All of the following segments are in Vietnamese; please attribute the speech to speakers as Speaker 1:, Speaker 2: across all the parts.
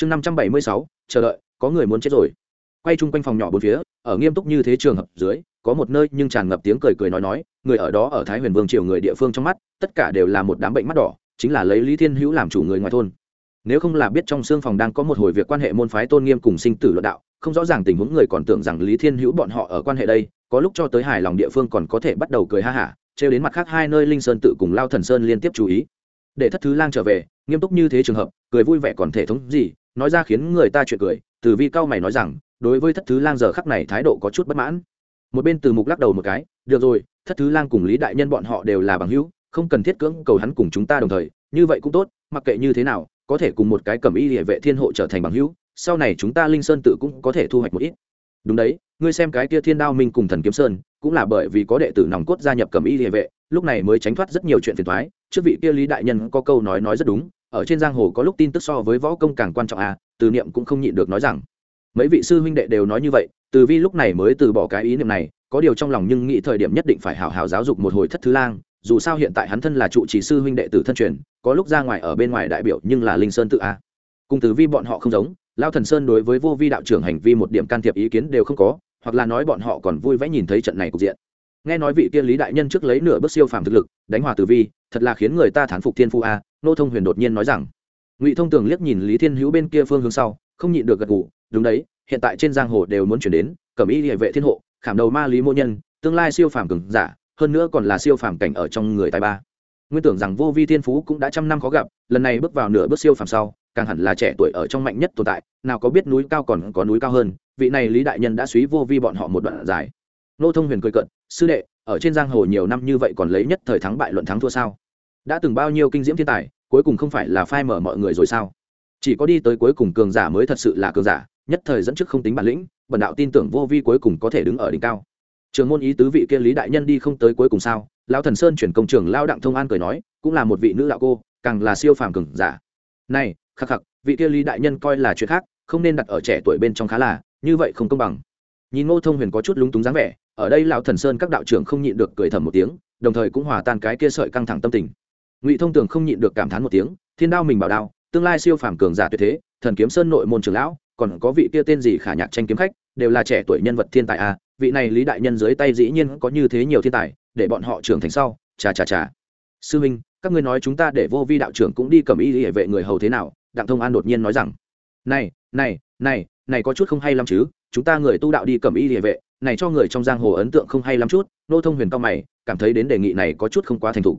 Speaker 1: chương năm trăm bảy mươi sáu, chờ đợi, có người muốn chết rồi. Quay chung quanh phòng nhỏ bốn phía, ở nghiêm túc như thế trường hợp dưới, có một nơi nhưng tràn ngập tiếng cười cười nói nói, người ở đó ở thái huyền vương triều người địa phương trong mắt, tất cả đều là một đám bệnh mắt đỏ, chính là lấy lý thiên hữu làm chủ người ngoài thôn. Nếu không là biết trong xương phòng đang có một hồi việc quan hệ môn phái tôn nghiêm cùng sinh tử luận đạo, không rõ ràng tình huống người còn tưởng rằng lý thiên hữu bọn họ ở quan hệ đây, có lúc cho tới hài lòng địa phương còn có thể bắt đầu cười ha hả, trêu đến mặt khác hai nơi linh sơn tự cùng lao thần sơn liên tiếp chú ý. Để thất thứ lang trở về, nghiêm túc như thế trường hợp, cười vui vẻ còn thể thống gì nói ra khiến người ta chuyện cười, từ vi cao mày nói rằng, đối với thất thứ lang giờ khắc này thái độ có chút bất mãn. Một bên từ mục lắc đầu một cái, được rồi, thất thứ lang cùng lý đại nhân bọn họ đều là bằng hữu, không cần thiết cưỡng cầu hắn cùng chúng ta đồng thời, như vậy cũng tốt, mặc kệ như thế nào, có thể cùng một cái cầm y địa vệ thiên hộ trở thành bằng hữu, sau này chúng ta linh sơn tự cũng có thể thu hoạch một ít. Đúng đấy, ngươi xem cái kia thiên đao minh cùng thần kiếm sơn, cũng là bởi vì có đệ tử nòng cốt gia nhập cầm y địa vệ, lúc này mới tránh thoát rất nhiều chuyện phiền thoái trước vị kia lý đại nhân có câu nói nói rất đúng ở trên giang hồ có lúc tin tức so với võ công càng quan trọng à từ niệm cũng không nhịn được nói rằng. Mấy vị sư huynh đệ đều nói như vậy, từ vi lúc này mới từ bỏ cái ý niệm này, có điều trong lòng nhưng nghĩ thời điểm nhất định phải hào hào giáo dục một hồi thất thứ lang, dù sao hiện tại hắn thân là trụ trì sư huynh đệ tử thân truyền, có lúc ra ngoài ở bên ngoài đại biểu nhưng là linh sơn tự a. Cùng từ vi bọn họ không giống, lao thần sơn đối với vô vi đạo trưởng hành vi một điểm can thiệp ý kiến đều không có, hoặc là nói bọn họ còn vui vẻ nhìn thấy trận này cục diện. Nghe nói vị kia lý đại nhân trước lấy nửa bước siêu phàm thực lực, đánh hòa từ vi, thật là khiến người ta thán phục thiên phu a nô thông huyền đột nhiên nói rằng, ngụy thông tường liếc nhìn lý thiên hữu bên kia phương hướng sau, không nhịn được gật ngủ đúng đấy, hiện tại trên giang hồ đều muốn chuyển đến, cẩm y địa vệ thiên hộ, khảm đầu ma lý mô nhân, tương lai siêu phàm cường giả, hơn nữa còn là siêu phàm cảnh ở trong người tài ba. Nguyên tưởng rằng vô vi thiên phú cũng đã trăm năm khó gặp, lần này bước vào nửa bước siêu phàm sau, càng hẳn là trẻ tuổi ở trong mạnh nhất tồn tại, nào có biết núi cao còn có núi cao hơn, vị này lý đại nhân đã suý vô vi bọn họ một đoạn dài. Nô thông huyền cười cận sư đệ, ở trên giang hồ nhiều năm như vậy còn lấy nhất thời thắng bại luận thắng thua sao? Đã từng bao nhiêu kinh diễm thiên tài cuối cùng không phải là phai mở mọi người rồi sao? Chỉ có đi tới cuối cùng cường giả mới thật sự là cường giả, nhất thời dẫn trước không tính bản lĩnh, bần đạo tin tưởng vô vi cuối cùng có thể đứng ở đỉnh cao. Trường môn ý tứ vị kia lý đại nhân đi không tới cuối cùng sao? Lão thần sơn chuyển công trường lao đặng thông an cười nói, cũng là một vị nữ đạo cô, càng là siêu phàm cường giả. Này, khắc khắc, vị kia lý đại nhân coi là chuyện khác, không nên đặt ở trẻ tuổi bên trong khá là, như vậy không công bằng. Nhìn ngô thông huyền có chút lúng túng dáng vẻ, ở đây lão thần sơn các đạo trưởng không nhịn được cười thầm một tiếng, đồng thời cũng hòa tan cái kia sợi căng thẳng tâm tình ngụy thông tường không nhịn được cảm thán một tiếng, thiên đao mình bảo đao, tương lai siêu phàm cường giả tuyệt thế, thần kiếm sơn nội môn trường lão, còn có vị kia tên gì khả nhạc tranh kiếm khách, đều là trẻ tuổi nhân vật thiên tài à vị này lý đại nhân dưới tay dĩ nhiên có như thế nhiều thiên tài, để bọn họ trưởng thành sau, chà chà chà. Sư huynh các ngươi nói chúng ta để vô vi đạo trưởng cũng đi cầm y hệ vệ người hầu thế nào? Đặng thông an đột nhiên nói rằng, này này này này có chút không hay lắm chứ, chúng ta người tu đạo đi cầm y hệ vệ, này cho người trong giang hồ ấn tượng không hay lắm chút. Nô thông huyền cao mày, cảm thấy đến đề nghị này có chút không quá thành thục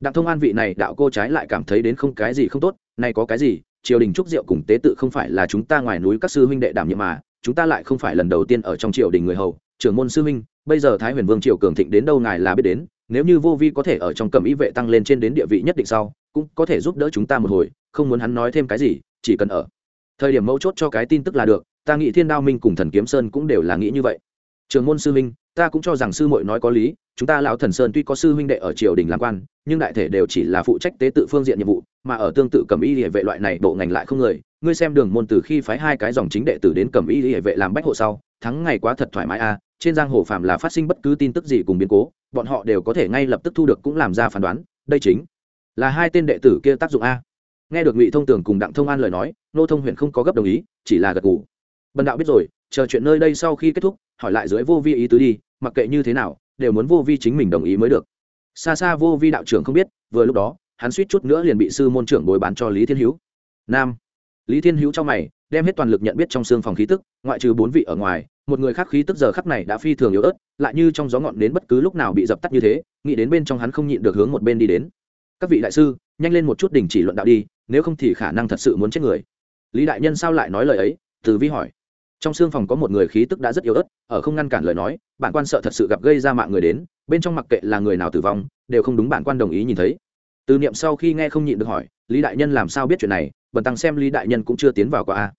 Speaker 1: đặng thông an vị này đạo cô trái lại cảm thấy đến không cái gì không tốt nay có cái gì, triều đình trúc diệu cùng tế tự không phải là chúng ta ngoài núi các sư huynh đệ đảm nhiệm mà, chúng ta lại không phải lần đầu tiên ở trong triều đình người hầu trưởng môn sư huynh, bây giờ thái huyền vương triều cường thịnh đến đâu ngài là biết đến, nếu như vô vi có thể ở trong cầm ý vệ tăng lên trên đến địa vị nhất định sau, cũng có thể giúp đỡ chúng ta một hồi, không muốn hắn nói thêm cái gì, chỉ cần ở thời điểm mấu chốt cho cái tin tức là được, ta nghĩ thiên đao minh cùng thần kiếm sơn cũng đều là nghĩ như vậy trường môn sư minh ta cũng cho rằng sư muội nói có lý, chúng ta lão thần sơn tuy có sư huynh đệ ở triều đình làm quan, nhưng đại thể đều chỉ là phụ trách tế tự phương diện nhiệm vụ, mà ở tương tự cầm y địa vệ loại này, bộ ngành lại không người. Ngươi xem đường môn từ khi phái hai cái dòng chính đệ tử đến cầm y địa vệ làm bách hộ sau, thắng ngày quá thật thoải mái a à, trên giang hồ phạm là phát sinh bất cứ tin tức gì cùng biến cố, bọn họ đều có thể ngay lập tức thu được cũng làm ra phán đoán, đây chính là hai tên đệ tử kia tác dụng a. Nghe được ngụy thông tường cùng đặng thông an lời nói, nô thông huyện không có gấp đồng ý, chỉ là gật gù. Bần đạo biết rồi chờ chuyện nơi đây sau khi kết thúc, hỏi lại dưới vô vi ý tứ đi, mặc kệ như thế nào, đều muốn vô vi chính mình đồng ý mới được. Xa xa vô vi đạo trưởng không biết, vừa lúc đó, hắn suýt chút nữa liền bị sư môn trưởng bồi bán cho lý thiên hữu. Nam. Lý thiên hữu trong mày, đem hết toàn lực nhận biết trong xương phòng khí tức, ngoại trừ bốn vị ở ngoài, một người khác khí tức giờ khắc này đã phi thường yếu ớt, lại như trong gió ngọn đến bất cứ lúc nào bị dập tắt như thế, nghĩ đến bên trong hắn không nhịn được hướng một bên đi đến. Các vị đại sư, nhanh lên một chút đình chỉ luận đạo đi, nếu không thì khả năng thật sự muốn chết người. Lý đại nhân sao lại nói lời ấy? Từ vi hỏi trong xương phòng có một người khí tức đã rất yếu ớt, ở không ngăn cản lời nói, bản quan sợ thật sự gặp gây ra mạng người đến, bên trong mặc kệ là người nào tử vong, đều không đúng bản quan đồng ý nhìn thấy. Từ niệm sau khi nghe không nhịn được hỏi, lý đại nhân làm sao biết chuyện này? Bần tăng xem lý đại nhân cũng chưa tiến vào qua a.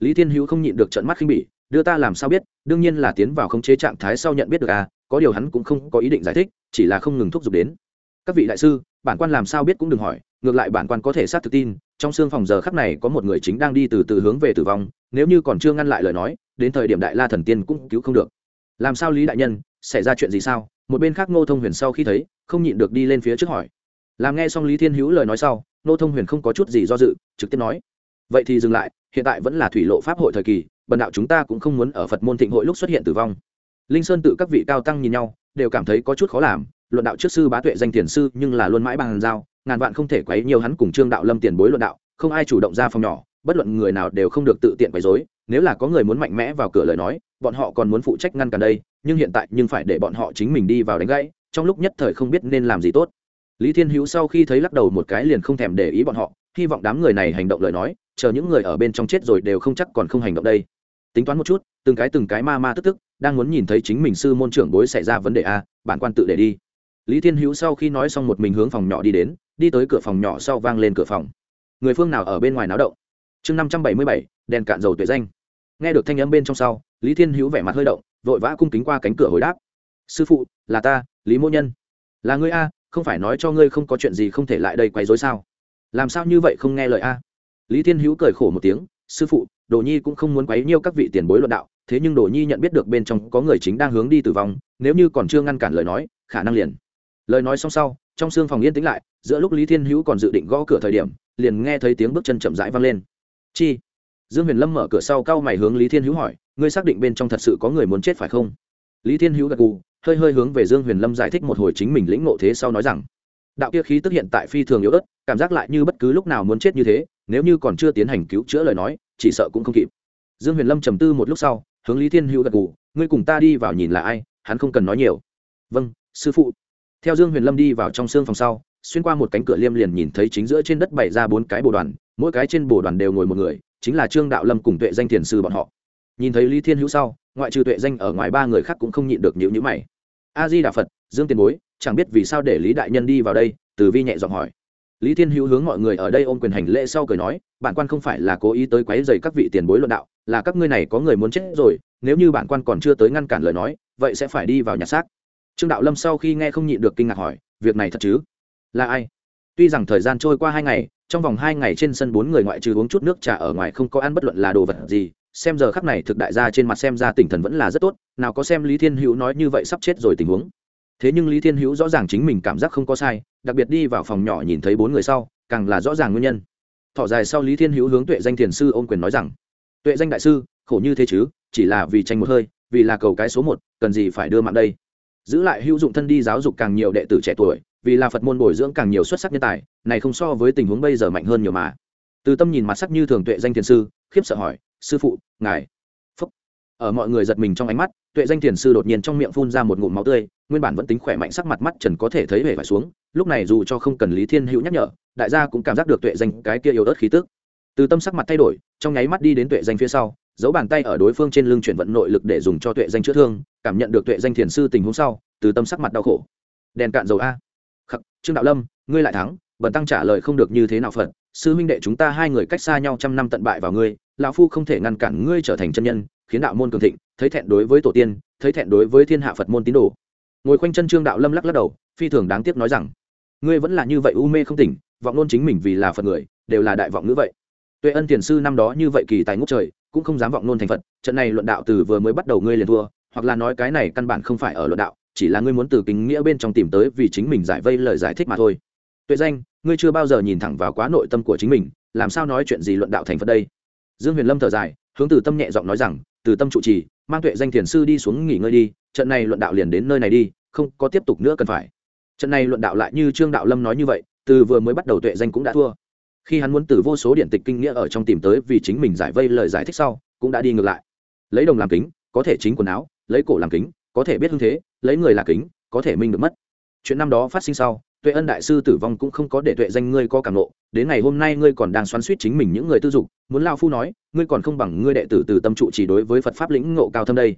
Speaker 1: Lý thiên hữu không nhịn được trận mắt khinh bỉ, đưa ta làm sao biết? Đương nhiên là tiến vào khống chế trạng thái sau nhận biết được a, có điều hắn cũng không có ý định giải thích, chỉ là không ngừng thúc giục đến. Các vị đại sư, bản quan làm sao biết cũng đừng hỏi, ngược lại bản quan có thể xác thực tin trong xương phòng giờ khắc này có một người chính đang đi từ từ hướng về tử vong, nếu như còn chưa ngăn lại lời nói, đến thời điểm đại la thần tiên cũng cứu không được. Làm sao lý đại nhân, xảy ra chuyện gì sao? Một bên khác ngô thông huyền sau khi thấy, không nhịn được đi lên phía trước hỏi. Làm nghe xong lý thiên hữu lời nói sau, ngô thông huyền không có chút gì do dự, trực tiếp nói. Vậy thì dừng lại, hiện tại vẫn là thủy lộ pháp hội thời kỳ, bần đạo chúng ta cũng không muốn ở phật môn thịnh hội lúc xuất hiện tử vong. Linh sơn tự các vị cao tăng nhìn nhau, đều cảm thấy có chút khó làm, luận đạo trước sư bá tuệ danh tiền sư nhưng là luôn mãi bằng giao ngàn vạn không thể quấy nhiều hắn cùng trương đạo lâm tiền bối luận đạo, không ai chủ động ra phòng nhỏ, bất luận người nào đều không được tự tiện quấy rối. Nếu là có người muốn mạnh mẽ vào cửa lời nói, bọn họ còn muốn phụ trách ngăn cản đây, nhưng hiện tại nhưng phải để bọn họ chính mình đi vào đánh gãy, trong lúc nhất thời không biết nên làm gì tốt. Lý thiên hữu sau khi thấy lắc đầu một cái liền không thèm để ý bọn họ, hy vọng đám người này hành động lời nói, chờ những người ở bên trong chết rồi đều không chắc còn không hành động đây. Tính toán một chút, từng cái từng cái ma ma tức tức, đang muốn nhìn thấy chính mình sư môn trưởng bối xảy ra vấn đề a, bản quan tự để đi lý thiên hữu sau khi nói xong một mình hướng phòng nhỏ đi đến, đi tới cửa phòng nhỏ sau vang lên cửa phòng. Người phương nào ở bên ngoài náo động? Chương năm trăm bảy mươi bảy, đèn cạn dầu tuệ danh. Nghe được thanh âm bên trong sau, lý thiên hữu vẻ mặt hơi động, vội vã cung kính qua cánh cửa hồi đáp. Sư phụ, là ta, lý mô nhân. Là ngươi a, không phải nói cho ngươi không có chuyện gì không thể lại đây quấy dối sao? Làm sao như vậy không nghe lời a? Lý thiên hữu cười khổ một tiếng, sư phụ, đồ nhi cũng không muốn quấy nhiêu các vị tiền bối luận đạo, thế nhưng đồ nhi nhận biết được bên trong có người chính đang hướng đi tử vong, nếu như còn chưa ngăn cản lời nói, khả năng liền lời nói xong sau, trong xương phòng yên tĩnh lại, giữa lúc lý thiên hữu còn dự định gõ cửa thời điểm, liền nghe thấy tiếng bước chân chậm rãi vang lên. Chi? Dương huyền lâm mở cửa sau cau mày hướng lý thiên hữu hỏi, ngươi xác định bên trong thật sự có người muốn chết phải không? Lý thiên hữu gật gù, hơi hơi hướng về dương huyền lâm giải thích một hồi chính mình lĩnh ngộ thế sau nói rằng, đạo kia khí tức hiện tại phi thường yếu ớt, cảm giác lại như bất cứ lúc nào muốn chết như thế, nếu như còn chưa tiến hành cứu chữa lời nói, chỉ sợ cũng không kịp. Dương huyền lâm trầm tư một lúc sau, hướng lý thiên hữu gật gù, ngươi cùng ta đi vào nhìn là ai, hắn không cần nói nhiều. Vâng sư phụ theo dương huyền lâm đi vào trong xương phòng sau, xuyên qua một cánh cửa liêm liền nhìn thấy chính giữa trên đất bày ra bốn cái bồ đoàn, mỗi cái trên bồ đoàn đều ngồi một người, chính là trương đạo lâm cùng tuệ danh thiền sư bọn họ. Nhìn thấy lý thiên hữu sau, ngoại trừ tuệ danh ở ngoài ba người khác cũng không nhịn được nhữ nhữ mày. A di đà phật, dương tiền bối, chẳng biết vì sao để lý đại nhân đi vào đây? Từ vi nhẹ giọng hỏi. Lý thiên hữu hướng mọi người ở đây ôm quyền hành lễ sau cười nói, bản quan không phải là cố ý tới quấy dày các vị tiền bối luận đạo, là các ngươi này có người muốn chết rồi, nếu như bản quan còn chưa tới ngăn cản lời nói, vậy sẽ phải đi vào nhà xác trương đạo lâm sau khi nghe không nhịn được kinh ngạc hỏi, việc này thật chứ? Là ai? Tuy rằng thời gian trôi qua hai ngày, trong vòng hai ngày trên sân bốn người ngoại trừ uống chút nước trà ở ngoài không có ăn bất luận là đồ vật gì, xem giờ khắc này thực đại gia trên mặt xem ra tinh thần vẫn là rất tốt, nào có xem lý thiên hữu nói như vậy sắp chết rồi tình huống. Thế nhưng lý thiên hữu rõ ràng chính mình cảm giác không có sai, đặc biệt đi vào phòng nhỏ nhìn thấy bốn người sau, càng là rõ ràng nguyên nhân. Thọ dài sau lý thiên hữu hướng tuệ danh thiền sư ôm quyền nói rằng, tuệ danh đại sư, khổ như thế chứ, chỉ là vì tranh một hơi, vì là cầu cái số một, cần gì phải đưa mạng đây? Giữ lại hữu dụng thân đi giáo dục càng nhiều đệ tử trẻ tuổi, vì là phật môn bồi dưỡng càng nhiều xuất sắc nhân tài, này không so với tình huống bây giờ mạnh hơn nhiều mà. Từ tâm nhìn mặt sắc như thường tuệ danh thiền sư, khiếp sợ hỏi, sư phụ, ngài? Phúc. Ở mọi người giật mình trong ánh mắt, tuệ danh thiền sư đột nhiên trong miệng phun ra một ngụm máu tươi, nguyên bản vẫn tính khỏe mạnh sắc mặt mắt trần có thể thấy hề phải xuống, lúc này dù cho không cần lý thiên hữu nhắc nhở, đại gia cũng cảm giác được tuệ danh cái kia yếu ớt khí tức. Từ tâm sắc mặt thay đổi, trong nháy mắt đi đến tuệ danh phía sau giấu bàn tay ở đối phương trên lưng chuyển vận nội lực để dùng cho tuệ danh chữa thương, cảm nhận được tuệ danh thiền sư tình huống sau, từ tâm sắc mặt đau khổ. Đèn cạn dầu a. Khắc, trương đạo lâm, ngươi lại thắng, bần tăng trả lời không được như thế nào phật, sư huynh đệ chúng ta hai người cách xa nhau trăm năm tận bại vào ngươi, lão phu không thể ngăn cản ngươi trở thành chân nhân, khiến đạo môn cường thịnh, thấy thẹn đối với tổ tiên, thấy thẹn đối với thiên hạ phật môn tín đồ. Ngồi quanh chân trương đạo lâm lắc lắc đầu, phi thường đáng tiếc nói rằng, ngươi vẫn là như vậy u mê không tỉnh, vọng luôn chính mình vì là phật người, đều là đại vọng ngữ vậy. Tuệ ân thiền sư năm đó như vậy kỳ tài ngốc trời cũng không dám vọng nôn thành phật, trận này luận đạo từ vừa mới bắt đầu ngươi liền thua, hoặc là nói cái này căn bản không phải ở luận đạo, chỉ là ngươi muốn từ kính nghĩa bên trong tìm tới vì chính mình giải vây lời giải thích mà thôi. Tuệ danh, ngươi chưa bao giờ nhìn thẳng vào quá nội tâm của chính mình, làm sao nói chuyện gì luận đạo thành phật đây? Dương huyền lâm thở dài, hướng từ tâm nhẹ giọng nói rằng, từ tâm trụ trì, mang tuệ danh thiền sư đi xuống nghỉ ngơi đi, trận này luận đạo liền đến nơi này đi, không có tiếp tục nữa cần phải. Trận này luận đạo lại như trương đạo lâm nói như vậy, từ vừa mới bắt đầu tuệ danh cũng đã thua khi hắn muốn từ vô số điện tịch kinh nghĩa ở trong tìm tới vì chính mình giải vây lời giải thích sau, cũng đã đi ngược lại. Lấy đồng làm kính, có thể chính quần áo, lấy cổ làm kính, có thể biết hương thế, lấy người là kính, có thể minh được mất. Chuyện năm đó phát sinh sau, tuệ ân đại sư tử vong cũng không có để tuệ danh ngươi có cảm nộ, đến ngày hôm nay ngươi còn đang xoắn suýt chính mình những người tư dục, muốn lao phu nói, ngươi còn không bằng ngươi đệ tử từ tâm trụ chỉ đối với phật pháp lĩnh ngộ cao thâm đây.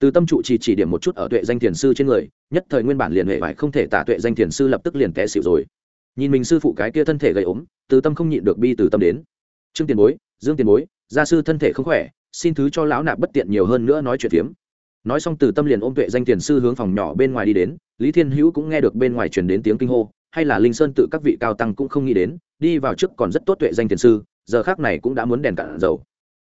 Speaker 1: Từ tâm trụ chỉ chỉ điểm một chút ở tuệ danh thiền sư trên người, nhất thời nguyên bản liền hệ vải không thể tả tuệ danh thiền sư lập tức liền té xỉu rồi nhìn mình sư phụ cái kia thân thể gầy ốm, từ tâm không nhịn được bi từ tâm đến. Trương tiền bối, dương tiền bối, gia sư thân thể không khỏe, xin thứ cho lão nạp bất tiện nhiều hơn nữa nói chuyện phiếm. Nói xong từ tâm liền ôm tuệ danh tiền sư hướng phòng nhỏ bên ngoài đi đến, lý thiên hữu cũng nghe được bên ngoài truyền đến tiếng kinh hô, hay là linh sơn tự các vị cao tăng cũng không nghĩ đến, đi vào trước còn rất tốt tuệ danh tiền sư, giờ khác này cũng đã muốn đèn cạn dầu.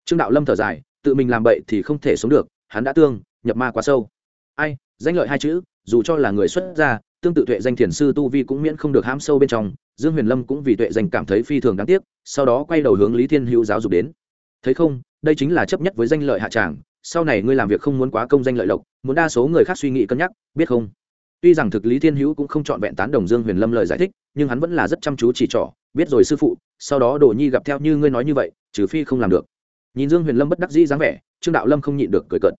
Speaker 1: Trương đạo lâm thở dài, tự mình làm bậy thì không thể sống được, hắn đã tương, nhập ma quá sâu. Ai, danh lợi hai chữ, dù cho là người xuất gia tương tự tuệ danh thiền sư tu vi cũng miễn không được hãm sâu bên trong, dương huyền lâm cũng vì tuệ danh cảm thấy phi thường đáng tiếc, sau đó quay đầu hướng lý thiên hữu giáo dục đến. Thấy không, đây chính là chấp nhất với danh lợi hạ tràng, sau này ngươi làm việc không muốn quá công danh lợi lộc, muốn đa số người khác suy nghĩ cân nhắc, biết không? Tuy rằng thực lý thiên hữu cũng không chọn vẹn tán đồng dương huyền lâm lời giải thích, nhưng hắn vẫn là rất chăm chú chỉ trỏ, biết rồi sư phụ, sau đó đồ nhi gặp theo như ngươi nói như vậy, trừ phi không làm được. Nhìn dương huyền lâm bất đắc dĩ dáng vẻ, trương đạo lâm không nhịn được cười cợt.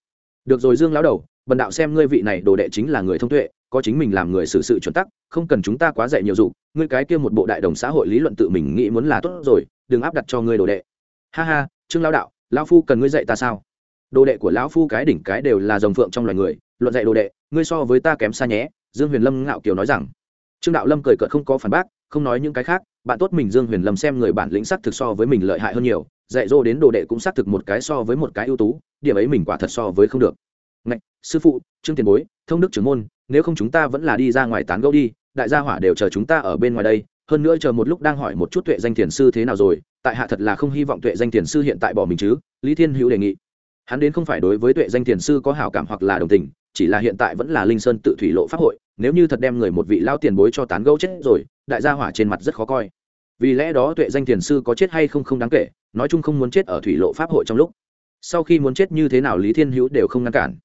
Speaker 1: Được rồi dương lão đầu, bần đạo xem ngươi vị này đồ đệ chính là người thông tuệ có chính mình làm người xử sự chuẩn tắc không cần chúng ta quá dạy nhiều dụ ngươi cái kia một bộ đại đồng xã hội lý luận tự mình nghĩ muốn là tốt rồi đừng áp đặt cho ngươi đồ đệ. Ha ha trương lão đạo lão phu cần ngươi dạy ta sao? Đồ đệ của lão phu cái đỉnh cái đều là dòng phượng trong loài người luận dạy đồ đệ ngươi so với ta kém xa nhé dương huyền lâm ngạo kiều nói rằng. Trương đạo lâm cười cợt không có phản bác không nói những cái khác bạn tốt mình dương huyền lâm xem người bản lĩnh sắc thực so với mình lợi hại hơn nhiều dạy dỗ đến đồ đệ cũng xác thực một cái so với một cái ưu tú điểm ấy mình quả thật so với không được. Ngạch, sư phụ trương tiền bối thông đức trưởng môn, nếu không chúng ta vẫn là đi ra ngoài tán gẫu đi, đại gia hỏa đều chờ chúng ta ở bên ngoài đây. Hơn nữa chờ một lúc đang hỏi một chút tuệ danh thiền sư thế nào rồi, tại hạ thật là không hy vọng tuệ danh thiền sư hiện tại bỏ mình chứ, lý thiên hữu đề nghị. Hắn đến không phải đối với tuệ danh thiền sư có hảo cảm hoặc là đồng tình, chỉ là hiện tại vẫn là linh sơn tự thủy lộ pháp hội, nếu như thật đem người một vị lao tiền bối cho tán gẫu chết rồi, đại gia hỏa trên mặt rất khó coi. Vì lẽ đó tuệ danh thiền sư có chết hay không không đáng kể, nói chung không muốn chết ở thủy lộ pháp hội trong lúc. Sau khi muốn chết như thế nào lý thiên hữu đều không ngăn cản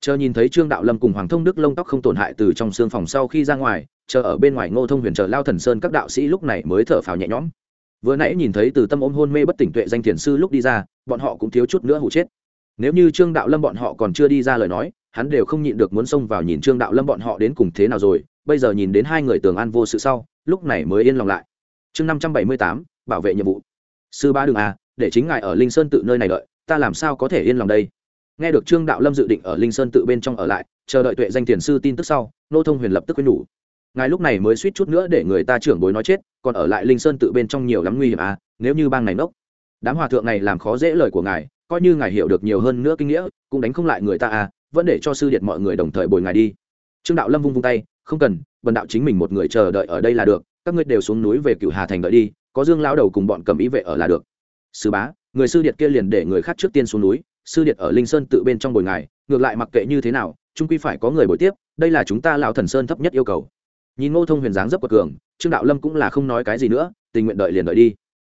Speaker 1: chờ nhìn thấy trương đạo lâm cùng hoàng thông đức lông tóc không tổn hại từ trong xương phòng sau khi ra ngoài, chờ ở bên ngoài ngô thông huyền chờ lao thần sơn các đạo sĩ lúc này mới thở phào nhẹ nhõm. Vừa nãy nhìn thấy từ tâm ôm hôn mê bất tỉnh tuệ danh thiền sư lúc đi ra, bọn họ cũng thiếu chút nữa hụ chết. Nếu như trương đạo lâm bọn họ còn chưa đi ra lời nói, hắn đều không nhịn được muốn xông vào nhìn trương đạo lâm bọn họ đến cùng thế nào rồi, bây giờ nhìn đến hai người tường an vô sự sau, lúc này mới yên lòng lại. Chương năm trăm bảy mươi tám, bảo vệ nhiệm vụ. Sư ba đường a, để chính ngài ở linh sơn tự nơi này đợi, ta làm sao có thể yên lòng đây? Nghe được trương đạo lâm dự định ở linh sơn tự bên trong ở lại, chờ đợi tuệ danh tiền sư tin tức sau, nô thông huyền lập tức quyên nhủ. Ngài lúc này mới suýt chút nữa để người ta trưởng bối nói chết, còn ở lại linh sơn tự bên trong nhiều lắm nguy hiểm à nếu như bang này nốc. Đám hòa thượng này làm khó dễ lời của ngài, coi như ngài hiểu được nhiều hơn nữa kinh nghĩa, cũng đánh không lại người ta à vẫn để cho sư điện mọi người đồng thời bồi ngài đi. Trương đạo lâm vung vung tay, không cần, bần đạo chính mình một người chờ đợi ở đây là được, các ngươi đều xuống núi về cựu hà thành đợi đi, có dương lao đầu cùng bọn cầm ý vệ ở là được. Sư bá, người sư điện kia liền để người khác trước tiên xuống núi sư điện ở linh sơn tự bên trong bồi ngài, ngược lại mặc kệ như thế nào, trung quy phải có người bồi tiếp, đây là chúng ta lão thần sơn thấp nhất yêu cầu. Nhìn ngô thông huyền dáng dấp của cường, trương đạo lâm cũng là không nói cái gì nữa, tình nguyện đợi liền đợi đi.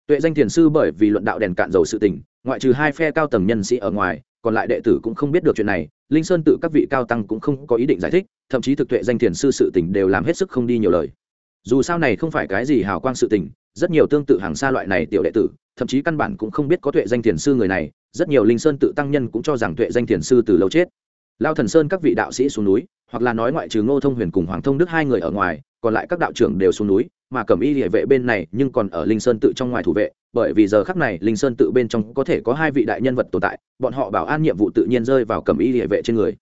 Speaker 1: Tuệ danh thiền sư bởi vì luận đạo đèn cạn dầu sự tình, ngoại trừ hai phe cao tầng nhân sĩ ở ngoài, còn lại đệ tử cũng không biết được chuyện này, linh sơn tự các vị cao tăng cũng không có ý định giải thích, thậm chí thực tuệ danh thiền sư sự tình đều làm hết sức không đi nhiều lời. Dù sao này không phải cái gì hào quang sự tình rất nhiều tương tự hàng xa loại này tiểu đệ tử, thậm chí căn bản cũng không biết có tuệ danh thiền sư người này, rất nhiều linh sơn tự tăng nhân cũng cho rằng tuệ danh thiền sư từ lâu chết. Lao thần sơn các vị đạo sĩ xuống núi, hoặc là nói ngoại trừ ngô thông huyền cùng hoàng thông đức hai người ở ngoài, còn lại các đạo trưởng đều xuống núi, mà cẩm y địa vệ bên này nhưng còn ở linh sơn tự trong ngoài thủ vệ, bởi vì giờ khắc này linh sơn tự bên trong có thể có hai vị đại nhân vật tồn tại, bọn họ bảo an nhiệm vụ tự nhiên rơi vào cẩm y địa vệ trên người.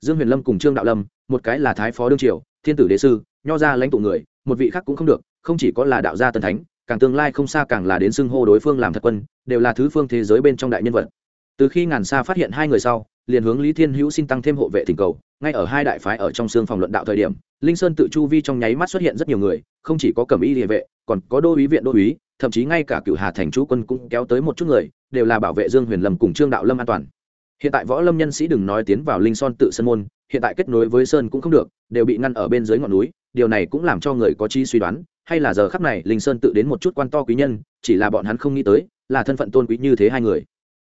Speaker 1: Dương huyền lâm cùng trương đạo lâm, một cái là thái phó đương triều, thiên tử đế sư, nho gia lãnh tụ người, một vị khác cũng không được, không chỉ có là đạo gia tân thánh càng tương lai không xa càng là đến xưng hô đối phương làm thật quân, đều là thứ phương thế giới bên trong đại nhân vật. Từ khi ngàn xa phát hiện hai người sau, liền hướng lý thiên hữu xin tăng thêm hộ vệ thỉnh cầu, ngay ở hai đại phái ở trong xương phòng luận đạo thời điểm, linh sơn tự chu vi trong nháy mắt xuất hiện rất nhiều người, không chỉ có cẩm y địa vệ, còn có đô ý viện đô ý thậm chí ngay cả cựu hà thành chú quân cũng kéo tới một chút người, đều là bảo vệ dương huyền lâm cùng trương đạo lâm an toàn. Hiện tại võ lâm nhân sĩ đừng nói tiến vào linh son tự sơn môn, hiện tại kết nối với sơn cũng không được, đều bị ngăn ở bên dưới ngọn núi, điều này cũng làm cho người có chi suy đoán hay là giờ khắc này linh sơn tự đến một chút quan to quý nhân, chỉ là bọn hắn không nghĩ tới, là thân phận tôn quý như thế hai người.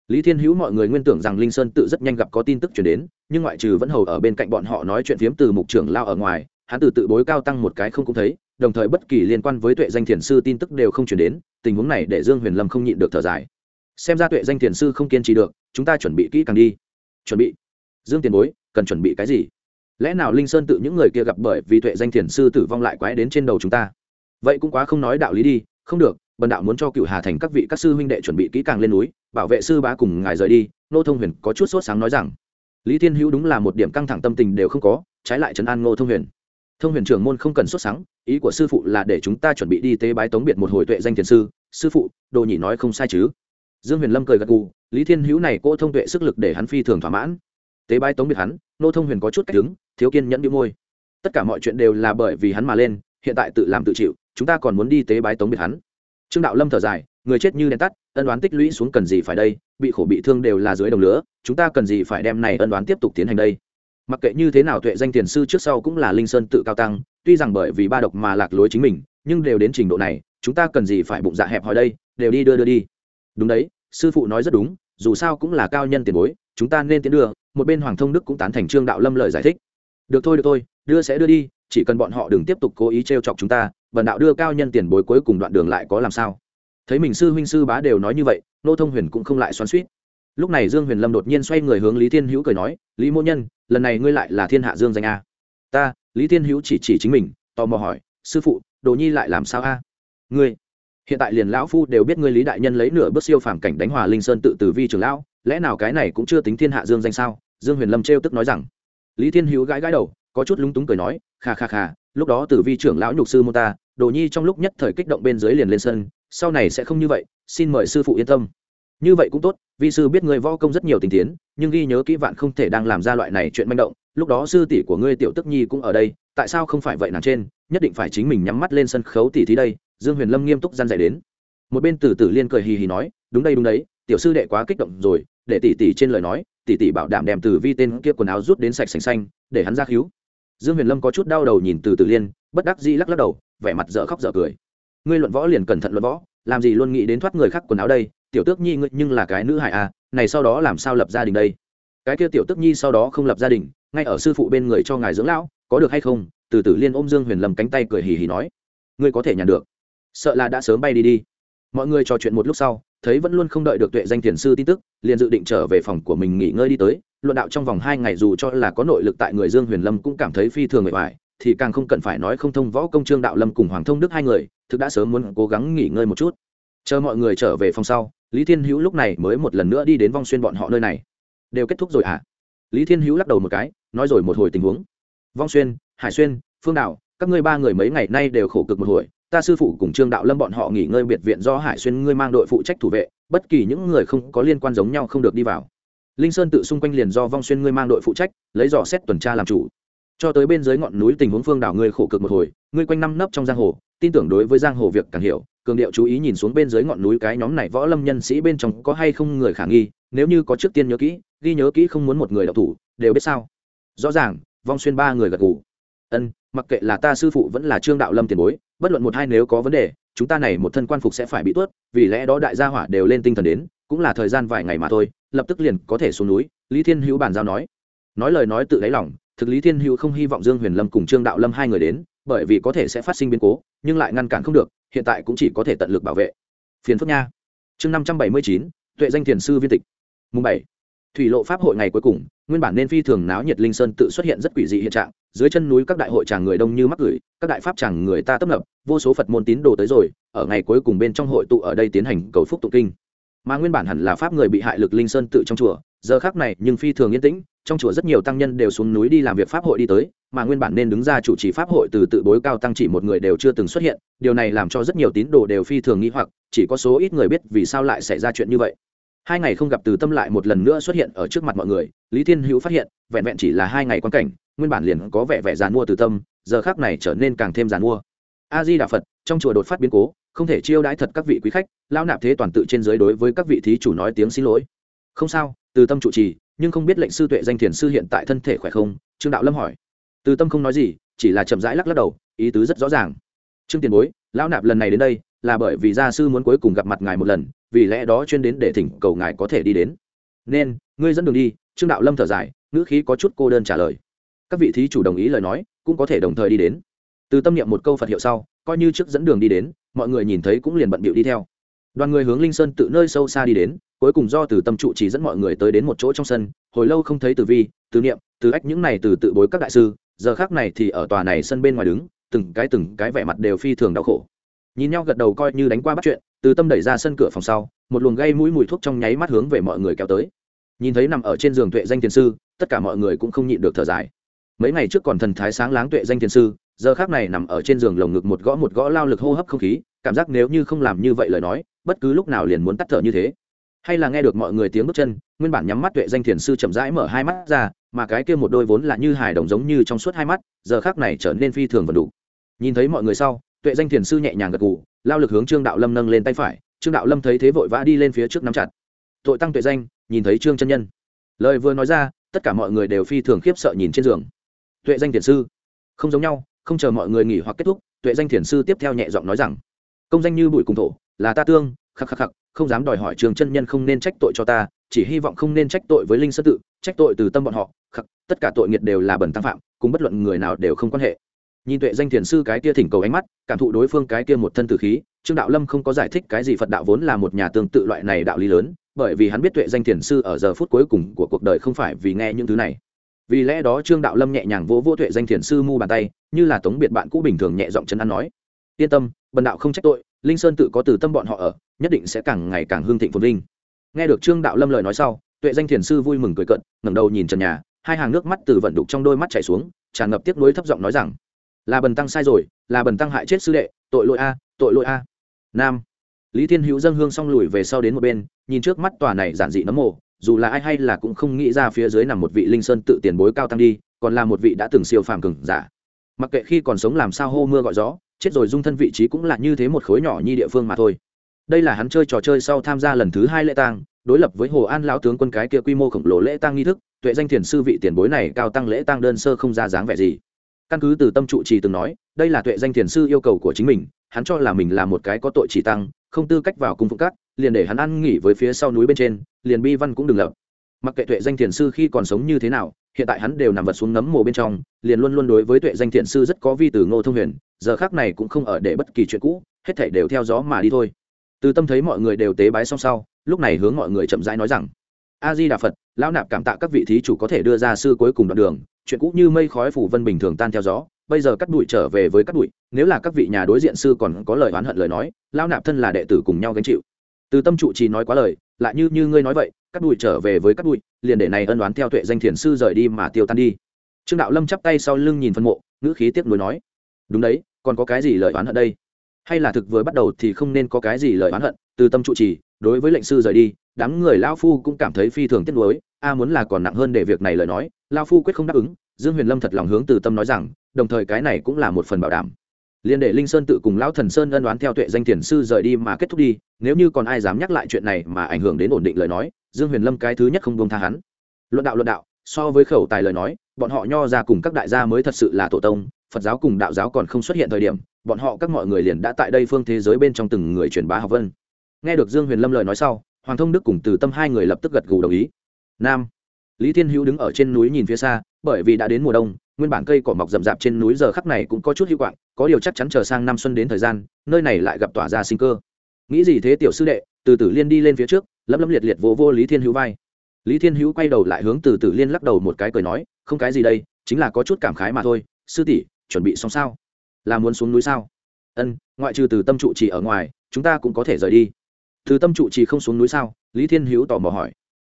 Speaker 1: Lý thiên hữu mọi người nguyên tưởng rằng linh sơn tự rất nhanh gặp có tin tức chuyển đến, nhưng ngoại trừ vẫn hầu ở bên cạnh bọn họ nói chuyện phiếm từ mục trưởng lao ở ngoài, hắn từ tự bối cao tăng một cái không cũng thấy, đồng thời bất kỳ liên quan với tuệ danh thiền sư tin tức đều không chuyển đến, tình huống này để dương huyền lâm không nhịn được thở dài. Xem ra tuệ danh thiền sư không kiên trì được, chúng ta chuẩn bị kỹ càng đi. Chuẩn bị. Dương tiền bối, cần chuẩn bị cái gì? Lẽ nào linh sơn tự những người kia gặp bởi vì tuệ danh thiền sư tử vong lại quái đến trên đầu chúng ta? Vậy cũng quá không nói đạo lý đi, không được, bần đạo muốn cho cựu hà thành các vị các sư huynh đệ chuẩn bị kỹ càng lên núi, bảo vệ sư bá cùng ngài rời đi nô thông huyền có chút sốt sáng nói rằng, lý thiên hữu đúng là một điểm căng thẳng tâm tình đều không có, trái lại trấn an ngô thông huyền. Thông huyền trưởng môn không cần sốt sáng, ý của sư phụ là để chúng ta chuẩn bị đi tế bái tống biệt một hồi tuệ danh thiền sư sư phụ, đồ nhị nói không sai chứ. Dương huyền lâm cười gật gù, lý thiên hữu này cỗ thông tuệ sức lực để hắn phi thường thỏa mãn. Tế bái tống biệt hắn nô thông huyền có chút cách đứng, thiếu kiên nhẫn bị môi. Tất cả mọi chuyện đều là bởi vì hắn mà lên hiện tại tự làm tự chịu, chúng ta còn muốn đi tế bái tống biệt hắn. Trương đạo lâm thở dài, người chết như đèn tắt, ân đoán tích lũy xuống cần gì phải đây, bị khổ bị thương đều là dưới đồng lửa, chúng ta cần gì phải đem này ân đoán tiếp tục tiến hành đây? Mặc kệ như thế nào tuệ danh tiền sư trước sau cũng là linh sơn tự cao tăng, tuy rằng bởi vì ba độc mà lạc lối chính mình, nhưng đều đến trình độ này, chúng ta cần gì phải bụng dạ hẹp hòi đây, đều đi đưa đưa đi. Đúng đấy, sư phụ nói rất đúng, dù sao cũng là cao nhân tiền bối, chúng ta nên tiến đưa, một bên hoàng thông đức cũng tán thành trương đạo lâm lời giải thích. Được thôi được thôi, đưa sẽ đưa đi chỉ cần bọn họ đừng tiếp tục cố ý t r e o chọc chúng ta, bần đạo đưa cao nhân tiền bối cuối cùng đoạn đường lại có làm sao? Thấy mình sư huynh sư bá đều nói như vậy, nô thông huyền cũng không lại xoắn suýt lúc này dương huyền lâm đột nhiên xoay người hướng lý thiên hữu cười nói, lý mô nhân, lần này ngươi lại là thiên hạ dương danh a. Ta, lý thiên hữu chỉ chỉ chính mình, tò mò hỏi, sư phụ, đồ nhi lại làm sao a? Ngươi, hiện tại liền lão phu đều biết ngươi lý đại nhân lấy nửa bước siêu phàm cảnh đánh hòa linh sơn tự tử vi trường lão, lẽ nào cái này cũng chưa tính thiên hạ dương danh sao? Dương huyền lâm trêu tức nói rằng. Lý thiên hữu gãi gãi đầu có chút lúng túng cười nói, kha kha kha, lúc đó từ vi trưởng lão nhục sư mô ta, đồ nhi trong lúc nhất thời kích động bên dưới liền lên sân, sau này sẽ không như vậy, xin mời sư phụ yên tâm. Như vậy cũng tốt, vi sư biết ngươi võ công rất nhiều tình tiến, nhưng ghi nhớ kỹ vạn không thể đang làm ra loại này chuyện manh động, lúc đó sư tỷ của ngươi tiểu tức nhi cũng ở đây, tại sao không phải vậy nàng trên, nhất định phải chính mình nhắm mắt lên sân khấu tỷ thí đây, dương huyền lâm nghiêm túc gian dạy đến. Một bên tử tử liên cười hì hì nói, đúng đây, đúng đấy, tiểu sư đệ quá kích động rồi, để tỷ tỷ trên lời nói, tỷ tỷ bảo đảm đem từ vi tên kia quần áo rút đến sạch sành xanh, để hắn ra cứu dương huyền lâm có chút đau đầu nhìn từ tử liên, bất đắc dĩ lắc lắc đầu, vẻ mặt dở khóc dở cười. Ngươi luận võ liền cẩn thận luận võ, làm gì luôn nghĩ đến thoát người khác quần áo đây, tiểu tước nhi ngươi nhưng là cái nữ hại à này sau đó làm sao lập gia đình đây? Cái kia tiểu tước nhi sau đó không lập gia đình, ngay ở sư phụ bên người cho ngài dưỡng lão, có được hay không? Từ tử liên ôm dương huyền lâm cánh tay cười hì hì nói. Ngươi có thể nhàn được. Sợ là đã sớm bay đi đi. Mọi người trò chuyện một lúc sau, thấy vẫn luôn không đợi được tuệ danh thiền sư tin tức, liền dự định trở về phòng của mình nghỉ ngơi đi tới luận đạo trong vòng hai ngày dù cho là có nội lực tại người dương huyền lâm cũng cảm thấy phi thường người ngoài thì càng không cần phải nói không thông võ công trương đạo lâm cùng hoàng thông đức hai người, thực đã sớm muốn cố gắng nghỉ ngơi một chút. Chờ mọi người trở về phòng sau, lý thiên hữu lúc này mới một lần nữa đi đến vong xuyên bọn họ nơi này. Đều kết thúc rồi à lý thiên hữu lắc đầu một cái, nói rồi một hồi tình huống. Vong xuyên, hải xuyên, phương đạo, các ngươi ba người mấy ngày nay đều khổ cực một hồi, ta sư phụ cùng trương đạo lâm bọn họ nghỉ ngơi biệt viện do hải xuyên ngươi mang đội phụ trách thủ vệ, bất kỳ những người không có liên quan giống nhau không được đi vào linh sơn tự xung quanh liền do vong xuyên ngươi mang đội phụ trách, lấy dò xét tuần tra làm chủ. Cho tới bên dưới ngọn núi tình huống phương đảo ngươi khổ cực một hồi, ngươi quanh năm nấp trong giang hồ, tin tưởng đối với giang hồ việc càng hiểu, cường điệu chú ý nhìn xuống bên dưới ngọn núi cái nhóm này võ lâm nhân sĩ bên trong có hay không người khả nghi, nếu như có trước tiên nhớ kỹ, ghi nhớ kỹ không muốn một người đậu thủ, đều biết sao. Rõ ràng, vong xuyên ba người gật gù. Ân, mặc kệ là ta sư phụ vẫn là trương đạo lâm tiền bối, bất luận một hai nếu có vấn đề, chúng ta này một thân quan phục sẽ phải bị tuốt, vì lẽ đó đại gia hỏa đều lên tinh thần đến, cũng là thời gian vài ngày mà thôi lập tức liền có thể xuống núi, lý thiên hữu bàn giao nói. Nói lời nói tự đáy lòng, thực lý thiên hữu không hy vọng dương huyền lâm cùng trương đạo lâm hai người đến, bởi vì có thể sẽ phát sinh biến cố, nhưng lại ngăn cản không được, hiện tại cũng chỉ có thể tận lực bảo vệ. Phiền phức nha. Chương năm trăm bảy mươi chín, tuệ danh thiền sư viên tịch. Mùng bảy. Thủy lộ pháp hội ngày cuối cùng, nguyên bản nên phi thường náo nhiệt linh sơn tự xuất hiện rất quỷ dị hiện trạng, dưới chân núi các đại hội tràng người đông như mắc gửi, các đại pháp tràng người ta tấp nập, vô số phật môn tín đồ tới rồi, ở ngày cuối cùng bên trong hội tụ ở đây tiến hành cầu phúc tụng kinh mà nguyên bản hẳn là pháp người bị hại lực linh sơn tự trong chùa, giờ khác này nhưng phi thường yên tĩnh, trong chùa rất nhiều tăng nhân đều xuống núi đi làm việc pháp hội đi tới, mà nguyên bản nên đứng ra chủ trì pháp hội từ tự bối cao tăng chỉ một người đều chưa từng xuất hiện, điều này làm cho rất nhiều tín đồ đều phi thường nghi hoặc, chỉ có số ít người biết vì sao lại xảy ra chuyện như vậy. Hai ngày không gặp từ tâm lại một lần nữa xuất hiện ở trước mặt mọi người, lý thiên hữu phát hiện, vẹn vẹn chỉ là hai ngày quan cảnh, nguyên bản liền có vẻ vẻ giàn mua từ tâm, giờ khác này trở nên càng thêm giàn mua. A di đà phật, trong chùa đột phát biến cố, không thể chiêu đãi thật các vị quý khách lão nạp thế toàn tự trên giới đối với các vị thí chủ nói tiếng xin lỗi. Không sao, từ tâm trụ trì, nhưng không biết lệnh sư tuệ danh thiền sư hiện tại thân thể khỏe không? Trương đạo lâm hỏi. Từ tâm không nói gì, chỉ là chậm rãi lắc lắc đầu, ý tứ rất rõ ràng. Trương tiền bối, lão nạp lần này đến đây, là bởi vì gia sư muốn cuối cùng gặp mặt ngài một lần, vì lẽ đó chuyên đến để thỉnh cầu ngài có thể đi đến. Nên, ngươi dẫn đường đi, trương đạo lâm thở dài, ngữ khí có chút cô đơn trả lời. Các vị thí chủ đồng ý lời nói, cũng có thể đồng thời đi đến. Từ tâm niệm một câu phật hiệu sau, coi như trước dẫn đường đi đến, mọi người nhìn thấy cũng liền bận bịu đi theo đoàn người hướng linh sơn tự nơi sâu xa đi đến, cuối cùng do từ tâm trụ chỉ dẫn mọi người tới đến một chỗ trong sân, hồi lâu không thấy từ vi, từ niệm, từ ách những này từ tự bối các đại sư, giờ khác này thì ở tòa này sân bên ngoài đứng, từng cái từng cái vẻ mặt đều phi thường đau khổ. Nhìn nhau gật đầu coi như đánh qua bắt chuyện, từ tâm đẩy ra sân cửa phòng sau, một luồng gây mũi mùi thuốc trong nháy mắt hướng về mọi người kéo tới. Nhìn thấy nằm ở trên giường tuệ danh thiền sư, tất cả mọi người cũng không nhịn được thở dài. Mấy ngày trước còn thần thái sáng láng tuệ danh thiền sư, giờ khác này nằm ở trên giường lồng ngực một gõ một gõ lao lực hô hấp không khí cảm giác nếu như không làm như vậy lời nói, bất cứ lúc nào liền muốn tắt thở như thế. Hay là nghe được mọi người tiếng bước chân, nguyên bản nhắm mắt tuệ danh thiền sư chậm rãi mở hai mắt ra, mà cái kia một đôi vốn là như hài đồng giống như trong suốt hai mắt, giờ khác này trở nên phi thường và đủ. Nhìn thấy mọi người sau, tuệ danh thiền sư nhẹ nhàng gật gù, lao lực hướng trương đạo lâm nâng lên tay phải, trương đạo lâm thấy thế vội vã đi lên phía trước nắm chặt. Tội tăng tuệ danh, nhìn thấy trương chân nhân. Lời vừa nói ra, tất cả mọi người đều phi thường khiếp sợ nhìn trên giường. Tuệ danh thiền sư, không giống nhau, không chờ mọi người nghỉ hoặc kết thúc, tuệ danh thiền sư tiếp theo nhẹ giọng nói rằng công danh như bụi cùng thổ, là ta tương, khắc khắc khắc, không dám đòi hỏi trường chân nhân không nên trách tội cho ta, chỉ hy vọng không nên trách tội với linh sơ tự, trách tội từ tâm bọn họ, khắc, tất cả tội nghiệt đều là bẩn tăng phạm, cùng bất luận người nào đều không quan hệ. Nhìn tuệ danh thiền sư cái kia thỉnh cầu ánh mắt, cảm thụ đối phương cái kia một thân tử khí, trương đạo lâm không có giải thích cái gì phật đạo vốn là một nhà tương tự loại này đạo lý lớn, bởi vì hắn biết tuệ danh thiền sư ở giờ phút cuối cùng của cuộc đời không phải vì nghe những thứ này. Vì lẽ đó trương đạo lâm nhẹ nhàng vỗ vỗ tuệ danh thiền sư mu bàn tay, như là tống biệt bạn cũ bình thường nhẹ giọng chân ăn nói, yên tâm bần đạo không trách tội, linh sơn tự có từ tâm bọn họ ở, nhất định sẽ càng ngày càng hương thịnh phồn linh nghe được trương đạo lâm lời nói sau, tuệ danh thiền sư vui mừng cười cận ngẩng đầu nhìn trần nhà, hai hàng nước mắt từ vận đục trong đôi mắt chảy xuống, tràn ngập tiếc nuối thấp giọng nói rằng, là bần tăng sai rồi, là bần tăng hại chết sư đệ, tội lỗi a, tội lỗi a. Nam, lý thiên hữu dâng hương xong lùi về sau đến một bên, nhìn trước mắt tòa này giản dị nấm mồ dù là ai hay là cũng không nghĩ ra phía dưới nằm một vị linh sơn tự tiền bối cao tăng đi, còn là một vị đã từng siêu phàm cường giả. Mặc kệ khi còn sống làm sao hô mưa gọi gió chết rồi dung thân vị trí cũng là như thế một khối nhỏ nhi địa phương mà thôi. Đây là hắn chơi trò chơi sau tham gia lần thứ hai lễ tang, đối lập với hồ an lão tướng quân cái kia quy mô khổng lồ lễ tang nghi thức, tuệ danh thiền sư vị tiền bối này cao tăng lễ tang đơn sơ không ra dáng vẻ gì. Căn cứ từ tâm trụ trì từng nói, đây là tuệ danh thiền sư yêu cầu của chính mình, hắn cho là mình là một cái có tội chỉ tăng, không tư cách vào cung phụng cát liền để hắn ăn nghỉ với phía sau núi bên trên, liền bi văn cũng đừng lập. Mặc kệ tuệ danh thiền sư khi còn sống như thế nào, hiện tại hắn đều nằm vật xuống nấm mồ bên trong, liền luôn luôn đối với tuệ danh thiền sư rất có vi từ ngô thông huyền giờ khác này cũng không ở để bất kỳ chuyện cũ, hết thảy đều theo gió mà đi thôi. Từ tâm thấy mọi người đều tế bái xong sau, lúc này hướng mọi người chậm rãi nói rằng a di đà phật lão nạp cảm tạ các vị thí chủ có thể đưa ra sư cuối cùng đoạn đường, chuyện cũ như mây khói phủ vân bình thường tan theo gió, bây giờ cắt bụi trở về với cắt bụi, nếu là các vị nhà đối diện sư còn có lời oán hận lời nói, lão nạp thân là đệ tử cùng nhau gánh chịu. Từ tâm trụ trì nói quá lời, lại như như ngươi nói vậy, cắt bụi trở về với cắt bụi, liền để này ân đoán theo tuệ danh thiền sư rời đi mà tiêu tan đi. Trương đạo lâm chắp tay sau lưng nhìn phân mộ, ngữ khí tiếc nuối nói đúng đấy, còn có cái gì lời oán hận đây? Hay là thực vừa bắt đầu thì không nên có cái gì lời oán hận, từ tâm trụ trì, đối với lệnh sư rời đi, đám người lao phu cũng cảm thấy phi thường tiếc nuối, a muốn là còn nặng hơn để việc này lời nói, lao phu quyết không đáp ứng, dương huyền lâm thật lòng hướng từ tâm nói rằng, đồng thời cái này cũng là một phần bảo đảm. Liên để linh sơn tự cùng lão thần sơn ân đoán theo tuệ danh thiền sư rời đi mà kết thúc đi, nếu như còn ai dám nhắc lại chuyện này mà ảnh hưởng đến ổn định lời nói, dương huyền lâm cái thứ nhất không buông tha hắn. Luận đạo luận đạo, so với khẩu tài lời nói, bọn họ nho ra cùng các đại gia mới thật sự là tổ tông phật giáo cùng đạo giáo còn không xuất hiện thời điểm bọn họ các mọi người liền đã tại đây phương thế giới bên trong từng người truyền bá học vân. Nghe được dương huyền lâm lời nói sau hoàng thông đức cùng từ tâm hai người lập tức gật gù đồng ý. Nam lý thiên hữu đứng ở trên núi nhìn phía xa bởi vì đã đến mùa đông nguyên bản cây cỏ mọc rậm rạp trên núi giờ khắc này cũng có chút hữu quạng có điều chắc chắn chờ sang năm xuân đến thời gian nơi này lại gặp tỏa ra sinh cơ. Nghĩ gì thế tiểu sư đệ từ tử liên đi lên phía trước lấm lấm liệt liệt vỗ vô, vô lý thiên hữu vai. Lý thiên hữu quay đầu lại hướng từ tử liên lắc đầu một cái cười nói không cái gì đây chính là có chút cảm khái mà thôi sư tỷ chuẩn bị xong sao? Là muốn xuống núi sao? Ân, ngoại trừ từ tâm trụ trì ở ngoài, chúng ta cũng có thể rời đi. Từ tâm trụ trì không xuống núi sao? Lý thiên hữu tò mò hỏi.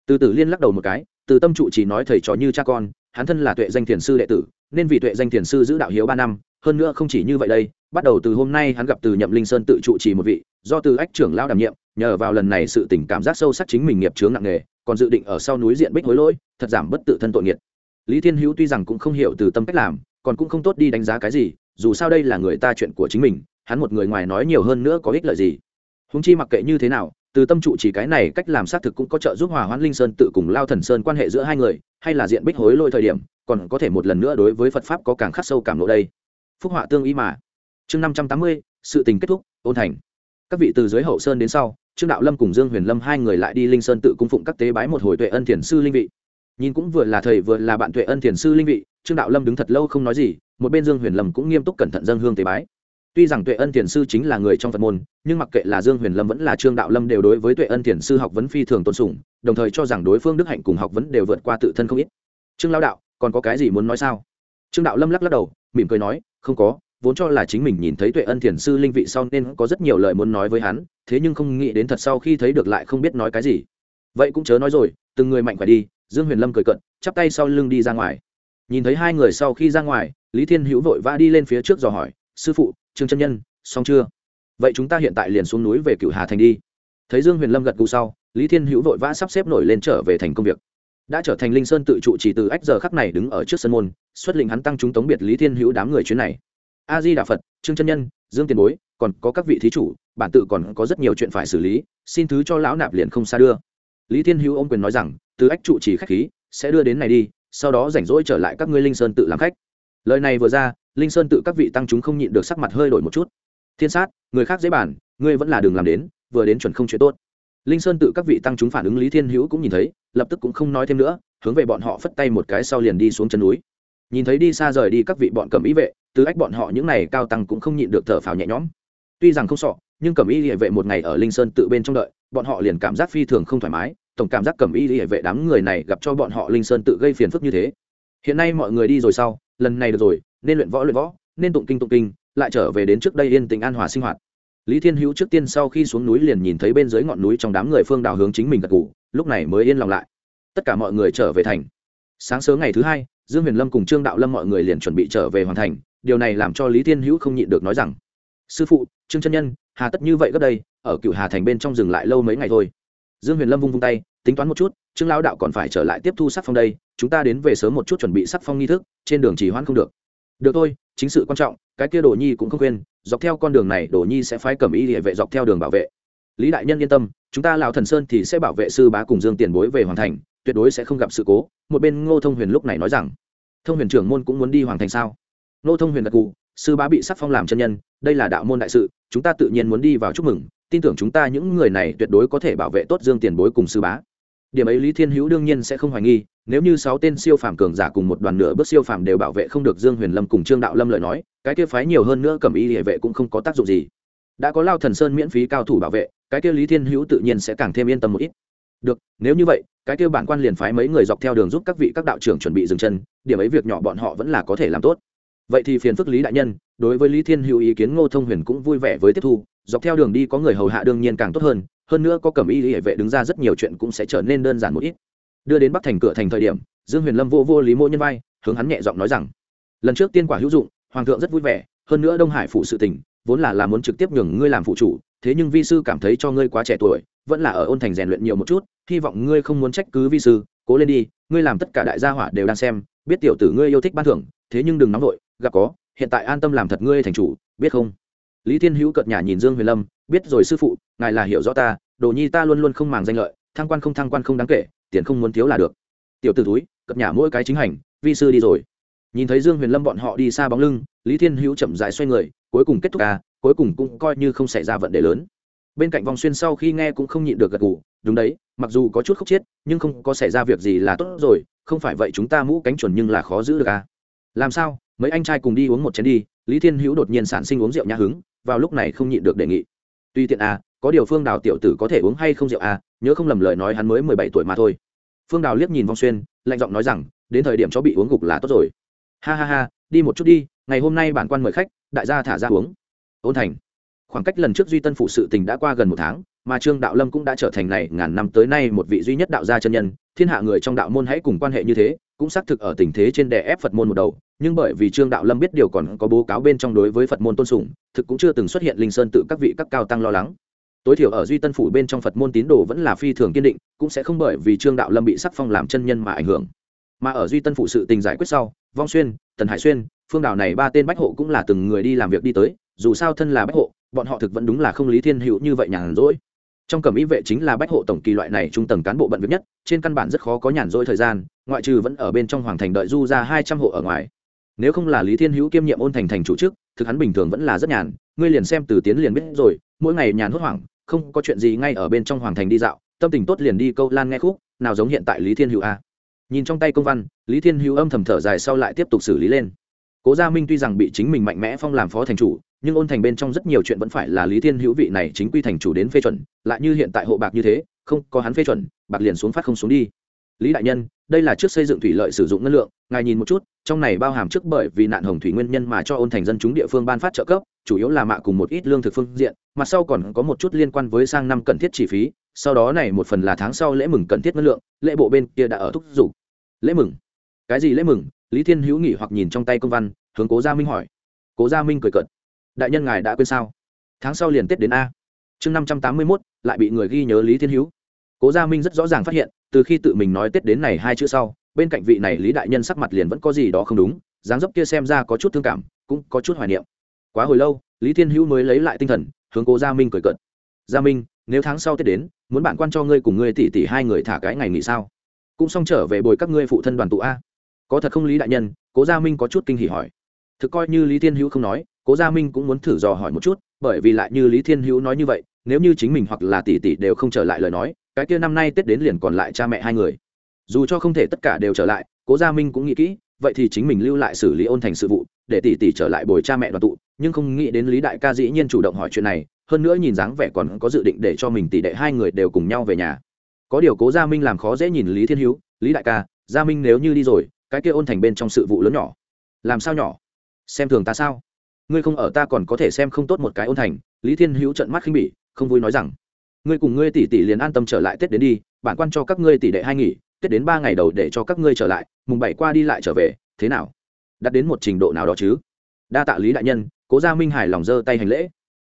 Speaker 1: Từ tử liên lắc đầu một cái, từ tâm trụ trì nói thầy trò như cha con, hắn thân là tuệ danh thiền sư đệ tử, nên vì tuệ danh thiền sư giữ đạo hiếu ba năm, hơn nữa không chỉ như vậy đây, bắt đầu từ hôm nay hắn gặp từ nhậm linh sơn tự trụ trì một vị, do từ ách trưởng lao đảm nhiệm, nhờ vào lần này sự tình cảm giác sâu sắc chính mình nghiệp chướng nặng nề, còn dự định ở sau núi diện bích hối lỗi, thật giảm bất tự thân tội nghiệt lý thiên hữu tuy rằng cũng không hiểu từ tâm cách làm còn cũng không tốt đi đánh giá cái gì, dù sao đây là người ta chuyện của chính mình, hắn một người ngoài nói nhiều hơn nữa có ích lợi gì. Húng chi mặc kệ như thế nào, từ tâm trụ chỉ cái này cách làm xác thực cũng có trợ giúp hòa hoãn linh sơn tự cùng lao thần sơn quan hệ giữa hai người, hay là diện bích hối lôi thời điểm, còn có thể một lần nữa đối với phật pháp có càng khắc sâu cảm lộ đây. Phúc họa tương ý mà. Chương năm trăm tám mươi, sự tình kết thúc, ôn thành. Các vị từ dưới hậu sơn đến sau, trương đạo lâm cùng dương huyền lâm hai người lại đi linh sơn tự cung phụng các tế bái một hồi tuệ ân thiền sư linh vị nhìn cũng vừa là thầy vừa là bạn tuệ ân thiền sư linh vị, trương đạo lâm đứng thật lâu không nói gì, một bên dương huyền lâm cũng nghiêm túc cẩn thận dân hương tế bái. Tuy rằng tuệ ân thiền sư chính là người trong phật môn, nhưng mặc kệ là dương huyền lâm vẫn là trương đạo lâm đều đối với tuệ ân thiền sư học vấn phi thường tôn sùng, đồng thời cho rằng đối phương đức hạnh cùng học vấn đều vượt qua tự thân không ít. Trương lao đạo, còn có cái gì muốn nói sao? Trương đạo lâm lắc lắc đầu, mỉm cười nói, không có, vốn cho là chính mình nhìn thấy tuệ ân thiền sư linh vị sau nên có rất nhiều lời muốn nói với hắn, thế nhưng không nghĩ đến thật sau khi thấy được lại không biết nói cái gì. Vậy cũng chớ nói rồi, từng người mạnh khỏe đi dương huyền lâm cười cận chắp tay sau lưng đi ra ngoài. Nhìn thấy hai người sau khi ra ngoài, lý thiên hữu vội vã đi lên phía trước dò hỏi, sư phụ, trương chân nhân, xong chưa? Vậy chúng ta hiện tại liền xuống núi về cựu hà thành đi. Thấy dương huyền lâm gật gù sau, lý thiên hữu vội vã sắp xếp nổi lên trở về thành công việc. Đã trở thành linh sơn tự trụ chỉ từ ách giờ khắc này đứng ở trước sân môn, xuất lĩnh hắn tăng chúng tống biệt lý thiên hữu đám người chuyến này. A di đà phật, trương chân nhân, dương tiền bối, còn có các vị thí chủ, bản tự còn có rất nhiều chuyện phải xử lý, xin thứ cho lão nạp liền không xa đưa. Lý thiên hữu ô m quyền nói rằng từ ách trụ chỉ khách khí sẽ đưa đến này đi sau đó rảnh rỗi trở lại các ngươi linh sơn tự làm khách. Lời này vừa ra linh sơn tự các vị tăng chúng không nhịn được sắc mặt hơi đổi một chút. Thiên sát người khác dễ bàn, ngươi vẫn là đường làm đến vừa đến chuẩn không chuyện tốt. Linh sơn tự các vị tăng chúng phản ứng lý thiên hữu cũng nhìn thấy lập tức cũng không nói thêm nữa hướng về bọn họ phất tay một cái sau liền đi xuống chân núi. Nhìn thấy đi xa rời đi các vị bọn cầm ý vệ từ ách bọn họ những này cao tăng cũng không nhịn được thở phào nhẹ nhõm. Tuy rằng không sọ nhưng cầm y địa vệ một ngày ở linh sơn tự bên trong đợi bọn họ liền cảm giác phi thường không thoải mái tổng cảm giác cầm y địa vệ đám người này gặp cho bọn họ linh sơn tự gây phiền phức như thế. Hiện nay mọi người đi rồi sau, lần này được rồi, nên luyện võ luyện võ, nên tụng kinh tụng kinh, lại trở về đến trước đây yên tĩnh an hòa sinh hoạt. Lý thiên hữu trước tiên sau khi xuống núi liền nhìn thấy bên dưới ngọn núi trong đám người phương đào hướng chính mình gật ngủ lúc này mới yên lòng lại. Tất cả mọi người trở về thành. Sáng sớm ngày thứ hai, dương huyền lâm cùng trương đạo lâm mọi người liền chuẩn bị trở về hoàn thành, điều này làm cho lý thiên hữu không nhịn được nói rằng, sư phụ, trương chân nhân, hà tất như vậy gấp đây, ở cựu hà thành bên trong dừng lại lâu mấy ngày thôi dương huyền lâm vung vung tay, tính toán một chút, trương lão đạo còn phải trở lại tiếp thu sắc phong đây, chúng ta đến về sớm một chút chuẩn bị sắc phong nghi thức, trên đường chỉ hoãn không được. Được thôi, chính sự quan trọng, cái kia đồ nhi cũng không quên dọc theo con đường này, đồ nhi sẽ phái cầm ý địa vệ dọc theo đường bảo vệ. Lý đại nhân yên tâm, chúng ta lào thần sơn thì sẽ bảo vệ sư bá cùng dương tiền bối về hoàn thành, tuyệt đối sẽ không gặp sự cố, một bên ngô thông huyền lúc này nói rằng. Thông huyền trưởng môn cũng muốn đi hoàn thành sao? Ngô thông huyền gật cụ sư bá bị sắc phong làm chân nhân, đây là đạo môn đại sự, chúng ta tự nhiên muốn đi vào chúc mừng, tin tưởng chúng ta những người này tuyệt đối có thể bảo vệ tốt dương tiền bối cùng sư bá. Điểm ấy lý thiên hữu đương nhiên sẽ không hoài nghi, nếu như sáu tên siêu phàm cường giả cùng một đoàn nửa bước siêu phàm đều bảo vệ không được dương huyền lâm cùng trương đạo lâm lời nói, cái kia phái nhiều hơn nữa cầm ý địa vệ cũng không có tác dụng gì. Đã có lao thần sơn miễn phí cao thủ bảo vệ, cái kia lý thiên hữu tự nhiên sẽ càng thêm yên tâm một ít. Được, nếu như vậy, cái kia bản quan liền phái mấy người dọc theo đường giúp các vị các đạo trưởng chuẩn bị dừng chân, điểm ấy việc nhỏ bọn họ vẫn là có thể làm tốt vậy thì phiền phức lý đại nhân, đối với lý thiên hữu ý kiến ngô thông huyền cũng vui vẻ với tiếp thu, dọc theo đường đi có người hầu hạ đương nhiên càng tốt hơn hơn nữa có cẩm y hệ vệ đứng ra rất nhiều chuyện cũng sẽ trở nên đơn giản một ít. Đưa đến bắc thành cửa thành thời điểm, dương huyền lâm vô vô lý mô nhân vai, hướng hắn nhẹ giọng nói rằng, lần trước tiên quả hữu dụng, hoàng thượng rất vui vẻ, hơn nữa đông hải phụ sự tình, vốn là là muốn trực tiếp nhường ngươi làm phụ chủ, thế nhưng vi sư cảm thấy cho ngươi quá trẻ tuổi, vẫn là ở ôn thành rèn luyện nhiều một chút, hy vọng ngươi không muốn trách cứ vi sư, cố lên đi, ngươi làm tất cả đại gia hỏa đều đang xem, biết tiểu tử ngươi yêu thích ban thưởng, thế nhưng đừng nóng vội gặp có, hiện tại an tâm làm thật ngươi thành chủ, biết không? Lý thiên hữu cợt nhà nhìn dương huyền lâm, biết rồi sư phụ, ngài là hiểu rõ ta, đồ nhi ta luôn luôn không màng danh lợi, thăng quan không thăng quan không đáng kể, tiền không muốn thiếu là được. Tiểu t ử túi cập nhà mỗi cái chính hành, vi sư đi rồi. Nhìn thấy dương huyền lâm bọn họ đi xa bóng lưng, lý thiên hữu chậm dài xoay người, cuối cùng kết thúc ca cuối cùng cũng coi như không xảy ra vấn đề lớn. Bên cạnh vòng xuyên sau khi nghe cũng không nhịn được gật gù, đúng đấy, mặc dù có chút khúc chiết nhưng không có xảy ra việc gì là tốt rồi, không phải vậy chúng ta mũ cánh chuẩn nhưng là khó giữ được à. Làm sao? Mấy anh trai cùng đi uống một chén đi, lý thiên hữu đột nhiên sản sinh uống rượu nhã hứng, vào lúc này không nhịn được đề nghị. Tuy tiện à có điều phương đào tiểu tử có thể uống hay không rượu à nhớ không lầm lời nói hắn mới mười bảy tuổi mà thôi. Phương đào liếc nhìn vong xuyên, lạnh giọng nói rằng, đến thời điểm cho bị uống gục là tốt rồi. Ha ha ha, đi một chút đi, ngày hôm nay bản quan mời khách, đại gia thả ra uống. Ôn thành. Khoảng cách lần trước duy tân phụ sự tình đã qua gần một tháng, mà trương đạo lâm cũng đã trở thành này ngàn năm tới nay một vị duy nhất đạo gia chân nhân, thiên hạ người trong đạo môn hãy cùng quan hệ như thế cũng xác thực ở tình thế trên đè ép phật môn một đầu, nhưng bởi vì trương đạo lâm biết điều còn có bố cáo bên trong đối với phật môn tôn sùng, thực cũng chưa từng xuất hiện linh sơn tự các vị các cao tăng lo lắng. Tối thiểu ở duy tân phủ bên trong phật môn tín đồ vẫn là phi thường kiên định, cũng sẽ không bởi vì trương đạo lâm bị sắc phong làm chân nhân mà ảnh hưởng. Mà ở duy tân phủ sự tình giải quyết sau, vong xuyên, tần hải xuyên, phương đảo này ba tên bách hộ cũng là từng người đi làm việc đi tới, dù sao thân là bách hộ, bọn họ thực vẫn đúng là không lý thiên hữu như vậy nhàn rỗi trong cẩm ý vệ chính là bách hộ tổng kỳ loại này trung tầng cán bộ bận việc nhất, trên căn bản rất khó có nhàn rỗi thời gian, ngoại trừ vẫn ở bên trong hoàng thành đợi du ra hai trăm hộ ở ngoài. Nếu không là lý thiên hữu kiêm nhiệm ôn thành thành chủ chức thực hắn bình thường vẫn là rất nhàn, ngươi liền xem từ tiến liền biết rồi, mỗi ngày nhàn hốt hoảng, không có chuyện gì ngay ở bên trong hoàng thành đi dạo, tâm tình tốt liền đi câu lan nghe khúc, nào giống hiện tại lý thiên hữu a. Nhìn trong tay công văn, lý thiên hữu âm thầm thở dài sau lại tiếp tục xử lý lên. Cố gia minh tuy rằng bị chính mình mạnh mẽ phong làm phó thành chủ nhưng ôn thành bên trong rất nhiều chuyện vẫn phải là lý thiên hữu vị này chính quy thành chủ đến phê chuẩn, lại như hiện tại hộ bạc như thế, không có hắn phê chuẩn, bạc liền xuống phát không xuống đi. Lý đại nhân, đây là trước xây dựng thủy lợi sử dụng ngân lượng, ngài nhìn một chút, trong này bao hàm trước bởi vì nạn hồng thủy nguyên nhân mà cho ôn thành dân chúng địa phương ban phát trợ cấp, chủ yếu là mạ cùng một ít lương thực phương diện, mặt sau còn có một chút liên quan với sang năm cần thiết chi phí, sau đó này một phần là tháng sau lễ mừng cần thiết ngân lượng, lễ bộ bên kia đã ở thúc giục. Lễ mừng? Cái gì lễ mừng? Lý thiên hữu nghỉ hoặc nhìn trong tay công văn, hướng cố gia minh hỏi. Cố gia minh cười cợt đại nhân ngài đã quên sao? Tháng sau liền tết đến a. Chương năm trăm tám mươi mốt, lại bị người ghi nhớ lý thiên hữu. Cố gia minh rất rõ ràng phát hiện, từ khi tự mình nói tết đến này hai chữ sau, bên cạnh vị này lý đại nhân sắc mặt liền vẫn có gì đó không đúng, dáng dấp kia xem ra có chút thương cảm, cũng có chút hoài niệm. Quá hồi lâu, lý thiên hữu mới lấy lại tinh thần, hướng cố gia minh cười cợt. Gia minh, nếu tháng sau tết đến, muốn bạn quan cho ngươi cùng ngươi tỷ tỷ hai người thả cái ngày nghỉ sao? Cũng xong trở về bồi các ngươi phụ thân đoàn tụ a. Có thật không, lý đại nhân? Cố gia minh có chút kinh hỉ hỏi. Thực coi như lý thiên hữu không nói cố gia minh cũng muốn thử dò hỏi một chút, bởi vì lại như lý thiên hữu nói như vậy, nếu như chính mình hoặc là tỷ tỷ đều không trở lại lời nói, cái kia năm nay tết đến liền còn lại cha mẹ hai người. Dù cho không thể tất cả đều trở lại, cố gia minh cũng nghĩ kỹ, vậy thì chính mình lưu lại xử lý ôn thành sự vụ, để tỷ tỷ trở lại bồi cha mẹ đoàn tụ, nhưng không nghĩ đến lý đại ca dĩ nhiên chủ động hỏi chuyện này, hơn nữa nhìn dáng vẻ còn có dự định để cho mình tỷ đệ hai người đều cùng nhau về nhà. Có điều cố gia minh làm khó dễ nhìn lý thiên hữu, lý đại ca, gia minh nếu như đi rồi, cái kia ôn thành bên trong sự vụ lớn nhỏ, làm sao nhỏ? Xem thường ta sao? Ngươi không ở ta còn có thể xem không tốt một cái ôn thành, lý thiên hữu trận mắt khinh bỉ, không vui nói rằng, ngươi cùng ngươi tỷ tỷ liền an tâm trở lại tết đến đi, bản quan cho các ngươi tỷ đệ hai nghỉ, tết đến ba ngày đầu để cho các ngươi trở lại, mùng bảy qua đi lại trở về, thế nào? Đạt đến một trình độ nào đó chứ? Đa tạ lý đại nhân, cố gia minh hải lòng giơ tay hành lễ.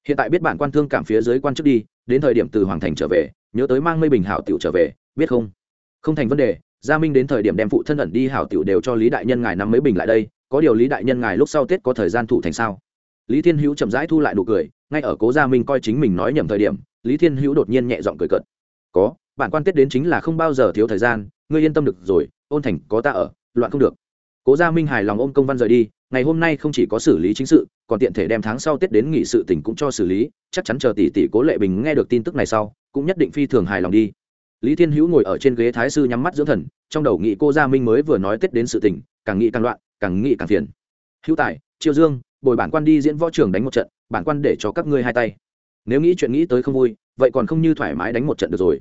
Speaker 1: Hiện tại biết bản quan thương cảm phía dưới quan chức đi, đến thời điểm từ hoàng thành trở về, nhớ tới mang mây bình hảo tiểu trở về, biết không? Không thành vấn đề, gia minh đến thời điểm đem phụ thân ẩn đi hảo tiểu đều cho lý đại nhân ngài năm mấy bình lại đây, có điều lý đại nhân ngài lúc sau tết có thời gian thủ thành sao? Lý thiên hữu chậm rãi thu lại nụ cười, ngay ở cố gia minh coi chính mình nói nhầm thời điểm, lý thiên hữu đột nhiên nhẹ giọng cười cợt. Có, bản quan tết đến chính là không bao giờ thiếu thời gian, ngươi yên tâm được rồi, ôn thành có ta ở, loạn không được. Cố gia minh hài lòng ôm công văn rời đi, ngày hôm nay không chỉ có xử lý chính sự, còn tiện thể đem tháng sau tết đến nghị sự tỉnh cũng cho xử lý, chắc chắn chờ tỷ tỷ cố lệ bình nghe được tin tức này sau, cũng nhất định phi thường hài lòng đi. Lý thiên hữu ngồi ở trên ghế thái sư nhắm mắt dưỡng thần, trong đầu nghị cô gia minh mới vừa nói tết đến sự tỉnh càng nghĩ càng loạn, càng nghĩ càng phiền. Hữu tài chiêu dương bồi bản quan đi diễn võ trường đánh một trận, bản quan để cho các ngươi hai tay. Nếu nghĩ chuyện nghĩ tới không vui, vậy còn không như thoải mái đánh một trận được rồi.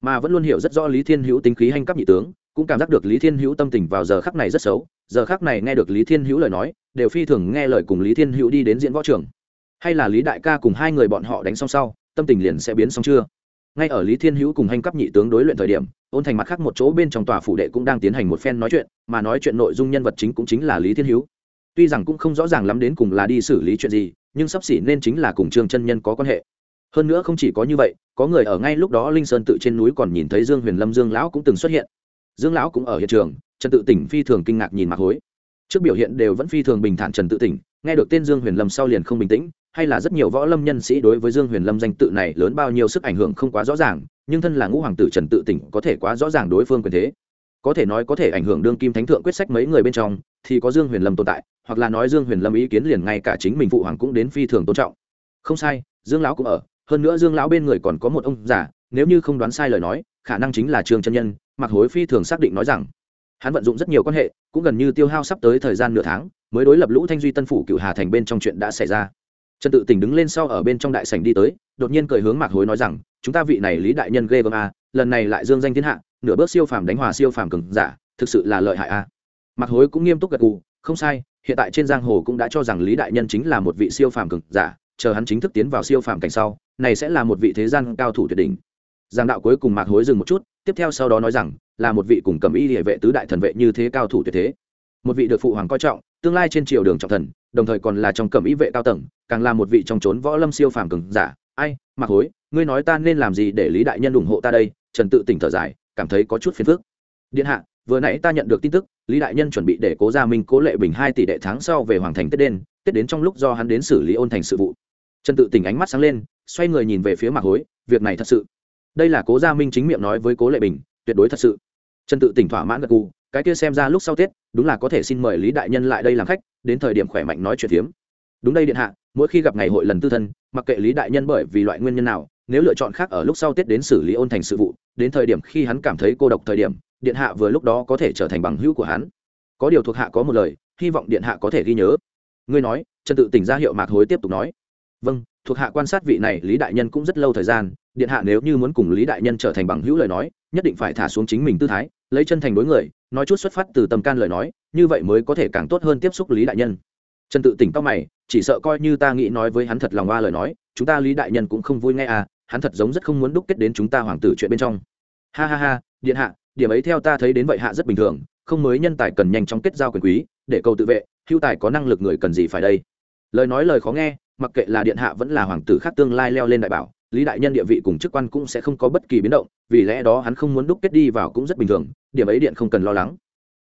Speaker 1: Mà vẫn luôn hiểu rất rõ lý thiên hữu tính khí hành cấp nhị tướng, cũng cảm giác được lý thiên hữu tâm tình vào giờ khắc này rất xấu, giờ khắc này nghe được lý thiên hữu lời nói, đều phi thường nghe lời cùng lý thiên hữu đi đến diễn võ trường. Hay là lý đại ca cùng hai người bọn họ đánh xong sau, tâm tình liền sẽ biến xong chưa? Ngay ở lý thiên hữu cùng hành cấp nhị tướng đối luyện thời điểm, ôn thành mặt khác một chỗ bên trong tòa phủ đệ cũng đang tiến hành một phen nói chuyện, mà nói chuyện nội dung nhân vật chính cũng chính là lý thiên hữu tuy rằng cũng không rõ ràng lắm đến cùng là đi xử lý chuyện gì, nhưng sắp xỉ nên chính là cùng trương chân nhân có quan hệ. Hơn nữa không chỉ có như vậy, có người ở ngay lúc đó linh sơn tự trên núi còn nhìn thấy dương huyền lâm dương lão cũng từng xuất hiện. Dương lão cũng ở hiện trường, trần tự tỉnh phi thường kinh ngạc nhìn mạc hối. Trước biểu hiện đều vẫn phi thường bình thản trần tự tỉnh, nghe được tên dương huyền lâm sau liền không bình tĩnh, hay là rất nhiều võ lâm nhân sĩ đối với dương huyền lâm danh tự này lớn bao nhiêu sức ảnh hưởng không quá rõ ràng, nhưng thân là ngũ hoàng tử trần tự tỉnh có thể quá rõ ràng đối phương quyền thế có thể nói có thể ảnh hưởng đương kim thánh thượng quyết sách mấy người bên trong, thì có dương huyền lâm tồn tại, hoặc là nói dương huyền lâm ý kiến liền ngay cả chính mình phụ hoàng cũng đến phi thường tôn trọng. Không sai, dương lão cũng ở, hơn nữa dương lão bên người còn có một ông già, nếu như không đoán sai lời nói, khả năng chính là trương chân nhân mặc hối phi thường xác định nói rằng, hắn vận dụng rất nhiều quan hệ, cũng gần như tiêu hao sắp tới thời gian nửa tháng, mới đối lập lũ thanh duy tân phủ cựu hà thành bên trong chuyện đã xảy ra. Trần tự tỉnh đứng lên sau ở bên trong đại sảnh đi tới, đột nhiên cười hướng mạc hối nói rằng, chúng ta vị này lý đại nhân ghê gớm a lần này lại dương danh thiên hạ nửa bước siêu phàm đánh hòa siêu phàm cường giả, thực sự là lợi hại a. Mạc hối cũng nghiêm túc gật gù, không sai, hiện tại trên giang hồ cũng đã cho rằng lý đại nhân chính là một vị siêu phàm cường giả, chờ hắn chính thức tiến vào siêu phàm cảnh sau, này sẽ là một vị thế gian cao thủ tuyệt đỉnh. Giang đạo cuối cùng mạc hối dừng một chút, tiếp theo sau đó nói rằng, là một vị cùng cầm y địa vệ tứ đại thần vệ như thế cao thủ tuyệt thế. Một vị được phụ hoàng coi trọng, tương lai trên triều đường trọng thần, đồng thời còn là trong cầm y vệ cao tầng, càng là một vị trong trốn võ lâm siêu phàm cường giả. Ai, mạc hối, ngươi nói ta nên làm gì để lý đại nhân ủng hộ ta đây? Trần tự tỉnh thở dài cảm thấy có chút phiền phức. Điện hạ vừa nãy ta nhận được tin tức lý đại nhân chuẩn bị để cố gia minh cố lệ bình hai tỷ đệ tháng sau về hoàng thành tết đen tết đến trong lúc do hắn đến xử lý ôn thành sự vụ. Trần tự tỉnh ánh mắt sáng lên xoay người nhìn về phía mạc hối việc này thật sự. Đây là cố gia minh chính miệng nói với cố lệ bình tuyệt đối thật sự. Trần tự tỉnh thỏa mãn gật gù, cái kia xem ra lúc sau tết đúng là có thể xin mời lý đại nhân lại đây làm khách đến thời điểm khỏe mạnh nói chuyện phiếm. Đúng đây điện hạ mỗi khi gặp ngày hội lần tư thân mặc kệ lý đại nhân bởi vì loại nguyên nhân nào nếu lựa chọn khác ở lúc sau tết đến xử lý ôn thành sự vụ đến thời điểm khi hắn cảm thấy cô độc thời điểm, điện hạ vừa lúc đó có thể trở thành bằng hữu của hắn. Có điều thuộc hạ có một lời, hy vọng điện hạ có thể ghi nhớ. Ngươi nói, trần tự tỉnh ra hiệu mạc hối tiếp tục nói. Vâng thuộc hạ quan sát vị này, lý đại nhân cũng rất lâu thời gian, điện hạ nếu như muốn cùng lý đại nhân trở thành bằng hữu lời nói, nhất định phải thả xuống chính mình tư thái, lấy chân thành đối người, nói chút xuất phát từ tầm can lời nói, như vậy mới có thể càng tốt hơn tiếp xúc lý đại nhân. Trần tự tỉnh tóc mày, chỉ sợ coi như ta nghĩ nói với hắn thật lòng qua lời nói, chúng ta lý đại nhân cũng không vui nghe à hắn thật giống rất không muốn đúc kết đến chúng ta hoàng tử chuyện bên trong ha ha ha, điện hạ, điểm ấy theo ta thấy đến vậy hạ rất bình thường, không mới nhân tài cần nhanh chóng kết giao quyền quý, để cầu tự vệ hưu tài có năng lực người cần gì phải đây. Lời nói lời khó nghe, mặc kệ là điện hạ vẫn là hoàng tử khác tương lai leo lên đại bảo, lý đại nhân địa vị cùng chức quan cũng sẽ không có bất kỳ biến động, vì lẽ đó hắn không muốn đúc kết đi vào cũng rất bình thường, điểm ấy điện không cần lo lắng.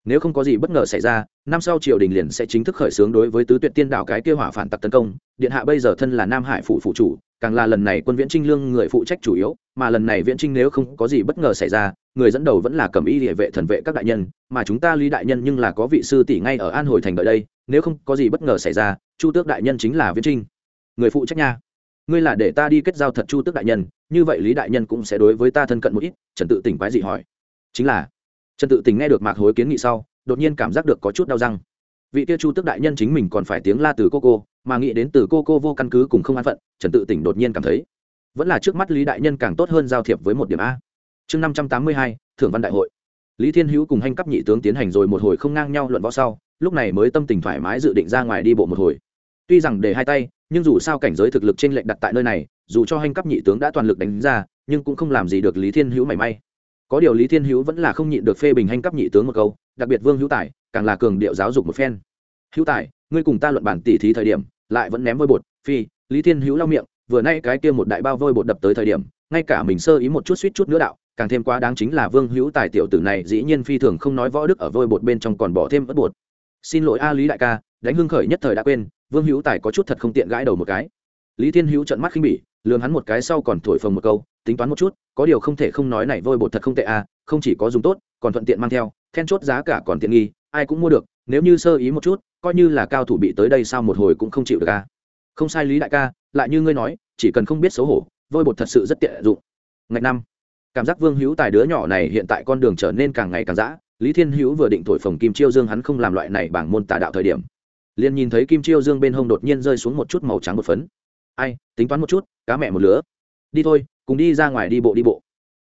Speaker 1: Nếu không có gì bất ngờ xảy ra, năm sau triều đình liền sẽ chính thức khởi xướng đối với tứ tuyệt tiên đảo cái kêu hỏa phản tặc tấn công, điện hạ bây giờ thân là nam hải phủ phụ chủ càng là lần này quân viễn trinh lương người phụ trách chủ yếu, mà lần này viễn trinh nếu không có gì bất ngờ xảy ra, người dẫn đầu vẫn là cầm y địa vệ thần vệ các đại nhân, mà chúng ta lý đại nhân nhưng là có vị sư tỷ ngay ở an hồi thành đợi đây, nếu không có gì bất ngờ xảy ra, chu tước đại nhân chính là viễn trinh. Người phụ trách nha. Ngươi là để ta đi kết giao thật chu tước đại nhân, như vậy lý đại nhân cũng sẽ đối với ta thân cận một ít, trần tự tỉnh quái dị hỏi. Chính là, trần tự tỉnh nghe được mạc hối kiến nghị sau, đột nhiên cảm giác được có chút đau răng. Vị kia chu tước đại nhân chính mình còn phải tiếng la từ cô cô mà nghĩ đến từ cô cô vô căn cứ cùng không an phận, trần tự tỉnh đột nhiên cảm thấy, vẫn là trước mắt lý đại nhân càng tốt hơn giao thiệp với một điểm a. Chương năm trăm tám mươi hai, thưởng văn đại hội. Lý thiên hữu cùng hành cấp nhị tướng tiến hành rồi một hồi không ngang nhau luận võ sau, lúc này mới tâm tình thoải mái dự định ra ngoài đi bộ một hồi. Tuy rằng để hai tay, nhưng dù sao cảnh giới thực lực trên lệnh đặt tại nơi này, dù cho hành cấp nhị tướng đã toàn lực đánh ra, nhưng cũng không làm gì được lý thiên hữu mảy may. Có điều lý thiên hữu vẫn là không nhịn được phê bình hành cấp nhị tướng một câu, đặc biệt vương hữu tài, càng là cường điệu giáo dục một phen. Hữu tài, ngươi cùng ta luận bản tỉ thí thời điểm lại vẫn ném vôi bột, phi, lý thiên hữu lau miệng, vừa nay cái kia một đại bao vôi bột đập tới thời điểm, ngay cả mình sơ ý một chút suýt chút nữa đạo, càng thêm quá đáng chính là vương hữu tài tiểu tử này dĩ nhiên phi thường không nói võ đức ở vôi bột bên trong còn bỏ thêm ớt bột. Xin lỗi a lý đại ca, đánh hưng khởi nhất thời đã quên, vương hữu tài có chút thật không tiện gãi đầu một cái. Lý thiên hữu trận mắt khinh bỉ lường hắn một cái sau còn thổi phồng một câu, tính toán một chút, có điều không thể không nói này vôi bột thật không tệ a, không chỉ có dùng tốt, còn thuận tiện mang theo, then chốt giá cả còn tiện nghi, ai cũng mua được, nếu như sơ ý một chút coi như là cao thủ bị tới đây sao một hồi cũng không chịu được a không sai lý đại ca, lại như ngươi nói, chỉ cần không biết xấu hổ, vôi bột thật sự rất tiện dụng. Ngày năm. Cảm giác vương hữu tài đứa nhỏ này hiện tại con đường trở nên càng ngày càng dã, lý thiên hữu vừa định thổi phồng kim chiêu dương hắn không làm loại này bảng môn tà đạo thời điểm. Liền nhìn thấy kim chiêu dương bên hông đột nhiên rơi xuống một chút màu trắng một phấn. Ai, tính toán một chút, cá mẹ một lứa. Đi thôi, cùng đi ra ngoài đi bộ đi bộ.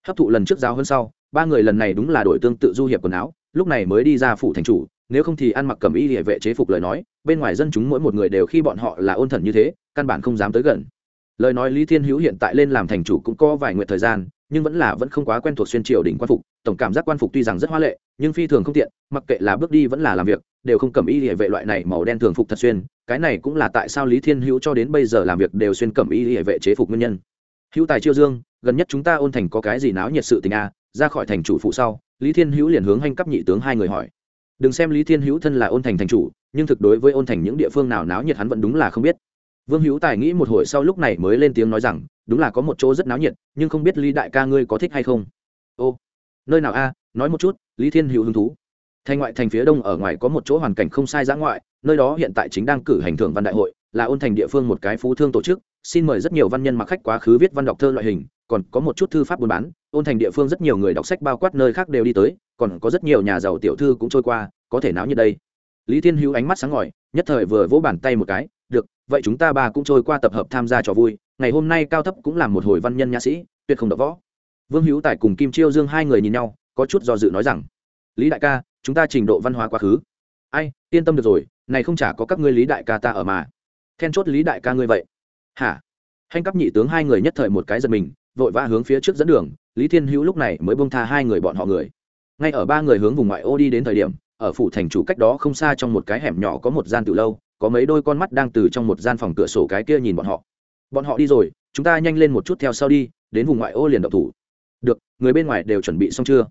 Speaker 1: Hấp thụ lần trước giáo hơn sau, ba người lần này đúng là đổi tương tự du hiệp quần áo, lúc này mới đi ra phủ thành chủ nếu không thì ăn mặc cầm y địa vệ chế phục lời nói, bên ngoài dân chúng mỗi một người đều khi bọn họ là ôn thần như thế, căn bản không dám tới gần. Lời nói lý thiên hữu hiện tại lên làm thành chủ cũng có vài nguyện thời gian, nhưng vẫn là vẫn không quá quen thuộc xuyên triều đỉnh quan phục, tổng cảm giác quan phục tuy rằng rất hoa lệ, nhưng phi thường không tiện, mặc kệ là bước đi vẫn là làm việc, đều không cầm y địa vệ loại này màu đen thường phục thật xuyên, cái này cũng là tại sao lý thiên hữu cho đến bây giờ làm việc đều xuyên cầm y địa vệ chế phục nguyên nhân. Hữu tài chiêu dương, gần nhất chúng ta ôn thành có cái gì náo nhiệt sự tình a ra khỏi thành chủ phụ sau, lý thiên hữu liền hướng hành cấp nhị tướng hai người hỏi đừng xem lý thiên hữu thân là ôn thành thành chủ, nhưng thực đối với ôn thành những địa phương nào náo nhiệt hắn vẫn đúng là không biết. Vương hữu tài nghĩ một hồi sau lúc này mới lên tiếng nói rằng, đúng là có một chỗ rất náo nhiệt, nhưng không biết lý đại ca ngươi có thích hay không? Ô, nơi nào a? Nói một chút, lý thiên hữu hứng thú. Thành ngoại thành phía đông ở ngoài có một chỗ hoàn cảnh không sai giã ngoại, nơi đó hiện tại chính đang cử hành thưởng văn đại hội, là ôn thành địa phương một cái phú thương tổ chức. Xin mời rất nhiều văn nhân mặc khách quá khứ viết văn đọc thơ loại hình còn có một chút thư pháp buôn bán, ôn thành địa phương rất nhiều người đọc sách bao quát nơi khác đều đi tới, còn có rất nhiều nhà giàu tiểu thư cũng trôi qua, có thể náo như đây. Lý thiên hữu ánh mắt sáng ngời, nhất thời vừa vỗ bàn tay một cái, được, vậy chúng ta ba cũng trôi qua tập hợp tham gia trò vui, ngày hôm nay cao thấp cũng làm một hồi văn nhân nhã sĩ, tuyệt không đọc võ. Vương hữu tài cùng kim chiêu dương hai người nhìn nhau, có chút do dự nói rằng, lý đại ca, chúng ta trình độ văn hóa quá khứ. Ai, yên tâm được rồi, này không chả có các ngươi lý đại ca ta ở mà. Then chốt lý đại ca ngươi vậy. Hả? Hành cấp nhị tướng hai người nhất thời một cái giật mình vội vã hướng phía trước dẫn đường, lý thiên hữu lúc này mới bông tha hai người bọn họ người. Ngay ở ba người hướng vùng ngoại ô đi đến thời điểm, ở phủ thành chủ cách đó không xa trong một cái hẻm nhỏ có một gian từ lâu, có mấy đôi con mắt đang từ trong một gian phòng cửa sổ cái kia nhìn bọn họ. Bọn họ đi rồi, chúng ta nhanh lên một chút theo sau đi, đến vùng ngoại ô liền độc thủ. Được, người bên ngoài đều chuẩn bị xong chưa?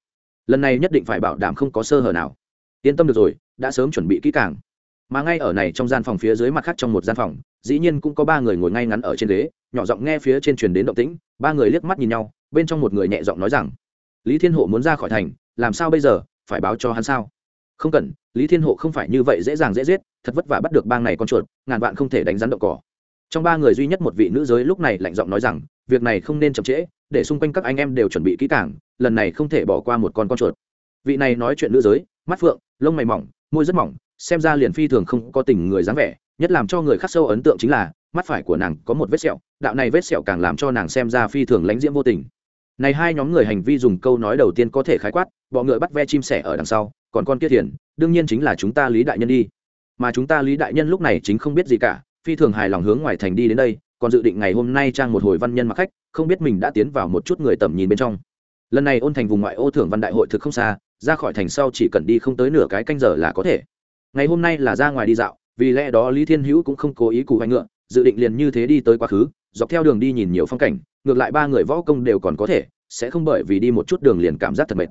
Speaker 1: Lần này nhất định phải bảo đảm không có sơ hở nào. Yên tâm được rồi, đã sớm chuẩn bị kỹ càng. Mà ngay ở này trong gian phòng phía dưới mặt khác trong một gian phòng dĩ nhiên cũng có ba người ngồi ngay ngắn ở trên ghế, nhỏ giọng nghe phía trên truyền đến động tĩnh, ba người liếc mắt nhìn nhau, bên trong một người nhẹ giọng nói rằng, lý thiên hộ muốn ra khỏi thành, làm sao bây giờ, phải báo cho hắn sao? Không cần, lý thiên hộ không phải như vậy dễ dàng dễ giết, thật vất vả bắt được bang này con chuột, ngàn vạn không thể đánh rắn đậu cỏ. Trong ba người duy nhất một vị nữ giới lúc này lạnh giọng nói rằng, việc này không nên chậm trễ, để xung quanh các anh em đều chuẩn bị kỹ càng, lần này không thể bỏ qua một con con chuột. Vị này nói chuyện nữ giới, mắt phượng, lông mày mỏng, môi rất mỏng, xem ra liền phi thường không có tình người dáng vẻ nhất làm cho người khắc sâu ấn tượng chính là, mắt phải của nàng có một vết sẹo, đạo này vết sẹo càng làm cho nàng xem ra phi thường lãnh diễm vô tình. Này hai nhóm người hành vi dùng câu nói đầu tiên có thể khái quát, bọ ngựa bắt ve chim sẻ ở đằng sau, còn con kia thiền, đương nhiên chính là chúng ta lý đại nhân đi. Mà chúng ta lý đại nhân lúc này chính không biết gì cả, phi thường hài lòng hướng ngoài thành đi đến đây, còn dự định ngày hôm nay trang một hồi văn nhân mặc khách, không biết mình đã tiến vào một chút người tầm nhìn bên trong. Lần này ôn thành vùng ngoại ô thưởng văn đại hội thực không xa, ra khỏi thành sau chỉ cần đi không tới nửa cái canh giờ là có thể. Ngày hôm nay là ra ngoài đi dạo vì lẽ đó lý thiên hữu cũng không cố ý cù hoành ngựa, dự định liền như thế đi tới quá khứ, dọc theo đường đi nhìn nhiều phong cảnh, ngược lại ba người võ công đều còn có thể, sẽ không bởi vì đi một chút đường liền cảm giác thật mệt.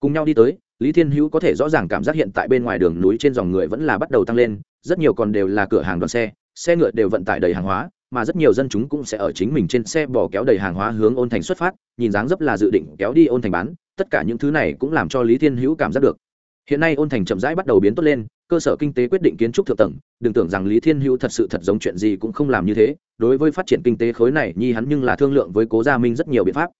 Speaker 1: Cùng nhau đi tới, lý thiên hữu có thể rõ ràng cảm giác hiện tại bên ngoài đường núi trên dòng người vẫn là bắt đầu tăng lên, rất nhiều còn đều là cửa hàng đoàn xe xe ngựa đều vận tải đầy hàng hóa, mà rất nhiều dân chúng cũng sẽ ở chính mình trên xe bỏ kéo đầy hàng hóa hướng ôn thành xuất phát, nhìn dáng dấp là dự định kéo đi ôn thành bán, tất cả những thứ này cũng làm cho lý thiên hữu cảm giác được. Hiện nay ôn thành chậm rãi bắt đầu biến tốt lên cơ sở kinh tế quyết định kiến trúc thượng tầng, đừng tưởng rằng lý thiên hữu thật sự thật giống chuyện gì cũng không làm như thế, đối với phát triển kinh tế khối này, nhi hắn nhưng là thương lượng với cố gia minh rất nhiều biện pháp.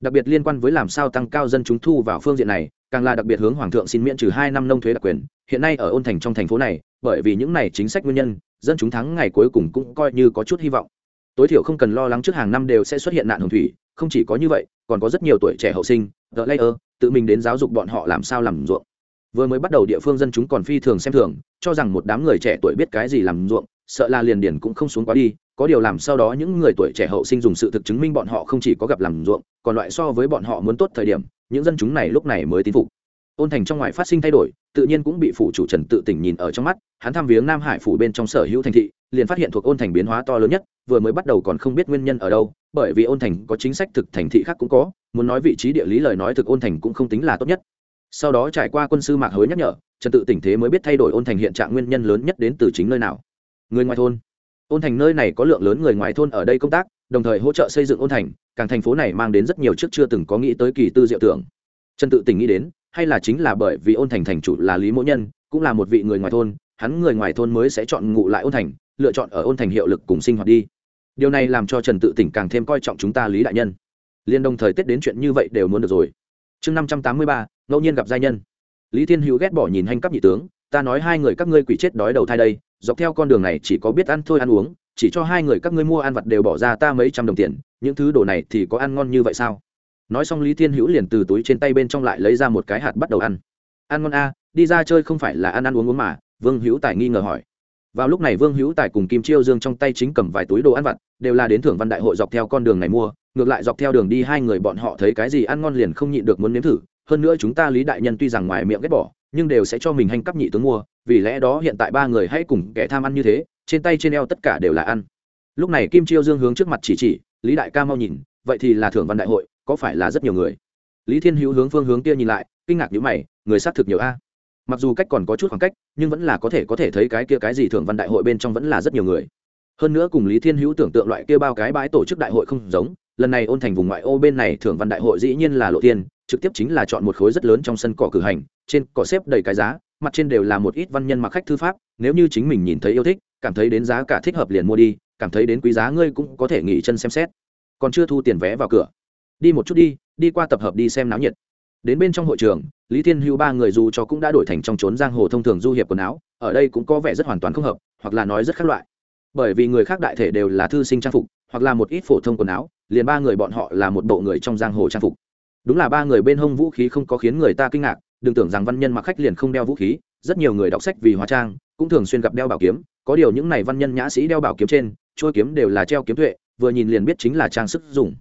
Speaker 1: Đặc biệt liên quan với làm sao tăng cao dân chúng thu vào phương diện này, càng là đặc biệt hướng hoàng thượng xin miễn trừ hai năm nông thuế đặc quyền, hiện nay ở ôn thành trong thành phố này, bởi vì những này chính sách nguyên nhân, dân chúng thắng ngày cuối cùng cũng coi như có chút hy vọng. Tối thiểu không cần lo lắng trước hàng năm đều sẽ xuất hiện nạn hồng thủy, không chỉ có như vậy, còn có rất nhiều tuổi trẻ hậu sinh, the layer, tự mình đến giáo dục bọn họ làm sao làm ruộng vừa mới bắt đầu địa phương dân chúng còn phi thường xem thường, cho rằng một đám người trẻ tuổi biết cái gì làm ruộng, sợ là liền điển cũng không xuống quá đi, có điều làm sau đó những người tuổi trẻ hậu sinh dùng sự thực chứng minh bọn họ không chỉ có gặp làm ruộng, còn loại so với bọn họ muốn tốt thời điểm, những dân chúng này lúc này mới tin phục. Ôn thành trong ngoài phát sinh thay đổi, tự nhiên cũng bị phủ chủ trần tự tỉnh nhìn ở trong mắt, hắn thăm viếng nam hải phủ bên trong sở hữu thành thị, liền phát hiện thuộc ôn thành biến hóa to lớn nhất, vừa mới bắt đầu còn không biết nguyên nhân ở đâu, bởi vì ôn thành có chính sách thực thành thị khác cũng có, muốn nói vị trí địa lý lời nói thực ôn thành cũng không tính là tốt nhất sau đó trải qua quân sư mạc hối nhắc nhở, trần tự tỉnh thế mới biết thay đổi ôn thành hiện trạng nguyên nhân lớn nhất đến từ chính nơi nào. Người ngoài thôn. Ôn thành nơi này có lượng lớn người ngoài thôn ở đây công tác, đồng thời hỗ trợ xây dựng ôn thành, càng thành phố này mang đến rất nhiều trước chưa từng có nghĩ tới kỳ tư diệu tưởng. Trần tự tình nghĩ đến, hay là chính là bởi vì ôn thành thành chủ là lý mỗ nhân, cũng là một vị người ngoài thôn, hắn người ngoài thôn mới sẽ chọn ngụ lại ôn thành, lựa chọn ở ôn thành hiệu lực cùng sinh hoạt đi. Điều này làm cho trần tự tỉnh càng thêm coi trọng chúng ta lý đại nhân. Liên đồng thời tết đến chuyện như vậy đều muốn được rồi. Chương năm trăm tám mươi ba ngẫu nhiên gặp giai nhân. Lý thiên hữu ghét bỏ nhìn hành cấp nhị tướng, ta nói hai người các ngươi quỷ chết đói đầu thai đây, dọc theo con đường này chỉ có biết ăn thôi ăn uống, chỉ cho hai người các ngươi mua ăn vặt đều bỏ ra ta mấy trăm đồng tiền, những thứ đồ này thì có ăn ngon như vậy sao? Nói xong lý thiên hữu liền từ túi trên tay bên trong lại lấy ra một cái hạt bắt đầu ăn. Ăn ngon a, đi ra chơi không phải là ăn ăn uống uống mà? Vương hữu tài nghi ngờ hỏi. Vào lúc này vương hữu tài cùng kim chiêu dương trong tay chính cầm vài túi đồ ăn vặt, đều là đến thưởng văn đại hội dọc theo con đường này mua, ngược lại dọc theo đường đi hai người bọn họ thấy cái gì ăn ngon liền không nhịn được muốn nếm thử hơn nữa chúng ta lý đại nhân tuy rằng ngoài miệng ghét bỏ, nhưng đều sẽ cho mình hành cấp nhị tướng mua, vì lẽ đó hiện tại ba người hãy cùng kẻ tham ăn như thế, trên tay trên eo tất cả đều là ăn. Lúc này kim chiêu dương hướng trước mặt chỉ chỉ, lý đại ca mau nhìn, vậy thì là thưởng văn đại hội, có phải là rất nhiều người? Lý thiên hữu hướng phương hướng kia nhìn lại, kinh ngạc nhữ mày, người xác thực nhiều a. Mặc dù cách còn có chút khoảng cách, nhưng vẫn là có thể có thể thấy cái kia cái gì thưởng văn đại hội bên trong vẫn là rất nhiều người. Hơn nữa cùng lý thiên hữu tưởng tượng loại kia bao cái bãi tổ chức đại hội không giống, lần này ôn thành vùng ngoại ô bên này thưởng văn đại hội dĩ nhiên là lộ tiên trực tiếp chính là chọn một khối rất lớn trong sân cỏ cử hành, trên cỏ xếp đầy cái giá, mặt trên đều là một ít văn nhân mặc khách thư pháp, nếu như chính mình nhìn thấy yêu thích, cảm thấy đến giá cả thích hợp liền mua đi, cảm thấy đến quý giá ngươi cũng có thể nghỉ chân xem xét. Còn chưa thu tiền vé vào cửa. Đi một chút đi đi qua tập hợp đi xem náo nhiệt. Đến bên trong hội trường, lý thiên hữu ba người dù cho cũng đã đổi thành trong trốn giang hồ thông thường du hiệp quần áo, ở đây cũng có vẻ rất hoàn toàn không hợp, hoặc là nói rất khác loại. Bởi vì người khác đại thể đều là thư sinh trang phục, hoặc là một ít phổ thông quần áo, liền ba người bọn họ là một bộ người trong giang hồ trang phục đúng là ba người bên hông vũ khí không có khiến người ta kinh ngạc đừng tưởng rằng văn nhân mặc khách liền không đeo vũ khí rất nhiều người đọc sách vì hóa trang cũng thường xuyên gặp đeo bảo kiếm có điều những này văn nhân nhã sĩ đeo bảo kiếm trên trôi kiếm đều là treo kiếm tuệ vừa nhìn liền biết chính là trang sức dùng.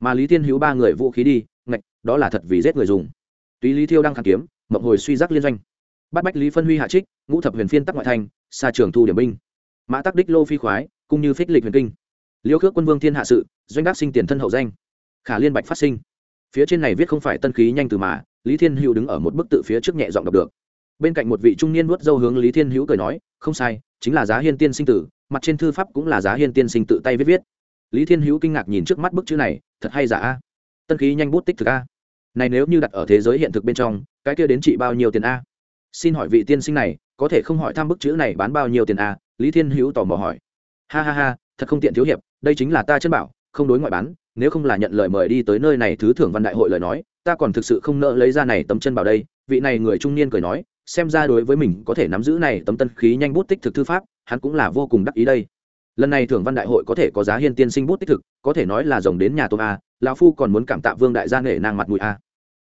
Speaker 1: Mà lý thiên hữu ba người vũ khí đi ngạch đó là thật vì giết người dùng. Túy lý thiêu đang kháng kiếm mộng hồi suy giác liên doanh. Bắt bách lý phân huy hạ trích ngũ thập huyền phiên tắc ngoại thành, xa trường thu điểm binh. Mã tắc đích lô phi khoái cũng như phích lịch huyền kinh. Liêu khước quân vương thiên hạ sự doanh đắc sinh tiền thân hậu danh. Khả liên bạch phát sinh phía trên này viết không phải tân khí nhanh từ mà, lý thiên hữu đứng ở một bức tự phía trước nhẹ giọng đọc được. Bên cạnh một vị trung niên vuốt dâu hướng lý thiên hữu cười nói, không sai, chính là giá hiên tiên sinh tử, mặt trên thư pháp cũng là giá hiên tiên sinh tự tay viết viết. Lý thiên hữu kinh ngạc nhìn trước mắt bức chữ này, thật hay giả a? Tân khí nhanh bút tích thực a? Này nếu như đặt ở thế giới hiện thực bên trong, cái kia đến trị bao nhiêu tiền a? Xin hỏi vị tiên sinh này, có thể không hỏi thăm bức chữ này bán bao nhiêu tiền a? Lý thiên hữu tò mò hỏi. Ha ha ha, thật không tiện thiếu hiệp, đây chính là ta chân bảo, không đối ngoại bán nếu không là nhận lời mời đi tới nơi này thứ thưởng văn đại hội lời nói, ta còn thực sự không nỡ lấy ra này tấm chân bảo đây. Vị này người trung niên cười nói, xem ra đối với mình có thể nắm giữ này tấm tân khí nhanh bút tích thực thư pháp, hắn cũng là vô cùng đắc ý đây. Lần này thưởng văn đại hội có thể có giá hiên tiên sinh bút tích thực, có thể nói là rồng đến nhà tôm a, lão phu còn muốn cảm tạ vương đại gia nghệ nàng mặt mũi a.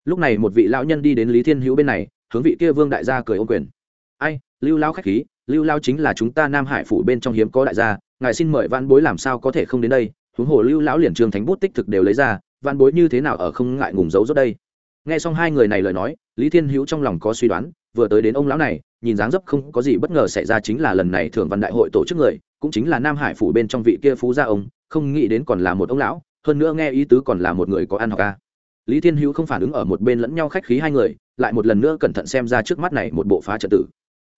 Speaker 1: Lúc này một vị lão nhân đi đến lý thiên hữu bên này, hướng vị kia vương đại gia cười ô quyền. Ai, lưu lao khách khí, lưu lao chính là chúng ta nam hải phủ bên trong hiếm có đại gia, ngài xin mời văn bối làm sao có thể không đến đây huống hồ lưu lão liền trường thánh bút tích thực đều lấy ra văn bối như thế nào ở không ngại ngùng giấu rốt đây? Nghe xong hai người này lời nói, lý thiên hữu trong lòng có suy đoán, vừa tới đến ông lão này, nhìn dáng dấp không có gì bất ngờ xảy ra chính là lần này thưởng văn đại hội tổ chức người, cũng chính là nam hải phủ bên trong vị kia phú gia ông, không nghĩ đến còn là một ông lão, hơn nữa nghe ý tứ còn là một người có ăn học ca. Lý thiên hữu không phản ứng ở một bên lẫn nhau khách khí hai người, lại một lần nữa cẩn thận xem ra trước mắt này một bộ phá trật tự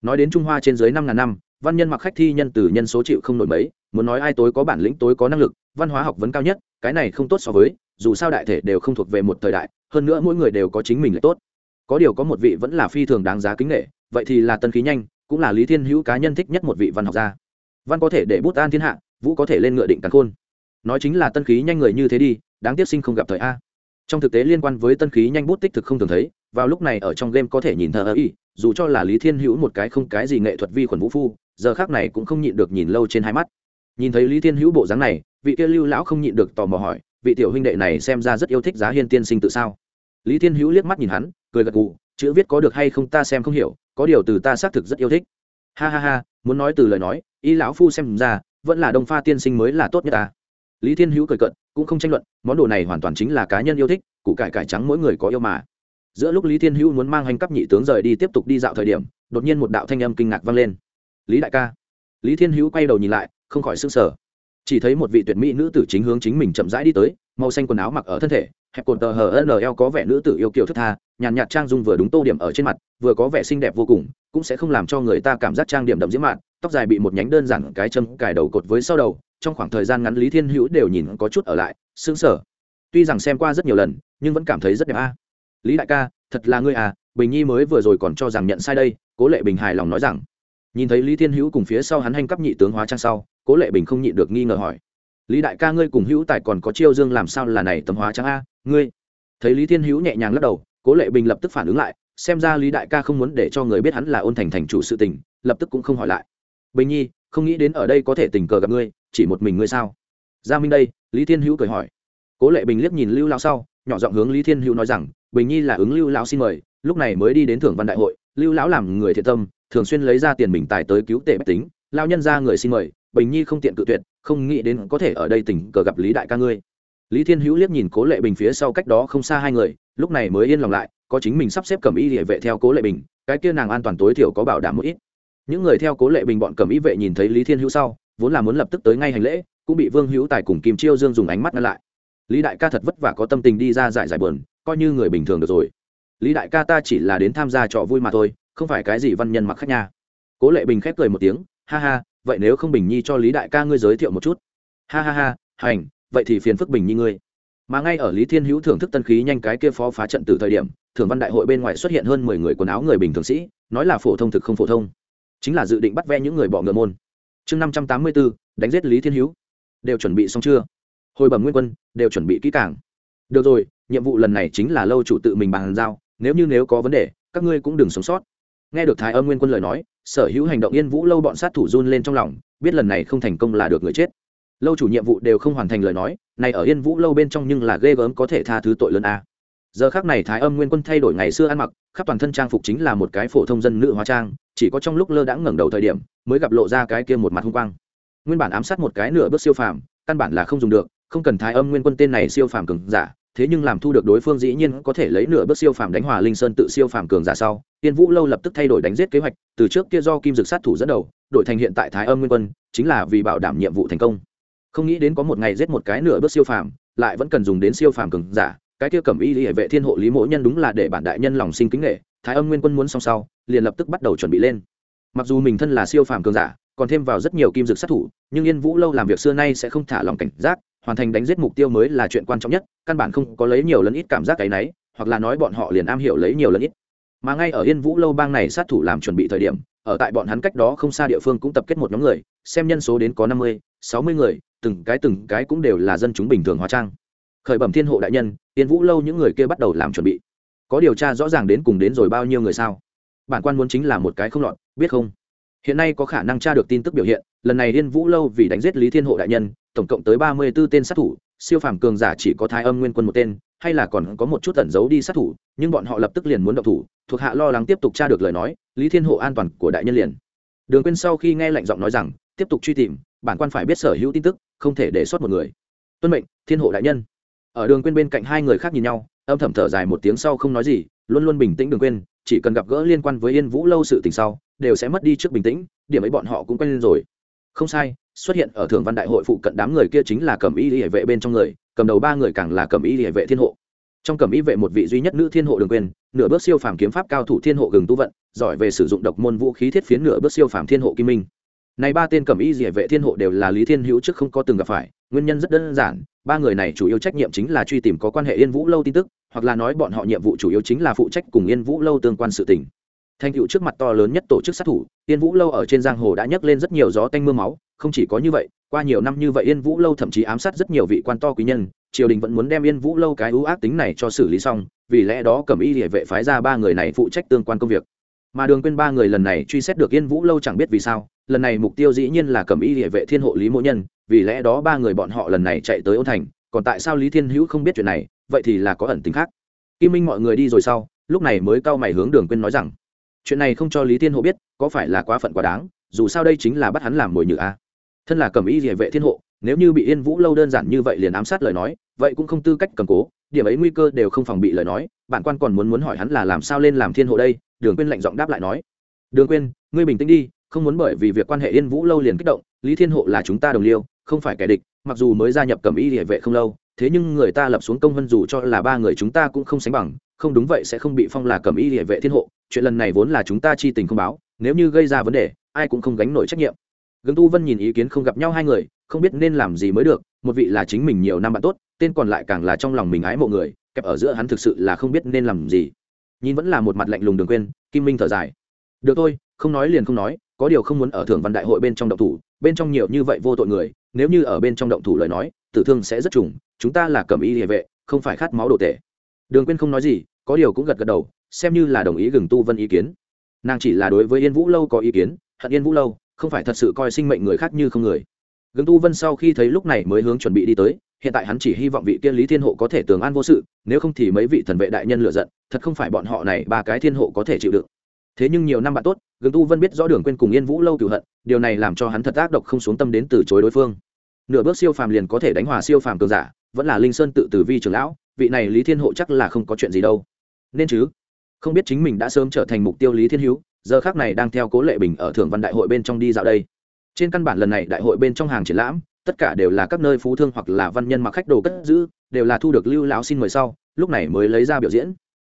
Speaker 1: nói đến trung hoa trên dưới năm ngàn năm văn nhân mặc khách thi nhân từ nhân số chịu không nổi mấy, muốn nói ai tối có bản lĩnh tối có năng lực, văn hóa học vấn cao nhất, cái này không tốt so với, dù sao đại thể đều không thuộc về một thời đại, hơn nữa mỗi người đều có chính mình là tốt. Có điều có một vị vẫn là phi thường đáng giá kính nghệ vậy thì là tân khí nhanh, cũng là lý thiên hữu cá nhân thích nhất một vị văn học gia. Văn có thể để bút an thiên hạ, vũ có thể lên ngựa định cắn khôn. Nói chính là tân khí nhanh người như thế đi, đáng tiếc sinh không gặp thời a. Trong thực tế liên quan với tân khí nhanh bút tích thực không thường thấy, vào lúc này ở trong game có thể nhìn thờ ơ y, dù cho là lý thiên hữu một cái không cái gì nghệ thuật vi khuẩn vũ phu giờ khác này cũng không nhịn được nhìn lâu trên hai mắt. Nhìn thấy lý thiên hữu bộ dáng này, vị kia lưu lão không nhịn được tò mò hỏi, vị tiểu huynh đệ này xem ra rất yêu thích giá hiên tiên sinh tự sao? Lý thiên hữu liếc mắt nhìn hắn, cười gật gù, chữ viết có được hay không ta xem không hiểu, có điều từ ta xác thực rất yêu thích. Ha ha ha, muốn nói từ lời nói, y lão phu xem ra, vẫn là đông pha tiên sinh mới là tốt nhất ta. Lý thiên hữu cười cận cũng không tranh luận, món đồ này hoàn toàn chính là cá nhân yêu thích, củ cải cải trắng mỗi người có yêu mà. Giữa lúc lý thiên hữu muốn mang hành cấp nhị tướng rời đi tiếp tục đi dạo thời điểm, đột nhiên một đạo thanh âm kinh ngạc vang lên lý đại ca. Lý thiên hữu quay đầu nhìn lại, không khỏi s ư n g sở chỉ thấy một vị tuyệt mỹ nữ tử chính hướng chính mình chậm rãi đi tới, màu xanh quần áo mặc ở thân thể, hẹp cột tờ hờ nl có vẻ nữ tử yêu kiều thức tha, nhàn nhạt trang dung vừa đúng tô điểm ở trên mặt, vừa có vẻ xinh đẹp vô cùng, cũng sẽ không làm cho người ta cảm giác trang điểm đậm diễm mạn, tóc dài bị một nhánh đơn giản cái châm cài đầu cột với sau đầu, trong khoảng thời gian ngắn lý thiên hữu đều nhìn có chút ở lại xứng sở tuy rằng xem qua rất nhiều lần, nhưng vẫn cảm thấy rất đẹp a. Lý đại ca, thật là ngươi à bình nhi mới vừa rồi còn cho rằng nhận sai đây, cố lệ bình hài lòng nói rằng nhìn thấy lý thiên hữu cùng phía sau hắn hành cấp nhị tướng hóa trang sau, cố lệ bình không nhịn được nghi ngờ hỏi, lý đại ca ngươi cùng hữu tài còn có chiêu dương làm sao là này tấm hóa trang a? Ngươi? Thấy lý thiên hữu nhẹ nhàng lắc đầu, cố lệ bình lập tức phản ứng lại, xem ra lý đại ca không muốn để cho người biết hắn là ôn thành thành chủ sự tình, lập tức cũng không hỏi lại. Bình nhi, không nghĩ đến ở đây có thể tình cờ gặp ngươi, chỉ một mình ngươi sao? Gia minh đây, lý thiên hữu cười hỏi. Cố lệ bình liếc nhìn lưu lao sau, nhỏ giọng hướng lý thiên hữu nói rằng, bình nhi là ứng lưu lão xin mời, lúc này mới đi đến thưởng văn đại hội, lưu lão làm người thiện tâm thường xuyên lấy ra tiền mình tài tới cứu tệ bách tính, lao nhân ra người xin mời, bình nhi không tiện cự tuyệt, không nghĩ đến có thể ở đây tình cờ gặp lý đại ca ngươi. Lý thiên hữu liếc nhìn cố lệ bình phía sau cách đó không xa hai người, lúc này mới yên lòng lại, có chính mình sắp xếp cầm y địa vệ theo cố lệ bình, cái kia nàng an toàn tối thiểu có bảo đảm một ít. Những người theo cố lệ bình bọn cầm y vệ nhìn thấy lý thiên hữu sau, vốn là muốn lập tức tới ngay hành lễ, cũng bị vương hữu tài cùng kim chiêu dương dùng ánh mắt ngăn lại. Lý đại ca thật vất vả có tâm tình đi ra giải giải bờn coi như người bình thường được rồi. Lý đại ca ta chỉ là đến tham gia trò vui mà thôi không phải cái gì văn nhân mặc khách nha. Cố lệ bình khép cười một tiếng, ha ha, vậy nếu không bình nhi cho lý đại ca ngươi giới thiệu một chút. Ha ha ha, hành, vậy thì phiền phức bình nhi ngươi. Mà ngay ở lý thiên hữu thưởng thức tân khí nhanh cái kia phó phá trận từ thời điểm, thưởng văn đại hội bên ngoài xuất hiện hơn mười người quần áo người bình thường sĩ, nói là phổ thông thực không phổ thông. Chính là dự định bắt ve những người bỏ ngựa môn. Chương năm trăm tám mươi bốn, đánh giết lý thiên hữu. Đều chuẩn bị xong chưa? Hồi bẩm nguyên quân, đều chuẩn bị kỹ càng. Được rồi, nhiệm vụ lần này chính là lâu chủ tự mình bàn giao, nếu như nếu có vấn đề, các ngươi cũng đừng sống sót nghe được thái âm nguyên quân lời nói, sở hữu hành động yên vũ lâu bọn sát thủ run lên trong lòng, biết lần này không thành công là được người chết. Lâu chủ nhiệm vụ đều không hoàn thành lời nói, này ở yên vũ lâu bên trong nhưng là ghê gớm có thể tha thứ tội lớn a. Giờ khác này thái âm nguyên quân thay đổi ngày xưa ăn mặc, khắp toàn thân trang phục chính là một cái phổ thông dân nữ hóa trang, chỉ có trong lúc lơ đãng ngẩng đầu thời điểm, mới gặp lộ ra cái kia một mặt hung quang. Nguyên bản ám sát một cái nửa bước siêu phàm, căn bản là không dùng được, không cần thái âm nguyên quân tên này siêu phàm cường giả thế nhưng làm thu được đối phương dĩ nhiên có thể lấy nửa bước siêu phàm đánh hòa linh sơn tự siêu phàm cường giả sau, tiên vũ lâu lập tức thay đổi đánh giết kế hoạch, từ trước kia do kim dực sát thủ dẫn đầu đội thành hiện tại thái âm nguyên quân, chính là vì bảo đảm nhiệm vụ thành công. Không nghĩ đến có một ngày giết một cái nửa bước siêu phàm, lại vẫn cần dùng đến siêu phàm cường giả, cái kia cẩm y lý hệ vệ thiên hộ lý mỗ nhân đúng là để bản đại nhân lòng sinh kính nghệ thái âm nguyên quân muốn xong sau, liền lập tức bắt đầu chuẩn bị lên. Mặc dù mình thân là siêu phàm cường giả, còn thêm vào rất nhiều kim dược sát thủ, nhưng yên vũ lâu làm việc xưa nay sẽ không thả lòng cảnh giác hoàn thành đánh giết mục tiêu mới là chuyện quan trọng nhất, căn bản không có lấy nhiều lần ít cảm giác cái nấy hoặc là nói bọn họ liền am hiểu lấy nhiều lần ít. Mà ngay ở yên vũ lâu bang này sát thủ làm chuẩn bị thời điểm, ở tại bọn hắn cách đó không xa địa phương cũng tập kết một nhóm người, xem nhân số đến có năm mươi, sáu mươi người, từng cái từng cái cũng đều là dân chúng bình thường hóa trang. Khởi bẩm thiên hộ đại nhân, yên vũ lâu những người kia bắt đầu làm chuẩn bị. Có điều tra rõ ràng đến cùng đến rồi bao nhiêu người sao? Bản quan muốn chính là một cái không lọt, biết không? Hiện nay có khả năng tra được tin tức biểu hiện, lần này yên vũ lâu vì đánh giết lý thiên hộ đại nhân tổng cộng tới ba mươi b ố tên sát thủ, siêu phàm cường giả chỉ có thái âm nguyên quân một tên, hay là còn có một chút tẩn giấu đi sát thủ, nhưng bọn họ lập tức liền muốn động thủ, thuộc hạ lo lắng tiếp tục tra được lời nói, lý thiên hộ an toàn của đại nhân liền. Đường quên sau khi nghe lệnh giọng nói rằng, tiếp tục truy tìm, bản quan phải biết sở hữu tin tức, không thể để sót một người. Tuân mệnh, thiên hộ đại nhân. Ở đường quên bên cạnh hai người khác nhìn nhau, âm thầm thở dài một tiếng sau không nói gì, luôn luôn bình tĩnh đường quên chỉ cần gặp gỡ liên quan với yên vũ lâu sự tình sau, đều sẽ mất đi trước bình tĩnh, điểm ấy bọn họ cũng quen lên rồi không sai, xuất hiện ở thường văn đại hội phụ cận đám người kia chính là cầm y hệ vệ bên trong người, cầm đầu ba người càng là cầm y hệ vệ thiên hộ. Trong cầm y vệ một vị duy nhất nữ thiên hộ đường quyền, nửa bước siêu phàm kiếm pháp cao thủ thiên hộ gừng tu vận, giỏi về sử dụng độc môn vũ khí thiết phiến nửa bước siêu phàm thiên hộ kim minh. Này ba tên cầm y hệ vệ thiên hộ đều là lý thiên hữu trước không có từng gặp phải, nguyên nhân rất đơn giản, ba người này chủ yếu trách nhiệm chính là truy tìm có quan hệ yên vũ lâu tin tức, hoặc là nói bọn họ nhiệm vụ chủ yếu chính là phụ trách cùng yên vũ lâu tương quan sự tình thành tựu trước mặt to lớn nhất tổ chức sát thủ, yên vũ lâu ở trên giang hồ đã nhấc lên rất nhiều gió tanh m ư a máu, không chỉ có như vậy, qua nhiều năm như vậy yên vũ lâu thậm chí ám sát rất nhiều vị quan to quý nhân, triều đình vẫn muốn đem yên vũ lâu cái ưu ác tính này cho xử lý xong, vì lẽ đó cầm y địa vệ phái ra ba người này phụ trách tương quan công việc. Mà đường quên ba người lần này truy xét được yên vũ lâu chẳng biết vì sao, lần này mục tiêu dĩ nhiên là cầm y địa vệ thiên hộ lý mỗ nhân, vì lẽ đó ba người bọn họ lần này chạy tới ôn thành, còn tại sao lý thiên hữu không biết chuyện này, vậy thì là có ẩn tính khác. Kim minh mọi người đi rồi sau, lúc này mới cau mày hướng đường quên nói rằng chuyện này không cho lý thiên hộ biết, có phải là quá phận quá đáng, dù sao đây chính là bắt hắn làm mồi nhự a. Thân là cầm y địa vệ thiên hộ, nếu như bị yên vũ lâu đơn giản như vậy liền ám sát lời nói, vậy cũng không tư cách cầm cố, điểm ấy nguy cơ đều không phòng bị lời nói bản quan còn muốn muốn hỏi hắn là làm sao lên làm thiên hộ đây, đường quên lạnh giọng đáp lại nói. Đường quên ngươi bình tĩnh đi, không muốn bởi vì việc quan hệ yên vũ lâu liền kích động, lý thiên hộ là chúng ta đồng liêu, không phải kẻ địch, mặc dù mới gia nhập cầm y địa vệ không lâu, thế nhưng người ta lập xuống công vân dù cho là ba người chúng ta cũng không sánh bằng, không đúng vậy sẽ không bị phong là cầm y địa vệ thiên hộ chuyện lần này vốn là chúng ta chi tình không báo, nếu như gây ra vấn đề, ai cũng không gánh nổi trách nhiệm. Gương tu vân nhìn ý kiến không gặp nhau hai người, không biết nên làm gì mới được, một vị là chính mình nhiều năm bạn tốt, tên còn lại càng là trong lòng mình ái mộ người, kẹp ở giữa hắn thực sự là không biết nên làm gì. Nhìn vẫn là một mặt lạnh lùng đường quên kim minh thở dài. Được thôi, không nói liền không nói, có điều không muốn ở thưởng văn đại hội bên trong động thủ, bên trong nhiều như vậy vô tội người, nếu như ở bên trong động thủ lời nói, tử thương sẽ rất trùng, chúng ta là cầm y địa vệ, không phải khát máu đồ tệ đường quên không nói gì, có điều cũng gật gật đầu xem như là đồng ý gừng tu vân ý kiến. Nàng chỉ là đối với yên vũ lâu có ý kiến, hận yên vũ lâu, không phải thật sự coi sinh mệnh người khác như không người. Gừng tu vân sau khi thấy lúc này mới hướng chuẩn bị đi tới, hiện tại hắn chỉ hy vọng vị tiên lý thiên hộ có thể tường an vô sự, nếu không thì mấy vị thần vệ đại nhân lựa giận, thật không phải bọn họ này ba cái thiên hộ có thể chịu đựng. Thế nhưng nhiều năm bạn tốt, gừng tu vân biết rõ đường quên cùng yên vũ lâu cựu hận, điều này làm cho hắn thật ác độc không xuống tâm đến từ chối đối phương. Nửa bước siêu phàm liền có thể đánh hòa siêu phàm cường giả, vẫn là linh sơn tự tử vi trường lão, vị này lý thiên hộ chắc là không có chuyện gì đâu. Nên chứ không biết chính mình đã sớm trở thành mục tiêu lý thiên hữu, giờ khác này đang theo cố lệ bình ở thưởng văn đại hội bên trong đi dạo đây. Trên căn bản lần này đại hội bên trong hàng triển lãm, tất cả đều là các nơi phú thương hoặc là văn nhân mặc khách đồ cất giữ, đều là thu được lưu lão xin mời sau, lúc này mới lấy ra biểu diễn.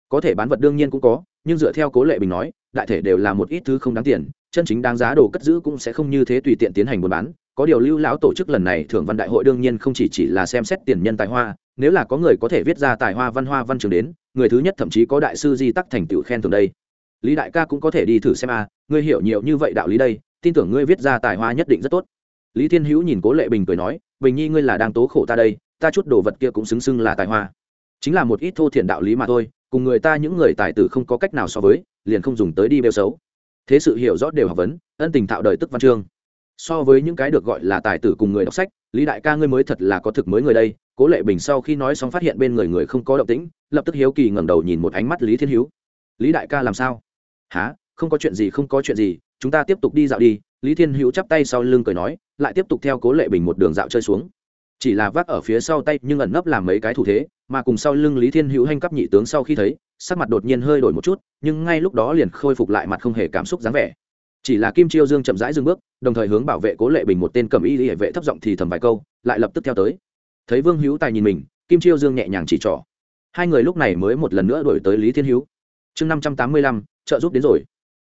Speaker 1: Có thể bán vật đương nhiên cũng có, nhưng dựa theo cố lệ bình nói, đại thể đều là một ít thứ không đáng tiền, chân chính đáng giá đồ cất giữ cũng sẽ không như thế tùy tiện tiến hành buôn bán. Có điều lưu lão tổ chức lần này thưởng văn đại hội đương nhiên không chỉ chỉ là xem xét tiền nhân tài hoa nếu là có người có thể viết ra tài hoa văn hoa văn trường đến người thứ nhất thậm chí có đại sư di tắc thành tựu khen thường đây. Lý đại ca cũng có thể đi thử xem a à, ngươi hiểu nhiều như vậy đạo lý đây tin tưởng ngươi viết ra tài hoa nhất định rất tốt. Lý thiên hữu nhìn cố lệ bình cười nói bình nhi ngươi là đang tố khổ ta đây ta chút đồ vật kia cũng xứng xưng là tài hoa. Chính là một ít thô thiện đạo lý mà thôi cùng người ta những người tài tử không có cách nào so với liền không dùng tới đi bêu xấu. Thế sự hiểu rõ đều học vấn ân tình thạo đời tức văn chương so với những cái được gọi là tài tử cùng người đọc sách, lý đại ca ngươi mới thật là có thực mới người đây. Cố lệ bình sau khi nói xong phát hiện bên người người không có động tĩnh, lập tức hiếu kỳ ngẩng đầu nhìn một ánh mắt lý thiên Hiếu. lý đại ca làm sao? Há không có chuyện gì, không có chuyện gì. Chúng ta tiếp tục đi dạo đi. Lý thiên hữu chắp tay sau lưng cười nói, lại tiếp tục theo cố lệ bình một đường dạo chơi xuống. Chỉ là vác ở phía sau tay, nhưng ẩn nấp làm mấy cái thủ thế, mà cùng sau lưng lý thiên hữu hành cấp nhị tướng sau khi thấy, sắc mặt đột nhiên hơi đổi một chút, nhưng ngay lúc đó liền khôi phục lại mặt không hề cảm xúc dáng vẻ chỉ là kim chiêu dương chậm rãi dừng bước, đồng thời hướng bảo vệ cố lệ bình một tên cầm y hệ vệ thấp giọng thì thầm vài câu, lại lập tức theo tới. Thấy vương hữu tài nhìn mình, kim chiêu dương nhẹ nhàng chỉ trỏ. Hai người lúc này mới một lần nữa đổi tới lý thiên hữu. Chương năm trăm tám mươi lăm, trợ giúp đến rồi.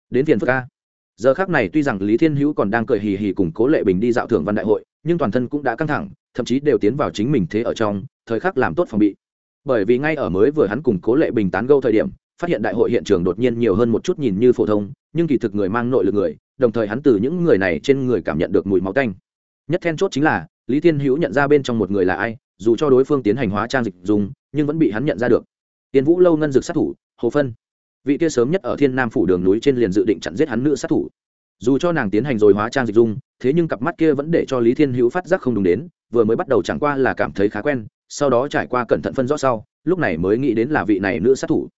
Speaker 1: Đến phiền phức ca giờ khác này tuy rằng lý thiên hữu còn đang cười hì hì cùng cố lệ bình đi dạo thưởng văn đại hội, nhưng toàn thân cũng đã căng thẳng, thậm chí đều tiến vào chính mình thế ở trong, thời khắc làm tốt phòng bị. Bởi vì ngay ở mới vừa hắn cùng cố lệ bình tán gâu thời điểm phát hiện đại hội hiện trường đột nhiên nhiều hơn một chút nhìn như phổ thông, nhưng kỳ thực người mang nội lực người, đồng thời hắn từ những người này trên người cảm nhận được mùi máu tanh. Nhất then chốt chính là, lý thiên hữu nhận ra bên trong một người là ai, dù cho đối phương tiến hành hóa trang dịch dùng, nhưng vẫn bị hắn nhận ra được. Tiến vũ lâu ngân dược sát thủ, hồ phân. Vị kia sớm nhất ở thiên nam phủ đường núi trên liền dự định chặn giết hắn nữ sát thủ. Dù cho nàng tiến hành rồi hóa trang dịch dung thế nhưng cặp mắt kia vẫn để cho lý thiên hữu phát giác không đúng đến, vừa mới bắt đầu chẳng qua là cảm thấy khá quen, sau đó trải qua cẩn thận phân rõ sau, lúc này mới nghĩ đến là vị này nữ sát thủ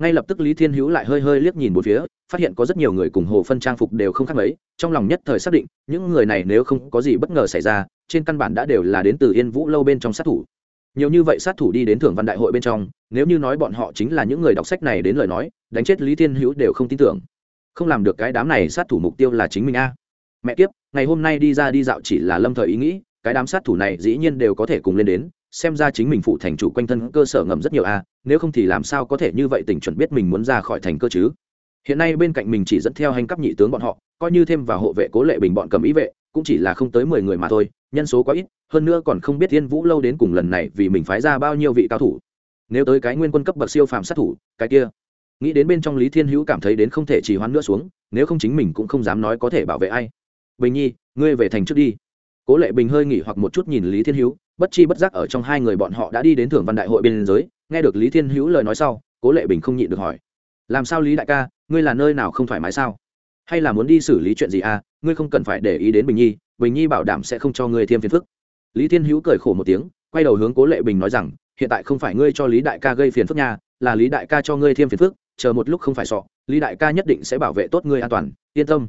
Speaker 1: ngay lập tức lý thiên hữu lại hơi hơi liếc nhìn một phía, phát hiện có rất nhiều người cùng hồ phân trang phục đều không khác mấy, trong lòng nhất thời xác định, những người này nếu không có gì bất ngờ xảy ra, trên căn bản đã đều là đến từ yên vũ lâu bên trong sát thủ. Nhiều như vậy sát thủ đi đến thưởng văn đại hội bên trong, nếu như nói bọn họ chính là những người đọc sách này đến lời nói, đánh chết lý thiên hữu đều không tin tưởng. Không làm được cái đám này sát thủ mục tiêu là chính mình a. Mẹ kiếp, ngày hôm nay đi ra đi dạo chỉ là lâm thời ý nghĩ, cái đám sát thủ này dĩ nhiên đều có thể cùng lên đến xem ra chính mình phụ thành chủ quanh thân cơ sở ngầm rất nhiều a, nếu không thì làm sao có thể như vậy tỉnh chuẩn biết mình muốn ra khỏi thành cơ chứ? Hiện nay bên cạnh mình chỉ dẫn theo hành cấp nhị tướng bọn họ, coi như thêm vào hộ vệ cố lệ bình bọn cầm ý vệ, cũng chỉ là không tới mười người mà thôi, nhân số quá ít, hơn nữa còn không biết thiên vũ lâu đến cùng lần này vì mình phái ra bao nhiêu vị cao thủ. Nếu tới cái nguyên quân cấp bậc siêu phàm sát thủ, cái kia. Nghĩ đến bên trong lý thiên hữu cảm thấy đến không thể trì hoãn nữa xuống, nếu không chính mình cũng không dám nói có thể bảo vệ ai. Bình nhi, ngươi về thành trước đi. Cố lệ bình hơi nghỉ hoặc một chút nhìn lý thiên hữu bất chi bất giác ở trong hai người bọn họ đã đi đến thưởng văn đại hội biên giới, nghe được lý thiên hữu lời nói sau, cố lệ bình không nhịn được hỏi, làm sao lý đại ca, ngươi là nơi nào không thoải mái sao? Hay là muốn đi xử lý chuyện gì à? Ngươi không cần phải để ý đến bình nhi bình nhi bảo đảm sẽ không cho ngươi thêm phiền phức. Lý thiên hữu cười khổ một tiếng, quay đầu hướng cố lệ bình nói rằng, hiện tại không phải ngươi cho lý đại ca gây phiền phức nha, là lý đại ca cho ngươi thêm phiền phức, chờ một lúc không phải sọ, lý đại ca nhất định sẽ bảo vệ tốt ngươi an toàn, yên tâm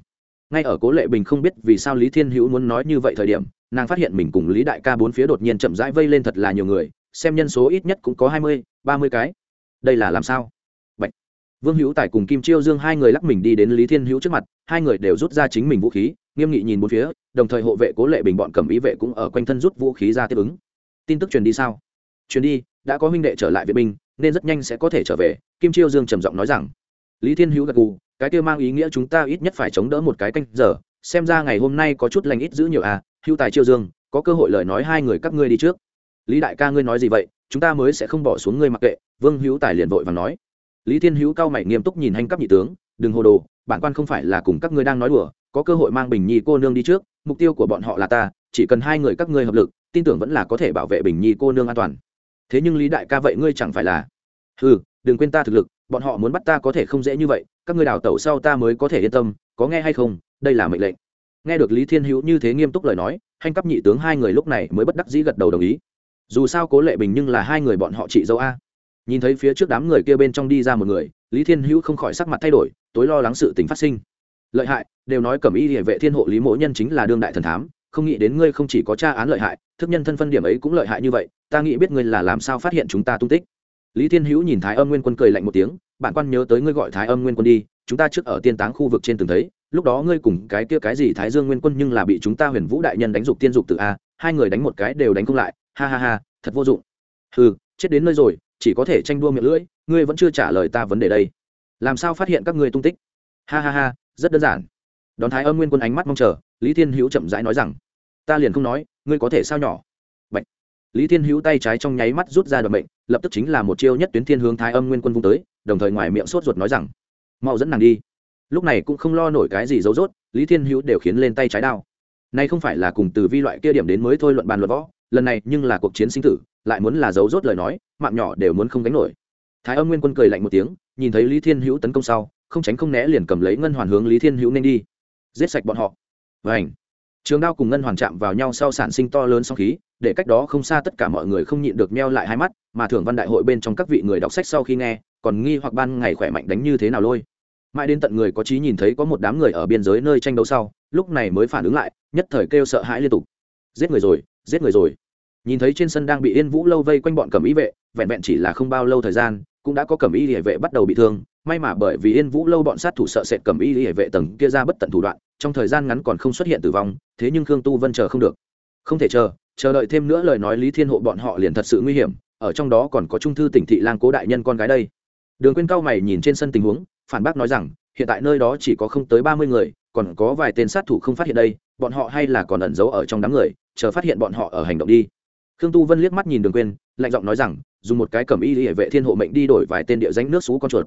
Speaker 1: ngay ở cố lệ bình không biết vì sao lý thiên hữu muốn nói như vậy thời điểm, nàng phát hiện mình cùng lý đại ca bốn phía đột nhiên chậm rãi vây lên thật là nhiều người, xem nhân số ít nhất cũng có hai mươi, ba mươi cái. Đây là làm sao? Bạch. vương hữu tài cùng kim chiêu dương hai người lắc mình đi đến lý thiên hữu trước mặt, hai người đều rút ra chính mình vũ khí, nghiêm nghị nhìn bốn phía, đồng thời hộ vệ cố lệ bình bọn cầm ý vệ cũng ở quanh thân rút vũ khí ra tiếp ứng. Tin tức truyền đi sao? Truyền đi, đã có huynh đệ trở lại vệ binh, nên rất nhanh sẽ có thể trở về, kim chiêu dương trầm giọng nói rằng lý thiên hữu gật gù, cái kia mang ý nghĩa chúng ta ít nhất phải chống đỡ một cái canh giờ, xem ra ngày hôm nay có chút lành ít giữ nhiều à hữu tài chiêu dương, có cơ hội lời nói hai người các ngươi đi trước. Lý đại ca ngươi nói gì vậy, chúng ta mới sẽ không bỏ xuống ngươi mặc kệ, vương hữu tài liền vội và nói. Lý thiên hữu cao mày nghiêm túc nhìn hành cấp nhị tướng, đừng hồ đồ, bản quan không phải là cùng các ngươi đang nói đùa, có cơ hội mang bình nhi cô nương đi trước, mục tiêu của bọn họ là ta, chỉ cần hai người các ngươi hợp lực, tin tưởng vẫn là có thể bảo vệ bình nhi cô nương an toàn. Thế nhưng lý đại ca vậy ngươi chẳng phải là ừ đừng quên ta thực lực bọn họ muốn bắt ta có thể không dễ như vậy, các ngươi đào tẩu sau ta mới có thể yên tâm, có nghe hay không, đây là mệnh lệnh. Nghe được lý thiên hữu như thế nghiêm túc lời nói hành cấp nhị tướng hai người lúc này mới bất đắc dĩ gật đầu đồng ý. Dù sao cố lệ bình nhưng là hai người bọn họ chị dâu a. Nhìn thấy phía trước đám người kia bên trong đi ra một người, lý thiên hữu không khỏi sắc mặt thay đổi, tối lo lắng sự tình phát sinh. Lợi hại, đều nói cẩm y địa vệ thiên hộ lý mỗ nhân chính là đương đại thần thám, không nghĩ đến ngươi không chỉ có tra án lợi hại, thức nhân thân phân điểm ấy cũng lợi hại như vậy, ta nghĩ biết ngươi là làm sao phát hiện chúng ta tung tích lý thiên hữu nhìn thái âm nguyên quân cười lạnh một tiếng bạn quan nhớ tới ngươi gọi thái âm nguyên quân đi, chúng ta trước ở tiên táng khu vực trên từng thấy, lúc đó ngươi cùng cái kia cái gì thái dương nguyên quân nhưng là bị chúng ta huyền vũ đại nhân đánh dục tiên dục tự a, hai người đánh một cái đều đánh không lại, ha ha ha, thật vô dụng. Ừ chết đến nơi rồi, chỉ có thể tranh đua miệng lưỡi, ngươi vẫn chưa trả lời ta vấn đề đây. Làm sao phát hiện các ngươi tung tích? Ha ha ha, rất đơn giản. Đón thái âm nguyên quân ánh mắt mong chờ, lý thiên hữu chậm rãi nói rằng, ta liền không nói, ngươi có thể sao nhỏ? Lý thiên hữu tay trái trong nháy mắt rút ra đoạn mệnh, lập tức chính là một chiêu nhất tuyến thiên hướng thái âm nguyên quân vung tới, đồng thời ngoài miệng sốt ruột nói rằng, mau dẫn nàng đi. Lúc này cũng không lo nổi cái gì dấu dốt lý thiên hữu đều khiến lên tay trái đao. Nay không phải là cùng từ vi loại kia điểm đến mới thôi luận bàn luận võ, lần này nhưng là cuộc chiến sinh tử, lại muốn là dấu dốt lời nói, mạng nhỏ đều muốn không đánh nổi. Thái âm nguyên quân cười lạnh một tiếng, nhìn thấy lý thiên hữu tấn công sau, không tránh không né liền cầm lấy ngân hoàn hướng lý thiên hữu nên đi. Giết sạch bọn họ. Vảnh trường đao cùng ngân hoàn chạm vào nhau sau sản sinh to lớn song khí, để cách đó không xa tất cả mọi người không nhịn được meo lại hai mắt, mà thưởng văn đại hội bên trong các vị người đọc sách sau khi nghe, còn nghi hoặc ban ngày khỏe mạnh đánh như thế nào lôi. Mãi đến tận người có trí nhìn thấy có một đám người ở biên giới nơi tranh đấu sau, lúc này mới phản ứng lại, nhất thời kêu sợ hãi liên tục. Giết người rồi, giết người rồi. Nhìn thấy trên sân đang bị yên vũ lâu vây quanh bọn cẩm ý vệ, vẹn vẹn chỉ là không bao lâu thời gian, cũng đã có cẩm y địa vệ bắt đầu bị thương. May mà bởi vì yên vũ lâu bọn sát thủ sợ sệt cẩm y địa vệ tầng kia ra bất tận thủ đoạn trong thời gian ngắn còn không xuất hiện tử vong, thế nhưng khương tu vân chờ không được. Không thể chờ chờ đợi thêm nữa lời nói lý thiên hộ bọn họ liền thật sự nguy hiểm, ở trong đó còn có trung thư tỉnh thị lang cố đại nhân con gái đây. Đường quên cao mày nhìn trên sân tình huống, phản bác nói rằng, hiện tại nơi đó chỉ có không tới ba mươi người, còn có vài tên sát thủ không phát hiện đây, bọn họ hay là còn ẩn giấu ở trong đám người, chờ phát hiện bọn họ ở hành động đi. Khương tu vân liếc mắt nhìn đường quên lạnh giọng nói rằng, dùng một cái cầm y hệ vệ thiên hộ mệnh đi đổi vài tên địa danh nước xú con chuột.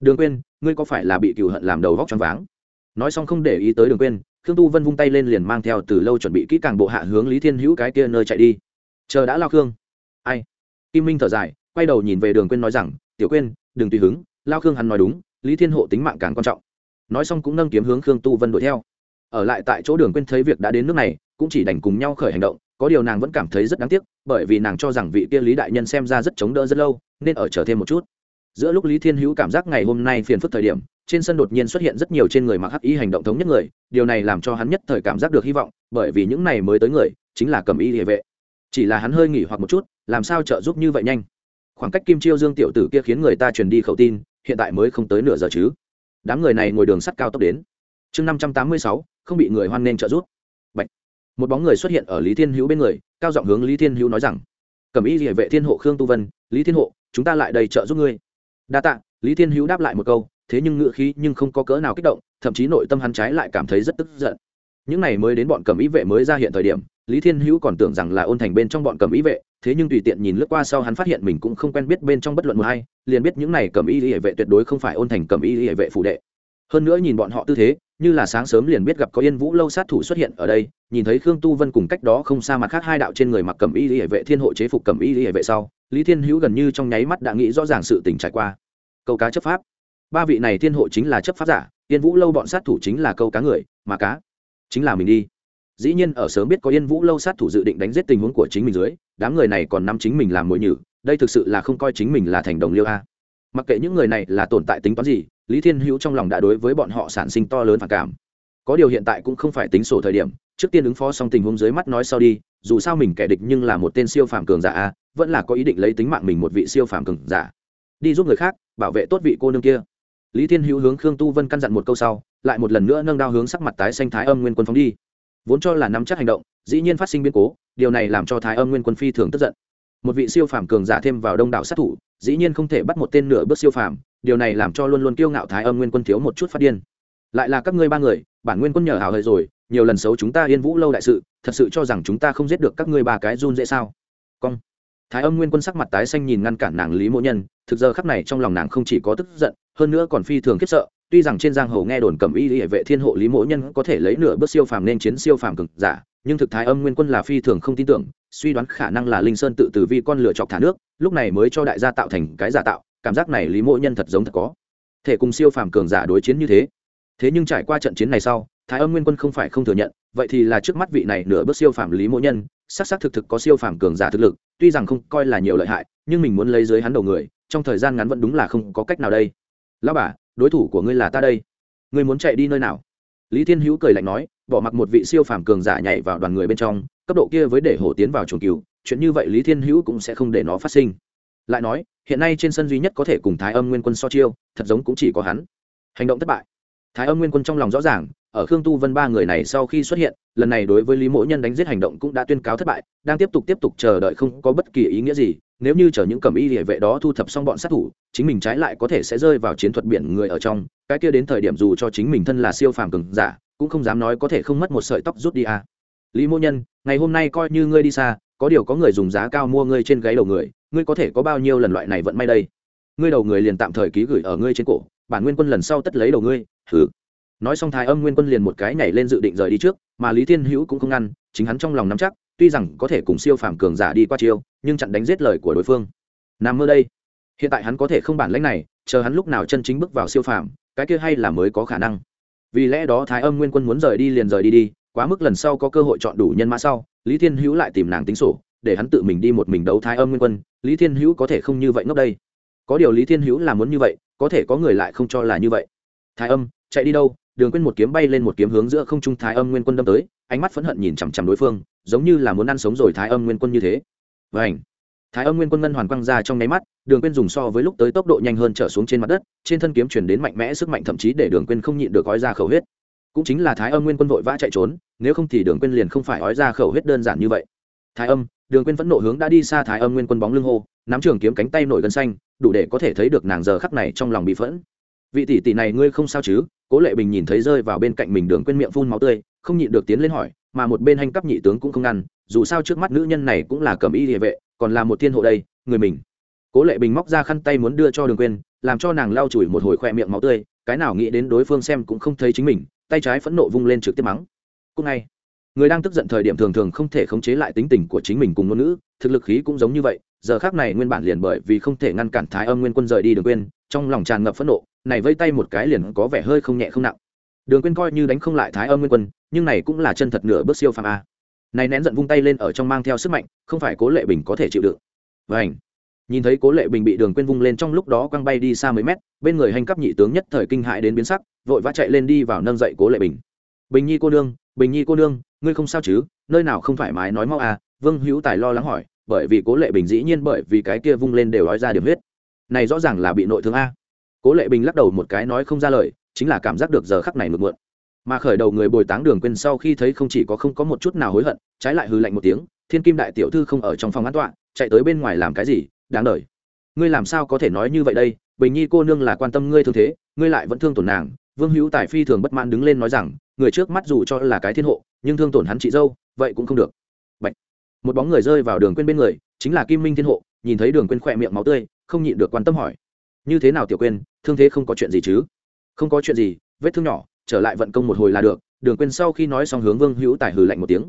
Speaker 1: Đường quên ngươi có phải là bị cựu hận làm đầu vóc choáng váng? Nói xong không để ý tới đường quên khương tu vân vung tay lên liền mang theo từ lâu chuẩn bị kỹ càng bộ hạ hướng lý thiên hữu cái kia nơi chạy đi. Chờ đã lao khương. Ai? Kim minh thở dài, quay đầu nhìn về đường quên nói rằng, tiểu quên đừng tùy hứng, lao khương hắn nói đúng, lý thiên hộ tính mạng càng quan trọng. Nói xong cũng nâng kiếm hướng khương tu vân đuổi theo. Ở lại tại chỗ đường quên thấy việc đã đến nước này, cũng chỉ đành cùng nhau khởi hành động, có điều nàng vẫn cảm thấy rất đáng tiếc, bởi vì nàng cho rằng vị kia lý đại nhân xem ra rất chống đỡ rất lâu, nên ở chờ thêm một chút. Giữa lúc lý thiên hữu cảm giác ngày hôm nay phiền phức thời điểm trên sân đột nhiên xuất hiện rất nhiều trên người mặc hắc y hành động thống nhất người, điều này làm cho hắn nhất thời cảm giác được hy vọng, bởi vì những này mới tới người, chính là cầm y địa vệ. Chỉ là hắn hơi nghỉ hoặc một chút, làm sao trợ giúp như vậy nhanh? Khoảng cách kim chiêu dương tiểu tử kia khiến người ta truyền đi khẩu tin, hiện tại mới không tới nửa giờ chứ. Đám người này ngồi đường sắt cao tốc đến. Chương năm trăm tám mươi sáu, không bị người hoan nên trợ giúp. Bạch. một bóng người xuất hiện ở lý thiên hữu bên người, cao giọng hướng lý thiên hữu nói rằng, cầm y địa vệ thiên hộ khương tu vân, lý thiên hộ, chúng ta lại đầy trợ giúp ngươi. Đa tạ. Lý thiên hữu đáp lại một câu thế nhưng ngựa khí nhưng không có cỡ nào kích động, thậm chí nội tâm hắn trái lại cảm thấy rất tức giận. Những này mới đến bọn cầm ý vệ mới ra hiện thời điểm, lý thiên hữu còn tưởng rằng là ôn thành bên trong bọn cầm ý vệ, thế nhưng tùy tiện nhìn lướt qua sau hắn phát hiện mình cũng không quen biết bên trong bất luận một ai, liền biết những này cầm y hệ vệ tuyệt đối không phải ôn thành cầm y hệ vệ phụ đệ. Hơn nữa nhìn bọn họ tư thế, như là sáng sớm liền biết gặp có yên vũ lâu sát thủ xuất hiện ở đây, nhìn thấy khương tu vân cùng cách đó không xa mặt khác hai đạo trên người mặc cầm y hệ vệ thiên hộ chế phục cầm y hệ vệ sau, lý thiên hữu gần như trong nháy mắt đã nghĩ rõ ràng sự tình trải qua. Câu cá chấp pháp ba vị này thiên hộ chính là chấp pháp giả, yên vũ lâu bọn sát thủ chính là câu cá người, mà cá chính là mình đi. Dĩ nhiên, ở sớm biết có yên vũ lâu sát thủ dự định đánh giết tình huống của chính mình dưới, đám người này còn nắm chính mình làm mồi nhử, đây thực sự là không coi chính mình là thành đồng liêu a. Mặc kệ những người này là tồn tại tính toán gì, lý thiên hữu trong lòng đã đối với bọn họ sản sinh to lớn phản cảm. Có điều hiện tại cũng không phải tính sổ thời điểm, trước tiên ứng phó xong tình huống dưới mắt nói sau đi, dù sao mình kẻ địch nhưng là một tên siêu phàm cường giả a, vẫn là có ý định lấy tính mạng mình một vị siêu phàm cường giả. Đi giúp người khác, bảo vệ tốt vị cô nương kia lý thiên hữu hướng khương tu vân căn dặn một câu sau, lại một lần nữa nâng đao hướng sắc mặt tái xanh thái âm nguyên quân phóng đi. Vốn cho là nắm chắc hành động, dĩ nhiên phát sinh biến cố, điều này làm cho thái âm nguyên quân phi thường tức giận. Một vị siêu phàm cường giả thêm vào đông đảo sát thủ, dĩ nhiên không thể bắt một tên nửa bước siêu phàm, điều này làm cho luôn luôn kiêu ngạo thái âm nguyên quân thiếu một chút phát điên. Lại là các ngươi ba người, bản nguyên quân nhờ hào hời rồi, nhiều lần xấu chúng ta yên vũ lâu đại sự, thật sự cho rằng chúng ta không giết được các ngươi ba cái run dễ sao? Cong thái âm nguyên quân sắc mặt tái xanh nhìn ngăn cản nàng lý mộ nhân, thực giờ khắc này trong lòng nàng không chỉ có tức giận, hơn nữa còn phi thường khiếp sợ, tuy rằng trên giang hồ nghe đồn cẩm y hệ vệ thiên hộ lý mộ nhân có thể lấy nửa bước siêu phàm nên chiến siêu phàm cực giả, nhưng thực thái âm nguyên quân là phi thường không tin tưởng, suy đoán khả năng là linh sơn tự tử vi con lửa chọc thả nước, lúc này mới cho đại gia tạo thành cái giả tạo, cảm giác này lý mộ nhân thật giống thật có. Thể cùng siêu phàm cường giả đối chiến như thế. Thế nhưng trải qua trận chiến này sau, thái âm nguyên quân không phải không thừa nhận, vậy thì là trước mắt vị này nửa bước siêu phàm lý mộ nhân xác xác thực thực có siêu phàm cường giả thực lực, tuy rằng không coi là nhiều lợi hại, nhưng mình muốn lấy dưới hắn đầu người, trong thời gian ngắn vẫn đúng là không có cách nào đây. Lão bà, đối thủ của ngươi là ta đây. Ngươi muốn chạy đi nơi nào? Lý thiên hữu cười lạnh nói, bỏ mặc một vị siêu phàm cường giả nhảy vào đoàn người bên trong, cấp độ kia với để hổ tiến vào chuồng cừu, chuyện như vậy lý thiên hữu cũng sẽ không để nó phát sinh. Lại nói, hiện nay trên sân duy nhất có thể cùng thái âm nguyên quân so chiêu, thật giống cũng chỉ có hắn. Hành động thất bại. Thái âm nguyên quân trong lòng rõ ràng ở khương tu vân ba người này sau khi xuất hiện, lần này đối với lý mỗ nhân đánh giết hành động cũng đã tuyên cáo thất bại, đang tiếp tục tiếp tục chờ đợi không có bất kỳ ý nghĩa gì, nếu như chờ những cầm y địa vệ đó thu thập xong bọn sát thủ, chính mình trái lại có thể sẽ rơi vào chiến thuật biển người ở trong, cái kia đến thời điểm dù cho chính mình thân là siêu phàm cường giả, cũng không dám nói có thể không mất một sợi tóc rút đi à. lý mỗ nhân, ngày hôm nay coi như ngươi đi xa, có điều có người dùng giá cao mua ngươi trên gáy đầu người, ngươi có thể có bao nhiêu lần loại này vận may đây ngươi đầu người liền tạm thời ký gửi ở ngươi trên cổ, bản nguyên quân lần sau tất lấy đầu ngươi thử nói xong thái âm nguyên quân liền một cái nhảy lên dự định rời đi trước, mà lý thiên hữu cũng không ngăn, chính hắn trong lòng nắm chắc, tuy rằng có thể cùng siêu phàm cường giả đi qua chiêu, nhưng chặn đánh giết lời của đối phương. Nằm mơ đây. Hiện tại hắn có thể không bản lãnh này, chờ hắn lúc nào chân chính bước vào siêu phàm, cái kia hay là mới có khả năng. Vì lẽ đó thái âm nguyên quân muốn rời đi liền rời đi đi, quá mức lần sau có cơ hội chọn đủ nhân mã sau, lý thiên hữu lại tìm nàng tính sổ, để hắn tự mình đi một mình đấu thái âm nguyên quân, lý thiên hữu có thể không như vậy ngốc đây. Có điều lý thiên hữu là muốn như vậy, có thể có người lại không cho là như vậy. Thái âm, chạy đi đâu? Đường quên một kiếm bay lên một kiếm hướng giữa không trung thái âm nguyên quân đâm tới, ánh mắt phẫn hận nhìn chằm chằm đối phương, giống như là muốn ăn sống rồi thái âm nguyên quân như thế. Và ảnh thái âm nguyên quân ngân hoàn quăng ra trong nháy mắt, đường quên dùng so với lúc tới tốc độ nhanh hơn trở xuống trên mặt đất, trên thân kiếm chuyển đến mạnh mẽ sức mạnh, thậm chí để đường quên không nhịn được gói ra khẩu huyết. Cũng chính là thái âm nguyên quân vội vã chạy trốn, nếu không thì đường quên liền không phải ói ra khẩu huyết đơn giản như vậy. Thái âm, đường quên vẫn nộ hướng đã đi xa thái âm nguyên quân bóng lưng hô, nắm trường kiếm cánh tay nổi gân xanh, đủ để có thể thấy được nàng giờ khắc này trong lòng bị phẫn vị tỷ tỷ này ngươi không sao chứ? Cố lệ bình nhìn thấy rơi vào bên cạnh mình đường quên miệng phun máu tươi, không nhịn được tiến lên hỏi, mà một bên hành cấp nhị tướng cũng không ngăn, dù sao trước mắt nữ nhân này cũng là cầm y địa vệ, còn là một thiên hộ đây, người mình. Cố lệ bình móc ra khăn tay muốn đưa cho đường quên làm cho nàng lau chùi một hồi khoe miệng máu tươi, cái nào nghĩ đến đối phương xem cũng không thấy chính mình, tay trái phẫn nộ vung lên trực tiếp mắng. Cúc ngay, người đang tức giận thời điểm thường thường không thể khống chế lại tính tình của chính mình cùng ngôn ngữ, thực lực khí cũng giống như vậy, giờ khác này nguyên bản liền bởi vì không thể ngăn cản thái âm nguyên quân rời đi đường quên trong lòng tràn ngập phẫn nộ này vây tay một cái liền có vẻ hơi không nhẹ không nặng. Đường quên coi như đánh không lại thái âm nguyên quân, nhưng này cũng là chân thật nửa bước siêu phàm a. Này nén giận vung tay lên ở trong mang theo sức mạnh, không phải cố lệ bình có thể chịu đựng. Vảnh nhìn thấy cố lệ bình bị đường quên vung lên trong lúc đó quăng bay đi xa mấy mét, bên người hành cấp nhị tướng nhất thời kinh hãi đến biến sắc, vội vã chạy lên đi vào nâng dậy cố lệ bình. Bình nhi cô nương, bình nhi cô nương, ngươi không sao chứ? Nơi nào không thoải mái nói mau à? Vương hữu tài lo lắng hỏi, bởi vì cố lệ bình dĩ nhiên bởi vì cái kia vung lên đều nói ra điểm huyết. Này rõ ràng là bị nội thương a cố lệ bình lắc đầu một cái nói không ra lời, chính là cảm giác được giờ khắc này ngược muộn mà khởi đầu người bồi táng đường quên sau khi thấy không chỉ có không có một chút nào hối hận, trái lại hư lạnh một tiếng, thiên kim đại tiểu thư không ở trong phòng an tọa, chạy tới bên ngoài làm cái gì, đáng đời. Ngươi làm sao có thể nói như vậy đây? Bình nhi cô nương là quan tâm ngươi thương thế, ngươi lại vẫn thương tổn nàng. Vương hữu tài phi thường bất mãn đứng lên nói rằng, người trước mắt dù cho là cái thiên hộ, nhưng thương tổn hắn chị dâu, vậy cũng không được. Bạch. một bóng người rơi vào đường quên bên người, chính là kim minh thiên hộ, nhìn thấy đường quên khỏe miệng máu tươi, không nhịn được quan tâm hỏi, như thế nào tiểu quên thương thế không có chuyện gì chứ? Không có chuyện gì, vết thương nhỏ, trở lại vận công một hồi là được, đường quên sau khi nói xong hướng vương hữu tài hừ lạnh một tiếng.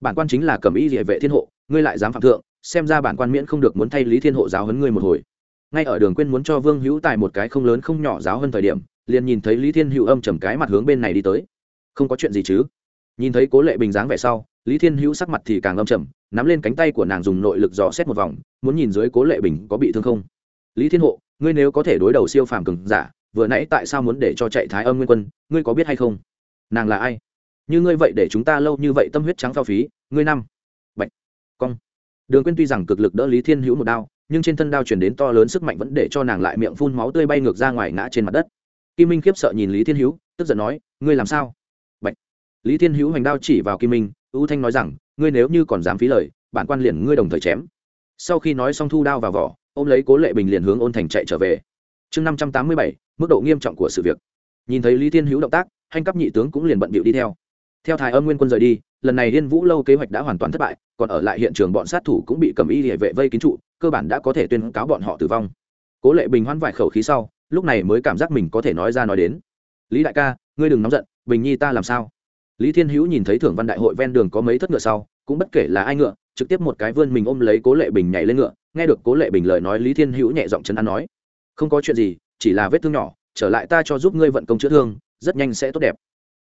Speaker 1: Bản quan chính là cầm y địa vệ thiên hộ, ngươi lại dám phạm thượng, xem ra bản quan miễn không được muốn thay lý thiên hộ giáo hấn ngươi một hồi. Ngay ở đường quên muốn cho vương hữu tài một cái không lớn không nhỏ giáo hơn thời điểm, liền nhìn thấy lý thiên hữu âm trầm cái mặt hướng bên này đi tới. Không có chuyện gì chứ? Nhìn thấy cố lệ bình dáng vẻ sau, lý thiên hữu sắc mặt thì càng âm trầm, nắm lên cánh tay của nàng dùng nội lực dò xét một vòng, muốn nhìn dưới cố lệ bình có bị thương không. Lý thiên hộ ngươi nếu có thể đối đầu siêu phàm cường giả, vừa nãy tại sao muốn để cho chạy thái âm nguyên quân, ngươi có biết hay không? Nàng là ai? Như ngươi vậy để chúng ta lâu như vậy tâm huyết trắng phao phí, ngươi năm. Bạch. Cong. Đường Quyên tuy rằng cực lực đỡ lý thiên hữu một đao, nhưng trên thân đao chuyển đến to lớn sức mạnh vẫn để cho nàng lại miệng phun máu tươi bay ngược ra ngoài ngã trên mặt đất. Kim minh khiếp sợ nhìn lý thiên hữu, tức giận nói, ngươi làm sao? Bạch. lý thiên hữu hoành đao chỉ vào kim minh, ưu thanh nói rằng, ngươi nếu như còn dám phí lời, bản quan liền ngươi đồng thời chém. Sau khi nói xong thu đao vào vỏ ôm lấy cố lệ bình liền hướng ôn thành chạy trở về chương năm trăm tám mươi bảy mức độ nghiêm trọng của sự việc nhìn thấy lý thiên hữu động tác hành cấp nhị tướng cũng liền bận bịu đi theo theo thái âm nguyên quân rời đi lần này liên vũ lâu kế hoạch đã hoàn toàn thất bại còn ở lại hiện trường bọn sát thủ cũng bị cầm y địa vệ vây kín trụ cơ bản đã có thể tuyên cáo bọn họ tử vong cố lệ bình hoãn vài khẩu khí sau lúc này mới cảm giác mình có thể nói ra nói đến lý đại ca ngươi đừng nóng giận bình nhi ta làm sao lý thiên hữu nhìn thấy thưởng văn đại hội ven đường có mấy thất ngựa sau cũng bất kể là ai ngựa trực tiếp một cái vươn mình ôm lấy cố lệ bình nhảy lên ngựa nghe được cố lệ bình lời nói lý thiên hữu nhẹ giọng chân ăn nói, không có chuyện gì, chỉ là vết thương nhỏ, trở lại ta cho giúp ngươi vận công chữa thương, rất nhanh sẽ tốt đẹp.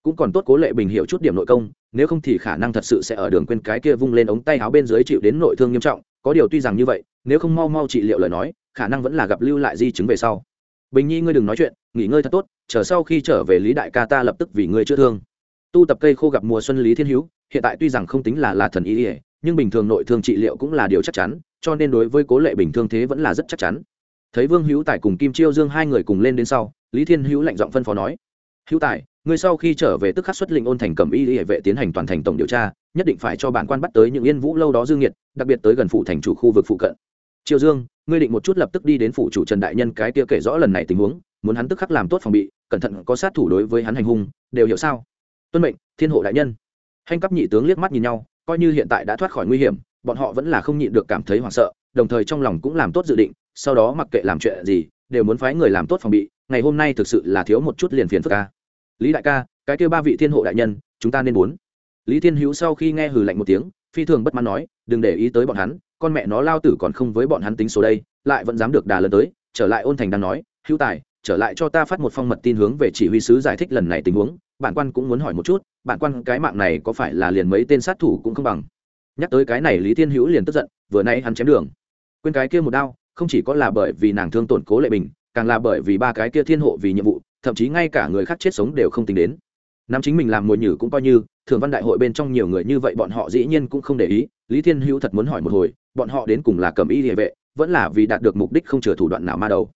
Speaker 1: Cũng còn tốt cố lệ bình hiểu chút điểm nội công, nếu không thì khả năng thật sự sẽ ở đường quên cái kia vung lên ống tay áo bên dưới chịu đến nội thương nghiêm trọng, có điều tuy rằng như vậy, nếu không mau mau trị liệu lời nói, khả năng vẫn là gặp lưu lại di chứng về sau. Bình nhi ngươi đừng nói chuyện, nghỉ ngơi thật tốt, chờ sau khi trở về lý đại ca ta lập tức vì ngươi chữa thương. Tu tập cây khô gặp mùa xuân lý thiên hữu, hiện tại tuy rằng không tính là là thần ý ỉa nhưng bình thường nội thương trị liệu cũng là điều chắc chắn, cho nên đối với cố lệ bình thương thế vẫn là rất chắc chắn. Thấy vương hữu tài cùng kim chiêu dương hai người cùng lên đến sau, lý thiên hữu lạnh giọng phân phó nói, hữu tài, ngươi sau khi trở về tức khắc xuất lĩnh ôn thành cầm y hệ vệ tiến hành toàn thành tổng điều tra, nhất định phải cho bản quan bắt tới những yên vũ lâu đó dương nhiệt, đặc biệt tới gần phủ thành chủ khu vực phụ cận. Triều dương, ngươi định một chút lập tức đi đến phủ chủ trần đại nhân cái kia kể rõ lần này tình huống, muốn hắn tức khắc làm tốt phòng bị, cẩn thận có sát thủ đối với hắn hành hung, đều hiểu sao? Tuân mệnh, thiên hộ đại nhân. Hành cấp nhị tướng liếc mắt nhìn nhau coi như hiện tại đã thoát khỏi nguy hiểm, bọn họ vẫn là không nhịn được cảm thấy hoảng sợ, đồng thời trong lòng cũng làm tốt dự định, sau đó mặc kệ làm chuyện gì, đều muốn phái người làm tốt phòng bị, ngày hôm nay thực sự là thiếu một chút liền phiền phức ca lý đại ca, cái kêu ba vị thiên hộ đại nhân, chúng ta nên muốn. Lý thiên hữu sau khi nghe hừ lạnh một tiếng, phi thường bất mãn nói, đừng để ý tới bọn hắn, con mẹ nó lao tử còn không với bọn hắn tính số đây, lại vẫn dám được đà lần tới, trở lại ôn thành đang nói, hữu tài, trở lại cho ta phát một phong mật tin hướng về chỉ huy sứ giải thích lần này tình huống, bản quan cũng muốn hỏi một chút bạn quan cái mạng này có phải là liền mấy tên sát thủ cũng không bằng? Nhắc tới cái này lý thiên hữu liền tức giận, vừa nãy hắn chém đường. Quên cái kia một đao, không chỉ có là bởi vì nàng thương tổn cố lệ bình, càng là bởi vì ba cái kia thiên hộ vì nhiệm vụ, thậm chí ngay cả người khác chết sống đều không tính đến. Nam chính mình làm mồi nhử cũng coi như thường văn đại hội bên trong nhiều người như vậy bọn họ dĩ nhiên cũng không để ý, lý thiên hữu thật muốn hỏi một hồi, bọn họ đến cùng là cầm y địa vệ, vẫn là vì đạt được mục đích không chừa thủ đoạn nào ma đầu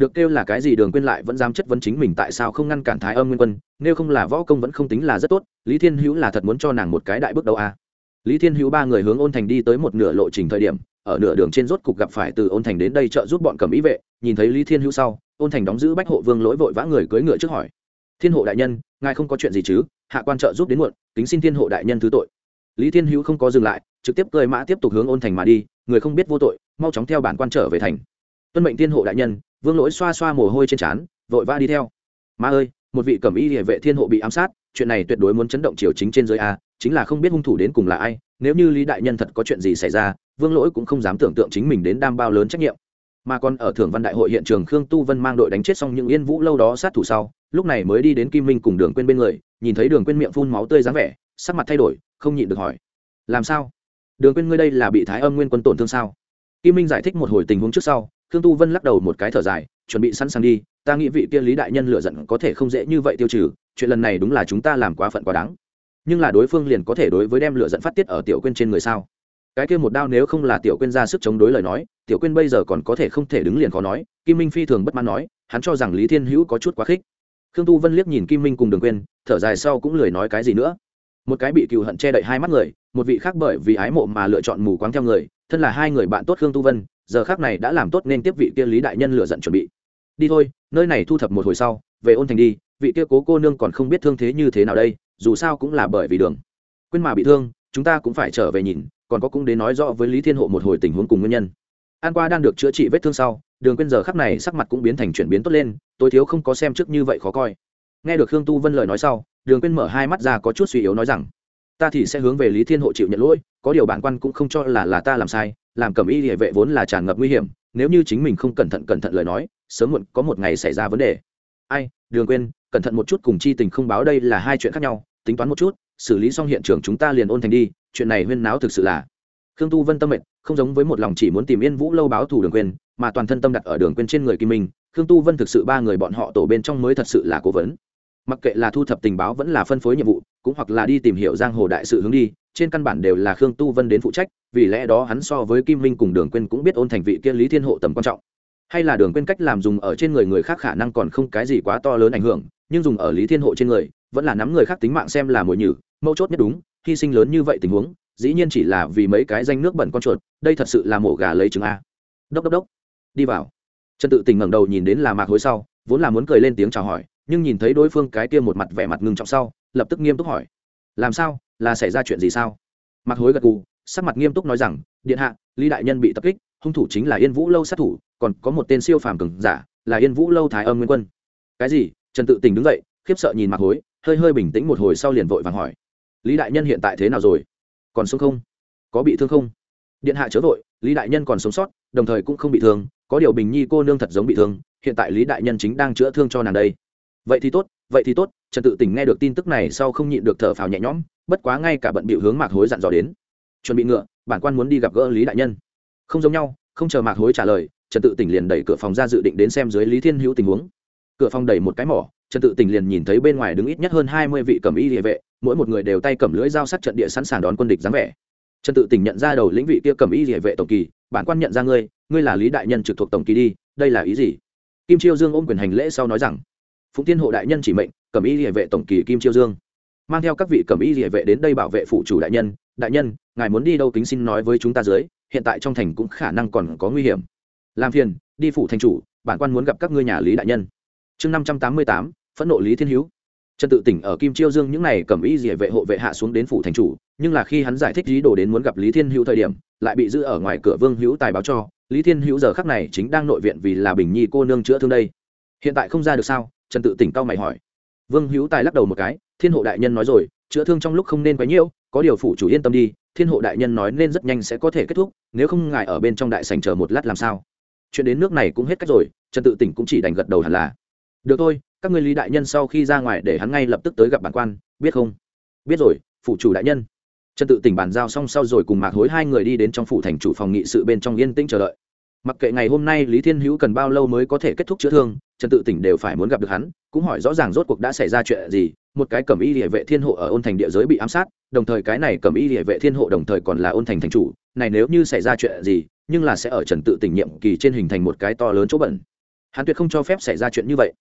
Speaker 1: được kêu là cái gì đường quên lại vẫn dám chất vấn chính mình tại sao không ngăn cản thái âm nguyên quân, nếu không là võ công vẫn không tính là rất tốt, lý thiên hữu là thật muốn cho nàng một cái đại bước đầu a. Lý thiên hữu ba người hướng ôn thành đi tới một nửa lộ trình thời điểm, ở nửa đường trên rốt cục gặp phải từ ôn thành đến đây trợ giúp bọn cầm ý vệ, nhìn thấy lý thiên hữu sau, ôn thành đóng giữ bách hộ vương lỗi vội vã người cưỡi ngựa trước hỏi. Thiên hộ đại nhân, ngài không có chuyện gì chứ? Hạ quan trợ giúp đến muộn, kính xin thiên hộ đại nhân thứ tội. Lý thiên hữu không có dừng lại, trực tiếp cười mã tiếp tục hướng ôn thành mà đi, người không biết vô tội, mau chóng theo bản quan trở về thành. Tuân mệnh thiên hộ đại nhân vương lỗi xoa xoa mồ hôi trên trán, vội vã đi theo. Ma ơi, một vị cẩm y địa vệ thiên hộ bị ám sát, chuyện này tuyệt đối muốn chấn động triều chính trên giới a, chính là không biết hung thủ đến cùng là ai, nếu như lý đại nhân thật có chuyện gì xảy ra, vương lỗi cũng không dám tưởng tượng chính mình đến đam bao lớn trách nhiệm. Mà còn ở thưởng văn đại hội hiện trường khương tu vân mang đội đánh chết xong những yên vũ lâu đó sát thủ sau, lúc này mới đi đến kim minh cùng đường quên bên người, nhìn thấy đường quên miệng phun máu tươi dáng vẻ, sắc mặt thay đổi, không nhịn được hỏi. Làm sao? Đường quên ngươi đây là bị thái âm nguyên quân tổn thương sao? Kim minh giải thích một hồi tình huống trước sau khương tu vân lắc đầu một cái thở dài, chuẩn bị sẵn sàng đi, ta nghĩ vị kia lý đại nhân lựa giận có thể không dễ như vậy tiêu trừ, chuyện lần này đúng là chúng ta làm quá phận quá đáng. Nhưng là đối phương liền có thể đối với đem lựa giận phát tiết ở tiểu quên trên người sao? Cái kia một đao nếu không là tiểu quên ra sức chống đối lời nói, tiểu quên bây giờ còn có thể không thể đứng liền khó nói, kim minh phi thường bất mãn nói, hắn cho rằng lý thiên hữu có chút quá khích. Khương tu vân liếc nhìn kim minh cùng đường quên thở dài sau cũng lười nói cái gì nữa. Một cái bị cựu hận che đậy hai mắt người, một vị khác bởi vì ái mộ mà lựa chọn mù quáng theo người, thân là hai người bạn tốt khương tu vân giờ khác này đã làm tốt nên tiếp vị kia lý đại nhân lựa giận chuẩn bị. Đi thôi, nơi này thu thập một hồi sau, về ôn thành đi, vị kia cố cô nương còn không biết thương thế như thế nào đây, dù sao cũng là bởi vì đường. Quên mà bị thương, chúng ta cũng phải trở về nhìn, còn có cũng đến nói rõ với lý thiên hộ một hồi tình huống cùng nguyên nhân. An qua đang được chữa trị vết thương sau, đường quên giờ khắc này sắc mặt cũng biến thành chuyển biến tốt lên, tối thiếu không có xem trước như vậy khó coi. Nghe được khương tu vân lời nói sau, đường quên mở hai mắt ra có chút suy yếu nói rằng ta thì sẽ hướng về lý thiên hộ chịu nhận lỗi, có điều bản quan cũng không cho là là ta làm sai, làm cầm y địa vệ vốn là tràn ngập nguy hiểm, nếu như chính mình không cẩn thận cẩn thận lời nói, sớm muộn có một ngày xảy ra vấn đề. Ai, đường quên cẩn thận một chút cùng chi tình không báo đây là hai chuyện khác nhau, tính toán một chút, xử lý xong hiện trường chúng ta liền ôn thành đi, chuyện này huyên náo thực sự là khương tu vân tâm mệnh không giống với một lòng chỉ muốn tìm yên vũ lâu báo thù đường quên mà toàn thân tâm đặt ở đường quên trên người kim minh, khương tu vân thực sự ba người bọn họ tổ bên trong mới thật sự là cố vấn mặc kệ là thu thập tình báo vẫn là phân phối nhiệm vụ, cũng hoặc là đi tìm hiểu giang hồ đại sự hướng đi, trên căn bản đều là khương tu vân đến phụ trách, vì lẽ đó hắn so với kim minh cùng đường quên cũng biết ôn thành vị kia lý thiên hộ tầm quan trọng. Hay là đường quên cách làm dùng ở trên người người khác khả năng còn không cái gì quá to lớn ảnh hưởng, nhưng dùng ở lý thiên hộ trên người, vẫn là nắm người khác tính mạng xem là mồi nhử mâu chốt nhất đúng, hy sinh lớn như vậy tình huống, dĩ nhiên chỉ là vì mấy cái danh nước bẩn con chuột, đây thật sự là mổ gà lấy trứng a. Đốc đốc đốc. Đi vào. Trần tự tình ngẩng đầu nhìn đến là mạc hối sau, vốn là muốn cười lên tiếng chào hỏi nhưng nhìn thấy đối phương cái kia một mặt vẻ mặt ngưng trọng sau, lập tức nghiêm túc hỏi, làm sao? Là xảy ra chuyện gì sao? Mạc hối gật gù, sắc mặt nghiêm túc nói rằng, điện hạ, lý đại nhân bị tập kích, hung thủ chính là yên vũ lâu sát thủ, còn có một tên siêu phàm cường giả, là yên vũ lâu thái âm nguyên quân. Cái gì? Trần tự tình đứng dậy, khiếp sợ nhìn mạc hối, hơi hơi bình tĩnh một hồi sau liền vội vàng hỏi, lý đại nhân hiện tại thế nào rồi? Còn sống không? Có bị thương không? Điện hạ chớ vội, lý đại nhân còn sống sót, đồng thời cũng không bị thương, có điều bình nhi cô nương thật giống bị thương, hiện tại lý đại nhân chính đang chữa thương cho nàng đây vậy thì tốt, vậy thì tốt, trần tự tỉnh nghe được tin tức này sau không nhịn được thở phào nhẹ nhõm, bất quá ngay cả bận bịu hướng mạc hối dặn dò đến. Chuẩn bị ngựa, bản quan muốn đi gặp gỡ lý đại nhân. Không giống nhau, không chờ mạc hối trả lời, trần tự tỉnh liền đẩy cửa phòng ra dự định đến xem dưới lý thiên hữu tình huống. Cửa phòng đẩy một cái mỏ, trần tự tỉnh liền nhìn thấy bên ngoài đứng ít nhất hơn hai mươi vị cầm y địa vệ, mỗi một người đều tay cầm lưỡi dao sắt trận địa sẵn sàng đón quân địch dáng vẻ. Trần tự tỉnh nhận ra đầu lĩnh vị kia cầm y địa vệ tổng kỳ, bản quan nhận ra ngươi ngươi là lý đại nhân trực thuộc tổng kỳ đi, đây là ý gì? Kim chiêu dương ôm quyền hành lễ sau nói rằng phụng tiên hộ đại nhân chỉ mệnh, Cẩm y địa vệ tổng kỳ kim chiêu dương. Mang theo các vị Cẩm y địa vệ đến đây bảo vệ phụ chủ đại nhân. Đại nhân, ngài muốn đi đâu kính xin nói với chúng ta dưới, hiện tại trong thành cũng khả năng còn có nguy hiểm. Làm phiền, đi phủ thành chủ, bản quan muốn gặp các ngươi nhà lý đại nhân. Chương năm trăm tám mươi tám, phẫn nộ lý thiên hữu trần tự tỉnh ở kim chiêu dương những n à y cầm địa vệ hộ vệ hạ xuống đến phủ thành chủ, nhưng là khi hắn giải thích lý đồ đến muốn gặp lý thiên hữu thời điểm, lại bị giữ ở ngoài cửa vương hữu tài báo cho, lý thiên hữu giờ khắc này chính đang nội viện vì là bình nhi cô nương chữa thương đây. Hiện tại không ra được sao? Trần tự tỉnh cao mày hỏi. Vương hữu tài lắc đầu một cái, thiên hộ đại nhân nói rồi, chữa thương trong lúc không nên quấy nhiễu có điều phủ chủ yên tâm đi, thiên hộ đại nhân nói nên rất nhanh sẽ có thể kết thúc, nếu không ngài ở bên trong đại sành chờ một lát làm sao. Chuyện đến nước này cũng hết cách rồi, trần tự tỉnh cũng chỉ đành gật đầu hẳn là. Được thôi, các người lý đại nhân sau khi ra ngoài để hắn ngay lập tức tới gặp bản quan, biết không? Biết rồi, phủ chủ đại nhân. Trần tự tỉnh bàn giao xong sau rồi cùng mạc hối hai người đi đến trong phủ thành chủ phòng nghị sự bên trong yên tĩnh chờ đợi. Mặc kệ ngày hôm nay lý thiên hữu cần bao lâu mới có thể kết thúc chữa thương trần tự tỉnh đều phải muốn gặp được hắn, cũng hỏi rõ ràng rốt cuộc đã xảy ra chuyện gì, một cái Cẩm y địa vệ thiên hộ ở ôn thành địa giới bị ám sát, đồng thời cái này Cẩm y địa vệ thiên hộ đồng thời còn là ôn thành thành chủ, này nếu như xảy ra chuyện gì, nhưng là sẽ ở trần tự tỉnh nhiệm kỳ trên hình thành một cái to lớn chỗ bẩn. Hắn tuyệt không cho phép xảy ra chuyện như vậy.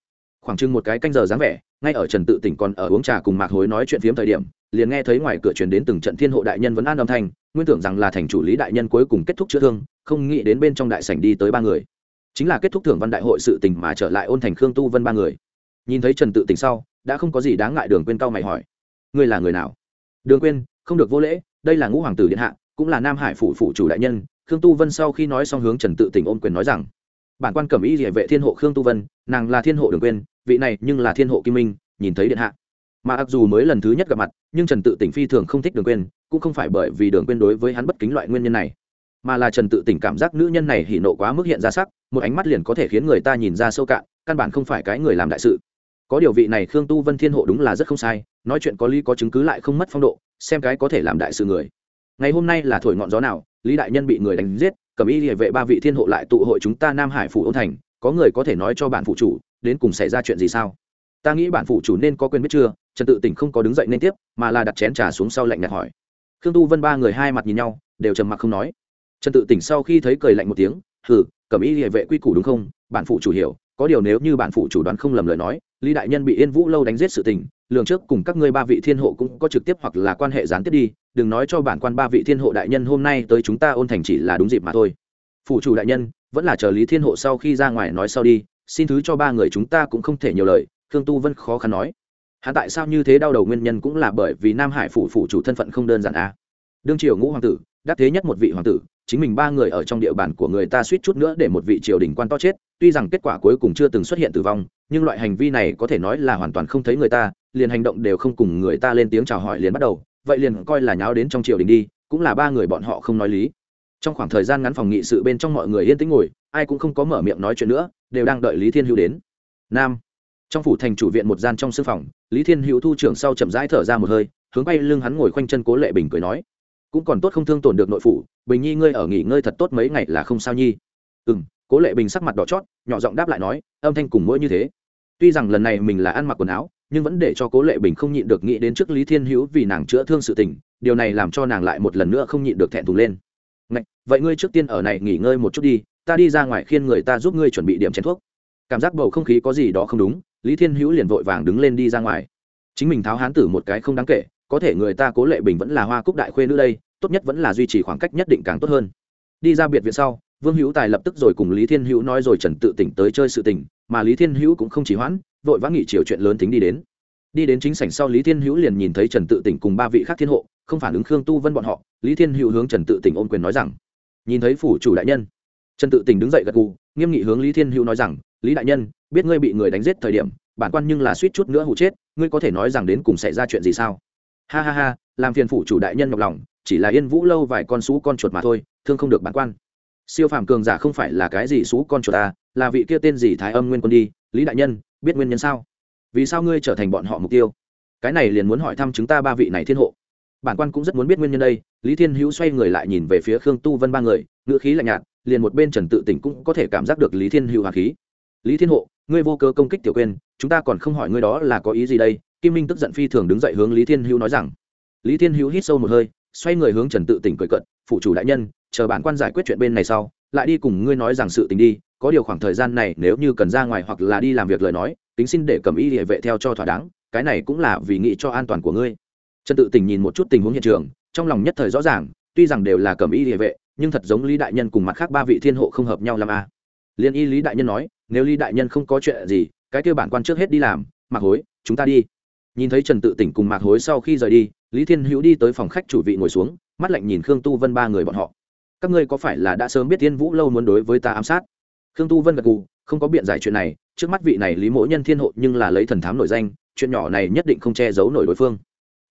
Speaker 1: Khoảng chừng một cái canh giờ dáng vẻ, ngay ở trần tự tỉnh còn ở uống trà cùng mạc hối nói chuyện phiếm thời điểm, liền nghe thấy ngoài cửa truyền đến từng trận thiên hộ đại nhân vẫn an âm thanh, nguyên tưởng rằng là thành chủ lý đại nhân cuối cùng kết thúc chữa thương, không nghĩ đến bên trong đại sảnh đi tới ba người chính là kết thúc thưởng văn đại hội sự tình mà trở lại ôn thành khương tu vân ba người nhìn thấy trần tự tỉnh sau đã không có gì đáng ngại đường quên cao mày hỏi ngươi là người nào đường quên không được vô lễ đây là ngũ hoàng tử điện hạ cũng là nam hải phủ phủ chủ đại nhân khương tu vân sau khi nói xong hướng trần tự tỉnh ôn quyền nói rằng bản quan cẩm ý địa vệ thiên hộ khương tu vân nàng là thiên hộ đường quên vị này nhưng là thiên hộ kim minh nhìn thấy điện hạ mà mặc dù mới lần thứ nhất gặp mặt nhưng trần tự tỉnh phi thường không thích đường quên cũng không phải bởi vì đường quên đối với hắn bất kính loại nguyên nhân này mà là trần tự tỉnh cảm giác nữ nhân này hỉ nộ quá mức hiện ra sắc, một ánh mắt liền có thể khiến người ta nhìn ra sâu cạn, căn bản không phải cái người làm đại sự. Có điều vị này khương tu vân thiên hộ đúng là rất không sai, nói chuyện có lý có chứng cứ lại không mất phong độ, xem cái có thể làm đại sự người. Ngày hôm nay là thổi ngọn gió nào, lý đại nhân bị người đánh giết, cầm y địa vệ ba vị thiên hộ lại tụ hội chúng ta nam hải phủ ôn thành, có người có thể nói cho bản phụ chủ, đến cùng xảy ra chuyện gì sao? Ta nghĩ bản phụ chủ nên có quyền biết chưa, trần tự tỉnh không có đứng dậy nên tiếp, mà là đặt chén trà xuống sau lạnh nhạt hỏi. Khương tu vân ba người hai mặt nhìn nhau, đều trầm mặc không nói trần tự tỉnh sau khi thấy cười lạnh một tiếng, hừ, cầm y địa vệ quy củ đúng không? Bản phụ chủ hiểu, có điều nếu như bản phụ chủ đoán không lầm lời nói, lý đại nhân bị yên vũ lâu đánh giết sự tình, lường trước cùng các ngươi ba vị thiên hộ cũng có trực tiếp hoặc là quan hệ gián tiếp đi, đừng nói cho bản quan ba vị thiên hộ đại nhân hôm nay tới chúng ta ôn thành chỉ là đúng dịp mà thôi. Phụ chủ đại nhân, vẫn là chờ lý thiên hộ sau khi ra ngoài nói sau đi, xin thứ cho ba người chúng ta cũng không thể nhiều lời, khương tu vân khó khăn nói. Hắn tại sao như thế đau đầu nguyên nhân cũng là bởi vì nam hải phủ phủ chủ thân phận không đơn giản à. đương triều ngũ hoàng tử, đắc thế nhất một vị hoàng tử chính mình ba người ở trong địa bàn của người ta suýt chút nữa để một vị triều đình quan to chết, tuy rằng kết quả cuối cùng chưa từng xuất hiện tử vong, nhưng loại hành vi này có thể nói là hoàn toàn không thấy người ta, liền hành động đều không cùng người ta lên tiếng chào hỏi liền bắt đầu, vậy liền coi là nháo đến trong triều đình đi, cũng là ba người bọn họ không nói lý. Trong khoảng thời gian ngắn phòng nghị sự bên trong mọi người yên tĩnh ngồi, ai cũng không có mở miệng nói chuyện nữa, đều đang đợi lý thiên hữu đến. Nam. Trong phủ thành chủ viện một gian trong sư phòng, lý thiên hữu thu trưởng sau chậm rãi thở ra một hơi, hướng bay lưng hắn ngồi khoanh chân cố lệ bình cười nói cũng còn tốt không thương tổn được nội phủ bình nhi ngươi ở nghỉ ngơi thật tốt mấy ngày là không sao nhi. Ừ m cố lệ bình sắc mặt đỏ chót nhỏ giọng đáp lại nói âm thanh cùng mỗi như thế. Tuy rằng lần này mình là ăn mặc quần áo nhưng vẫn để cho cố lệ bình không nhịn được nghĩ đến trước lý thiên hữu vì nàng chữa thương sự tình điều này làm cho nàng lại một lần nữa không nhịn được thẹn thùng lên. Ngày, vậy ngươi trước tiên ở này nghỉ ngơi một chút đi ta đi ra ngoài khiên người ta giúp ngươi chuẩn bị điểm chén thuốc. Cảm giác bầu không khí có gì đó không đúng lý thiên hữu liền vội vàng đứng lên đi ra ngoài. Chính mình tháo hán tử một cái không đáng kể có thể người ta cố lệ bình vẫn là hoa cúc đại khuê nữ đây, tốt nhất vẫn là duy trì khoảng cách nhất định càng tốt hơn. Đi ra biệt viện sau, vương hữu tài lập tức rồi cùng lý thiên hữu nói rồi trần tự tỉnh tới chơi sự tình, mà lý thiên hữu cũng không chỉ hoãn, vội vã nghị chiều chuyện lớn tính đi đến. Đi đến chính sảnh sau lý thiên hữu liền nhìn thấy trần tự tỉnh cùng ba vị khác thiên hộ, không phản ứng khương tu vân bọn họ, lý thiên hữu hướng trần tự tỉnh ôn quyền nói rằng, nhìn thấy phủ chủ đại nhân. Trần tự tỉnh đứng dậy gật gù, nghiêm nghị hướng lý thiên hữu nói rằng, lý đại nhân, biết ngươi bị người đánh giết thời điểm, bản quan nhưng là suýt chút nữa hụ chết, ngươi có thể nói rằng đến cùng xảy ra chuyện gì sao? Ha ha ha, làm phiền phủ chủ đại nhân nhọc lòng, chỉ là yên vũ lâu vài con xú con chuột mà thôi, thương không được bản quan. Siêu phàm cường giả không phải là cái gì xú con chuột ta, là vị kia tên gì thái âm nguyên quân đi, lý đại nhân, biết nguyên nhân sao? Vì sao ngươi trở thành bọn họ mục tiêu? Cái này liền muốn hỏi thăm chúng ta ba vị này thiên hộ. Bản quan cũng rất muốn biết nguyên nhân đây, lý thiên hữu xoay người lại nhìn về phía khương tu vân ba người, ngữ khí lạnh nhạt, liền một bên trần tự tỉnh cũng có thể cảm giác được lý thiên hữu hà khí. Lý thiên hộ, ngươi vô cơ công kích tiểu quên, chúng ta còn không hỏi ngươi đó là có ý gì đây kim minh tức giận phi thường đứng dậy hướng lý thiên hữu nói rằng, lý thiên hữu hít sâu một hơi, xoay người hướng trần tự tỉnh cười cận phụ chủ đại nhân, chờ bản quan giải quyết chuyện bên này sau, lại đi cùng ngươi nói rằng sự tình đi, có điều khoảng thời gian này nếu như cần ra ngoài hoặc là đi làm việc lời nói, tính xin để cầm y địa vệ theo cho thỏa đáng, cái này cũng là vì nghĩ cho an toàn của ngươi trần tự tỉnh nhìn một chút tình huống hiện trường, trong lòng nhất thời rõ ràng, tuy rằng đều là cầm y địa vệ, nhưng thật giống lý đại nhân cùng mặt khác ba vị thiên hộ không hợp nhau làm a à. liên y lý đại nhân nói, nếu lý đại nhân không có chuyện gì, cái kêu bản quan trước hết đi làm, mặc hối, chúng ta đi nhìn thấy trần tự tỉnh cùng mạc hối sau khi rời đi, lý thiên hữu đi tới phòng khách chủ vị ngồi xuống, mắt lạnh nhìn khương tu vân ba người bọn họ. Các ngươi có phải là đã sớm biết Thiên vũ lâu muốn đối với ta ám sát? Khương tu vân gật gù, không có biện giải chuyện này, trước mắt vị này lý mỗ nhân thiên hộ nhưng là lấy thần thám nổi danh, chuyện nhỏ này nhất định không che giấu nổi đối phương.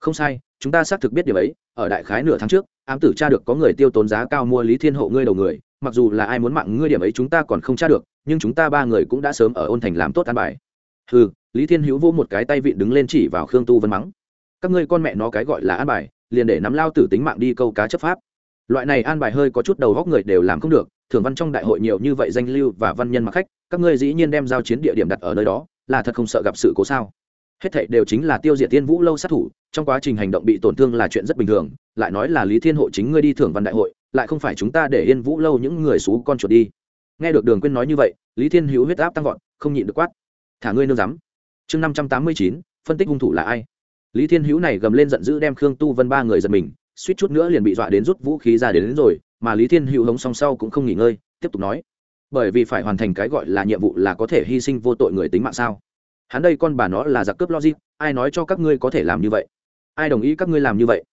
Speaker 1: Không sai, chúng ta xác thực biết điều ấy, ở đại khái nửa tháng trước, ám tử tra được có người tiêu tốn giá cao mua lý thiên hộ ngươi đầu người, mặc dù là ai muốn mạng ngươi điểm ấy chúng ta còn không tra được, nhưng chúng ta ba người cũng đã sớm ở ôn thành làm tốt an bài ừ lý thiên hữu vô một cái tay vịn đứng lên chỉ vào khương tu vân mắng. Các ngươi con mẹ nó cái gọi là an bài, liền để nắm lao tử tính mạng đi câu cá chấp pháp. Loại này an bài hơi có chút đầu góc người đều làm không được thường văn trong đại hội nhiều như vậy danh lưu và văn nhân mặc khách, các ngươi dĩ nhiên đem giao chiến địa điểm đặt ở nơi đó, là thật không sợ gặp sự cố sao? Hết thảy đều chính là tiêu diệt tiên vũ lâu sát thủ, trong quá trình hành động bị tổn thương là chuyện rất bình thường, lại nói là lý thiên hộ chính ngươi đi thưởng văn đại hội, lại không phải chúng ta để yên vũ lâu những người xú con chuột đi. Nghe được đường quyên nói như vậy, lý thiên hữu huyết áp tăng vọt, không nhịn được quát thả ngươi nương rắm. Chương năm trăm tám mươi chín phân tích hung thủ là ai? Lý thiên hữu này gầm lên giận dữ đem khương tu vân ba người giật mình suýt chút nữa liền bị dọa đến rút vũ khí ra đến, đến rồi mà lý thiên hữu hống song sau cũng không nghỉ ngơi tiếp tục nói. Bởi vì phải hoàn thành cái gọi là nhiệm vụ là có thể hy sinh vô tội người tính mạng sao? Hắn đây con bà nó là giặc cướp logic ai nói cho các ngươi có thể làm như vậy? Ai đồng ý các ngươi làm như vậy?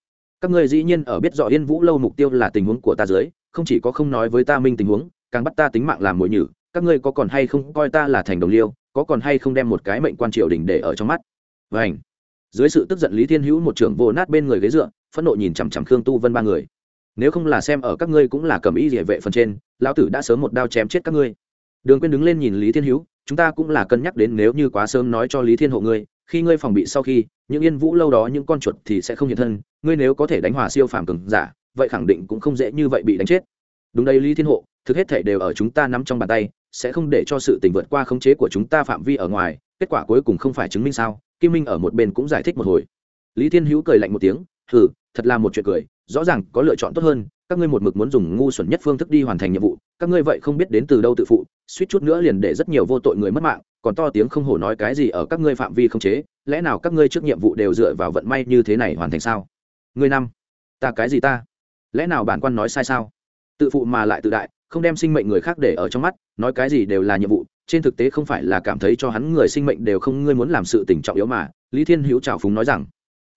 Speaker 1: Các ngươi dĩ nhiên ở biết rõ yên vũ lâu mục tiêu là tình huống của ta dưới không chỉ có không nói với ta minh tình huống càng bắt ta tính mạng làm mồi nhử các ngươi có còn hay không coi ta là thành đồng liêu có còn hay không đem một cái mệnh quan triều đình để ở trong mắt? Vảnh dưới sự tức giận lý thiên hữu một trưởng vô nát bên người ghế dựa, phẫn nộ nhìn chằm chằm khương tu vân ba người. Nếu không là xem ở các ngươi cũng là cầm ý địa vệ phần trên, lão tử đã sớm một đao chém chết các ngươi. Đường quên đứng lên nhìn lý thiên hữu, chúng ta cũng là cân nhắc đến nếu như quá sớm nói cho lý thiên hộ ngươi, khi ngươi phòng bị sau khi, những yên vũ lâu đó, những con chuột thì sẽ không hiện thân, ngươi nếu có thể đánh hòa siêu phàm cường giả, vậy khẳng định cũng không dễ như vậy bị đánh chết. Đúng đây lý thiên hộ, thực hết thể đều ở chúng ta nắm trong bàn tay sẽ không để cho sự tình vượt qua khống chế của chúng ta phạm vi ở ngoài, kết quả cuối cùng không phải chứng minh sao? Kim minh ở một bên cũng giải thích một hồi. Lý thiên hữu cười lạnh một tiếng, hừ, thật là một chuyện cười, rõ ràng có lựa chọn tốt hơn, các ngươi một mực muốn dùng ngu xuẩn nhất phương thức đi hoàn thành nhiệm vụ, các ngươi vậy không biết đến từ đâu tự phụ, suýt chút nữa liền để rất nhiều vô tội người mất mạng, còn to tiếng không hổ nói cái gì ở các ngươi phạm vi không chế, lẽ nào các ngươi trước nhiệm vụ đều dựa vào vận may như thế này hoàn thành sao? Ngươi năm, ta cái gì ta? Lẽ nào bản quan nói sai sao? Tự phụ mà lại tự đại không đem sinh mệnh người khác để ở trong mắt, nói cái gì đều là nhiệm vụ, trên thực tế không phải là cảm thấy cho hắn người sinh mệnh đều không, ngươi muốn làm sự tình trọng yếu mà, lý thiên hữu trào phúng nói rằng,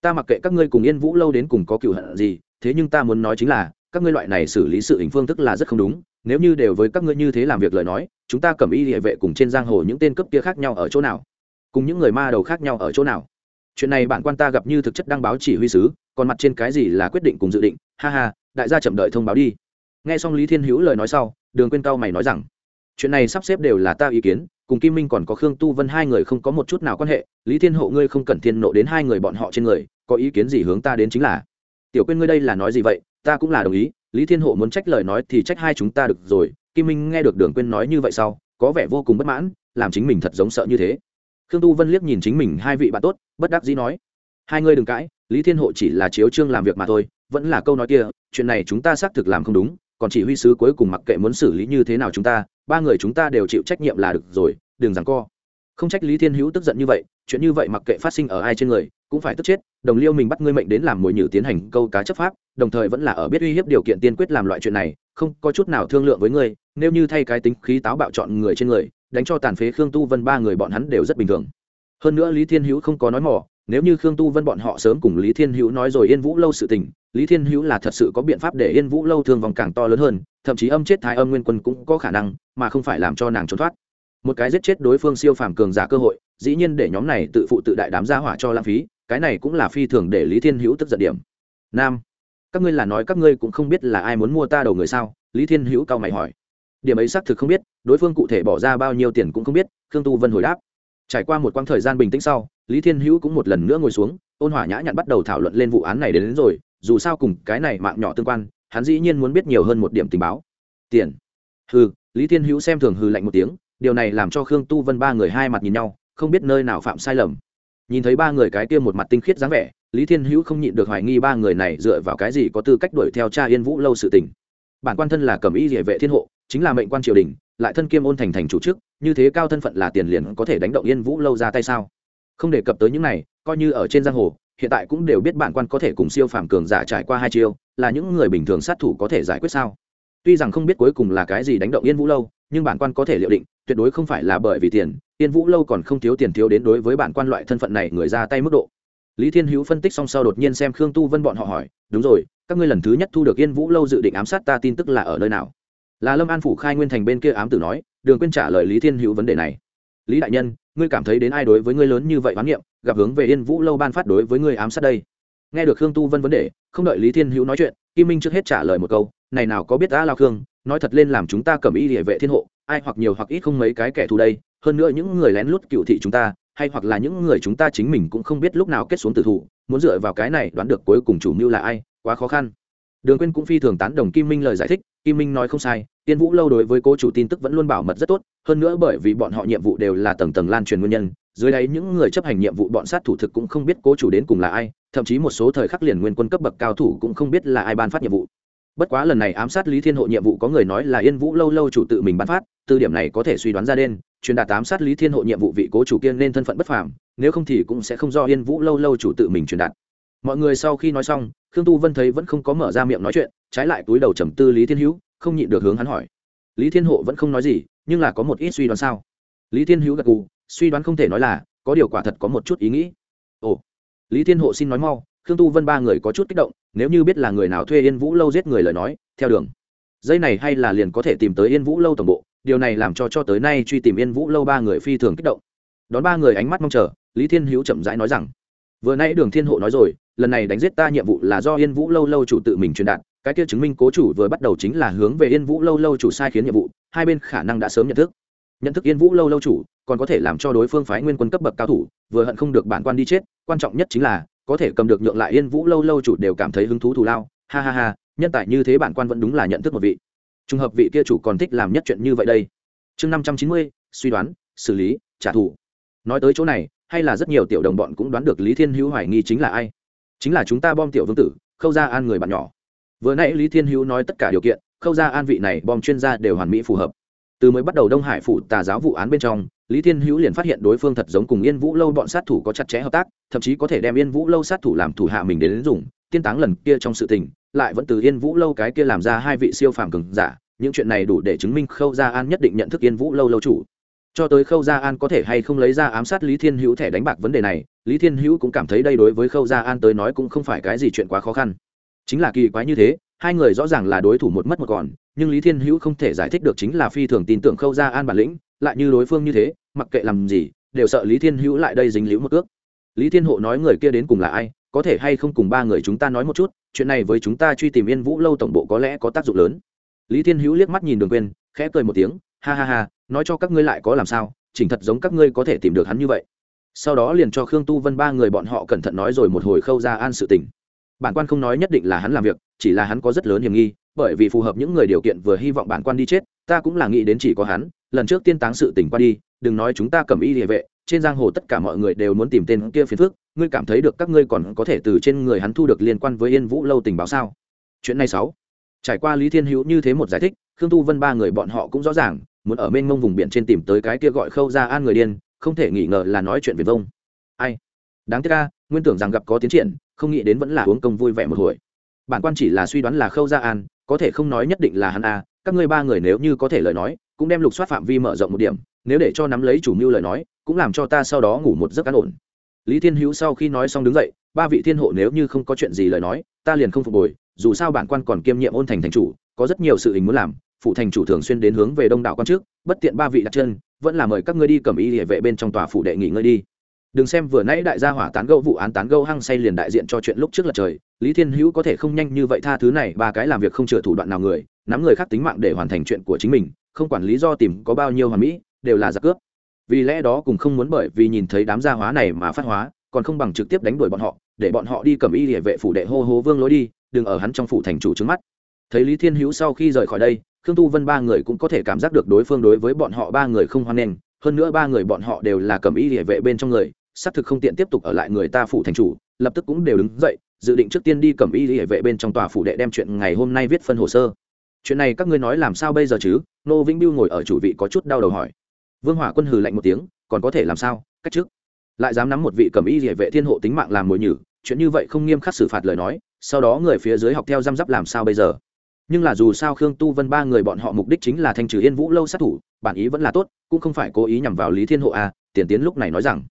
Speaker 1: ta mặc kệ các ngươi cùng yên vũ lâu đến cùng có cựu hận gì, thế nhưng ta muốn nói chính là, các ngươi loại này xử lý sự hình phương thức là rất không đúng, nếu như đều với các ngươi như thế làm việc lời nói, chúng ta cầm y địa vệ cùng trên giang hồ những tên cấp kia khác nhau ở chỗ nào? Cùng những người ma đầu khác nhau ở chỗ nào? Chuyện này bản quan ta gặp như thực chất đăng báo chỉ huy sứ, còn mặt trên cái gì là quyết định cùng dự định, ha ha, đại gia chậm đợi thông báo đi nghe xong lý thiên hữu lời nói sau, đường quên cao mày nói rằng, chuyện này sắp xếp đều là ta ý kiến, cùng kim minh còn có khương tu vân hai người không có một chút nào quan hệ, lý thiên hộ ngươi không cần thiên nộ đến hai người bọn họ trên người, có ý kiến gì hướng ta đến chính là. Tiểu quên ngươi đây là nói gì vậy? Ta cũng là đồng ý, lý thiên hộ muốn trách lời nói thì trách hai chúng ta được rồi. Kim minh nghe được đường quên nói như vậy sau, có vẻ vô cùng bất mãn, làm chính mình thật giống sợ như thế. Khương tu vân liếc nhìn chính mình hai vị bạn tốt, bất đắc dĩ nói, hai ngươi đừng cãi, lý thiên hộ chỉ là chiếu trương làm việc mà thôi, vẫn là câu nói kia, chuyện này chúng ta xác thực làm không đúng còn chỉ huy sứ cuối cùng mặc kệ muốn xử lý như thế nào chúng ta, ba người chúng ta đều chịu trách nhiệm là được rồi, đừng rằng co. Không trách lý thiên hữu tức giận như vậy, chuyện như vậy mặc kệ phát sinh ở ai trên người, cũng phải tức chết, đồng liêu mình bắt ngươi mệnh đến làm mồi nhử tiến hành câu cá chấp pháp, đồng thời vẫn là ở biết uy hiếp điều kiện tiên quyết làm loại chuyện này, không có chút nào thương lượng với ngươi, nếu như thay cái tính khí táo bạo chọn người trên người, đánh cho tàn phế khương tu vân ba người bọn hắn đều rất bình thường. Hơn nữa lý thiên hữu không có nói mỏ nếu như khương tu vân bọn họ sớm cùng lý thiên hữu nói rồi yên vũ lâu sự tình lý thiên hữu là thật sự có biện pháp để yên vũ lâu thương vòng càng to lớn hơn thậm chí âm chết thái âm nguyên quân cũng có khả năng mà không phải làm cho nàng trốn thoát. Một cái giết chết đối phương siêu phàm cường giả cơ hội dĩ nhiên để nhóm này tự phụ tự đại đám gia hỏa cho lãng phí cái này cũng là phi thường để lý thiên hữu tức giận điểm. Nam các ngươi là nói các ngươi cũng không biết là ai muốn mua ta đầu người sao? Lý thiên hữu cao mày hỏi. Điểm ấy xác thực không biết đối phương cụ thể bỏ ra bao nhiêu tiền cũng không biết khương tu vân hồi đáp. Trải qua một quãng thời gian bình tĩnh sau lý thiên hữu cũng một lần nữa ngồi xuống ôn hỏa nhã nhặn bắt đầu thảo luận lên vụ án này đến, đến rồi dù sao cùng cái này mạng nhỏ tương quan, hắn dĩ nhiên muốn biết nhiều hơn một điểm tình báo. Tiền. Hừ, lý thiên hữu xem thường hừ lạnh một tiếng, điều này làm cho khương tu vân ba người hai mặt nhìn nhau, không biết nơi nào phạm sai lầm. Nhìn thấy ba người cái kia một mặt tinh khiết dáng vẻ, lý thiên hữu không nhịn được hoài nghi ba người này dựa vào cái gì có tư cách đuổi theo cha yên vũ lâu sự tình. Bản quan thân là cầm y địa vệ thiên hộ, chính là mệnh quan triều đình, lại thân kiêm ôn thành thành chủ chức, như thế cao thân phận là tiền liền có thể đánh động yên vũ lâu ra tay sao? Không đề cập tới những này, coi như ở trên giang hồ hiện tại cũng đều biết bản quan có thể cùng siêu phàm cường giả trải qua hai chiêu, là những người bình thường sát thủ có thể giải quyết sao? Tuy rằng không biết cuối cùng là cái gì đánh động yên vũ lâu, nhưng bản quan có thể liệu định, tuyệt đối không phải là bởi vì tiền, yên vũ lâu còn không thiếu tiền thiếu đến đối với bản quan loại thân phận này người ra tay mức độ. Lý thiên hữu phân tích xong sau đột nhiên xem khương tu vân bọn họ hỏi, đúng rồi, các ngươi lần thứ nhất thu được yên vũ lâu dự định ám sát ta tin tức là ở nơi nào? Là lâm an phủ khai nguyên thành bên kia ám tử nói, đường quên trả lời lý thiên hữu vấn đề này lý đại nhân, ngươi cảm thấy đến ai đối với ngươi lớn như vậy oán niệm gặp hướng về yên vũ lâu ban phát đối với ngươi ám sát đây. Nghe được khương tu vân vấn đề, không đợi lý thiên hữu nói chuyện, kim minh trước hết trả lời một câu, này nào có biết đã lao khương, nói thật lên làm chúng ta cầm y địa vệ thiên hộ, ai hoặc nhiều hoặc ít không mấy cái kẻ thù đây, hơn nữa những người lén lút cựu thị chúng ta, hay hoặc là những người chúng ta chính mình cũng không biết lúc nào kết xuống tử thủ, muốn dựa vào cái này đoán được cuối cùng chủ mưu là ai, quá khó khăn. Đường quyên cũng phi thường tán đồng kim minh lời giải thích, kim minh nói không sai tiên vũ lâu đối với cô chủ tin tức vẫn luôn bảo mật rất tốt hơn nữa bởi vì bọn họ nhiệm vụ đều là tầng tầng lan truyền nguyên nhân, dưới đáy những người chấp hành nhiệm vụ bọn sát thủ thực cũng không biết cố chủ đến cùng là ai, thậm chí một số thời khắc liền nguyên quân cấp bậc cao thủ cũng không biết là ai ban phát nhiệm vụ. Bất quá lần này ám sát lý thiên hộ nhiệm vụ có người nói là yên vũ lâu lâu chủ tự mình ban phát, từ điểm này có thể suy đoán ra đen truyền đạt ám sát lý thiên hộ nhiệm vụ vị cố chủ kiên nên thân phận bất phàm, nếu không thì cũng sẽ không do yên vũ lâu lâu chủ tự mình truyền đạt. Mọi người sau khi nói xong, khương tu vân thấy vẫn không có mở ra miệng nói chuyện, trái lại túi đầu trầm tư lý thiên hữu, không nhịn được hướng hắn hỏi. Lý thiên hộ vẫn không nói gì nhưng là có một ít suy đoán sao? Lý thiên hữu gật gù, suy đoán không thể nói là, có điều quả thật có một chút ý nghĩ. Ồ, lý thiên hộ xin nói mau, khương tu vân ba người có chút kích động, nếu như biết là người nào thuê yên vũ lâu giết người lời nói, theo đường. Dây này hay là liền có thể tìm tới yên vũ lâu tổng bộ, điều này làm cho cho tới nay truy tìm yên vũ lâu ba người phi thường kích động. Đón ba người ánh mắt mong chờ, lý thiên hữu chậm rãi nói rằng, vừa nãy đường thiên hộ nói rồi, lần này đánh giết ta nhiệm vụ là do yên vũ lâu lâu chủ tự mình truyền đạt cái kia chứng minh cố chủ vừa bắt đầu chính là hướng về yên vũ lâu lâu chủ sai khiến nhiệm vụ, hai bên khả năng đã sớm nhận thức. Nhận thức yên vũ lâu lâu chủ, còn có thể làm cho đối phương phái nguyên quân cấp bậc cao thủ, vừa hận không được bản quan đi chết, quan trọng nhất chính là, có thể cầm được nhượng lại yên vũ lâu lâu chủ đều cảm thấy hứng thú thù lao. Ha ha ha, nhân tài như thế bản quan vẫn đúng là nhận thức một vị. Trùng hợp vị kia chủ còn thích làm nhất chuyện như vậy đây. Chương năm trăm chín mươi, suy đoán, xử lý, trả thù. Nói tới chỗ này, hay là rất nhiều tiểu đồng bọn cũng đoán được lý thiên hữu hoài nghi chính là ai? Chính là chúng ta bom tiểu vương tử, khâu ra an người bạn nhỏ vừa nãy lý thiên hữu nói tất cả điều kiện khâu ra an vị này bom chuyên gia đều hoàn mỹ phù hợp. Từ mới bắt đầu đông hải phủ tà giáo vụ án bên trong lý thiên hữu liền phát hiện đối phương thật giống cùng yên vũ lâu bọn sát thủ có chặt chẽ hợp tác thậm chí có thể đem yên vũ lâu sát thủ làm thủ hạ mình đến, đến dùng. Tiên táng lần kia trong sự tình lại vẫn từ yên vũ lâu cái kia làm ra hai vị siêu phàm cường giả những chuyện này đủ để chứng minh khâu gia an nhất định nhận thức yên vũ lâu lâu chủ. Cho tới khâu gia an có thể hay không lấy ra ám sát lý thiên hữu thẻ đánh bạc vấn đề này lý thiên hữu cũng cảm thấy đây đối với khâu gia an tới nói cũng không phải cái gì chuyện quá khó khăn chính là kỳ quái như thế, hai người rõ ràng là đối thủ một mất một còn, nhưng lý thiên hữu không thể giải thích được chính là phi thường tin tưởng khâu ra an bản lĩnh, lại như đối phương như thế, mặc kệ làm gì, đều sợ lý thiên hữu lại đây dính liễu một ước lý thiên hộ nói người kia đến cùng là ai, có thể hay không cùng ba người chúng ta nói một chút, chuyện này với chúng ta truy tìm yên vũ lâu tổng bộ có lẽ có tác dụng lớn. Lý thiên hữu liếc mắt nhìn đường quên khẽ cười một tiếng, ha ha ha, nói cho các ngươi lại có làm sao, chỉnh thật giống các ngươi có thể tìm được hắn như vậy. Sau đó liền cho khương tu vân ba người bọn họ cẩn thận nói rồi một hồi khâu ra an sự tình bản quan không nói nhất định là hắn làm việc, chỉ là hắn có rất lớn hiểm nghi, bởi vì phù hợp những người điều kiện vừa hy vọng bản quan đi chết, ta cũng là nghĩ đến chỉ có hắn, lần trước tiên táng sự tỉnh qua đi, đừng nói chúng ta cầm y địa vệ, trên giang hồ tất cả mọi người đều muốn tìm tên kia phiền phước ngươi cảm thấy được các ngươi còn có thể từ trên người hắn thu được liên quan với yên vũ lâu tình báo sao? Chuyện này sáu. Trải qua lý thiên hữu như thế một giải thích, khương tu vân ba người bọn họ cũng rõ ràng, muốn ở bên mông vùng biển trên tìm tới cái kia gọi khâu ra an người điên, không thể nghi ngờ là nói chuyện viền vông. Ai? Đáng tiếc ca nguyên tưởng rằng gặp có tiến triển không nghĩ đến vẫn là uống công vui vẻ một hồi. Bản quan chỉ là suy đoán là khâu Gia an, có thể không nói nhất định là hắn a, các ngươi ba người nếu như có thể lời nói, cũng đem lục soát phạm vi mở rộng một điểm, nếu để cho nắm lấy chủ mưu lời nói, cũng làm cho ta sau đó ngủ một giấc an ổn. Lý thiên hữu sau khi nói xong đứng dậy, ba vị thiên hộ nếu như không có chuyện gì lời nói, ta liền không phục hồi, dù sao bản quan còn kiêm nhiệm ôn thành thành chủ, có rất nhiều sự hình muốn làm, phụ thành chủ thường xuyên đến hướng về đông đảo quan trước, bất tiện ba vị đặt chân, vẫn là mời các ngươi đi cầm y địa vệ bên trong tòa phủ đệ nghỉ ngơi đi đừng xem vừa nãy đại gia hỏa tán gẫu vụ án tán gẫu hăng say liền đại diện cho chuyện lúc trước là trời, lý thiên hữu có thể không nhanh như vậy tha thứ này, ba cái làm việc không chừa thủ đoạn nào người, nắm người khác tính mạng để hoàn thành chuyện của chính mình, không quản lý do tìm có bao nhiêu hoàn mỹ, đều là giặc cướp. Vì lẽ đó cùng không muốn bởi vì nhìn thấy đám gia hóa này mà phát hóa, còn không bằng trực tiếp đánh đuổi bọn họ, để bọn họ đi cầm y địa vệ phủ đệ hô hô vương lối đi, đừng ở hắn trong phủ thành chủ trước mắt. Thấy lý thiên hữu sau khi rời khỏi đây, khương tu vân ba người cũng có thể cảm giác được đối phương đối với bọn họ ba người không hoan nghênh, hơn nữa ba người bọn họ đều là cầm y địa vệ bên trong người xác thực không tiện tiếp tục ở lại người ta phủ thành chủ, lập tức cũng đều đứng dậy, dự định trước tiên đi cầm y địa vệ bên trong tòa phủ đệ đem chuyện ngày hôm nay viết phân hồ sơ. Chuyện này các ngươi nói làm sao bây giờ chứ? Nô vĩnh biêu ngồi ở chủ vị có chút đau đầu hỏi. Vương hỏa quân hừ lạnh một tiếng, còn có thể làm sao? Cách trước. Lại dám nắm một vị cầm y địa vệ thiên hộ tính mạng làm mồi nhử, chuyện như vậy không nghiêm khắc xử phạt lời nói, sau đó người phía dưới học theo răm rắp làm sao bây giờ? Nhưng là dù sao khương tu vân ba người bọn họ mục đích chính là thanh trừ yên vũ lâu sát thủ, bản ý vẫn là tốt, cũng không phải cố ý nhằm vào lý thiên hộ à tiền tiến lúc này nói rằng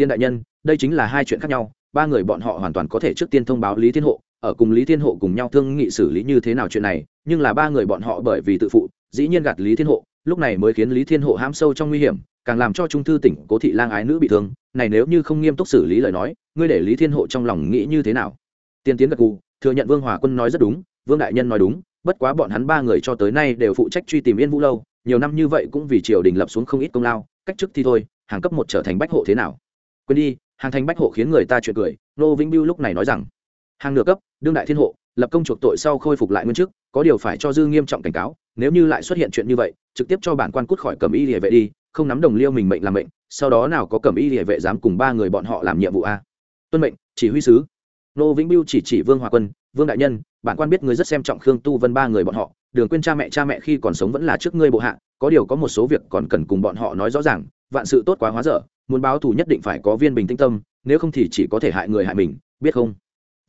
Speaker 1: tiên đại nhân đây chính là hai chuyện khác nhau ba người bọn họ hoàn toàn có thể trước tiên thông báo lý thiên hộ ở cùng lý thiên hộ cùng nhau thương nghị xử lý như thế nào chuyện này nhưng là ba người bọn họ bởi vì tự phụ dĩ nhiên gạt lý thiên hộ lúc này mới khiến lý thiên hộ hãm sâu trong nguy hiểm càng làm cho trung thư tỉnh cố thị lang ái nữ bị thương. Này nếu như không nghiêm túc xử lý lời nói ngươi để lý thiên hộ trong lòng nghĩ như thế nào? Tiên tiến gật gù, thừa nhận vương hòa quân nói rất đúng vương đại nhân nói đúng bất quá bọn hắn ba người cho tới nay đều phụ trách truy tìm yên vũ lâu nhiều năm như vậy cũng vì triều đình lập xuống không ít công lao cách chức thì thôi hàng cấp một trở thành bách hộ thế nào? Quên đi, hàng thành bách hộ khiến người ta chuyện cười nô vĩnh biêu lúc này nói rằng, hàng nửa cấp, đương đại thiên hộ, lập công chuộc tội sau khôi phục lại nguyên chức, có điều phải cho dư nghiêm trọng cảnh cáo, nếu như lại xuất hiện chuyện như vậy, trực tiếp cho bản quan cút khỏi cầm y địa vệ đi, không nắm đồng liêu mình mệnh làm mệnh, sau đó nào có cầm y địa vệ dám cùng ba người bọn họ làm nhiệm vụ a? Tuân mệnh, chỉ huy sứ. Nô vĩnh biêu chỉ chỉ vương hòa quân, vương đại nhân, bản quan biết ngươi rất xem trọng khương tu vân ba người bọn họ, đường quên cha mẹ cha mẹ khi còn sống vẫn là trước ngươi bộ hạ, có điều có một số việc còn cần cùng bọn họ nói rõ ràng, vạn sự tốt quá hóa dở muốn báo thù nhất định phải có viên bình tĩnh tâm, nếu không thì chỉ có thể hại người hại mình, biết không?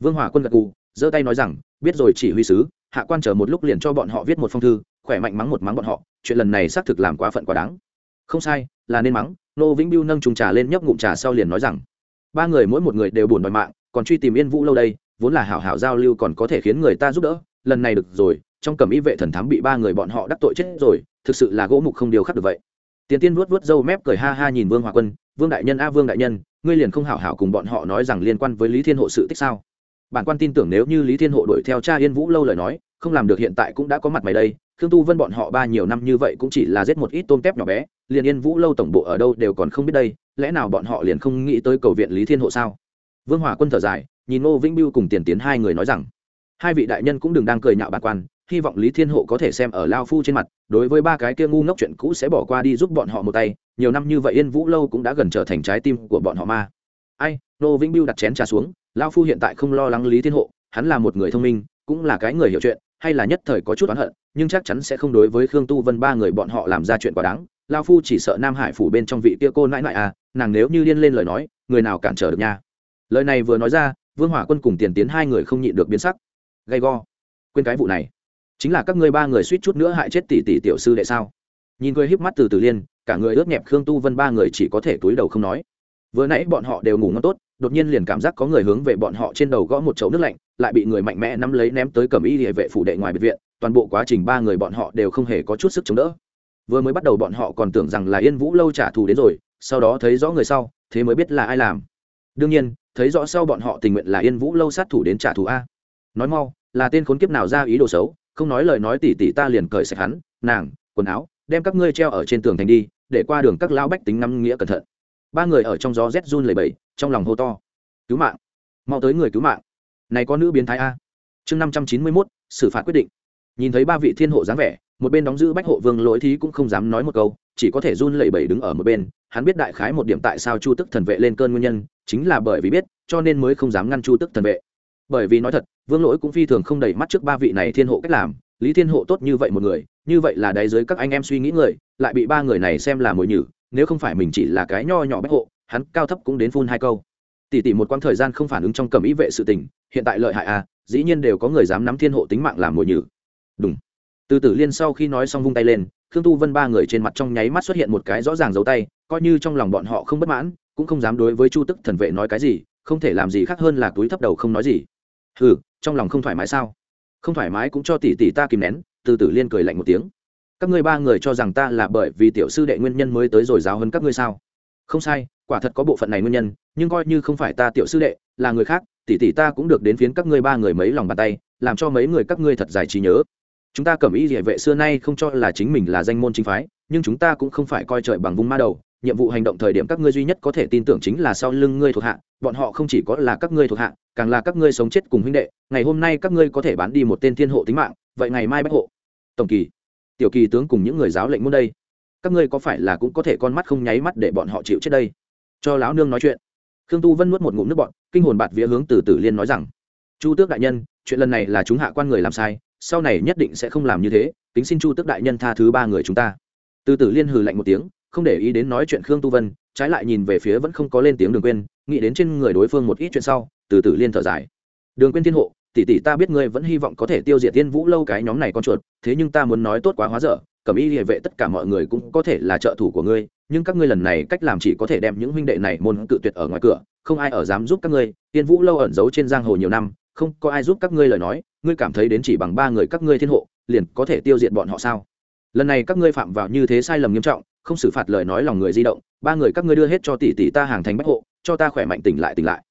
Speaker 1: Vương hòa quân gật gù, giơ tay nói rằng, biết rồi chỉ huy sứ, hạ quan chờ một lúc liền cho bọn họ viết một phong thư, khỏe mạnh mắng một mắng bọn họ, chuyện lần này xác thực làm quá phận quá đáng. Không sai, là nên mắng, nô vĩnh biêu nâng trùng trà lên nhấp ngụm trà sau liền nói rằng, ba người mỗi một người đều buồn đòi mạng, còn truy tìm yên vũ lâu đây, vốn là hảo hảo giao lưu còn có thể khiến người ta giúp đỡ, lần này được rồi, trong cầm y vệ thần thám bị ba người bọn họ đắc tội chết rồi, thực sự là gỗ mục không điều khắc được vậy tiền tiên vuốt vuốt râu mép cười ha ha nhìn vương hòa quân, vương đại nhân a, vương đại nhân, ngươi liền không hảo hảo cùng bọn họ nói rằng liên quan với lý thiên hộ sự tích sao? Bản quan tin tưởng nếu như lý thiên hộ đuổi theo cha yên vũ lâu lời nói, không làm được hiện tại cũng đã có mặt mày đây. Khương tu vân bọn họ ba nhiều năm như vậy cũng chỉ là giết một ít tôm tép nhỏ bé, liền yên vũ lâu tổng bộ ở đâu đều còn không biết đây, lẽ nào bọn họ liền không nghĩ tới cầu viện lý thiên hộ sao? Vương hòa quân thở dài, nhìn ngô vĩnh biêu cùng tiền tiến hai người nói rằng, hai vị đại nhân cũng đừng đang cười nhạo bản quan hy vọng lý thiên hộ có thể xem ở lao phu trên mặt, đối với ba cái kia ngu ngốc chuyện cũ sẽ bỏ qua đi giúp bọn họ một tay, nhiều năm như vậy yên vũ lâu cũng đã gần trở thành trái tim của bọn họ ma. Ai, nô vĩnh biêu đặt chén trà xuống, lao phu hiện tại không lo lắng lý thiên hộ, hắn là một người thông minh, cũng là cái người hiểu chuyện, hay là nhất thời có chút oán hận, nhưng chắc chắn sẽ không đối với khương tu vân ba người bọn họ làm ra chuyện quá đáng, lao phu chỉ sợ nam hải phủ bên trong vị kia cô nãi nãi à nàng nếu như điên lên lời nói, người nào cản trở được nha. Lời này vừa nói ra, vương hỏa quân cùng tiền tiến hai người không nhịn được biến sắc. Gay go. Quên cái vụ này chính là các ngươi ba người suýt chút nữa hại chết tỷ tỷ tiểu sư đệ sao? Nhìn cười híp mắt từ từ liên cả người ướt nhẹp khương tu vân ba người chỉ có thể túi đầu không nói. Vừa nãy bọn họ đều ngủ ngon tốt, đột nhiên liền cảm giác có người hướng về bọn họ trên đầu gõ một chậu nước lạnh, lại bị người mạnh mẽ nắm lấy ném tới cầm y địa vệ phủ đệ ngoài biệt viện, toàn bộ quá trình ba người bọn họ đều không hề có chút sức chống đỡ. Vừa mới bắt đầu bọn họ còn tưởng rằng là yên vũ lâu trả thù đến rồi, sau đó thấy rõ người sau, thế mới biết là ai làm. Đương nhiên, thấy rõ sau bọn họ tình nguyện là yên vũ lâu sát thủ đến trả thù a. Nói mau, là tên khốn kiếp nào ra ý đồ xấu? Không nói lời nói tỉ tỉ ta liền cởi sạch hắn, nàng, quần áo, đem các ngươi treo ở trên tường thành đi, để qua đường các lão bách tính ngắm nghĩa cẩn thận. Ba người ở trong gió rét run lầy bầy trong lòng hô to. Cứu mạng. Mau tới người cứu mạng. Này có nữ biến thái a. Chương năm trăm chín mươi mốt, xử phạt quyết định. Nhìn thấy ba vị thiên hộ dáng vẻ, một bên đóng giữ bách hộ vương lỗi thí cũng không dám nói một câu, chỉ có thể run lẩy bẩy đứng ở một bên. Hắn biết đại khái một điểm tại sao chu tức thần vệ lên cơn nguyên nhân, chính là bởi vì biết, cho nên mới không dám ngăn chu tức thần vệ. Bởi vì nói thật vương lỗi cũng phi thường không đầy mắt trước ba vị này thiên hộ cách làm, lý thiên hộ tốt như vậy một người, như vậy là đáy dưới các anh em suy nghĩ người, lại bị ba người này xem là mồi nhử, nếu không phải mình chỉ là cái nho nhỏ bách hộ, hắn cao thấp cũng đến phun hai câu. Tỷ tỷ một quãng thời gian không phản ứng trong cầm ý vệ sự tình, hiện tại lợi hại à dĩ nhiên đều có người dám nắm thiên hộ tính mạng làm mồi nhử. Đúng từ tử liên sau khi nói xong vung tay lên, khương tu vân ba người trên mặt trong nháy mắt xuất hiện một cái rõ ràng dấu tay, coi như trong lòng bọn họ không bất mãn, cũng không dám đối với chu tức thần vệ nói cái gì, không thể làm gì khác hơn là túi thấp đầu không nói gì ừ trong lòng không thoải mái sao? Không thoải mái cũng cho tỷ tỷ ta kìm nén, từ tử liên cười lạnh một tiếng. Các ngươi ba người cho rằng ta là bởi vì tiểu sư đệ nguyên nhân mới tới rồi giáo hơn các ngươi sao? Không sai, quả thật có bộ phận này nguyên nhân, nhưng coi như không phải ta tiểu sư đệ, là người khác, tỷ tỷ ta cũng được đến phiến các ngươi ba người mấy lòng bàn tay, làm cho mấy người các ngươi thật giải trí nhớ. Chúng ta cẩm ý địa vệ xưa nay không cho là chính mình là danh môn chính phái, nhưng chúng ta cũng không phải coi trời bằng vùng ma đầu. Nhiệm vụ hành động thời điểm các ngươi duy nhất có thể tin tưởng chính là sau lưng ngươi thuộc hạ, bọn họ không chỉ có là các ngươi thuộc hạ càng là các ngươi sống chết cùng huynh đệ, ngày hôm nay các ngươi có thể bán đi một tên thiên hộ tính mạng, vậy ngày mai bách hộ. Tổng kỳ, tiểu kỳ tướng cùng những người giáo lệnh muốn đây. Các ngươi có phải là cũng có thể con mắt không nháy mắt để bọn họ chịu chết đây? Cho lão nương nói chuyện. Khương tu vân nuốt một ngụm nước bọn kinh hồn bạt vía hướng từ tử liên nói rằng, chu tước đại nhân, chuyện lần này là chúng hạ quan người làm sai, sau này nhất định sẽ không làm như thế tính xin chu tước đại nhân tha thứ ba người chúng ta. Từ tử liên hừ lạnh một tiếng, không để ý đến nói chuyện khương tu vân, trái lại nhìn về phía vẫn không có lên tiếng đường quên nghĩ đến trên người đối phương một ít chuyện sau từ từ liên thở dài. Đường quên thiên hộ, tỷ tỷ ta biết ngươi vẫn hy vọng có thể tiêu diệt tiên vũ lâu cái nhóm này con chuột, thế nhưng ta muốn nói tốt quá hóa dở cẩm y địa vệ tất cả mọi người cũng có thể là trợ thủ của ngươi, nhưng các ngươi lần này cách làm chỉ có thể đem những huynh đệ này môn cự tuyệt ở ngoài cửa, không ai ở dám giúp các ngươi tiên vũ lâu ẩn giấu trên giang hồ nhiều năm, không có ai giúp các ngươi lời nói, ngươi cảm thấy đến chỉ bằng ba người các ngươi thiên hộ, liền có thể tiêu diệt bọn họ sao? Lần này các ngươi phạm vào như thế sai lầm nghiêm trọng, không xử phạt lời nói lòng người di động, ba người các ngươi đưa hết cho tỷ tỷ ta hàng thành bách hộ, cho ta khỏe mạnh tỉnh lại tỉnh lại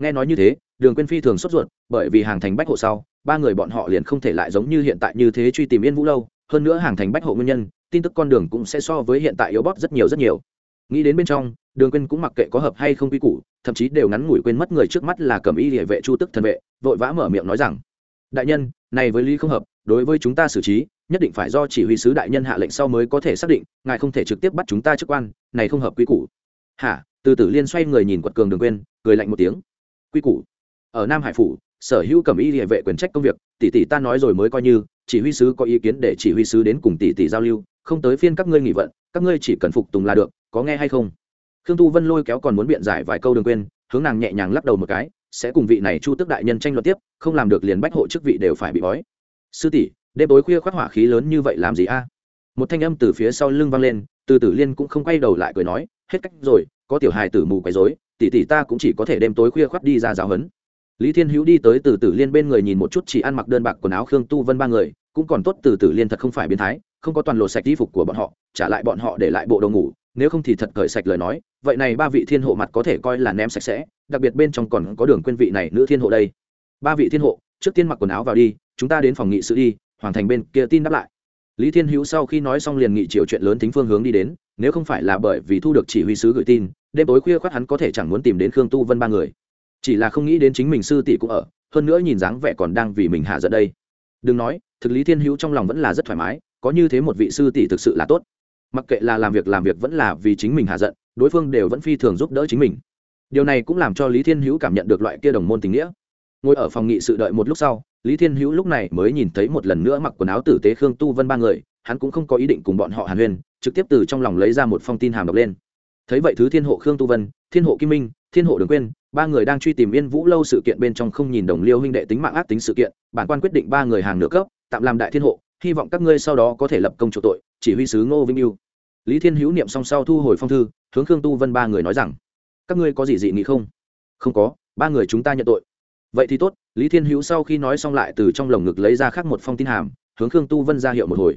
Speaker 1: nghe nói như thế, đường quên phi thường sốt ruột, bởi vì hàng thành bách hộ sau, ba người bọn họ liền không thể lại giống như hiện tại như thế truy tìm yên vũ lâu. Hơn nữa hàng thành bách hộ nguyên nhân, tin tức con đường cũng sẽ so với hiện tại yếu bóp rất nhiều rất nhiều. Nghĩ đến bên trong, đường quên cũng mặc kệ có hợp hay không quy củ, thậm chí đều ngắn ngủi quên mất người trước mắt là cầm y địa vệ chu tức thần vệ, vội vã mở miệng nói rằng, đại nhân, này với lý không hợp, đối với chúng ta xử trí, nhất định phải do chỉ huy sứ đại nhân hạ lệnh sau mới có thể xác định, ngài không thể trực tiếp bắt chúng ta chức quan, này không hợp quy củ. Hả? Từ tử liên xoay người nhìn quật cường đường quên cười lạnh một tiếng quy củ. Ở nam hải phủ, sở hữu cầm y địa vệ quyền trách công việc, tỷ tỷ ta nói rồi mới coi như, chỉ huy sứ có ý kiến để chỉ huy sứ đến cùng tỷ tỷ giao lưu, không tới phiên các ngươi nghỉ vận, các ngươi chỉ cần phục tùng là được, có nghe hay không? Khương tu vân lôi kéo còn muốn biện giải vài câu đường quên, hướng nàng nhẹ nhàng lắc đầu một cái, sẽ cùng vị này chu tức đại nhân tranh luận tiếp, không làm được liền bách hộ chức vị đều phải bị bói. Sư tỷ, đêm tối khuya khoác hỏa khí lớn như vậy làm gì a? Một thanh âm từ phía sau lưng vang lên, từ tử liên cũng không quay đầu lại cười nói, hết cách rồi, có tiểu hài tử mù quấy rối tỷ tỷ ta cũng chỉ có thể đêm tối khuya khoắt đi ra giáo huấn. Lý thiên hữu đi tới từ tử liên bên người nhìn một chút chỉ ăn mặc đơn bạc quần áo khương tu vân ba người, cũng còn tốt từ tử liên thật không phải biến thái, không có toàn lộ sạch y phục của bọn họ, trả lại bọn họ để lại bộ đồ ngủ, nếu không thì thật cởi sạch lời nói, vậy này ba vị thiên hộ mặt có thể coi là ném sạch sẽ, đặc biệt bên trong còn có đường quên vị này nữ thiên hộ đây. Ba vị thiên hộ, trước tiên mặc quần áo vào đi, chúng ta đến phòng nghị sự đi hoàn thành bên kia tin đáp lại. Lý thiên hữu sau khi nói xong liền nghị chiều chuyện lớn thính phương hướng đi đến, nếu không phải là bởi vì thu được chỉ huy sứ gửi tin đêm tối khuya khoát hắn có thể chẳng muốn tìm đến khương tu vân ba người. Chỉ là không nghĩ đến chính mình sư tỷ cũng ở, hơn nữa nhìn dáng vẻ còn đang vì mình hạ giận đây. Đừng nói, thực lý thiên hữu trong lòng vẫn là rất thoải mái, có như thế một vị sư tỷ thực sự là tốt. Mặc kệ là làm việc làm việc vẫn là vì chính mình hạ giận, đối phương đều vẫn phi thường giúp đỡ chính mình. Điều này cũng làm cho lý thiên hữu cảm nhận được loại kia đồng môn tình nghĩa. Ngồi ở phòng nghị sự đợi một lúc sau, lý thiên hữu lúc này mới nhìn thấy một lần nữa mặc quần áo tử tế khương tu vân ba người, hắn cũng không có ý định cùng bọn họ hàn huyên, trực tiếp từ trong lòng lấy ra một phong tin hàm đọc lên thấy vậy thứ thiên hộ khương tu vân, thiên hộ kim minh, thiên hộ đường quên ba người đang truy tìm yên vũ lâu sự kiện bên trong không nhìn đồng liêu huynh đệ tính mạng ác tính sự kiện, bản quan quyết định ba người hàng nửa cấp, tạm làm đại thiên hộ, hy vọng các ngươi sau đó có thể lập công chủ tội, chỉ huy sứ ngô vinh yêu. Lý thiên hữu niệm song sau thu hồi phong thư, hướng khương tu vân ba người nói rằng, các ngươi có gì dị nghị không? Không có, ba người chúng ta nhận tội. Vậy thì tốt, lý thiên hữu sau khi nói xong lại từ trong lồng ngực lấy ra khác một phong tin hàm, hướng khương tu vân ra hiệu một hồi.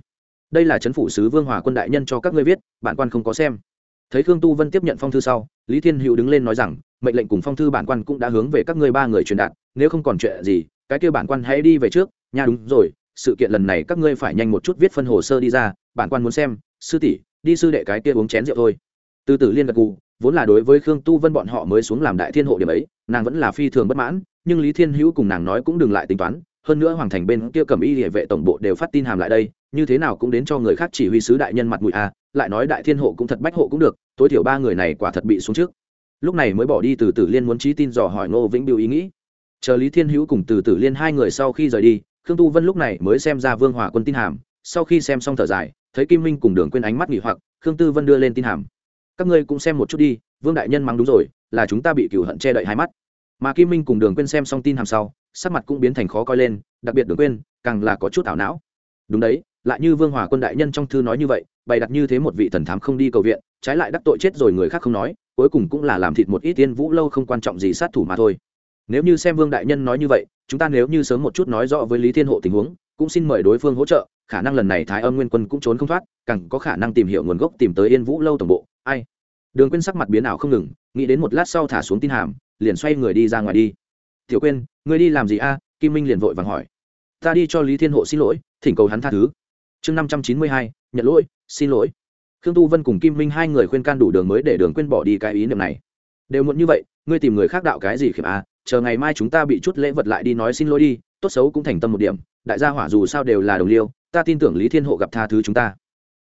Speaker 1: Đây là chấn phủ sứ vương hòa quân đại nhân cho các ngươi viết, bản quan không có xem thấy khương tu vân tiếp nhận phong thư sau, lý thiên hữu đứng lên nói rằng, mệnh lệnh cùng phong thư bản quan cũng đã hướng về các ngươi ba người truyền đạt, nếu không còn chuyện gì, cái kia bản quan hãy đi về trước. Nha, đúng rồi, sự kiện lần này các ngươi phải nhanh một chút viết phân hồ sơ đi ra, bản quan muốn xem, sư tỷ, đi sư đệ cái kia uống chén rượu thôi. Từ tử liên gật gù, vốn là đối với khương tu vân bọn họ mới xuống làm đại thiên hộ điểm ấy, nàng vẫn là phi thường bất mãn, nhưng lý thiên hữu cùng nàng nói cũng đừng lại tính toán, hơn nữa hoàng thành bên kia cầm y địa vệ tổng bộ đều phát tin hàm lại đây, như thế nào cũng đến cho người khác chỉ huy sứ đại nhân mặt mũi a lại nói đại thiên hộ cũng thật bách hộ cũng được, tối thiểu ba người này quả thật bị xuống trước. Lúc này mới bỏ đi từ tử liên muốn trí tin dò hỏi ngô vĩnh biểu ý nghĩ. Chờ lý thiên hữu cùng từ tử liên hai người sau khi rời đi, khương tu vân lúc này mới xem ra vương hòa quân tin hàm. Sau khi xem xong thở dài, thấy kim minh cùng đường quên ánh mắt nghỉ hoặc, khương tư vân đưa lên tin hàm. Các ngươi cũng xem một chút đi, vương đại nhân mắng đúng rồi, là chúng ta bị cửu hận che đậy hai mắt. Mà kim minh cùng đường quên xem xong tin hàm sau, sắc mặt cũng biến thành khó coi lên, đặc biệt đường quên càng là có chút ảo não. Đúng đấy lại như vương hòa quân đại nhân trong thư nói như vậy, bày đặt như thế một vị thần thám không đi cầu viện, trái lại đắc tội chết rồi người khác không nói, cuối cùng cũng là làm thịt một ít tiên vũ lâu không quan trọng gì sát thủ mà thôi. Nếu như xem vương đại nhân nói như vậy, chúng ta nếu như sớm một chút nói rõ với lý thiên hộ tình huống, cũng xin mời đối phương hỗ trợ, khả năng lần này thái âm nguyên quân cũng trốn không thoát, càng có khả năng tìm hiểu nguồn gốc tìm tới yên vũ lâu tổng bộ. Ai? Đường quên sắc mặt biến ảo không ngừng, nghĩ đến một lát sau thả xuống tin hàm, liền xoay người đi ra ngoài đi. Tiểu quên người đi làm gì a? Kim minh liền vội vàng hỏi. Ta đi cho lý thiên hộ xin lỗi, thỉnh cầu hắn tha thứ chương năm trăm chín mươi hai, nhận lỗi, xin lỗi. Khương tu vân cùng kim minh hai người khuyên can đủ đường mới để đường quên bỏ đi cái ý niệm này. Đều muộn như vậy, ngươi tìm người khác đạo cái gì khiểm a chờ ngày mai chúng ta bị chút lễ vật lại đi nói xin lỗi đi, tốt xấu cũng thành tâm một điểm. Đại gia hỏa dù sao đều là đồng liêu, ta tin tưởng lý thiên hộ gặp tha thứ chúng ta.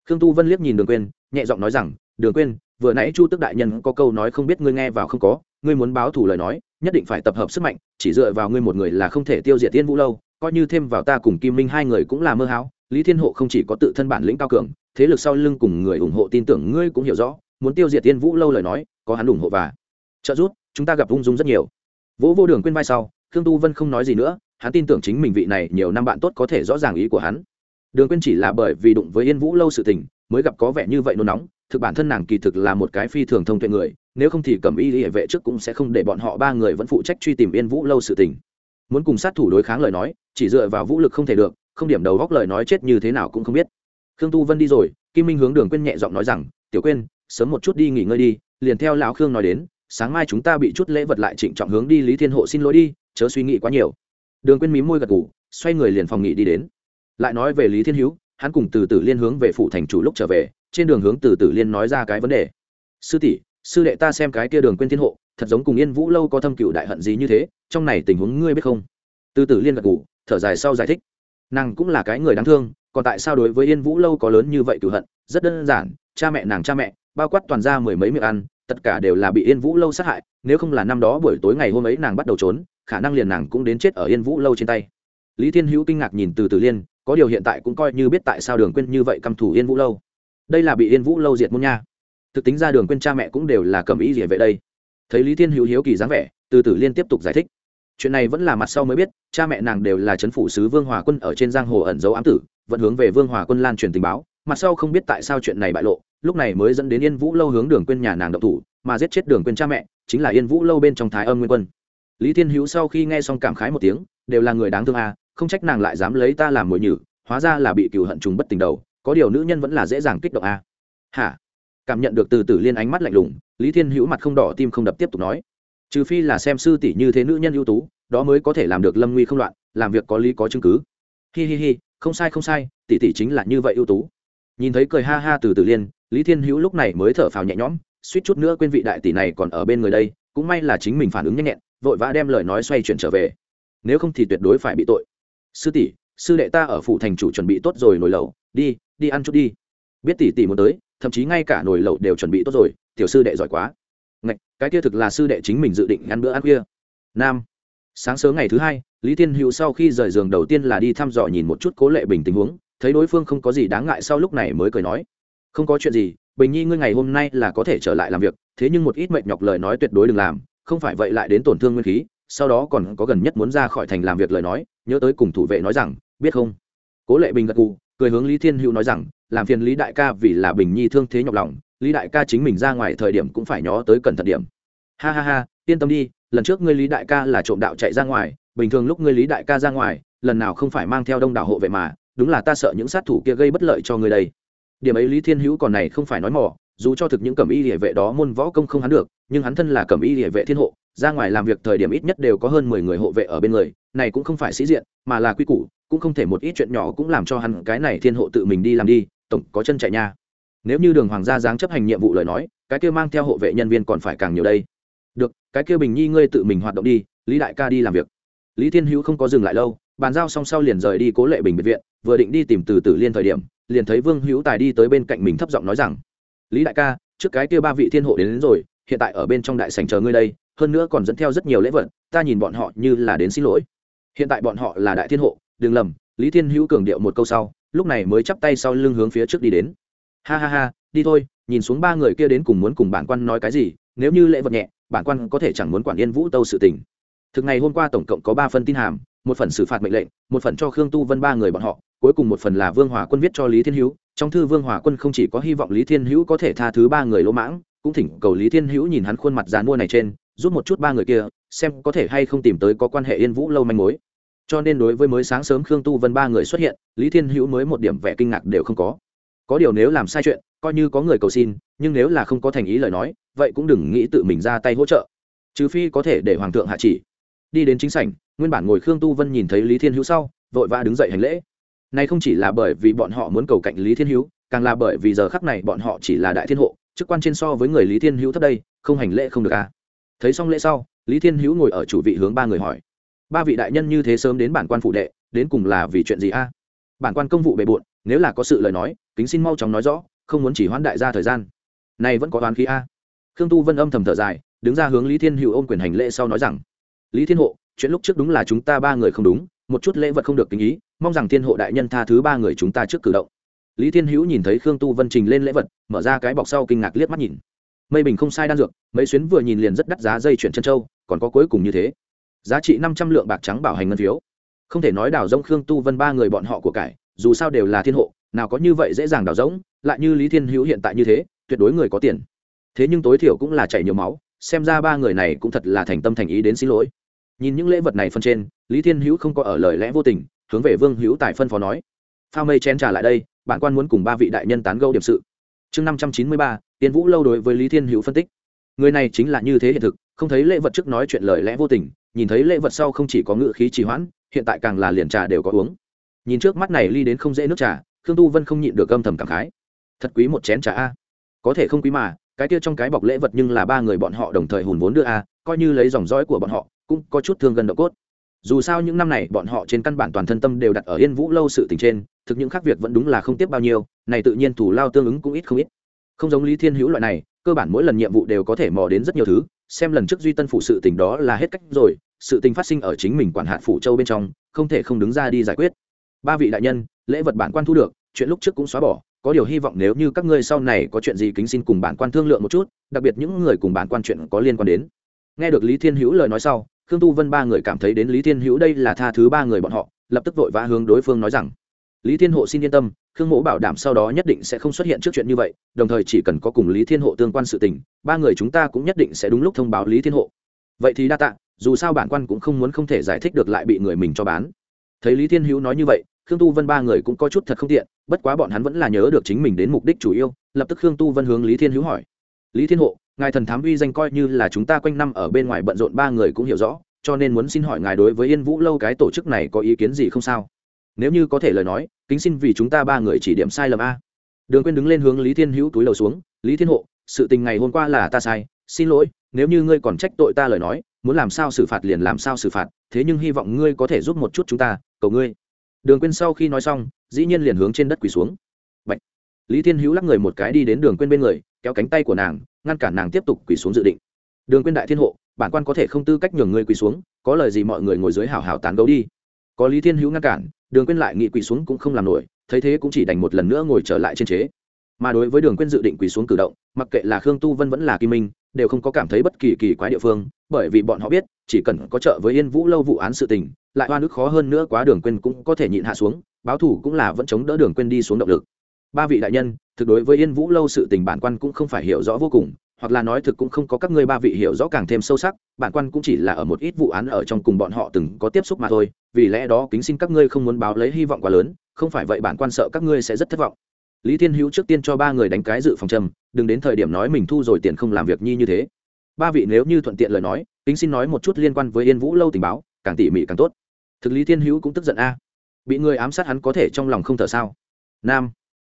Speaker 1: Khương tu vân liếc nhìn đường quên, nhẹ giọng nói rằng, đường quên, vừa nãy chu tức đại nhân có câu nói không biết ngươi nghe vào không có, ngươi muốn báo thủ lời nói, nhất định phải tập hợp sức mạnh, chỉ dựa vào ngươi một người là không thể tiêu diệt tiên vũ lâu, coi như thêm vào ta cùng kim minh hai người cũng là mơ hão lý thiên hộ không chỉ có tự thân bản lĩnh cao cường, thế lực sau lưng cùng người ủng hộ tin tưởng ngươi cũng hiểu rõ, muốn tiêu diệt tiên vũ lâu lời nói, có hắn ủng hộ và trợ giúp, chúng ta gặp ung dung rất nhiều. Vũ vô đường quên vai sau, khương tu vân không nói gì nữa, hắn tin tưởng chính mình vị này nhiều năm bạn tốt có thể rõ ràng ý của hắn. Đường quên chỉ là bởi vì đụng với yên vũ lâu sự tình, mới gặp có vẻ như vậy nôn nóng, thực bản thân nàng kỳ thực là một cái phi thường thông tuệ người, nếu không thì cầm y hệ vệ trước cũng sẽ không để bọn họ ba người vẫn phụ trách truy tìm yên vũ lâu sự tình. Muốn cùng sát thủ đối kháng lời nói, chỉ dựa vào vũ lực không thể được không điểm đầu góc lời nói chết như thế nào cũng không biết. Khương tu vân đi rồi kim minh hướng đường quên nhẹ giọng nói rằng tiểu quên sớm một chút đi nghỉ ngơi đi liền theo lão khương nói đến sáng mai chúng ta bị chút lễ vật lại trịnh trọng hướng đi lý thiên hộ xin lỗi đi chớ suy nghĩ quá nhiều. Đường quên mí môi gật gù, xoay người liền phòng nghị đi đến. Lại nói về lý thiên hữu hắn cùng từ tử liên hướng về phủ thành chủ lúc trở về trên đường hướng từ tử liên nói ra cái vấn đề. Sư tỷ sư đệ ta xem cái kia đường quên thiên hộ thật giống cùng yên vũ lâu có thâm cựu đại hận gì như thế trong này tình huống ngươi biết không? Từ tử liên gật gù, thở dài sau giải thích nàng cũng là cái người đáng thương, còn tại sao đối với yên vũ lâu có lớn như vậy cửu hận? Rất đơn giản, cha mẹ nàng cha mẹ, bao quát toàn ra mười mấy miệng ăn, tất cả đều là bị yên vũ lâu sát hại, nếu không là năm đó buổi tối ngày hôm ấy nàng bắt đầu trốn, khả năng liền nàng cũng đến chết ở yên vũ lâu trên tay. Lý thiên hữu kinh ngạc nhìn từ từ liên, có điều hiện tại cũng coi như biết tại sao đường quên như vậy căm thủ yên vũ lâu. Đây là bị yên vũ lâu diệt môn nha. Thực tính ra đường quên cha mẹ cũng đều là cầm ý gì vậy đây? Thấy lý thiên hữu hiếu kỳ dáng vẻ, từ từ liên tiếp tục giải thích chuyện này vẫn là mặt sau mới biết, cha mẹ nàng đều là c h ấ n phủ sứ vương hòa quân ở trên giang hồ ẩn dấu ám tử, vẫn hướng về vương hòa quân lan truyền tình báo, mặt sau không biết tại sao chuyện này bại lộ, lúc này mới dẫn đến yên vũ lâu hướng đường quên nhà nàng độc thủ, mà giết chết đường quên cha mẹ, chính là yên vũ lâu bên trong thái âm nguyên quân. Lý thiên hữu sau khi nghe xong cảm khái một tiếng, đều là người đáng thương à không trách nàng lại dám lấy ta làm mồi nhử, hóa ra là bị cựu hận trùng bất tình đầu, có điều nữ nhân vẫn là dễ dàng kích động à. hả? Cảm nhận được từ tử liên ánh mắt lạnh lùng, lý thiên hữu mặt không đỏ, tim không đập tiếp tục nói trừ phi là xem sư tỷ như thế nữ nhân ưu tú, đó mới có thể làm được lâm nguy không loạn, làm việc có lý có chứng cứ. Hi hi hi, không sai không sai, tỷ tỷ chính là như vậy ưu tú. Nhìn thấy cười ha ha từ từ liên lý thiên hữu lúc này mới thở phào nhẹ nhõm, suýt chút nữa quên vị đại tỷ này còn ở bên người đây, cũng may là chính mình phản ứng nhanh nhẹn, vội vã đem lời nói xoay chuyển trở về. Nếu không thì tuyệt đối phải bị tội. Sư tỷ, sư đệ ta ở phủ thành chủ chuẩn bị tốt rồi nồi lẩu, đi đi ăn chút đi. Biết tỷ tỷ muốn tới, thậm chí ngay cả nồi lẩu đều chuẩn bị tốt rồi, tiểu sư đệ giỏi quá. Ngạch, cái kia thực là sư đệ chính mình dự định ăn bữa ăn kia. nam. Sáng sớm ngày thứ hai lý thiên hữu sau khi rời giường đầu tiên là đi thăm dò nhìn một chút cố lệ bình tình huống thấy đối phương không có gì đáng ngại sau lúc này mới cười nói. Không có chuyện gì bình nhi ngươi ngày hôm nay là có thể trở lại làm việc thế nhưng một ít mệt nhọc lời nói tuyệt đối đừng làm không phải vậy lại đến tổn thương nguyên khí sau đó còn có gần nhất muốn ra khỏi thành làm việc lời nói nhớ tới cùng thủ vệ nói rằng biết không? Cố lệ bình gật gù cười hướng lý thiên hữu nói rằng làm phiền lý đại ca vì là bình nhi thương thế nhọc lòng lý đại ca chính mình ra ngoài thời điểm cũng phải nhó tới cẩn thận điểm. Ha ha ha, yên tâm đi, lần trước ngươi lý đại ca là trộm đạo chạy ra ngoài, bình thường lúc ngươi lý đại ca ra ngoài, lần nào không phải mang theo đông đảo hộ vệ mà, đúng là ta sợ những sát thủ kia gây bất lợi cho ngươi đây. Điểm ấy lý thiên hữu còn này không phải nói mỏ dù cho thực những cẩm y địa vệ đó môn võ công không hắn được, nhưng hắn thân là cẩm y địa vệ thiên hộ, ra ngoài làm việc thời điểm ít nhất đều có hơn mười người hộ vệ ở bên người, này cũng không phải sĩ diện, mà là quy củ, cũng không thể một ít chuyện nhỏ cũng làm cho hắn cái này thiên hộ tự mình đi làm đi, tổng có chân chạy nha nếu như đường hoàng gia giáng chấp hành nhiệm vụ lời nói cái kia mang theo hộ vệ nhân viên còn phải càng nhiều đây. Được cái kia bình nhi ngươi tự mình hoạt động đi lý đại ca đi làm việc. Lý thiên hữu không có dừng lại lâu bàn giao xong sau liền rời đi cố lệ bình biệt viện vừa định đi tìm từ tử liên thời điểm liền thấy vương hữu tài đi tới bên cạnh mình thấp giọng nói rằng lý đại ca trước cái kia ba vị thiên hộ đến, đến rồi hiện tại ở bên trong đại sảnh chờ ngươi đây hơn nữa còn dẫn theo rất nhiều lễ vật ta nhìn bọn họ như là đến xin lỗi. Hiện tại bọn họ là đại thiên hộ đừng lầm lý thiên hữu cường điệu một câu sau lúc này mới chắp tay sau lưng hướng phía trước đi đến ha ha ha, đi thôi, nhìn xuống ba người kia đến cùng muốn cùng bản quan nói cái gì, nếu như lễ vật nhẹ, bản quan có thể chẳng muốn quản yên vũ tâu sự tình. Thực ngày hôm qua tổng cộng có ba phần tin hàm, một phần xử phạt mệnh lệnh, một phần cho khương tu vân ba người bọn họ, cuối cùng một phần là vương hòa quân viết cho lý thiên hữu. Trong thư vương hòa quân không chỉ có hy vọng lý thiên hữu có thể tha thứ ba người lỗ mãng, cũng thỉnh cầu lý thiên hữu nhìn hắn khuôn mặt dàn mua này trên, giúp một chút ba người kia, xem có thể hay không tìm tới có quan hệ yên vũ lâu manh mối. Cho nên đối với mới sáng sớm khương tu vân ba người xuất hiện, lý thiên hữu mới một điểm vẻ kinh ngạc đều không có có điều nếu làm sai chuyện, coi như có người cầu xin, nhưng nếu là không có thành ý lời nói, vậy cũng đừng nghĩ tự mình ra tay hỗ trợ. Trừ phi có thể để hoàng thượng hạ chỉ. Đi đến chính sảnh, nguyên bản ngồi khương tu vân nhìn thấy lý thiên hữu sau, vội vã đứng dậy hành lễ. Này không chỉ là bởi vì bọn họ muốn cầu cạnh lý thiên hữu, càng là bởi vì giờ khắc này bọn họ chỉ là đại thiên hộ, chức quan trên so với người lý thiên hữu thấp đây, không hành lễ không được à. Thấy xong lễ sau, lý thiên hữu ngồi ở chủ vị hướng ba người hỏi. Ba vị đại nhân như thế sớm đến bản quan phụ đệ, đến cùng là vì chuyện gì a? Bản quan công vụ bề bộn, nếu là có sự lời nói kính xin mau chóng nói rõ, không muốn chỉ hoãn đại gia thời gian. Này vẫn có toán khí a. Khương tu vân âm thầm thở dài, đứng ra hướng lý thiên hữu ôm quyền hành lễ sau nói rằng, lý thiên hộ, chuyện lúc trước đúng là chúng ta ba người không đúng, một chút lễ vật không được kính ý, mong rằng thiên hộ đại nhân tha thứ ba người chúng ta trước cử động. Lý thiên hữu nhìn thấy khương tu vân trình lên lễ vật, mở ra cái bọc sau kinh ngạc liếc mắt nhìn. Mây bình không sai đan dược, mấy xuyến vừa nhìn liền rất đắt giá dây chuyển chân trâu còn có cuối cùng như thế. Giá trị năm trăm lượng bạc trắng bảo hành ngân phiếu. Không thể nói đào rông khương tu vân ba người bọn họ của cải, dù sao đều là thiên hộ nào có như vậy dễ dàng đào rỗng, lại như lý thiên hữu hiện tại như thế, tuyệt đối người có tiền. Thế nhưng tối thiểu cũng là chảy nhiều máu, xem ra ba người này cũng thật là thành tâm thành ý đến xin lỗi. Nhìn những lễ vật này phân trên, lý thiên hữu không có ở lời lẽ vô tình, hướng về vương hữu tài phân phó nói, phao mây chen trả lại đây bản quan muốn cùng ba vị đại nhân tán gâu điểm sự. Chương năm trăm chín mươi ba, tiên vũ lâu đối với lý thiên hữu phân tích. Người này chính là như thế hiện thực, không thấy lễ vật trước nói chuyện lời lẽ vô tình, nhìn thấy lễ vật sau không chỉ có ngự khí trì hoãn, hiện tại càng là liền trà đều có uống. Nhìn trước mắt này ly đến không dễ nước trà khương tu vân không nhịn được âm thầm cảm khái. Thật quý một chén trà a. Có thể không quý mà, cái kia trong cái bọc lễ vật nhưng là ba người bọn họ đồng thời hùn vốn đưa a, coi như lấy dòng dõi của bọn họ, cũng có chút thương gần độ cốt. Dù sao những năm này bọn họ trên căn bản toàn thân tâm đều đặt ở yên vũ lâu sự tình trên, thực những khác việc vẫn đúng là không tiếp bao nhiêu, này tự nhiên thủ lao tương ứng cũng ít không ít. Không giống lý thiên hữu loại này, cơ bản mỗi lần nhiệm vụ đều có thể mò đến rất nhiều thứ, xem lần trước duy tân phụ sự tình đó là hết cách rồi, sự tình phát sinh ở chính mình quản hạt phủ châu bên trong, không thể không đứng ra đi giải quyết ba vị đại nhân, lễ vật bản quan thu được, chuyện lúc trước cũng xóa bỏ, có điều hy vọng nếu như các ngươi sau này có chuyện gì kính xin cùng bản quan thương lượng một chút, đặc biệt những người cùng bản quan chuyện có liên quan đến. Nghe được lý thiên hữu lời nói sau, khương tu vân ba người cảm thấy đến lý thiên hữu đây là tha thứ ba người bọn họ, lập tức vội vã hướng đối phương nói rằng, lý thiên hộ xin yên tâm, khương Mẫu bảo đảm sau đó nhất định sẽ không xuất hiện trước chuyện như vậy, đồng thời chỉ cần có cùng lý thiên hộ tương quan sự tình, ba người chúng ta cũng nhất định sẽ đúng lúc thông báo lý thiên hộ. Vậy thì đa tạ, dù sao bản quan cũng không muốn không thể giải thích được lại bị người mình cho bán. Thấy lý thiên hữu nói như vậy khương tu vân ba người cũng có chút thật không tiện, bất quá bọn hắn vẫn là nhớ được chính mình đến mục đích chủ yêu lập tức khương tu vân hướng lý thiên hữu hỏi. Lý thiên hộ, ngài thần thám uy danh coi như là chúng ta quanh năm ở bên ngoài bận rộn ba người cũng hiểu rõ, cho nên muốn xin hỏi ngài đối với yên vũ lâu cái tổ chức này có ý kiến gì không sao? Nếu như có thể lời nói, kính xin vì chúng ta ba người chỉ điểm sai lầm a. Đường quên đứng lên hướng lý thiên hữu túi đầu xuống, lý thiên hộ, sự tình ngày hôm qua là ta sai, xin lỗi, nếu như ngươi còn trách tội ta lời nói, muốn làm sao xử phạt liền làm sao xử phạt, thế nhưng hy vọng ngươi có thể giúp một chút chúng ta, cầu ngươi đường quên sau khi nói xong, dĩ nhiên liền hướng trên đất quỳ xuống. Bạch. lý thiên hữu lắc người một cái đi đến đường quên bên người, kéo cánh tay của nàng, ngăn cản nàng tiếp tục quỳ xuống dự định. Đường quên đại thiên hộ, bản quan có thể không tư cách nhường ngươi quỳ xuống, có lời gì mọi người ngồi dưới hào hào tán gấu đi. Có lý thiên hữu ngăn cản, đường quên lại nghị quỳ xuống cũng không làm nổi, thấy thế cũng chỉ đành một lần nữa ngồi trở lại trên chế. Mà đối với đường quên dự định quỳ xuống cử động, mặc kệ là khương tu vân vẫn là kim minh, đều không có cảm thấy bất kỳ kỳ quái địa phương, bởi vì bọn họ biết, chỉ cần có trợ với yên vũ lâu vụ án sự tình lại oan ức khó hơn nữa quá đường quên cũng có thể nhịn hạ xuống, báo thủ cũng là vẫn chống đỡ đường quên đi xuống động lực. Ba vị đại nhân, thực đối với yên vũ lâu sự tình bản quan cũng không phải hiểu rõ vô cùng, hoặc là nói thực cũng không có các ngươi ba vị hiểu rõ càng thêm sâu sắc, bản quan cũng chỉ là ở một ít vụ án ở trong cùng bọn họ từng có tiếp xúc mà thôi, vì lẽ đó kính xin các ngươi không muốn báo lấy hy vọng quá lớn, không phải vậy bản quan sợ các ngươi sẽ rất thất vọng. Lý thiên hữu trước tiên cho ba người đánh cái dự phòng trầm, đừng đến thời điểm nói mình thu rồi tiền không làm việc nhi như thế. Ba vị nếu như thuận tiện lời nói, kính xin nói một chút liên quan với yên vũ lâu tình báo, càng tỉ mỉ càng tốt thực lý thiên hữu cũng tức giận a. Bị người ám sát hắn có thể trong lòng không thở sao? Nam.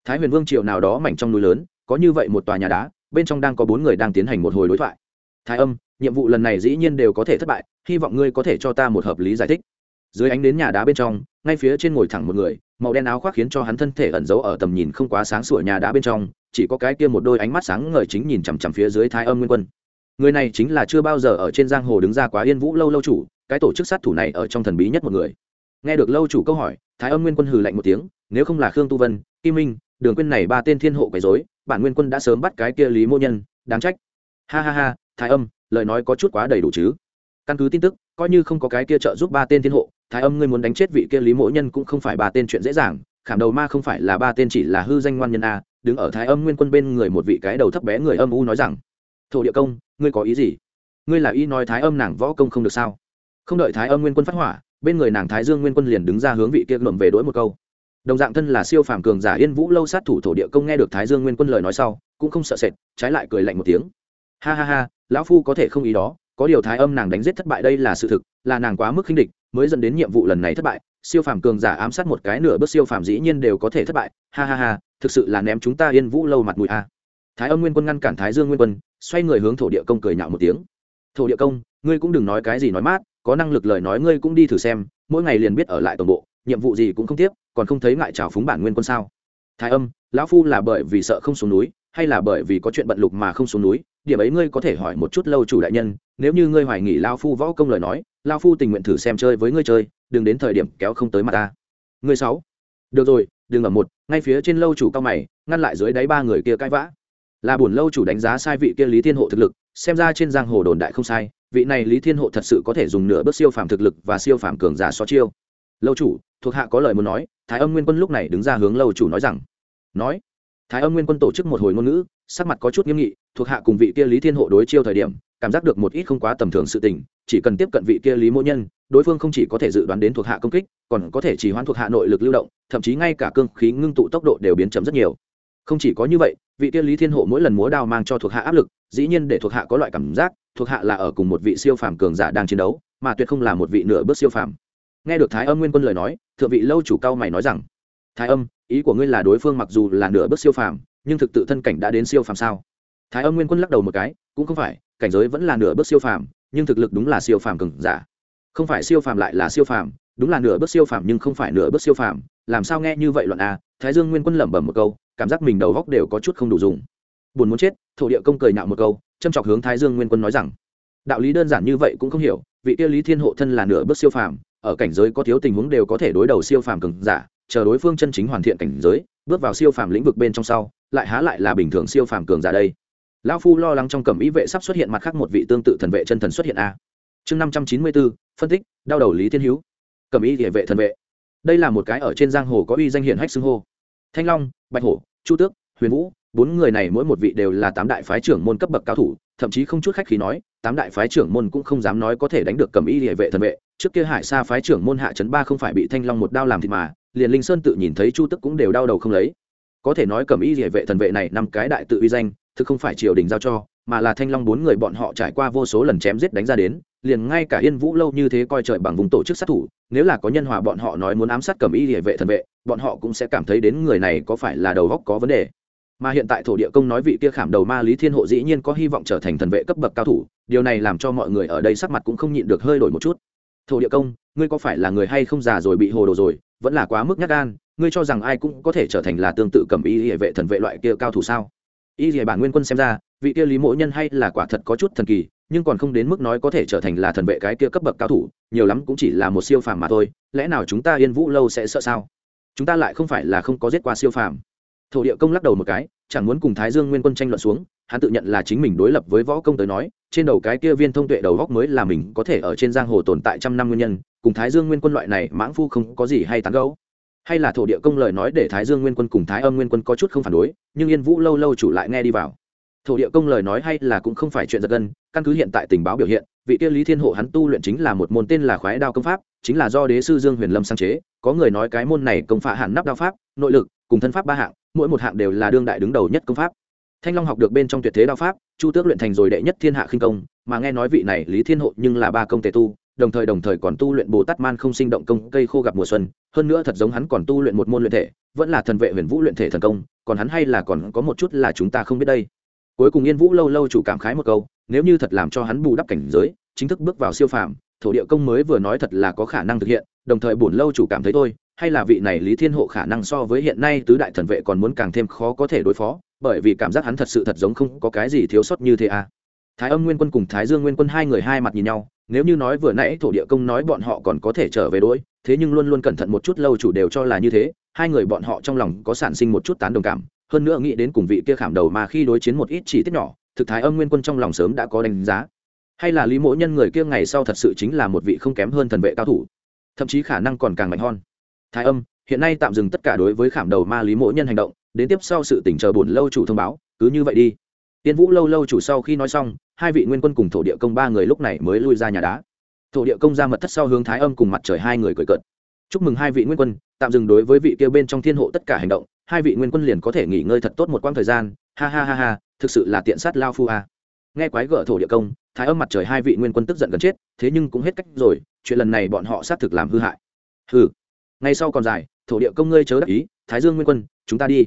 Speaker 1: Thái huyền vương triều nào đó mảnh trong núi lớn, có như vậy một tòa nhà đá, bên trong đang có bốn người đang tiến hành một hồi đối thoại. Thái âm, nhiệm vụ lần này dĩ nhiên đều có thể thất bại, hy vọng ngươi có thể cho ta một hợp lý giải thích. Dưới ánh đến nhà đá bên trong, ngay phía trên ngồi thẳng một người, màu đen áo khoác khiến cho hắn thân thể ẩn giấu ở tầm nhìn không quá sáng sủa nhà đá bên trong, chỉ có cái kia một đôi ánh mắt sáng ngời chính nhìn chằm chằm phía dưới thái âm nguyên quân người này chính là chưa bao giờ ở trên giang hồ đứng ra quá yên vũ lâu lâu chủ, cái tổ chức sát thủ này ở trong thần bí nhất một người. Nghe được lâu chủ câu hỏi, thái âm nguyên quân hừ lạnh một tiếng, nếu không là khương tu vân, kim minh, đường quyên này ba tên thiên hộ quấy dối bản nguyên quân đã sớm bắt cái kia lý mô nhân, đáng trách. Ha ha ha, thái âm, lời nói có chút quá đầy đủ chứ. Căn cứ tin tức, coi như không có cái kia trợ giúp ba tên thiên hộ, thái âm ngươi muốn đánh chết vị kia lý mỗ nhân cũng không phải ba tên chuyện dễ dàng, khảm đầu ma không phải là ba tên chỉ là hư danh ngoan nhân a. Đứng ở thái âm nguyên quân bên người một vị cái đầu thấp bé người âm u nói rằng thổ địa công, ngươi có ý gì? Ngươi là ý nói thái âm nàng võ công không được sao? Không đợi thái âm nguyên quân phát hỏa, bên người nàng thái dương nguyên quân liền đứng ra hướng vị kia ngậm về đỗi một câu. Đồng dạng thân là siêu phàm cường giả yên vũ lâu sát thủ thổ địa công nghe được thái dương nguyên quân lời nói sau, cũng không sợ sệt, trái lại cười lạnh một tiếng. Ha ha ha, lão phu có thể không ý đó, có điều thái âm nàng đánh giết thất bại đây là sự thực, là nàng quá mức khinh địch, mới dẫn đến nhiệm vụ lần này thất bại. Siêu phàm cường giả ám sát một cái nửa bước siêu phàm dĩ nhiên đều có thể thất bại. Ha ha ha, thực sự là ném chúng ta yên vũ lâu mặt mũi a. Thái âm nguyên quân ngăn cản thái dương nguyên quân xoay người hướng thổ địa công cười nhạo một tiếng. Thổ địa công, ngươi cũng đừng nói cái gì nói mát, có năng lực lời nói ngươi cũng đi thử xem, mỗi ngày liền biết ở lại toàn bộ, nhiệm vụ gì cũng không tiếp, còn không thấy ngại trào phúng bản nguyên quân sao? Thái âm, lão phu là bởi vì sợ không xuống núi, hay là bởi vì có chuyện bận lục mà không xuống núi? Điểm ấy ngươi có thể hỏi một chút lâu chủ đại nhân, nếu như ngươi hoài nghỉ lao phu võ công lời nói lao phu tình nguyện thử xem chơi với ngươi chơi, đừng đến thời điểm kéo không tới mặt ta. Ngươi sáu, được rồi, đừng ở một, ngay phía trên lâu chủ cao mày, ngăn lại dưới đáy ba người kia cãi vã là buồn lâu chủ đánh giá sai vị kia lý thiên hộ thực lực, xem ra trên giang hồ đồn đại không sai, vị này lý thiên hộ thật sự có thể dùng nửa bước siêu phàm thực lực và siêu phàm cường giả so chiêu. Lâu chủ, thuộc hạ có lời muốn nói, thái âm nguyên quân lúc này đứng ra hướng lâu chủ nói rằng. Nói. Thái âm nguyên quân tổ chức một hồi ngôn ngữ, sắc mặt có chút nghiêm nghị, thuộc hạ cùng vị kia lý thiên hộ đối chiêu thời điểm, cảm giác được một ít không quá tầm thường sự tình, chỉ cần tiếp cận vị kia lý mỗ nhân, đối phương không chỉ có thể dự đoán đến thuộc hạ công kích, còn có thể chỉ hoãn thuộc hạ nội lực lưu động, thậm chí ngay cả cương khí ngưng tụ tốc độ đều biến chậm rất nhiều. Không chỉ có như vậy vị kia lý thiên hộ mỗi lần múa đao mang cho thuộc hạ áp lực, dĩ nhiên để thuộc hạ có loại cảm giác, thuộc hạ là ở cùng một vị siêu phàm cường giả đang chiến đấu, mà tuyệt không là một vị nửa bước siêu phàm. Nghe được thái âm nguyên quân lời nói, thượng vị lâu chủ cao mày nói rằng, thái âm, ý của ngươi là đối phương mặc dù là nửa bước siêu phàm, nhưng thực tự thân cảnh đã đến siêu phàm sao? Thái âm nguyên quân lắc đầu một cái, cũng không phải, cảnh giới vẫn là nửa bước siêu phàm, nhưng thực lực đúng là siêu phàm cường giả. Không phải siêu phàm lại là siêu phàm, đúng là nửa bước siêu phàm nhưng không phải nửa bước siêu phàm, làm sao nghe như vậy luận a thái dương nguyên quân lẩm bẩm một câu cảm giác mình đầu góc đều có chút không đủ dùng. Buồn muốn chết, thổ địa công cười nhạo một câu, châm chọc hướng thái dương nguyên quân nói rằng, đạo lý đơn giản như vậy cũng không hiểu, vị kia lý thiên hộ thân là nửa bước siêu phàm, ở cảnh giới có thiếu tình huống đều có thể đối đầu siêu phàm cường giả, chờ đối phương chân chính hoàn thiện cảnh giới, bước vào siêu phàm lĩnh vực bên trong sau, lại há lại là bình thường siêu phàm cường giả đây. Lão phu lo lắng trong cẩm ý vệ sắp xuất hiện mặt khác một vị tương tự thần vệ chân thần xuất hiện a. Chương năm trăm chín mươi bốn phân tích, đau đầu lý thiên hữu. Cẩm ý địa vệ thần vệ. Đây là một cái ở trên giang hồ có uy danh hiển hách xưng hô thanh long, bạch hổ, chu tước, huyền vũ, bốn người này mỗi một vị đều là tám đại phái trưởng môn cấp bậc cao thủ, thậm chí không chút khách khí nói, tám đại phái trưởng môn cũng không dám nói có thể đánh được cầm y địa vệ thần vệ. Trước kia hải sa phái trưởng môn hạ trấn ba không phải bị thanh long một đao làm thịt mà, liền linh sơn tự nhìn thấy chu tức cũng đều đau đầu không lấy. Có thể nói cầm y địa vệ thần vệ này năm cái đại tự uy danh, thực không phải triều đình giao cho, mà là thanh long bốn người bọn họ trải qua vô số lần chém giết đánh ra đến liền ngay cả yên vũ lâu như thế coi trời bằng vùng tổ chức sát thủ, nếu là có nhân hòa bọn họ nói muốn ám sát cầm y địa vệ thần vệ, bọn họ cũng sẽ cảm thấy đến người này có phải là đầu góc có vấn đề. Mà hiện tại thổ địa công nói vị kia khảm đầu ma lý thiên hộ dĩ nhiên có hy vọng trở thành thần vệ cấp bậc cao thủ, điều này làm cho mọi người ở đây sắc mặt cũng không nhịn được hơi đổi một chút. Thổ địa công, ngươi có phải là người hay không già rồi bị hồ đồ rồi, vẫn là quá mức nhát gan, ngươi cho rằng ai cũng có thể trở thành là tương tự cầm y địa vệ thần vệ loại kia cao thủ sao? Y địa bản nguyên quân xem ra, vị kia lý mỗ nhân hay là quả thật có chút thần kỳ nhưng còn không đến mức nói có thể trở thành là thần vệ cái kia cấp bậc cao thủ, nhiều lắm cũng chỉ là một siêu phàm mà thôi, lẽ nào chúng ta yên vũ lâu sẽ sợ sao? Chúng ta lại không phải là không có giết qua siêu phàm. Thổ địa công lắc đầu một cái, chẳng muốn cùng thái dương nguyên quân tranh luận xuống, hắn tự nhận là chính mình đối lập với võ công tới nói, trên đầu cái kia viên thông tuệ đầu góc mới là mình có thể ở trên giang hồ tồn tại trăm năm nguyên nhân, cùng thái dương nguyên quân loại này mãng phu không có gì hay tán gấu hay là thổ địa công lời nói để thái dương nguyên quân cùng thái âm nguyên quân có chút không phản đối, nhưng yên vũ lâu lâu chủ lại nghe đi vào thổ địa công lời nói hay là cũng không phải chuyện giật gân, căn cứ hiện tại tình báo biểu hiện, vị kia lý thiên hộ hắn tu luyện chính là một môn tên là khoái đao công pháp, chính là do đế sư dương huyền lâm sáng chế, có người nói cái môn này công phạ hạn nắp đao pháp, nội lực, cùng thân pháp ba hạng, mỗi một hạng đều là đương đại đứng đầu nhất công pháp. Thanh long học được bên trong tuyệt thế đao pháp, chu tước luyện thành rồi đệ nhất thiên hạ khinh công, mà nghe nói vị này lý thiên hộ nhưng là ba công tề tu, đồng thời đồng thời còn tu luyện bồ tát man không sinh động công, cây khô gặp mùa xuân, hơn nữa thật giống hắn còn tu luyện một môn luyện thể, vẫn là thần vệ huyền vũ luyện thể thần công, còn hắn hay là còn có một chút là chúng ta không biết đây cuối cùng yên vũ lâu lâu chủ cảm khái một câu, nếu như thật làm cho hắn bù đắp cảnh giới, chính thức bước vào siêu phàm, thổ địa công mới vừa nói thật là có khả năng thực hiện, đồng thời bổn lâu chủ cảm thấy thôi, hay là vị này lý thiên hộ khả năng so với hiện nay tứ đại thần vệ còn muốn càng thêm khó có thể đối phó, bởi vì cảm giác hắn thật sự thật giống không có cái gì thiếu sót như thế à. Thái âm nguyên quân cùng thái dương nguyên quân hai người hai mặt nhìn nhau, nếu như nói vừa nãy thổ địa công nói bọn họ còn có thể trở về đôi thế nhưng luôn luôn cẩn thận một chút lâu chủ đều cho là như thế, hai người bọn họ trong lòng có sản sinh một chút tán đồng cảm hơn nữa nghĩ đến cùng vị kia khảm đầu mà khi đối chiến một ít chỉ tiết nhỏ, thực thái âm nguyên quân trong lòng sớm đã có đánh giá. Hay là lý mỗ nhân người kia ngày sau thật sự chính là một vị không kém hơn thần vệ cao thủ, thậm chí khả năng còn càng mạnh hơn. Thái âm, hiện nay tạm dừng tất cả đối với khảm đầu ma lý mỗ nhân hành động, đến tiếp sau sự tỉnh chờ buồn lâu chủ thông báo, cứ như vậy đi. Tiên vũ lâu lâu chủ sau khi nói xong, hai vị nguyên quân cùng thổ địa công ba người lúc này mới lui ra nhà đá. Thổ địa công ra mật thất sau hướng thái âm cùng mặt trời hai người cười cợt. Chúc mừng hai vị nguyên quân, tạm dừng đối với vị kia bên trong thiên hộ tất cả hành động hai vị nguyên quân liền có thể nghỉ ngơi thật tốt một quãng thời gian, ha ha ha ha, thực sự là tiện sát lao phu a. Nghe quái gở thổ địa công, thái âm mặt trời hai vị nguyên quân tức giận gần chết, thế nhưng cũng hết cách rồi, chuyện lần này bọn họ xác thực làm hư hại. Hừ. Ngay sau còn dài, thổ địa công ngươi chớ đắc ý, thái dương nguyên quân, chúng ta đi.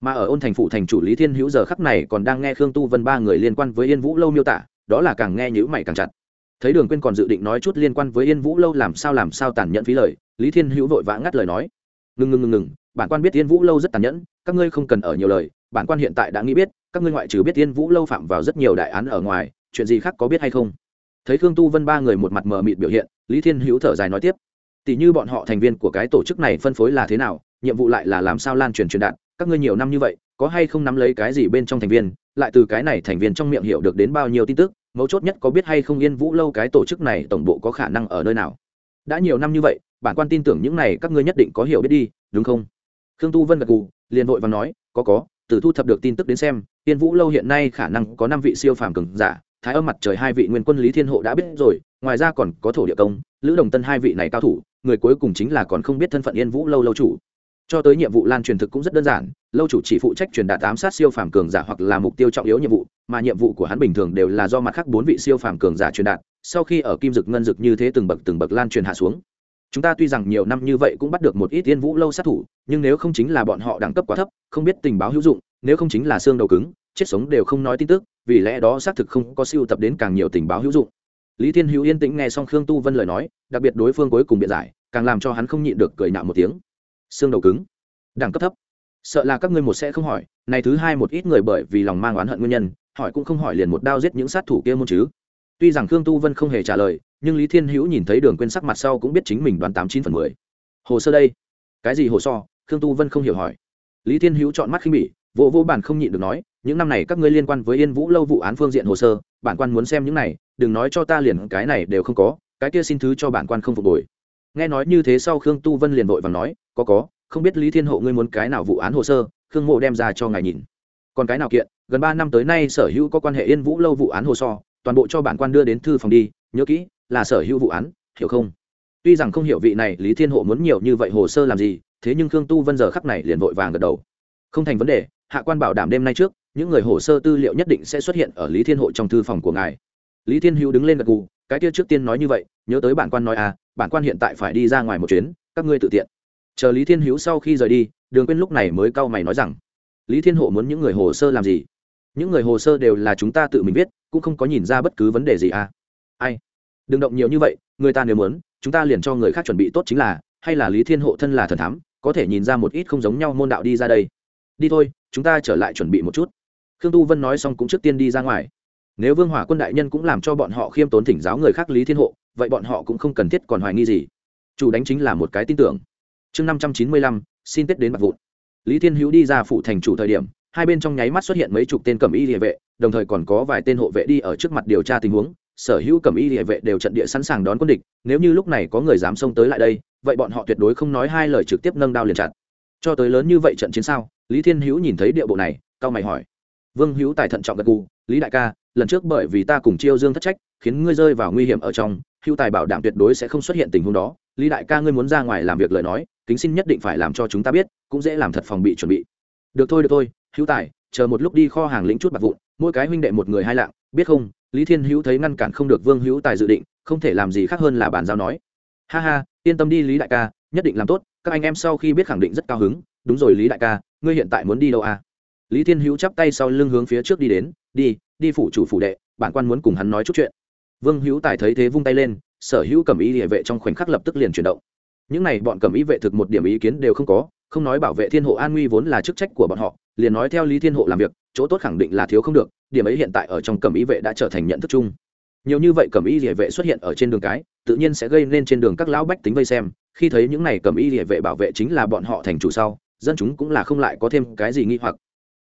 Speaker 1: Mà ở ôn thành phụ thành chủ lý thiên hữu giờ khắc này còn đang nghe khương tu vân ba người liên quan với yên vũ lâu miêu tả, đó là càng nghe nhữ mày càng chặt. Thấy đường quyên còn dự định nói chút liên quan với yên vũ lâu làm sao làm sao tàn nhẫn phí lời, lý thiên hữu vội vã ngắt lời nói. Ngừng ngừng ngừng ngừng bản quan biết tiên vũ lâu rất tàn nhẫn, các ngươi không cần ở nhiều lời, bản quan hiện tại đã nghĩ biết, các ngươi ngoại trừ biết tiên vũ lâu phạm vào rất nhiều đại án ở ngoài, chuyện gì khác có biết hay không? Thấy khương tu vân ba người một mặt mờ mịt biểu hiện, lý thiên hữu thở dài nói tiếp. Tỷ như bọn họ thành viên của cái tổ chức này phân phối là thế nào, nhiệm vụ lại là làm sao lan truyền truyền đạt, các ngươi nhiều năm như vậy, có hay không nắm lấy cái gì bên trong thành viên, lại từ cái này thành viên trong miệng hiểu được đến bao nhiêu tin tức, mấu chốt nhất có biết hay không yên vũ lâu cái tổ chức này tổng bộ có khả năng ở nơi nào. Đã nhiều năm như vậy, bản quan tin tưởng những này các ngươi nhất định có hiểu biết đi, đúng không? Khương tu vân gật gù, liền vội và nói, có có, từ thu thập được tin tức đến xem, tiên vũ lâu hiện nay khả năng có năm vị siêu phàm cường giả, thái âm mặt trời hai vị nguyên quân lý thiên hộ đã biết rồi, ngoài ra còn có thổ địa công, lữ đồng tân hai vị này cao thủ, người cuối cùng chính là còn không biết thân phận yên vũ lâu lâu chủ. Cho tới nhiệm vụ lan truyền thực cũng rất đơn giản, lâu chủ chỉ phụ trách truyền đạt ám sát siêu phàm cường giả hoặc là mục tiêu trọng yếu nhiệm vụ, mà nhiệm vụ của hắn bình thường đều là do mặt khác bốn vị siêu phàm cường giả truyền đạt, sau khi ở kim dực ngân dực như thế từng bậc từng bậc lan truyền hạ xuống chúng ta tuy rằng nhiều năm như vậy cũng bắt được một ít tiên vũ lâu sát thủ, nhưng nếu không chính là bọn họ đẳng cấp quá thấp, không biết tình báo hữu dụng, nếu không chính là xương đầu cứng, chết sống đều không nói tin tức, vì lẽ đó xác thực không có siêu tập đến càng nhiều tình báo hữu dụng. Lý thiên hữu yên tĩnh nghe xong khương tu vân lời nói, đặc biệt đối phương cuối cùng biện giải, càng làm cho hắn không nhịn được cười nạo một tiếng. Xương đầu cứng? Đẳng cấp thấp? Sợ là các ngươi một sẽ không hỏi, này thứ hai một ít người bởi vì lòng mang oán hận nguyên nhân, hỏi cũng không hỏi liền một đao giết những sát thủ kia môn chứ. Tuy rằng khương tu vân không hề trả lời nhưng lý thiên hữu nhìn thấy đường quên sắc mặt sau cũng biết chính mình đoán tám chín phần mười. Hồ sơ đây? Cái gì hồ sơ khương tu vân không hiểu hỏi. Lý thiên hữu chọn mắt khinh bỉ vỗ vỗ bản không nhịn được nói, những năm này các ngươi liên quan với yên vũ lâu vụ án phương diện hồ sơ, bản quan muốn xem những này, đừng nói cho ta liền cái này đều không có, cái kia xin thứ cho bản quan không phục hồi. Nghe nói như thế sau khương tu vân liền vội và nói, có có, không biết lý thiên hộ ngươi muốn cái nào vụ án hồ sơ, khương mộ đem ra cho ngài nhìn. Còn cái nào kiện, gần ba năm tới nay sở hữu có quan hệ yên vũ lâu vụ án hồ sơ toàn bộ cho bản quan đưa đến thư phòng đi, nhớ kỹ là sở hữu vụ án, hiểu không? Tuy rằng không hiểu vị này lý thiên hộ muốn nhiều như vậy hồ sơ làm gì, thế nhưng khương tu vân giờ khắc này liền vội vàng gật đầu. Không thành vấn đề, hạ quan bảo đảm đêm nay trước, những người hồ sơ tư liệu nhất định sẽ xuất hiện ở lý thiên hộ trong thư phòng của ngài. Lý thiên hữu đứng lên gật gù, cái kia trước tiên nói như vậy, nhớ tới bản quan nói à bản quan hiện tại phải đi ra ngoài một chuyến, các ngươi tự tiện. Chờ lý thiên hữu sau khi rời đi, đường quên lúc này mới cau mày nói rằng, lý thiên hộ muốn những người hồ sơ làm gì? Những người hồ sơ đều là chúng ta tự mình viết, cũng không có nhìn ra bất cứ vấn đề gì à. Ai? Đừng động nhiều như vậy, người ta nếu muốn, chúng ta liền cho người khác chuẩn bị tốt chính là, hay là lý thiên hộ thân là thần thám, có thể nhìn ra một ít không giống nhau môn đạo đi ra đây. Đi thôi, chúng ta trở lại chuẩn bị một chút. Khương tu vân nói xong cũng trước tiên đi ra ngoài. Nếu vương hỏa quân đại nhân cũng làm cho bọn họ khiêm tốn thỉnh giáo người khác lý thiên hộ, vậy bọn họ cũng không cần thiết còn hoài nghi gì. Chủ đánh chính là một cái tin tưởng. Chương năm trăm chín mươi lăm, xin tết đến mặt vụn. Lý thiên hữu đi ra phụ thành chủ thời điểm, hai bên trong nháy mắt xuất hiện mấy chục tên cầm y địa vệ, đồng thời còn có vài tên hộ vệ đi ở trước mặt điều tra tình huống sở hữu cầm y địa vệ đều trận địa sẵn sàng đón quân địch, nếu như lúc này có người dám xông tới lại đây, vậy bọn họ tuyệt đối không nói hai lời trực tiếp nâng đao liền chặt. Cho tới lớn như vậy trận chiến sao? Lý thiên hữu nhìn thấy địa bộ này, cao mày hỏi. Vương hữu tài thận trọng gật gù, lý đại ca, lần trước bởi vì ta cùng chiêu dương thất trách, khiến ngươi rơi vào nguy hiểm ở trong, hữu tài bảo đảm tuyệt đối sẽ không xuất hiện tình huống đó. Lý đại ca ngươi muốn ra ngoài làm việc lời nói, kính xin nhất định phải làm cho chúng ta biết, cũng dễ làm thật phòng bị chuẩn bị. Được thôi được thôi, hữu tài, chờ một lúc đi kho hàng lĩnh chút bạc vụn, mỗi cái huynh đệ một người hai lạng, biết không? Lý thiên hữu thấy ngăn cản không được vương hữu tài dự định, không thể làm gì khác hơn là bàn giao nói. Ha ha, yên tâm đi lý đại ca, nhất định làm tốt, các anh em sau khi biết khẳng định rất cao hứng. Đúng rồi lý đại ca, ngươi hiện tại muốn đi đâu à? Lý thiên hữu chắp tay sau lưng hướng phía trước đi đến, đi đi phủ chủ phủ đệ, bản quan muốn cùng hắn nói chút chuyện. Vương hữu tài thấy thế vung tay lên, sở hữu cầm ý địa vệ trong khoảnh khắc lập tức liền chuyển động. Những này bọn cầm ý vệ thực một điểm ý kiến đều không có, không nói bảo vệ thiên hộ an nguy vốn là chức trách của bọn họ liền nói theo lý thiên hộ làm việc, chỗ tốt khẳng định là thiếu không được, điểm ấy hiện tại ở trong Cẩm ý vệ đã trở thành nhận thức chung. Nhiều như vậy Cẩm ý địa vệ xuất hiện ở trên đường cái, tự nhiên sẽ gây nên trên đường các lão bách tính vây xem, khi thấy những này Cẩm ý địa vệ bảo vệ chính là bọn họ thành chủ sau, dân chúng cũng là không lại có thêm cái gì nghi hoặc.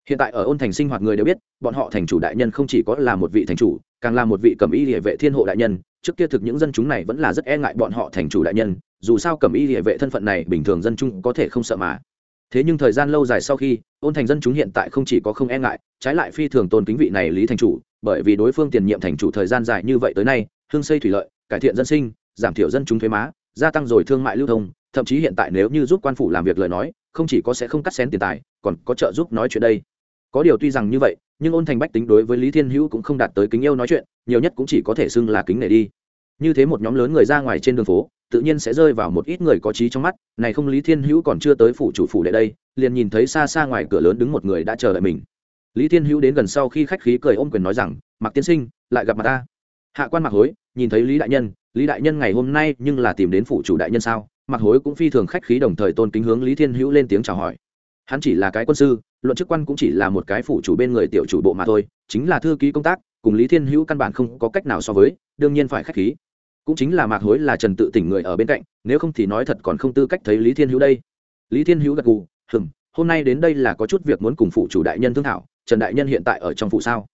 Speaker 1: Hiện tại ở ôn thành sinh hoạt người đều biết, bọn họ thành chủ đại nhân không chỉ có là một vị thành chủ, càng là một vị Cẩm y địa vệ thiên hộ đại nhân, trước kia thực những dân chúng này vẫn là rất e ngại bọn họ thành chủ đại nhân, dù sao Cẩm y địa vệ thân phận này bình thường dân chúng có thể không sợ mà thế nhưng thời gian lâu dài sau khi, ôn thành dân chúng hiện tại không chỉ có không e ngại, trái lại phi thường tôn kính vị này lý thành chủ, bởi vì đối phương tiền nhiệm thành chủ thời gian dài như vậy tới nay, hương xây thủy lợi, cải thiện dân sinh, giảm thiểu dân chúng thuế má, gia tăng rồi thương mại lưu thông, thậm chí hiện tại nếu như giúp quan phủ làm việc lời nói, không chỉ có sẽ không cắt xén tiền tài, còn có trợ giúp nói chuyện đây. Có điều tuy rằng như vậy, nhưng ôn thành bách tính đối với lý thiên hữu cũng không đạt tới kính yêu nói chuyện, nhiều nhất cũng chỉ có thể xưng là kính nể đi. Như thế một nhóm lớn người ra ngoài trên đường phố tự nhiên sẽ rơi vào một ít người có trí trong mắt, này không lý thiên hữu còn chưa tới phủ chủ phủ đệ đây, liền nhìn thấy xa xa ngoài cửa lớn đứng một người đã chờ đợi mình. Lý thiên hữu đến gần sau khi khách khí cười ôm quyền nói rằng mặc tiên sinh, lại gặp mặt ta. Hạ quan mặc hối nhìn thấy lý đại nhân, lý đại nhân ngày hôm nay nhưng là tìm đến phủ chủ đại nhân sao? Mặc hối cũng phi thường khách khí đồng thời tôn kính hướng lý thiên hữu lên tiếng chào hỏi. Hắn chỉ là cái quân sư, luận chức quan cũng chỉ là một cái phủ chủ bên người tiểu chủ bộ mà thôi, chính là thư ký công tác, cùng lý thiên hữu căn bản không có cách nào so với, đương nhiên phải khách khí cũng chính là mạc hối là trần tự tỉnh người ở bên cạnh, nếu không thì nói thật còn không tư cách thấy lý thiên hữu đây. Lý thiên hữu gật gù, hừm, hôm nay đến đây là có chút việc muốn cùng phụ chủ đại nhân thương thảo, trần đại nhân hiện tại ở trong phụ sao?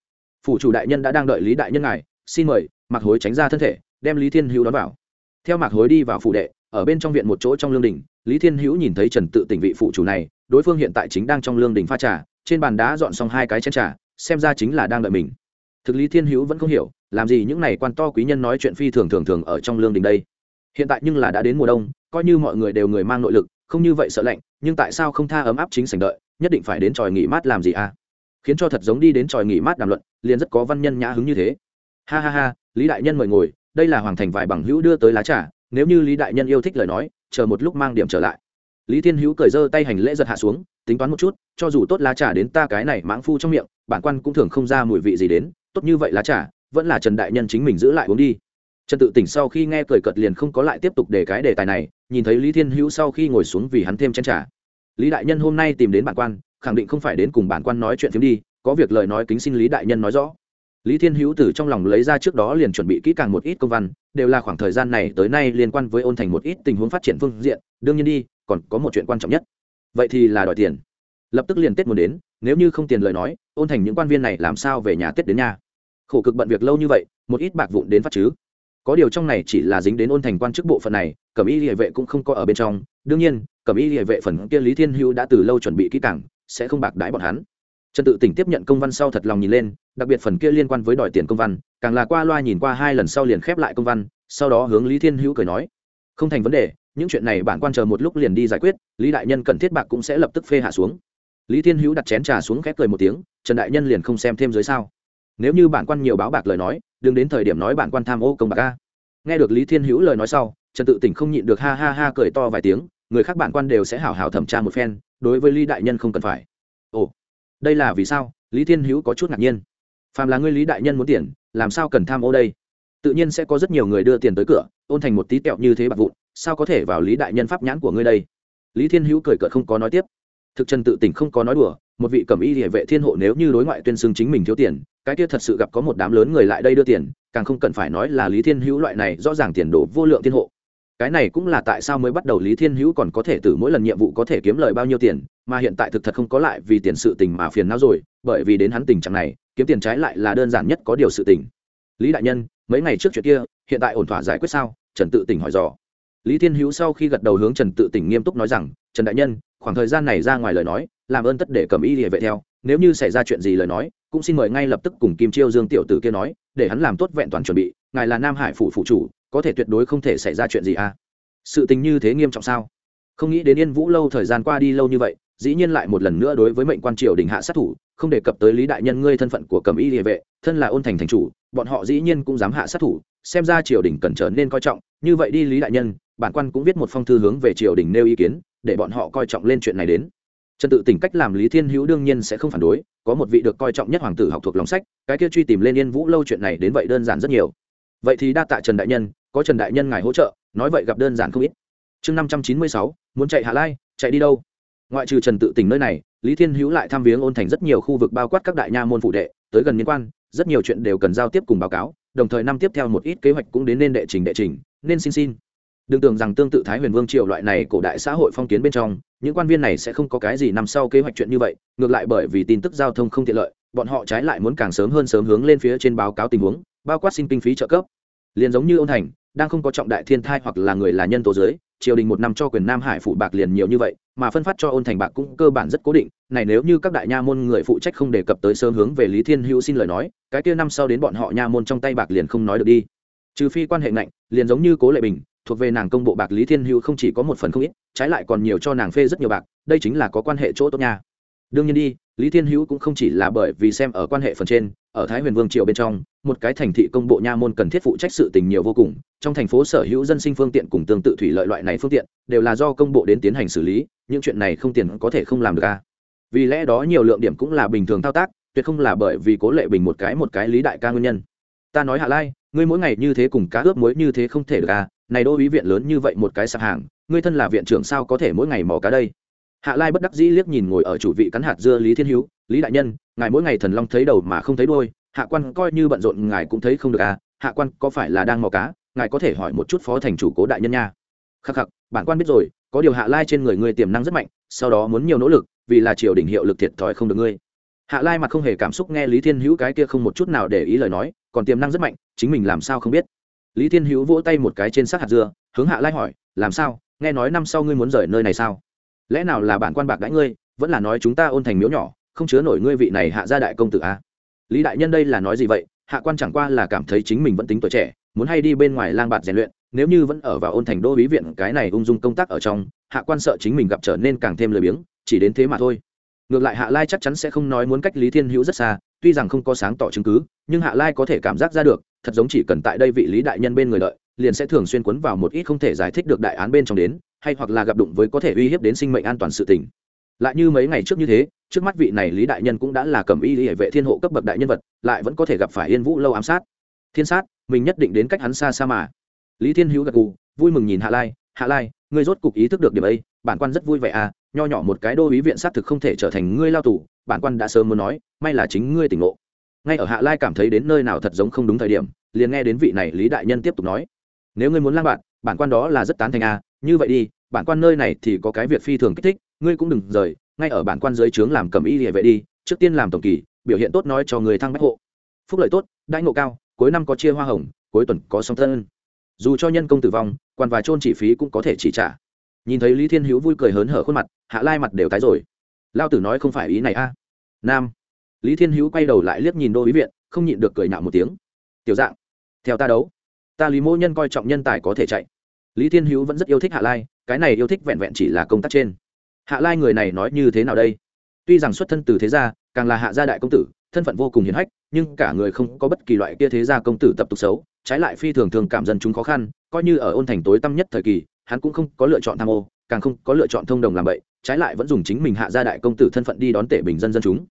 Speaker 1: Phụ chủ đại nhân đã đang đợi lý đại nhân ngài, xin mời. Mạc hối tránh ra thân thể, đem lý thiên hữu đón vào. Theo mạc hối đi vào phụ đệ, ở bên trong viện một chỗ trong lương đình, lý thiên hữu nhìn thấy trần tự tỉnh vị phụ chủ này, đối phương hiện tại chính đang trong lương đình pha trà, trên bàn đá dọn xong hai cái chén trà, xem ra chính là đang đợi mình thực lý thiên hữu vẫn không hiểu, làm gì những này quan to quý nhân nói chuyện phi thường thường thường ở trong lương đình đây. Hiện tại nhưng là đã đến mùa đông, coi như mọi người đều người mang nội lực, không như vậy sợ lạnh, nhưng tại sao không tha ấm áp chính sảnh đợi, nhất định phải đến tròi nghỉ mát làm gì à? Khiến cho thật giống đi đến tròi nghỉ mát đàm luận, liền rất có văn nhân nhã hứng như thế. Ha ha ha, lý đại nhân mời ngồi, đây là hoàng thành vài bằng hữu đưa tới lá trà, nếu như lý đại nhân yêu thích lời nói, chờ một lúc mang điểm trở lại. Lý thiên hữu cởi dơ tay hành lễ giật hạ xuống, tính toán một chút, cho dù tốt lá trà đến ta cái này mãng phu trong miệng, bản quan cũng thường không ra mùi vị gì đến tốt như vậy lá trà, vẫn là trần đại nhân chính mình giữ lại uống đi. Trần tự tỉnh sau khi nghe cười cợt liền không có lại tiếp tục để cái đề tài này, nhìn thấy lý thiên hữu sau khi ngồi xuống vì hắn thêm chén trà. Lý đại nhân hôm nay tìm đến bản quan, khẳng định không phải đến cùng bản quan nói chuyện phiếm đi, có việc lời nói kính xin lý đại nhân nói rõ. Lý thiên hữu từ trong lòng lấy ra trước đó liền chuẩn bị kỹ càng một ít công văn, đều là khoảng thời gian này tới nay liên quan với ôn thành một ít tình huống phát triển phương diện, đương nhiên đi, còn có một chuyện quan trọng nhất. Vậy thì là đòi tiền. Lập tức liền tết muốn đến, nếu như không tiền lời nói, ôn thành những quan viên này làm sao về nhà tết đến nhà? Khổ cực bận việc lâu như vậy, một ít bạc vụn đến phát chứ. Có điều trong này chỉ là dính đến ôn thành quan chức bộ phận này, cẩm y địa vệ cũng không có ở bên trong. Đương nhiên, cẩm y địa vệ phần kia lý thiên hữu đã từ lâu chuẩn bị kỹ càng, sẽ không bạc đái bọn hắn. Trần tự tỉnh tiếp nhận công văn sau thật lòng nhìn lên, đặc biệt phần kia liên quan với đòi tiền công văn, càng là qua loa nhìn qua hai lần sau liền khép lại công văn, sau đó hướng lý thiên hữu cười nói, không thành vấn đề, những chuyện này bản quan chờ một lúc liền đi giải quyết, lý đại nhân cần thiết bạc cũng sẽ lập tức phê hạ xuống. Lý thiên hữu đặt chén trà xuống khép cười một tiếng, trần đại nhân liền không xem thêm dưới sao nếu như bản quan nhiều báo bạc lời nói, đừng đến thời điểm nói bản quan tham ô công bạc ca nghe được lý thiên hữu lời nói sau, trần tự tỉnh không nhịn được ha ha ha cười to vài tiếng, người khác bản quan đều sẽ hảo hảo thẩm tra một phen, đối với lý đại nhân không cần phải. Ồ, đây là vì sao? Lý thiên hữu có chút ngạc nhiên. Phàm là ngươi lý đại nhân muốn tiền, làm sao cần tham ô đây? Tự nhiên sẽ có rất nhiều người đưa tiền tới cửa, ôn thành một tí tẹo như thế bạc vụn, sao có thể vào lý đại nhân pháp nhãn của ngươi đây? Lý thiên hữu cười cợt không có nói tiếp. Thực trần tự tỉnh không có nói đùa một vị cẩm y địa vệ thiên hộ nếu như đối ngoại tuyên xưng chính mình thiếu tiền, cái kia thật sự gặp có một đám lớn người lại đây đưa tiền, càng không cần phải nói là lý thiên hữu loại này rõ ràng tiền đồ vô lượng thiên hộ. Cái này cũng là tại sao mới bắt đầu lý thiên hữu còn có thể từ mỗi lần nhiệm vụ có thể kiếm lời bao nhiêu tiền, mà hiện tại thực thật không có lại vì tiền sự tình mà phiền não rồi, bởi vì đến hắn tình trạng này, kiếm tiền trái lại là đơn giản nhất có điều sự tình. Lý đại nhân, mấy ngày trước chuyện kia, hiện tại ổn thỏa giải quyết sao? Trần tự tỉnh hỏi dò. Lý thiên hữu sau khi gật đầu hướng trần tự tỉnh nghiêm túc nói rằng, trần đại nhân khoảng thời gian này ra ngoài lời nói, làm ơn tất để cầm y địa vệ theo, nếu như xảy ra chuyện gì lời nói, cũng xin mời ngay lập tức cùng kim chiêu dương tiểu tử kia nói, để hắn làm tốt vẹn toàn chuẩn bị, ngài là nam hải phủ phụ chủ, có thể tuyệt đối không thể xảy ra chuyện gì à? Sự tình như thế nghiêm trọng sao? Không nghĩ đến yên vũ lâu thời gian qua đi lâu như vậy, dĩ nhiên lại một lần nữa đối với mệnh quan triều đình hạ sát thủ, không đề cập tới lý đại nhân ngươi thân phận của cầm y địa vệ, thân là ôn thành thành chủ, bọn họ dĩ nhiên cũng dám hạ sát thủ, xem ra triều đình cần trở nên coi trọng, như vậy đi lý đại nhân, bản quan cũng viết một phong thư hướng về triều đình nêu ý kiến để bọn họ coi trọng lên chuyện này đến. Trần tự tỉnh cách làm lý thiên hữu đương nhiên sẽ không phản đối, có một vị được coi trọng nhất hoàng tử học thuộc lòng sách, cái kia truy tìm lên yên vũ lâu chuyện này đến vậy đơn giản rất nhiều. Vậy thì đa tạ trần đại nhân, có trần đại nhân ngài hỗ trợ, nói vậy gặp đơn giản không ít. Chương năm trăm chín mươi sáu, muốn chạy hạ lai, chạy đi đâu? Ngoại trừ trần tự tỉnh nơi này, lý thiên hữu lại thăm viếng ôn thành rất nhiều khu vực bao quát các đại nha môn phụ đệ, tới gần liên quan, rất nhiều chuyện đều cần giao tiếp cùng báo cáo, đồng thời năm tiếp theo một ít kế hoạch cũng đến nên đệ trình đệ trình, nên xin xin đừng tưởng rằng tương tự thái huyền vương triều loại này cổ đại xã hội phong kiến bên trong, những quan viên này sẽ không có cái gì nằm sau kế hoạch chuyện như vậy, ngược lại bởi vì tin tức giao thông không tiện lợi, bọn họ trái lại muốn càng sớm hơn sớm hướng lên phía trên báo cáo tình huống, bao quát xin kinh phí trợ cấp. Liền giống như ôn thành, đang không có trọng đại thiên thai hoặc là người là nhân tố giới, triều đình một năm cho quyền nam hải phụ bạc liền nhiều như vậy, mà phân phát cho ôn thành bạc cũng cơ bản rất cố định. Này nếu như các đại nha môn người phụ trách không đề cập tới sớm hướng về lý thiên hữu xin lời nói, cái kia năm sau đến bọn họ nha môn trong tay bạc liền không nói được đi. Trừ phi quan hệ ngạnh, liền giống như cố lệ bình thuộc về nàng công bộ bạc lý thiên hữu không chỉ có một phần không ít, trái lại còn nhiều cho nàng phê rất nhiều bạc, đây chính là có quan hệ chỗ tốt nha. Đương nhiên đi, lý thiên hữu cũng không chỉ là bởi vì xem ở quan hệ phần trên, ở thái huyền vương triều bên trong, một cái thành thị công bộ nha môn cần thiết phụ trách sự tình nhiều vô cùng, trong thành phố sở hữu dân sinh phương tiện cùng tương tự thủy lợi loại này phương tiện, đều là do công bộ đến tiến hành xử lý, những chuyện này không tiền có thể không làm được a vì lẽ đó nhiều lượng điểm cũng là bình thường thao tác, tuyệt không là bởi vì cố lệ bình một cái một cái lý đại ca nguyên nhân. Ta nói hạ lai, ngươi mỗi ngày như thế cùng cá ướp muối như thế không thể được à này đô ý viện lớn như vậy một cái sạp hàng, ngươi thân là viện trưởng sao có thể mỗi ngày mò cá đây? Hạ lai bất đắc dĩ liếc nhìn ngồi ở chủ vị cắn hạt dưa lý thiên hữu, lý đại nhân, ngài mỗi ngày thần long thấy đầu mà không thấy đôi hạ quan coi như bận rộn ngài cũng thấy không được à hạ quan có phải là đang mò cá, ngài có thể hỏi một chút phó thành chủ cố đại nhân nha. Khắc khắc, bản quan biết rồi, có điều hạ lai trên người ngươi tiềm năng rất mạnh, sau đó muốn nhiều nỗ lực, vì là triều đình hiệu lực thiệt thòi không được ngươi. Hạ lai mặt không hề cảm xúc nghe lý thiên hữu cái kia không một chút nào để ý lời nói, còn tiềm năng rất mạnh, chính mình làm sao không biết? Lý thiên hữu vỗ tay một cái trên xác hạt dưa, hướng hạ lai hỏi, làm sao? Nghe nói năm sau ngươi muốn rời nơi này sao? Lẽ nào là bản quan bạc đãi ngươi, vẫn là nói chúng ta ôn thành miếu nhỏ, không chứa nổi ngươi vị này hạ gia đại công tử a à? lý đại nhân đây là nói gì vậy? Hạ quan chẳng qua là cảm thấy chính mình vẫn tính tuổi trẻ, muốn hay đi bên ngoài lang bạt rèn luyện, nếu như vẫn ở vào ôn thành đô bí viện cái này ung dung công tác ở trong, hạ quan sợ chính mình gặp trở nên càng thêm lười biếng, chỉ đến thế mà thôi. Ngược lại hạ lai chắc chắn sẽ không nói muốn cách lý thiên hữu rất xa tuy rằng không có sáng tỏ chứng cứ, nhưng hạ lai có thể cảm giác ra được, thật giống chỉ cần tại đây vị lý đại nhân bên người đợi, liền sẽ thường xuyên quấn vào một ít không thể giải thích được đại án bên trong đến, hay hoặc là gặp đụng với có thể uy hiếp đến sinh mệnh an toàn sự tình. Lại như mấy ngày trước như thế, trước mắt vị này lý đại nhân cũng đã là cầm y hệ vệ thiên hộ cấp bậc đại nhân vật, lại vẫn có thể gặp phải yên vũ lâu ám sát. Thiên sát, mình nhất định đến cách hắn xa xa mà. Lý thiên hữu gật gù, vui mừng nhìn hạ lai hạ lai, ngươi rốt cục ý thức được điểm ấy, bản quan rất vui vẻ à nho nhỏ một cái đô ý viện sát thực không thể trở thành ngươi lao tù bản quan đã sớm muốn nói, may là chính ngươi tỉnh ngộ. Ngay ở hạ lai cảm thấy đến nơi nào thật giống không đúng thời điểm, liền nghe đến vị này lý đại nhân tiếp tục nói, nếu ngươi muốn lang bạn, bản quan đó là rất tán thành a như vậy đi, bản quan nơi này thì có cái việc phi thường kích thích, ngươi cũng đừng rời, ngay ở bản quan dưới trướng làm cầm y địa vệ đi, trước tiên làm tổng kỳ, biểu hiện tốt nói cho người thăng bách hộ. Phúc lợi tốt, đãi ngộ cao, cuối năm có chia hoa hồng, cuối tuần có song thân dù cho nhân công tử vong, quan và trôn chỉ phí cũng có thể chỉ trả. Nhìn thấy lý thiên hữu vui cười hớn hở khuôn mặt, hạ lai mặt đều tái rồi lao tử nói không phải ý này a. Nam. Lý thiên hữu quay đầu lại liếc nhìn đô ý viện, không nhịn được cười nạo một tiếng. Tiểu dạng, theo ta đấu. Ta lý mô nhân coi trọng nhân tài có thể chạy. Lý thiên hữu vẫn rất yêu thích hạ lai, cái này yêu thích vẹn vẹn chỉ là công tác trên. Hạ lai người này nói như thế nào đây? Tuy rằng xuất thân từ thế gia, càng là hạ gia đại công tử, thân phận vô cùng hiền hách, nhưng cả người không có bất kỳ loại kia thế gia công tử tập tục xấu, trái lại phi thường thường cảm dân chúng khó khăn, coi như ở ôn thành tối tăm nhất thời kỳ, hắn cũng không có lựa chọn tham ô, càng không có lựa chọn thông đồng làm bậy trái lại vẫn dùng chính mình hạ gia đại công tử thân phận đi đón tể bình dân dân chúng.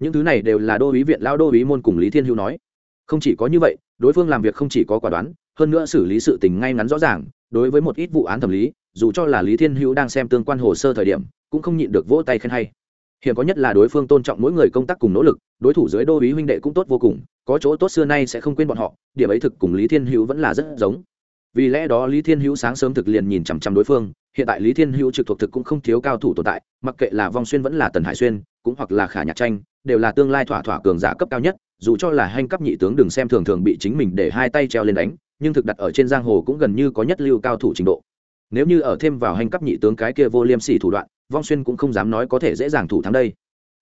Speaker 1: Những thứ này đều là đô ý viện lao đô ý môn cùng lý thiên hữu nói. Không chỉ có như vậy, đối phương làm việc không chỉ có quả đoán, hơn nữa xử lý sự tình ngay ngắn rõ ràng, đối với một ít vụ án thẩm lý, dù cho là lý thiên hữu đang xem tương quan hồ sơ thời điểm, cũng không nhịn được vỗ tay khen hay. Hiện có nhất là đối phương tôn trọng mỗi người công tác cùng nỗ lực, đối thủ dưới đô ý huynh đệ cũng tốt vô cùng, có chỗ tốt xưa nay sẽ không quên bọn họ, điểm ấy thực cùng lý thiên hữu vẫn là rất giống. Vì lẽ đó lý thiên hữu sáng sớm thực liền nhìn chằm chằm đối phương hiện tại lý thiên hữu trực thuộc thực cũng không thiếu cao thủ tồn tại, mặc kệ là vong xuyên vẫn là tần hải xuyên, cũng hoặc là khả nhạc tranh, đều là tương lai thỏa thỏa cường giả cấp cao nhất, dù cho là hành cấp nhị tướng đừng xem thường thường bị chính mình để hai tay treo lên đánh, nhưng thực đặt ở trên giang hồ cũng gần như có nhất lưu cao thủ trình độ. Nếu như ở thêm vào hành cấp nhị tướng cái kia vô liêm sỉ thủ đoạn, vong xuyên cũng không dám nói có thể dễ dàng thủ thắng đây.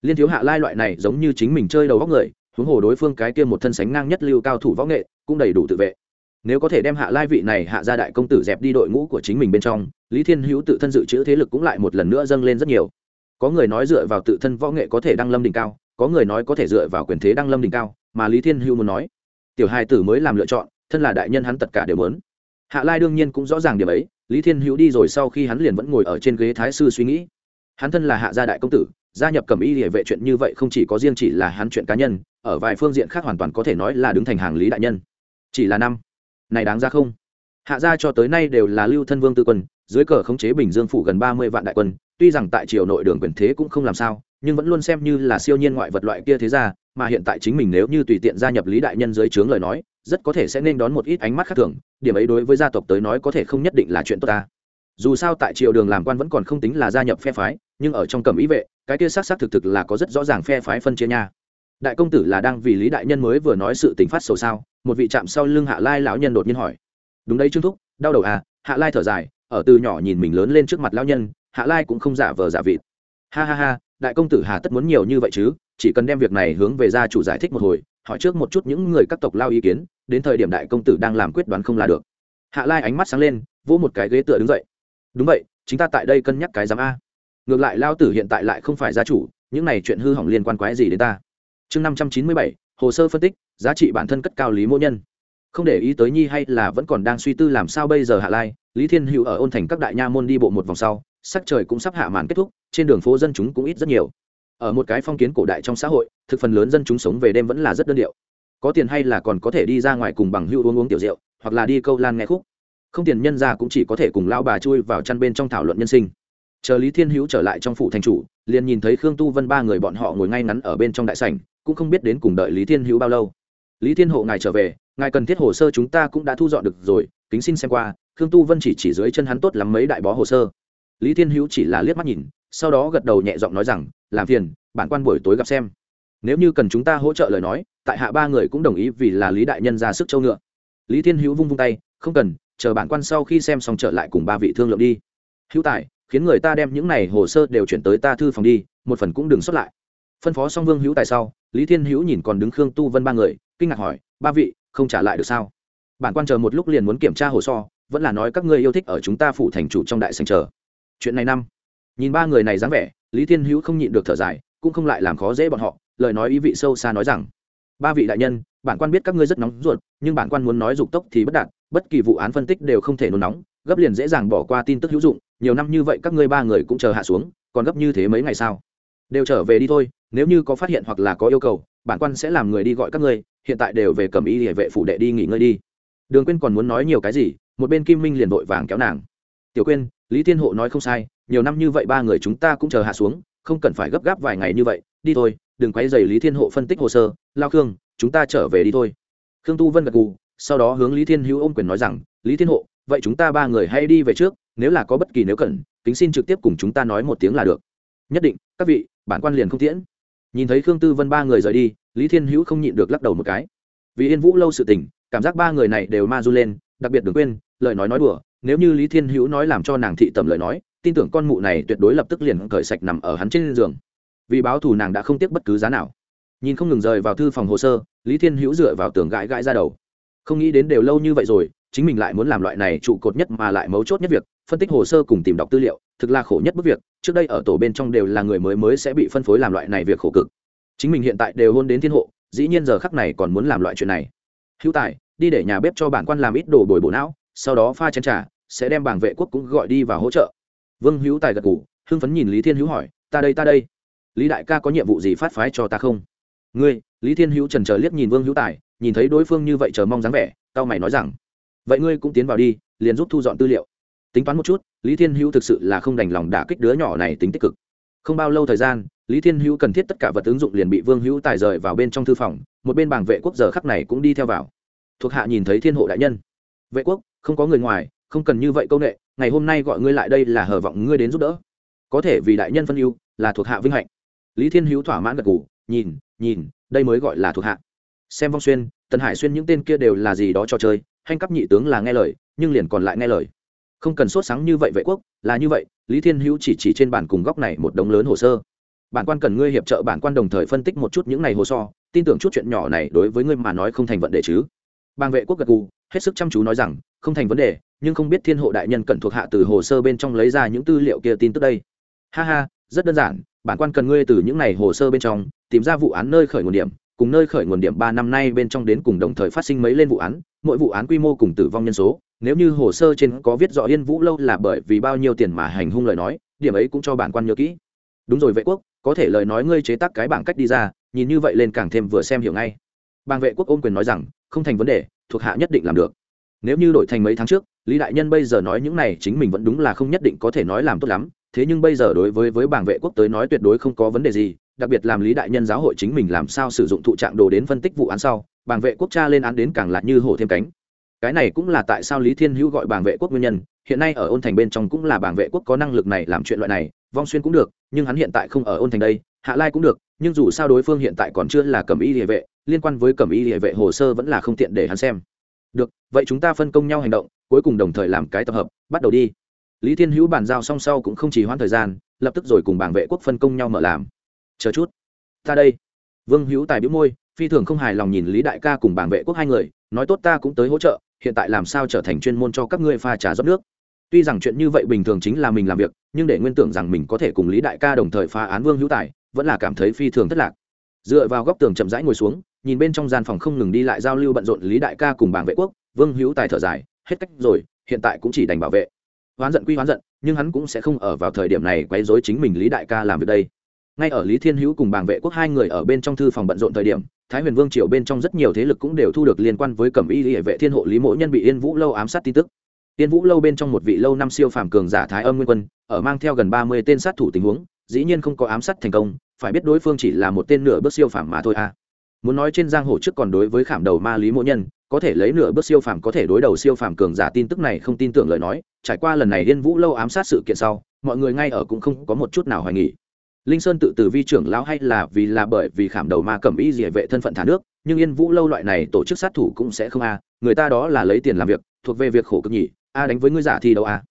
Speaker 1: Liên thiếu hạ lai loại này giống như chính mình chơi đầu góc người, huống hồ đối phương cái kia một thân sánh ngang nhất lưu cao thủ võ nghệ, cũng đầy đủ tự vệ nếu có thể đem hạ lai vị này hạ ra đại công tử dẹp đi đội ngũ của chính mình bên trong, lý thiên hữu tự thân dự trữ thế lực cũng lại một lần nữa dâng lên rất nhiều. Có người nói dựa vào tự thân võ nghệ có thể đăng lâm đỉnh cao, có người nói có thể dựa vào quyền thế đăng lâm đỉnh cao, mà lý thiên hữu muốn nói, tiểu hai tử mới làm lựa chọn, thân là đại nhân hắn tất cả đều muốn. Hạ lai đương nhiên cũng rõ ràng điểm ấy, lý thiên hữu đi rồi sau khi hắn liền vẫn ngồi ở trên ghế thái sư suy nghĩ. Hắn thân là hạ gia đại công tử, gia nhập cầm y địa vệ chuyện như vậy không chỉ có riêng chỉ là hắn chuyện cá nhân, ở vài phương diện khác hoàn toàn có thể nói là đứng thành hàng lý đại nhân. Chỉ là năm này đáng ra không? Hạ gia cho tới nay đều là lưu thân vương tư quân, dưới cờ khống chế bình dương phủ gần ba mươi vạn đại quân, tuy rằng tại triều nội đường quyền thế cũng không làm sao, nhưng vẫn luôn xem như là siêu nhiên ngoại vật loại kia thế ra mà hiện tại chính mình nếu như tùy tiện gia nhập lý đại nhân dưới trướng lời nói, rất có thể sẽ nên đón một ít ánh mắt khác thường, điểm ấy đối với gia tộc tới nói có thể không nhất định là chuyện tốt ta. Dù sao tại triều đường làm quan vẫn còn không tính là gia nhập phe phái, nhưng ở trong cầm ý vệ, cái kia xác xác thực thực là có rất rõ ràng phe phái phân chia nha đại công tử là đang vì lý đại nhân mới vừa nói sự tình phát sầu sao? Một vị chạm sau lưng hạ lai lão nhân đột nhiên hỏi. Đúng đấy trương thúc, đau đầu à? Hạ lai thở dài, ở từ nhỏ nhìn mình lớn lên trước mặt lão nhân, hạ lai cũng không giả vờ giả vịt. Ha ha ha, đại công tử hà tất muốn nhiều như vậy chứ? Chỉ cần đem việc này hướng về gia chủ giải thích một hồi, hỏi trước một chút những người các tộc lao ý kiến, đến thời điểm đại công tử đang làm quyết đoán không là được. Hạ lai ánh mắt sáng lên, vỗ một cái ghế tựa đứng dậy. Đúng vậy chúng ta tại đây cân nhắc cái giám a. Ngược lại lao tử hiện tại lại không phải gia chủ, những này chuyện hư hỏng liên quan quái gì đến ta? Chương năm trăm chín mươi bảy, hồ sơ phân tích, giá trị bản thân cất cao lý mỗ nhân. Không để ý tới nhi hay là vẫn còn đang suy tư làm sao bây giờ hạ lai, lý thiên hữu ở ôn thành các đại nha môn đi bộ một vòng sau, sắc trời cũng sắp hạ màn kết thúc, trên đường phố dân chúng cũng ít rất nhiều. Ở một cái phong kiến cổ đại trong xã hội, thực phần lớn dân chúng sống về đêm vẫn là rất đơn điệu. Có tiền hay là còn có thể đi ra ngoài cùng bằng hữu uống uống tiểu rượu, hoặc là đi câu lan nghe khúc. Không tiền nhân ra cũng chỉ có thể cùng lão bà chui vào chăn bên trong thảo luận nhân sinh. Chờ lý thiên hữu trở lại trong phủ thành chủ, liền nhìn thấy khương tu vân ba người bọn họ ngồi ngay ngắn ở bên trong đại sảnh cũng không biết đến cùng đợi lý thiên hữu bao lâu. Lý thiên hộ, ngài trở về, ngài cần thiết hồ sơ chúng ta cũng đã thu dọn được rồi, kính xin xem qua, khương tu vân chỉ chỉ dưới chân hắn tốt lắm mấy đại bó hồ sơ. Lý thiên hữu chỉ là liếc mắt nhìn, sau đó gật đầu nhẹ giọng nói rằng, làm phiền, bản quan buổi tối gặp xem. Nếu như cần chúng ta hỗ trợ lời nói, tại hạ ba người cũng đồng ý vì là lý đại nhân ra sức châu ngựa. Lý thiên hữu vung vung tay, không cần, chờ bản quan sau khi xem xong trở lại cùng ba vị thương lượng đi. Hữu tài, khiến người ta đem những này hồ sơ đều chuyển tới ta thư phòng đi, một phần cũng đừng xuất lại phân phó xong vương hữu tài sau, lý thiên hữu nhìn còn đứng khương tu vân ba người, kinh ngạc hỏi, ba vị, không trả lại được sao? Bản quan chờ một lúc liền muốn kiểm tra hồ sơ vẫn là nói các ngươi yêu thích ở chúng ta phủ thành chủ trong đại sành chờ. Chuyện này năm. Nhìn ba người này dáng vẻ, lý thiên hữu không nhịn được thở dài, cũng không lại làm khó dễ bọn họ, lời nói ý vị sâu xa nói rằng, ba vị đại nhân, bản quan biết các ngươi rất nóng ruột, nhưng bản quan muốn nói dục tốc thì bất đạt, bất kỳ vụ án phân tích đều không thể nôn nóng, gấp liền dễ dàng bỏ qua tin tức hữu dụng, nhiều năm như vậy các ngươi ba người cũng chờ hạ xuống, còn gấp như thế mấy ngày sao? Đều trở về đi thôi nếu như có phát hiện hoặc là có yêu cầu, bản quan sẽ làm người đi gọi các ngươi, hiện tại đều về cầm y hệ vệ phủ đệ đi nghỉ ngơi đi. Đường quyên còn muốn nói nhiều cái gì, một bên kim minh liền vội vàng kéo nàng. Tiểu quyên, lý thiên hộ nói không sai, nhiều năm như vậy ba người chúng ta cũng chờ hạ xuống, không cần phải gấp gáp vài ngày như vậy, đi thôi, đừng quay dày lý thiên hộ phân tích hồ sơ, lao khương, chúng ta trở về đi thôi. Khương tu vân gật gù, sau đó hướng lý thiên hữu ôm quyền nói rằng, lý thiên hộ, vậy chúng ta ba người hãy đi về trước, nếu là có bất kỳ nếu cần, kính xin trực tiếp cùng chúng ta nói một tiếng là được. Nhất định, các vị, bản quan liền không tiễn nhìn thấy khương tư vân ba người rời đi, lý thiên hữu không nhịn được lắc đầu một cái. Vì yên vũ lâu sự tình, cảm giác ba người này đều ma du lên, đặc biệt đừng quên, lời nói nói đùa, nếu như lý thiên hữu nói làm cho nàng thị tầm lời nói, tin tưởng con mụ này tuyệt đối lập tức liền cởi sạch nằm ở hắn trên giường. Vì báo thù nàng đã không tiếc bất cứ giá nào. Nhìn không ngừng rời vào thư phòng hồ sơ, lý thiên hữu dựa vào tường gãi gãi ra đầu. Không nghĩ đến đều lâu như vậy rồi, chính mình lại muốn làm loại này trụ cột nhất mà lại mấu chốt nhất việc, phân tích hồ sơ cùng tìm đọc tư liệu, thực là khổ nhất bức việc trước đây ở tổ bên trong đều là người mới mới sẽ bị phân phối làm loại này việc khổ cực. Chính mình hiện tại đều hôn đến thiên hộ, dĩ nhiên giờ khắc này còn muốn làm loại chuyện này. Hữu tài, đi để nhà bếp cho bản quan làm ít đồ bồi bổ não, sau đó pha chén trà, sẽ đem bảng vệ quốc cũng gọi đi và hỗ trợ. Vương hữu tài gật ngủ hưng phấn nhìn lý thiên hữu hỏi, ta đây ta đây. Lý đại ca có nhiệm vụ gì phát phái cho ta không? Ngươi? Lý thiên hữu trần trờ liếc nhìn vương hữu tài, nhìn thấy đối phương như vậy chờ mong dáng vẻ tao mày nói rằng, vậy ngươi cũng tiến vào đi, liền giúp thu dọn tư liệu. Tính toán một chút lý thiên hữu thực sự là không đành lòng đả kích đứa nhỏ này tính tích cực. Không bao lâu thời gian, lý thiên hữu cần thiết tất cả vật ứng dụng liền bị vương hữu tài rời vào bên trong thư phòng, một bên bảng vệ quốc giờ khắc này cũng đi theo vào. Thuộc hạ nhìn thấy thiên hộ đại nhân. Vệ quốc, không có người ngoài, không cần như vậy công nghệ ngày hôm nay gọi ngươi lại đây là hờ vọng ngươi đến giúp đỡ. Có thể vì đại nhân phân ưu, là thuộc hạ vinh hạnh. Lý thiên hữu thỏa mãn gật ngủ nhìn nhìn, đây mới gọi là thuộc hạ. Xem vong xuyên, tần hải xuyên những tên kia đều là gì đó cho chơi, hành cấp nhị tướng là nghe lời, nhưng liền còn lại nghe lời không cần sốt sáng như vậy vệ quốc, là như vậy, lý thiên hữu chỉ chỉ trên bàn cùng góc này một đống lớn hồ sơ. Bản quan cần ngươi hiệp trợ bản quan đồng thời phân tích một chút những này hồ so, tin tưởng chút chuyện nhỏ này đối với ngươi mà nói không thành vấn đề chứ. Bang vệ quốc gật gù, hết sức chăm chú nói rằng, không thành vấn đề, nhưng không biết thiên hộ đại nhân cần thuộc hạ từ hồ sơ bên trong lấy ra những tư liệu kia tin tức đây. Ha ha, rất đơn giản, bản quan cần ngươi từ những này hồ sơ bên trong, tìm ra vụ án nơi khởi nguồn điểm, cùng nơi khởi nguồn điểm ba năm nay bên trong đến cùng đồng thời phát sinh mấy lên vụ án, mỗi vụ án quy mô cùng tử vong nhân số nếu như hồ sơ trên có viết rõ yên vũ lâu là bởi vì bao nhiêu tiền mà hành hung lời nói, điểm ấy cũng cho bản quan nhớ kỹ. Đúng rồi vệ quốc, có thể lời nói ngươi chế tác cái bảng cách đi ra, nhìn như vậy lên càng thêm vừa xem hiểu ngay. Bàng vệ quốc ôm quyền nói rằng, không thành vấn đề, thuộc hạ nhất định làm được. Nếu như đổi thành mấy tháng trước, lý đại nhân bây giờ nói những này chính mình vẫn đúng là không nhất định có thể nói làm tốt lắm, thế nhưng bây giờ đối với với bảng vệ quốc tới nói tuyệt đối không có vấn đề gì, đặc biệt làm lý đại nhân giáo hội chính mình làm sao sử dụng thụ trạng đồ đến phân tích vụ án sau bảng vệ quốc tra lên án đến càng lại như hổ thêm cánh cái này cũng là tại sao lý thiên hữu gọi bảng vệ quốc nguyên nhân, hiện nay ở ôn thành bên trong cũng là bảng vệ quốc có năng lực này làm chuyện loại này, vong xuyên cũng được, nhưng hắn hiện tại không ở ôn thành đây, hạ lai cũng được, nhưng dù sao đối phương hiện tại còn chưa là cẩm y địa vệ, liên quan với cẩm y địa vệ hồ sơ vẫn là không tiện để hắn xem. Được, vậy chúng ta phân công nhau hành động, cuối cùng đồng thời làm cái tập hợp, bắt đầu đi. Lý thiên hữu bàn giao song sau cũng không chỉ hoãn thời gian, lập tức rồi cùng bảng vệ quốc phân công nhau mở làm. Chờ chút. Ta đây. Vương hữu tài biếu môi, phi thường không hài lòng nhìn lý đại ca cùng bảng vệ quốc hai người nói tốt ta cũng tới hỗ trợ, hiện tại làm sao trở thành chuyên môn cho các ngươi pha trà rót nước. Tuy rằng chuyện như vậy bình thường chính là mình làm việc, nhưng để nguyên tưởng rằng mình có thể cùng lý đại ca đồng thời phá án vương hữu tài, vẫn là cảm thấy phi thường thất lạc. Dựa vào góc tường chậm rãi ngồi xuống, nhìn bên trong gian phòng không ngừng đi lại giao lưu bận rộn lý đại ca cùng bảng vệ quốc, vương hữu tài thở dài, hết cách rồi, hiện tại cũng chỉ đành bảo vệ. Hoán giận quy hoán giận, nhưng hắn cũng sẽ không ở vào thời điểm này quấy rối chính mình lý đại ca làm việc đây. Ngay ở lý thiên hữu cùng bàng vệ quốc hai người ở bên trong thư phòng bận rộn thời điểm thái huyền vương triều bên trong rất nhiều thế lực cũng đều thu được liên quan với cẩm y hệ vệ thiên hộ lý mỗ nhân bị yên vũ lâu ám sát tin tức. Yên vũ lâu bên trong một vị lâu năm siêu phàm cường giả thái âm nguyên quân, ở mang theo gần ba mươi tên sát thủ tình huống, dĩ nhiên không có ám sát thành công, phải biết đối phương chỉ là một tên nửa bước siêu phàm mà thôi à. Muốn nói trên giang hồ trước còn đối với khảm đầu ma lý mỗ nhân, có thể lấy nửa bước siêu phàm có thể đối đầu siêu phàm cường giả tin tức này không tin tưởng lời nói, trải qua lần này yên vũ lâu ám sát sự kiện sau, mọi người ngay ở cũng không có một chút nào hoài nghỉ linh sơn tự tử vi trưởng lão hay là vì là bởi vì khảm đầu ma cẩm y dỉa vệ thân phận thả nước, nhưng yên vũ lâu loại này tổ chức sát thủ cũng sẽ không a, người ta đó là lấy tiền làm việc, thuộc về việc khổ cực nhỉ, a đánh với ngươi giả thì đâu a.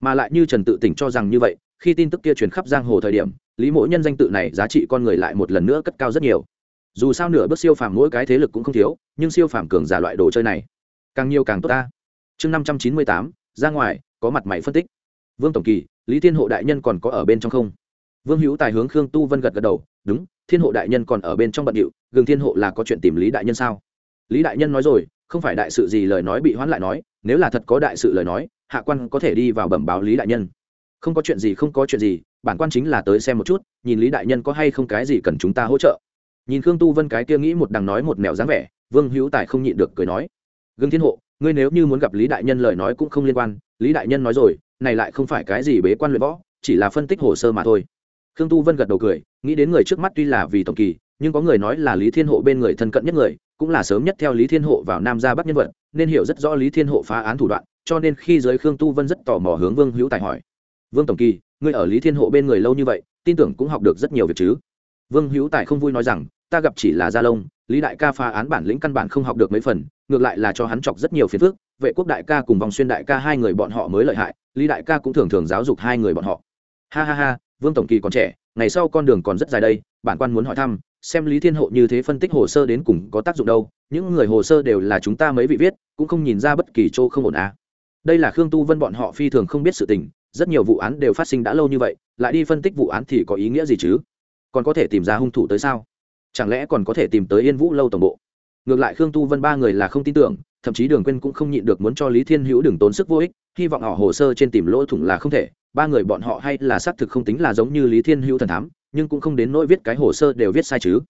Speaker 1: Mà lại như trần tự tỉnh cho rằng như vậy, khi tin tức kia truyền khắp giang hồ thời điểm, lý mỗi nhân danh tự này giá trị con người lại một lần nữa cất cao rất nhiều. Dù sao nửa bước siêu phàm mỗi cái thế lực cũng không thiếu, nhưng siêu phàm cường giả loại đồ chơi này, càng nhiều càng tốt ta chương năm trăm chín mươi tám, ra ngoài, có mặt mày phân tích. Vương tổng kỳ, lý thiên hộ đại nhân còn có ở bên trong không? Vương hữu tài hướng khương tu vân gật gật đầu, đúng, thiên hộ đại nhân còn ở bên trong bận điệu, gừng thiên hộ là có chuyện tìm lý đại nhân sao? Lý đại nhân nói rồi, không phải đại sự gì lời nói bị hoãn lại nói, nếu là thật có đại sự lời nói, hạ quan có thể đi vào bẩm báo lý đại nhân. Không có chuyện gì, không có chuyện gì, bản quan chính là tới xem một chút, nhìn lý đại nhân có hay không cái gì cần chúng ta hỗ trợ. Nhìn khương tu vân cái kia nghĩ một đằng nói một mèo dáng vẻ, vương hữu tài không nhịn được cười nói gương thiên hộ, ngươi nếu như muốn gặp lý đại nhân lời nói cũng không liên quan. Lý đại nhân nói rồi, này lại không phải cái gì bế quan luyện võ, chỉ là phân tích hồ sơ mà thôi khương tu vân gật đầu cười, nghĩ đến người trước mắt tuy là vì tổng kỳ, nhưng có người nói là lý thiên hộ bên người thân cận nhất người, cũng là sớm nhất theo lý thiên hộ vào nam ra bắc nhân vật, nên hiểu rất rõ lý thiên hộ phá án thủ đoạn, cho nên khi giới khương tu vân rất tò mò hướng vương hữu tài hỏi, vương tổng kỳ, ngươi ở lý thiên hộ bên người lâu như vậy, tin tưởng cũng học được rất nhiều việc chứ? Vương hữu tài không vui nói rằng, ta gặp chỉ là gia lông lý đại ca phá án bản lĩnh căn bản không học được mấy phần, ngược lại là cho hắn chọc rất nhiều phiền phức, vệ quốc đại ca cùng vòng xuyên đại ca hai người bọn họ mới lợi hại, lý đại ca cũng thường thường giáo dục hai người bọn họ. Ha ha ha vương tổng kỳ còn trẻ, ngày sau con đường còn rất dài đây, bản quan muốn hỏi thăm, xem lý thiên hộ như thế phân tích hồ sơ đến cùng có tác dụng đâu, những người hồ sơ đều là chúng ta mấy vị viết, cũng không nhìn ra bất kỳ chỗ không ổn à. đây là khương tu vân bọn họ phi thường không biết sự tình, rất nhiều vụ án đều phát sinh đã lâu như vậy, lại đi phân tích vụ án thì có ý nghĩa gì chứ? Còn có thể tìm ra hung thủ tới sao? Chẳng lẽ còn có thể tìm tới yên vũ lâu tổng bộ? Ngược lại khương tu vân ba người là không tin tưởng thậm chí đường quên cũng không nhịn được muốn cho lý thiên hữu đừng tốn sức vô ích, hy vọng họ hồ sơ trên tìm lỗ thủng là không thể. Ba người bọn họ hay là xác thực không tính là giống như lý thiên hữu thần thám, nhưng cũng không đến nỗi viết cái hồ sơ đều viết sai chứ.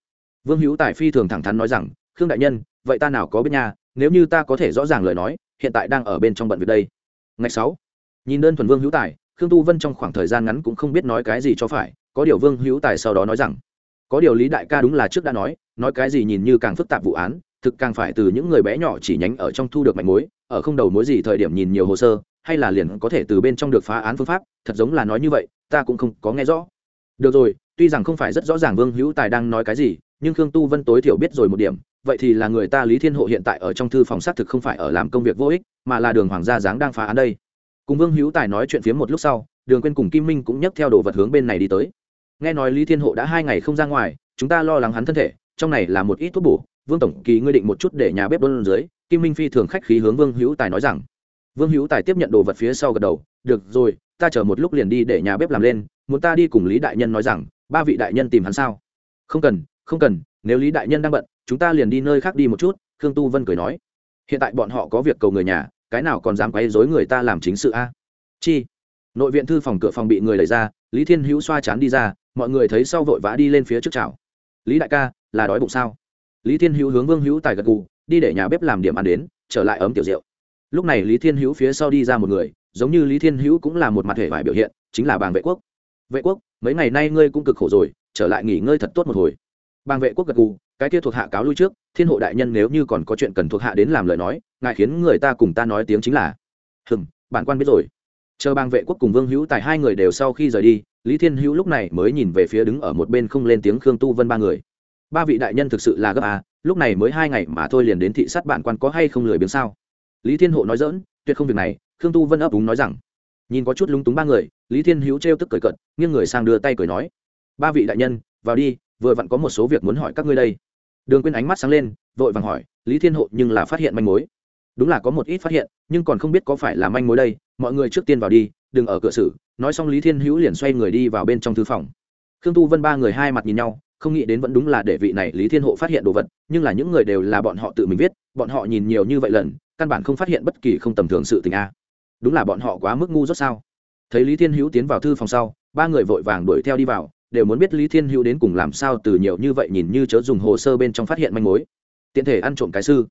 Speaker 1: Vương hữu tài phi thường thẳng thắn nói rằng, khương đại nhân, vậy ta nào có biết nha, nếu như ta có thể rõ ràng lời nói, hiện tại đang ở bên trong bận việc đây. Ngày sáu, nhìn đơn thuần vương hữu tài, khương tu vân trong khoảng thời gian ngắn cũng không biết nói cái gì cho phải, có điều vương hữu tài sau đó nói rằng, có điều lý đại ca đúng là trước đã nói nói cái gì nhìn như càng phức tạp vụ án thực càng phải từ những người bé nhỏ chỉ nhánh ở trong thu được manh mối, ở không đầu mối gì thời điểm nhìn nhiều hồ sơ, hay là liền có thể từ bên trong được phá án phương pháp, thật giống là nói như vậy, ta cũng không có nghe rõ. Được rồi, tuy rằng không phải rất rõ ràng vương hữu tài đang nói cái gì, nhưng khương tu vân tối thiểu biết rồi một điểm, vậy thì là người ta lý thiên hộ hiện tại ở trong thư phòng xác thực không phải ở làm công việc vô ích, mà là đường hoàng gia giáng đang phá án đây. Cùng vương hữu tài nói chuyện phía một lúc sau, đường quên cùng kim minh cũng nhấc theo đồ vật hướng bên này đi tới. Nghe nói lý thiên hộ đã hai ngày không ra ngoài, chúng ta lo lắng hắn thân thể, trong này là một ít thuốc bổ vương tổng kỳ ngươi định một chút để nhà bếp đôn dưới, kim minh phi thường khách khí hướng vương hữu tài nói rằng. Vương hữu tài tiếp nhận đồ vật phía sau gật đầu, được rồi, ta chờ một lúc liền đi để nhà bếp làm lên, muốn ta đi cùng lý đại nhân nói rằng, ba vị đại nhân tìm hắn sao? Không cần không cần, nếu lý đại nhân đang bận, chúng ta liền đi nơi khác đi một chút, khương tu vân cười nói. Hiện tại bọn họ có việc cầu người nhà, cái nào còn dám quấy dối người ta làm chính sự a? Chi? Nội viện thư phòng cửa phòng bị người lấy ra, lý thiên hữu xoa chán đi ra, mọi người thấy sau vội vã đi lên phía trước chào. Lý đại ca, là đói bụng sao? Lý thiên hữu hướng vương hữu tài gật gù, đi để nhà bếp làm điểm ăn đến, trở lại ấm tiểu rượu. Lúc này lý thiên hữu phía sau đi ra một người, giống như lý thiên hữu cũng là một mặt hệ vải biểu hiện, chính là bàng vệ quốc. Vệ quốc, mấy ngày nay ngươi cũng cực khổ rồi, trở lại nghỉ ngơi thật tốt một hồi. Bàng vệ quốc gật gù, cái kia thuộc hạ cáo lui trước, thiên hộ đại nhân nếu như còn có chuyện cần thuộc hạ đến làm lời nói, ngài khiến người ta cùng ta nói tiếng chính là hừng bản quan biết rồi. Chờ bang vệ quốc cùng vương hữu tài hai người đều sau khi rời đi, lý thiên hữu lúc này mới nhìn về phía đứng ở một bên không lên tiếng khương tu vân ba người ba vị đại nhân thực sự là gấp à lúc này mới hai ngày mà thôi liền đến thị sát bản quan có hay không lười biếng sao? Lý thiên hộ nói dỡn tuyệt không việc này, khương tu vân ấp úng nói rằng. Nhìn có chút lúng túng ba người, lý thiên hữu trêu tức cười cận nghiêng người sang đưa tay cười nói. Ba vị đại nhân, vào đi, vừa vặn có một số việc muốn hỏi các ngươi đây. Đường quyên ánh mắt sáng lên, vội vàng hỏi, lý thiên hộ nhưng là phát hiện manh mối. Đúng là có một ít phát hiện, nhưng còn không biết có phải là manh mối đây, mọi người trước tiên vào đi, đừng ở cửa sử nói xong lý thiên hữu liền xoay người đi vào bên trong thư phòng. Khương tu vân ba người hai mặt nhìn nhau không nghĩ đến vẫn đúng là để vị này lý thiên hộ phát hiện đồ vật, nhưng là những người đều là bọn họ tự mình viết, bọn họ nhìn nhiều như vậy lần, căn bản không phát hiện bất kỳ không tầm thường sự tình a. Đúng là bọn họ quá mức ngu rốt sao? Thấy lý thiên hữu tiến vào thư phòng sau, ba người vội vàng đuổi theo đi vào, đều muốn biết lý thiên hữu đến cùng làm sao từ nhiều như vậy nhìn như chớ dùng hồ sơ bên trong phát hiện manh mối. Tiện thể ăn trộm cái sư.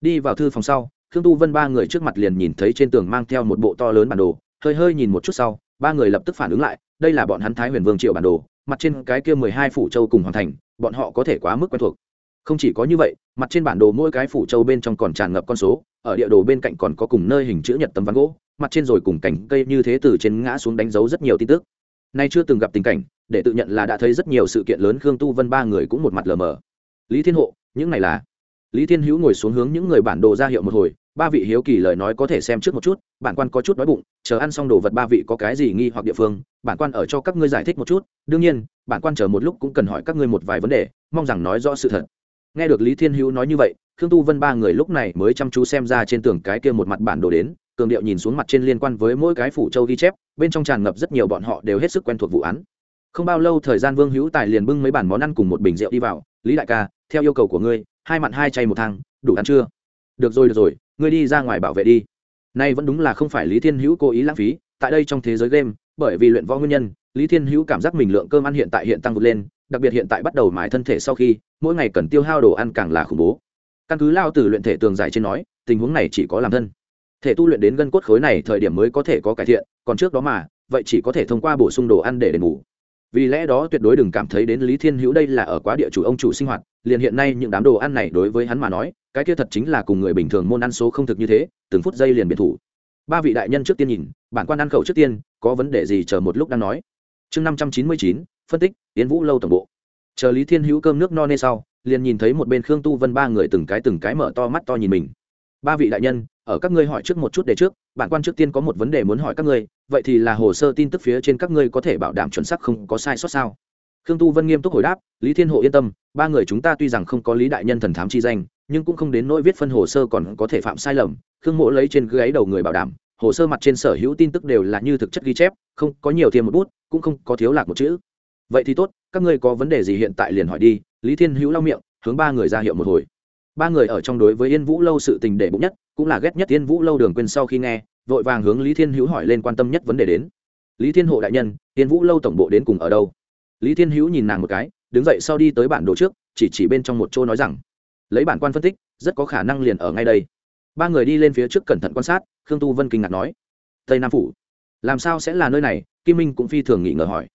Speaker 1: Đi vào thư phòng sau, khương tu vân ba người trước mặt liền nhìn thấy trên tường mang theo một bộ to lớn bản đồ, hơi hơi nhìn một chút sau, ba người lập tức phản ứng lại, đây là bọn hắn thái huyền vương triệu bản đồ mặt trên cái kia mười hai phủ châu cùng hoàn thành, bọn họ có thể quá mức quen thuộc. Không chỉ có như vậy, mặt trên bản đồ mỗi cái phủ châu bên trong còn tràn ngập con số, ở địa đồ bên cạnh còn có cùng nơi hình chữ nhật tấm ván gỗ, mặt trên rồi cùng cảnh cây như thế từ trên ngã xuống đánh dấu rất nhiều tin tức. Nay chưa từng gặp tình cảnh, để tự nhận là đã thấy rất nhiều sự kiện lớn khương tu vân ba người cũng một mặt lờ mờ. Lý thiên hộ, những này là? Lý thiên hữu ngồi xuống hướng những người bản đồ ra hiệu một hồi, ba vị hiếu kỳ lời nói có thể xem trước một chút, bản quan có chút đói bụng, chờ ăn xong đồ vật ba vị có cái gì nghi hoặc địa phương bản quan ở cho các ngươi giải thích một chút. Đương nhiên, bản quan chờ một lúc cũng cần hỏi các ngươi một vài vấn đề, mong rằng nói rõ sự thật. Nghe được lý thiên hữu nói như vậy, khương tu vân ba người lúc này mới chăm chú xem ra trên tường cái kia một mặt bản đồ đến, cường điệu nhìn xuống mặt trên liên quan với mỗi cái phủ châu ghi chép, bên trong tràn ngập rất nhiều bọn họ đều hết sức quen thuộc vụ án. Không bao lâu thời gian vương hữu tài liền bưng mấy bản món ăn cùng một bình rượu đi vào. Lý đại ca, theo yêu cầu của ngươi, hai mặn hai chay một thang, đủ ăn chưa? Được rồi được rồi, ngươi đi ra ngoài bảo vệ đi. Nay vẫn đúng là không phải lý thiên hữu cố ý lãng phí tại đây trong thế giới game, bởi vì luyện võ nguyên nhân, lý thiên hữu cảm giác mình lượng cơm ăn hiện tại hiện tăng vượt lên, đặc biệt hiện tại bắt đầu mài thân thể sau khi, mỗi ngày cần tiêu hao đồ ăn càng là khủng bố. Căn cứ lao từ luyện thể tường giải trên nói, tình huống này chỉ có làm thân. Thể tu luyện đến gân cốt khối này thời điểm mới có thể có cải thiện, còn trước đó mà, vậy chỉ có thể thông qua bổ sung đồ ăn để đền bù. Vì lẽ đó tuyệt đối đừng cảm thấy đến lý thiên hữu đây là ở quá địa chủ ông chủ sinh hoạt, liền hiện nay những đám đồ ăn này đối với hắn mà nói, cái kia thật chính là cùng người bình thường môn ăn số không thực như thế, từng phút giây liền biệt thủ ba vị đại nhân trước tiên nhìn, bản quan ăn khẩu trước tiên, có vấn đề gì chờ một lúc đang nói. Chương năm trăm chín mươi chín, phân tích tiến vũ lâu tổng bộ. Chờ lý thiên hữu cơm nước no nê sau, liền nhìn thấy một bên khương tu vân ba người từng cái từng cái mở to mắt to nhìn mình. Ba vị đại nhân, ở các ngươi hỏi trước một chút để trước, bản quan trước tiên có một vấn đề muốn hỏi các ngươi, vậy thì là hồ sơ tin tức phía trên các ngươi có thể bảo đảm chuẩn xác không có sai sót sao? Khương tu vân nghiêm túc hồi đáp, lý thiên hộ yên tâm, ba người chúng ta tuy rằng không có lý đại nhân thần thám chi danh nhưng cũng không đến nỗi viết phân hồ sơ còn có thể phạm sai lầm, khương mộ lấy trên gáy đầu người bảo đảm, hồ sơ mặt trên sở hữu tin tức đều là như thực chất ghi chép, không có nhiều thêm một bút, cũng không có thiếu lạc một chữ. Vậy thì tốt, các ngươi có vấn đề gì hiện tại liền hỏi đi, lý thiên hữu lau miệng, hướng ba người ra hiệu một hồi. Ba người ở trong đối với yên vũ lâu sự tình để bụng nhất, cũng là ghét nhất yên vũ lâu đường quên sau khi nghe, vội vàng hướng lý thiên hữu hỏi lên quan tâm nhất vấn đề đến. Lý thiên hộ đại nhân, yên vũ lâu tổng bộ đến cùng ở đâu? Lý thiên hữu nhìn nàng một cái, đứng dậy sau đi tới bản đồ trước, chỉ chỉ bên trong một chỗ nói rằng lấy bản quan phân tích, rất có khả năng liền ở ngay đây. Ba người đi lên phía trước cẩn thận quan sát, khương tu vân kinh ngạc nói, tây nam phủ, làm sao sẽ là nơi này? Kim minh cũng phi thường nghĩ ngờ hỏi.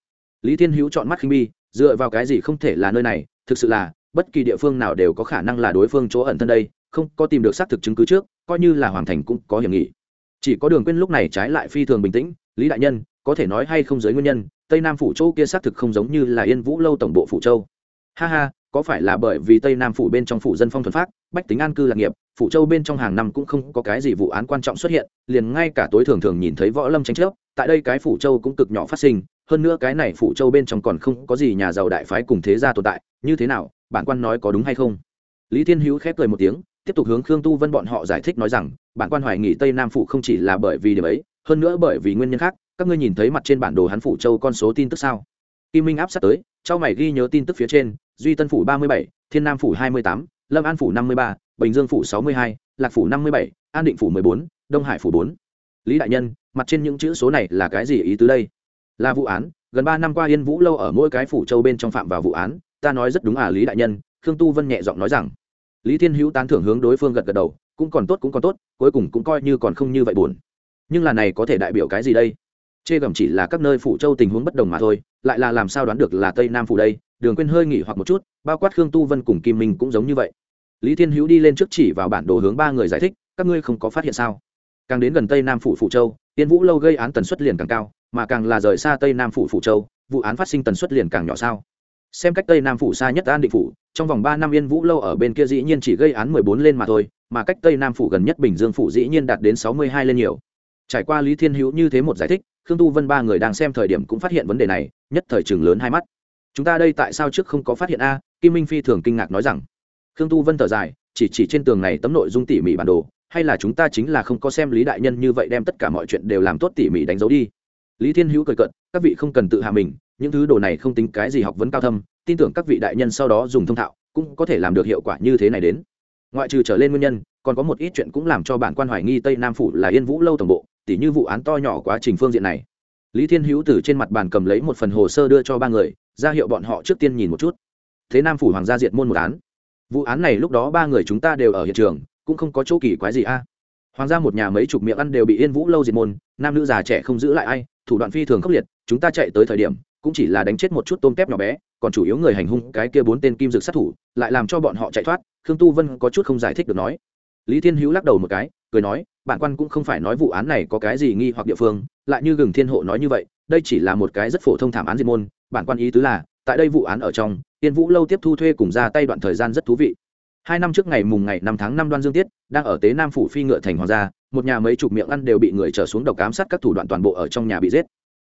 Speaker 1: Lý thiên hữu chọn mắt khinh bi, dựa vào cái gì không thể là nơi này? Thực sự là, bất kỳ địa phương nào đều có khả năng là đối phương chỗ ẩn thân đây, không có tìm được xác thực chứng cứ trước, coi như là hoàng thành cũng có hiểm nghị chỉ có đường quên lúc này trái lại phi thường bình tĩnh, lý đại nhân, có thể nói hay không giới nguyên nhân, tây nam phủ châu kia xác thực không giống như là yên vũ lâu tổng bộ phủ châu. Ha ha có phải là bởi vì tây nam phủ bên trong phủ dân phong thuần phát bách tính an cư lạc nghiệp, phủ châu bên trong hàng năm cũng không có cái gì vụ án quan trọng xuất hiện, liền ngay cả tối thường thường nhìn thấy võ lâm tranh chấp, tại đây cái phủ châu cũng cực nhỏ phát sinh, hơn nữa cái này phủ châu bên trong còn không có gì nhà giàu đại phái cùng thế gia tồn tại, như thế nào, bản quan nói có đúng hay không? Lý thiên hữu khép cười một tiếng, tiếp tục hướng khương tu vân bọn họ giải thích nói rằng, bản quan hoài nghị tây nam phủ không chỉ là bởi vì điều ấy, hơn nữa bởi vì nguyên nhân khác, các ngươi nhìn thấy mặt trên bản đồ hắn phủ châu con số tin tức sao? Kim minh áp sát tới, trao mày ghi nhớ tin tức phía trên duy tân phủ ba mươi bảy, thiên nam phủ hai mươi tám, lâm an phủ năm mươi ba, bình dương phủ sáu mươi hai, lạc phủ năm mươi bảy, an định phủ m ộ ư ơ i bốn, đông hải phủ bốn. Lý đại nhân, mặt trên những chữ số này là cái gì ý tứ đây? Là vụ án, gần ba năm qua yên vũ lâu ở mỗi cái phủ châu bên trong phạm vào vụ án, ta nói rất đúng à lý đại nhân, khương tu vân nhẹ giọng nói rằng. Lý thiên hữu tán thưởng hướng đối phương gật gật đầu, cũng còn tốt cũng còn tốt, cuối cùng cũng coi như còn không như vậy buồn. Nhưng là này có thể đại biểu cái gì đây? Chê gầm chỉ là các nơi phủ châu tình huống bất đồng mà thôi, lại là làm sao đoán được là tây nam phủ đây? Đường quên hơi nghỉ hoặc một chút, bao quát khương tu vân cùng kim minh cũng giống như vậy. Lý thiên hữu đi lên trước chỉ vào bản đồ hướng ba người giải thích, các ngươi không có phát hiện sao? Càng đến gần tây nam phủ phủ châu tiên vũ lâu gây án tần suất liền càng cao, mà càng là rời xa tây nam phủ phủ châu, vụ án phát sinh tần suất liền càng nhỏ sao? Xem cách tây nam phủ xa nhất an định phủ, trong vòng ba năm yên vũ lâu ở bên kia dĩ nhiên chỉ gây án mười bốn lên mà thôi, mà cách tây nam phủ gần nhất bình dương phủ dĩ nhiên đạt đến sáu mươi hai lên nhiều. Trải qua lý thiên hữu như thế một giải thích, khương tu vân ba người đang xem thời điểm cũng phát hiện vấn đề này, nhất thời chừng lớn hai mắt chúng ta đây tại sao trước không có phát hiện a? Kim minh phi thường kinh ngạc nói rằng. Khương tu vân thở dài, chỉ chỉ trên tường này tấm nội dung tỉ mỉ bản đồ, hay là chúng ta chính là không có xem lý đại nhân như vậy đem tất cả mọi chuyện đều làm tốt tỉ mỉ đánh dấu đi. Lý thiên hữu cười cận các vị không cần tự hạ mình, những thứ đồ này không tính cái gì học vấn cao thâm, tin tưởng các vị đại nhân sau đó dùng thông thạo, cũng có thể làm được hiệu quả như thế này đến. Ngoại trừ trở lên nguyên nhân, còn có một ít chuyện cũng làm cho bản quan hoài nghi tây nam phủ là yên vũ lâu tổng bộ, tỉ như vụ án to nhỏ quá trình phương diện này. Lý thiên hữu từ trên mặt bàn cầm lấy một phần hồ sơ đưa cho ba người ra hiệu bọn họ trước tiên nhìn một chút. Thế nam phủ hoàng gia diệt môn một án. Vụ án này lúc đó ba người chúng ta đều ở hiện trường, cũng không có chỗ kỳ quái gì a. Hoàng gia một nhà mấy chục miệng ăn đều bị yên vũ lâu diệt môn, nam nữ già trẻ không giữ lại ai, thủ đoạn phi thường khốc liệt, chúng ta chạy tới thời điểm, cũng chỉ là đánh chết một chút tôm tép nhỏ bé, còn chủ yếu người hành hung cái kia bốn tên kim dược sát thủ, lại làm cho bọn họ chạy thoát, khương tu vân có chút không giải thích được nói. Lý thiên hữu lắc đầu một cái, cười nói, bản quan cũng không phải nói vụ án này có cái gì nghi hoặc địa phương, lại như gừng thiên hộ nói như vậy, đây chỉ là một cái rất phổ thông thảm án diệt môn bản quan ý tứ là, tại đây vụ án ở trong tiên vũ lâu tiếp thu thuê cùng ra tay đoạn thời gian rất thú vị. Hai năm trước ngày mùng ngày năm tháng năm đoan dương tiết, đang ở tế nam phủ phi ngựa thành hoàng gia, một nhà mấy chục miệng ăn đều bị người trở xuống độc cám sát các thủ đoạn toàn bộ ở trong nhà bị giết.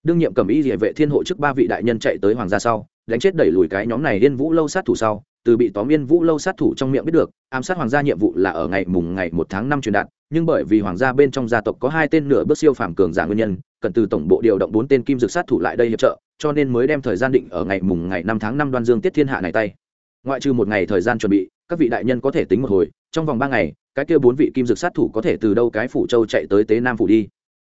Speaker 1: Đương nhiệm cầm ý địa vệ thiên hộ trước ba vị đại nhân chạy tới hoàng gia sau, đánh chết đẩy lùi cái nhóm này yên vũ lâu sát thủ sau, từ bị tóm yên vũ lâu sát thủ trong miệng biết được, ám sát hoàng gia nhiệm vụ là ở ngày mùng ngày một tháng năm truyền đạt, nhưng bởi vì hoàng gia bên trong gia tộc có hai tên nửa bước siêu phàm cường giả nguyên nhân, cần từ tổng bộ điều động bốn tên kim dược sát thủ lại đây hiệp trợ cho nên mới đem thời gian định ở ngày mùng ngày năm tháng năm đoan dương tiết thiên hạ này tay. Ngoại trừ một ngày thời gian chuẩn bị, các vị đại nhân có thể tính một hồi, trong vòng ba ngày, cái kia bốn vị kim dược sát thủ có thể từ đâu cái phủ châu chạy tới tế nam phủ đi?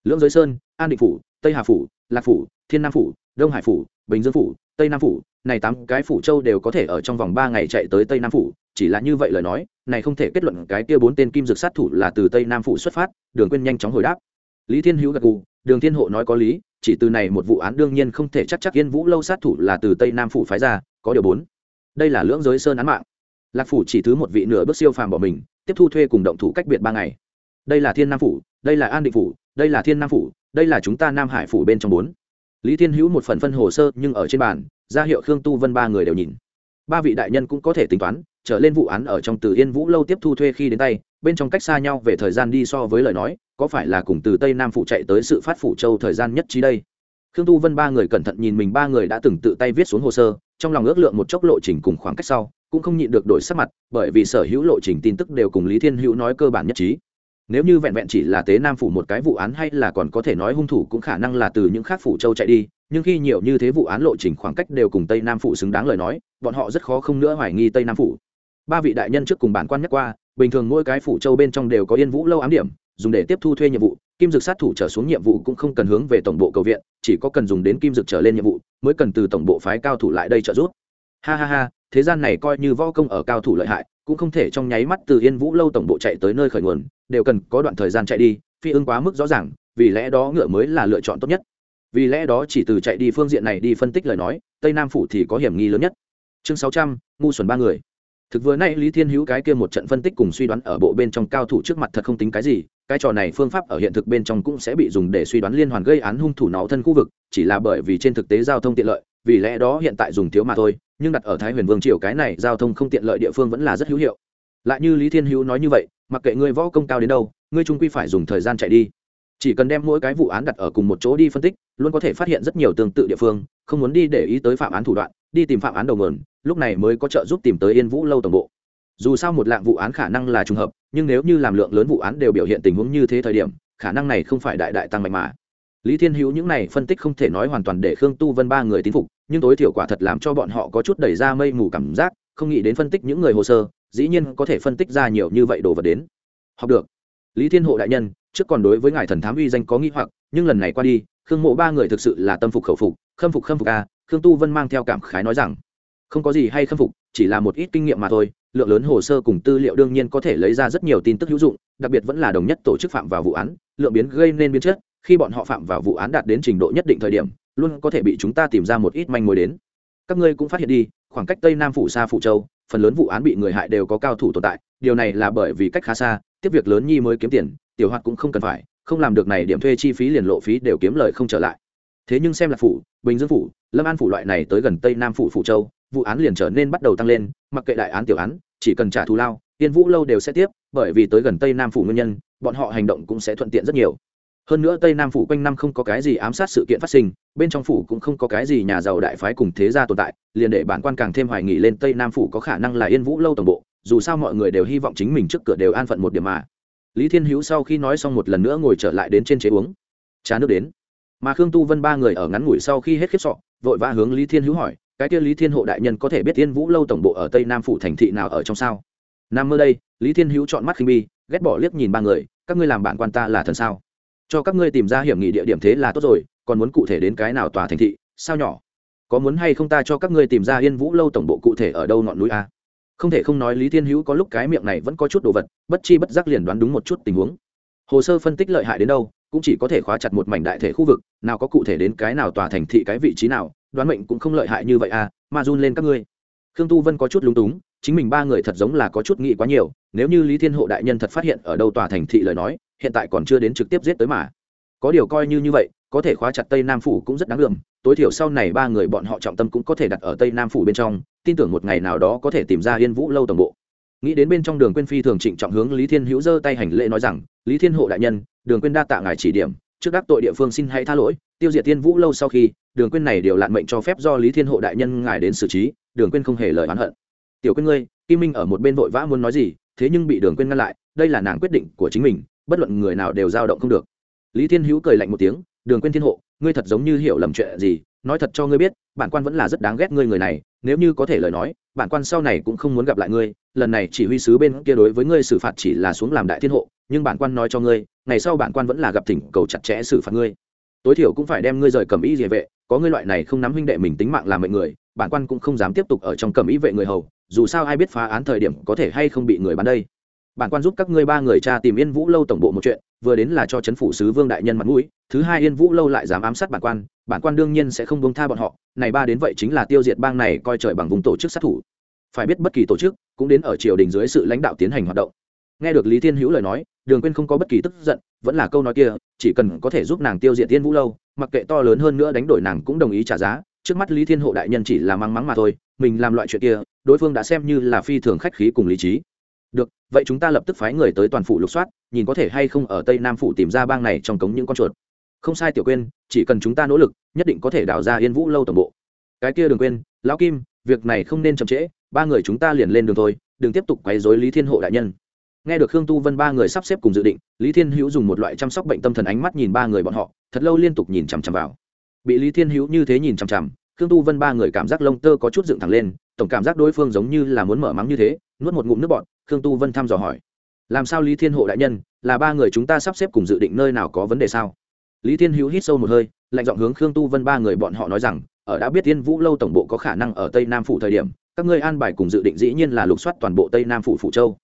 Speaker 1: Lưỡng giới sơn, an định phủ, tây hà phủ, lạc phủ, thiên nam phủ, đông hải phủ, bình dương phủ, tây nam phủ, này tám cái phủ châu đều có thể ở trong vòng ba ngày chạy tới tây nam phủ. Chỉ là như vậy lời nói, này không thể kết luận cái kia bốn tên kim dược sát thủ là từ tây nam phủ xuất phát, đường quên nhanh chóng hồi đáp. Lý thiên hữu gật gù đường thiên hộ nói có lý, chỉ từ này một vụ án đương nhiên không thể chắc chắc yên vũ lâu sát thủ là từ tây nam phủ phái ra, có điều bốn. Đây là lưỡng giới sơn án mạng. Lạc phủ chỉ thứ một vị nửa bước siêu phàm bỏ mình, tiếp thu thuê cùng động thủ cách biệt ba ngày. Đây là thiên nam phủ, đây là an định phủ, đây là thiên nam phủ, đây là chúng ta nam hải phủ bên trong bốn. Lý thiên hữu một phần phân hồ sơ, nhưng ở trên bàn, ra hiệu khương tu vân ba người đều nhìn. Ba vị đại nhân cũng có thể tính toán, trở lên vụ án ở trong từ yên vũ lâu tiếp thu thuê khi đến tay, bên trong cách xa nhau về thời gian đi so với lời nói có phải là cùng từ tây nam phụ chạy tới sự phát phủ châu thời gian nhất trí đây? Khương tu vân ba người cẩn thận nhìn mình, ba người đã từng tự tay viết xuống hồ sơ, trong lòng ước lượng một chốc lộ trình cùng khoảng cách sau, cũng không nhịn được đổi sắc mặt, bởi vì sở hữu lộ trình tin tức đều cùng lý thiên hữu nói cơ bản nhất trí. Nếu như vẹn vẹn chỉ là tế nam phủ một cái vụ án hay là còn có thể nói hung thủ cũng khả năng là từ những khác phủ châu chạy đi, nhưng khi nhiều như thế vụ án lộ trình khoảng cách đều cùng tây nam phủ xứng đáng lời nói, bọn họ rất khó không nữa hoài nghi tây nam phủ. Ba vị đại nhân trước cùng bản quan nhắc qua, bình thường mỗi cái phủ châu bên trong đều có yên vũ lâu ám điểm dùng để tiếp thu thuê nhiệm vụ, kim dược sát thủ trở xuống nhiệm vụ cũng không cần hướng về tổng bộ cầu viện, chỉ có cần dùng đến kim dược trở lên nhiệm vụ mới cần từ tổng bộ phái cao thủ lại đây trợ giúp. Ha ha ha, thế gian này coi như võ công ở cao thủ lợi hại, cũng không thể trong nháy mắt từ yên vũ lâu tổng bộ chạy tới nơi khởi nguồn, đều cần có đoạn thời gian chạy đi, phi ưng quá mức rõ ràng, vì lẽ đó ngựa mới là lựa chọn tốt nhất. Vì lẽ đó chỉ từ chạy đi phương diện này đi phân tích lời nói, tây nam phủ thì có hiểm nghi lớn nhất. Chương sáu trăm, ngu xuẩn ba người. Thực vừa nay lý thiên hữu cái kia một trận phân tích cùng suy đoán ở bộ bên trong cao thủ trước mặt thật không tính cái gì cái trò này phương pháp ở hiện thực bên trong cũng sẽ bị dùng để suy đoán liên hoàn gây án hung thủ nó thân khu vực, chỉ là bởi vì trên thực tế giao thông tiện lợi, vì lẽ đó hiện tại dùng thiếu mà thôi, nhưng đặt ở thái huyền vương triều cái này giao thông không tiện lợi địa phương vẫn là rất hữu hiệu. Lại như lý thiên hữu nói như vậy, mặc kệ ngươi võ công cao đến đâu, ngươi trung quy phải dùng thời gian chạy đi. Chỉ cần đem mỗi cái vụ án đặt ở cùng một chỗ đi phân tích, luôn có thể phát hiện rất nhiều tương tự địa phương, không muốn đi để ý tới phạm án thủ đoạn, đi tìm phạm án đầu mườn, lúc này mới có trợ giúp tìm tới yên vũ lâu tổng bộ. Dù sao một lạng vụ án khả năng là trùng hợp nhưng nếu như làm lượng lớn vụ án đều biểu hiện tình huống như thế thời điểm, khả năng này không phải đại đại tăng mạnh mà. Lý thiên hữu những này phân tích không thể nói hoàn toàn để khương tu vân ba người tín phục, nhưng tối thiểu quả thật làm cho bọn họ có chút đẩy ra mây mù cảm giác, không nghĩ đến phân tích những người hồ sơ, dĩ nhiên có thể phân tích ra nhiều như vậy đồ vật đến. Học được. Lý thiên hộ đại nhân, trước còn đối với ngài thần thám uy danh có nghi hoặc, nhưng lần này qua đi, khương mộ ba người thực sự là tâm phục khẩu phục, khâm phục khâm phục a khương tu vân mang theo cảm khái nói rằng, không có gì hay khâm phục, chỉ là một ít kinh nghiệm mà thôi lượng lớn hồ sơ cùng tư liệu đương nhiên có thể lấy ra rất nhiều tin tức hữu dụng, đặc biệt vẫn là đồng nhất tổ chức phạm vào vụ án, lượng biến gây nên biến chất, khi bọn họ phạm vào vụ án đạt đến trình độ nhất định thời điểm, luôn có thể bị chúng ta tìm ra một ít manh mối đến. Các ngươi cũng phát hiện đi, khoảng cách tây nam phủ xa phụ châu, phần lớn vụ án bị người hại đều có cao thủ tồn tại, điều này là bởi vì cách khá xa, tiếp việc lớn nhi mới kiếm tiền, tiểu hoạt cũng không cần phải, không làm được này điểm thuê chi phí liền lộ phí đều kiếm lời không trở lại. Thế nhưng xem là phủ, bình dương phủ, lâm an phủ loại này tới gần tây nam phủ phụ châu, vụ án liền trở nên bắt đầu tăng lên mặc kệ đại án tiểu án, chỉ cần trả thù lao tiên vũ lâu đều sẽ tiếp, bởi vì tới gần tây nam phủ nguyên nhân, bọn họ hành động cũng sẽ thuận tiện rất nhiều. Hơn nữa tây nam phủ quanh năm không có cái gì ám sát sự kiện phát sinh, bên trong phủ cũng không có cái gì nhà giàu đại phái cùng thế gia tồn tại, liền để bản quan càng thêm hoài nghỉ lên tây nam phủ có khả năng là yên vũ lâu tổng bộ, dù sao mọi người đều hy vọng chính mình trước cửa đều an phận một điểm mà. Lý thiên hữu sau khi nói xong một lần nữa ngồi trở lại đến trên chế uống. Trà nước đến. Mà khương tu vân ba người ở ngắn ngủi sau khi hết khiếp sọ, vội vã hướng lý thiên hữu hỏi cái kia lý thiên hộ đại nhân có thể biết yên vũ lâu tổng bộ ở tây nam phủ thành thị nào ở trong sao? Nam mơ đây, lý thiên hữu chọn mắt khinh bi ghét bỏ liếc nhìn ba người, các ngươi làm bạn quan ta là thần sao? Cho các ngươi tìm ra hiểm nghị địa điểm thế là tốt rồi, còn muốn cụ thể đến cái nào tòa thành thị, sao nhỏ? Có muốn hay không ta cho các ngươi tìm ra yên vũ lâu tổng bộ cụ thể ở đâu ngọn núi a? Không thể không nói lý thiên hữu có lúc cái miệng này vẫn có chút đồ vật, bất chi bất giác liền đoán đúng một chút tình huống. Hồ sơ phân tích lợi hại đến đâu, cũng chỉ có thể khóa chặt một mảnh đại thể khu vực, nào có cụ thể đến cái nào tòa thành thị cái vị trí nào đoán mệnh cũng không lợi hại như vậy à mà run lên các ngươi. Khương tu vân có chút lúng túng, chính mình ba người thật giống là có chút nghĩ quá nhiều, nếu như lý thiên hộ đại nhân thật phát hiện ở đâu tòa thành thị lời nói, hiện tại còn chưa đến trực tiếp giết tới mà. Có điều coi như như vậy, có thể khóa chặt tây nam phủ cũng rất đáng gờm tối thiểu sau này ba người bọn họ trọng tâm cũng có thể đặt ở tây nam phủ bên trong, tin tưởng một ngày nào đó có thể tìm ra yên vũ lâu tổng bộ. Nghĩ đến bên trong đường quên phi thường trịnh trọng hướng lý thiên hữu giơ tay hành lễ nói rằng, lý thiên hộ đại nhân, đường quên đa tạ ngài chỉ điểm, trước đắc tội địa phương xin hãy tha lỗi, tiêu diệt tiên vũ lâu sau khi đường quên này điều lạn mệnh cho phép do lý thiên hộ đại nhân ngài đến xử trí, đường quên không hề lời oán hận. Tiểu quên ngươi, kim minh ở một bên vội vã muốn nói gì, thế nhưng bị đường quên ngăn lại, đây là nàng quyết định của chính mình, bất luận người nào đều dao động không được. Lý thiên hữu cười lạnh một tiếng, đường quên thiên hộ, ngươi thật giống như hiểu lầm chuyện gì, nói thật cho ngươi biết, bản quan vẫn là rất đáng ghét ngươi người này, nếu như có thể lời nói, bản quan sau này cũng không muốn gặp lại ngươi, lần này chỉ huy sứ bên kia đối với ngươi xử phạt chỉ là xuống làm đại thiên hộ, nhưng bản quan nói cho ngươi, ngày sau bản quan vẫn là gặp thỉnh cầu chặt chẽ xử phạt ngươi. Tối thiểu cũng phải đem ngươi rời cầm ý địa vệ có ngươi loại này không nắm huynh đệ mình tính mạng làm mệnh người, bản quan cũng không dám tiếp tục ở trong cầm ý vệ người hầu, dù sao ai biết phá án thời điểm có thể hay không bị người bắn đây. Bản quan giúp các ngươi ba người cha tìm yên vũ lâu tổng bộ một chuyện, vừa đến là cho chấn phủ sứ vương đại nhân mặt mũi, thứ hai yên vũ lâu lại dám ám sát bản quan bản quan đương nhiên sẽ không buông tha bọn họ, này ba đến vậy chính là tiêu diệt bang này coi trời bằng vùng tổ chức sát thủ. Phải biết bất kỳ tổ chức cũng đến ở triều đình dưới sự lãnh đạo tiến hành hoạt động. Nghe được lý thiên hữu lời nói, đường quên không có bất kỳ tức giận, vẫn là câu nói kia, chỉ cần có thể giúp nàng tiêu diệt yên vũ lâu mặc kệ to lớn hơn nữa đánh đổi nàng cũng đồng ý trả giá, trước mắt lý thiên hộ đại nhân chỉ là mắng mắng mà thôi, mình làm loại chuyện kia, đối phương đã xem như là phi thường khách khí cùng lý trí. Được, vậy chúng ta lập tức phái người tới toàn phủ lục soát, nhìn có thể hay không ở tây nam phủ tìm ra bang này trong cống những con chuột. Không sai tiểu quên chỉ cần chúng ta nỗ lực, nhất định có thể đào ra yên vũ lâu tổng bộ. Cái kia đừng quên lão kim, việc này không nên chậm trễ, ba người chúng ta liền lên đường thôi, đừng tiếp tục quấy rối lý thiên hộ đại nhân nghe được khương tu vân ba người sắp xếp cùng dự định, lý thiên hữu dùng một loại chăm sóc bệnh tâm thần ánh mắt nhìn ba người bọn họ, thật lâu liên tục nhìn chằm chằm vào. Bị lý thiên hữu như thế nhìn chằm chằm, khương tu vân ba người cảm giác lông tơ có chút dựng thẳng lên, tổng cảm giác đối phương giống như là muốn mở mắng như thế, nuốt một ngụm nước bọn khương tu vân thăm dò hỏi. Làm sao lý thiên hộ đại nhân, là ba người chúng ta sắp xếp cùng dự định nơi nào có vấn đề sao? Lý thiên hữu hít sâu một hơi, lạnh giọng hướng khương tu vân ba người bọn họ nói rằng, ở đã biết tiên vũ lâu tổng bộ có khả năng ở tây nam phủ thời điểm, các ngươi an bài cùng dự định dĩ nhiên là lục soát toàn bộ tây nam phủ phủ châu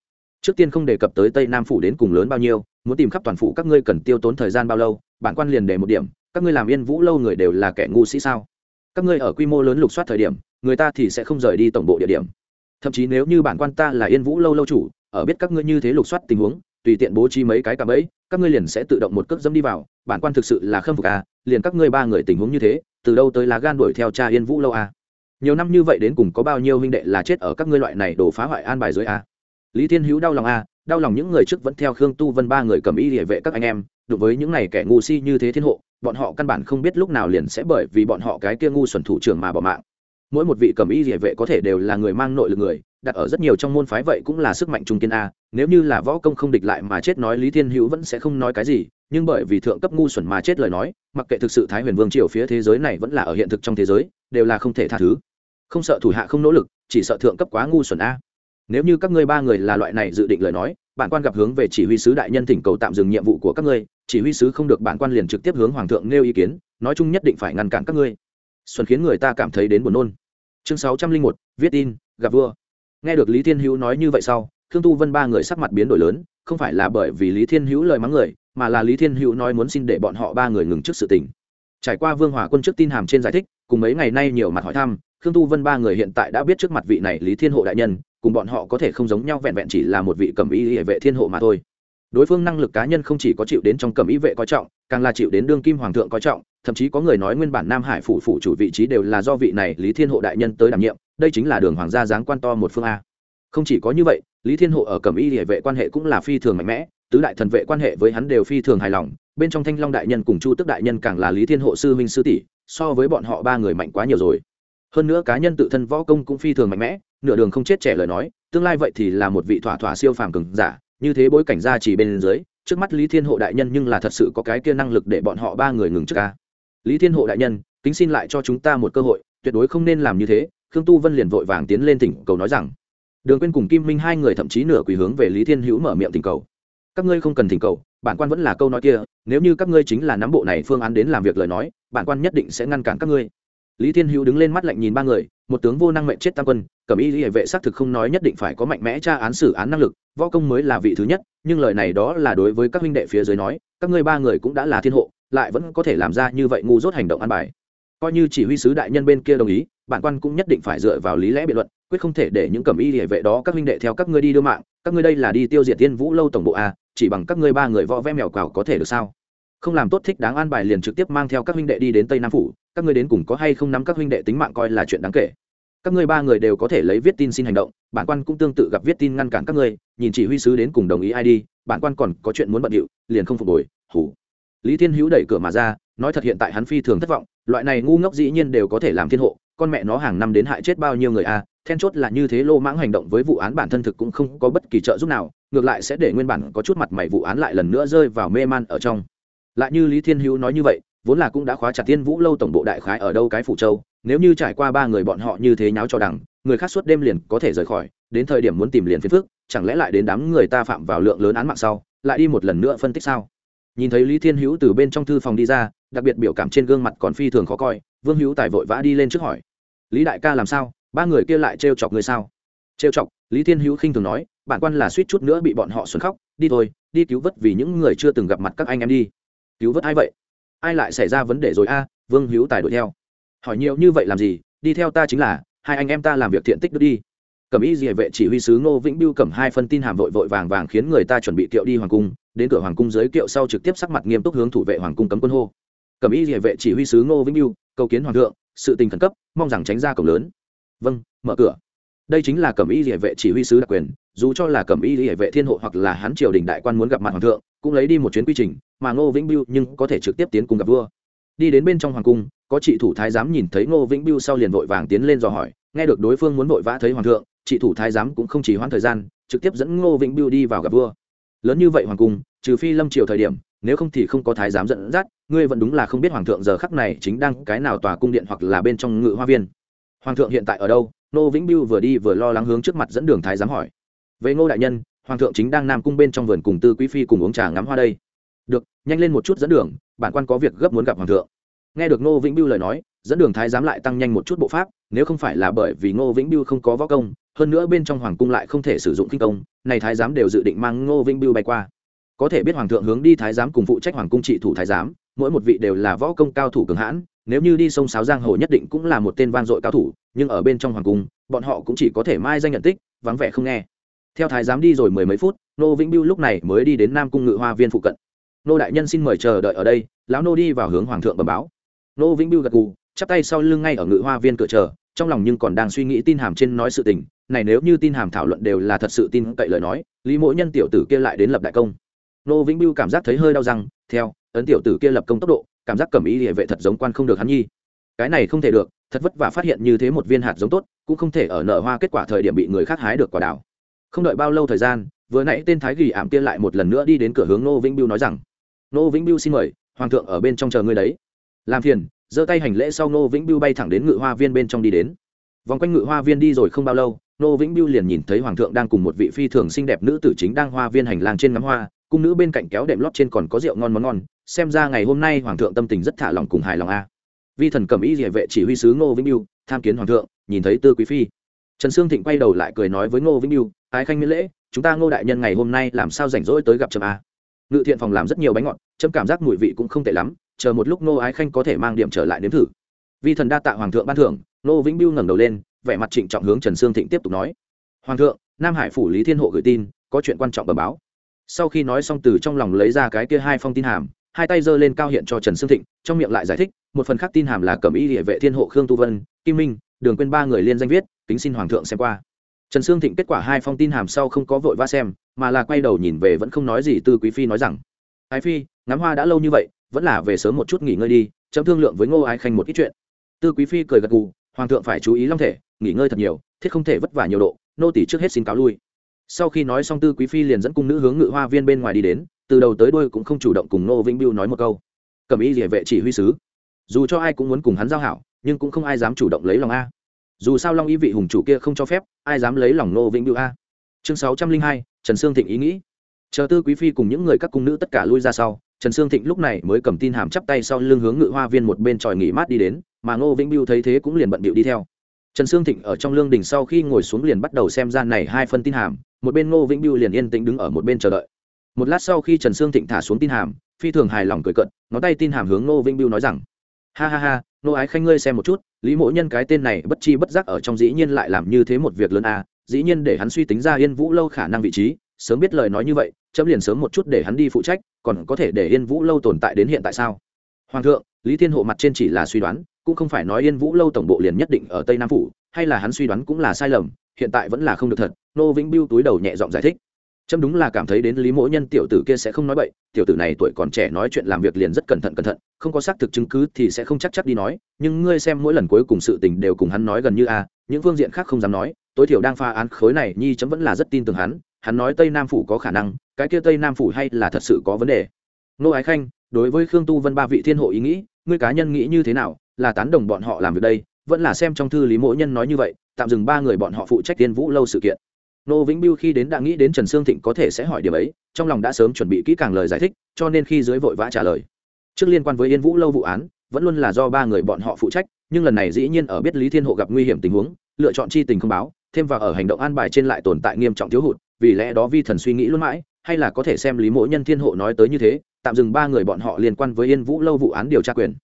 Speaker 1: trước tiên không đề cập tới tây nam phủ đến cùng lớn bao nhiêu, muốn tìm khắp toàn phủ các ngươi cần tiêu tốn thời gian bao lâu, bản quan liền đề một điểm, các ngươi làm yên vũ lâu người đều là kẻ ngu sĩ sao? Các ngươi ở quy mô lớn lục soát thời điểm, người ta thì sẽ không rời đi tổng bộ địa điểm. Thậm chí nếu như bản quan ta là yên vũ lâu lâu chủ, ở biết các ngươi như thế lục soát tình huống, tùy tiện bố trí mấy cái cạm bẫy, các ngươi liền sẽ tự động một cước dẫm đi vào, bản quan thực sự là khâm phục à liền các ngươi ba người tình huống như thế, từ đâu tới lá gan đuổi theo cha yên vũ lâu à? Nhiều năm như vậy đến cùng có bao nhiêu huynh đệ là chết ở các ngươi loại này đổ phá hoại an bài dưới à? Lý thiên hữu đau lòng à đau lòng những người trước vẫn theo khương tu vân ba người cầm y địa vệ các anh em đối với những này kẻ ngu si như thế thiên hộ, bọn họ căn bản không biết lúc nào liền sẽ bởi vì bọn họ cái kia ngu xuẩn thủ trưởng mà bỏ mạng. Mỗi một vị cầm y địa vệ có thể đều là người mang nội lực người, đặt ở rất nhiều trong môn phái vậy cũng là sức mạnh trung kiên a. Nếu như là võ công không địch lại mà chết nói lý thiên hữu vẫn sẽ không nói cái gì, nhưng bởi vì thượng cấp ngu xuẩn mà chết lời nói, mặc kệ thực sự thái huyền vương triều phía thế giới này vẫn là ở hiện thực trong thế giới, đều là không thể tha thứ. Không sợ thủ hạ không nỗ lực, chỉ sợ thượng cấp quá ngu xuẩn a nếu như các ngươi ba người là loại này dự định lời nói, bản quan gặp hướng về chỉ huy sứ đại nhân thỉnh cầu tạm dừng nhiệm vụ của các ngươi, chỉ huy sứ không được bản quan liền trực tiếp hướng hoàng thượng nêu ý kiến, nói chung nhất định phải ngăn cản các ngươi. Xuân khiến người ta cảm thấy đến buồn nôn. Chương sáu trăm linh một, viết tin, gặp vua. Nghe được lý thiên hữu nói như vậy sau, khương tu vân ba người sắc mặt biến đổi lớn, không phải là bởi vì lý thiên hữu lời mắng người, mà là lý thiên hữu nói muốn xin để bọn họ ba người ngừng trước sự tình. Trải qua vương hòa quân trước tin hàm trên giải thích, cùng mấy ngày nay nhiều mặt hỏi thăm, khương tu vân ba người hiện tại đã biết trước mặt vị này lý thiên hộ đại nhân cùng bọn họ có thể không giống nhau vẹn vẹn chỉ là một vị cầm y hệ vệ thiên hộ mà thôi. Đối phương năng lực cá nhân không chỉ có chịu đến trong cầm y vệ coi trọng, càng là chịu đến đương kim hoàng thượng coi trọng, thậm chí có người nói nguyên bản nam hải phủ phủ chủ vị trí đều là do vị này lý thiên hộ đại nhân tới đảm nhiệm, đây chính là đường hoàng gia giáng quan to một phương a. Không chỉ có như vậy, lý thiên hộ ở cầm y hệ vệ quan hệ cũng là phi thường mạnh mẽ, tứ đại thần vệ quan hệ với hắn đều phi thường hài lòng, bên trong thanh long đại nhân cùng chu tức đại nhân càng là lý thiên hộ sư huynh sư tỷ, so với bọn họ ba người mạnh quá nhiều rồi hơn nữa cá nhân tự thân võ công cũng phi thường mạnh mẽ, nửa đường không chết trẻ lời nói, tương lai vậy thì là một vị thỏa thỏa siêu phàm cường giả, như thế bối cảnh ra chỉ bên dưới, trước mắt lý thiên hộ đại nhân nhưng là thật sự có cái kia năng lực để bọn họ ba người ngừng trước ca. Lý thiên hộ đại nhân, kính xin lại cho chúng ta một cơ hội, tuyệt đối không nên làm như thế, khương tu vân liền vội vàng tiến lên tỉnh cầu nói rằng. Đường quên cùng kim minh hai người thậm chí nửa quỳ hướng về lý thiên hữu mở miệng thỉnh cầu. Các ngươi không cần thỉnh cầu, bản quan vẫn là câu nói kia, nếu như các ngươi chính là nắm bộ này phương án đến làm việc lời nói, bản quan nhất định sẽ ngăn cản các ngươi lý thiên hữu đứng lên mắt lạnh nhìn ba người, một tướng vô năng mệnh chết tam quân cẩm y lý vệ xác thực không nói nhất định phải có mạnh mẽ tra án xử án năng lực, võ công mới là vị thứ nhất, nhưng lời này đó là đối với các huynh đệ phía dưới nói, các ngươi ba người cũng đã là thiên hộ, lại vẫn có thể làm ra như vậy ngu dốt hành động an bài. Coi như chỉ huy sứ đại nhân bên kia đồng ý, bản quan cũng nhất định phải dựa vào lý lẽ biện luận, quyết không thể để những cẩm y địa vệ đó các huynh đệ theo các ngươi đi đưa mạng, các ngươi đây là đi tiêu diệt tiên vũ lâu tổng bộ a, chỉ bằng các ngươi ba người võ vẽ mèo cào có thể được sao? Không làm tốt thích đáng an bài liền trực tiếp mang theo các huynh đệ đi đến tây nam phủ các ngươi đến cùng có hay không nắm các huynh đệ tính mạng coi là chuyện đáng kể. Các ngươi ba người đều có thể lấy viết tin xin hành động, bản quan cũng tương tự gặp viết tin ngăn cản các ngươi, nhìn chỉ huy sứ đến cùng đồng ý ai đi, bản quan còn có chuyện muốn bận điệu, liền không phục hồi hủ lý thiên hữu đẩy cửa mà ra, nói thật hiện tại hắn phi thường thất vọng, loại này ngu ngốc dĩ nhiên đều có thể làm thiên hộ, con mẹ nó hàng năm đến hại chết bao nhiêu người a, then chốt là như thế lô mãng hành động với vụ án bản thân thực cũng không có bất kỳ trợ giúp nào, ngược lại sẽ để nguyên bản có chút mặt mày vụ án lại lần nữa rơi vào mê man ở trong. Lại như lý thiên hữu nói như vậy vốn là cũng đã khóa chặt tiên vũ lâu tổng bộ đại khái ở đâu cái phủ châu, nếu như trải qua ba người bọn họ như thế nháo cho đằng, người khác suốt đêm liền có thể rời khỏi, đến thời điểm muốn tìm liền phiền phức, chẳng lẽ lại đến đám người ta phạm vào lượng lớn án mạng sau, lại đi một lần nữa phân tích sao? Nhìn thấy lý thiên hữu từ bên trong thư phòng đi ra, đặc biệt biểu cảm trên gương mặt còn phi thường khó coi, vương hữu tài vội vã đi lên trước hỏi. Lý đại ca làm sao? Ba người kia lại trêu chọc người sao? Trêu chọc, lý thiên hữu khinh thường nói, bản quan là suýt chút nữa bị bọn họ xuân khóc, đi thôi, đi cứu vớt vì những người chưa từng gặp mặt các anh em đi. Cứu vớt ai vậy? Ai lại xảy ra vấn đề rồi a, vương hữu tài đuổi theo. Hỏi nhiều như vậy làm gì? Đi theo ta chính là, hai anh em ta làm việc thiện tích đức đi. Cẩm ý gì vệ chỉ huy sứ ngô vĩnh biêu cầm hai phân tin hàm vội vội vàng vàng khiến người ta chuẩn bị kiệu đi hoàng cung, đến cửa hoàng cung giới kiệu sau trực tiếp sắc mặt nghiêm túc hướng thủ vệ hoàng cung cấm quân hô. Cẩm ý gì vệ chỉ huy sứ ngô vĩnh biêu cầu kiến hoàng thượng, sự tình khẩn cấp, mong rằng tránh ra cổng lớn. Vâng mở cửa. Đây chính là cẩm y hệ vệ chỉ huy sứ đặc quyền dù cho là cẩm y địa vệ thiên hộ hoặc là hắn triều đình đại quan muốn gặp mặt hoàng thượng, cũng lấy đi một chuyến quy trình, mà ngô vĩnh biêu nhưng có thể trực tiếp tiến cùng gặp vua. Đi đến bên trong hoàng cung, có chị thủ thái giám nhìn thấy ngô vĩnh biêu sau liền vội vàng tiến lên dò hỏi, nghe được đối phương muốn vội vã thấy hoàng thượng, chị thủ thái giám cũng không chỉ hoãn thời gian, trực tiếp dẫn ngô vĩnh biêu đi vào gặp vua. Lớn như vậy hoàng cung, trừ phi lâm triều thời điểm, nếu không thì không có thái giám dẫn dắt, ngươi vẫn đúng là không biết hoàng thượng giờ khắc này chính đang cái nào tòa cung điện hoặc là bên trong ngự hoa viên. Hoàng thượng hiện tại ở đâu? Nô vĩnh biêu vừa đi vừa lo lắng hướng trước mặt dẫn đường thái giám hỏi về ngô đại nhân, hoàng thượng chính đang nam cung bên trong vườn cùng tư quý phi cùng uống trà ngắm hoa đây. Được, nhanh lên một chút dẫn đường, bản quan có việc gấp muốn gặp hoàng thượng. Nghe được ngô vĩnh biêu lời nói, dẫn đường thái giám lại tăng nhanh một chút bộ pháp, nếu không phải là bởi vì ngô vĩnh biêu không có võ công, hơn nữa bên trong hoàng cung lại không thể sử dụng kinh công, này thái giám đều dự định mang ngô vĩnh biêu bay qua. Có thể biết hoàng thượng hướng đi thái giám cùng phụ trách hoàng cung trị thủ thái giám, mỗi một vị đều là võ công cao thủ cường hãn, nếu như đi sông sáo giang hồ nhất định cũng là một tên vang dội cao thủ, nhưng ở bên trong hoàng cung, bọn họ cũng chỉ có thể mai danh nhận tích, vắng vẻ không nghe theo thái giám đi rồi mười mấy phút, nô vĩnh biêu lúc này mới đi đến nam cung ngự hoa viên phụ cận. Nô đại nhân xin mời chờ đợi ở đây, lão nô đi vào hướng hoàng thượng bẩm báo. Nô vĩnh biêu gật gù, chắp tay sau lưng ngay ở ngự hoa viên cửa chờ, trong lòng nhưng còn đang suy nghĩ tin hàm trên nói sự tình. Này nếu như tin hàm thảo luận đều là thật sự tin cậy lời nói, lý mỗi nhân tiểu tử kia lại đến lập đại công. Nô vĩnh biêu cảm giác thấy hơi đau răng, theo, ấn tiểu tử kia lập công tốc độ, cảm giác cầm ý địa vệ thật giống quan không được hắn nhi. Cái này không thể được, thật vất vả phát hiện như thế một viên hạt giống tốt, cũng không thể ở nở hoa kết quả thời điểm bị người khác hái được quả đào không đợi bao lâu thời gian, vừa nãy tên thái gỉ ảm kia lại một lần nữa đi đến cửa hướng nô vĩnh biêu nói rằng nô vĩnh biêu xin mời, hoàng thượng ở bên trong chờ ngươi đấy. Làm phiền, giơ tay hành lễ sau nô vĩnh biêu bay thẳng đến ngự hoa viên bên trong đi đến. Vòng quanh ngự hoa viên đi rồi không bao lâu nô vĩnh biêu liền nhìn thấy hoàng thượng đang cùng một vị phi thường xinh đẹp nữ tử chính đang hoa viên hành lang trên ngắm hoa, cung nữ bên cạnh kéo đệm lót trên còn có rượu ngon món ngon, xem ra ngày hôm nay hoàng thượng tâm tình rất thả lòng cùng hài lòng a. Vi thần cầm ý địa vệ chỉ huy sứ ngô vĩnh biêu tham kiến hoàng thượng, nhìn thấy tư quý phi trần sương thịnh quay đầu lại cười nói với ngô vĩnh biêu ái khanh miễn lễ, chúng ta ngô đại nhân ngày hôm nay làm sao rảnh rỗi tới gặp trầm a? Ngự thiện phòng làm rất nhiều bánh ngọt chấm cảm giác mùi vị cũng không tệ lắm, chờ một lúc ngô ái khanh có thể mang điểm trở lại nếm thử. Vi thần đa tạ hoàng thượng ban thưởng, ngô vĩnh biêu ngẩng đầu lên, vẻ mặt trịnh trọng hướng trần sương thịnh tiếp tục nói. Hoàng thượng, nam hải phủ lý thiên hộ gửi tin, có chuyện quan trọng bờ báo. Sau khi nói xong từ trong lòng lấy ra cái kia hai phong tin hàm, hai tay giơ lên cao hiện cho trần sương thịnh, trong miệng lại giải thích, một phần khác tin hàm là cẩm y địa vệ thiên hộ khương tu vân, kim minh, đường quên ba người liên danh viết kính xin hoàng thượng xem qua. Trần sương thịnh kết quả hai phong tin hàm sau không có vội vã xem, mà là quay đầu nhìn về vẫn không nói gì tư quý phi nói rằng, ái phi, ngắm hoa đã lâu như vậy, vẫn là về sớm một chút nghỉ ngơi đi, chấm thương lượng với ngô ái khanh một ít chuyện. Tư quý phi cười gật gù, hoàng thượng phải chú ý long thể, nghỉ ngơi thật nhiều, thiết không thể vất vả nhiều độ, nô tỷ trước hết xin cáo lui. Sau khi nói xong tư quý phi liền dẫn cung nữ hướng ngự hoa viên bên ngoài đi đến, từ đầu tới đuôi cũng không chủ động cùng nô vĩnh biêu nói một câu. Cầm ý địa vệ chỉ huy sứ, dù cho ai cũng muốn cùng hắn giao hảo, nhưng cũng không ai dám chủ động lấy lòng a dù sao long Y vị hùng chủ kia không cho phép, ai dám lấy lòng nô vĩnh biêu a? Chương sáu trăm linh hai, trần sương thịnh ý nghĩ. Chờ tư quý phi cùng những người các cung nữ tất cả lui ra sau, trần sương thịnh lúc này mới cầm tin hàm chắp tay sau lưng hướng ngự hoa viên một bên tròi nghỉ mát đi đến, mà ngô vĩnh biêu thấy thế cũng liền bận bịu đi theo. Trần sương thịnh ở trong lương đình sau khi ngồi xuống liền bắt đầu xem ra này hai phân tin hàm, một bên ngô vĩnh biêu liền yên tĩnh đứng ở một bên chờ đợi. Một lát sau khi trần sương thịnh thả xuống tin hàm, phi thường hài lòng cười cận ngón tay tin hàm hướng ngô vĩnh biêu nói rằng ha ha ha nô ái khanh ngươi xem một chút lý mỗ nhân cái tên này bất chi bất giác ở trong dĩ nhiên lại làm như thế một việc lớn à, dĩ nhiên để hắn suy tính ra yên vũ lâu khả năng vị trí sớm biết lời nói như vậy chấm liền sớm một chút để hắn đi phụ trách còn có thể để yên vũ lâu tồn tại đến hiện tại sao? Hoàng thượng lý thiên hộ mặt trên chỉ là suy đoán cũng không phải nói yên vũ lâu tổng bộ liền nhất định ở tây nam phủ hay là hắn suy đoán cũng là sai lầm hiện tại vẫn là không được thật nô vĩnh biêu túi đầu nhẹ giọng giải thích trâm đúng là cảm thấy đến lý mỗi nhân tiểu tử kia sẽ không nói bậy, tiểu tử này tuổi còn trẻ nói chuyện làm việc liền rất cẩn thận cẩn thận, không có xác thực chứng cứ thì sẽ không chắc chắc đi nói, nhưng ngươi xem mỗi lần cuối cùng sự tình đều cùng hắn nói gần như a, những phương diện khác không dám nói, tối thiểu đang pha án khối này nhi chấm vẫn là rất tin tưởng hắn hắn nói tây nam phủ có khả năng, cái kia tây nam phủ hay là thật sự có vấn đề. Nô ái khanh, đối với khương tu vân ba vị thiên hộ ý nghĩ, ngươi cá nhân nghĩ như thế nào, là tán đồng bọn họ làm việc đây, vẫn là xem trong thư lý mỗi nhân nói như vậy, tạm dừng ba người bọn họ phụ trách tiên vũ lâu sự kiện nô vĩnh biêu khi đến đã nghĩ đến trần sương thịnh có thể sẽ hỏi điểm ấy, trong lòng đã sớm chuẩn bị kỹ càng lời giải thích, cho nên khi dưới vội vã trả lời. Trước liên quan với yên vũ lâu vụ án, vẫn luôn là do ba người bọn họ phụ trách, nhưng lần này dĩ nhiên ở biết lý thiên hộ gặp nguy hiểm tình huống, lựa chọn chi tình không báo, thêm vào ở hành động an bài trên lại tồn tại nghiêm trọng thiếu hụt, vì lẽ đó vi thần suy nghĩ luôn mãi, hay là có thể xem lý mỗi nhân thiên hộ nói tới như thế, tạm dừng ba người bọn họ liên quan với yên vũ lâu vụ án điều tra quyền.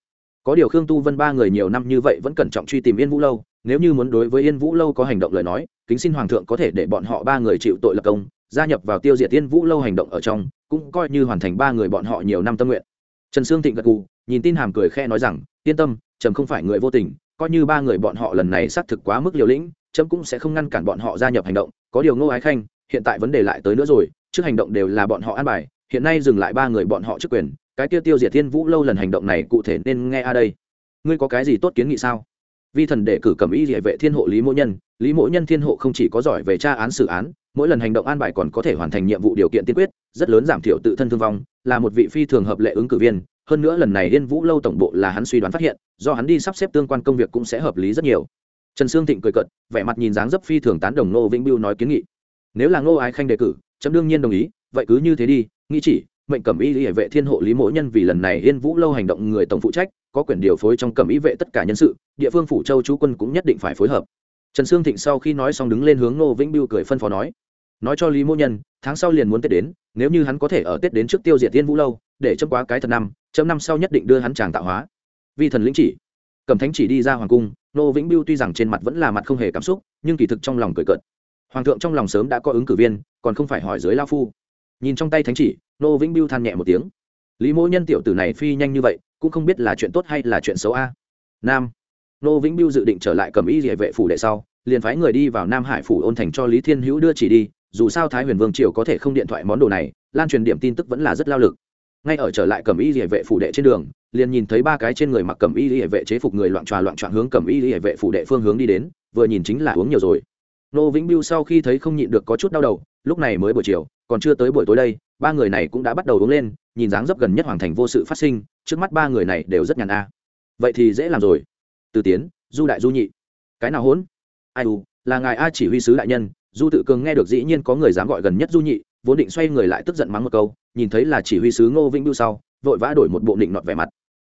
Speaker 1: Có điều khương tu vân ba người nhiều năm như vậy vẫn cẩn trọng truy tìm yên vũ lâu nếu như muốn đối với yên vũ lâu có hành động lời nói, kính xin hoàng thượng có thể để bọn họ ba người chịu tội lập công, gia nhập vào tiêu diệt yên vũ lâu hành động ở trong, cũng coi như hoàn thành ba người bọn họ nhiều năm tâm nguyện. Trần sương thịnh gật cù nhìn tin hàm cười khe nói rằng, yên tâm, trầm không phải người vô tình, coi như ba người bọn họ lần này xác thực quá mức liều lĩnh trâm cũng sẽ không ngăn cản bọn họ gia nhập hành động, có điều ngô ái khanh, hiện tại vấn đề lại tới nữa rồi, trước hành động đều là bọn họ an bài, hiện nay dừng lại ba người bọn họ trước quyền, cái tiêu tiêu diệt thiên vũ lâu lần hành động này cụ thể nên nghe a đây. Ngươi có cái gì tốt kiến nghị sao? Vi thần để cử cầm y địa vệ thiên hộ lý mỗ nhân. Lý mỗ nhân thiên hộ không chỉ có giỏi về tra án xử án mỗi lần hành động an bài còn có thể hoàn thành nhiệm vụ điều kiện tiên quyết rất lớn giảm thiểu tự thân thương vong là một vị phi thường hợp lệ ứng cử viên. Hơn nữa lần này yên vũ lâu tổng bộ là hắn suy đoán phát hiện do hắn đi sắp xếp tương quan công việc cũng sẽ hợp lý rất nhiều. Trần sương thịnh cười cợt, vẻ mặt nhìn dáng dấp phi thường tán đồng nô vĩnh biêu nói kiến nghị. Nếu là ngô ái khanh đề cử chấm đương nhiên đồng ý vậy cứ như thế đi nghĩ chỉ mệnh cẩm y hệ vệ thiên hộ lý mỗi nhân vì lần này yên vũ lâu hành động người tổng phụ trách có quyền điều phối trong cẩm y vệ tất cả nhân sự, địa phương phủ châu chú quân cũng nhất định phải phối hợp. Trần sương thịnh sau khi nói xong đứng lên hướng ngô vĩnh biêu cười phân phó nói nói cho lý mỗ nhân, tháng sau liền muốn tết đến, nếu như hắn có thể ở tết đến trước tiêu diệt tiên vũ lâu, để chấm quá cái thật năm, chấm năm sau nhất định đưa hắn tràng tạo hóa. Vi thần lĩnh chỉ cầm thánh chỉ đi ra hoàng cung, ngô vĩnh biêu tuy rằng trên mặt vẫn là mặt không hề cảm xúc, nhưng kỳ thực trong lòng cười cợt. Hoàng thượng trong lòng sớm đã có ứng cử viên, còn không phải hỏi dưới lao phu. Nhìn trong tay thánh chỉ nô vĩnh biêu than nhẹ một tiếng, lý mỗ nhân tiểu tử này phi nhanh như vậy cũng không biết là chuyện tốt hay là chuyện xấu a. Nam. Nô vĩnh biêu dự định trở lại cầm y địa vệ phủ đệ sau, liền phái người đi vào nam hải phủ ôn thành cho lý thiên hữu đưa chỉ đi, dù sao thái huyền vương triều có thể không điện thoại món đồ này, lan truyền điểm tin tức vẫn là rất lao lực. Ngay ở trở lại cầm y địa vệ phủ đệ trên đường, liền nhìn thấy ba cái trên người mặc cầm y địa vệ chế phục người loạn tròa loạn trọn hướng cầm y địa vệ phủ đệ phương hướng đi đến, vừa nhìn chính là uống nhiều rồi. Nô vĩnh biêu sau khi thấy không nhịn được có chút đau đầu, lúc này mới buổi chiều, còn chưa tới buổi tối đây, ba người này cũng đã bắt đầu uống lên, nhìn dáng dấp gần nhất hoàng thành vô sự phát sinh trước mắt ba người này đều rất nhàn a. Vậy thì dễ làm rồi. Từ tiến, du đại du nhị. Cái nào hỗn ai u, là ngài a chỉ huy sứ đại nhân, du tự cường nghe được dĩ nhiên có người dám gọi gần nhất du nhị, vốn định xoay người lại tức giận mắng một câu, nhìn thấy là chỉ huy sứ ngô vĩnh biêu sau, vội vã đổi một bộ định nọt vẻ mặt.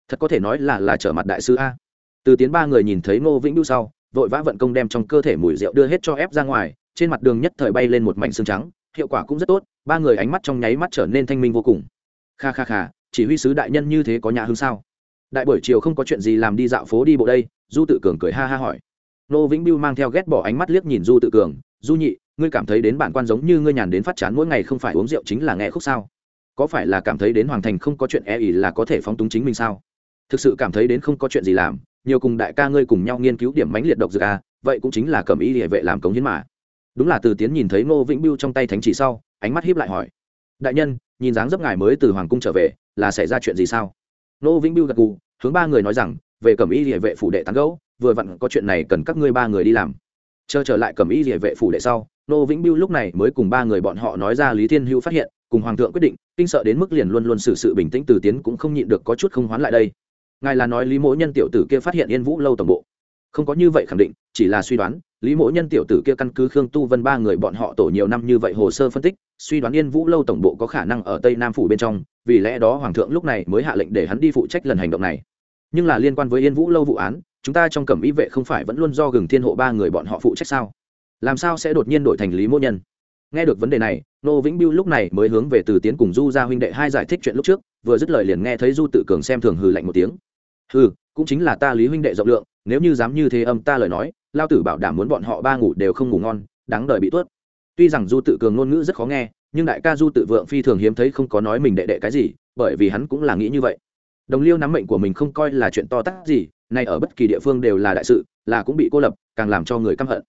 Speaker 1: Thật có thể nói là là trở mặt đại sứ a. Từ tiến ba người nhìn thấy ngô vĩnh biêu sau, vội vã vận công đem trong cơ thể mùi rượu đưa hết cho ép ra ngoài, trên mặt đường nhất thời bay lên một mảnh xương trắng, hiệu quả cũng rất tốt, ba người ánh mắt trong nháy mắt trở nên thanh minh vô cùng. Kha kha kha chỉ huy sứ đại nhân như thế có nhà hương sao? Đại buổi chiều không có chuyện gì làm đi dạo phố đi bộ đây, du tự cường cười ha ha hỏi. Nô vĩnh biêu mang theo ghét bỏ ánh mắt liếc nhìn du tự cường, du nhị, ngươi cảm thấy đến bản quan giống như ngươi nhàn đến phát chán mỗi ngày không phải uống rượu chính là nghe khúc sao? Có phải là cảm thấy đến hoàng thành không có chuyện e ỉ là có thể phóng túng chính mình sao? Thực sự cảm thấy đến không có chuyện gì làm, nhiều cùng đại ca ngươi cùng nhau nghiên cứu điểm mánh liệt độc dược a vậy cũng chính là cầm ý địa vệ làm cống hiến mà. Đúng là từ tiến nhìn thấy ngô vĩnh biêu trong tay thánh chỉ sau, ánh mắt hiếp lại hỏi. Đại nhân, nhìn dáng dấp ngài mới từ hoàng cung trở về là xảy ra chuyện gì sao? Nô vĩnh biêu gật gù, hướng ba người nói rằng, về cẩm y địa vệ phủ đệ tán gấu vừa vặn có chuyện này cần các ngươi ba người đi làm. Chờ trở lại cẩm y địa vệ phủ đệ sau, Nô vĩnh biêu lúc này mới cùng ba người bọn họ nói ra lý thiên hữu phát hiện, cùng hoàng thượng quyết định, kinh sợ đến mức liền luôn luôn xử sự bình tĩnh từ tiến cũng không nhịn được có chút không hoán lại đây. Ngài là nói lý mỗi nhân tiểu tử kia phát hiện yên vũ lâu tổng bộ không có như vậy khẳng định, chỉ là suy đoán, lý mỗ nhân tiểu tử kia căn cứ khương tu vân ba người bọn họ tổ nhiều năm như vậy hồ sơ phân tích, suy đoán yên vũ lâu tổng bộ có khả năng ở tây nam phủ bên trong, vì lẽ đó hoàng thượng lúc này mới hạ lệnh để hắn đi phụ trách lần hành động này. Nhưng là liên quan với yên vũ lâu vụ án, chúng ta trong cẩm y vệ không phải vẫn luôn do gừng thiên hộ ba người bọn họ phụ trách sao? Làm sao sẽ đột nhiên đổi thành lý mỗ nhân? Nghe được vấn đề này, nô vĩnh biêu lúc này mới hướng về từ tiến cùng du ra huynh đệ hai giải thích chuyện lúc trước, vừa dứt lời liền nghe thấy du tự cường xem thường hừ lạnh một tiếng. Hừ, cũng chính là ta lý huynh đệ rộng lượng nếu như dám như thế âm ta lời nói, lao tử bảo đảm muốn bọn họ ba ngủ đều không ngủ ngon, đáng đời bị tuốt. Tuy rằng du tự cường ngôn ngữ rất khó nghe, nhưng đại ca du tự vượng phi thường hiếm thấy không có nói mình đệ đệ cái gì, bởi vì hắn cũng là nghĩ như vậy. Đồng liêu nắm mệnh của mình không coi là chuyện to tát gì, nay ở bất kỳ địa phương đều là đại sự, là cũng bị cô lập, càng làm cho người căm hận.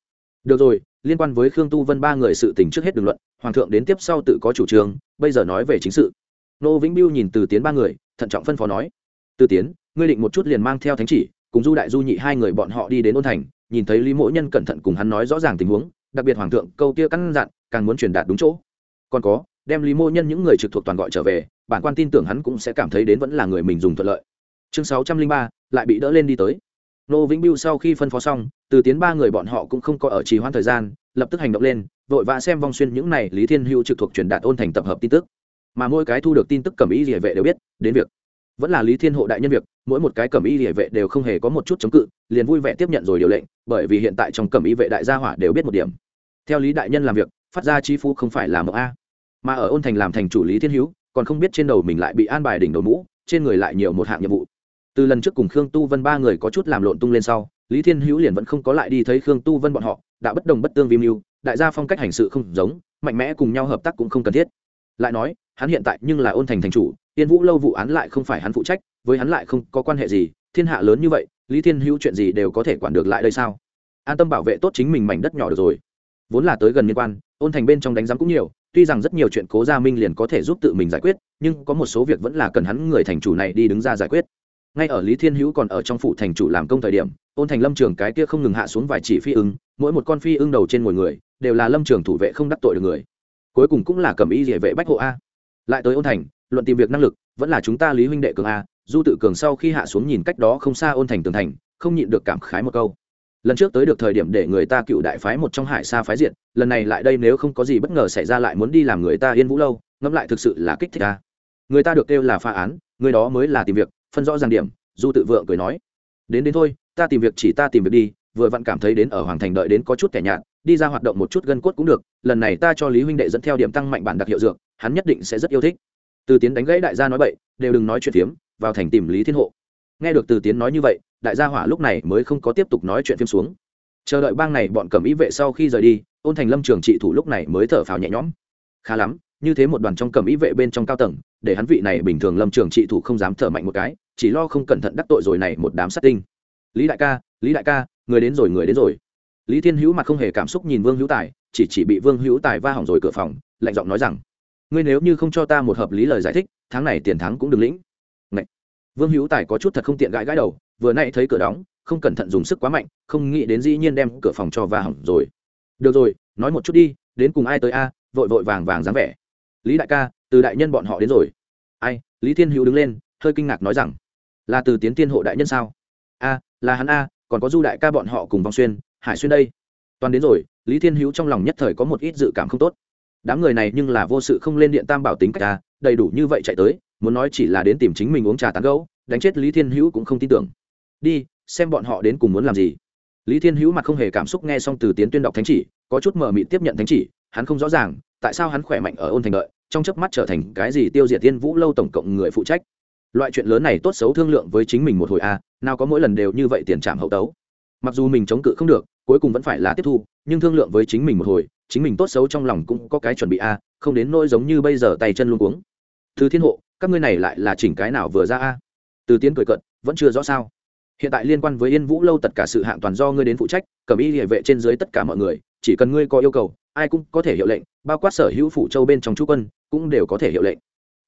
Speaker 1: Được rồi, liên quan với khương tu vân ba người sự tình trước hết đường luận, hoàng thượng đến tiếp sau tự có chủ trương, bây giờ nói về chính sự. Nô vĩnh biêu nhìn từ tiến ba người, thận trọng phân phó nói. Từ tiến, ngươi định một chút liền mang theo thánh chỉ cùng du đại du nhị hai người bọn họ đi đến ôn thành, nhìn thấy lý mỗ nhân cẩn thận cùng hắn nói rõ ràng tình huống, đặc biệt hoàng thượng câu kia căn dặn, càng muốn truyền đạt đúng chỗ. Còn có, đem lý mỗ nhân những người trực thuộc toàn gọi trở về, bản quan tin tưởng hắn cũng sẽ cảm thấy đến vẫn là người mình dùng thuận lợi. Chương sáu trăm linh ba, lại bị đỡ lên đi tới. Nô vĩnh biêu sau khi phân phó xong, từ tiến ba người bọn họ cũng không có ở trì hoãn thời gian, lập tức hành động lên, vội vã xem vong xuyên những này lý thiên hữu trực thuộc truyền đạt ôn thành tập hợp tin tức. Mà mỗi cái thu được tin tức cầm ý địa vệ đều biết, đến việc. Vẫn là lý thiên hộ đại nhân việc mỗi một cái cẩm y địa vệ đều không hề có một chút chống cự, liền vui vẻ tiếp nhận rồi điều lệnh, bởi vì hiện tại trong cẩm y vệ đại gia hỏa đều biết một điểm. Theo lý đại nhân làm việc, phát ra chi phú không phải là mộng a. Mà ở ôn thành làm thành chủ lý thiên hữu, còn không biết trên đầu mình lại bị an bài đỉnh đầu mũ, trên người lại nhiều một hạng nhiệm vụ. Từ lần trước cùng khương tu vân ba người có chút làm lộn tung lên sau, lý thiên hữu liền vẫn không có lại đi thấy khương tu vân bọn họ, đã bất đồng bất tương vi mưu, đại gia phong cách hành sự không giống, mạnh mẽ cùng nhau hợp tác cũng không cần thiết. Lại nói, hắn hiện tại nhưng là ôn thành thành chủ tiên vũ lâu vụ án lại không phải hắn phụ trách với hắn lại không có quan hệ gì, thiên hạ lớn như vậy, lý thiên hữu chuyện gì đều có thể quản được lại đây sao? An tâm bảo vệ tốt chính mình mảnh đất nhỏ được rồi. Vốn là tới gần liên quan, ôn thành bên trong đánh giám cũng nhiều, tuy rằng rất nhiều chuyện cố gia minh liền có thể giúp tự mình giải quyết, nhưng có một số việc vẫn là cần hắn người thành chủ này đi đứng ra giải quyết. Ngay ở lý thiên hữu còn ở trong phủ thành chủ làm công thời điểm, ôn thành lâm trường cái kia không ngừng hạ xuống vài chỉ phi ưng, mỗi một con phi ưng đầu trên ngồi người, đều là lâm trường thủ vệ không đắc tội được người. Cuối cùng cũng là cầm ý địa vệ bách hộ a. Lại tới ôn thành, luận tìm việc năng lực, vẫn là chúng ta lý huynh đệ cường a du tự cường sau khi hạ xuống nhìn cách đó không xa ôn thành tường thành, không nhịn được cảm khái một câu. Lần trước tới được thời điểm để người ta cựu đại phái một trong hải xa phái diện lần này lại đây nếu không có gì bất ngờ xảy ra lại muốn đi làm người ta yên vũ lâu, ngẫm lại thực sự là kích thích ta. Người ta được kêu là phá án, người đó mới là tìm việc, phân rõ ràng điểm, du tự vượng cười nói. Đến đến thôi, ta tìm việc chỉ ta tìm việc đi, vừa vặn cảm thấy đến ở hoàng thành đợi đến có chút kẻ nhạt, đi ra hoạt động một chút gân cốt cũng được, lần này ta cho lý huynh đệ dẫn theo điểm tăng mạnh bản đặc hiệu dược, hắn nhất định sẽ rất yêu thích. Từ tiến đánh gãy đại gia nói bậy, đều đừng nói chuyện phiếm vào thành tìm lý thiên hộ. Nghe được từ tiến nói như vậy, đại gia hỏa lúc này mới không có tiếp tục nói chuyện phim xuống. Chờ đợi bang này bọn cầm ý vệ sau khi rời đi, ôn thành lâm trường trị thủ lúc này mới thở phào nhẹ nhõm. Khá lắm, như thế một đoàn trong cầm ý vệ bên trong cao tầng, để hắn vị này bình thường lâm trường trị thủ không dám thở mạnh một cái, chỉ lo không cẩn thận đắc tội rồi này một đám sát tinh. Lý đại ca, lý đại ca, người đến rồi, người đến rồi. Lý thiên hữu mặt không hề cảm xúc nhìn vương hữu tài, chỉ chỉ bị vương hữu tài va hỏng rồi cửa phòng, lạnh giọng nói rằng, ngươi nếu như không cho ta một hợp lý lời giải thích, tháng này tiền thắng cũng đừng lĩnh vương hữu tài có chút thật không tiện gãi gãi đầu, vừa nay thấy cửa đóng, không cẩn thận dùng sức quá mạnh, không nghĩ đến dĩ nhiên đem cửa phòng cho va hỏng rồi. Được rồi, nói một chút đi, đến cùng ai tới a, vội vội vàng vàng dáng vẻ. Lý đại ca, từ đại nhân bọn họ đến rồi. Ai, lý thiên hữu đứng lên, hơi kinh ngạc nói rằng, là từ tiến tiên hộ đại nhân sao? A, là hắn a, còn có du đại ca bọn họ cùng vong xuyên, hải xuyên đây. Toàn đến rồi, lý thiên hữu trong lòng nhất thời có một ít dự cảm không tốt. Đám người này nhưng là vô sự không lên điện tam bảo tính cách ta đầy đủ như vậy chạy tới muốn nói chỉ là đến tìm chính mình uống trà tán gẫu, đánh chết lý thiên hữu cũng không tin tưởng. Đi xem bọn họ đến cùng muốn làm gì. Lý thiên hữu mặt không hề cảm xúc nghe xong từ tiến tuyên đọc thánh chỉ có chút mờ mịt tiếp nhận thánh chỉ hắn không rõ ràng tại sao hắn khỏe mạnh ở ôn thành đợi trong chớp mắt trở thành cái gì tiêu diệt tiên vũ lâu tổng cộng người phụ trách. Loại chuyện lớn này tốt xấu thương lượng với chính mình một hồi a nào có mỗi lần đều như vậy tiền trạm hậu tấu. Mặc dù mình chống cự không được cuối cùng vẫn phải là tiếp thu nhưng thương lượng với chính mình một hồi chính mình tốt xấu trong lòng cũng có cái chuẩn bị a không đến nỗi giống như bây giờ tay chân luôn cuống. Thứ thiên hộ các ngươi này lại là chỉnh cái nào vừa ra a? Từ tiến cười cận vẫn chưa rõ sao. Hiện tại liên quan với yên vũ lâu tất cả sự hạng toàn do ngươi đến phụ trách, cầm y địa vệ trên dưới tất cả mọi người, chỉ cần ngươi có yêu cầu, ai cũng có thể hiệu lệnh, bao quát sở hữu phủ châu bên trong chú quân, cũng đều có thể hiệu lệnh.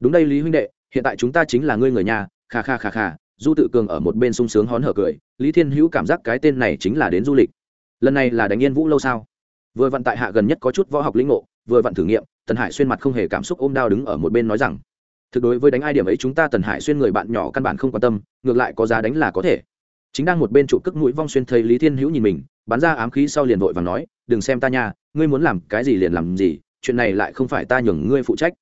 Speaker 1: Đúng đây lý huynh đệ, hiện tại chúng ta chính là ngươi người nhà, kha kha kha kha, du tự cường ở một bên sung sướng hón hở cười, lý thiên hữu cảm giác cái tên này chính là đến du lịch. Lần này là đánh yên vũ lâu sao? Vừa vặn tại hạ gần nhất có chút võ học lĩnh ngộ, vừa vặn thử nghiệm, tần hải xuyên mặt không hề cảm xúc ôm đao đứng ở một bên nói rằng thực đối với đánh ai điểm ấy chúng ta tần hải xuyên người bạn nhỏ căn bản không quan tâm, ngược lại có giá đánh là có thể. Chính đang một bên trụ cước mũi vong xuyên thấy lý thiên hữu nhìn mình, bắn ra ám khí sau liền vội và nói, đừng xem ta nha, ngươi muốn làm cái gì liền làm gì, chuyện này lại không phải ta nhường ngươi phụ trách.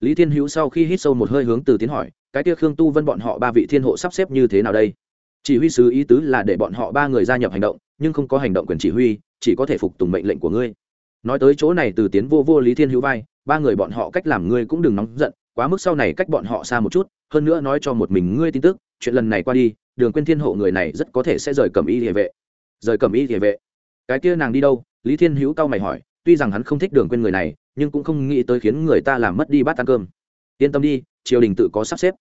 Speaker 1: Lý thiên hữu sau khi hít sâu một hơi hướng từ tiến hỏi, cái kia khương tu vân bọn họ ba vị thiên hộ sắp xếp như thế nào đây? Chỉ huy sứ ý tứ là để bọn họ ba người gia nhập hành động, nhưng không có hành động quyền chỉ huy, chỉ có thể phục tùng mệnh lệnh của ngươi. Nói tới chỗ này từ tiến vô vô lý thiên hữu vai, ba người bọn họ cách làm ngươi cũng đừng nóng giận quá mức sau này cách bọn họ xa một chút, hơn nữa nói cho một mình ngươi tin tức, chuyện lần này qua đi, đường quên thiên hộ người này rất có thể sẽ rời cầm y địa vệ. Rời cầm y địa vệ? Cái kia nàng đi đâu? Lý thiên hữu cao mày hỏi, tuy rằng hắn không thích đường quên người này, nhưng cũng không nghĩ tới khiến người ta làm mất đi bát ăn cơm. Yên tâm đi, triều đình tự có sắp xếp.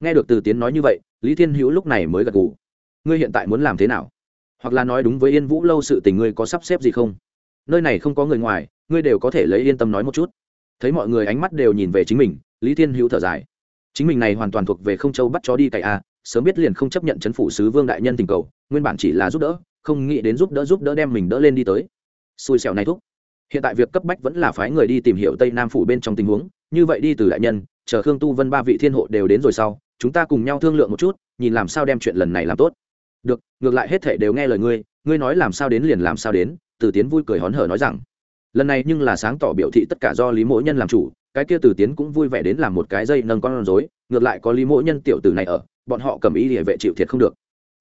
Speaker 1: Nghe được từ tiến nói như vậy, lý thiên hữu lúc này mới gật gù. Ngươi hiện tại muốn làm thế nào? Hoặc là nói đúng với yên vũ lâu sự tình ngươi có sắp xếp gì không? Nơi này không có người ngoài, ngươi đều có thể lấy yên tâm nói một chút. Thấy mọi người ánh mắt đều nhìn về chính mình lý thiên hữu thở dài. Chính mình này hoàn toàn thuộc về không châu bắt chó đi cày a sớm biết liền không chấp nhận chấn phủ sứ vương đại nhân tình cầu, nguyên bản chỉ là giúp đỡ, không nghĩ đến giúp đỡ giúp đỡ đem mình đỡ lên đi tới. Xui xẻo này thúc. Hiện tại việc cấp bách vẫn là phái người đi tìm hiểu tây nam phủ bên trong tình huống, như vậy đi từ đại nhân, chờ khương tu vân ba vị thiên hộ đều đến rồi sau, chúng ta cùng nhau thương lượng một chút, nhìn làm sao đem chuyện lần này làm tốt. Được, ngược lại hết thể đều nghe lời ngươi ngươi nói làm sao đến liền làm sao đến, từ tiến vui cười hón hở nói rằng, lần này nhưng là sáng tỏ biểu thị tất cả do lý mỗ nhân làm chủ cái kia từ tiến cũng vui vẻ đến làm một cái dây nâng con rối, ngược lại có lý mỗ nhân tiểu tử này ở, bọn họ cầm ý địa vệ chịu thiệt không được.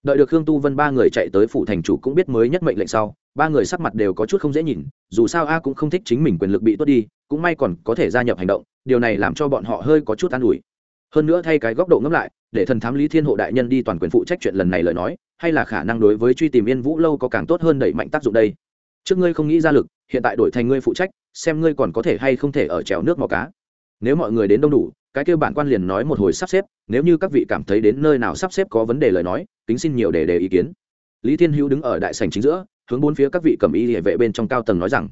Speaker 1: Đợi được khương tu vân ba người chạy tới phủ thành chủ cũng biết mới nhất mệnh lệnh sau, ba người sắc mặt đều có chút không dễ nhìn, dù sao a cũng không thích chính mình quyền lực bị tuốt đi, cũng may còn có thể gia nhập hành động, điều này làm cho bọn họ hơi có chút an ủi. Hơn nữa thay cái góc độ ngẫm lại, để thần thám lý thiên hộ đại nhân đi toàn quyền phụ trách chuyện lần này lời nói, hay là khả năng đối với truy tìm yên vũ lâu có càng tốt hơn đẩy mạnh tác dụng đây trước ngươi không nghĩ ra lực, hiện tại đổi thành ngươi phụ trách, xem ngươi còn có thể hay không thể ở trèo nước mò cá. Nếu mọi người đến đông đủ, cái kêu bản quan liền nói một hồi sắp xếp, nếu như các vị cảm thấy đến nơi nào sắp xếp có vấn đề lời nói tính xin nhiều để đề ý kiến. Lý thiên hữu đứng ở đại sành chính giữa, hướng bốn phía các vị cầm y hệ vệ bên trong cao tầng nói rằng,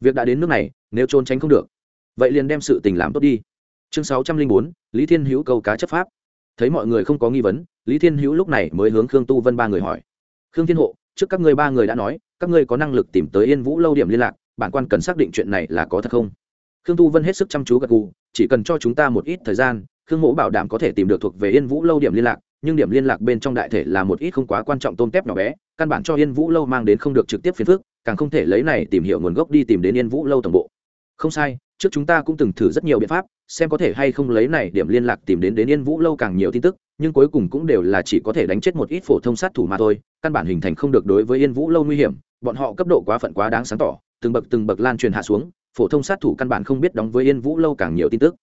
Speaker 1: việc đã đến nước này, nếu trốn tránh không được, vậy liền đem sự tình làm tốt đi. Chương sáu trăm linh bốn, lý thiên hữu câu cá chấp pháp. Thấy mọi người không có nghi vấn, lý thiên hữu lúc này mới hướng khương tu vân ba người hỏi, khương thiên hộ, trước các ngươi ba người đã nói các ngươi có năng lực tìm tới yên vũ lâu điểm liên lạc, bản quan cần xác định chuyện này là có thật không? Khương tu vân hết sức chăm chú gật gù, chỉ cần cho chúng ta một ít thời gian, khương mỗ bảo đảm có thể tìm được thuộc về yên vũ lâu điểm liên lạc, nhưng điểm liên lạc bên trong đại thể là một ít không quá quan trọng tôm tép nhỏ bé, căn bản cho yên vũ lâu mang đến không được trực tiếp phiền phức, càng không thể lấy này tìm hiểu nguồn gốc đi tìm đến yên vũ lâu tổng bộ. Không sai, trước chúng ta cũng từng thử rất nhiều biện pháp, xem có thể hay không lấy này điểm liên lạc tìm đến đến yên vũ lâu càng nhiều tin tức, nhưng cuối cùng cũng đều là chỉ có thể đánh chết một ít phổ thông sát thủ mà thôi, căn bản hình thành không được đối với yên vũ lâu nguy hiểm bọn họ cấp độ quá phận quá đáng sáng tỏ, từng bậc từng bậc lan truyền hạ xuống, phổ thông sát thủ căn bản không biết đóng với yên vũ lâu càng nhiều tin tức.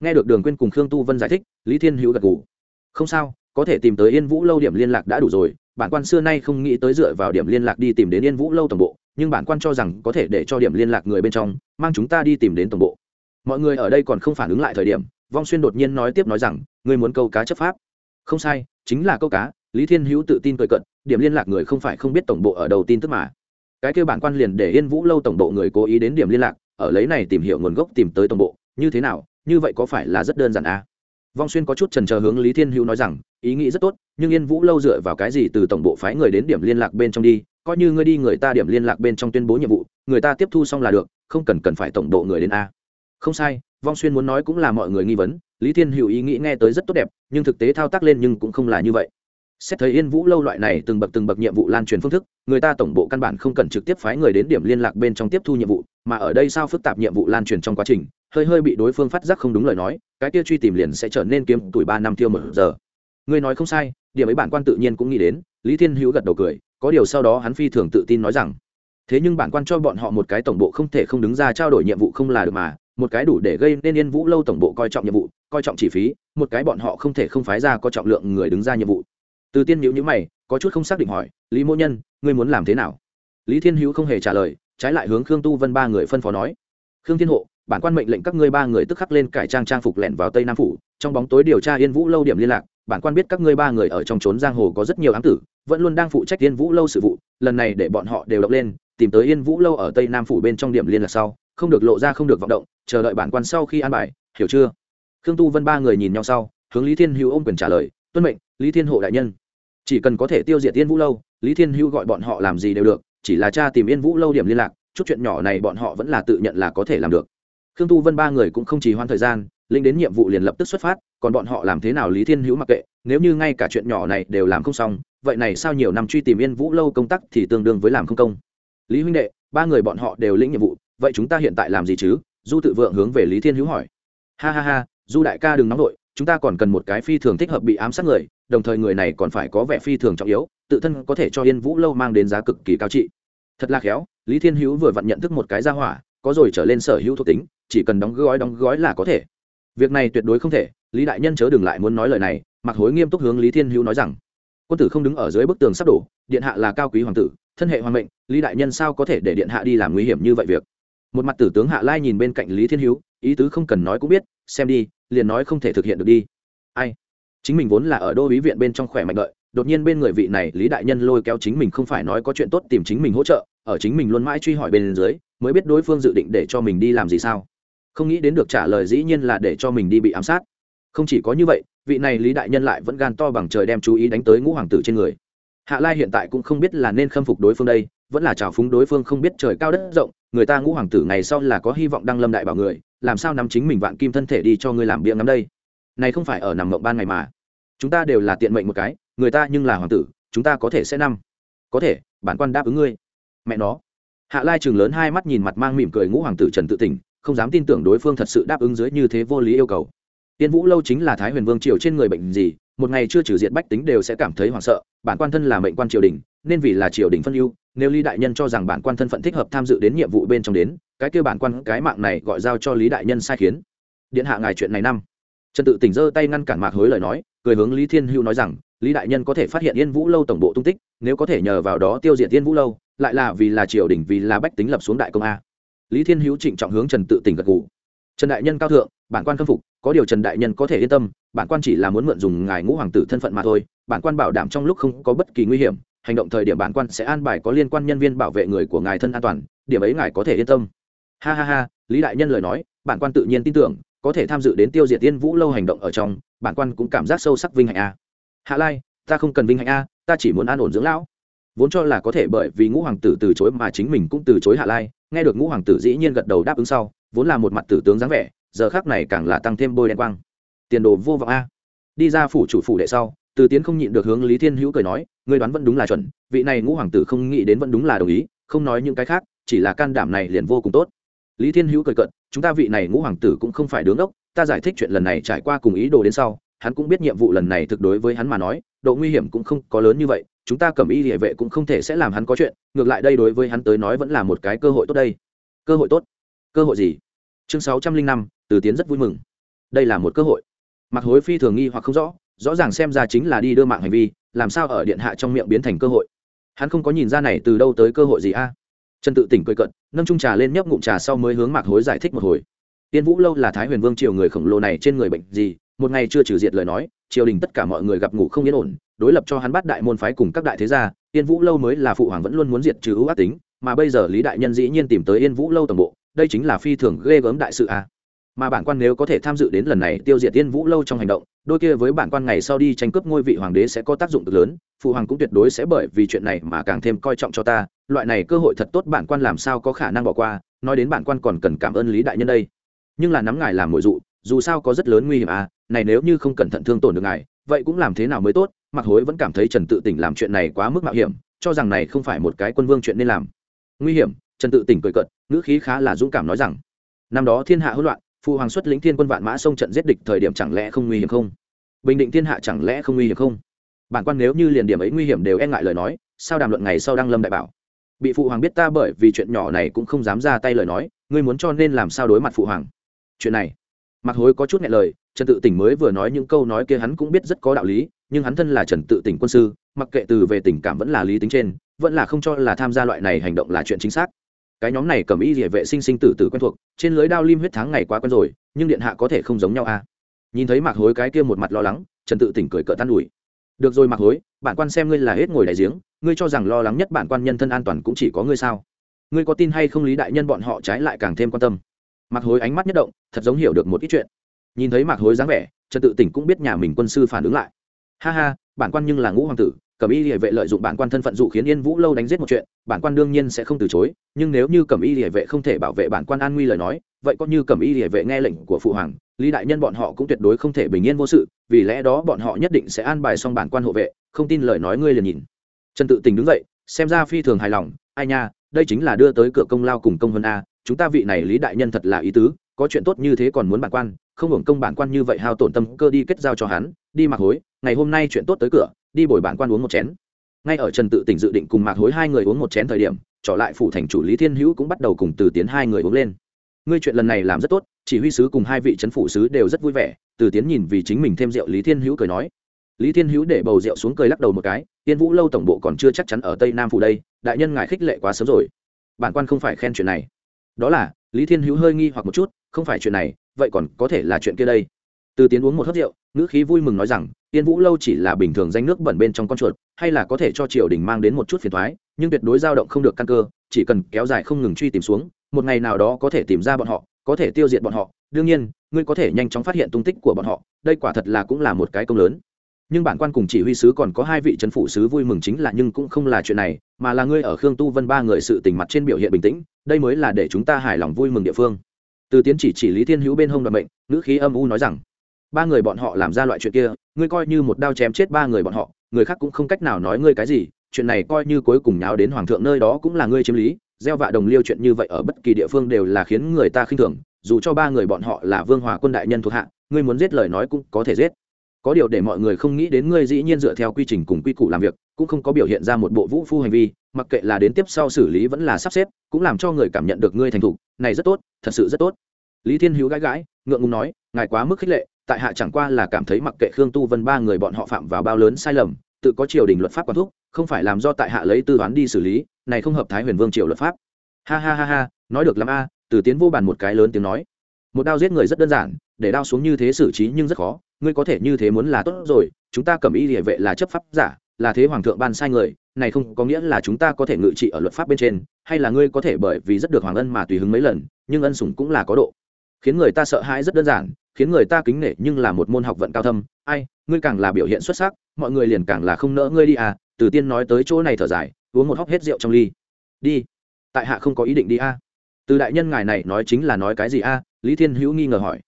Speaker 1: Nghe được đường quên cùng khương tu vân giải thích, lý thiên hữu gật g ủ không sao, có thể tìm tới yên vũ lâu điểm liên lạc đã đủ rồi, bản quan xưa nay không nghĩ tới dựa vào điểm liên lạc đi tìm đến yên vũ lâu tổng bộ, nhưng bản quan cho rằng có thể để cho điểm liên lạc người bên trong, mang chúng ta đi tìm đến tổng bộ. Mọi người ở đây còn không phản ứng lại thời điểm, vong xuyên đột nhiên nói tiếp nói rằng, ngươi muốn câu cá chấp pháp? Không sai, chính là câu cá. Lý thiên hữu tự tin cười cận điểm liên lạc người không phải không biết tổng bộ ở đầu tin tức mà cái kêu bản quan liền để yên vũ lâu tổng bộ người cố ý đến điểm liên lạc, ở lấy này tìm hiểu nguồn gốc tìm tới tổng bộ, như thế nào, như vậy có phải là rất đơn giản à? vong xuyên có chút trần chờ hướng lý thiên hữu nói rằng, ý nghĩ rất tốt, nhưng yên vũ lâu dựa vào cái gì từ tổng bộ phái người đến điểm liên lạc bên trong đi, coi như ngươi đi người ta điểm liên lạc bên trong tuyên bố nhiệm vụ, người ta tiếp thu xong là được, không cần cần phải tổng bộ người đến a không sai, vong xuyên muốn nói cũng là mọi người nghi vấn, lý thiên hữu ý nghĩ nghe tới rất tốt đẹp, nhưng thực tế thao tác lên nhưng cũng không là như vậy xét thấy yên vũ lâu loại này từng bậc từng bậc nhiệm vụ lan truyền phương thức, người ta tổng bộ căn bản không cần trực tiếp phái người đến điểm liên lạc bên trong tiếp thu nhiệm vụ, mà ở đây sao phức tạp nhiệm vụ lan truyền trong quá trình, hơi hơi bị đối phương phát giác không đúng lời nói, cái kia truy tìm liền sẽ trở nên kiếm tuổi ba năm tiêu một giờ. Ngươi nói không sai, điểm ấy bản quan tự nhiên cũng nghĩ đến, lý thiên hữu gật đầu cười, có điều sau đó hắn phi thường tự tin nói rằng, thế nhưng bản quan cho bọn họ một cái tổng bộ không thể không đứng ra trao đổi nhiệm vụ không là được mà, một cái đủ để gây nên yên vũ lâu tổng bộ coi trọng nhiệm vụ, coi trọng chi phí, một cái bọn họ không thể không phái ra có trọng lượng người đứng ra nhiệm vụ từ tiên nhữ nhữ mày, có chút không xác định hỏi, lý mô nhân, ngươi muốn làm thế nào? Lý thiên hữu không hề trả lời, trái lại hướng khương tu vân ba người phân phó nói, khương thiên hộ, bản quan mệnh lệnh các ngươi ba người tức khắc lên cải trang trang phục lẻn vào tây nam phủ, trong bóng tối điều tra yên vũ lâu điểm liên lạc, bản quan biết các ngươi ba người ở trong trốn giang hồ có rất nhiều ám tử, vẫn luôn đang phụ trách yên vũ lâu sự vụ, lần này để bọn họ đều động lên, tìm tới yên vũ lâu ở tây nam phủ bên trong điểm liên lạc sau, không được lộ ra không được vọng động, chờ đợi bản quan sau khi an bài, hiểu chưa? Khương tu vân ba người nhìn nhau sau, hướng lý thiên hữu ôm quyền trả lời, tuân mệnh, lý thiên hộ đại nhân chỉ cần có thể tiêu diệt yên vũ lâu, lý thiên hữu gọi bọn họ làm gì đều được, chỉ là cha tìm yên vũ lâu điểm liên lạc, chút chuyện nhỏ này bọn họ vẫn là tự nhận là có thể làm được. Khương tu vân ba người cũng không chỉ hoãn thời gian linh đến nhiệm vụ liền lập tức xuất phát, còn bọn họ làm thế nào lý thiên hữu mặc kệ, nếu như ngay cả chuyện nhỏ này đều làm không xong, vậy này sao nhiều năm truy tìm yên vũ lâu công tác thì tương đương với làm không công. Lý huynh đệ, ba người bọn họ đều lĩnh nhiệm vụ, vậy chúng ta hiện tại làm gì chứ? Du tự vượng hướng về lý thiên hữu hỏi. Ha ha ha, du đại ca đừng nóng vội chúng ta còn cần một cái phi thường thích hợp bị ám sát người, đồng thời người này còn phải có vẻ phi thường trọng yếu, tự thân có thể cho yên vũ lâu mang đến giá cực kỳ cao trị. Thật là khéo, lý thiên hữu vừa vặn nhận thức một cái ra hỏa, có rồi trở lên sở hữu thuộc tính, chỉ cần đóng gói đóng gói là có thể. Việc này tuyệt đối không thể, lý đại nhân chớ đừng lại muốn nói lời này mặc hối nghiêm túc hướng lý thiên hữu nói rằng, quân tử không đứng ở dưới bức tường sắp đổ, điện hạ là cao quý hoàng tử, thân hệ hoàng mệnh, lý đại nhân sao có thể để điện hạ đi làm nguy hiểm như vậy việc? Một mặt tử tướng hạ lai nhìn bên cạnh lý thiên hữu, ý tứ không cần nói cũng biết, xem đi liền nói không thể thực hiện được đi. Ai? Chính mình vốn là ở đô ý viện bên trong khỏe mạnh đợi, đột nhiên bên người vị này lý đại nhân lôi kéo chính mình không phải nói có chuyện tốt tìm chính mình hỗ trợ, ở chính mình luôn mãi truy hỏi bên dưới, mới biết đối phương dự định để cho mình đi làm gì sao. Không nghĩ đến được trả lời dĩ nhiên là để cho mình đi bị ám sát. Không chỉ có như vậy, vị này lý đại nhân lại vẫn gan to bằng trời đem chú ý đánh tới ngũ hoàng tử trên người. Hạ lai hiện tại cũng không biết là nên khâm phục đối phương đây vẫn là trào phúng đối phương không biết trời cao đất rộng, người ta ngũ hoàng tử ngày sau là có hy vọng đăng lâm đại bảo người, làm sao nắm chính mình vạn kim thân thể đi cho ngươi làm biệng nắm đây? Này không phải ở nằm mộng ban ngày mà. Chúng ta đều là tiện mệnh một cái, người ta nhưng là hoàng tử, chúng ta có thể sẽ năm có thể, bản quan đáp ứng ngươi. Mẹ nó. Hạ lai chừng lớn hai mắt nhìn mặt mang mỉm cười ngũ hoàng tử trần tự tỉnh không dám tin tưởng đối phương thật sự đáp ứng dưới như thế vô lý yêu cầu. Tiên vũ lâu chính là thái huyền vương triều trên người bệnh gì một ngày chưa trừ diện bách tính đều sẽ cảm thấy hoảng sợ, bản quan thân là mệnh quan triều đình, nên vì là triều đình phân ưu, nếu lý đại nhân cho rằng bản quan thân phận thích hợp tham dự đến nhiệm vụ bên trong đến, cái kêu bản quan cái mạng này gọi giao cho lý đại nhân sai khiến. Điện hạ ngài chuyện này năm. Trần tự tỉnh giơ tay ngăn cản mạc hối lời nói, cười hướng lý thiên hữu nói rằng, lý đại nhân có thể phát hiện yên vũ lâu tổng bộ tung tích, nếu có thể nhờ vào đó tiêu diệt yên vũ lâu, lại là vì là triều đình vì là bách tính lập xuống đại công a. Lý thiên hữu trịnh trọng hướng trần tự tỉnh gật gù trần đại nhân cao thượng, bản quan khâm phục, có điều trần đại nhân có thể yên tâm, bản quan chỉ là muốn mượn dùng ngài ngũ hoàng tử thân phận mà thôi, bản quan bảo đảm trong lúc không có bất kỳ nguy hiểm, hành động thời điểm bản quan sẽ an bài có liên quan nhân viên bảo vệ người của ngài thân an toàn, điểm ấy ngài có thể yên tâm. Ha ha ha, lý đại nhân lời nói, bản quan tự nhiên tin tưởng, có thể tham dự đến tiêu diệt tiên vũ lâu hành động ở trong, bản quan cũng cảm giác sâu sắc vinh hạnh a. Hạ lai, ta không cần vinh hạnh a, ta chỉ muốn an ổn dưỡng lão. Vốn cho là có thể bởi vì ngũ hoàng tử từ chối mà chính mình cũng từ chối hạ lai, nghe được ngũ hoàng tử dĩ nhiên gật đầu đáp ứng sau vốn là một mặt tử tướng dáng vẻ, giờ khác này càng là tăng thêm bôi đen quang. Tiền đồ vô vọng a. Đi ra phủ chủ phủ đệ sau, từ tiến không nhịn được hướng lý thiên hữu cười nói người đoán vẫn đúng là chuẩn, vị này ngũ hoàng tử không nghĩ đến vẫn đúng là đồng ý, không nói những cái khác, chỉ là can đảm này liền vô cùng tốt. Lý thiên hữu cười cận chúng ta vị này ngũ hoàng tử cũng không phải đứng đốc, ta giải thích chuyện lần này trải qua cùng ý đồ đến sau, hắn cũng biết nhiệm vụ lần này thực đối với hắn mà nói, độ nguy hiểm cũng không có lớn như vậy, chúng ta cầm ý địa vệ cũng không thể sẽ làm hắn có chuyện, ngược lại đây đối với hắn tới nói vẫn là một cái cơ hội tốt đây. Cơ hội tốt? Cơ hội gì? Chương sáu trăm linh năm, từ tiến rất vui mừng. Đây là một cơ hội. Mặc hối phi thường nghi hoặc không rõ rõ ràng xem ra chính là đi đưa mạng hành vi, làm sao ở điện hạ trong miệng biến thành cơ hội? Hắn không có nhìn ra này từ đâu tới cơ hội gì a? Trần tự tỉnh cười cận nâng trung trà lên nhấp ngụm trà sau mới hướng mạc hối giải thích một hồi. Tiên vũ lâu là thái huyền vương triều người khổng lồ này trên người bệnh gì, một ngày chưa trừ diệt lời nói, triều đình tất cả mọi người gặp ngủ không yên ổn, đối lập cho hắn bắt đại môn phái cùng các đại thế gia yên vũ lâu mới là phụ hoàng vẫn luôn muốn diệt trừ ưu ác tính, mà bây giờ lý đại nhân dĩ nhiên tìm tới yên vũ lâu tổng bộ đây chính là phi thường ghê gớm đại sự à? mà bản quan nếu có thể tham dự đến lần này tiêu diệt tiên vũ lâu trong hành động, đôi kia với bản quan ngày sau đi tranh cướp ngôi vị hoàng đế sẽ có tác dụng cực lớn, phụ hoàng cũng tuyệt đối sẽ bởi vì chuyện này mà càng thêm coi trọng cho ta, loại này cơ hội thật tốt bản quan làm sao có khả năng bỏ qua, nói đến bản quan còn cần cảm ơn lý đại nhân đây nhưng là nắm ngài làm mồi dụ, dù sao có rất lớn nguy hiểm à này nếu như không cẩn thận thương tổn được ngài, vậy cũng làm thế nào mới tốt mặc hối vẫn cảm thấy trần tự tỉnh làm chuyện này quá mức mạo hiểm, cho rằng này không phải một cái quân vương chuyện nên làm nguy hiểm trần tự tỉnh cười cợt, ngữ khí khá là dũng cảm nói rằng, năm đó thiên hạ hỗn loạn phụ hoàng xuất lĩnh thiên quân vạn mã sông trận giết địch thời điểm chẳng lẽ không nguy hiểm không? Bình định thiên hạ chẳng lẽ không nguy hiểm không? Bản quan nếu như liền điểm ấy nguy hiểm đều e ngại lời nói, sao đàm luận ngày sau đăng lâm đại bảo? Bị phụ hoàng biết ta bởi vì chuyện nhỏ này cũng không dám ra tay lời nói, ngươi muốn cho nên làm sao đối mặt phụ hoàng? Chuyện này mặc hối có chút nghe lời, trần tự tỉnh mới vừa nói những câu nói kia hắn cũng biết rất có đạo lý, nhưng hắn thân là trần tự tỉnh quân sư, mặc kệ từ về tình cảm vẫn là lý tính trên, vẫn là không cho là tham gia loại này hành động là chuyện chính xác cái nhóm này cầm y địa vệ sinh sinh tử tử quen thuộc, trên lưới đao lim huyết tháng ngày quá quen rồi, nhưng điện hạ có thể không giống nhau à? Nhìn thấy mạc hối cái kia một mặt lo lắng, trần tự tỉnh cười cợt tan ủi. Được rồi mạc hối, bản quan xem ngươi là hết ngồi đại giếng, ngươi cho rằng lo lắng nhất bản quan nhân thân an toàn cũng chỉ có ngươi sao? Ngươi có tin hay không lý đại nhân bọn họ trái lại càng thêm quan tâm? Mạc hối ánh mắt nhất động, thật giống hiểu được một ít chuyện. Nhìn thấy mạc hối dáng vẻ, trần tự tỉnh cũng biết nhà mình quân sư phản ứng lại. Ha ha, bản quan nhưng là ngũ hoàng tử cẩm y địa vệ lợi dụng bản quan thân phận dụ khiến yên vũ lâu đánh giết một chuyện, bản quan đương nhiên sẽ không từ chối, nhưng nếu như cẩm y địa vệ không thể bảo vệ bản quan an nguy lời nói, vậy có như cẩm y địa vệ nghe lệnh của phụ hoàng, lý đại nhân bọn họ cũng tuyệt đối không thể bình yên vô sự, vì lẽ đó bọn họ nhất định sẽ an bài xong bản quan hộ vệ, không tin lời nói ngươi liền nhìn. Trần tự tình đứng dậy, xem ra phi thường hài lòng, ai nha, đây chính là đưa tới cửa công lao cùng công vân a, chúng ta vị này lý đại nhân thật là ý tứ, có chuyện tốt như thế còn muốn bản quan, không hưởng công bản quan như vậy hao tổn tâm cơ đi kết giao cho hắn, đi mặc hối, ngày hôm nay chuyện tốt tới cửa đi bồi bản quan uống một chén. Ngay ở trần tự tỉnh dự định cùng mạc hối hai người uống một chén thời điểm trở lại phủ thành chủ lý thiên hữu cũng bắt đầu cùng từ tiến hai người uống lên. Ngươi chuyện lần này làm rất tốt, chỉ huy sứ cùng hai vị trấn phủ sứ đều rất vui vẻ, từ tiến nhìn vì chính mình thêm rượu lý thiên hữu cười nói. Lý thiên hữu để bầu rượu xuống cười lắc đầu một cái, tiên vũ lâu tổng bộ còn chưa chắc chắn ở tây nam phủ đây, đại nhân ngài khích lệ quá sớm rồi. Bản quan không phải khen chuyện này. Đó là, lý thiên hữu hơi nghi hoặc một chút, không phải chuyện này, vậy còn có thể là chuyện kia đây từ tiến uống một hớt rượu, ngữ khí vui mừng nói rằng, tiên vũ lâu chỉ là bình thường danh nước bẩn bên trong con chuột, hay là có thể cho triều đình mang đến một chút phiền thoái nhưng tuyệt đối dao động không được căn cơ, chỉ cần kéo dài không ngừng truy tìm xuống, một ngày nào đó có thể tìm ra bọn họ, có thể tiêu diệt bọn họ. Đương nhiên, ngươi có thể nhanh chóng phát hiện tung tích của bọn họ, đây quả thật là cũng là một cái công lớn. Nhưng bản quan cùng chỉ huy sứ còn có hai vị trấn phủ sứ vui mừng chính là nhưng cũng không là chuyện này, mà là ngươi ở khương tu vân ba người sự tình mặt trên biểu hiện bình tĩnh, đây mới là để chúng ta hài lòng vui mừng địa phương. Từ tiến chỉ chỉ lý thiên hữu bên hông đoàn mệnh nữ khí âm u nói rằng ba người bọn họ làm ra loại chuyện kia, ngươi coi như một đao chém chết ba người bọn họ, người khác cũng không cách nào nói ngươi cái gì, chuyện này coi như cuối cùng nháo đến hoàng thượng nơi đó cũng là ngươi chiếm lý, gieo vạ đồng liêu chuyện như vậy ở bất kỳ địa phương đều là khiến người ta khinh thường, dù cho ba người bọn họ là vương hòa quân đại nhân thuộc hạ, ngươi muốn giết lời nói cũng có thể giết. Có điều để mọi người không nghĩ đến ngươi dĩ nhiên dựa theo quy trình cùng quy củ làm việc, cũng không có biểu hiện ra một bộ vũ phu hành vi, mặc kệ là đến tiếp sau xử lý vẫn là sắp xếp, cũng làm cho người cảm nhận được ngươi thành thục, này rất tốt, thật sự rất tốt. Lý thiên hữu gãi gãi, ngượng ngùng nói, ngài quá mức khích lệ tại hạ chẳng qua là cảm thấy mặc kệ khương tu vân ba người bọn họ phạm vào bao lớn sai lầm, tự có triều đình luật pháp quản thúc, không phải làm do tại hạ lấy tư toán đi xử lý, này không hợp thái huyền vương triều luật pháp. Ha ha ha ha, nói được lắm a, từ tiến vô bàn một cái lớn tiếng nói. Một đao giết người rất đơn giản, để đao xuống như thế xử trí nhưng rất khó, ngươi có thể như thế muốn là tốt rồi, chúng ta cầm y địa vệ là chấp pháp giả, là thế hoàng thượng ban sai người, này không có nghĩa là chúng ta có thể ngự trị ở luật pháp bên trên, hay là ngươi có thể bởi vì rất được hoàng ân mà tùy hứng mấy lần, nhưng ân sủng cũng là có độ. Khiến người ta sợ hãi rất đơn giản khiến người ta kính nể nhưng là một môn học vận cao thâm. Ai, ngươi càng là biểu hiện xuất sắc, mọi người liền càng là không nỡ ngươi đi à. Từ tiên nói tới chỗ này thở dài, uống một hốc hết rượu trong ly. Đi. Tại hạ không có ý định đi a từ đại nhân ngài này nói chính là nói cái gì a lý thiên hữu nghi ngờ hỏi.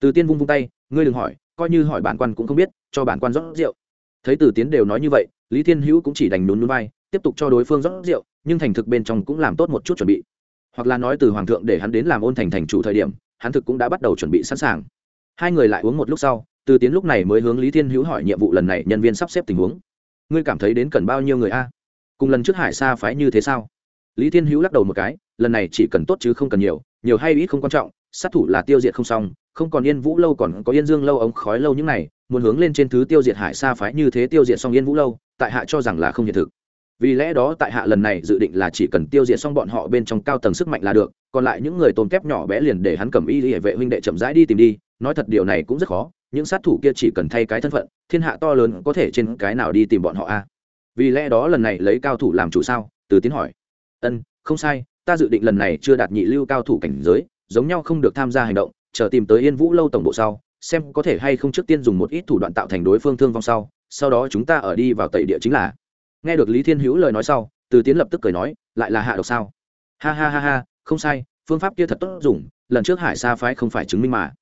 Speaker 1: Từ tiên vung vung tay, ngươi đừng hỏi, coi như hỏi bản quan cũng không biết, cho bản quan rót rượu. Thấy từ tiến đều nói như vậy, lý thiên hữu cũng chỉ đành nhún núi vai, tiếp tục cho đối phương rót rượu, nhưng thành thực bên trong cũng làm tốt một chút chuẩn bị. Hoặc là nói từ hoàng thượng để hắn đến làm ôn thành thành chủ thời điểm, hắn thực cũng đã bắt đầu chuẩn bị sẵn sàng hai người lại uống một lúc sau, từ tiến lúc này mới hướng lý thiên hữu hỏi nhiệm vụ lần này nhân viên sắp xếp tình huống. Ngươi cảm thấy đến cần bao nhiêu người a? Cùng lần trước hải sa phái như thế sao? Lý thiên hữu lắc đầu một cái, lần này chỉ cần tốt chứ không cần nhiều nhiều hay ít không quan trọng, sát thủ là tiêu diệt không xong, không còn yên vũ lâu còn có yên dương lâu ống khói lâu những này, muốn hướng lên trên thứ tiêu diệt hải sa phái như thế tiêu diệt xong yên vũ lâu, tại hạ cho rằng là không hiện thực. Vì lẽ đó tại hạ lần này dự định là chỉ cần tiêu diệt xong bọn họ bên trong cao tầng sức mạnh là được, còn lại những người tôm kép nhỏ bé liền để hắn cầm y hệ vệ huynh đệ chậm rãi đi tìm đi nói thật điều này cũng rất khó, những sát thủ kia chỉ cần thay cái thân phận, thiên hạ to lớn có thể trên cái nào đi tìm bọn họ a? Vì lẽ đó lần này lấy cao thủ làm chủ sao? Từ tiến hỏi. Ân, không sai, ta dự định lần này chưa đạt nhị lưu cao thủ cảnh giới, giống nhau không được tham gia hành động, chờ tìm tới yên vũ lâu tổng bộ sau, xem có thể hay không trước tiên dùng một ít thủ đoạn tạo thành đối phương thương vong sau sau đó chúng ta ở đi vào tẩy địa chính là. Nghe được lý thiên hữu lời nói sau, từ tiến lập tức cười nói, lại là hạ độc sao? Ha ha ha ha, không sai, phương pháp kia thật tốt dùng, lần trước hải sa phái không phải chứng minh mà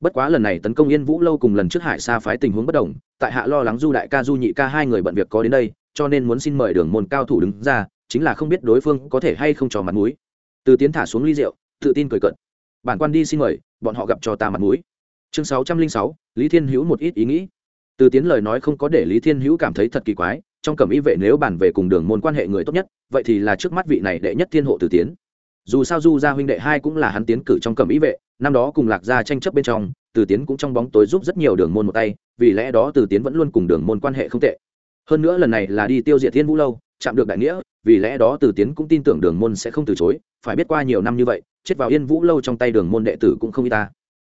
Speaker 1: bất quá lần này tấn công yên vũ lâu cùng lần trước hải sa phái tình huống bất đồng, tại hạ lo lắng du đại ca du nhị ca hai người bận việc có đến đây, cho nên muốn xin mời đường môn cao thủ đứng ra, chính là không biết đối phương có thể hay không cho mặt mũi. Từ tiến thả xuống ly rượu, tự tin cười cận bản quan đi xin mời, bọn họ gặp cho ta mặt mũi. Chương sáu trăm linh sáu, lý thiên hữu một ít ý nghĩ. Từ tiến lời nói không có để lý thiên hữu cảm thấy thật kỳ quái, trong cẩm ý vệ nếu bàn về cùng đường môn quan hệ người tốt nhất, vậy thì là trước mắt vị này đệ nhất thiên hộ từ tiến. Dù sao du gia huynh đệ hai cũng là hắn tiến cử trong cẩm ý vệ năm đó cùng lạc gia tranh chấp bên trong, từ tiến cũng trong bóng tối giúp rất nhiều đường môn một tay, vì lẽ đó từ tiến vẫn luôn cùng đường môn quan hệ không tệ. Hơn nữa lần này là đi tiêu diệt thiên vũ lâu, chạm được đại nghĩa, vì lẽ đó từ tiến cũng tin tưởng đường môn sẽ không từ chối, phải biết qua nhiều năm như vậy, chết vào yên vũ lâu trong tay đường môn đệ tử cũng không y ta.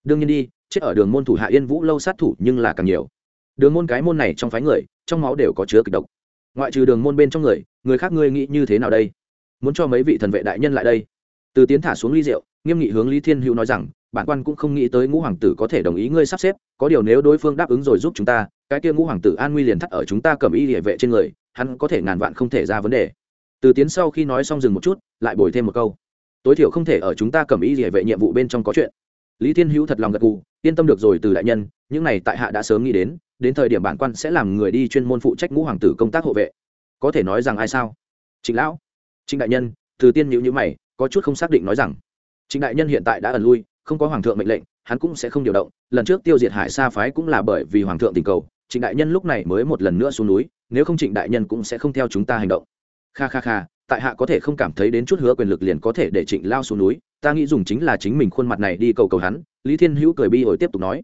Speaker 1: Đương nhiên đi, chết ở đường môn thủ hạ yên vũ lâu sát thủ nhưng là càng nhiều. Đường môn cái môn này trong phái người, trong máu đều có chứa kịch độc. Ngoại trừ đường môn bên trong người người khác ngươi nghĩ như thế nào đây? Muốn cho mấy vị thần vệ đại nhân lại đây từ tiến thả xuống ly rượu, nghiêm nghị hướng lý thiên hữu nói rằng, bản quan cũng không nghĩ tới ngũ hoàng tử có thể đồng ý ngươi sắp xếp, có điều nếu đối phương đáp ứng rồi giúp chúng ta, cái kia ngũ hoàng tử an nguy liền thắt ở chúng ta cầm y địa vệ trên người, hắn có thể ngàn vạn không thể ra vấn đề. Từ tiến sau khi nói xong dừng một chút, lại bồi thêm một câu. Tối thiểu không thể ở chúng ta cầm y địa vệ nhiệm vụ bên trong có chuyện. Lý thiên hữu thật lòng gật gù, yên tâm được rồi từ đại nhân, những này tại hạ đã sớm nghĩ đến đến thời điểm bản quan sẽ làm người đi chuyên môn phụ trách ngũ hoàng tử công tác hộ vệ. Có thể nói rằng ai sao? Trịnh lão. Trịnh đại nhân. Từ tiên nhữ nhữ mày có chút không xác định nói rằng, trịnh đại nhân hiện tại đã ẩn lui, không có hoàng thượng mệnh lệnh, hắn cũng sẽ không điều động. Lần trước tiêu diệt hải sa phái cũng là bởi vì hoàng thượng tình cầu, trịnh đại nhân lúc này mới một lần nữa xuống núi, nếu không trịnh đại nhân cũng sẽ không theo chúng ta hành động. Kha kha kha, tại hạ có thể không cảm thấy đến chút hứa quyền lực liền có thể để trịnh lao xuống núi, ta nghĩ dùng chính là chính mình khuôn mặt này đi cầu cầu hắn. Lý thiên hữu cười bi ổi tiếp tục nói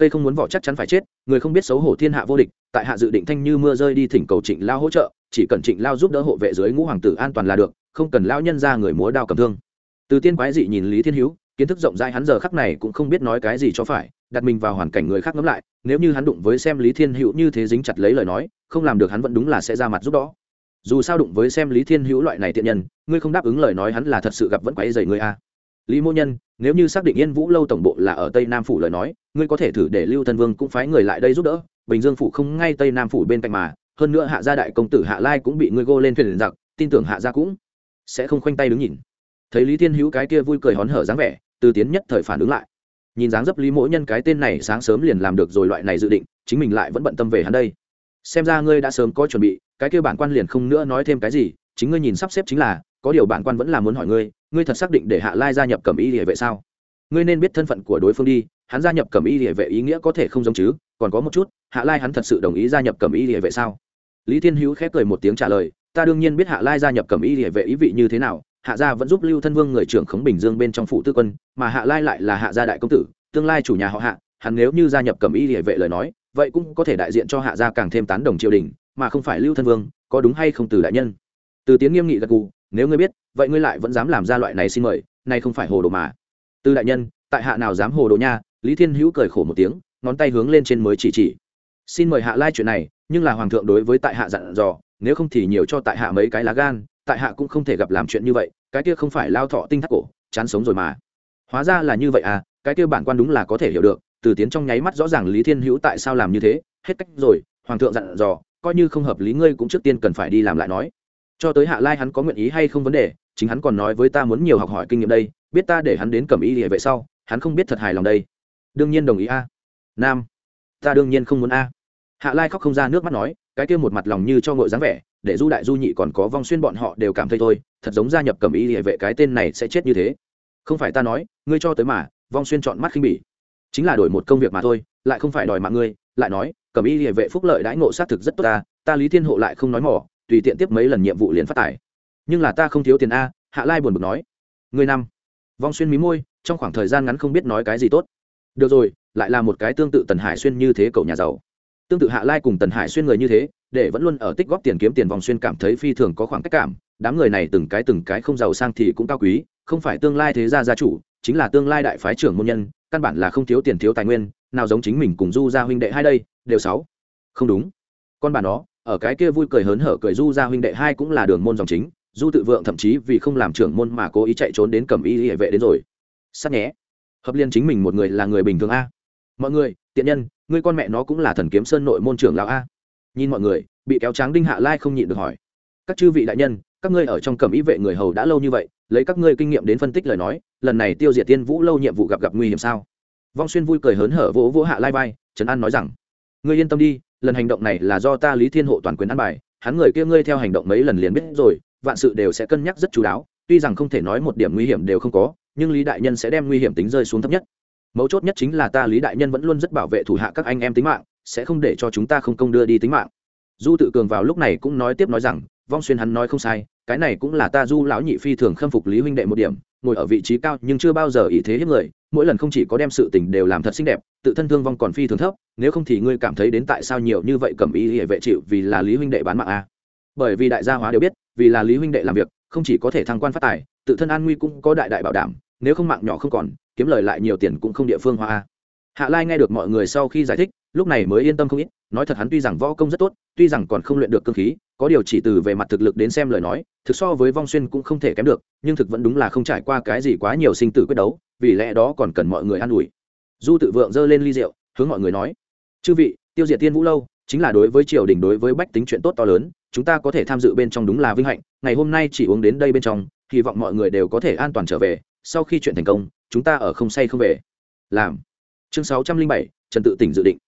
Speaker 1: cây không muốn vỏ chắc chắn phải chết, người không biết xấu hổ thiên hạ vô địch, tại hạ dự định thanh như mưa rơi đi thỉnh cầu trịnh lao hỗ trợ, chỉ cần trịnh lao giúp đỡ hộ vệ dưới ngũ hoàng tử an toàn là được, không cần lao nhân ra người múa đao cầm thương. Từ tiên quái dị nhìn lý thiên hữu, kiến thức rộng rãi hắn giờ khắc này cũng không biết nói cái gì cho phải, đặt mình vào hoàn cảnh người khác ngẫm lại, nếu như hắn đụng với xem lý thiên hữu như thế dính chặt lấy lời nói, không làm được hắn vẫn đúng là sẽ ra mặt giúp đó. Dù sao đụng với xem lý thiên hữu loại này tiện nhân, ngươi không đáp ứng lời nói hắn là thật sự gặp vẫn quấy dày ngươi a à lý mô nhân, nếu như xác định yên vũ lâu tổng bộ là ở tây nam phủ lời nói, ngươi có thể thử để lưu thân vương cũng phái người lại đây giúp đỡ. Bình dương phủ không ngay tây nam phủ bên cạnh mà, hơn nữa hạ gia đại công tử hạ lai cũng bị ngươi gô lên thuyền giặc, tin tưởng hạ gia cũng sẽ không khoanh tay đứng nhìn. Thấy lý thiên hữu cái kia vui cười hón hở dáng vẻ, từ tiến nhất thời phản ứng lại. Nhìn dáng dấp lý mỗi nhân cái tên này sáng sớm liền làm được rồi loại này dự định, chính mình lại vẫn bận tâm về hắn đây. Xem ra ngươi đã sớm có chuẩn bị, cái kia bản quan liền không nữa nói thêm cái gì, chính ngươi nhìn sắp xếp chính là, có điều bản quan vẫn là muốn hỏi ngươi ngươi thật xác định để hạ lai gia nhập cẩm y địa vệ sao? Ngươi nên biết thân phận của đối phương đi, hắn gia nhập cẩm y địa vệ ý nghĩa có thể không giống chứ? Còn có một chút, hạ lai hắn thật sự đồng ý gia nhập cẩm y địa vệ sao? Lý thiên hữu khép cười một tiếng trả lời, ta đương nhiên biết hạ lai gia nhập cẩm y địa vệ ý vị như thế nào, hạ gia vẫn giúp lưu thân vương người trưởng khống bình dương bên trong Phụ tư quân, mà hạ lai lại là hạ gia đại công tử, tương lai chủ nhà họ hạ, hắn nếu như gia nhập cẩm y địa vệ lời nói, vậy cũng có thể đại diện cho hạ gia càng thêm tán đồng triều đình, mà không phải lưu thân vương, có đúng hay không từ đại nhân? Từ tiến nghiêm nghị gật gù nếu ngươi biết, vậy ngươi lại vẫn dám làm ra loại này xin mời, nay không phải hồ đồ mà. Từ đại nhân, tại hạ nào dám hồ đồ nha? Lý thiên hữu cười khổ một tiếng, ngón tay hướng lên trên mới chỉ chỉ. Xin mời hạ lai chuyện này, nhưng là hoàng thượng đối với tại hạ dặn dò, nếu không thì nhiều cho tại hạ mấy cái lá gan, tại hạ cũng không thể gặp làm chuyện như vậy, cái kia không phải lao thọ tinh thắt cổ, chán sống rồi mà. Hóa ra là như vậy à cái kia bản quan đúng là có thể hiểu được, từ tiến trong nháy mắt rõ ràng lý thiên hữu tại sao làm như thế, hết cách rồi, hoàng thượng dặn dò, coi như không hợp lý ngươi cũng trước tiên cần phải đi làm lại nói cho tới hạ lai hắn có nguyện ý hay không vấn đề, chính hắn còn nói với ta muốn nhiều học hỏi kinh nghiệm đây, biết ta để hắn đến cầm ý địa vệ sau, hắn không biết thật hài lòng đây. Đương nhiên đồng ý a. Nam, ta đương nhiên không muốn a. Hạ lai khóc không ra nước mắt nói, cái kia một mặt lòng như cho ngội dáng vẻ, để du đại du nhị còn có vong xuyên bọn họ đều cảm thấy thôi, thật giống gia nhập cầm ý địa vệ cái tên này sẽ chết như thế. Không phải ta nói, ngươi cho tới mà, vong xuyên chọn mắt khinh bỉ. Chính là đổi một công việc mà thôi, lại không phải đòi mạng ngươi, lại nói cầm ý địa vệ phúc lợi đãi ngộ xác thực rất tốt ta ta lý thiên hộ lại không nói mỏ tùy tiện tiếp mấy lần nhiệm vụ liền phát tài. Nhưng là ta không thiếu tiền a, hạ lai buồn bực nói. Người năm vong xuyên mí môi, trong khoảng thời gian ngắn không biết nói cái gì tốt. Được rồi, lại là một cái tương tự tần hải xuyên như thế cậu nhà giàu. Tương tự hạ lai cùng tần hải xuyên người như thế, để vẫn luôn ở tích góp tiền kiếm tiền vòng xuyên cảm thấy phi thường có khoảng cách cảm. Đám người này từng cái từng cái không giàu sang thì cũng cao quý, không phải tương lai thế gia gia chủ, chính là tương lai đại phái trưởng môn nhân, căn bản là không thiếu tiền thiếu tài nguyên, nào giống chính mình cùng du gia huynh đệ hai đây, đều sáu. Không đúng. Con bà nó ở cái kia vui cười hớn hở cười du ra huynh đệ hai cũng là đường môn dòng chính, du tự vượng thậm chí vì không làm trưởng môn mà cố ý chạy trốn đến cầm y hệ vệ đến rồi. Sắt nhé. Hợp liên chính mình một người là người bình thường a. Mọi người, tiện nhân, ngươi con mẹ nó cũng là thần kiếm sơn nội môn trưởng lão a. Nhìn mọi người, bị kéo tráng đinh hạ lai không nhịn được hỏi. Các chư vị đại nhân, các ngươi ở trong cầm ý vệ người hầu đã lâu như vậy, lấy các ngươi kinh nghiệm đến phân tích lời nói, lần này tiêu diệt tiên vũ lâu nhiệm vụ gặp gặp nguy hiểm sao? Vong xuyên vui cười hớn hở vỗ vỗ hạ lai vai, trấn an nói rằng, ngươi yên tâm đi lần hành động này là do ta lý thiên hộ toàn quyền ăn bài, hắn người kia ngươi theo hành động mấy lần liền biết rồi, vạn sự đều sẽ cân nhắc rất chú đáo, tuy rằng không thể nói một điểm nguy hiểm đều không có, nhưng lý đại nhân sẽ đem nguy hiểm tính rơi xuống thấp nhất. Mấu chốt nhất chính là ta lý đại nhân vẫn luôn rất bảo vệ thủ hạ các anh em tính mạng, sẽ không để cho chúng ta không công đưa đi tính mạng. Du tự cường vào lúc này cũng nói tiếp nói rằng, vong xuyên hắn nói không sai, cái này cũng là ta du lão nhị phi thường khâm phục lý huynh đệ một điểm, ngồi ở vị trí cao nhưng chưa bao giờ ý thế hiếp người mỗi lần không chỉ có đem sự tình đều làm thật xinh đẹp, tự thân thương vong còn phi thường thấp, nếu không thì ngươi cảm thấy đến tại sao nhiều như vậy cầm ý hệ vệ chịu vì là lý huynh đệ bán mạng a? Bởi vì đại gia hóa đều biết, vì là lý huynh đệ làm việc, không chỉ có thể thăng quan phát tài, tự thân an nguy cũng có đại đại bảo đảm, nếu không mạng nhỏ không còn, kiếm lời lại nhiều tiền cũng không địa phương hoa a. Hạ lai nghe được mọi người sau khi giải thích, lúc này mới yên tâm không ít, nói thật hắn tuy rằng võ công rất tốt, tuy rằng còn không luyện được cơ khí có điều chỉ từ về mặt thực lực đến xem lời nói, thực so với vong xuyên cũng không thể kém được, nhưng thực vẫn đúng là không trải qua cái gì quá nhiều sinh tử quyết đấu, vì lẽ đó còn cần mọi người an ủi. Du tự vượng giơ lên ly rượu, hướng mọi người nói, chư vị, tiêu diệt tiên vũ lâu, chính là đối với triều đình đối với bách tính chuyện tốt to lớn, chúng ta có thể tham dự bên trong đúng là vinh hạnh, ngày hôm nay chỉ uống đến đây bên trong, hy vọng mọi người đều có thể an toàn trở về, sau khi chuyện thành công, chúng ta ở không say không về. Làm. Chương sáu trăm linh bảy, trần tự tỉnh dự định.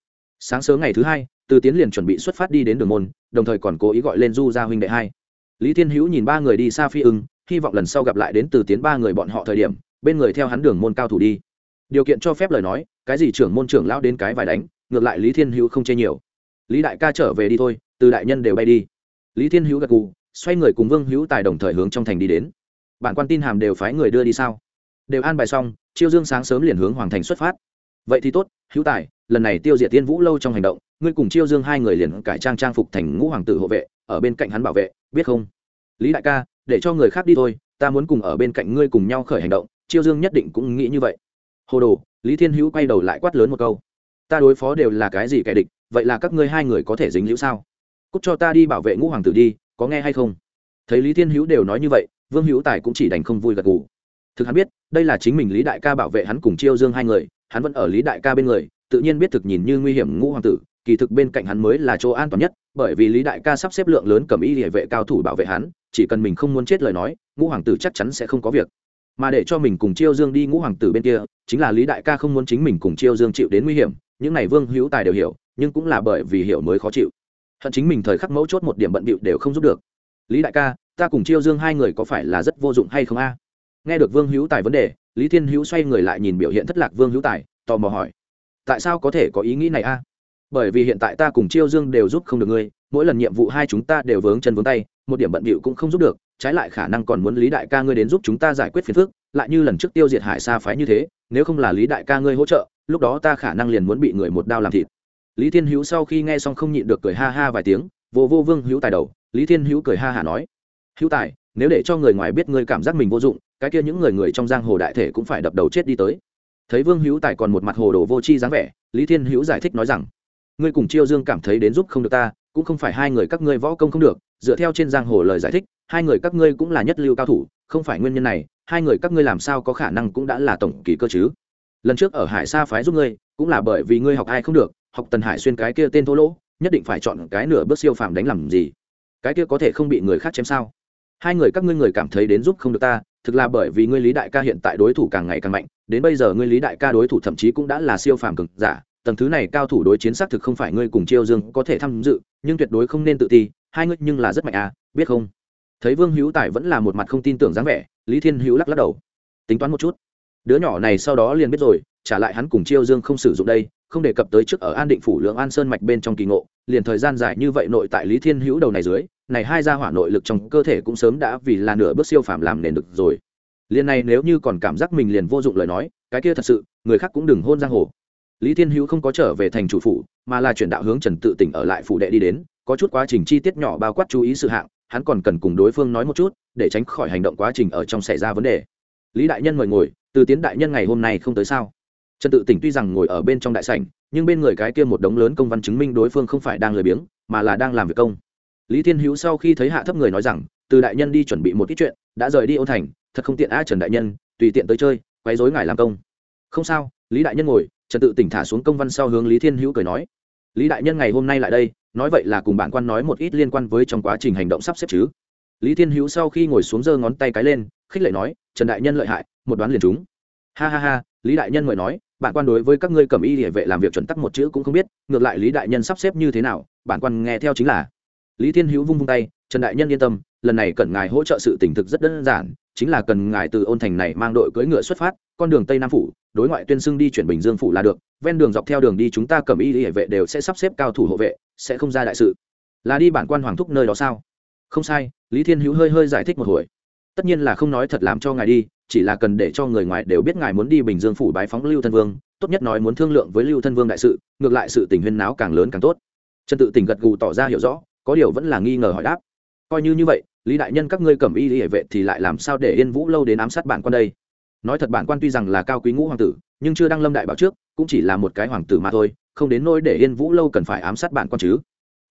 Speaker 1: Sáng sớm ngày thứ hai, từ tiến liền chuẩn bị xuất phát đi đến đường môn đồng thời còn cố ý gọi lên du gia huynh đệ hai. Lý thiên hữu nhìn ba người đi xa phi ưng, hy vọng lần sau gặp lại đến từ tiến ba người bọn họ thời điểm, bên người theo hắn đường môn cao thủ đi. Điều kiện cho phép lời nói, cái gì trưởng môn trưởng lão đến cái vài đánh, ngược lại lý thiên hữu không chê nhiều. Lý đại ca trở về đi thôi, từ đại nhân đều bay đi. Lý thiên hữu gật gù, xoay người cùng vương hữu tài đồng thời hướng trong thành đi đến. Bản quan tin hàm đều phái người đưa đi sao? Đều an bài xong, chiêu dương sáng sớm liền hướng hoàng thành xuất phát. Vậy thì tốt, hữu tài, lần này tiêu diệt tiên vũ lâu trong hành động ngươi cùng chiêu dương hai người liền cải trang trang phục thành ngũ hoàng tử hộ vệ, ở bên cạnh hắn bảo vệ, biết không? Lý đại ca, để cho người khác đi thôi, ta muốn cùng ở bên cạnh ngươi cùng nhau khởi hành động, chiêu dương nhất định cũng nghĩ như vậy. Hồ đồ, lý thiên hữu quay đầu lại quát lớn một câu. Ta đối phó đều là cái gì kẻ địch, vậy là các ngươi hai người có thể dính hữu sao? Cúc cho ta đi bảo vệ ngũ hoàng tử đi, có nghe hay không? Thấy lý thiên hữu đều nói như vậy, vương hữu tài cũng chỉ đành không vui gật gù. Thực hắn biết, đây là chính mình lý đại ca bảo vệ hắn cùng chiêu dương hai người, hắn vẫn ở lý đại ca bên người, tự nhiên biết thực nhìn như nguy hiểm ngũ hoàng tử kỳ thực bên cạnh hắn mới là chỗ an toàn nhất, bởi vì lý đại ca sắp xếp lượng lớn cầm y địa vệ cao thủ bảo vệ hắn, chỉ cần mình không muốn chết lời nói, ngũ hoàng tử chắc chắn sẽ không có việc. Mà để cho mình cùng chiêu dương đi ngũ hoàng tử bên kia, chính là lý đại ca không muốn chính mình cùng chiêu dương chịu đến nguy hiểm, những này vương hữu tài đều hiểu, nhưng cũng là bởi vì hiểu mới khó chịu. Hận chính mình thời khắc mấu chốt một điểm bận bịu đều không giúp được. Lý đại ca, ta cùng chiêu dương hai người có phải là rất vô dụng hay không a? Nghe được vương hữu tài vấn đề, lý thiên hữu xoay người lại nhìn biểu hiện thất lạc vương hữu tài, tò mò hỏi. Tại sao có thể có ý nghĩ này a? Bởi vì hiện tại ta cùng chiêu dương đều giúp không được ngươi, mỗi lần nhiệm vụ hai chúng ta đều vướng chân vướng tay, một điểm bận bịu cũng không giúp được, trái lại khả năng còn muốn lý đại ca ngươi đến giúp chúng ta giải quyết phiền phức, lại như lần trước tiêu diệt hải sa phái như thế, nếu không là lý đại ca ngươi hỗ trợ, lúc đó ta khả năng liền muốn bị người một đao làm thịt. Lý thiên hữu sau khi nghe xong không nhịn được cười ha ha vài tiếng, vô vô vương hữu tài đầu, lý thiên hữu cười ha hả nói, hữu tài, nếu để cho người ngoài biết ngươi cảm giác mình vô dụng, cái kia những người người trong giang hồ đại thể cũng phải đập đầu chết đi tới. Thấy vương hữu tài còn một mặt hồ đồ vô tri dáng vẻ, lý thiên hữu giải thích nói rằng ngươi cùng chiêu dương cảm thấy đến giúp không được ta, cũng không phải hai người các ngươi võ công không được, dựa theo trên giang hồ lời giải thích, hai người các ngươi cũng là nhất lưu cao thủ, không phải nguyên nhân này, hai người các ngươi làm sao có khả năng cũng đã là tổng kỳ cơ chứ? Lần trước ở hải sa phái giúp ngươi, cũng là bởi vì ngươi học ai không được, học tần hải xuyên cái kia tên thô lỗ, nhất định phải chọn cái nửa bước siêu phàm đánh làm gì? Cái kia có thể không bị người khác chém sao? Hai người các ngươi người cảm thấy đến giúp không được ta, thực là bởi vì ngươi lý đại ca hiện tại đối thủ càng ngày càng mạnh, đến bây giờ ngươi lý đại ca đối thủ thậm chí cũng đã là siêu phàm cực giả tầng thứ này cao thủ đối chiến xác thực không phải ngươi cùng chiêu dương có thể tham dự, nhưng tuyệt đối không nên tự ti, hai ngươi nhưng là rất mạnh à biết không? Thấy vương hữu tài vẫn là một mặt không tin tưởng dáng vẻ, lý thiên hữu lắc lắc đầu. Tính toán một chút. Đứa nhỏ này sau đó liền biết rồi, trả lại hắn cùng chiêu dương không sử dụng đây, không đề cập tới trước ở an định phủ lượng an sơn mạch bên trong kỳ ngộ, liền thời gian dài như vậy nội tại lý thiên hữu đầu này dưới, này hai gia hỏa nội lực trong cơ thể cũng sớm đã vì là nửa bước siêu phàm làm nền được rồi. Liền này nếu như còn cảm giác mình liền vô dụng lời nói, cái kia thật sự, người khác cũng đừng hôn giang hồ lý thiên hữu không có trở về thành chủ phủ, mà là chuyển đạo hướng trần tự tỉnh ở lại phủ đệ đi đến, có chút quá trình chi tiết nhỏ bao quát chú ý sự hạng, hắn còn cần cùng đối phương nói một chút, để tránh khỏi hành động quá trình ở trong xảy ra vấn đề. Lý đại nhân mời ngồi, từ tiến đại nhân ngày hôm nay không tới sao? Trần tự tỉnh tuy rằng ngồi ở bên trong đại sảnh, nhưng bên người cái kia một đống lớn công văn chứng minh đối phương không phải đang lười biếng, mà là đang làm việc công. Lý thiên hữu sau khi thấy hạ thấp người nói rằng, từ đại nhân đi chuẩn bị một ít chuyện, đã rời đi ôn thành, thật không tiện a trần đại nhân, tùy tiện tới chơi, quấy rối ngài làm công. Không sao, lý đại nhân ngồi trần tự tỉnh thả xuống công văn sau hướng lý thiên hữu cười nói, lý đại nhân ngày hôm nay lại đây, nói vậy là cùng bản quan nói một ít liên quan với trong quá trình hành động sắp xếp chứ. Lý thiên hữu sau khi ngồi xuống giơ ngón tay cái lên, khích lệ nói, trần đại nhân lợi hại, một đoán liền chúng ha ha ha, lý đại nhân ngợi nói, bản quan đối với các ngươi cầm y địa vệ làm việc chuẩn tắc một chữ cũng không biết, ngược lại lý đại nhân sắp xếp như thế nào, bản quan nghe theo chính là. Lý thiên hữu vung vung tay, trần đại nhân yên tâm, lần này cần ngài hỗ trợ sự tỉnh thực rất đơn giản chính là cần ngài từ ôn thành này mang đội cưỡi ngựa xuất phát, con đường tây nam phủ, đối ngoại tuyên xưng đi chuyển bình dương phủ là được, ven đường dọc theo đường đi chúng ta cầm y hệ vệ đều sẽ sắp xếp cao thủ hộ vệ, sẽ không ra đại sự. Là đi bản quan hoàng thúc nơi đó sao? Không sai, lý thiên hữu hơi hơi giải thích một hồi. Tất nhiên là không nói thật làm cho ngài đi, chỉ là cần để cho người ngoài đều biết ngài muốn đi bình dương phủ bái phóng lưu thân vương, tốt nhất nói muốn thương lượng với lưu thân vương đại sự, ngược lại sự tình huyên náo càng lớn càng tốt. Trần tự tình gật gù tỏ ra hiểu rõ, có điều vẫn là nghi ngờ hỏi đáp. Coi như như vậy lý đại nhân các ngươi cầm y hệ vệ thì lại làm sao để yên vũ lâu đến ám sát bản quan đây? Nói thật bản quan tuy rằng là cao quý ngũ hoàng tử, nhưng chưa đăng lâm đại bảo trước, cũng chỉ là một cái hoàng tử mà thôi, không đến nỗi để yên vũ lâu cần phải ám sát bản quan chứ.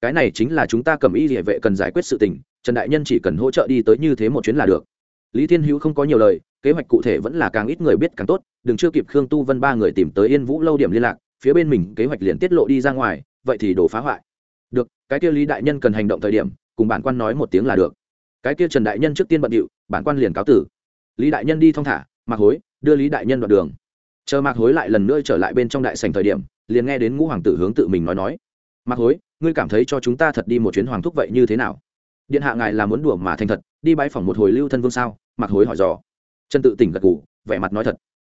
Speaker 1: Cái này chính là chúng ta cầm y hệ vệ cần giải quyết sự tình, trần đại nhân chỉ cần hỗ trợ đi tới như thế một chuyến là được. Lý thiên hữu không có nhiều lời, kế hoạch cụ thể vẫn là càng ít người biết càng tốt, đừng chưa kịp khương tu vân ba người tìm tới yên vũ lâu điểm liên lạc, phía bên mình kế hoạch liền tiết lộ đi ra ngoài, vậy thì đổ phá hoại. Được, cái kia lý đại nhân cần hành động thời điểm, cùng bản quan nói một tiếng là được cái kia trần đại nhân trước tiên bận điệu, bản quan liền cáo tử. Lý đại nhân đi thong thả, mạc hối, đưa lý đại nhân đoạn đường. Chờ mạc hối lại lần nữa trở lại bên trong đại sành thời điểm, liền nghe đến ngũ hoàng tử hướng tự mình nói nói, mạc hối, ngươi cảm thấy cho chúng ta thật đi một chuyến hoàng thúc vậy như thế nào? Điện hạ ngài là muốn đùa mà thành thật, đi bãi phòng một hồi lưu thân vương sao? Mạc hối hỏi dò. Trần tự tỉnh gật gù, vẻ mặt nói thật.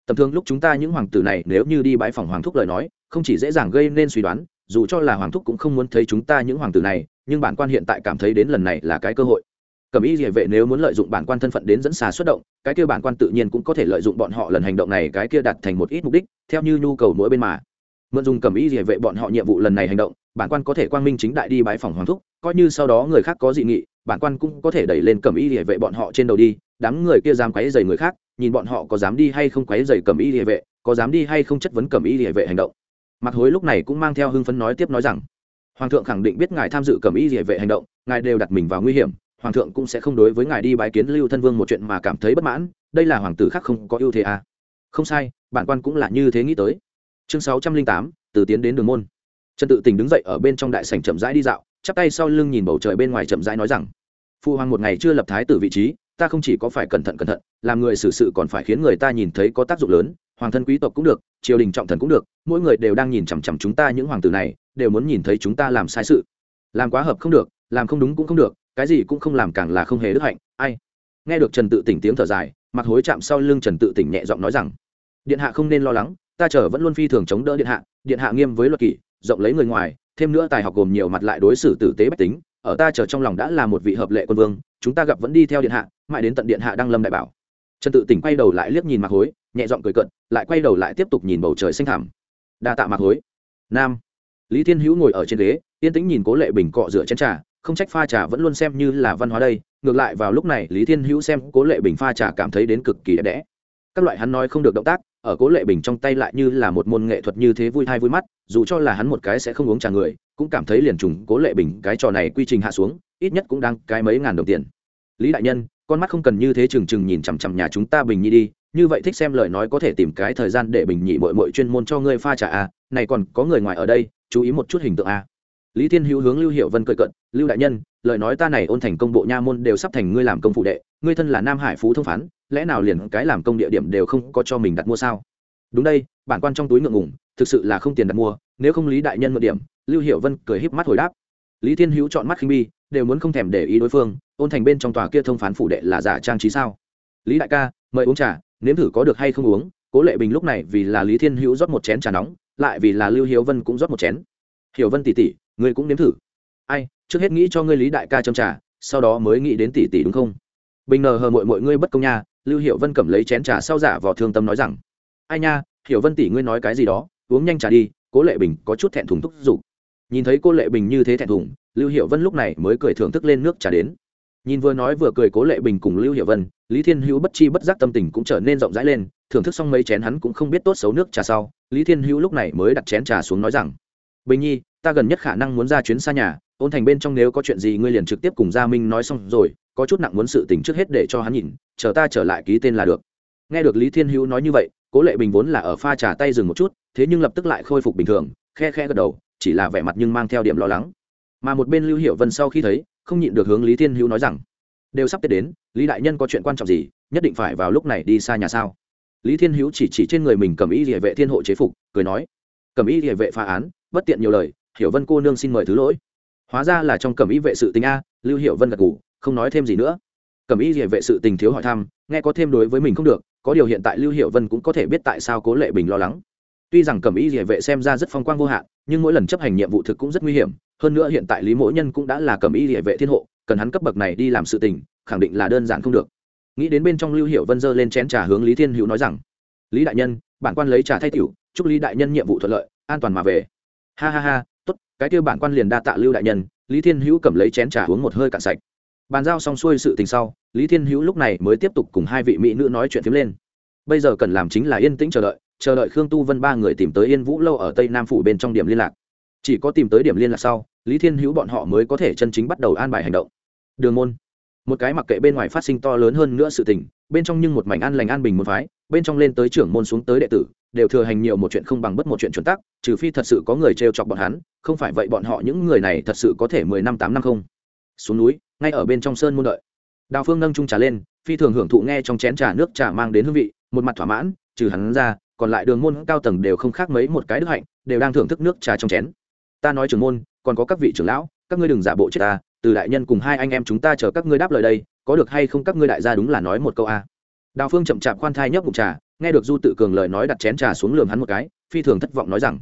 Speaker 1: Tầm thường lúc chúng ta những hoàng tử này nếu như đi bãi phòng hoàng thúc lời nói, không chỉ dễ dàng gây nên suy đoán, dù cho là hoàng thúc cũng không muốn thấy chúng ta những hoàng tử này, nhưng bản quan hiện tại cảm thấy đến lần này là cái cơ hội cẩm y địa vệ nếu muốn lợi dụng bản quan thân phận đến dẫn xà xuất động, cái kia bản quan tự nhiên cũng có thể lợi dụng bọn họ lần hành động này cái kia đặt thành một ít mục đích, theo như nhu cầu mỗi bên mà. Mượn dùng cẩm y địa vệ bọn họ nhiệm vụ lần này hành động, bản quan có thể quang minh chính đại đi bái phòng hoàng thúc, coi như sau đó người khác có dị nghị, bản quan cũng có thể đẩy lên cẩm y địa vệ bọn họ trên đầu đi, đám người kia dám quấy dày người khác, nhìn bọn họ có dám đi hay không quấy dày cẩm y địa vệ, có dám đi hay không chất vấn cẩm y địa vệ hành động. Mặc hối lúc này cũng mang theo hưng phấn nói tiếp nói rằng, hoàng thượng khẳng định biết ngài tham dự cẩm y địa vệ hành động, ngài đều đặt mình vào nguy hiểm hoàng thượng cũng sẽ không đối với ngài đi bái kiến lưu thân vương một chuyện mà cảm thấy bất mãn, đây là hoàng tử khác không có ưu thế à. không sai, bản quan cũng là như thế nghĩ tới. Chương sáu trăm linh tám, từ tiến đến đường môn. Trần tự tình đứng dậy ở bên trong đại sảnh chậm rãi đi dạo, chắp tay sau lưng nhìn bầu trời bên ngoài chậm rãi nói rằng, phu hoàng một ngày chưa lập thái tử vị trí, ta không chỉ có phải cẩn thận cẩn thận, làm người xử sự còn phải khiến người ta nhìn thấy có tác dụng lớn, hoàng thân quý tộc cũng được, triều đình trọng thần cũng được, mỗi người đều đang nhìn chằm chằm chúng ta những hoàng tử này, đều muốn nhìn thấy chúng ta làm sai sự. Làm quá hợp không được, làm không đúng cũng không được cái gì cũng không làm càng là không hề đức hạnh, ai? Nghe được trần tự tỉnh tiếng thở dài mặc hối chạm sau lưng trần tự tỉnh nhẹ giọng nói rằng, điện hạ không nên lo lắng, ta chờ vẫn luôn phi thường chống đỡ điện hạ điện hạ nghiêm với luật kỷ, rộng lấy người ngoài, thêm nữa tài học gồm nhiều mặt lại đối xử tử tế bách tính, ở ta chờ trong lòng đã là một vị hợp lệ quân vương, chúng ta gặp vẫn đi theo điện hạ, mãi đến tận điện hạ đăng lâm đại bảo. Trần tự tỉnh quay đầu lại liếc nhìn mạc hối, nhẹ giọng cười cận lại quay đầu lại tiếp tục nhìn bầu trời xanh thẳm. Đa tạ mạc hối. Nam. Lý thiên hữu ngồi ở trên ghế, yên tĩnh nhìn cố lệ bình cọ rửa chén trà không trách pha trà vẫn luôn xem như là văn hóa đây, ngược lại vào lúc này, lý thiên hữu xem cố lệ bình pha trà cảm thấy đến cực kỳ đẹp đẽ các loại hắn nói không được động tác, ở cố lệ bình trong tay lại như là một môn nghệ thuật như thế vui thai vui mắt, dù cho là hắn một cái sẽ không uống trà người, cũng cảm thấy liền trùng cố lệ bình cái trò này quy trình hạ xuống, ít nhất cũng đang cái mấy ngàn đồng tiền lý đại nhân, con mắt không cần như thế trừng trừng nhìn chằm chằm nhà chúng ta bình nhi đi, như vậy thích xem lời nói có thể tìm cái thời gian để bình nhị mội mội chuyên môn cho ngươi pha trà à? này còn có người ngoài ở đây, chú ý một chút hình tượng à? lý thiên hữu hướng lưu hiệu vân cười cận lưu đại nhân, lời nói ta này ôn thành công bộ nha môn đều sắp thành ngươi làm công phụ đệ, ngươi thân là nam hải phú thông phán, lẽ nào liền cái làm công địa điểm đều không có cho mình đặt mua sao? Đúng đây, bản quan trong túi ngượng ngủng thực sự là không tiền đặt mua, nếu không lý đại nhân mượn điểm, lưu hiểu vân cười híp mắt hồi đáp. Lý thiên hữu chọn mắt khinh bi, đều muốn không thèm để ý đối phương, ôn thành bên trong tòa kia thông phán phủ đệ là giả trang trí sao? Lý đại ca, mời uống trà, nếm thử có được hay không uống, cố lệ bình lúc này vì là lý thiên hữu rót một chén trà nóng, lại vì là lưu hiếu vân cũng rót một chén. Hiểu vân tỷ tỷ ngươi cũng nếm thử. Ai trước hết nghĩ cho ngươi lý đại ca châm trà, sau đó mới nghĩ đến tỷ tỷ đúng không? Bình nờ hờ mội mọi ngươi bất công nha, lưu hiệu vân cầm lấy chén trà sau giả vò thương tâm nói rằng, ai nha, hiểu vân tỷ ngươi nói cái gì đó, uống nhanh trà đi, cố lệ bình có chút thẹn thùng thúc giục. Nhìn thấy cô lệ bình như thế thẹn thùng, lưu hiệu vân lúc này mới cười thưởng thức lên nước trà đến. Nhìn vừa nói vừa cười cố lệ bình cùng lưu hiệu vân, lý thiên hữu bất chi bất giác tâm tình cũng trở nên rộng rãi lên, thưởng thức xong mấy chén hắn cũng không biết tốt xấu nước trà sau, lý thiên hữu lúc này mới đặt chén trà xuống nói rằng, bình nhi, ta gần nhất khả năng muốn ra chuyến xa nhà ôn thành bên trong nếu có chuyện gì ngươi liền trực tiếp cùng gia minh nói xong rồi, có chút nặng muốn sự tình trước hết để cho hắn nhìn, chờ ta trở lại ký tên là được. Nghe được lý thiên hữu nói như vậy, cố lệ bình vốn là ở pha trà tay dừng một chút, thế nhưng lập tức lại khôi phục bình thường, khe khe gật đầu, chỉ là vẻ mặt nhưng mang theo điểm lo lắng. Mà một bên lưu hiệu vân sau khi thấy, không nhịn được hướng lý thiên hữu nói rằng, đều sắp tết đến, lý đại nhân có chuyện quan trọng gì, nhất định phải vào lúc này đi xa nhà sao? Lý thiên hữu chỉ chỉ trên người mình cầm ý địa vệ thiên hộ chế phục, cười nói, cầm ý địa vệ phá án, bất tiện nhiều lời, hiểu vân cô nương xin mời thứ lỗi hóa ra là trong cẩm ý vệ sự tình a, lưu hiệu vân gật ngủ không nói thêm gì nữa. Cẩm ý địa vệ sự tình thiếu hỏi thăm, nghe có thêm đối với mình không được, có điều hiện tại lưu hiệu vân cũng có thể biết tại sao cố lệ bình lo lắng. Tuy rằng cẩm ý địa vệ xem ra rất phong quang vô hạn, nhưng mỗi lần chấp hành nhiệm vụ thực cũng rất nguy hiểm, hơn nữa hiện tại lý mỗi nhân cũng đã là cẩm ý địa vệ thiên hộ, cần hắn cấp bậc này đi làm sự tình, khẳng định là đơn giản không được. Nghĩ đến bên trong lưu hiệu vân dơ lên chén trà hướng lý thiên hữu nói rằng, lý đại nhân, bản quan lấy trà thay tiểu, chúc lý đại nhân nhiệm vụ thuận lợi, an toàn mà về. Ha ha ha cái kêu bản quan liền đa tạ lưu đại nhân, lý thiên hữu cầm lấy chén trà uống một hơi cạn sạch. Bàn giao xong xuôi sự tình sau, lý thiên hữu lúc này mới tiếp tục cùng hai vị mỹ nữ nói chuyện phiếm lên. Bây giờ cần làm chính là yên tĩnh chờ đợi chờ đợi khương tu vân ba người tìm tới yên vũ lâu ở tây nam phủ bên trong điểm liên lạc. Chỉ có tìm tới điểm liên lạc sau, lý thiên hữu bọn họ mới có thể chân chính bắt đầu an bài hành động. Đường môn. Một cái mặc kệ bên ngoài phát sinh to lớn hơn nữa sự tình bên trong nhưng một mảnh an lành an bình môn phái, bên trong lên tới trưởng môn xuống tới đệ tử, đều thừa hành nhiều một chuyện không bằng bất một chuyện chuẩn tắc, trừ phi thật sự có người trêu chọc bọn hắn, không phải vậy bọn họ những người này thật sự có thể mười năm, tám năm không? Xuống núi, ngay ở bên trong sơn môn đợi. Đào phương nâng trung trà lên, phi thường hưởng thụ nghe trong chén trà nước trà mang đến hương vị, một mặt thỏa mãn, trừ hắn ra, còn lại đường môn cao tầng đều không khác mấy một cái đức hạnh, đều đang thưởng thức nước trà trong chén. Ta nói trưởng môn, còn có các vị trưởng lão, các ngươi đừng giả bộ chết ta, từ đại nhân cùng hai anh em chúng ta chờ các ngươi đáp lời đây có được hay không các ngươi đại gia đúng là nói một câu a. Đào phương chậm chạp khoan thai nhấp bụng trà, nghe được du tự cường lời nói đặt chén trà xuống lường hắn một cái, phi thường thất vọng nói rằng,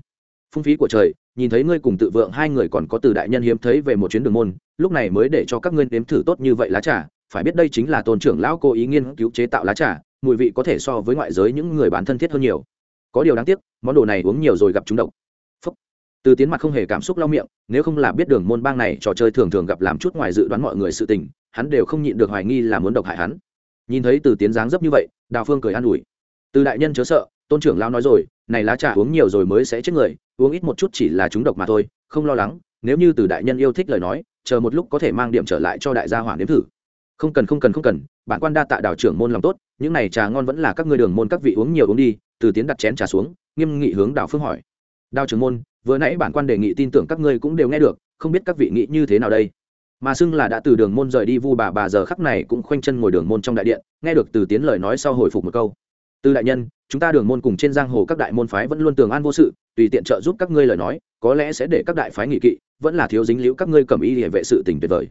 Speaker 1: phung phí của trời, nhìn thấy ngươi cùng tự vượng hai người còn có từ đại nhân hiếm thấy về một chuyến đường môn, lúc này mới để cho các ngươi nếm thử tốt như vậy lá trà, phải biết đây chính là tôn trưởng lão cố ý nghiên cứu chế tạo lá trà, mùi vị có thể so với ngoại giới những người bán thân thiết hơn nhiều. Có điều đáng tiếc, món đồ này uống nhiều rồi gặp chúng độc. Phúc. từ tiến mặt không hề cảm xúc lau miệng, nếu không là biết đường môn bang này trò chơi thường thường gặp làm chút ngoài dự đoán mọi người sự tình hắn đều không nhịn được hoài nghi là muốn độc hại hắn. Nhìn thấy từ tiến dáng dấp như vậy, đào phương cười an ủi. Từ đại nhân chớ sợ, tôn trưởng lão nói rồi, này lá trà uống nhiều rồi mới sẽ chết người, uống ít một chút chỉ là chúng độc mà thôi, không lo lắng, nếu như từ đại nhân yêu thích lời nói, chờ một lúc có thể mang điểm trở lại cho đại gia hỏa nếm thử. Không cần không cần không cần, bản quan đa tạ đào trưởng môn lòng tốt, những này trà ngon vẫn là các ngươi đường môn các vị uống nhiều uống đi, từ tiến đặt chén trà xuống, nghiêm nghị hướng đào phương hỏi. Đào trưởng môn, vừa nãy bản quan đề nghị tin tưởng các ngươi cũng đều nghe được, không biết các vị nghĩ như thế nào đây? Mà xưng là đã từ đường môn rời đi vu bà bà giờ khắc này cũng khoanh chân ngồi đường môn trong đại điện, nghe được từ tiến lời nói sau hồi phục một câu. Từ đại nhân, chúng ta đường môn cùng trên giang hồ các đại môn phái vẫn luôn tường an vô sự, tùy tiện trợ giúp các ngươi lời nói, có lẽ sẽ để các đại phái nghị kỵ, vẫn là thiếu dính liễu các ngươi cầm ý địa vệ sự tình tuyệt vời.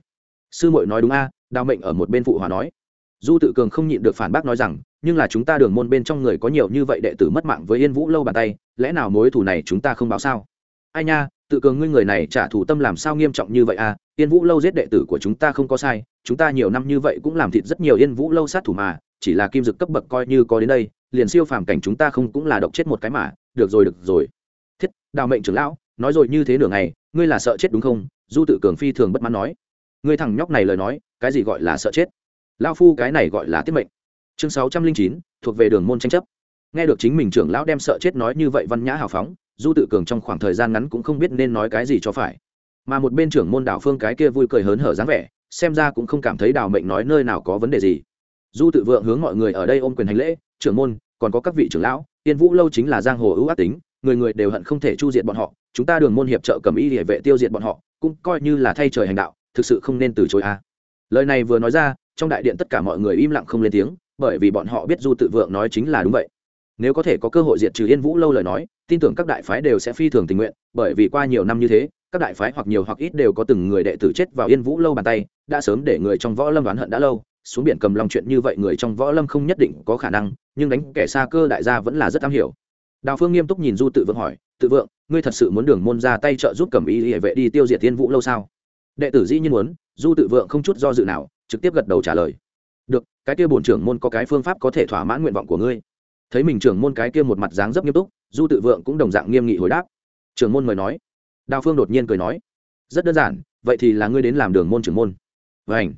Speaker 1: Sư muội nói đúng a, đào mệnh ở một bên phụ hòa nói. Du tự cường không nhịn được phản bác nói rằng, nhưng là chúng ta đường môn bên trong người có nhiều như vậy đệ tử mất mạng với yên vũ lâu bàn tay, lẽ nào mối thù này chúng ta không báo sao? Ai nha tự cường ngươi người này trả thù tâm làm sao nghiêm trọng như vậy a? yên vũ lâu giết đệ tử của chúng ta không có sai, chúng ta nhiều năm như vậy cũng làm thịt rất nhiều yên vũ lâu sát thủ mà, chỉ là kim dực cấp bậc coi như có đến đây, liền siêu phàm cảnh chúng ta không cũng là độc chết một cái mà, được rồi được rồi. Thiết, đào mệnh trưởng lão, nói rồi như thế nửa ngày, ngươi là sợ chết đúng không? Du tự cường phi thường bất mãn nói. Ngươi thằng nhóc này lời nói, cái gì gọi là sợ chết? Lao phu cái này gọi là tiết mệnh. Chương sáu trăm linh chín, thuộc về đường môn tranh chấp. Nghe được chính mình trưởng lão đem sợ chết nói như vậy văn nhã hào phóng du tự cường trong khoảng thời gian ngắn cũng không biết nên nói cái gì cho phải. Mà một bên trưởng môn đảo phương cái kia vui cười hớn hở dáng vẻ, xem ra cũng không cảm thấy đào mệnh nói nơi nào có vấn đề gì. Du tự vượng hướng mọi người ở đây ôm quyền hành lễ, trưởng môn, còn có các vị trưởng lão tiên vũ lâu chính là giang hồ ưu ác tính, người người đều hận không thể chu diệt bọn họ, chúng ta đường môn hiệp trợ cầm y địa vệ tiêu diệt bọn họ, cũng coi như là thay trời hành đạo, thực sự không nên từ chối a. Lời này vừa nói ra, trong đại điện tất cả mọi người im lặng không lên tiếng, bởi vì bọn họ biết du tự vượng nói chính là đúng vậy. Nếu có thể có cơ hội diệt trừ yên vũ lâu lời nói tin tưởng các đại phái đều sẽ phi thường tình nguyện, bởi vì qua nhiều năm như thế, các đại phái hoặc nhiều hoặc ít đều có từng người đệ tử chết vào yên vũ lâu bàn tay, đã sớm để người trong võ lâm đoán hận đã lâu, xuống biển cầm lòng chuyện như vậy người trong võ lâm không nhất định có khả năng, nhưng đánh kẻ xa cơ đại gia vẫn là rất am hiểu. Đào phương nghiêm túc nhìn du tự vượng hỏi, tự vượng, ngươi thật sự muốn đường môn ra tay trợ giúp cầm ý hệ vệ đi tiêu diệt tiên vũ lâu sao? Đệ tử dĩ nhiên muốn, du tự vượng không chút do dự nào, trực tiếp gật đầu trả lời. Được, cái kia bổn trưởng môn có cái phương pháp có thể thỏa mãn nguyện vọng của ngươi thấy mình trưởng môn cái kia một mặt dáng dấp nghiêm túc, du tự vượng cũng đồng dạng nghiêm nghị hồi đáp. Trưởng môn mời nói. Đào phương đột nhiên cười nói. Rất đơn giản, vậy thì là ngươi đến làm đường môn trưởng môn. Vảnh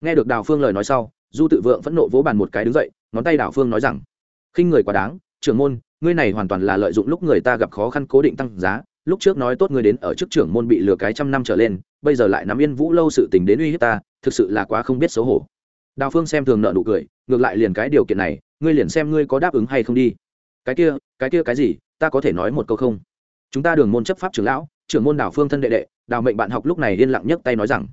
Speaker 1: nghe được đào phương lời nói sau, du tự vượng phẫn nộ vỗ bàn một cái đứng dậy, ngón tay đào phương nói rằng. Khinh người quá đáng, trưởng môn, ngươi này hoàn toàn là lợi dụng lúc người ta gặp khó khăn cố định tăng giá, lúc trước nói tốt ngươi đến ở trước trưởng môn bị lừa cái trăm năm trở lên, bây giờ lại nắm yên vũ lâu sự tình đến uy hiếp ta, thực sự là quá không biết xấu hổ. Đào phương xem thường nợ nụ cười ngược lại liền cái điều kiện này, ngươi liền xem ngươi có đáp ứng hay không đi. Cái kia cái kia cái gì, ta có thể nói một câu không? Chúng ta đường môn chấp pháp trưởng lão, trưởng môn đào phương thân đệ đệ đào mệnh bạn học lúc này yên lặng nhấc tay nói rằng,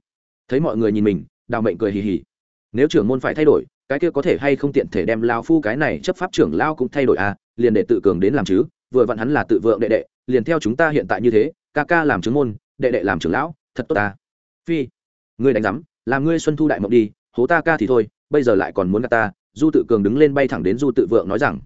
Speaker 1: thấy mọi người nhìn mình đào mệnh cười hì hì. Nếu trưởng môn phải thay đổi, cái kia có thể hay không tiện thể đem lao phu cái này chấp pháp trưởng lao cũng thay đổi à liền để tự cường đến làm chứ, vừa vặn hắn là tự vượng đệ đệ, liền theo chúng ta hiện tại như thế, ca ca làm trưởng môn, đệ đệ làm trưởng lão, thật tốt ta. Phi, ngươi đánh giám, làm ngươi xuân thu đại mộng đi, hố ta ca thì thôi bây giờ lại còn muốn gạt ta, du tự cường đứng lên bay thẳng đến du tự vượng nói rằng,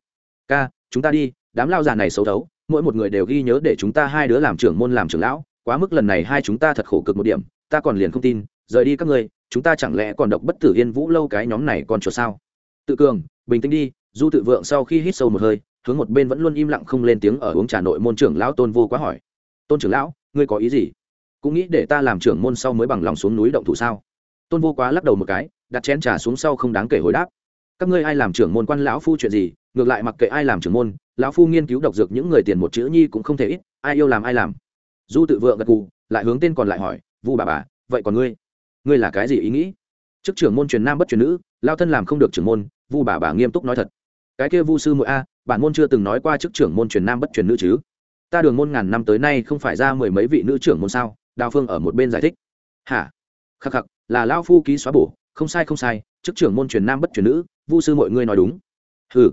Speaker 1: ca, chúng ta đi, đám lao già này xấu thấu, mỗi một người đều ghi nhớ để chúng ta hai đứa làm trưởng môn làm trưởng lão, quá mức lần này hai chúng ta thật khổ cực một điểm, ta còn liền không tin, rời đi các ngươi, chúng ta chẳng lẽ còn độc bất tử yên vũ lâu cái nhóm này còn chuột sao? Tự cường, bình tĩnh đi, du tự vượng sau khi hít sâu một hơi, hướng một bên vẫn luôn im lặng không lên tiếng ở uống trà nội môn trưởng lão tôn vô quá hỏi, tôn trưởng lão, ngươi có ý gì? Cũng nghĩ để ta làm trưởng môn sau mới bằng lòng xuống núi động thủ sao? Tôn vô quá lắc đầu một cái đặt chén trà xuống sau không đáng kể hồi đáp. Các ngươi ai làm trưởng môn quan lão phu chuyện gì? Ngược lại mặc kệ ai làm trưởng môn, lão phu nghiên cứu độc dược những người tiền một chữ nhi cũng không thể ít, ai yêu làm ai làm. Du tự vượng gật cù lại hướng tên còn lại hỏi, vu bà bà, vậy còn ngươi? Ngươi là cái gì ý nghĩ? Chức trưởng môn truyền nam bất truyền nữ, lao thân làm không được trưởng môn, vu bà bà nghiêm túc nói thật. Cái kia vu sư mỗi a, bản môn chưa từng nói qua chức trưởng môn truyền nam bất truyền nữ chứ. Ta đường môn ngàn năm tới nay không phải ra mười mấy vị nữ trưởng môn sao? Đào phương ở một bên giải thích. Hả? Khắc khắc, là lao phu ký xóa bổ không sai không sai, chức trưởng môn truyền nam bất truyền nữ, vu sư mọi ngươi nói đúng. Ừ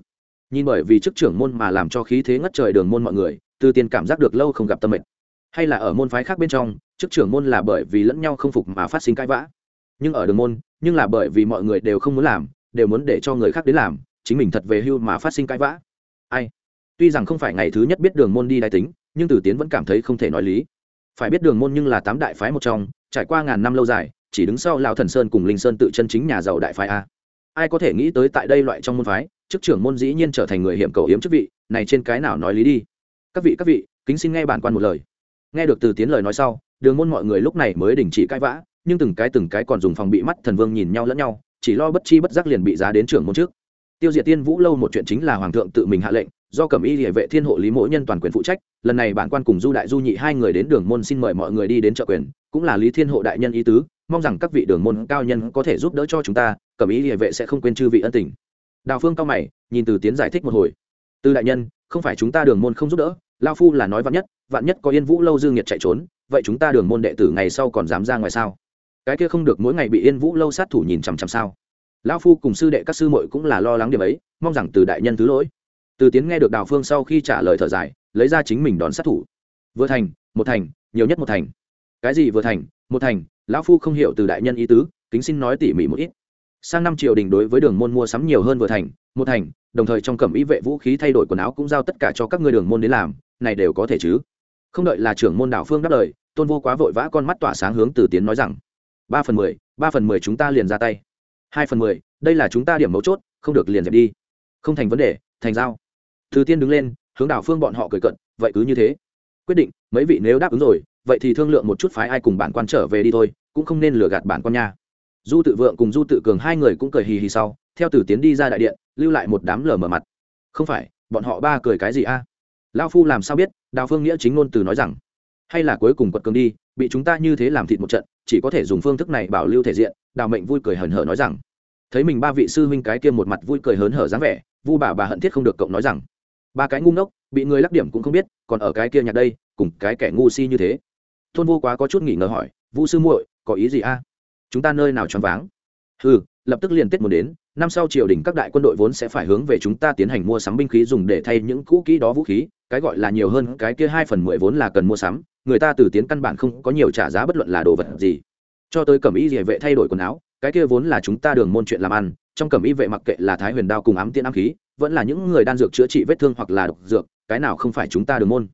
Speaker 1: nhìn bởi vì chức trưởng môn mà làm cho khí thế ngất trời đường môn mọi người từ tiền cảm giác được lâu không gặp tâm mệnh hay là ở môn phái khác bên trong, chức trưởng môn là bởi vì lẫn nhau không phục mà phát sinh cãi vã. Nhưng ở đường môn, nhưng là bởi vì mọi người đều không muốn làm, đều muốn để cho người khác đến làm, chính mình thật về hưu mà phát sinh cãi vã. Ai? Tuy rằng không phải ngày thứ nhất biết đường môn đi đại tính, nhưng từ tiến vẫn cảm thấy không thể nói lý. Phải biết đường môn nhưng là tám đại phái một trong, trải qua ngàn năm lâu dài chỉ đứng sau lão thần sơn cùng linh sơn tự chân chính nhà giàu đại phái a. Ai có thể nghĩ tới tại đây loại trong môn phái, chức trưởng môn dĩ nhiên trở thành người hiểm cầu hiếm chức vị, này trên cái nào nói lý đi. Các vị các vị, kính xin nghe bản quan một lời. Nghe được từ tiến lời nói sau, đường môn mọi người lúc này mới đình chỉ cãi vã, nhưng từng cái từng cái còn dùng phòng bị mắt thần vương nhìn nhau lẫn nhau, chỉ lo bất chi bất giác liền bị giá đến trưởng môn trước. Tiêu diệt tiên vũ lâu một chuyện chính là hoàng thượng tự mình hạ lệnh, do cẩm y địa vệ thiên hộ lý mỗi nhân toàn quyền phụ trách, lần này bản quan cùng du đại du nhị hai người đến đường môn xin mời mọi người đi đến trợ quyền, cũng là lý thiên hộ đại nhân ý tứ mong rằng các vị đường môn cao nhân có thể giúp đỡ cho chúng ta, cẩm y địa vệ sẽ không quên chư vị ân tình. Đào phương cao mày, nhìn từ tiến giải thích một hồi. Từ đại nhân, không phải chúng ta đường môn không giúp đỡ, lao phu là nói vạn nhất vạn nhất có yên vũ lâu dương nhiệt chạy trốn, vậy chúng ta đường môn đệ tử ngày sau còn dám ra ngoài sao? Cái kia không được, mỗi ngày bị yên vũ lâu sát thủ nhìn chằm chằm sao? Lão phu cùng sư đệ các sư muội cũng là lo lắng điểm ấy, mong rằng từ đại nhân thứ lỗi. Từ tiến nghe được đào phương sau khi trả lời thở dài, lấy ra chính mình đón sát thủ. Vừa thành, một thành, nhiều nhất một thành. Cái gì vừa thành? Một thành, lão phu không hiểu từ đại nhân ý tứ, kính xin nói tỉ mỉ một ít. Sang năm triều đình đối với đường môn mua sắm nhiều hơn vừa thành, một thành, đồng thời trong cẩm ý vệ vũ khí thay đổi quần áo cũng giao tất cả cho các ngươi đường môn đến làm, này đều có thể chứ? Không đợi là trưởng môn đảo phương đáp lời, tôn vô quá vội vã con mắt tỏa sáng hướng từ tiến nói rằng, ba phần mười, ba phần mười chúng ta liền ra tay. Hai phần mười, đây là chúng ta điểm mấu chốt, không được liền dẹp đi. Không thành vấn đề, thành giao. Từ tiên đứng lên, hướng đảo phương bọn họ cười cận, vậy cứ như thế. Quyết định, mấy vị nếu đáp ứng rồi vậy thì thương lượng một chút phái ai cùng bản quan trở về đi thôi, cũng không nên lừa gạt bản quan nha. Du tự vượng cùng du tự cường hai người cũng cười hì hì sau, theo tử tiến đi ra đại điện, lưu lại một đám lờ mở mặt. Không phải, bọn họ ba cười cái gì a? À? lao phu làm sao biết, đào phương nghĩa chính ngôn từ nói rằng, hay là cuối cùng quật cường đi, bị chúng ta như thế làm thịt một trận, chỉ có thể dùng phương thức này bảo lưu thể diện. Đào mệnh vui cười hờn hở nói rằng, thấy mình ba vị sư huynh cái kia một mặt vui cười hớn hở dáng vẻ, vu bà bà hận thiết không được cộng nói rằng, ba cái ngu ngốc, bị người lắc điểm cũng không biết, còn ở cái kia nhặt đây, cùng cái kẻ ngu si như thế thôn vô quá có chút nghỉ ngờ hỏi, vu sư muội, có ý gì a? Chúng ta nơi nào choáng váng? Ừ lập tức liền tết muốn đến, năm sau triều đình các đại quân đội vốn sẽ phải hướng về chúng ta tiến hành mua sắm binh khí dùng để thay những cũ kỹ đó vũ khí, cái gọi là nhiều hơn cái kia hai phần mười vốn là cần mua sắm, người ta từ tiến căn bản không có nhiều trả giá bất luận là đồ vật gì. Cho tới cẩm y địa vệ thay đổi quần áo, cái kia vốn là chúng ta đường môn chuyện làm ăn, trong cẩm y vệ mặc kệ là thái huyền đao cùng ám tiên ám khí, vẫn là những người đan dược chữa trị vết thương hoặc là độc dược, cái nào không phải chúng ta đường môn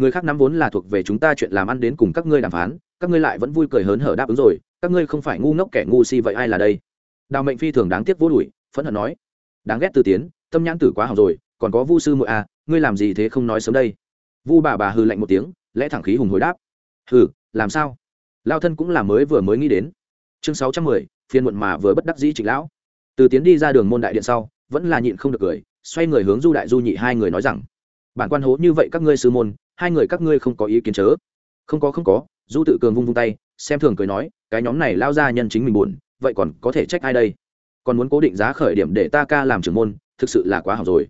Speaker 1: người khác nắm vốn là thuộc về chúng ta chuyện làm ăn đến cùng các ngươi đàm phán, các ngươi lại vẫn vui cười hớn hở đáp ứng rồi, các ngươi không phải ngu ngốc kẻ ngu si vậy ai là đây? Đào mệnh phi thường đáng tiếc vô đuổi, phẫn hận nói. Đáng ghét từ tiến, tâm nhãn tử quá hỏng rồi, còn có vu sư muội à ngươi làm gì thế không nói sớm đây? Vu bà bà hừ lạnh một tiếng, lẽ thẳng khí hùng hồi đáp. Hừ, làm sao? Lao thân cũng là mới vừa mới nghĩ đến. Chương sáu trăm mười phiên muộn mà vừa bất đắc dĩ trịnh lão. Từ tiến đi ra đường môn đại điện sau, vẫn là nhịn không được cười, xoay người hướng du đại du nhị hai người nói rằng, bản quan hố như vậy các ngươi sư môn hai người các ngươi không có ý kiến chớ. Không có không có, du tự cường vung vung tay, xem thường cười nói, cái nhóm này lao ra nhân chính mình buồn, vậy còn có thể trách ai đây? Còn muốn cố định giá khởi điểm để ta ca làm trưởng môn, thực sự là quá hỏng rồi.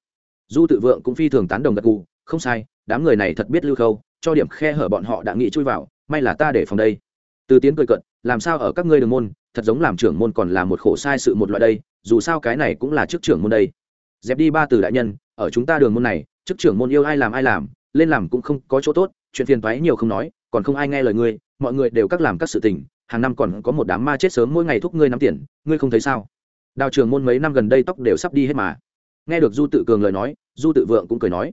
Speaker 1: Du tự vượng cũng phi thường tán đồng gật gù, không sai, đám người này thật biết lưu khâu, cho điểm khe hở bọn họ đã nghĩ chui vào, may là ta để phòng đây. Từ tiến cười cận, làm sao ở các ngươi đường môn, thật giống làm trưởng môn còn là một khổ sai sự một loại đây, dù sao cái này cũng là chức trưởng môn đây. Dẹp đi ba từ đại nhân, ở chúng ta đường môn này, chức trưởng môn yêu ai làm ai làm lên làm cũng không có chỗ tốt, chuyện phiền toái nhiều không nói, còn không ai nghe lời ngươi, mọi người đều các làm các sự tình, hàng năm còn có một đám ma chết sớm mỗi ngày thúc ngươi nắm tiền, ngươi không thấy sao? Đào trường môn mấy năm gần đây tóc đều sắp đi hết mà. Nghe được du tự cường lời nói, du tự vượng cũng cười nói,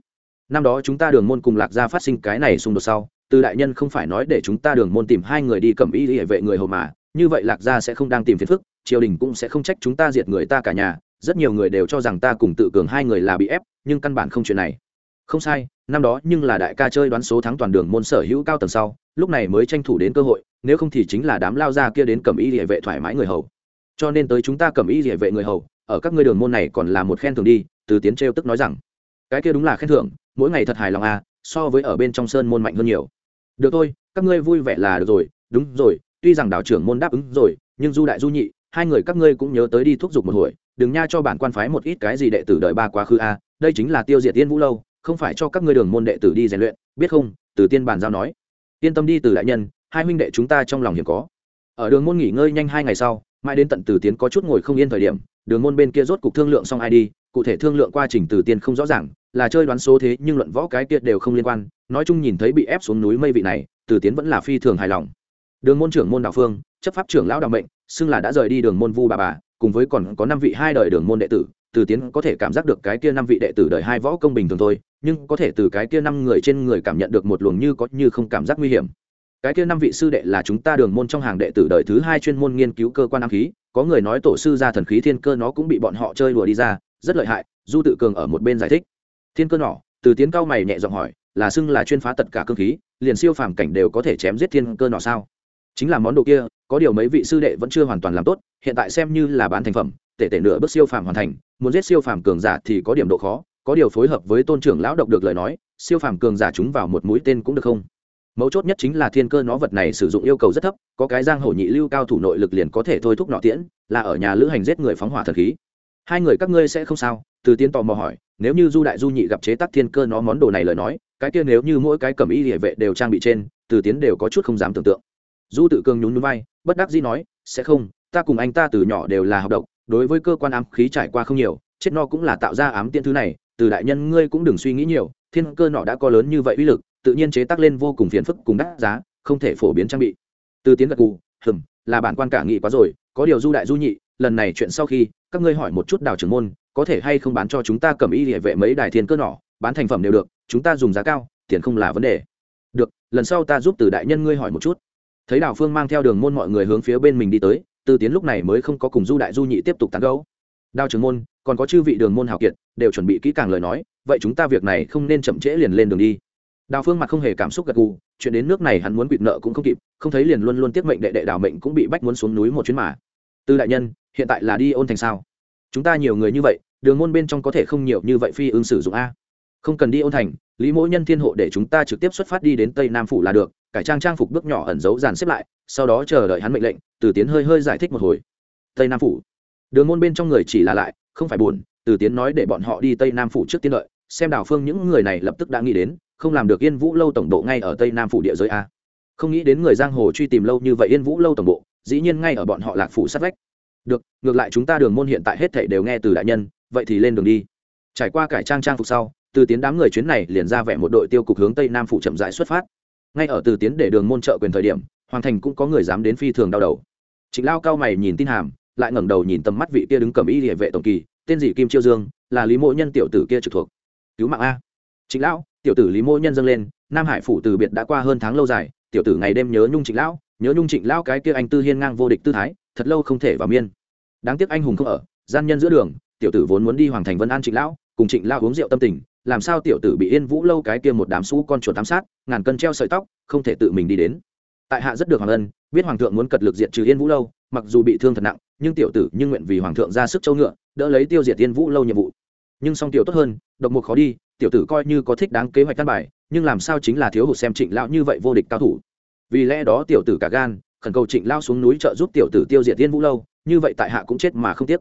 Speaker 1: năm đó chúng ta đường môn cùng lạc gia phát sinh cái này xung đột sau, từ đại nhân không phải nói để chúng ta đường môn tìm hai người đi cầm y hệ vệ người hầu mà, như vậy lạc gia sẽ không đang tìm phiền phức, triều đình cũng sẽ không trách chúng ta diệt người ta cả nhà, rất nhiều người đều cho rằng ta cùng tự cường hai người là bị ép, nhưng căn bản không chuyện này không sai, năm đó nhưng là đại ca chơi đoán số thắng toàn đường môn sở hữu cao tầng sau, lúc này mới tranh thủ đến cơ hội, nếu không thì chính là đám lao ra kia đến cầm y địa vệ thoải mái người hầu. Cho nên tới chúng ta cầm y địa vệ người hầu, ở các ngươi đường môn này còn là một khen thưởng đi, từ tiến trêu tức nói rằng. Cái kia đúng là khen thưởng, mỗi ngày thật hài lòng à so với ở bên trong sơn môn mạnh hơn nhiều. Được thôi, các ngươi vui vẻ là được rồi, đúng rồi, tuy rằng đảo trưởng môn đáp ứng rồi, nhưng du đại du nhị, hai người các ngươi cũng nhớ tới đi thúc giục một hồi, đừng nha cho bản quan phái một ít cái gì đệ tử đợi ba quá khứ a đây chính là tiêu diệt tiên vũ lâu không phải cho các ngươi đường môn đệ tử đi rèn luyện, biết không? Từ tiên bàn giao nói. Yên tâm đi từ đại nhân, hai huynh đệ chúng ta trong lòng hiểm có. Ở đường môn nghỉ ngơi nhanh hai ngày sau, mãi đến tận từ tiến có chút ngồi không yên thời điểm, đường môn bên kia rốt cục thương lượng xong ai đi, cụ thể thương lượng quá trình từ tiên không rõ ràng, là chơi đoán số thế nhưng luận võ cái kia đều không liên quan, nói chung nhìn thấy bị ép xuống núi mây vị này, từ tiến vẫn là phi thường hài lòng. Đường môn trưởng môn đạo phương, chấp pháp trưởng lão đạo mệnh, xưng là đã rời đi đường môn vu bà bà, cùng với còn có năm vị hai đời đường môn đệ tử từ tiến có thể cảm giác được cái kia năm vị đệ tử đời hai võ công bình thường thôi, nhưng có thể từ cái kia năm người trên người cảm nhận được một luồng như có như không cảm giác nguy hiểm. Cái kia năm vị sư đệ là chúng ta đường môn trong hàng đệ tử đời thứ hai chuyên môn nghiên cứu cơ quan ám khí, có người nói tổ sư ra thần khí thiên cơ nó cũng bị bọn họ chơi đùa đi ra, rất lợi hại, du tự cường ở một bên giải thích. Thiên cơ nỏ, từ tiến cao mày nhẹ giọng hỏi, là xưng là chuyên phá tất cả cơ khí, liền siêu phàm cảnh đều có thể chém giết thiên cơ nỏ sao? Chính là món đồ kia, có điều mấy vị sư đệ vẫn chưa hoàn toàn làm tốt, hiện tại xem như là bán thành phẩm, tể tể nửa bước siêu phàm hoàn thành muốn giết siêu phàm cường giả thì có điểm độ khó, có điều phối hợp với tôn trưởng lão độc được lời nói, siêu phàm cường giả chúng vào một mũi tên cũng được không? Mấu chốt nhất chính là thiên cơ nó vật này sử dụng yêu cầu rất thấp, có cái giang hổ nhị lưu cao thủ nội lực liền có thể thôi thúc nọ tiễn, là ở nhà lữ hành giết người phóng hỏa thần khí. Hai người các ngươi sẽ không sao? Từ tiến tò mò hỏi, nếu như du đại du nhị gặp chế tác thiên cơ nó món đồ này lời nói, cái kia nếu như mỗi cái cầm y địa vệ đều trang bị trên, từ tiến đều có chút không dám tưởng tượng. Du tự cường nhún nhún vai, bất đắc dĩ nói, sẽ không, ta cùng anh ta từ nhỏ đều là học độc đối với cơ quan ám khí trải qua không nhiều, chết no cũng là tạo ra ám tiễn thứ này, từ đại nhân ngươi cũng đừng suy nghĩ nhiều, thiên cơ nọ đã có lớn như vậy uy lực, tự nhiên chế tác lên vô cùng phiền phức cùng đắt giá, không thể phổ biến trang bị. Từ tiến gật cù hừm là bản quan cả nghị quá rồi, có điều du đại du nhị, lần này chuyện sau khi, các ngươi hỏi một chút đào trưởng môn, có thể hay không bán cho chúng ta cầm y địa vệ mấy đài thiên cơ nọ, bán thành phẩm đều được, chúng ta dùng giá cao, tiền không là vấn đề. Được, lần sau ta giúp từ đại nhân ngươi hỏi một chút. Thấy đào phương mang theo đường môn mọi người hướng phía bên mình đi tới từ tiến lúc này mới không có cùng du đại du nhị tiếp tục tán gấu đào trưởng môn, còn có chư vị đường môn hào kiệt, đều chuẩn bị kỹ càng lời nói, vậy chúng ta việc này không nên chậm trễ liền lên đường đi. Đào phương mặt không hề cảm xúc gật gù, chuyện đến nước này hắn muốn quỵt nợ cũng không kịp, không thấy liền luôn luôn tiết mệnh đệ đệ đào mệnh cũng bị bách muốn xuống núi một chuyến mà. Tư đại nhân, hiện tại là đi ôn thành sao? Chúng ta nhiều người như vậy, đường môn bên trong có thể không nhiều như vậy phi ưng sử dụng a không cần đi ôn thành, lý mỗi nhân thiên hộ để chúng ta trực tiếp xuất phát đi đến tây nam phủ là được, cải trang trang phục bước nhỏ ẩn giấu dàn xếp lại, sau đó chờ đợi hắn mệnh lệnh, từ tiến hơi hơi giải thích một hồi. Tây nam phủ. Đường môn bên trong người chỉ là lại, không phải buồn, từ tiến nói để bọn họ đi tây nam phủ trước tiên lợi xem đào phương những người này lập tức đã nghĩ đến, không làm được yên vũ lâu tổng bộ ngay ở tây nam phủ địa giới a. Không nghĩ đến người giang hồ truy tìm lâu như vậy yên vũ lâu tổng bộ, dĩ nhiên ngay ở bọn họ lạc phủ sát vách. Được, ngược lại chúng ta đường môn hiện tại hết thảy đều nghe từ đại nhân, vậy thì lên đường đi. Trải qua cải trang trang phục sau từ tiến đám người chuyến này liền ra vẻ một đội tiêu cục hướng tây nam phủ chậm rãi xuất phát. Ngay ở từ tiến để đường môn trợ quyền thời điểm, hoàng thành cũng có người dám đến phi thường đau đầu. Trịnh lao cao mày nhìn tin hàm, lại ngẩng đầu nhìn tầm mắt vị kia đứng cầm y địa vệ tổng kỳ, tên gì kim chiêu dương, là lý mộ nhân tiểu tử kia trực thuộc. Cứu mạng a. Trịnh lão, tiểu tử lý mộ nhân dâng lên, nam hải phủ từ biệt đã qua hơn tháng lâu dài, tiểu tử ngày đêm nhớ nhung trịnh lão, nhớ nhung trịnh lão cái kia anh tư hiên ngang vô địch tư thái, thật lâu không thể vào miên. Đáng tiếc anh hùng không ở, gian nhân giữa đường, tiểu tử vốn muốn đi hoàng thành vân an trịnh lão cùng trịnh lão uống rượu tâm tình, làm sao tiểu tử bị yên vũ lâu cái kia một đám xú con chuột tám sát, ngàn cân treo sợi tóc, không thể tự mình đi đến. Tại hạ rất được hoàng ân, biết hoàng thượng muốn cật lực diện trừ yên vũ lâu, mặc dù bị thương thật nặng, nhưng tiểu tử nhưng nguyện vì hoàng thượng ra sức châu ngựa, đỡ lấy tiêu diệt yên vũ lâu nhiệm vụ. Nhưng song tiểu tốt hơn, độc mục khó đi, tiểu tử coi như có thích đáng kế hoạch căn bài, nhưng làm sao chính là thiếu hụt xem trịnh lão như vậy vô địch cao thủ. Vì lẽ đó tiểu tử cả gan, khẩn cầu trịnh lao xuống núi trợ giúp tiểu tử tiêu diệt tiên vũ lâu, như vậy tại hạ cũng chết mà không tiếc.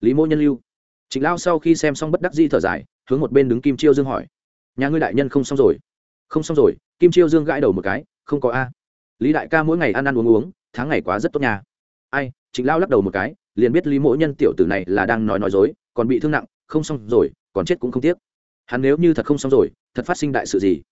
Speaker 1: Lý mô nhân lưu trịnh lao sau khi xem xong bất đắc dĩ thở dài, hướng một bên đứng kim chiêu dương hỏi. Nhà ngươi đại nhân không xong rồi. Không xong rồi, kim chiêu dương gãi đầu một cái, không có a. Lý đại ca mỗi ngày ăn ăn uống uống, tháng ngày quá rất tốt nhà ai, trịnh lao lắc đầu một cái, liền biết lý Mỗ nhân tiểu tử này là đang nói nói dối, còn bị thương nặng, không xong rồi, còn chết cũng không tiếc. Hắn nếu như thật không xong rồi, thật phát sinh đại sự gì?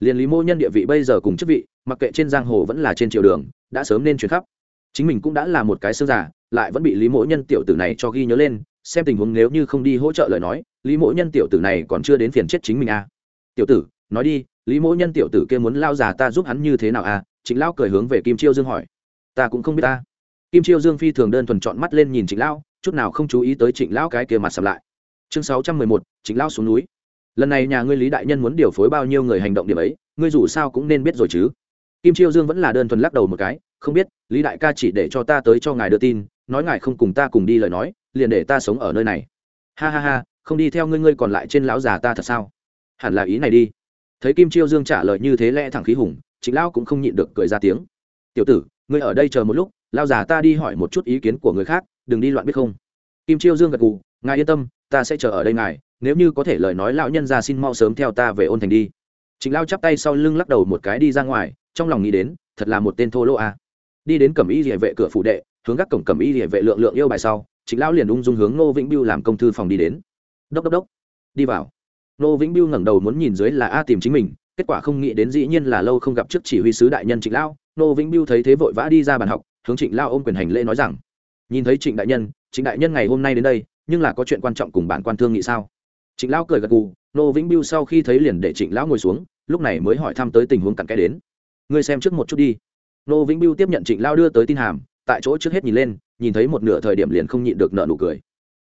Speaker 1: Liền lý Mỗ nhân địa vị bây giờ cùng chức vị, mặc kệ trên giang hồ vẫn là trên triều đường, đã sớm nên chuyển khắp. Chính mình cũng đã là một cái xương giả lại vẫn bị lý mỗ nhân tiểu tử này cho ghi nhớ lên xem tình huống nếu như không đi hỗ trợ lời nói, lý mỗ nhân tiểu tử này còn chưa đến phiền chết chính mình à. tiểu tử, nói đi, lý mỗ nhân tiểu tử kia muốn lao già ta giúp hắn như thế nào à? Chính lão cười hướng về kim chiêu dương hỏi. Ta cũng không biết ta. Kim chiêu dương phi thường đơn thuần chọn mắt lên nhìn trịnh lão, chút nào không chú ý tới trịnh lão cái kia mặt sầm lại. Chương sáu trăm mười một, trịnh lão xuống núi. Lần này nhà ngươi lý đại nhân muốn điều phối bao nhiêu người hành động điểm ấy, ngươi dù sao cũng nên biết rồi chứ. Kim chiêu dương vẫn là đơn thuần lắc đầu một cái, không biết, lý đại ca chỉ để cho ta tới cho ngài đưa tin, nói ngài không cùng ta cùng đi lời nói liền để ta sống ở nơi này. Ha ha ha, không đi theo ngươi ngươi còn lại trên lão già ta thật sao? Hẳn là ý này đi. Thấy kim chiêu dương trả lời như thế lẽ thẳng khí hùng chính lão cũng không nhịn được cười ra tiếng. Tiểu tử, ngươi ở đây chờ một lúc lao già ta đi hỏi một chút ý kiến của người khác, đừng đi loạn biết không. Kim chiêu dương gật gù, ngài yên tâm, ta sẽ chờ ở đây ngài, nếu như có thể lời nói lão nhân ra xin mau sớm theo ta về ôn thành đi. Chính lao chắp tay sau lưng lắc đầu một cái đi ra ngoài, trong lòng nghĩ đến, thật là một tên thô lỗ à. đi đến cẩm y địa vệ cửa phủ đệ hướng các cổng cẩm y địa vệ lượng lượng yêu bài sau, trịnh lão liền ung dung hướng nô vĩnh biêu làm công thư phòng đi đến. Đốc đốc đốc. Đi vào. Nô vĩnh biêu ngẩng đầu muốn nhìn dưới là a tìm chính mình, kết quả không nghĩ đến dĩ nhiên là lâu không gặp trước chỉ huy sứ đại nhân trịnh lão. Nô vĩnh biêu thấy thế vội vã đi ra bàn học, hướng trịnh lão ôm quyền hành lễ nói rằng, nhìn thấy trịnh đại nhân, trịnh đại nhân ngày hôm nay đến đây, nhưng là có chuyện quan trọng cùng bản quan thương nghị sao? Trịnh lão cười gật gù nô vĩnh biêu sau khi thấy liền để trịnh lão ngồi xuống, lúc này mới hỏi thăm tới tình huống cặn kẽ đến. Ngươi xem trước một chút đi. Nô vĩnh biêu tiếp nhận trịnh lão đưa tới tin hàm tại chỗ trước hết nhìn lên, nhìn thấy một nửa thời điểm liền không nhịn được nợ nụ cười.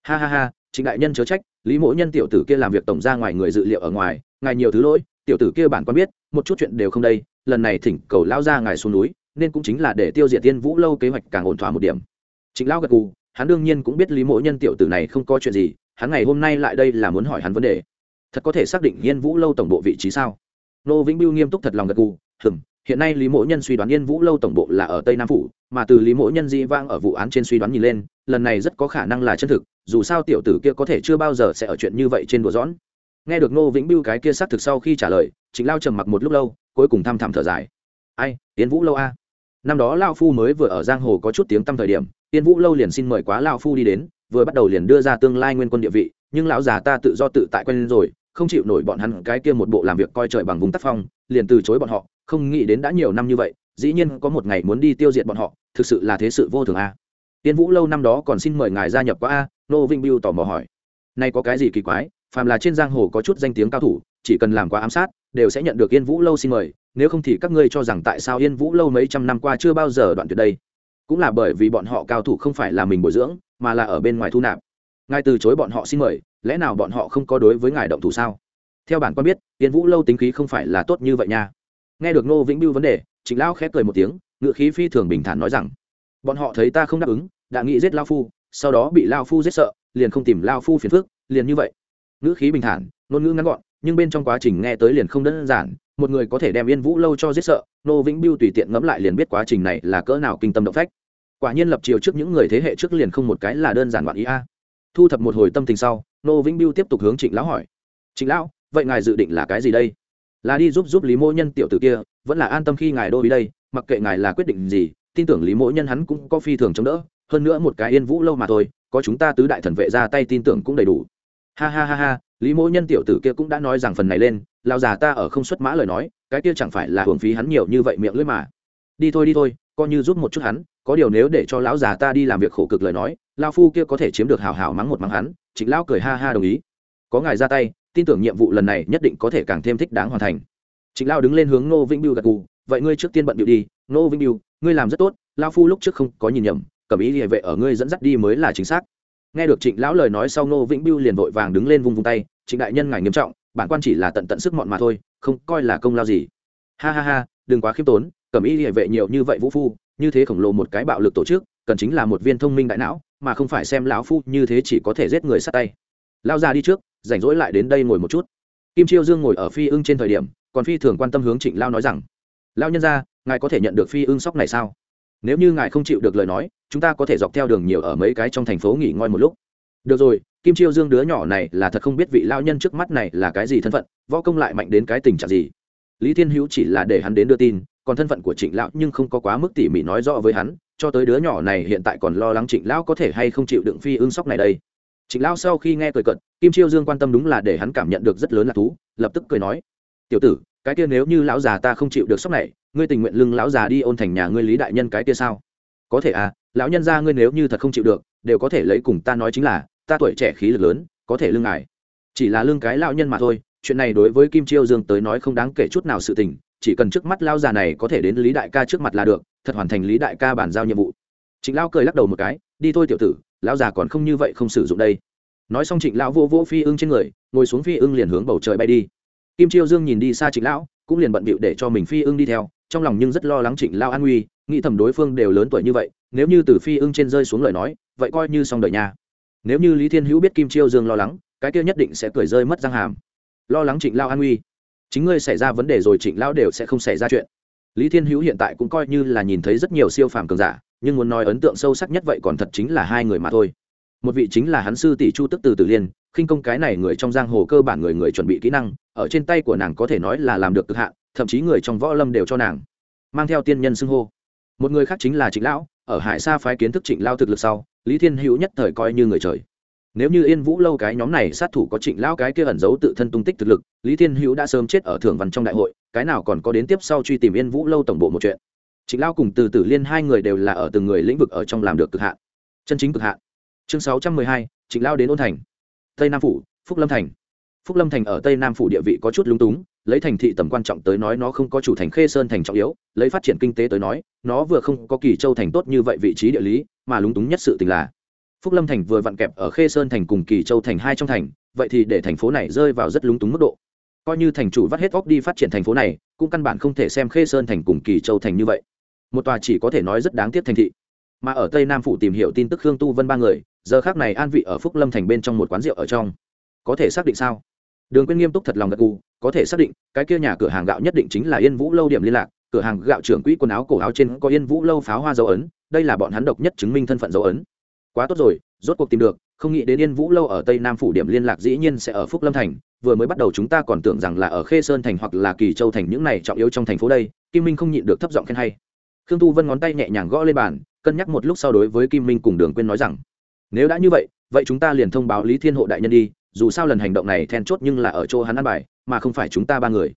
Speaker 1: Ha ha ha trịnh đại nhân chớ trách, lý mỗ nhân tiểu tử kia làm việc tổng ra ngoài người dự liệu ở ngoài, ngài nhiều thứ lỗi, tiểu tử kia bản quan biết, một chút chuyện đều không đây, lần này thỉnh cầu lao ra ngài xuống núi, nên cũng chính là để tiêu diệt tiên vũ lâu kế hoạch càng ổn thỏa một điểm. Trịnh lao gật cù hắn đương nhiên cũng biết lý mỗ nhân tiểu tử này không có chuyện gì, hắn ngày hôm nay lại đây là muốn hỏi hắn vấn đề. Thật có thể xác định yên vũ lâu tổng bộ vị trí sao? Nô vĩnh biêu nghiêm túc thật lòng gật cù hừm hiện nay lý mỗ nhân suy đoán yên vũ lâu tổng bộ là ở tây nam phủ, mà từ lý mỗ nhân dĩ vang ở vụ án trên suy đoán nhìn lên, lần này rất có khả năng là chân thực, dù sao tiểu tử kia có thể chưa bao giờ sẽ ở chuyện như vậy trên đùa dõn nghe được nô vĩnh biêu cái kia xác thực sau khi trả lời chính lao trầm mặc một lúc lâu, cuối cùng thăm thẳm thở dài. Ai, yên vũ lâu a? Năm đó lao phu mới vừa ở giang hồ có chút tiếng tăm thời điểm, yên vũ lâu liền xin mời quá lao phu đi đến, vừa bắt đầu liền đưa ra tương lai nguyên quân địa vị, nhưng lão già ta tự do tự tại quen rồi, không chịu nổi bọn hắn cái kia một bộ làm việc coi trời bằng vùng tác phong, liền từ chối bọn họ không nghĩ đến đã nhiều năm như vậy, dĩ nhiên có một ngày muốn đi tiêu diệt bọn họ, thực sự là thế sự vô thường a. Tiên vũ lâu năm đó còn xin mời ngài gia nhập qua a, nô vinh biêu tò mò hỏi. Nay có cái gì kỳ quái, phàm là trên giang hồ có chút danh tiếng cao thủ, chỉ cần làm quá ám sát, đều sẽ nhận được yên vũ lâu xin mời, nếu không thì các ngươi cho rằng tại sao yên vũ lâu mấy trăm năm qua chưa bao giờ đoạn tuyệt đây? Cũng là bởi vì bọn họ cao thủ không phải là mình bồi dưỡng, mà là ở bên ngoài thu nạp. Ngài từ chối bọn họ xin mời, lẽ nào bọn họ không có đối với ngài động thủ sao? Theo bản quan biết, yên vũ lâu tính khí không phải là tốt như vậy nha nghe được nô vĩnh biêu vấn đề, trịnh lão khép cười một tiếng, ngựa khí phi thường bình thản nói rằng, bọn họ thấy ta không đáp ứng, đã nghĩ giết lao phu, sau đó bị lao phu giết sợ, liền không tìm lao phu phiền phức, liền như vậy. Ngữ khí bình thản, ngôn ngữ ngắn gọn, nhưng bên trong quá trình nghe tới liền không đơn giản, một người có thể đem yên vũ lâu cho giết sợ nô vĩnh biêu tùy tiện ngẫm lại liền biết quá trình này là cỡ nào kinh tâm động phách. Quả nhiên lập chiều trước những người thế hệ trước liền không một cái là đơn giản loạn ý a. Thu thập một hồi tâm tình sau nô vĩnh biêu tiếp tục hướng trịnh lão hỏi, trịnh lão, vậy ngài dự định là cái gì đây? Là đi giúp giúp lý Mỗ nhân tiểu tử kia, vẫn là an tâm khi ngài đô ý đây, mặc kệ ngài là quyết định gì, tin tưởng lý mỗ nhân hắn cũng có phi thường chống đỡ, hơn nữa một cái yên vũ lâu mà thôi, có chúng ta tứ đại thần vệ ra tay tin tưởng cũng đầy đủ. Ha ha ha ha, lý mỗ nhân tiểu tử kia cũng đã nói rằng phần này lên lao già ta ở không xuất mã lời nói, cái kia chẳng phải là hưởng phí hắn nhiều như vậy miệng lưỡi mà. Đi thôi đi thôi, coi như giúp một chút hắn, có điều nếu để cho lão già ta đi làm việc khổ cực lời nói lao phu kia có thể chiếm được hào hào mắng một mắng hắn chính lão cười ha ha đồng ý. Có ngài ra tay tin tưởng nhiệm vụ lần này nhất định có thể càng thêm thích đáng hoàn thành. Trịnh lao đứng lên hướng nô vĩnh biêu gật gù, vậy ngươi trước tiên bận điệu đi. Nô vĩnh biêu ngươi làm rất tốt, lao phu lúc trước không có nhìn nhầm, cầm ý địa vệ ở ngươi dẫn dắt đi mới là chính xác. Nghe được trịnh lão lời nói sau nô vĩnh biêu liền vội vàng đứng lên vung vung tay, trịnh đại nhân ngài nghiêm trọng, bản quan chỉ là tận tận sức mọn mà thôi, không coi là công lao gì. Ha ha ha, đừng quá khiêm tốn, cầm ý địa vệ nhiều như vậy vũ phu, như thế khổng lồ một cái bạo lực tổ chức, cần chính là một viên thông minh đại não, mà không phải xem lão phu như thế chỉ có thể giết người sát tay. Lao ra đi trước rảnh rỗi lại đến đây ngồi một chút. Kim chiêu dương ngồi ở phi ưng trên thời điểm, còn phi thường quan tâm hướng trịnh lao nói rằng, lao nhân ra ngài có thể nhận được phi ưng sóc này sao? Nếu như ngài không chịu được lời nói, chúng ta có thể dọc theo đường nhiều ở mấy cái trong thành phố nghỉ ngơi một lúc. Được rồi, kim chiêu dương đứa nhỏ này là thật không biết vị lao nhân trước mắt này là cái gì thân phận, võ công lại mạnh đến cái tình trạng gì. Lý thiên hữu chỉ là để hắn đến đưa tin, còn thân phận của trịnh lão nhưng không có quá mức tỉ mỉ nói rõ với hắn, cho tới đứa nhỏ này hiện tại còn lo lắng trịnh lão có thể hay không chịu đựng phi ưng sóc này đây trịnh lão sau khi nghe cười cận kim chiêu dương quan tâm đúng là để hắn cảm nhận được rất lớn là thú, lập tức cười nói, tiểu tử, cái kia nếu như lão già ta không chịu được sốc này, ngươi tình nguyện lưng lão già đi ôn thành nhà ngươi lý đại nhân cái kia sao? Có thể à lão nhân gia ngươi nếu như thật không chịu được, đều có thể lấy cùng ta nói chính là, ta tuổi trẻ khí lực lớn, có thể lưng ngài. Chỉ là lưng cái lão nhân mà thôi, chuyện này đối với kim chiêu dương tới nói không đáng kể chút nào sự tình, chỉ cần trước mắt lão già này có thể đến lý đại ca trước mặt là được, thật hoàn thành lý đại ca bản giao nhiệm vụ. Trịnh lão cười lắc đầu một cái, đi thôi tiểu tử lão già còn không như vậy không sử dụng đây. Nói xong trịnh lão vô vô phi ưng trên người, ngồi xuống phi ưng liền hướng bầu trời bay đi. Kim chiêu dương nhìn đi xa trịnh lão, cũng liền bận bịu để cho mình phi ưng đi theo, trong lòng nhưng rất lo lắng trịnh lao an nguy, nghĩ thầm đối phương đều lớn tuổi như vậy, nếu như từ phi ưng trên rơi xuống lời nói, vậy coi như xong đời nhà nếu như lý thiên hữu biết kim chiêu dương lo lắng, cái kia nhất định sẽ cười rơi mất răng hàm. Lo lắng trịnh lao an nguy. Chính ngươi xảy ra vấn đề rồi trịnh lao đều sẽ không xảy ra chuyện. Lý thiên hữu hiện tại cũng coi như là nhìn thấy rất nhiều siêu phàm cường giả nhưng muốn nói ấn tượng sâu sắc nhất vậy còn thật chính là hai người mà thôi. Một vị chính là hắn sư tỷ chu tức từ tử liên, khinh công cái này người trong giang hồ cơ bản người người chuẩn bị kỹ năng, ở trên tay của nàng có thể nói là làm được cực hạn, thậm chí người trong võ lâm đều cho nàng mang theo tiên nhân xưng hô. Một người khác chính là trịnh lão, ở hải sa phái kiến thức trịnh lao thực lực sau, lý thiên hữu nhất thời coi như người trời. Nếu như yên vũ lâu cái nhóm này sát thủ có trịnh lão cái kia ẩn giấu tự thân tung tích thực lực, lý thiên hữu đã sớm chết ở thưởng văn trong đại hội, cái nào còn có đến tiếp sau truy tìm yên vũ lâu tổng bộ một chuyện trịnh lão cùng từ tử liên hai người đều là ở từng người lĩnh vực ở trong làm được cực hạn. Chân chính cực hạn. Chương sáu trăm mười hai, trịnh lao đến ôn thành. Tây nam phủ, phúc lâm thành. Phúc lâm thành ở tây nam phủ địa vị có chút lúng túng, lấy thành thị tầm quan trọng tới nói nó không có chủ thành khê sơn thành trọng yếu, lấy phát triển kinh tế tới nói, nó vừa không có kỳ châu thành tốt như vậy vị trí địa lý, mà lúng túng nhất sự tình là phúc lâm thành vừa vặn kẹp ở khê sơn thành cùng kỳ châu thành hai trong thành, vậy thì để thành phố này rơi vào rất lúng túng mức độ. Coi như thành chủ vắt hết óc đi phát triển thành phố này, cũng căn bản không thể xem khê sơn thành cùng kỳ châu thành như vậy một tòa chỉ có thể nói rất đáng tiếc thành thị. Mà ở tây nam phủ tìm hiểu tin tức khương tu vân ba người, giờ khác này an vị ở phúc lâm thành bên trong một quán rượu ở trong. Có thể xác định sao? Đường quyên nghiêm túc thật lòng gật gù, có thể xác định, cái kia nhà cửa hàng gạo nhất định chính là yên vũ lâu điểm liên lạc, cửa hàng gạo trưởng quỹ quần áo cổ áo trên có yên vũ lâu pháo hoa dấu ấn, đây là bọn hắn độc nhất chứng minh thân phận dấu ấn. Quá tốt rồi, rốt cuộc tìm được, không nghĩ đến yên vũ lâu ở tây nam phủ điểm liên lạc dĩ nhiên sẽ ở phúc lâm thành, vừa mới bắt đầu chúng ta còn tưởng rằng là ở khê sơn thành hoặc là kỳ châu thành, những này trọng yếu trong thành phố đây, kim minh không nhịn được thấp giọng khen hay khương tu vân ngón tay nhẹ nhàng gõ lên bàn, cân nhắc một lúc sau đối với kim minh cùng đường quên nói rằng, nếu đã như vậy vậy chúng ta liền thông báo lý thiên hộ đại nhân đi, dù sao lần hành động này then chốt nhưng là ở chỗ hắn ăn bài, mà không phải chúng ta ba người.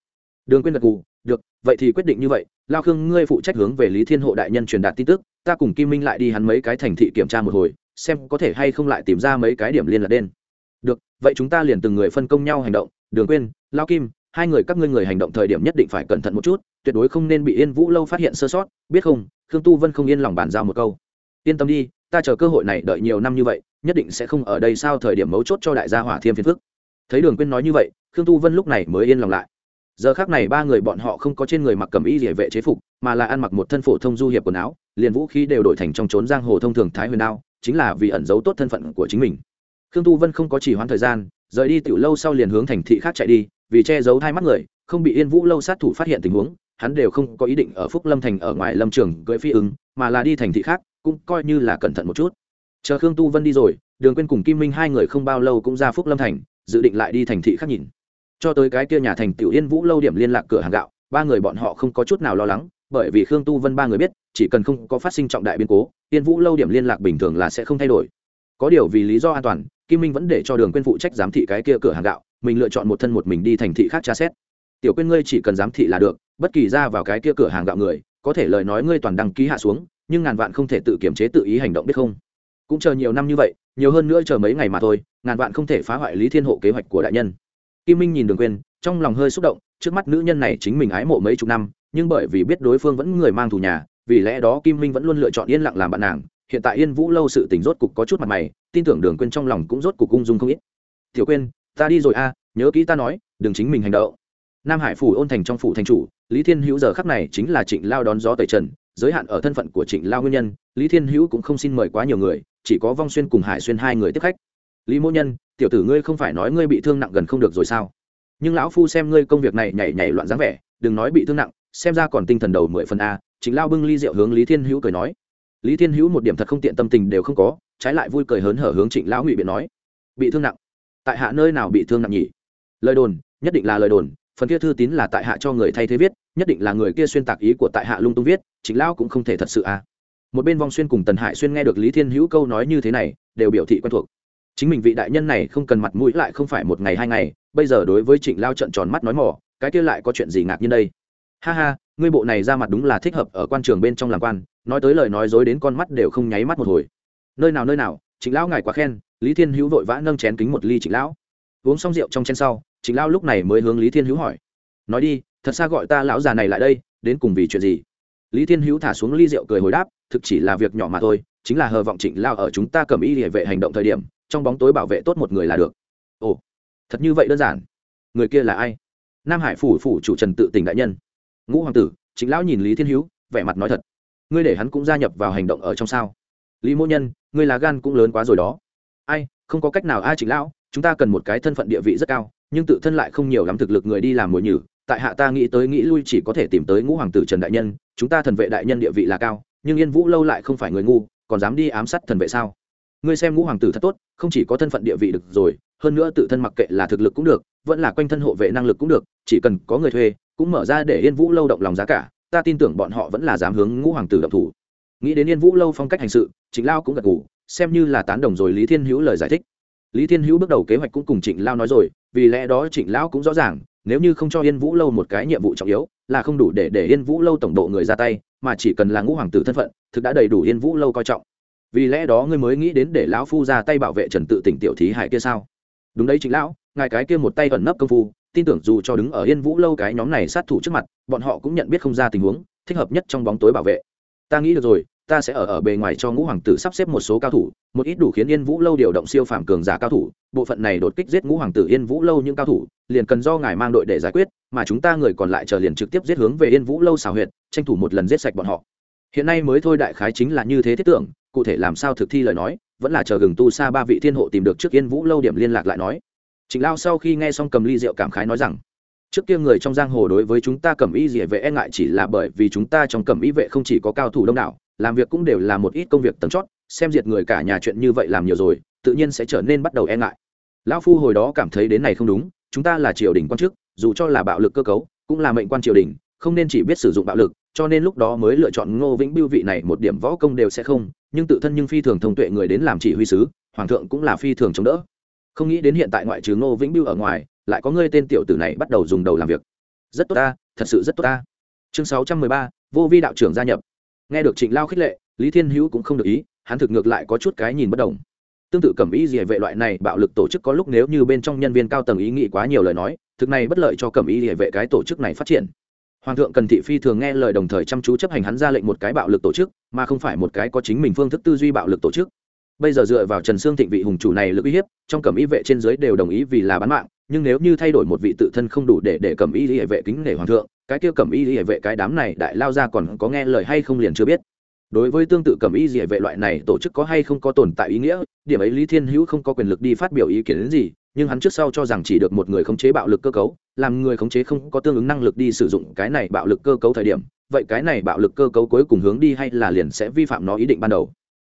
Speaker 1: Đường quyên gật gù, được, vậy thì quyết định như vậy, lao khương, ngươi phụ trách hướng về lý thiên hộ đại nhân truyền đạt tin tức, ta cùng kim minh lại đi hắn mấy cái thành thị kiểm tra một hồi, xem có thể hay không lại tìm ra mấy cái điểm liên lạc đen. Được, vậy chúng ta liền từng người phân công nhau hành động, đường quyên, lao kim hai người các ngươi người hành động thời điểm nhất định phải cẩn thận một chút, tuyệt đối không nên bị yên vũ lâu phát hiện sơ sót, biết không, khương tu vân không yên lòng bàn giao một câu. Yên tâm đi, ta chờ cơ hội này đợi nhiều năm như vậy, nhất định sẽ không ở đây sao thời điểm mấu chốt cho đại gia hỏa thiêm phiền phức. Thấy đường quyên nói như vậy, khương tu vân lúc này mới yên lòng lại. Giờ khác này ba người bọn họ không có trên người mặc cầm y địa vệ chế phục, mà là ăn mặc một thân phổ thông du hiệp quần áo, liền vũ khí đều đổi thành trong trốn giang hồ thông thường thái huyền đao, chính là vì ẩn giấu tốt thân phận của chính mình. Khương tu vân không có chỉ hoãn thời gian rời đi tiểu lâu sau liền hướng thành thị khác chạy đi, vì che giấu hai mắt người, không bị yên vũ lâu sát thủ phát hiện tình huống, hắn đều không có ý định ở phúc lâm thành ở ngoài lâm trường gợi phi ứng mà là đi thành thị khác, cũng coi như là cẩn thận một chút. Chờ khương tu vân đi rồi, đường quên cùng kim minh hai người không bao lâu cũng ra phúc lâm thành, dự định lại đi thành thị khác nhìn. Cho tới cái kia nhà thành tiểu yên vũ lâu điểm liên lạc cửa hàng gạo, ba người bọn họ không có chút nào lo lắng, bởi vì khương tu vân ba người biết, chỉ cần không có phát sinh trọng đại biến cố, yên vũ lâu điểm liên lạc bình thường là sẽ không thay đổi. Có điều vì lý do an toàn kim minh vẫn để cho đường Quyên phụ trách giám thị cái kia cửa hàng gạo mình lựa chọn một thân một mình đi thành thị khác tra xét. Tiểu Quyên ngươi chỉ cần giám thị là được bất kỳ ra vào cái kia cửa hàng gạo người có thể lời nói ngươi toàn đăng ký hạ xuống nhưng ngàn vạn không thể tự kiểm chế tự ý hành động biết không? Cũng chờ nhiều năm như vậy nhiều hơn nữa chờ mấy ngày mà thôi ngàn vạn không thể phá hoại lý thiên hộ kế hoạch của đại nhân. Kim minh nhìn đường Quyên, trong lòng hơi xúc động trước mắt nữ nhân này chính mình ái mộ mấy chục năm nhưng bởi vì biết đối phương vẫn người mang thù nhà vì lẽ đó kim minh vẫn luôn lựa chọn yên lặng làm bạn nàng hiện tại yên vũ lâu sự tình rốt cục có chút mặt mày, tin tưởng đường quên trong lòng cũng rốt cục ung dung không ít. Tiểu quên ta đi rồi a, nhớ kỹ ta nói, đừng chính mình hành động. Nam hải phủ ôn thành trong phủ thành chủ, lý thiên hữu giờ khắc này chính là trịnh lao đón gió tẩy trần, giới hạn ở thân phận của trịnh lao nguyên nhân, lý thiên hữu cũng không xin mời quá nhiều người, chỉ có vong xuyên cùng hải xuyên hai người tiếp khách. Lý mỗ nhân, tiểu tử ngươi không phải nói ngươi bị thương nặng gần không được rồi sao? Nhưng lão phu xem ngươi công việc này nhảy nhảy loạn dáng vẻ, đừng nói bị thương nặng, xem ra còn tinh thần đầu mười phần a. Chính lao bưng ly rượu hướng lý thiên hữu cười nói lý thiên hữu một điểm thật không tiện tâm tình đều không có, trái lại vui cười hớn hở hướng trịnh lão ngụy biện nói, bị thương nặng. Tại hạ nơi nào bị thương nặng nhỉ? Lời đồn, nhất định là lời đồn, phần kia thư tín là tại hạ cho người thay thế viết, nhất định là người kia xuyên tạc ý của tại hạ lung tung viết chính lão cũng không thể thật sự à. Một bên vong xuyên cùng tần hải xuyên nghe được lý thiên hữu câu nói như thế này, đều biểu thị quen thuộc. Chính mình vị đại nhân này không cần mặt mũi lại không phải một ngày hai ngày, bây giờ đối với trịnh lao trận tròn mắt nói mỏ, cái kia lại có chuyện gì ngạc nhiên đây? Ha ha, ngươi bộ này ra mặt đúng là thích hợp ở quan trường bên trong làm quan nói tới lời nói dối đến con mắt đều không nháy mắt một hồi. Nơi nào nơi nào, trịnh lão ngài quá khen, lý thiên hữu vội vã nâng chén kính một ly trịnh lão. Uống xong rượu trong chén sau, trịnh lão lúc này mới hướng lý thiên hữu hỏi. Nói đi, thật xa gọi ta lão già này lại đây, đến cùng vì chuyện gì? Lý thiên hữu thả xuống ly rượu cười hồi đáp, thực chỉ là việc nhỏ mà thôi, chính là hờ vọng trịnh lao ở chúng ta cầm y địa vệ hành động thời điểm, trong bóng tối bảo vệ tốt một người là được. Ồ, thật như vậy đơn giản. Người kia là ai? Nam hải phủ phủ chủ trần tự tỉnh đại nhân. Ngũ hoàng tử chính lão nhìn lý thiên hữu, vẻ mặt nói thật ngươi để hắn cũng gia nhập vào hành động ở trong sao? Lý mỗ nhân, ngươi là gan cũng lớn quá rồi đó. Ai, không có cách nào. Ai chính lão, chúng ta cần một cái thân phận địa vị rất cao, nhưng tự thân lại không nhiều lắm thực lực người đi làm mồi nhử. Tại hạ ta nghĩ tới nghĩ lui chỉ có thể tìm tới ngũ hoàng tử trần đại nhân. Chúng ta thần vệ đại nhân địa vị là cao, nhưng yên vũ lâu lại không phải người ngu, còn dám đi ám sát thần vệ sao? Ngươi xem ngũ hoàng tử thật tốt, không chỉ có thân phận địa vị được rồi, hơn nữa tự thân mặc kệ là thực lực cũng được, vẫn là quanh thân hộ vệ năng lực cũng được, chỉ cần có người thuê, cũng mở ra để yên vũ lâu động lòng giá cả ta tin tưởng bọn họ vẫn là dám hướng ngũ hoàng tử động thủ. Nghĩ đến yên vũ lâu phong cách hành sự, trịnh lao cũng gật ngủ xem như là tán đồng rồi lý thiên hữu lời giải thích. Lý thiên hữu bước đầu kế hoạch cũng cùng trịnh lao nói rồi, vì lẽ đó trịnh lão cũng rõ ràng, nếu như không cho yên vũ lâu một cái nhiệm vụ trọng yếu, là không đủ để để yên vũ lâu tổng độ người ra tay, mà chỉ cần là ngũ hoàng tử thân phận, thực đã đầy đủ yên vũ lâu coi trọng. Vì lẽ đó ngươi mới nghĩ đến để lão phu ra tay bảo vệ trần tự tỉnh tiểu thí hải kia sao? Đúng đấy chính lão, ngài cái kia một tay ẩn nấp công phu tin tưởng dù cho đứng ở yên vũ lâu cái nhóm này sát thủ trước mặt, bọn họ cũng nhận biết không ra tình huống, thích hợp nhất trong bóng tối bảo vệ. Ta nghĩ được rồi, ta sẽ ở ở bề ngoài cho ngũ hoàng tử sắp xếp một số cao thủ, một ít đủ khiến yên vũ lâu điều động siêu phàm cường giả cao thủ, bộ phận này đột kích giết ngũ hoàng tử yên vũ lâu những cao thủ, liền cần do ngài mang đội để giải quyết, mà chúng ta người còn lại chờ liền trực tiếp giết hướng về yên vũ lâu xào huyệt, tranh thủ một lần giết sạch bọn họ. Hiện nay mới thôi đại khái chính là như thế thiết tưởng, cụ thể làm sao thực thi lời nói, vẫn là chờ gừng tu xa ba vị thiên hộ tìm được trước yên vũ lâu điểm liên lạc lại nói trịnh lao sau khi nghe xong cầm ly rượu cảm khái nói rằng, trước kia người trong giang hồ đối với chúng ta cầm y rìa vệ e ngại chỉ là bởi vì chúng ta trong cầm y vệ không chỉ có cao thủ đông đảo, làm việc cũng đều là một ít công việc tầm chót, xem diệt người cả nhà chuyện như vậy làm nhiều rồi, tự nhiên sẽ trở nên bắt đầu e ngại. Lão phu hồi đó cảm thấy đến này không đúng, chúng ta là triều đình quan chức, dù cho là bạo lực cơ cấu, cũng là mệnh quan triều đình, không nên chỉ biết sử dụng bạo lực, cho nên lúc đó mới lựa chọn ngô vĩnh biêu vị này một điểm võ công đều sẽ không, nhưng tự thân nhưng phi thường thông tuệ người đến làm chỉ huy sứ, hoàng thượng cũng là phi thường chống đỡ không nghĩ đến hiện tại ngoại trừ ngô vĩnh biêu ở ngoài, lại có người tên tiểu tử này bắt đầu dùng đầu làm việc. Rất tốt ta, thật sự rất tốt ta. Chương sáu trăm mười ba, vô vi đạo trưởng gia nhập. Nghe được trịnh lao khích lệ, lý thiên hữu cũng không được ý, hắn thực ngược lại có chút cái nhìn bất đồng. Tương tự cẩm ý gì vệ loại này, bạo lực tổ chức có lúc nếu như bên trong nhân viên cao tầng ý nghĩ quá nhiều lời nói, thực này bất lợi cho cẩm ý địa vệ cái tổ chức này phát triển. Hoàng thượng cần thị phi thường nghe lời đồng thời chăm chú chấp hành hắn ra lệnh một cái bạo lực tổ chức, mà không phải một cái có chính mình phương thức tư duy bạo lực tổ chức bây giờ dựa vào trần sương thịnh vị hùng chủ này lực uy hiếp, trong cẩm y vệ trên dưới đều đồng ý vì là bán mạng, nhưng nếu như thay đổi một vị tự thân không đủ để để cẩm y hệ vệ kính nể hoàng thượng, cái kia cẩm y hệ vệ cái đám này đại lao ra còn có nghe lời hay không liền chưa biết. Đối với tương tự cẩm y hệ vệ loại này tổ chức có hay không có tồn tại ý nghĩa, điểm ấy lý thiên hữu không có quyền lực đi phát biểu ý kiến đến gì, nhưng hắn trước sau cho rằng chỉ được một người khống chế bạo lực cơ cấu, làm người khống chế không có tương ứng năng lực đi sử dụng cái này bạo lực cơ cấu thời điểm, vậy cái này bạo lực cơ cấu cuối cùng hướng đi hay là liền sẽ vi phạm nó ý định ban đầu?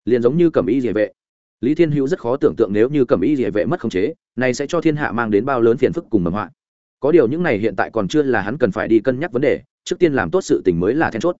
Speaker 1: Liền giống như cẩm y địa vệ. Lý thiên hữu rất khó tưởng tượng nếu như cẩm y địa vệ mất khống chế này sẽ cho thiên hạ mang đến bao lớn phiền phức cùng mầm họa. Có điều những này hiện tại còn chưa là hắn cần phải đi cân nhắc vấn đề trước tiên làm tốt sự tình mới là then chốt.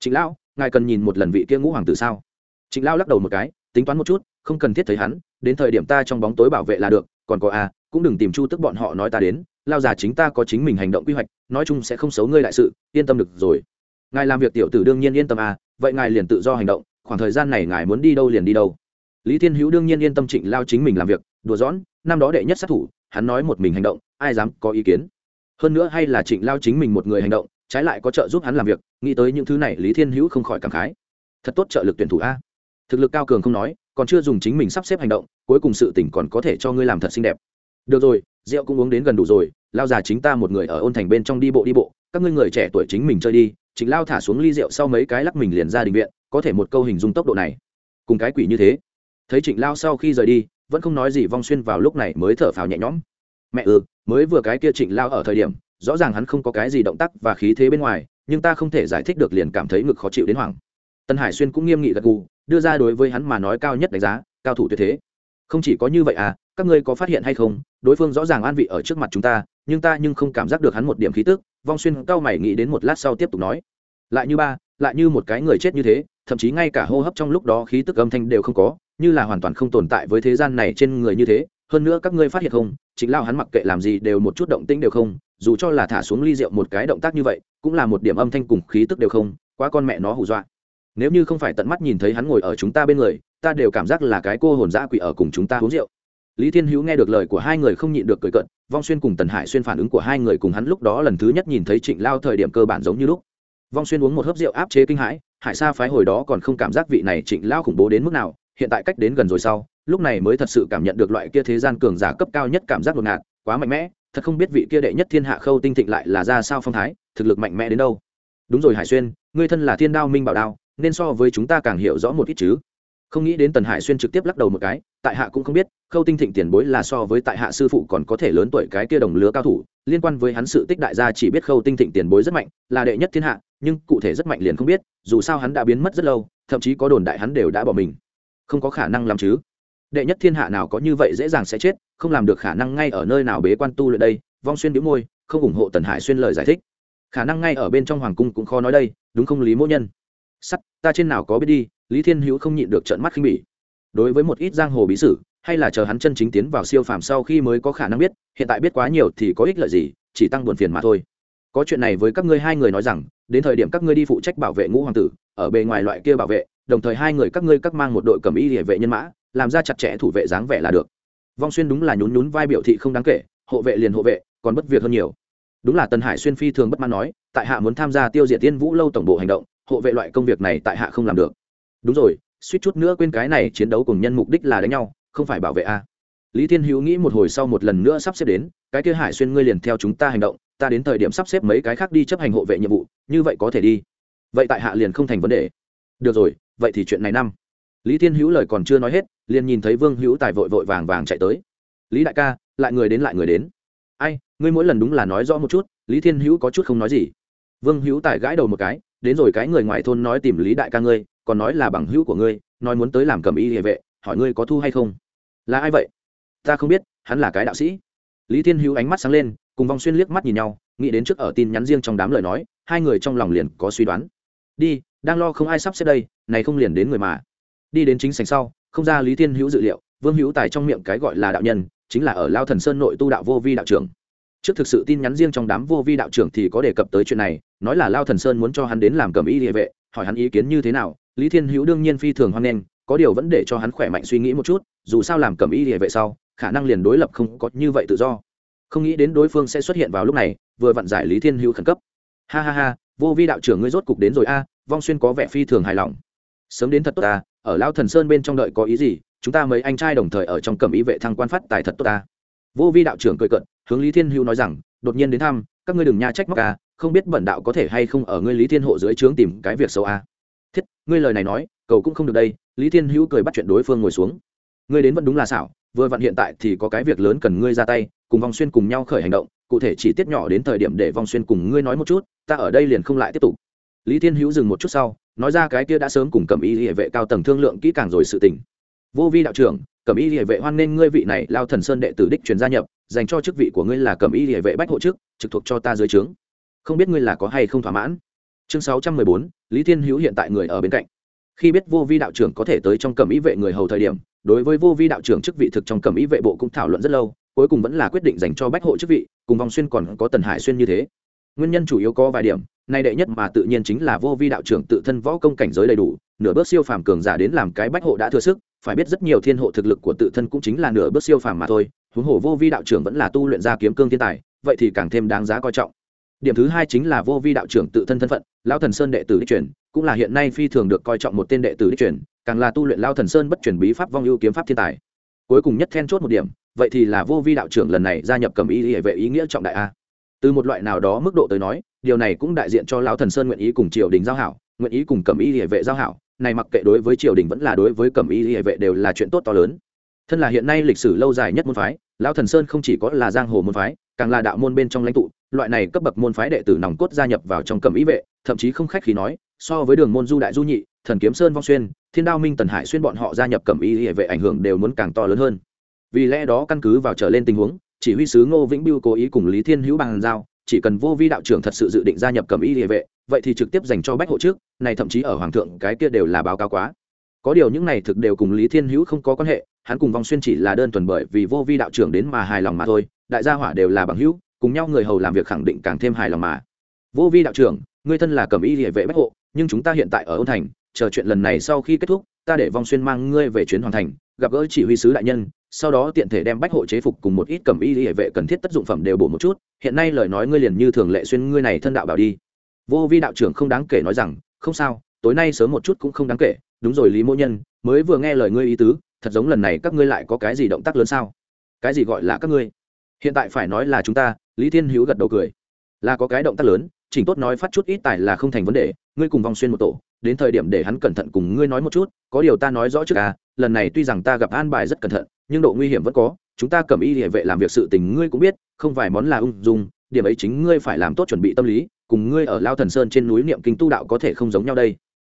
Speaker 1: Chính lão ngài cần nhìn một lần vị kia ngũ hoàng tử sao? Chính lão lắc đầu một cái tính toán một chút không cần thiết thấy hắn đến thời điểm ta trong bóng tối bảo vệ là được còn có a à, cũng đừng tìm chu tức bọn họ nói ta đến lao già chính ta có chính mình hành động quy hoạch nói chung sẽ không xấu ngươi đại sự yên tâm được rồi. Ngài làm việc tiểu tử đương nhiên yên tâm à vậy ngài liền tự do hành động khoảng thời gian này ngài muốn đi đâu liền đi đâu. Lý thiên hữu đương nhiên yên tâm trịnh lao chính mình làm việc, đùa giỡn, năm đó đệ nhất sát thủ, hắn nói một mình hành động, ai dám có ý kiến? Hơn nữa hay là trịnh lao chính mình một người hành động, trái lại có trợ giúp hắn làm việc, nghĩ tới những thứ này lý thiên hữu không khỏi cảm khái. Thật tốt trợ lực tuyển thủ a. Thực lực cao cường không nói, còn chưa dùng chính mình sắp xếp hành động, cuối cùng sự tỉnh còn có thể cho ngươi làm thật xinh đẹp. Được rồi, rượu cũng uống đến gần đủ rồi, lao già chính ta một người ở ôn thành bên trong đi bộ đi bộ, các ngươi người trẻ tuổi chính mình chơi đi. Chính lao thả xuống ly rượu sau mấy cái lắc mình liền ra đình viện có thể một câu hình dung tốc độ này. Cùng cái quỷ như thế. Thấy trịnh lao sau khi rời đi, vẫn không nói gì vong xuyên vào lúc này mới thở phào nhẹ nhõm. Mẹ ừ mới vừa cái kia trịnh lao ở thời điểm, rõ ràng hắn không có cái gì động tác và khí thế bên ngoài, nhưng ta không thể giải thích được liền cảm thấy ngực khó chịu đến hoảng. Tân hải xuyên cũng nghiêm nghị gật gù, đưa ra đối với hắn mà nói cao nhất đánh giá, cao thủ tuyệt thế. Không chỉ có như vậy à các ngươi có phát hiện hay không? Đối phương rõ ràng an vị ở trước mặt chúng ta, nhưng ta nhưng không cảm giác được hắn một điểm khí tức. Vong xuyên cao mày nghĩ đến một lát sau tiếp tục nói. Lại như ba, lại như một cái người chết như thế thậm chí ngay cả hô hấp trong lúc đó khí tức âm thanh đều không có, như là hoàn toàn không tồn tại với thế gian này trên người như thế. Hơn nữa các ngươi phát hiện không chính lao hắn mặc kệ làm gì đều một chút động tĩnh đều không, dù cho là thả xuống ly rượu một cái động tác như vậy, cũng là một điểm âm thanh cùng khí tức đều không, quá con mẹ nó hù dọa. Nếu như không phải tận mắt nhìn thấy hắn ngồi ở chúng ta bên người, ta đều cảm giác là cái cô hồn dã quỷ ở cùng chúng ta uống rượu. Lý thiên hữu nghe được lời của hai người không nhịn được cười cận vong xuyên cùng tần hải xuyên phản ứng của hai người cùng hắn lúc đó lần thứ nhất nhìn thấy trịnh lao thời điểm cơ bản giống như lúc vong xuyên uống một hớp rượu áp chế kinh hãi, hải sa phái hồi đó còn không cảm giác vị này trịnh lao khủng bố đến mức nào, hiện tại cách đến gần rồi sau, lúc này mới thật sự cảm nhận được loại kia thế gian cường giả cấp cao nhất cảm giác đột ngạt, quá mạnh mẽ, thật không biết vị kia đệ nhất thiên hạ khâu tinh thịnh lại là ra sao phong thái, thực lực mạnh mẽ đến đâu. Đúng rồi hải xuyên, ngươi thân là thiên đao minh bảo đao, nên so với chúng ta càng hiểu rõ một ít chứ. Không nghĩ đến tần hải xuyên trực tiếp lắc đầu một cái, tại hạ cũng không biết, khâu tinh thịnh tiền bối là so với tại hạ sư phụ còn có thể lớn tuổi cái kia đồng lứa cao thủ, liên quan với hắn sự tích đại gia chỉ biết khâu tinh thịnh tiền bối rất mạnh, là đệ nhất thiên hạ nhưng cụ thể rất mạnh liền không biết, dù sao hắn đã biến mất rất lâu, thậm chí có đồn đại hắn đều đã bỏ mình. Không có khả năng làm chứ. Đệ nhất thiên hạ nào có như vậy dễ dàng sẽ chết, không làm được khả năng ngay ở nơi nào bế quan tu luyện đây, vong xuyên đĩu môi, không ủng hộ tần hải xuyên lời giải thích. Khả năng ngay ở bên trong hoàng cung cũng khó nói đây, đúng không lý mỗ nhân? Sắt, ta trên nào có biết đi, lý thiên hữu không nhịn được trận mắt khinh bỉ. Đối với một ít giang hồ bí sử, hay là chờ hắn chân chính tiến vào siêu phàm sau khi mới có khả năng biết, hiện tại biết quá nhiều thì có ích lợi gì, chỉ tăng buồn phiền mà thôi có chuyện này với các ngươi hai người nói rằng, đến thời điểm các ngươi đi phụ trách bảo vệ ngũ hoàng tử, ở bề ngoài loại kia bảo vệ, đồng thời hai người các ngươi các mang một đội cầm y địa vệ nhân mã, làm ra chặt chẽ thủ vệ dáng vẻ là được. Vong xuyên đúng là nhún nhún vai biểu thị không đáng kể, hộ vệ liền hộ vệ, còn bất việc hơn nhiều. Đúng là tần hải xuyên phi thường bất mãn nói, tại hạ muốn tham gia tiêu diệt tiên vũ lâu tổng bộ hành động, hộ vệ loại công việc này tại hạ không làm được. Đúng rồi, suýt chút nữa quên cái này chiến đấu cùng nhân mục đích là đánh nhau, không phải bảo vệ a lý thiên hữu nghĩ một hồi sau một lần nữa sắp xếp đến, cái kia hải xuyên ngươi liền theo chúng ta hành động, ta đến thời điểm sắp xếp mấy cái khác đi chấp hành hộ vệ nhiệm vụ, như vậy có thể đi. Vậy tại hạ liền không thành vấn đề. Được rồi, vậy thì chuyện này năm. Lý thiên hữu lời còn chưa nói hết, liền nhìn thấy vương hữu tài vội vội vàng vàng chạy tới. Lý đại ca, lại người đến lại người đến. Ai, ngươi mỗi lần đúng là nói rõ một chút, lý thiên hữu có chút không nói gì. Vương hữu tài gãi đầu một cái, đến rồi cái người ngoài thôn nói tìm lý đại ca ngươi, còn nói là bằng hữu của ngươi, nói muốn tới làm cầm y địa vệ, hỏi ngươi có thu hay không? Là ai vậy? Ta không biết, hắn là cái đạo sĩ. Lý thiên hữu ánh mắt sáng lên, cùng vong xuyên liếc mắt nhìn nhau, nghĩ đến trước ở tin nhắn riêng trong đám lời nói, hai người trong lòng liền có suy đoán. Đi, đang lo không ai sắp xếp đây, này không liền đến người mà. Đi đến chính sảnh sau, không ra lý thiên hữu dự liệu, vương hữu tài trong miệng cái gọi là đạo nhân, chính là ở lao thần sơn nội tu đạo vô vi đạo trưởng. Trước thực sự tin nhắn riêng trong đám vô vi đạo trưởng thì có đề cập tới chuyện này, nói là lao thần sơn muốn cho hắn đến làm cầm y địa vệ, hỏi hắn ý kiến như thế nào, lý thiên hữu đương nhiên phi thường hoan nghênh, có điều vẫn để cho hắn khỏe mạnh suy nghĩ một chút, dù sao làm cầm y địa vệ sau khả năng liền đối lập không có như vậy tự do. Không nghĩ đến đối phương sẽ xuất hiện vào lúc này, vừa vặn giải lý thiên hữu khẩn cấp. Ha ha ha, vô vi đạo trưởng ngươi rốt cục đến rồi a, vong xuyên có vẻ phi thường hài lòng. Sớm đến thật tốt ta ở lao thần sơn bên trong đợi có ý gì, chúng ta mấy anh trai đồng thời ở trong cầm ý vệ thăng quan phát tài thật tốt ta vô vi đạo trưởng cười cận hướng lý thiên hữu nói rằng, đột nhiên đến thăm, các ngươi đừng nha trách móc a, không biết bẩn đạo có thể hay không ở ngươi lý thiên hộ dưới trướng tìm cái việc xấu a. Thiết, ngươi lời này nói, cầu cũng không được đây, lý thiên hữu cười bắt chuyện đối phương ngồi xuống. Ngươi đến vẫn đúng là xảo vừa vặn hiện tại thì có cái việc lớn cần ngươi ra tay, cùng vong xuyên cùng nhau khởi hành động, cụ thể chỉ tiết nhỏ đến thời điểm để vong xuyên cùng ngươi nói một chút, ta ở đây liền không lại tiếp tục. Lý thiên hữu dừng một chút sau, nói ra cái kia đã sớm cùng cẩm y địa vệ cao tầng thương lượng kỹ càng rồi sự tình. Vô vi đạo trưởng, cẩm y địa vệ hoan nghênh ngươi vị này lao thần sơn đệ tử đích truyền gia nhập, dành cho chức vị của ngươi là cẩm y địa vệ bách hộ chức, trực thuộc cho ta dưới trướng. Không biết ngươi là có hay không thỏa mãn? Chương sáu trăm mười bốn, lý thiên hữu hiện tại người ở bên cạnh. Khi biết vô vi đạo trưởng có thể tới trong cẩm y vệ người hầu thời điểm đối với vô vi đạo trưởng chức vị thực trong cẩm y vệ bộ cũng thảo luận rất lâu, cuối cùng vẫn là quyết định dành cho bách hộ chức vị, cùng vòng xuyên còn có tần hải xuyên như thế. Nguyên nhân chủ yếu có vài điểm, nay đệ nhất mà tự nhiên chính là vô vi đạo trưởng tự thân võ công cảnh giới đầy đủ, nửa bước siêu phàm cường giả đến làm cái bách hộ đã thừa sức, phải biết rất nhiều thiên hộ thực lực của tự thân cũng chính là nửa bước siêu phàm mà thôi, huống hồ vô vi đạo trưởng vẫn là tu luyện ra kiếm cương thiên tài, vậy thì càng thêm đáng giá coi trọng. Điểm thứ hai chính là vô vi đạo trưởng tự thân thân phận, Lão thần sơn đệ tử đích truyền, cũng là hiện nay phi thường được coi trọng một tên đệ tử đích truyền càng là tu luyện lao thần sơn bất chuyển bí pháp vong ưu kiếm pháp thiên tài. Cuối cùng nhất then chốt một điểm, vậy thì là vô vi đạo trưởng lần này gia nhập cầm ý hệ vệ ý nghĩa trọng đại a. Từ một loại nào đó mức độ tới nói, điều này cũng đại diện cho lão thần sơn nguyện ý cùng triều đình giao hảo, nguyện ý cùng cầm ý hệ vệ giao hảo. Này mặc kệ đối với triều đình vẫn là đối với cẩm y hệ vệ đều là chuyện tốt to lớn. Thân là hiện nay lịch sử lâu dài nhất môn phái lão thần sơn không chỉ có là giang hồ môn phái, càng là đạo môn bên trong lãnh tụ, loại này cấp bậc môn phái đệ tử nòng cốt gia nhập vào trong cẩm y vệ, thậm chí không khách khí nói, so với đường môn du đại du nhị thần kiếm sơn vong xuyên, thiên đao minh tần hải xuyên bọn họ gia nhập cẩm y hệ vệ ảnh hưởng đều muốn càng to lớn hơn. Vì lẽ đó căn cứ vào trở lên tình huống, chỉ huy sứ ngô vĩnh biêu cố ý cùng lý thiên hữu bàn giao, chỉ cần vô vi đạo trưởng thật sự dự định gia nhập cẩm y hệ vệ, vậy thì trực tiếp dành cho bách hộ trước, này thậm chí ở hoàng thượng cái kia đều là báo cáo quá. Có điều những này thực đều cùng lý thiên hữu không có quan hệ, hắn cùng vong xuyên chỉ là đơn thuần bởi vì vô vi đạo trưởng đến mà hài lòng mà thôi, đại gia hỏa đều là bằng hữu, cùng nhau người hầu làm việc khẳng định càng thêm hài lòng mà. Vô vi đạo trưởng người thân là cẩm y địa vệ bách hộ, nhưng chúng ta hiện tại ở ôn thành chờ chuyện lần này sau khi kết thúc, ta để vong xuyên mang ngươi về chuyến hoàn thành, gặp gỡ chỉ huy sứ đại nhân, sau đó tiện thể đem bách hộ chế phục cùng một ít cầm y hệ vệ cần thiết tất dụng phẩm đều bổ một chút, hiện nay lời nói ngươi liền như thường lệ xuyên ngươi này thân đạo bảo đi. Vô vi đạo trưởng không đáng kể nói rằng, không sao, tối nay sớm một chút cũng không đáng kể, đúng rồi lý mỗ nhân, mới vừa nghe lời ngươi ý tứ, thật giống lần này các ngươi lại có cái gì động tác lớn sao? Cái gì gọi là các ngươi? Hiện tại phải nói là chúng ta. Lý thiên hữu gật đầu cười. Là có cái động tác lớn, chỉnh tốt nói phát chút ít tài là không thành vấn đề, ngươi cùng vòng xuyên một tổ đến thời điểm để hắn cẩn thận cùng ngươi nói một chút, có điều ta nói rõ trước à lần này tuy rằng ta gặp an bài rất cẩn thận, nhưng độ nguy hiểm vẫn có, chúng ta cầm y địa vệ làm việc sự tình ngươi cũng biết, không vài món là ung dung, điểm ấy chính ngươi phải làm tốt chuẩn bị tâm lý, cùng ngươi ở lao thần sơn trên núi niệm kinh tu đạo có thể không giống nhau đây.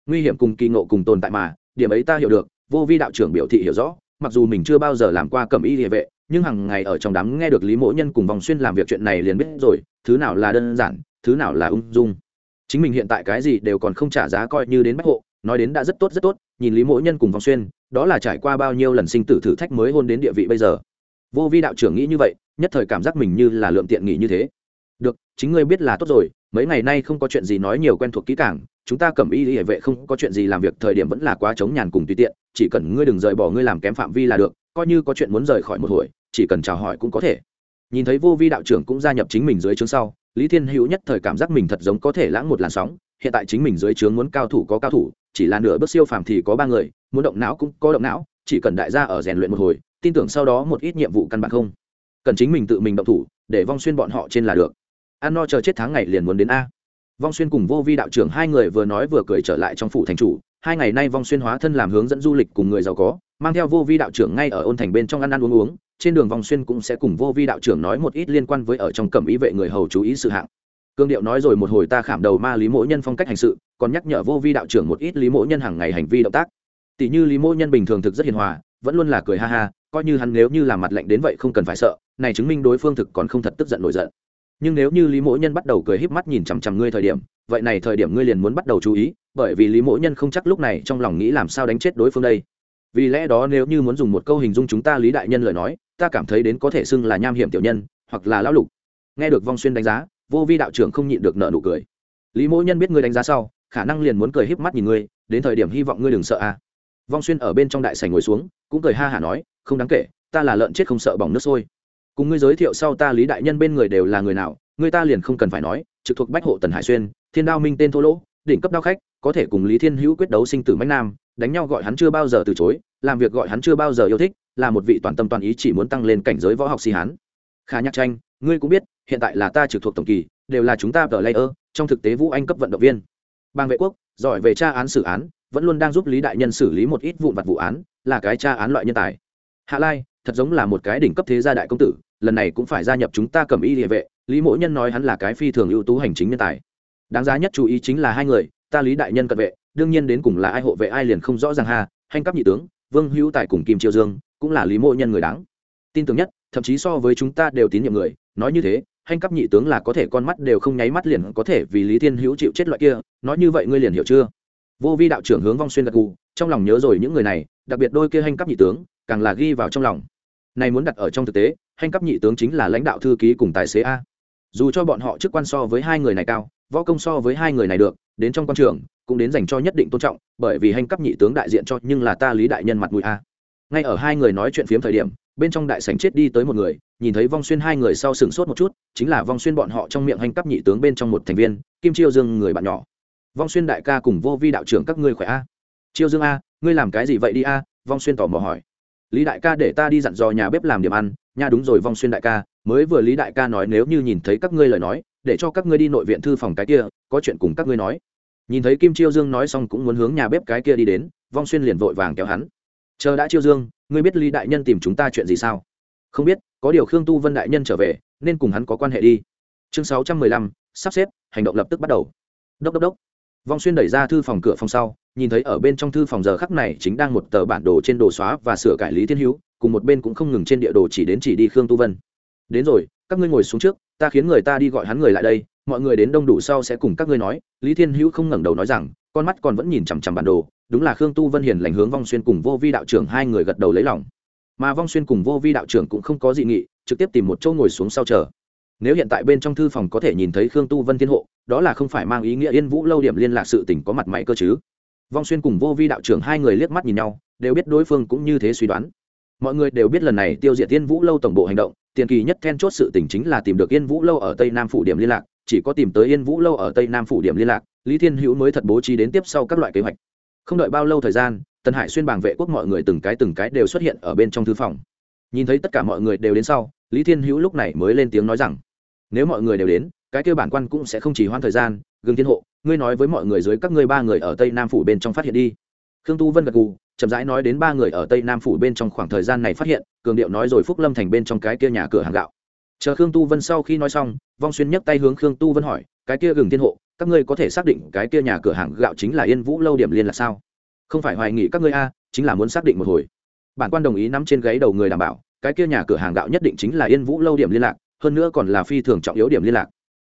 Speaker 1: Nguy hiểm cùng kỳ ngộ cùng tồn tại mà, điểm ấy ta hiểu được, vô vi đạo trưởng biểu thị hiểu rõ, mặc dù mình chưa bao giờ làm qua cầm y địa vệ, nhưng hàng ngày ở trong đám nghe được lý mỗ nhân cùng vòng xuyên làm việc chuyện này liền biết rồi, thứ nào là đơn giản, thứ nào là ung dung chính mình hiện tại cái gì đều còn không trả giá coi như đến bách hộ, nói đến đã rất tốt rất tốt, nhìn lý mỗi nhân cùng vòng xuyên, đó là trải qua bao nhiêu lần sinh tử thử thách mới hôn đến địa vị bây giờ. Vô vi đạo trưởng nghĩ như vậy, nhất thời cảm giác mình như là lượm tiện nghĩ như thế. Được, chính ngươi biết là tốt rồi, mấy ngày nay không có chuyện gì nói nhiều quen thuộc kỹ càng, chúng ta cầm y hệ vệ không có chuyện gì làm việc, thời điểm vẫn là quá chống nhàn cùng tùy tiện, chỉ cần ngươi đừng rời bỏ ngươi làm kém phạm vi là được, coi như có chuyện muốn rời khỏi một hồi, chỉ cần chào hỏi cũng có thể. Nhìn thấy vô vi đạo trưởng cũng gia nhập chính mình dưới chương sau lý thiên hữu nhất thời cảm giác mình thật giống có thể lãng một làn sóng, hiện tại chính mình dưới trướng muốn cao thủ có cao thủ, chỉ là nửa bước siêu phàm thì có ba người, muốn động não cũng có động não, chỉ cần đại gia ở rèn luyện một hồi, tin tưởng sau đó một ít nhiệm vụ căn bản không. Cần chính mình tự mình động thủ, để vong xuyên bọn họ trên là được. Ăn no chờ chết tháng ngày liền muốn đến a. Vong xuyên cùng vô vi đạo trưởng hai người vừa nói vừa cười trở lại trong phủ thành chủ hai ngày nay vong xuyên hóa thân làm hướng dẫn du lịch cùng người giàu có, mang theo vô vi đạo trưởng ngay ở ôn thành bên trong ăn ăn uống uống, trên đường vòng xuyên cũng sẽ cùng vô vi đạo trưởng nói một ít liên quan với ở trong cẩm ý vệ người hầu chú ý sự hạng. Cương điệu nói rồi một hồi ta khảm đầu ma lý mỗ nhân phong cách hành sự, còn nhắc nhở vô vi đạo trưởng một ít lý mỗ nhân hàng ngày hành vi động tác. Tỷ như lý mỗ nhân bình thường thực rất hiền hòa, vẫn luôn là cười ha ha, coi như hắn nếu như làm mặt lạnh đến vậy không cần phải sợ, này chứng minh đối phương thực còn không thật tức giận nổi giận. Nhưng nếu như lý mỗ nhân bắt đầu cười híp mắt nhìn chằm chằm ngươi thời điểm vậy này thời điểm ngươi liền muốn bắt đầu chú ý, bởi vì lý mỗ nhân không chắc lúc này trong lòng nghĩ làm sao đánh chết đối phương đây. Vì lẽ đó nếu như muốn dùng một câu hình dung chúng ta lý đại nhân lời nói, ta cảm thấy đến có thể xưng là nham hiểm tiểu nhân, hoặc là lão lục. Nghe được vong xuyên đánh giá, vô vi đạo trưởng không nhịn được nợ nụ cười. Lý mỗ nhân biết ngươi đánh giá sau, khả năng liền muốn cười híp mắt nhìn ngươi, đến thời điểm hy vọng ngươi đừng sợ a. À. vong xuyên ở bên trong đại sảnh ngồi xuống, cũng cười ha hả nói, không đáng kể, ta là lợn chết không sợ bỏng nước sôi. Cùng ngươi giới thiệu sau ta lý đại nhân bên người đều là người nào ngươi ta liền không cần phải nói, trực thuộc bách hộ tần hải xuyên thiên đao minh tên thô lỗ, đỉnh cấp đao khách, có thể cùng lý thiên hữu quyết đấu sinh tử mãnh nam, đánh nhau gọi hắn chưa bao giờ từ chối, làm việc gọi hắn chưa bao giờ yêu thích, là một vị toàn tâm toàn ý chỉ muốn tăng lên cảnh giới võ học si hán. Kha nhắc tranh, ngươi cũng biết, hiện tại là ta trực thuộc tổng kỳ, đều là chúng ta tờ layer, trong thực tế vũ anh cấp vận động viên. Bang vệ quốc, giỏi về tra án xử án, vẫn luôn đang giúp lý đại nhân xử lý một ít vụn vặt vụ án, là cái tra án loại nhân tài. Hạ lai, thật giống là một cái đỉnh cấp thế gia đại công tử, lần này cũng phải gia nhập chúng ta cầm y địa vệ, lý mỗi nhân nói hắn là cái phi thường ưu tú hành chính nhân tài đáng giá nhất chú ý chính là hai người, ta lý đại nhân cận vệ, đương nhiên đến cùng là ai hộ vệ ai liền không rõ ràng hà hành cấp nhị tướng, vương hữu tài cùng kim triều dương, cũng là lý mộ nhân người đáng. Tin tưởng nhất, thậm chí so với chúng ta đều tín nhiệm người, nói như thế, hành cấp nhị tướng là có thể con mắt đều không nháy mắt liền có thể vì lý thiên hữu chịu chết loại kia, nói như vậy ngươi liền hiểu chưa? Vô vi đạo trưởng hướng vong xuyên gật gù, trong lòng nhớ rồi những người này, đặc biệt đôi kia hành cấp nhị tướng, càng là ghi vào trong lòng. Này muốn đặt ở trong thực tế, hành cấp nhị tướng chính là lãnh đạo thư ký cùng tài xế a. Dù cho bọn họ chức quan so với hai người này cao võ công so với hai người này được, đến trong quan trường, cũng đến dành cho nhất định tôn trọng, bởi vì hành cấp nhị tướng đại diện cho nhưng là ta lý đại nhân mặt mũi a. Ngay ở hai người nói chuyện phiếm thời điểm, bên trong đại sảnh chết đi tới một người, nhìn thấy vong xuyên hai người sau sừng sốt một chút, chính là vong xuyên bọn họ trong miệng hành cấp nhị tướng bên trong một thành viên, kim chiêu dương người bạn nhỏ. Vong xuyên đại ca cùng vô vi đạo trưởng các ngươi khỏe a? Chiêu dương a, ngươi làm cái gì vậy đi a? Vong xuyên tỏ mò hỏi. Lý đại ca để ta đi dặn dò nhà bếp làm điểm ăn. Nha đúng rồi vong xuyên đại ca, mới vừa lý đại ca nói nếu như nhìn thấy các ngươi lời nói để cho các ngươi đi nội viện thư phòng cái kia, có chuyện cùng các ngươi nói. Nhìn thấy kim chiêu dương nói xong cũng muốn hướng nhà bếp cái kia đi đến, vong xuyên liền vội vàng kéo hắn. Chờ đã chiêu dương, ngươi biết lý đại nhân tìm chúng ta chuyện gì sao? Không biết, có điều khương tu vân đại nhân trở về, nên cùng hắn có quan hệ đi. Chương sáu trăm mười lăm, sắp xếp, hành động lập tức bắt đầu. Đốc đốc đốc. Vong xuyên đẩy ra thư phòng cửa phòng sau, nhìn thấy ở bên trong thư phòng giờ khắc này chính đang một tờ bản đồ trên đồ xóa và sửa cải lý thiên hữu, cùng một bên cũng không ngừng trên địa đồ chỉ đến chỉ đi khương tu vân đến rồi, các ngươi ngồi xuống trước, ta khiến người ta đi gọi hắn người lại đây, mọi người đến đông đủ sau sẽ cùng các ngươi nói. Lý thiên hữu không ngẩng đầu nói rằng, con mắt còn vẫn nhìn chằm chằm bản đồ, đúng là khương tu vân hiền lành hướng vong xuyên cùng vô vi đạo trưởng hai người gật đầu lấy lòng. Mà vong xuyên cùng vô vi đạo trưởng cũng không có dị nghị, trực tiếp tìm một chỗ ngồi xuống sau chờ. Nếu hiện tại bên trong thư phòng có thể nhìn thấy khương tu vân thiên hộ, đó là không phải mang ý nghĩa yên vũ lâu điểm liên lạc sự tỉnh có mặt mày cơ chứ. Vong xuyên cùng vô vi đạo trưởng hai người liếc mắt nhìn nhau, đều biết đối phương cũng như thế suy đoán. Mọi người đều biết lần này tiêu diệt yên vũ lâu tổng bộ hành động tiền kỳ nhất then chốt sự tỉnh chính là tìm được yên vũ lâu ở tây nam phủ điểm liên lạc, chỉ có tìm tới yên vũ lâu ở tây nam phủ điểm liên lạc, lý thiên hữu mới thật bố trí đến tiếp sau các loại kế hoạch. Không đợi bao lâu thời gian, tần hải xuyên bảng vệ quốc mọi người từng cái từng cái đều xuất hiện ở bên trong thư phòng. Nhìn thấy tất cả mọi người đều đến sau, lý thiên hữu lúc này mới lên tiếng nói rằng, nếu mọi người đều đến, cái kêu bản quan cũng sẽ không chỉ hoãn thời gian gương thiên hộ, ngươi nói với mọi người dưới các ngươi ba người ở tây nam phủ bên trong phát hiện đi khương tu vân gật gù, chậm rãi nói đến ba người ở tây nam phủ bên trong khoảng thời gian này phát hiện, cường điệu nói rồi phúc lâm thành bên trong cái kia nhà cửa hàng gạo. Chờ khương tu vân sau khi nói xong, vong xuyên nhấc tay hướng khương tu vân hỏi, cái kia gừng thiên hộ, các ngươi có thể xác định cái kia nhà cửa hàng gạo chính là yên vũ lâu điểm liên là sao? Không phải hoài nghị các ngươi a, chính là muốn xác định một hồi. Bản quan đồng ý nắm trên gáy đầu người đảm bảo, cái kia nhà cửa hàng gạo nhất định chính là yên vũ lâu điểm liên lạc, hơn nữa còn là phi thường trọng yếu điểm liên lạc.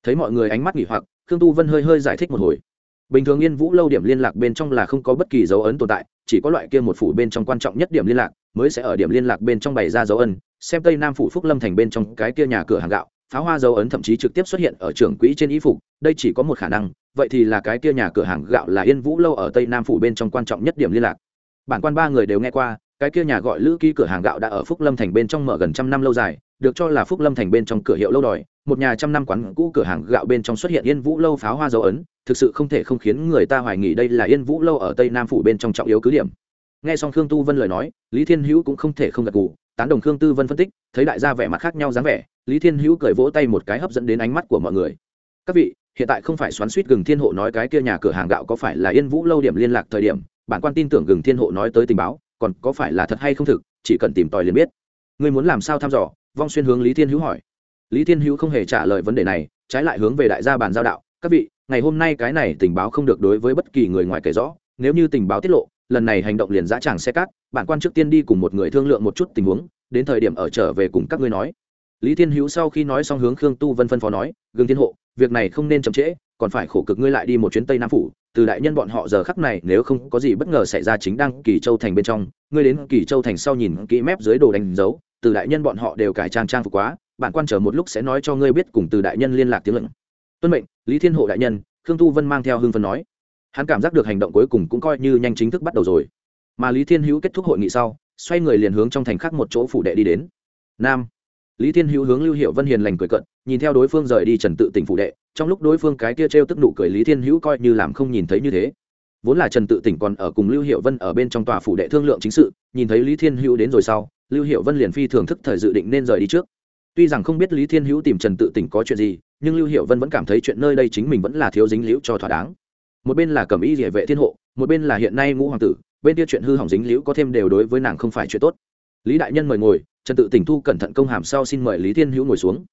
Speaker 1: Thấy mọi người ánh mắt nghỉ hoặc, khương tu vân hơi hơi giải thích một hồi bình thường yên vũ lâu điểm liên lạc bên trong là không có bất kỳ dấu ấn tồn tại, chỉ có loại kia một phủ bên trong quan trọng nhất điểm liên lạc mới sẽ ở điểm liên lạc bên trong bày ra dấu ấn, xem tây nam phủ phúc lâm thành bên trong cái kia nhà cửa hàng gạo, pháo hoa dấu ấn thậm chí trực tiếp xuất hiện ở trường quỹ trên y phục, đây chỉ có một khả năng, vậy thì là cái kia nhà cửa hàng gạo là yên vũ lâu ở tây nam phủ bên trong quan trọng nhất điểm liên lạc. Bản quan ba người đều nghe qua, cái kia nhà gọi lữ ký cửa hàng gạo đã ở phúc lâm thành bên trong mở gần trăm năm lâu dài, được cho là phúc lâm thành bên trong cửa hiệu lâu đòi, một nhà trăm năm quán cũ cửa hàng gạo bên trong xuất hiện yên vũ lâu pháo hoa dấu ấn thực sự không thể không khiến người ta hoài nghi đây là yên vũ lâu ở tây nam phủ bên trong trọng yếu cứ điểm. Nghe xong khương tu vân lời nói, lý thiên hữu cũng không thể không gật gù, tán đồng khương tư vân phân tích, thấy đại gia vẻ mặt khác nhau dáng vẻ, lý thiên hữu cười vỗ tay một cái hấp dẫn đến ánh mắt của mọi người. Các vị, hiện tại không phải xoắn suýt gừng thiên hộ nói cái kia nhà cửa hàng gạo có phải là yên vũ lâu điểm liên lạc thời điểm, bản quan tin tưởng gừng thiên hộ nói tới tình báo, còn có phải là thật hay không thực, chỉ cần tìm tòi liền biết. Ngươi muốn làm sao thăm dò? Vong xuyên hướng lý thiên hữu hỏi. Lý thiên hữu không hề trả lời vấn đề này, trái lại hướng về đại gia bàn giao đạo các vị, ngày hôm nay cái này tình báo không được đối với bất kỳ người ngoài kể rõ. Nếu như tình báo tiết lộ, lần này hành động liền dã tràng xe cát. Bản quan trước tiên đi cùng một người thương lượng một chút tình huống, đến thời điểm ở trở về cùng các ngươi nói. Lý thiên hữu sau khi nói xong hướng khương tu vân phân phó nói, gương thiên hộ, việc này không nên chậm trễ, còn phải khổ cực ngươi lại đi một chuyến tây nam phủ. Từ đại nhân bọn họ giờ khắc này, nếu không có gì bất ngờ xảy ra chính đang kỳ châu thành bên trong. Ngươi đến kỳ châu thành sau nhìn kỹ mép dưới đồ đánh dấu, từ đại nhân bọn họ đều cải trang trang phục quá. Bản quan chờ một lúc sẽ nói cho ngươi biết cùng từ đại nhân liên lạc tiếng lệnh tuân mệnh, lý thiên hộ đại nhân, khương tu vân mang theo hưng phân nói. Hắn cảm giác được hành động cuối cùng cũng coi như nhanh chính thức bắt đầu rồi. Mà lý thiên hữu kết thúc hội nghị sau, xoay người liền hướng trong thành khác một chỗ phủ đệ đi đến. Nam. Lý thiên hữu hướng lưu hiệu vân hiền lành cười cận nhìn theo đối phương rời đi trần tự tỉnh phủ đệ, trong lúc đối phương cái kia t r e o tức nụ cười lý thiên hữu coi như làm không nhìn thấy như thế. Vốn là trần tự tỉnh còn ở cùng lưu hiệu vân ở bên trong tòa phủ đệ thương lượng chính sự, nhìn thấy lý thiên hữu đến rồi sau, lưu hiệu vân liền phi thường thức thời dự định nên rời đi trước. Tuy rằng không biết lý thiên hữu tìm trần tự tỉnh có chuyện gì nhưng lưu hiệu vân vẫn cảm thấy chuyện nơi đây chính mình vẫn là thiếu dính liễu cho thỏa đáng. Một bên là cầm y địa vệ thiên hộ, một bên là hiện nay ngũ hoàng tử, bên kia chuyện hư hỏng dính liễu có thêm đều đối với nàng không phải chuyện tốt. Lý đại nhân mời ngồi, trần tự tỉnh thu cẩn thận công hàm sau xin mời lý thiên hữu ngồi xuống.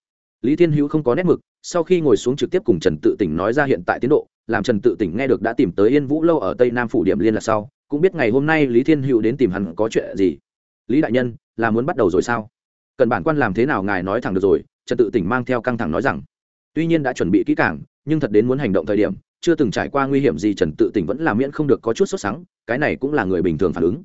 Speaker 1: Lý thiên hữu không có nét mực, sau khi ngồi xuống trực tiếp cùng trần tự tỉnh nói ra hiện tại tiến độ, làm trần tự tỉnh nghe được đã tìm tới yên vũ lâu ở tây nam phủ điểm liên lạc sau, cũng biết ngày hôm nay lý thiên hữu đến tìm hắn có chuyện gì. Lý đại nhân, là muốn bắt đầu rồi sao? Cần bản quan làm thế nào ngài nói thẳng được rồi, trần tự tỉnh mang theo căng thẳng nói rằng tuy nhiên đã chuẩn bị kỹ càng, nhưng thật đến muốn hành động thời điểm, chưa từng trải qua nguy hiểm gì, trần tự tỉnh vẫn làm miễn không được có chút sốt sắng, cái này cũng là người bình thường phản ứng.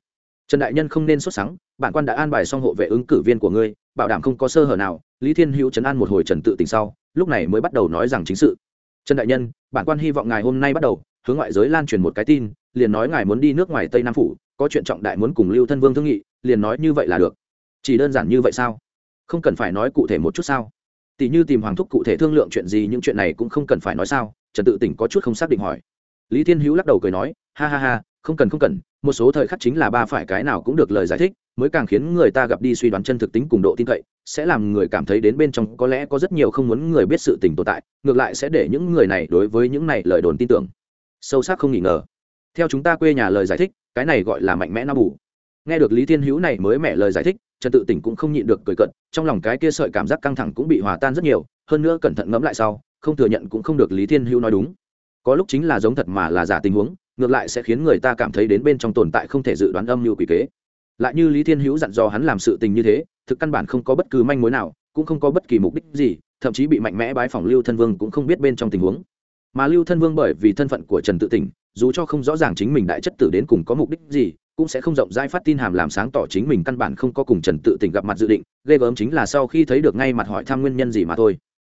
Speaker 1: Trần đại nhân không nên sốt sắng, bản quan đã an bài xong hộ vệ ứng cử viên của ngươi, bảo đảm không có sơ hở nào, lý thiên hữu trấn an một hồi trần tự tỉnh sau, lúc này mới bắt đầu nói rằng chính sự. Trần đại nhân, bản quan hy vọng ngài hôm nay bắt đầu, hướng ngoại giới lan truyền một cái tin, liền nói ngài muốn đi nước ngoài tây nam phủ, có chuyện trọng đại muốn cùng lưu thân vương thương nghị, liền nói như vậy là được. Chỉ đơn giản như vậy sao? Không cần phải nói cụ thể một chút sao? Tỷ như tìm hoàng thúc cụ thể thương lượng chuyện gì, những chuyện này cũng không cần phải nói sao. Trần tự tỉnh có chút không xác định hỏi. Lý thiên hữu lắc đầu cười nói, ha ha ha, không cần không cần, một số thời khắc chính là ba phải cái nào cũng được lời giải thích, mới càng khiến người ta gặp đi suy đoán chân thực tính cùng độ tin cậy, sẽ làm người cảm thấy đến bên trong có lẽ có rất nhiều không muốn người biết sự tình tồn tại, ngược lại sẽ để những người này đối với những này lời đồn tin tưởng. Sâu sắc không nghi ngờ. Theo chúng ta quê nhà lời giải thích, cái này gọi là mạnh mẽ na bù. Nghe được lý thiên hữu này mới mẻ lời giải thích trần tự tỉnh cũng không nhịn được cười cận trong lòng cái kia sợi cảm giác căng thẳng cũng bị hòa tan rất nhiều, hơn nữa cẩn thận ngẫm lại sau, không thừa nhận cũng không được lý thiên hữu nói đúng. Có lúc chính là giống thật mà là giả tình huống, ngược lại sẽ khiến người ta cảm thấy đến bên trong tồn tại không thể dự đoán âm mưu quỷ kế. Lại như lý thiên hữu dặn dò hắn làm sự tình như thế, thực căn bản không có bất cứ manh mối nào, cũng không có bất kỳ mục đích gì, thậm chí bị mạnh mẽ bái phỏng lưu thân vương cũng không biết bên trong tình huống. Mà lưu thân vương bởi vì thân phận của trần tự tỉnh, dù cho không rõ ràng chính mình đại chất tử đến cùng có mục đích gì cũng sẽ không rộng rãi phát tin hàm làm sáng tỏ chính mình căn bản không có cùng trần tự tỉnh gặp mặt dự định, ghê gớm chính là sau khi thấy được ngay mặt hỏi thăm nguyên nhân gì mà thôi.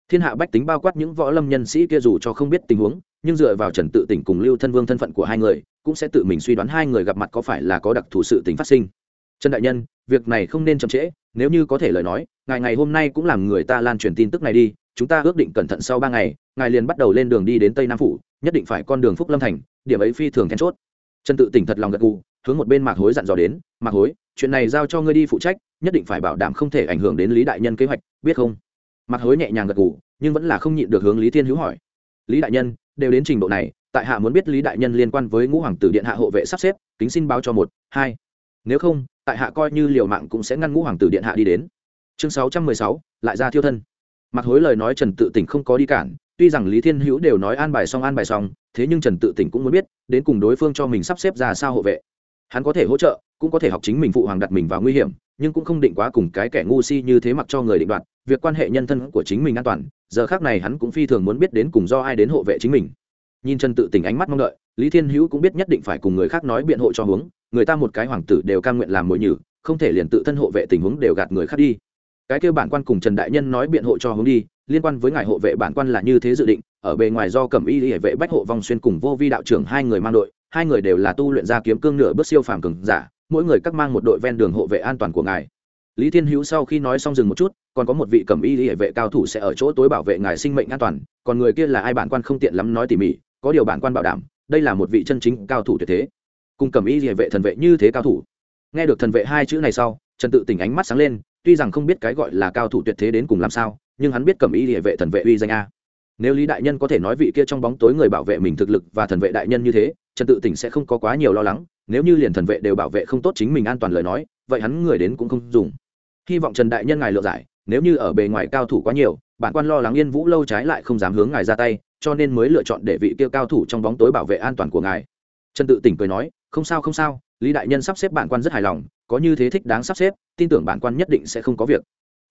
Speaker 1: Thiên hạ bách tính bao quát những võ lâm nhân sĩ kia dù cho không biết tình huống, nhưng dựa vào trần tự tỉnh cùng lưu thân vương thân phận của hai người, cũng sẽ tự mình suy đoán hai người gặp mặt có phải là có đặc thù sự tình phát sinh. Trần đại nhân, việc này không nên chậm trễ, nếu như có thể lời nói ngày ngày hôm nay cũng làm người ta lan truyền tin tức này đi, chúng ta ước định cẩn thận sau ba ngày, ngài liền bắt đầu lên đường đi đến tây nam phủ, nhất định phải con đường phúc lâm thành, điểm ấy phi thường then chốt. Trần tự tỉnh thật lòng gật gù hướng một bên mạc hối dặn dò đến, mạc hối, chuyện này giao cho ngươi đi phụ trách, nhất định phải bảo đảm không thể ảnh hưởng đến lý đại nhân kế hoạch, biết không? Mạc hối nhẹ nhàng gật gù, nhưng vẫn là không nhịn được hướng lý thiên hữu hỏi. Lý đại nhân, đều đến trình độ này, tại hạ muốn biết lý đại nhân liên quan với ngũ hoàng tử điện hạ hộ vệ sắp xếp, kính xin báo cho một, hai. Nếu không, tại hạ coi như liều mạng cũng sẽ ngăn ngũ hoàng tử điện hạ đi đến. Chương sáu trăm mười sáu, lại ra thiêu thân. Mặc hối lời nói trần tự tỉnh không có đi cản, tuy rằng lý thiên hữu đều nói an bài xong, an bài xong, thế nhưng trần tự tỉnh cũng muốn biết, đến cùng đối phương cho mình sắp xếp ra sao hộ vệ hắn có thể hỗ trợ, cũng có thể học chính mình phụ hoàng đặt mình vào nguy hiểm, nhưng cũng không định quá cùng cái kẻ ngu si như thế mặc cho người định đoạt, việc quan hệ nhân thân của chính mình an toàn, giờ khác này hắn cũng phi thường muốn biết đến cùng do ai đến hộ vệ chính mình. Nhìn trần tự tỉnh ánh mắt mong đợi, lý thiên hữu cũng biết nhất định phải cùng người khác nói biện hộ cho hướng, người ta một cái hoàng tử đều cai nguyện làm mồi nhử, không thể liền tự thân hộ vệ tình huống đều gạt người khác đi. Cái kêu bản quan cùng trần đại nhân nói biện hộ cho hướng đi, liên quan với ngài hộ vệ bản quan là như thế dự định, ở bề ngoài do cẩm y hệ vệ bách hộ vong xuyên cùng vô vi đạo trưởng hai người mang đội hai người đều là tu luyện ra kiếm cương nửa bước siêu phàm cường giả, mỗi người các mang một đội ven đường hộ vệ an toàn của ngài. Lý thiên hữu sau khi nói xong dừng một chút, còn có một vị cẩm y hệ vệ cao thủ sẽ ở chỗ tối bảo vệ ngài sinh mệnh an toàn, còn người kia là ai bản quan không tiện lắm nói tỉ mỉ, có điều bản quan bảo đảm, đây là một vị chân chính cao thủ tuyệt thế. Cùng cẩm y hệ vệ thần vệ như thế cao thủ. Nghe được thần vệ hai chữ này sau, trần tự tỉnh ánh mắt sáng lên, tuy rằng không biết cái gọi là cao thủ tuyệt thế đến cùng làm sao, nhưng hắn biết cẩm y địa vệ thần vệ uy danh a. Nếu lý đại nhân có thể nói vị kia trong bóng tối người bảo vệ mình thực lực và thần vệ đại nhân như thế trần tự tỉnh sẽ không có quá nhiều lo lắng, nếu như liền thần vệ đều bảo vệ không tốt chính mình an toàn lời nói, vậy hắn người đến cũng không dùng. Hy vọng trần đại nhân ngài lựa giải, nếu như ở bề ngoài cao thủ quá nhiều, bản quan lo lắng yên vũ lâu trái lại không dám hướng ngài ra tay, cho nên mới lựa chọn để vị kia cao thủ trong bóng tối bảo vệ an toàn của ngài. Trần tự tỉnh cười nói, không sao không sao, lý đại nhân sắp xếp bản quan rất hài lòng, có như thế thích đáng sắp xếp, tin tưởng bản quan nhất định sẽ không có việc.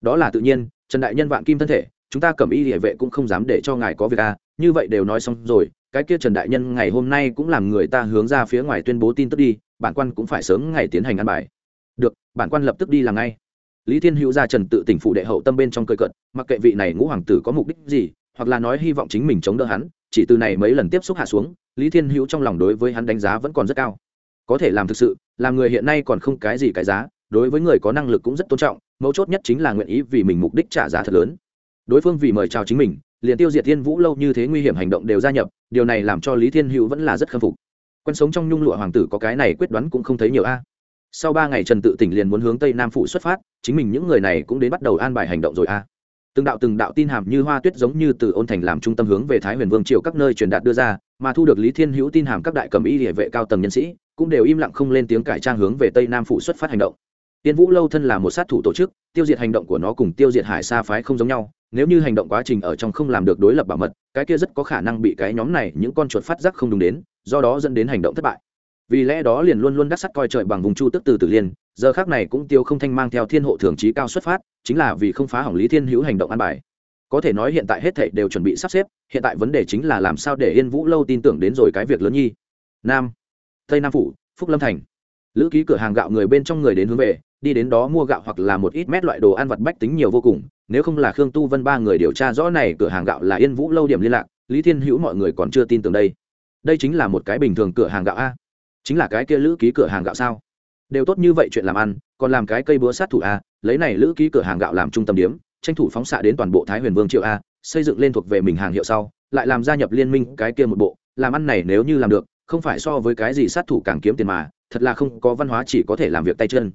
Speaker 1: Đó là tự nhiên, trần đại nhân vạn kim thân thể, chúng ta cầm y địa vệ cũng không dám để cho ngài có việc à như vậy đều nói xong rồi cái kia trần đại nhân ngày hôm nay cũng làm người ta hướng ra phía ngoài tuyên bố tin tức đi, bản quan cũng phải sớm ngày tiến hành ăn bài. Được, bản quan lập tức đi làm ngay. Lý thiên hữu ra trần tự tỉnh phụ đệ hậu tâm bên trong cơi cận mặc kệ vị này ngũ hoàng tử có mục đích gì, hoặc là nói hy vọng chính mình chống đỡ hắn, chỉ từ này mấy lần tiếp xúc hạ xuống, lý thiên hữu trong lòng đối với hắn đánh giá vẫn còn rất cao. Có thể làm thực sự, làm người hiện nay còn không cái gì cái giá, đối với người có năng lực cũng rất tôn trọng, mấu chốt nhất chính là nguyện ý vì mình mục đích trả giá thật lớn. Đối phương vì mời chào chính mình liền tiêu diệt thiên vũ lâu như thế nguy hiểm hành động đều gia nhập, điều này làm cho lý thiên hữu vẫn là rất khâm phục. Quen sống trong nhung lụa hoàng tử có cái này quyết đoán cũng không thấy nhiều a. Sau ba ngày trần tự tỉnh liền muốn hướng tây nam phụ xuất phát, chính mình những người này cũng đến bắt đầu an bài hành động rồi a. Từng đạo từng đạo tin hàm như hoa tuyết giống như từ ôn thành làm trung tâm hướng về thái huyền vương triều các nơi truyền đạt đưa ra, mà thu được lý thiên hữu tin hàm các đại cầm y địa vệ cao tầng nhân sĩ, cũng đều im lặng không lên tiếng cải trang hướng về tây nam phụ xuất phát hành động tiên vũ lâu thân là một sát thủ tổ chức, tiêu diệt hành động của nó cùng tiêu diệt hải sa phái không giống nhau, nếu như hành động quá trình ở trong không làm được đối lập bảo mật, cái kia rất có khả năng bị cái nhóm này những con chuột phát giác không đúng đến, do đó dẫn đến hành động thất bại. Vì lẽ đó liền luôn luôn đắc sắt coi trời bằng vùng chu tức từ tử liên giờ khác này cũng tiêu không thanh mang theo thiên hộ thường trí cao xuất phát, chính là vì không phá hỏng lý thiên hữu hành động an bài. Có thể nói hiện tại hết thảy đều chuẩn bị sắp xếp, hiện tại vấn đề chính là làm sao để yên vũ lâu tin tưởng đến rồi cái việc lớn nhi. Nam, tây nam phủ, phúc lâm thành lữ ký cửa hàng gạo người bên trong người đến hướng về, đi đến đó mua gạo hoặc là một ít mét loại đồ ăn vặt bách tính nhiều vô cùng, nếu không là khương tu vân ba người điều tra rõ này cửa hàng gạo là yên vũ lâu điểm liên lạc, lý thiên hữu mọi người còn chưa tin tưởng đây. Đây chính là một cái bình thường cửa hàng gạo a. Chính là cái kia lữ ký cửa hàng gạo sao? Đều tốt như vậy chuyện làm ăn, còn làm cái cây búa sát thủ a, lấy này lữ ký cửa hàng gạo làm trung tâm điếm, tranh thủ phóng xạ đến toàn bộ thái huyền vương triệu a, xây dựng lên thuộc về mình hàng hiệu sau, lại làm gia nhập liên minh cái kia một bộ, làm ăn này nếu như làm được, không phải so với cái gì sát thủ càng kiếm tiền mà thật là không có văn hóa chỉ có thể làm việc tay chân.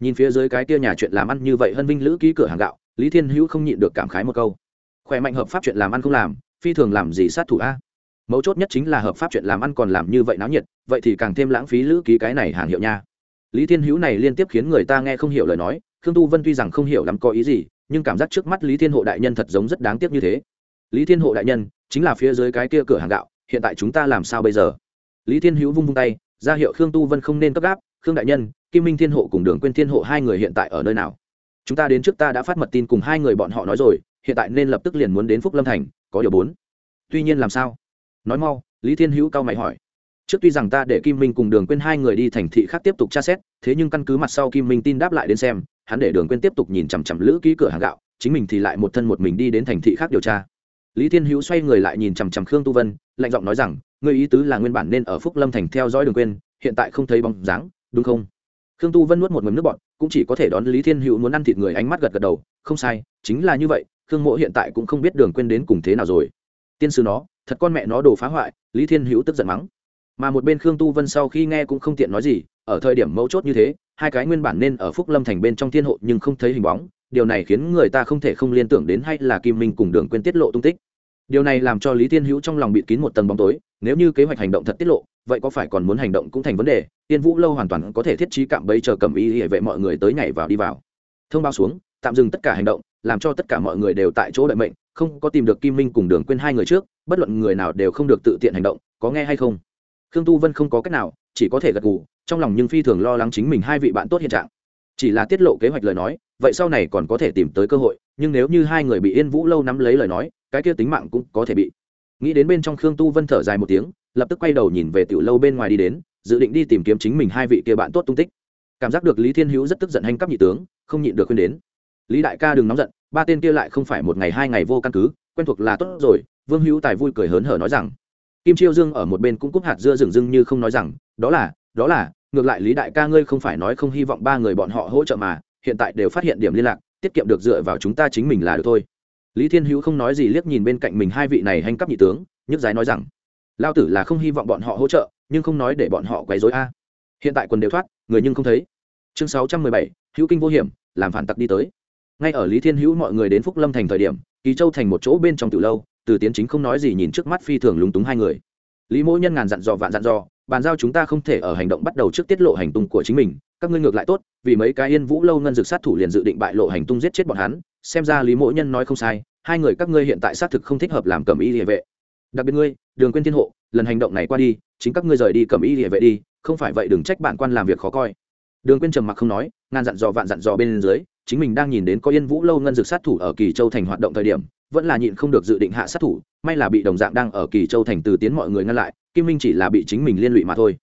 Speaker 1: Nhìn phía dưới cái kia nhà chuyện làm ăn như vậy hân vinh lữ ký cửa hàng gạo, lý thiên hữu không nhịn được cảm khái một câu. Khỏe mạnh hợp pháp chuyện làm ăn không làm, phi thường làm gì sát thủ a? Mấu chốt nhất chính là hợp pháp chuyện làm ăn còn làm như vậy náo nhiệt, vậy thì càng thêm lãng phí lữ ký cái này hàng hiệu nha. Lý thiên hữu này liên tiếp khiến người ta nghe không hiểu lời nói, khương tu vân tuy rằng không hiểu lắm có ý gì, nhưng cảm giác trước mắt lý thiên hộ đại nhân thật giống rất đáng tiếc như thế. Lý thiên hộ đại nhân, chính là phía dưới cái kia cửa hàng gạo, hiện tại chúng ta làm sao bây giờ? Lý thiên hữu vung vung tay ra hiệu khương tu vân không nên cấp gáp, khương đại nhân, kim minh thiên hộ cùng đường quên thiên hộ hai người hiện tại ở nơi nào? Chúng ta đến trước ta đã phát mật tin cùng hai người bọn họ nói rồi, hiện tại nên lập tức liền muốn đến phúc lâm thành, có điều bốn. Tuy nhiên làm sao? Nói mau, lý thiên hữu cao mày hỏi. Trước tuy rằng ta để kim minh cùng đường quên hai người đi thành thị khác tiếp tục tra xét, thế nhưng căn cứ mặt sau kim minh tin đáp lại đến xem, hắn để đường quên tiếp tục nhìn chằm chằm lữ ký cửa hàng gạo, chính mình thì lại một thân một mình đi đến thành thị khác điều tra. Lý thiên hữu xoay người lại nhìn chằm chằm khương tu vân, lạnh giọng nói rằng người ý tứ là nguyên bản nên ở phúc lâm thành theo dõi đường quên hiện tại không thấy bóng dáng, đúng không? Khương tu vân nuốt một mầm nước bọn cũng chỉ có thể đón lý thiên hữu muốn ăn thịt người ánh mắt gật gật đầu, không sai, chính là như vậy, khương mộ hiện tại cũng không biết đường quên đến cùng thế nào rồi. Tiên sư nó, thật con mẹ nó đồ phá hoại, lý thiên hữu tức giận mắng. Mà một bên khương tu vân sau khi nghe cũng không tiện nói gì, ở thời điểm mấu chốt như thế, hai cái nguyên bản nên ở phúc lâm thành bên trong thiên hộ nhưng không thấy hình bóng, điều này khiến người ta không thể không liên tưởng đến hay là kim minh cùng đường quên tiết lộ tung tích điều này làm cho lý thiên hữu trong lòng bịt kín một tầng bóng tối, nếu như kế hoạch hành động thật tiết lộ, vậy có phải còn muốn hành động cũng thành vấn đề? Tiên vũ lâu hoàn toàn có thể thiết trí cạm bẫy chờ cầm ý hệ vệ mọi người tới nhảy vào đi vào. Thông báo xuống, tạm dừng tất cả hành động, làm cho tất cả mọi người đều tại chỗ đợi mệnh, không có tìm được kim minh cùng đường quên hai người trước, bất luận người nào đều không được tự tiện hành động, có nghe hay không? Khương tu vân không có cách nào, chỉ có thể gật gù, trong lòng nhưng phi thường lo lắng chính mình hai vị bạn tốt hiện trạng. Chỉ là tiết lộ kế hoạch lời nói, vậy sau này còn có thể tìm tới cơ hội, nhưng nếu như hai người bị yên vũ lâu nắm lấy lời nói cái kia tính mạng cũng có thể bị. Nghĩ đến bên trong khương tu vân thở dài một tiếng, lập tức quay đầu nhìn về tiểu lâu bên ngoài đi đến, dự định đi tìm kiếm chính mình hai vị kia bạn tốt tung tích. Cảm giác được lý thiên hữu rất tức giận hành cấp nhị tướng, không nhịn được khuyên đến. Lý đại ca đừng nóng giận, ba tên kia lại không phải một ngày hai ngày vô căn cứ, quen thuộc là tốt rồi, vương hữu tài vui cười hớn hở nói rằng. Kim chiêu dương ở một bên cũng cúp hạt dưa rừng rưng như không nói rằng, đó là đó là, ngược lại lý đại ca ngươi không phải nói không hy vọng ba người bọn họ hỗ trợ mà, hiện tại đều phát hiện điểm liên lạc, tiết kiệm được dựa vào chúng ta chính mình là được thôi lý thiên hữu không nói gì liếc nhìn bên cạnh mình hai vị này hành cấp nhị tướng, nhức giái nói rằng, lao tử là không hy vọng bọn họ hỗ trợ, nhưng không nói để bọn họ quấy dối a. Hiện tại quần đều thoát, người nhưng không thấy. Chương sáu trăm mười bảy, hữu kinh vô hiểm, làm phản tặc đi tới. Ngay ở lý thiên hữu mọi người đến phúc lâm thành thời điểm, kỳ châu thành một chỗ bên trong từ lâu, từ tiến chính không nói gì nhìn trước mắt phi thường lúng túng hai người. Lý mỗi nhân ngàn dặn dò vạn dặn dò, bàn giao chúng ta không thể ở hành động bắt đầu trước tiết lộ hành tung của chính mình, các ngươi ngược lại tốt, vì mấy cái yên vũ lâu ngân dược sát thủ liền dự định bại lộ hành tung giết chết bọn hắn xem ra lý mỗi nhân nói không sai, hai người các ngươi hiện tại xác thực không thích hợp làm cầm y địa vệ. Đặc biệt ngươi, đường quên thiên hộ, lần hành động này qua đi, chính các ngươi rời đi cầm y địa vệ đi, không phải vậy đừng trách bản quan làm việc khó coi. Đường quên trầm mặc không nói, ngàn dặn dò vạn dặn dò bên dưới, chính mình đang nhìn đến có yên vũ lâu ngân dược sát thủ ở kỳ châu thành hoạt động thời điểm, vẫn là nhịn không được dự định hạ sát thủ, may là bị đồng dạng đang ở kỳ châu thành từ tiến mọi người ngăn lại, kim minh chỉ là bị chính mình liên lụy mà thôi.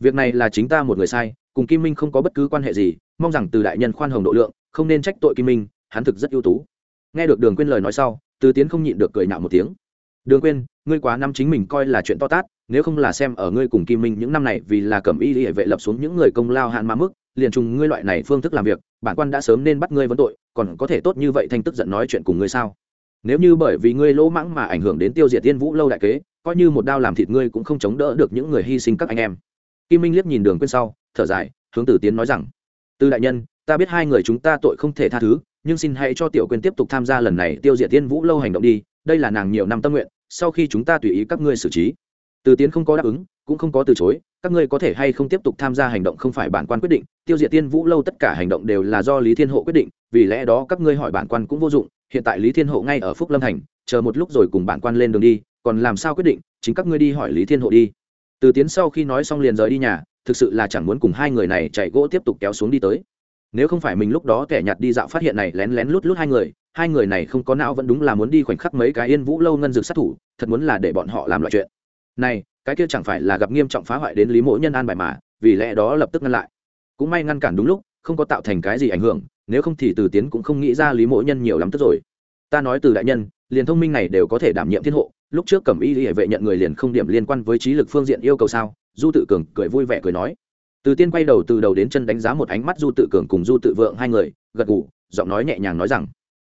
Speaker 1: Việc này là chính ta một người sai, cùng kim minh không có bất cứ quan hệ gì, mong rằng từ đại nhân khoan hồng độ lượng, không nên trách tội kim minh hắn thực rất ưu tú. Nghe được đường quên lời nói sau, từ tiến không nhịn được cười nạo một tiếng. Đường quên ngươi quá năm chính mình coi là chuyện to tát, nếu không là xem ở ngươi cùng kim minh những năm này vì là cẩm y hệ vệ lập xuống những người công lao hạn ma mức, liền trùng ngươi loại này phương thức làm việc, bản quan đã sớm nên bắt ngươi vấn tội, còn có thể tốt như vậy thanh tức giận nói chuyện cùng ngươi sao? Nếu như bởi vì ngươi lỗ mãng mà ảnh hưởng đến tiêu diệt tiên vũ lâu đại kế, coi như một đao làm thịt ngươi cũng không chống đỡ được những người hy sinh các anh em. Kim minh liếc nhìn đường quên sau, thở dài, hướng tử tiến nói rằng, từ đại nhân, ta biết hai người chúng ta tội không thể tha thứ nhưng xin hãy cho tiểu quyên tiếp tục tham gia lần này tiêu diệt tiên vũ lâu hành động đi, đây là nàng nhiều năm tâm nguyện, sau khi chúng ta tùy ý các ngươi xử trí. Từ tiến không có đáp ứng, cũng không có từ chối, các ngươi có thể hay không tiếp tục tham gia hành động không phải bản quan quyết định, tiêu diệt tiên vũ lâu tất cả hành động đều là do lý thiên hộ quyết định, vì lẽ đó các ngươi hỏi bản quan cũng vô dụng, hiện tại lý thiên hộ ngay ở phúc lâm thành, chờ một lúc rồi cùng bản quan lên đường đi, còn làm sao quyết định, chính các ngươi đi hỏi lý thiên hộ đi. Từ tiến sau khi nói xong liền rời đi nhà, thực sự là chẳng muốn cùng hai người này chạy gỗ tiếp tục kéo xuống đi tới nếu không phải mình lúc đó kẻ nhặt đi dạo phát hiện này lén lén lút lút hai người hai người này không có não vẫn đúng là muốn đi khoảnh khắc mấy cái yên vũ lâu ngân dược sát thủ, thật muốn là để bọn họ làm loại chuyện. Này, cái kia chẳng phải là gặp nghiêm trọng phá hoại đến lý mỗ nhân an bài mà, vì lẽ đó lập tức ngăn lại. Cũng may ngăn cản đúng lúc, không có tạo thành cái gì ảnh hưởng, nếu không thì từ tiến cũng không nghĩ ra lý mỗ nhân nhiều lắm tức rồi. Ta nói từ đại nhân, liền thông minh này đều có thể đảm nhiệm thiên hộ, lúc trước cẩm y hệ vệ nhận người liền không điểm liên quan với trí lực phương diện yêu cầu sao? Du tự cường cười vui vẻ cười nói từ tiên quay đầu từ đầu đến chân đánh giá một ánh mắt du tự cường cùng du tự vượng hai người, gật gù, giọng nói nhẹ nhàng nói rằng,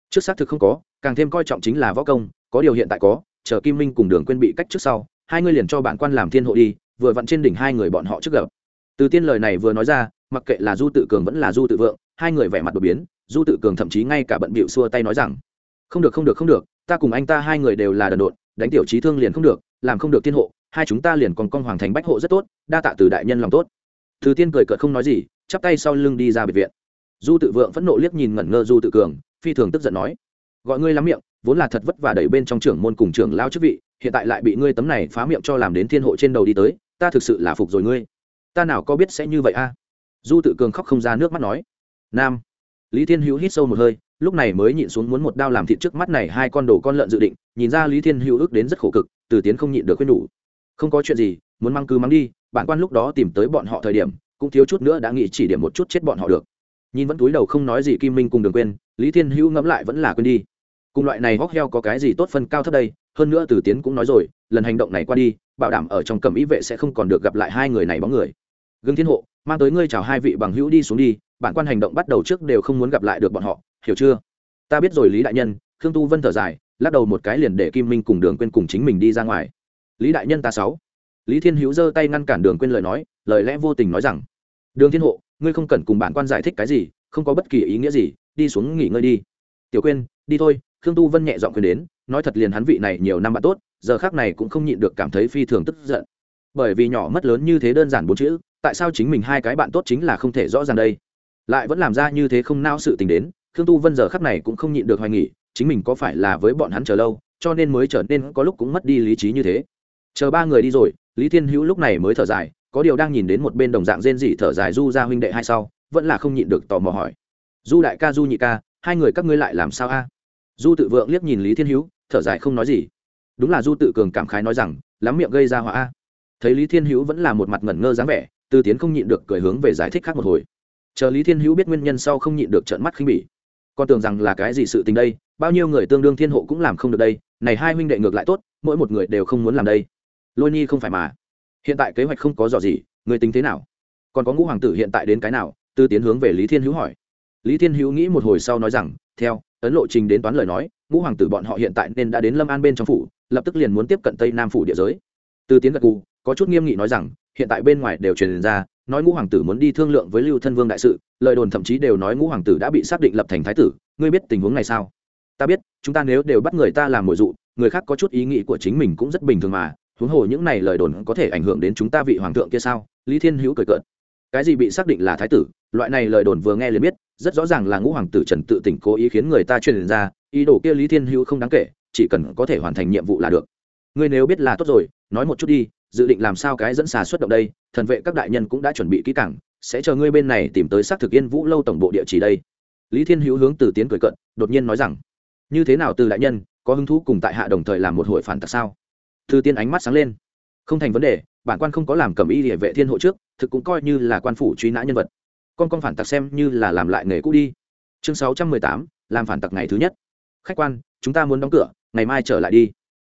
Speaker 1: trước xác thực không có, càng thêm coi trọng chính là võ công, có điều hiện tại có, chờ kim minh cùng đường quên bị cách trước sau, hai người liền cho bản quan làm thiên hộ đi, vừa vặn trên đỉnh hai người bọn họ trước gặp. Từ tiên lời này vừa nói ra, mặc kệ là du tự cường vẫn là du tự vượng, hai người vẻ mặt đột biến, du tự cường thậm chí ngay cả bận bịu xua tay nói rằng, không được không được không được, ta cùng anh ta hai người đều là đần độn, đánh tiểu trí thương liền không được, làm không được thiên hộ, hai chúng ta liền còn con hoàng thành bách hộ rất tốt, đa tạ từ đại nhân lòng tốt từ tiên cười cợt không nói gì, chắp tay sau lưng đi ra biệt viện. Du tự vượng phẫn nộ liếc nhìn ngẩn ngơ du tự cường, phi thường tức giận nói, gọi ngươi lắm miệng, vốn là thật vất vả đẩy bên trong trưởng môn cùng trưởng lao chức vị, hiện tại lại bị ngươi tấm này phá miệng cho làm đến thiên hộ trên đầu đi tới, ta thực sự là phục rồi ngươi. Ta nào có biết sẽ như vậy a? À? Du tự cường khóc không ra nước mắt nói, nam. Lý thiên hữu hít sâu một hơi, lúc này mới nhịn xuống muốn một đao làm thịt trước mắt này hai con đồ con lợn dự định, nhìn ra lý thiên hữu ước đến rất khổ cực, từ tiến không nhịn được khuyên nhủ, không có chuyện gì, muốn mang cứ mắng đi bản quan lúc đó tìm tới bọn họ thời điểm, cũng thiếu chút nữa đã nghĩ chỉ điểm một chút chết bọn họ được. Nhìn vẫn túi đầu không nói gì kim minh cùng đường quên lý thiên hữu ngẫm lại vẫn là quên đi. Cùng loại này hóc heo có cái gì tốt phân cao thấp đây, hơn nữa từ tiến cũng nói rồi, lần hành động này qua đi, bảo đảm ở trong cầm ý vệ sẽ không còn được gặp lại hai người này bóng người. Gương thiên hộ, mang tới ngươi chào hai vị bằng hữu đi xuống đi, bản quan hành động bắt đầu trước đều không muốn gặp lại được bọn họ, hiểu chưa? Ta biết rồi lý đại nhân, khương tu vân thở dài, lắc đầu một cái liền để kim minh cùng đường quên cùng chính mình đi ra ngoài. Lý đại nhân ta sáu lý thiên hữu giơ tay ngăn cản đường quên lời nói, lời lẽ vô tình nói rằng, đường thiên hộ, ngươi không cần cùng bản quan giải thích cái gì, không có bất kỳ ý nghĩa gì, đi xuống nghỉ ngơi đi. Tiểu quên đi thôi. Khương tu vân nhẹ giọng khuyên đến, nói thật liền hắn vị này nhiều năm bạn tốt, giờ khác này cũng không nhịn được cảm thấy phi thường tức giận. Bởi vì nhỏ mất lớn như thế đơn giản bốn chữ, tại sao chính mình hai cái bạn tốt chính là không thể rõ ràng đây? Lại vẫn làm ra như thế không nao sự tình đến, khương tu vân giờ khắc này cũng không nhịn được hoài nghỉ chính mình có phải là với bọn hắn chờ lâu, cho nên mới trở nên có lúc cũng mất đi lý trí như thế. Chờ ba người đi rồi lý thiên hữu lúc này mới thở dài, có điều đang nhìn đến một bên đồng dạng rên dị thở dài du ra huynh đệ hai sau, vẫn là không nhịn được tò mò hỏi. Du đại ca, du nhị ca, hai người các ngươi lại làm sao a? Du tự vượng liếc nhìn lý thiên hữu, thở dài không nói gì. Đúng là du tự cường cảm khái nói rằng, lắm miệng gây ra họa a. Thấy lý thiên hữu vẫn là một mặt ngẩn ngơ dáng vẻ tư tiến không nhịn được cười hướng về giải thích khác một hồi. Chờ lý thiên hữu biết nguyên nhân sau không nhịn được trợn mắt khinh bỉ. Con tưởng rằng là cái gì sự tình đây, bao nhiêu người tương đương thiên hộ cũng làm không được đây, này hai huynh đệ ngược lại tốt, mỗi một người đều không muốn làm đây lôi nhi không phải mà. Hiện tại kế hoạch không có dò gì, người tính thế nào? Còn có ngũ hoàng tử hiện tại đến cái nào? Tư tiến hướng về lý thiên hữu hỏi. Lý thiên hữu nghĩ một hồi sau nói rằng, theo, ấn lộ trình đến toán lời nói, ngũ hoàng tử bọn họ hiện tại nên đã đến lâm an bên trong phủ, lập tức liền muốn tiếp cận tây nam phủ địa giới. Tư tiến gật cù có chút nghiêm nghị nói rằng, hiện tại bên ngoài đều truyền ra, nói ngũ hoàng tử muốn đi thương lượng với lưu thân vương đại sự, lời đồn thậm chí đều nói ngũ hoàng tử đã bị xác định lập thành thái tử, ngươi biết tình huống này sao? Ta biết, chúng ta nếu đều bắt người ta làm mồi dụ, người khác có chút ý nghĩ của chính mình cũng rất bình thường mà huống hồ những này lời đồn có thể ảnh hưởng đến chúng ta vị hoàng thượng kia sao? Lý thiên hữu cười cợt. Cái gì bị xác định là thái tử? Loại này lời đồn vừa nghe liền biết, rất rõ ràng là ngũ hoàng tử trần tự tỉnh cố ý khiến người ta truyền ra, ý đồ kia lý thiên hữu không đáng kể, chỉ cần có thể hoàn thành nhiệm vụ là được. Ngươi nếu biết là tốt rồi, nói một chút đi, dự định làm sao cái dẫn xà xuất động đây, thần vệ các đại nhân cũng đã chuẩn bị kỹ cảng sẽ chờ ngươi bên này tìm tới xác thực yên vũ lâu tổng bộ địa chỉ đây. Lý thiên hữu hướng từ tiến cười cận đột nhiên nói rằng, như thế nào từ đại nhân, có hứng thú cùng tại hạ đồng thời làm một hội phản tặc sao? Thư tiên ánh mắt sáng lên. Không thành vấn đề, bản quan không có làm cầm y địa vệ thiên hộ trước, thực cũng coi như là quan phủ truy nã nhân vật. Con con phản tặc xem như là làm lại nghề cũ đi. Chương sáu trăm mười tám, làm phản tặc ngày thứ nhất. Khách quan, chúng ta muốn đóng cửa, ngày mai trở lại đi.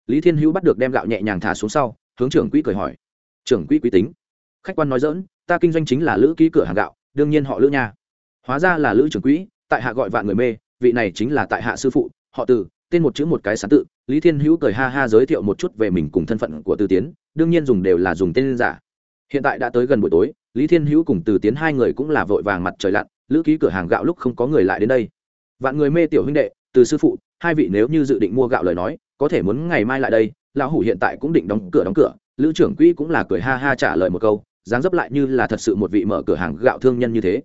Speaker 1: Lý thiên hữu bắt được đem gạo nhẹ nhàng thả xuống sau, hướng trưởng quỹ cười hỏi. Trưởng quỹ quý tính. Khách quan nói dỡn ta kinh doanh chính là lữ ký cửa hàng gạo, đương nhiên họ lữ nha. Hóa ra là lữ trưởng quỹ, tại hạ gọi vạn người mê, vị này chính là tại hạ sư phụ, họ từ, tên một chữ một cái sáng tự lý thiên hữu cười ha ha giới thiệu một chút về mình cùng thân phận của từ tiến, đương nhiên dùng đều là dùng tên giả. Hiện tại đã tới gần buổi tối, lý thiên hữu cùng từ tiến hai người cũng là vội vàng mặt trời lặn, lữ ký cửa hàng gạo lúc không có người lại đến đây. Vạn người mê tiểu huynh đệ, từ sư phụ, hai vị nếu như dự định mua gạo lời nói, có thể muốn ngày mai lại đây, lão hủ hiện tại cũng định đóng cửa đóng cửa, lữ trưởng quỹ cũng là cười ha ha trả lời một câu, dáng dấp lại như là thật sự một vị mở cửa hàng gạo thương nhân như thế.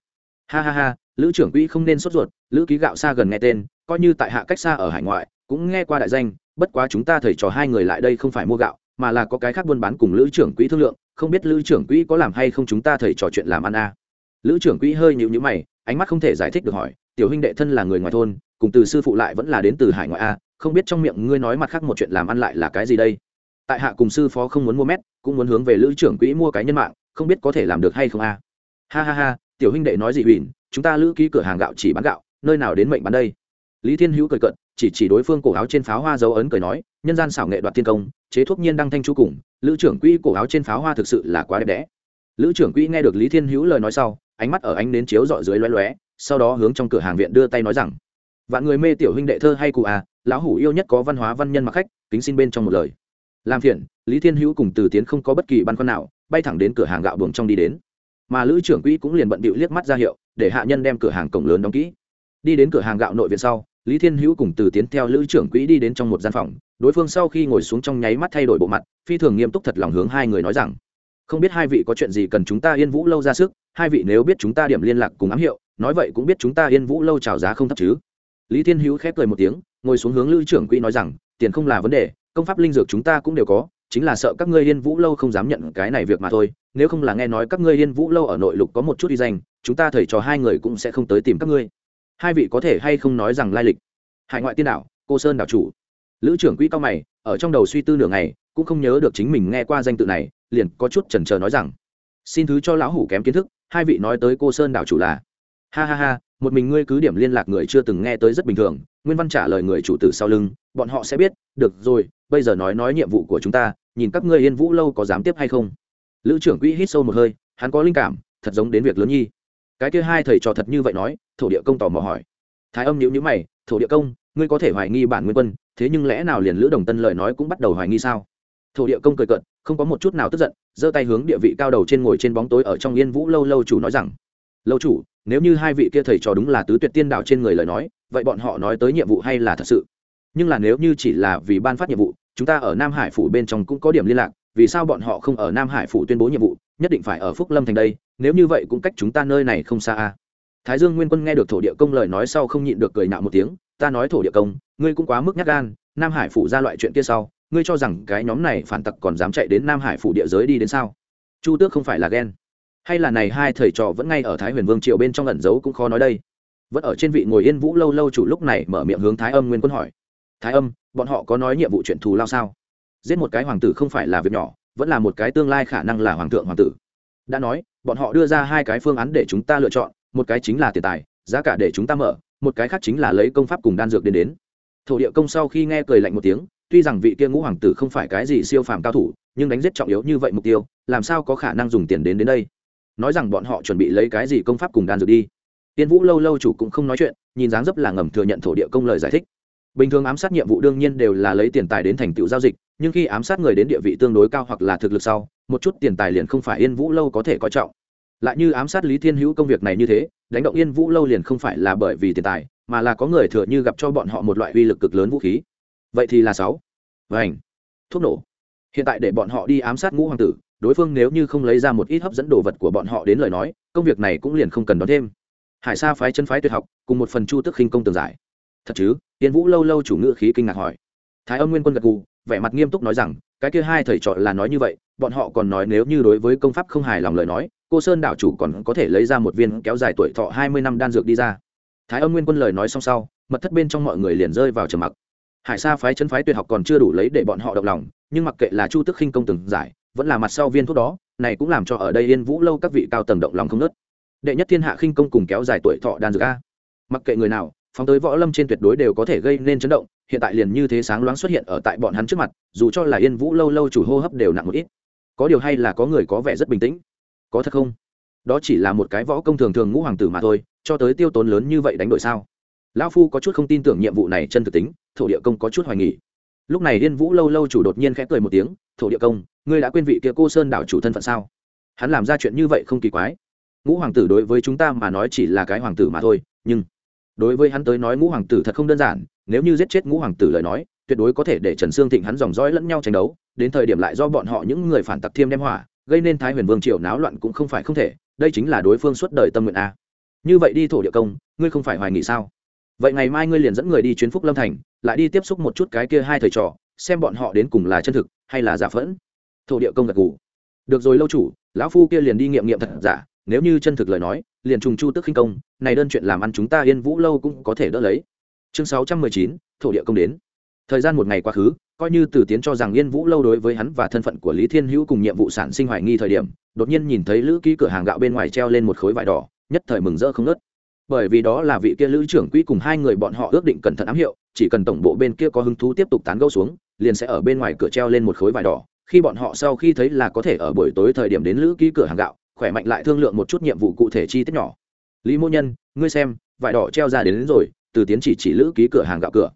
Speaker 1: Ha ha ha, lữ trưởng quỹ không nên sốt ruột, lữ ký gạo xa gần nghe tên, coi như tại hạ cách xa ở hải ngoại, cũng nghe qua đại danh bất quá chúng ta thầy trò hai người lại đây không phải mua gạo mà là có cái khác buôn bán cùng lữ trưởng quỹ thương lượng không biết lữ trưởng quỹ có làm hay không chúng ta thầy trò chuyện làm ăn à. lữ trưởng quỹ hơi nhịu nhữ mày ánh mắt không thể giải thích được hỏi tiểu huynh đệ thân là người ngoài thôn cùng từ sư phụ lại vẫn là đến từ hải ngoại a à, không biết trong miệng ngươi nói mặt khác một chuyện làm ăn lại là cái gì đây tại hạ cùng sư phó không muốn mua mét cũng muốn hướng về lữ trưởng quỹ mua cái nhân mạng không biết có thể làm được hay không a à? ha ha ha tiểu huynh đệ nói gì huỳnh chúng ta lữ ký cửa hàng gạo chỉ bán gạo nơi nào đến mệnh bán đây lý thiên hữu cười cận chỉ chỉ đối phương cổ áo trên pháo hoa dấu ấn cười nói, nhân gian xảo nghệ đoạt thiên công, chế thuốc nhiên đăng thanh chu cùng, lữ trưởng quỹ cổ áo trên pháo hoa thực sự là quá đẹp đẽ. Lữ trưởng quỹ nghe được lý thiên hữu lời nói sau, ánh mắt ở ánh đến chiếu dọi dưới loé loé sau đó hướng trong cửa hàng viện đưa tay nói rằng, vạn người mê tiểu huynh đệ thơ hay cụ à lão hủ yêu nhất có văn hóa văn nhân mặc khách, kính xin bên trong một lời. Làm phiền, lý thiên hữu cùng từ tiến không có bất kỳ băn khoăn nào, bay thẳng đến cửa hàng gạo buồng trong đi đến. Mà lữ trưởng quỹ cũng liền bận bịu liếc mắt ra hiệu, để hạ nhân đem cửa hàng cổng lớn đóng kỹ. Đi đến cửa hàng gạo nội viện sau lý thiên hữu cùng từ tiến theo lữ trưởng quỹ đi đến trong một gian phòng, đối phương sau khi ngồi xuống trong nháy mắt thay đổi bộ mặt, phi thường nghiêm túc thật lòng hướng hai người nói rằng, không biết hai vị có chuyện gì cần chúng ta yên vũ lâu ra sức, hai vị nếu biết chúng ta điểm liên lạc cùng ám hiệu, nói vậy cũng biết chúng ta yên vũ lâu trào giá không thấp chứ. Lý thiên hữu khép cười một tiếng, ngồi xuống hướng lữ trưởng quỹ nói rằng, tiền không là vấn đề, công pháp linh dược chúng ta cũng đều có, chính là sợ các ngươi yên vũ lâu không dám nhận cái này việc mà thôi, nếu không là nghe nói các ngươi yên vũ lâu ở nội lục có một chút uy danh, chúng ta thầy trò hai người cũng sẽ không tới tìm các ngươi hai vị có thể hay không nói rằng lai lịch? Hải ngoại tiên đảo, cô sơn đảo chủ. Lữ trưởng quỹ cao mày, ở trong đầu suy tư nửa ngày, cũng không nhớ được chính mình nghe qua danh tự này, liền có chút chần chờ nói rằng, xin thứ cho lão hủ kém kiến thức, hai vị nói tới cô sơn đảo chủ là, ha ha ha, một mình ngươi cứ điểm liên lạc người chưa từng nghe tới rất bình thường, nguyên văn trả lời người chủ tử sau lưng, bọn họ sẽ biết, được rồi, bây giờ nói nói nhiệm vụ của chúng ta, nhìn các ngươi yên vũ lâu có dám tiếp hay không? Lữ trưởng quỹ hít sâu một hơi, hắn có linh cảm, thật giống đến việc lớn nhi cái kia hai thầy trò thật như vậy nói, thổ địa công tò mò hỏi. Thái âm nhữ nhữ mày, thổ địa công, ngươi có thể hoài nghi bản nguyên quân, thế nhưng lẽ nào liền lữ đồng tân lời nói cũng bắt đầu hoài nghi sao? Thổ địa công cười cận không có một chút nào tức giận, giơ tay hướng địa vị cao đầu trên ngồi trên bóng tối ở trong yên vũ lâu lâu chủ nói rằng, lâu chủ, nếu như hai vị kia thầy trò đúng là tứ tuyệt tiên đạo trên người lời nói, vậy bọn họ nói tới nhiệm vụ hay là thật sự? Nhưng là nếu như chỉ là vì ban phát nhiệm vụ, chúng ta ở nam hải phủ bên trong cũng có điểm liên lạc vì sao bọn họ không ở nam hải phủ tuyên bố nhiệm vụ, nhất định phải ở phúc lâm thành đây, nếu như vậy cũng cách chúng ta nơi này không xa a thái dương nguyên quân nghe được thổ địa công lời nói sau không nhịn được cười nạo một tiếng, ta nói thổ địa công, ngươi cũng quá mức nhát gan, nam hải phủ ra loại chuyện kia sau, ngươi cho rằng cái nhóm này phản tặc còn dám chạy đến nam hải phủ địa giới đi đến sao? Chu tước không phải là ghen. Hay là này hai thầy trò vẫn ngay ở thái huyền vương triều bên trong ẩn giấu cũng khó nói đây. Vẫn ở trên vị ngồi yên vũ lâu lâu chủ lúc này mở miệng hướng thái âm nguyên quân hỏi. Thái âm, bọn họ có nói nhiệm vụ chuyện thù lao sao? Giết một cái hoàng tử không phải là việc nhỏ, vẫn là một cái tương lai khả năng là hoàng thượng hoàng tử. Đã nói, bọn họ đưa ra hai cái phương án để chúng ta lựa chọn, một cái chính là tiền tài, giá cả để chúng ta mở, một cái khác chính là lấy công pháp cùng đan dược đến đến. Thổ địa công sau khi nghe cười lạnh một tiếng, tuy rằng vị kia ngũ hoàng tử không phải cái gì siêu phàm cao thủ, nhưng đánh giết trọng yếu như vậy mục tiêu, làm sao có khả năng dùng tiền đến đến đây? Nói rằng bọn họ chuẩn bị lấy cái gì công pháp cùng đan dược đi? Tiên vũ lâu lâu chủ cũng không nói chuyện, nhìn dáng dấp là ngầm thừa nhận thổ địa công lời giải thích bình thường ám sát nhiệm vụ đương nhiên đều là lấy tiền tài đến thành tựu giao dịch, nhưng khi ám sát người đến địa vị tương đối cao hoặc là thực lực sau, một chút tiền tài liền không phải yên vũ lâu có thể coi trọng. Lại như ám sát lý thiên hữu công việc này như thế, đánh động yên vũ lâu liền không phải là bởi vì tiền tài, mà là có người thừa như gặp cho bọn họ một loại uy lực cực lớn vũ khí. Vậy thì là sáu. Vảnh thuốc nổ. Hiện tại để bọn họ đi ám sát ngũ hoàng tử, đối phương nếu như không lấy ra một ít hấp dẫn đồ vật của bọn họ đến lời nói, công việc này cũng liền không cần đón thêm. Hải sa phái chân phái tuyệt học, cùng một phần chu tức khinh công tường giải. Thật chứ? Tiên vũ lâu lâu chủ ngữ khí kinh ngạc hỏi. Thái âm nguyên quân gật gù, vẻ mặt nghiêm túc nói rằng, cái kia hai thầy trò là nói như vậy, bọn họ còn nói nếu như đối với công pháp không hài lòng lời nói, cô sơn đạo chủ còn có thể lấy ra một viên kéo dài tuổi thọ hai mươi năm đan dược đi ra. Thái âm nguyên quân lời nói xong sau, mật thất bên trong mọi người liền rơi vào trầm mặc. Hải sa phái chân phái tuyệt học còn chưa đủ lấy để bọn họ động lòng, nhưng mặc kệ là chu tức khinh công từng giải, vẫn là mặt sau viên thuốc đó, này cũng làm cho ở đây yên vũ lâu các vị cao tầng động lòng không nớt. Đệ nhất thiên hạ khinh công cùng kéo dài tuổi thọ đan dược a. Mặc kệ người nào phóng tới võ lâm trên tuyệt đối đều có thể gây nên chấn động, hiện tại liền như thế sáng loáng xuất hiện ở tại bọn hắn trước mặt, dù cho là yên vũ lâu lâu chủ hô hấp đều nặng một ít. Có điều hay là có người có vẻ rất bình tĩnh. Có thật không? Đó chỉ là một cái võ công thường thường ngũ hoàng tử mà thôi, cho tới tiêu tốn lớn như vậy đánh đổi sao? Lão phu có chút không tin tưởng nhiệm vụ này chân thực tính, thổ địa công có chút hoài nghỉ lúc này yên vũ lâu lâu chủ đột nhiên khẽ cười một tiếng, thổ địa công, ngươi đã quên vị kia cô sơn đảo chủ thân phận sao? Hắn làm ra chuyện như vậy không kỳ quái. Ngũ hoàng tử đối với chúng ta mà nói chỉ là cái hoàng tử mà thôi, nhưng đối với hắn tới nói ngũ hoàng tử thật không đơn giản, nếu như giết chết ngũ hoàng tử lời nói, tuyệt đối có thể để trần sương thịnh hắn dòng dõi lẫn nhau tranh đấu, đến thời điểm lại do bọn họ những người phản tặc thiêm đem hỏa, gây nên thái huyền vương triều náo loạn cũng không phải không thể, đây chính là đối phương suốt đời tâm nguyện a. Như vậy đi thổ địa công, ngươi không phải hoài nghị sao? Vậy ngày mai ngươi liền dẫn người đi chuyến phúc lâm thành, lại đi tiếp xúc một chút cái kia hai thầy trò, xem bọn họ đến cùng là chân thực, hay là giả phẫn. Thổ địa công gật gù. Được rồi, lâu chủ, lão phu kia liền đi nghiệm nghiệm thật giả nếu như chân thực lời nói, liền trùng chu tức khinh công, này đơn chuyện làm ăn chúng ta yên vũ lâu cũng có thể đỡ lấy. Chương sáu trăm mười chín, thổ địa công đến. Thời gian một ngày quá khứ, coi như từ tiến cho rằng yên vũ lâu đối với hắn và thân phận của lý thiên hữu cùng nhiệm vụ sản sinh hoài nghi thời điểm, đột nhiên nhìn thấy lữ ký cửa hàng gạo bên ngoài treo lên một khối vải đỏ, nhất thời mừng rỡ không nớt bởi vì đó là vị kia lữ trưởng quỹ cùng hai người bọn họ ước định cẩn thận ám hiệu, chỉ cần tổng bộ bên kia có hứng thú tiếp tục tán gẫu xuống, liền sẽ ở bên ngoài cửa treo lên một khối vải đỏ, khi bọn họ sau khi thấy là có thể ở buổi tối thời điểm đến lữ ký cửa hàng gạo khỏe mạnh lại thương lượng một chút nhiệm vụ cụ thể chi tiết nhỏ. Lý mô nhân ngươi xem vải đỏ treo ra đến, đến rồi từ tiến chỉ chỉ lữ ký cửa hàng gạo cửa.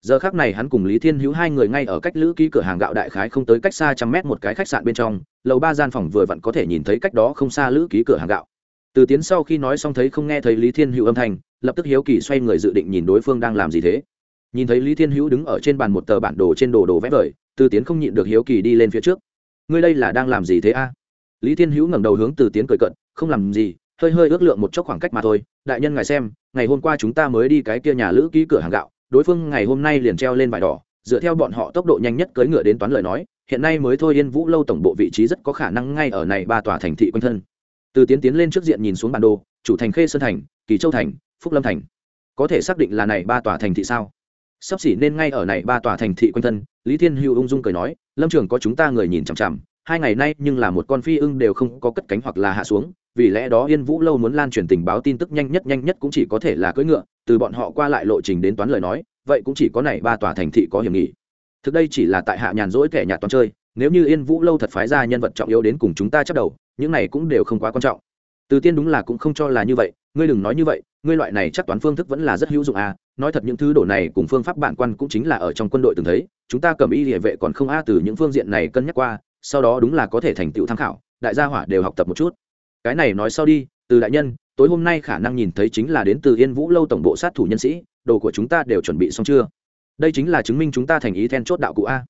Speaker 1: Giờ khác này hắn cùng lý thiên hữu hai người ngay ở cách lữ ký cửa hàng gạo đại khái không tới cách xa trăm mét một cái khách sạn bên trong lầu ba gian phòng vừa vặn có thể nhìn thấy cách đó không xa lữ ký cửa hàng gạo. Từ tiến sau khi nói xong thấy không nghe thấy lý thiên hữu âm thanh lập tức hiếu kỳ xoay người dự định nhìn đối phương đang làm gì thế. Nhìn thấy lý thiên hữu đứng ở trên bàn một tờ bản đồ trên đồ đồ vẽ vời từ tiến không nhịn được hiếu kỳ đi lên phía trước. Ngươi đây là đang làm gì thế a? Lý thiên hữu ngẩng đầu hướng từ tiến cười cận không làm gì, hơi hơi ước lượng một chốc khoảng cách mà thôi. Đại nhân ngài xem, ngày hôm qua chúng ta mới đi cái kia nhà lữ ký cửa hàng gạo, đối phương ngày hôm nay liền treo lên vải đỏ, dựa theo bọn họ tốc độ nhanh nhất cưỡi ngựa đến toán lời nói, hiện nay mới thôi yên vũ lâu tổng bộ vị trí rất có khả năng ngay ở này ba tòa thành thị quanh thân. Từ tiến tiến lên trước diện nhìn xuống bản đồ, chủ thành khê sơn thành, kỳ châu thành, phúc lâm thành. Có thể xác định là này ba tòa thành thị sao? Sắp xỉ nên ngay ở này ba tòa thành thị quanh thân, lý thiên hữu ung dung cười nói, lâm trường có chúng ta người nhìn chằm chằm hai ngày nay nhưng là một con phi ưng đều không có cất cánh hoặc là hạ xuống, vì lẽ đó yên vũ lâu muốn lan truyền tình báo tin tức nhanh nhất nhanh nhất cũng chỉ có thể là cưỡi ngựa, từ bọn họ qua lại lộ trình đến toán lời nói, vậy cũng chỉ có này ba tòa thành thị có hiểm nghỉ thực đây chỉ là tại hạ nhàn rỗi kẻ nhà toán chơi, nếu như yên vũ lâu thật phái ra nhân vật trọng yếu đến cùng chúng ta chấp đầu, những này cũng đều không quá quan trọng. Từ tiên đúng là cũng không cho là như vậy, ngươi đừng nói như vậy, ngươi loại này chắc toán phương thức vẫn là rất hữu dụng à nói thật những thứ đổ này cùng phương pháp bản quan cũng chính là ở trong quân đội từng thấy, chúng ta cầm y địa vệ còn không a từ những phương diện này cân nhắc qua sau đó đúng là có thể thành tựu tham khảo, đại gia hỏa đều học tập một chút. Cái này nói sau đi, từ đại nhân, tối hôm nay khả năng nhìn thấy chính là đến từ yên vũ lâu tổng bộ sát thủ nhân sĩ, đồ của chúng ta đều chuẩn bị xong chưa? Đây chính là chứng minh chúng ta thành ý then chốt đạo cụ a.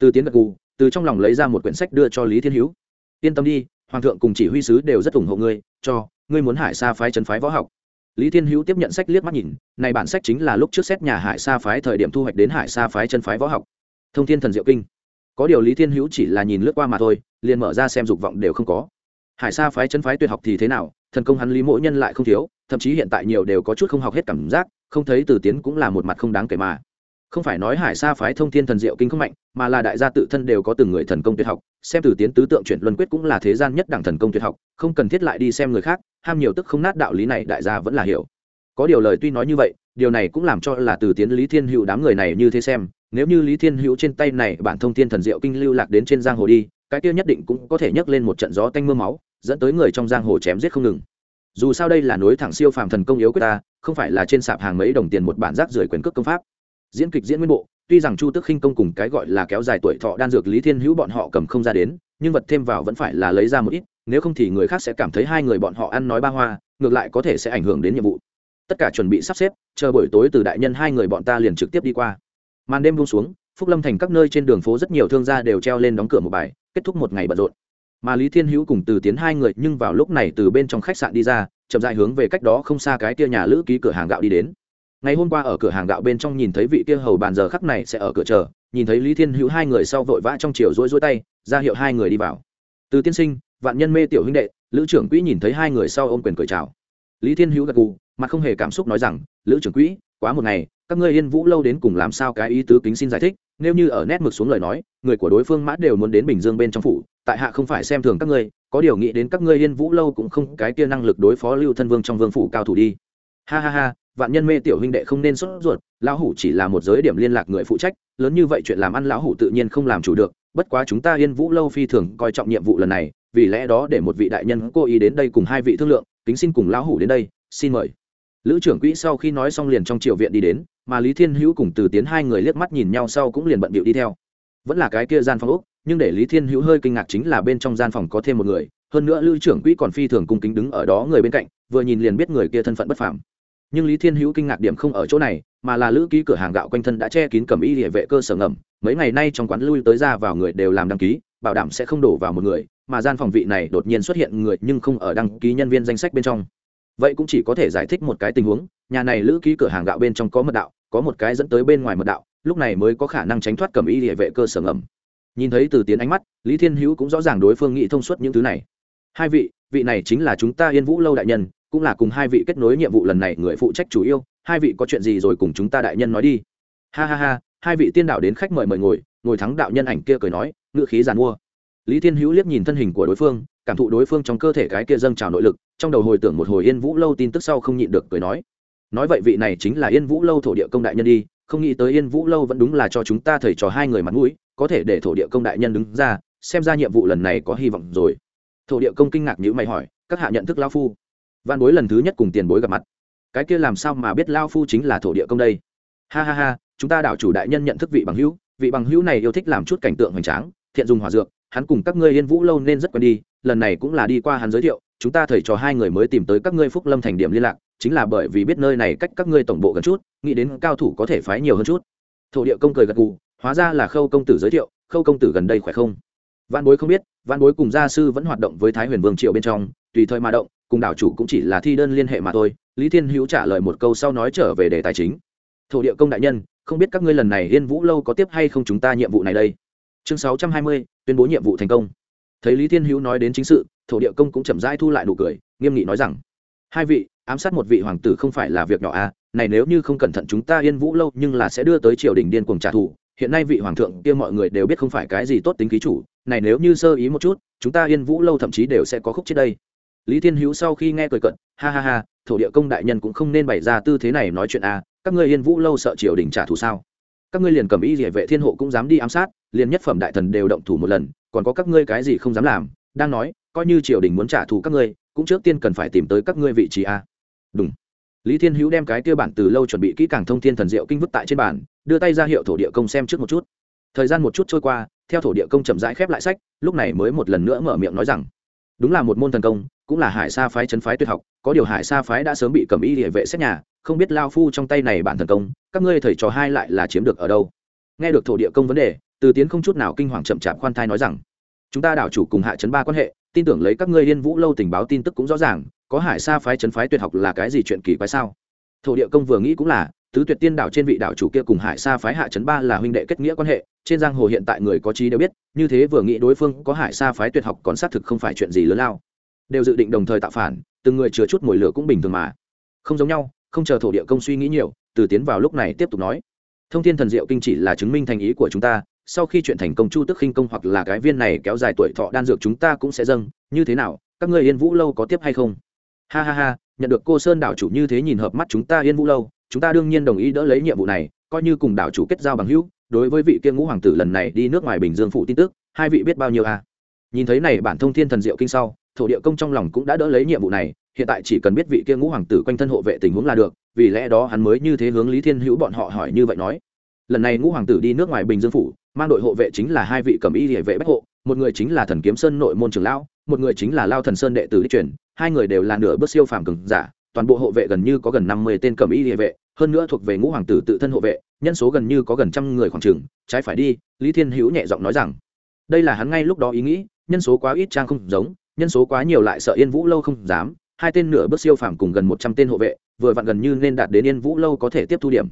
Speaker 1: Từ tiến gật cụ từ trong lòng lấy ra một quyển sách đưa cho lý thiên hữu. Yên tâm đi, hoàng thượng cùng chỉ huy sứ đều rất ủng hộ ngươi, cho, ngươi muốn hải sa phái trấn phái võ học. Lý thiên hữu tiếp nhận sách liếc mắt nhìn, này bản sách chính là lúc trước xét nhà hải sa phái thời điểm thu hoạch đến hải sa phái chân phái võ học. Thông thiên thần diệu kinh có điều lý thiên hữu chỉ là nhìn lướt qua mà thôi, liền mở ra xem dục vọng đều không có. Hải sa phái chân phái tuyệt học thì thế nào, thần công hắn lý mỗi nhân lại không thiếu, thậm chí hiện tại nhiều đều có chút không học hết cảm giác, không thấy từ tiến cũng là một mặt không đáng kể mà. Không phải nói hải sa phái thông thiên thần diệu kinh không mạnh, mà là đại gia tự thân đều có từng người thần công tuyệt học, xem từ tiến tứ tượng chuyển luân quyết cũng là thế gian nhất đẳng thần công tuyệt học, không cần thiết lại đi xem người khác, ham nhiều tức không nát đạo lý này đại gia vẫn là hiểu. Có điều lời tuy nói như vậy điều này cũng làm cho là từ tiến lý thiên hữu đám người này như thế xem, nếu như lý thiên hữu trên tay này bản thông thiên thần diệu kinh lưu lạc đến trên giang hồ đi, cái kia nhất định cũng có thể nhấc lên một trận gió tanh m ư a máu, dẫn tới người trong giang hồ chém giết không ngừng. Dù sao đây là nối thẳng siêu phàm thần công yếu quyết ta, không phải là trên sạp hàng mấy đồng tiền một bản rác rưởi quyền cước công pháp. Diễn kịch diễn nguyên bộ, tuy rằng chu tức khinh công cùng cái gọi là kéo dài tuổi thọ đan dược lý thiên hữu bọn họ cầm không ra đến, nhưng vật thêm vào vẫn phải là lấy ra một ít, nếu không thì người khác sẽ cảm thấy hai người bọn họ ăn nói ba hoa, ngược lại có thể sẽ ảnh hưởng đến nhiệm vụ tất cả chuẩn bị sắp xếp, chờ buổi tối từ đại nhân hai người bọn ta liền trực tiếp đi qua. Màn đêm buông xuống, phúc lâm thành các nơi trên đường phố rất nhiều thương gia đều treo lên đóng cửa một bài, kết thúc một ngày bận rộn. Mà lý thiên hữu cùng từ tiến hai người nhưng vào lúc này từ bên trong khách sạn đi ra, chậm dại hướng về cách đó không xa cái kia nhà lữ ký cửa hàng gạo đi đến. Ngày hôm qua ở cửa hàng gạo bên trong nhìn thấy vị kia hầu bàn giờ khắc này sẽ ở cửa chờ, nhìn thấy lý thiên hữu hai người sau vội vã trong chiều rối rối tay, ra hiệu hai người đi vào. Từ tiên sinh, vạn nhân mê tiểu huynh đệ, lữ trưởng quỹ nhìn thấy hai người sau ôm quyền cười chào. Lý thiên hữu gật gù mặt không hề cảm xúc nói rằng, lữ trưởng quỹ, quá một ngày, các ngươi yên vũ lâu đến cùng làm sao cái ý tứ kính xin giải thích, nếu như ở nét mực xuống lời nói, người của đối phương mã đều muốn đến bình dương bên trong phủ, tại hạ không phải xem thường các ngươi, có điều nghĩ đến các ngươi yên vũ lâu cũng không cái kia năng lực đối phó lưu thân vương trong vương phủ cao thủ đi. Ha ha ha, vạn nhân mê tiểu huynh đệ không nên sốt ruột, lão hủ chỉ là một giới điểm liên lạc người phụ trách, lớn như vậy chuyện làm ăn lão hủ tự nhiên không làm chủ được, bất quá chúng ta yên vũ lâu phi thường coi trọng nhiệm vụ lần này, vì lẽ đó để một vị đại nhân cố ý đến đây cùng hai vị thương lượng, kính xin cùng lão hủ đến đây, xin mời lữ trưởng quỹ sau khi nói xong liền trong triều viện đi đến, mà lý thiên hữu cùng từ tiến hai người liếc mắt nhìn nhau sau cũng liền bận bịu đi theo. Vẫn là cái kia gian phòng úc nhưng để lý thiên hữu hơi kinh ngạc chính là bên trong gian phòng có thêm một người, hơn nữa lữ trưởng quỹ còn phi thường cung kính đứng ở đó người bên cạnh, vừa nhìn liền biết người kia thân phận bất phàm. Nhưng lý thiên hữu kinh ngạc điểm không ở chỗ này, mà là lữ ký cửa hàng gạo quanh thân đã che kín cầm y địa vệ cơ sở ngầm, mấy ngày nay trong quán lui tới ra vào người đều làm đăng ký, bảo đảm sẽ không đổ vào một người, mà gian phòng vị này đột nhiên xuất hiện người nhưng không ở đăng ký nhân viên danh sách bên trong vậy cũng chỉ có thể giải thích một cái tình huống, nhà này lữ ký cửa hàng gạo bên trong có mật đạo, có một cái dẫn tới bên ngoài mật đạo, lúc này mới có khả năng tránh thoát cầm y địa vệ cơ sở ngầm. Nhìn thấy từ tiến ánh mắt, lý thiên hữu cũng rõ ràng đối phương nghĩ thông suốt những thứ này. Hai vị vị này chính là chúng ta yên vũ lâu đại nhân, cũng là cùng hai vị kết nối nhiệm vụ lần này, người phụ trách chủ yêu hai vị có chuyện gì rồi cùng chúng ta đại nhân nói đi. Ha ha ha, hai vị tiên đạo đến khách mời mời ngồi ngồi thắng đạo nhân ảnh kia cười nói ngự khí giàn mua lý thiên hữu liếc nhìn thân hình của đối phương, cảm thụ đối phương trong cơ thể cái kia dâng trào nội lực, trong đầu hồi tưởng một hồi yên vũ lâu tin tức sau không nhịn được cười nói nói vậy vị này chính là yên vũ lâu thổ địa công đại nhân đi, không nghĩ tới yên vũ lâu vẫn đúng là cho chúng ta thầy trò hai người mặt mũi, có thể để thổ địa công đại nhân đứng ra, xem ra nhiệm vụ lần này có hy vọng rồi. Thổ địa công kinh ngạc nhữ mày hỏi, các hạ nhận thức lao phu? Văn bối lần thứ nhất cùng tiền bối gặp mặt. Cái kia làm sao mà biết lao phu chính là thổ địa công đây? Ha ha ha, chúng ta đạo chủ đại nhân nhận thức vị bằng hữu, vị bằng hữu này yêu thích làm chút cảnh tượng hoành tráng, thiện dùng hòa dược hắn cùng các ngươi yên vũ lâu nên rất quen đi, lần này cũng là đi qua hắn giới thiệu, chúng ta thầy trò hai người mới tìm tới các ngươi phúc lâm thành điểm liên lạc, chính là bởi vì biết nơi này cách các ngươi tổng bộ gần chút, nghĩ đến cao thủ có thể phái nhiều hơn chút. Thổ địa công cười gật gù, hóa ra là khâu công tử giới thiệu, khâu công tử gần đây khỏe không? Văn bối không biết văn bối cùng gia sư vẫn hoạt động với thái huyền vương triệu bên trong, tùy thời mà động, cùng đảo chủ cũng chỉ là thi đơn liên hệ mà thôi, lý thiên hữu trả lời một câu sau nói trở về đề tài chính. Thổ địa công đại nhân, không biết các ngươi lần này yên vũ lâu có tiếp hay không chúng ta nhiệm vụ này đây? Chương sáu trăm hai mươi, tuyên bố nhiệm vụ thành công. Thấy lý thiên hữu nói đến chính sự, thổ địa công cũng chậm rãi thu lại nụ cười, nghiêm nghị nói rằng, hai vị, ám sát một vị hoàng tử không phải là việc nhỏ à này nếu như không cẩn thận chúng ta yên vũ lâu nhưng là sẽ đưa tới triều đình điên cuồng trả thù. Hiện nay vị hoàng thượng kia mọi người đều biết không phải cái gì tốt tính khí chủ, này nếu như sơ ý một chút, chúng ta yên vũ lâu thậm chí đều sẽ có khúc chết đây. Lý thiên hữu sau khi nghe cười cận ha ha ha, thổ địa công đại nhân cũng không nên bày ra tư thế này nói chuyện à các ngươi yên vũ lâu sợ triều đình trả thù sao? Các ngươi liền cầm y địa vệ thiên hộ cũng dám đi ám sát, liền nhất phẩm đại thần đều động thủ một lần, còn có các ngươi cái gì không dám làm, đang nói, coi như triều đình muốn trả thù các ngươi, cũng trước tiên cần phải tìm tới các ngươi vị trí a. Đúng lý thiên hữu đem cái kia bản từ lâu chuẩn bị kỹ càng thông thiên thần diệu kinh vứt tại trên bản đưa tay ra hiệu thổ địa công xem trước một chút. Thời gian một chút trôi qua, theo thổ địa công chậm rãi khép lại sách, lúc này mới một lần nữa mở miệng nói rằng, đúng là một môn thần công cũng là hải sa phái chấn phái tuyệt học, có điều hải sa phái đã sớm bị cầm y địa vệ xét nhà, không biết lao phu trong tay này bản thần công, các ngươi thầy trò hai lại là chiếm được ở đâu? Nghe được thổ địa công vấn đề, từ tiến không chút nào kinh hoàng chậm chạp khoan thai nói rằng, chúng ta đảo chủ cùng hạ chấn ba quan hệ, tin tưởng lấy các ngươi liên vũ lâu tình báo tin tức cũng rõ ràng, có hải sa phái chấn phái tuyệt học là cái gì chuyện kỳ quái sao? Thổ địa công vừa nghĩ cũng là, tứ tuyệt tiên đảo trên vị đảo chủ kia cùng hải sa phái hạ chấn ba là huynh đệ kết nghĩa quan hệ, trên giang hồ hiện tại người có trí đều biết, như thế vừa nghĩ đối phương có hải sa phái tuyệt học còn xác thực không phải chuyện gì lớn lao đều dự định đồng thời tạo phản, từng người chứa chút mồi lửa cũng bình thường mà. Không giống nhau, không chờ thổ địa công suy nghĩ nhiều, từ tiến vào lúc này tiếp tục nói. Thông thiên thần diệu kinh chỉ là chứng minh thành ý của chúng ta, sau khi chuyện thành công chu tức khinh công hoặc là cái viên này kéo dài tuổi thọ đan dược chúng ta cũng sẽ dâng, như thế nào, các ngươi yên vũ lâu có tiếp hay không? Ha ha ha, nhận được cô sơn đảo chủ như thế nhìn hợp mắt chúng ta yên vũ lâu, chúng ta đương nhiên đồng ý đỡ lấy nhiệm vụ này, coi như cùng đảo chủ kết giao bằng hữu, đối với vị kia ngũ hoàng tử lần này đi nước ngoài bình dương phụ tin tức, hai vị biết bao nhiêu à? Nhìn thấy này bản thông thiên thần diệu kinh sau thổ địa công trong lòng cũng đã đỡ lấy nhiệm vụ này, hiện tại chỉ cần biết vị kia ngũ hoàng tử quanh thân hộ vệ tình huống là được, vì lẽ đó hắn mới như thế hướng lý thiên hữu bọn họ hỏi như vậy nói. Lần này ngũ hoàng tử đi nước ngoài bình dương phủ, mang đội hộ vệ chính là hai vị cầm y địa vệ bách hộ, một người chính là thần kiếm sơn nội môn trường lão, một người chính là lao thần sơn đệ tử đi truyền, hai người đều là nửa bước siêu phàm cường giả, toàn bộ hộ vệ gần như có gần năm mươi tên cầm y địa vệ, hơn nữa thuộc về ngũ hoàng tử tự thân hộ vệ, nhân số gần như có gần trăm người khoảng trường trái phải đi, lý thiên hữu nhẹ giọng nói rằng, đây là hắn ngay lúc đó ý nghĩ, nhân số quá ít trang không giống nhân số quá nhiều lại sợ yên vũ lâu không dám, hai tên nửa bước siêu phàm cùng gần một trăm tên hộ vệ, vừa vặn gần như nên đạt đến yên vũ lâu có thể tiếp thu điểm.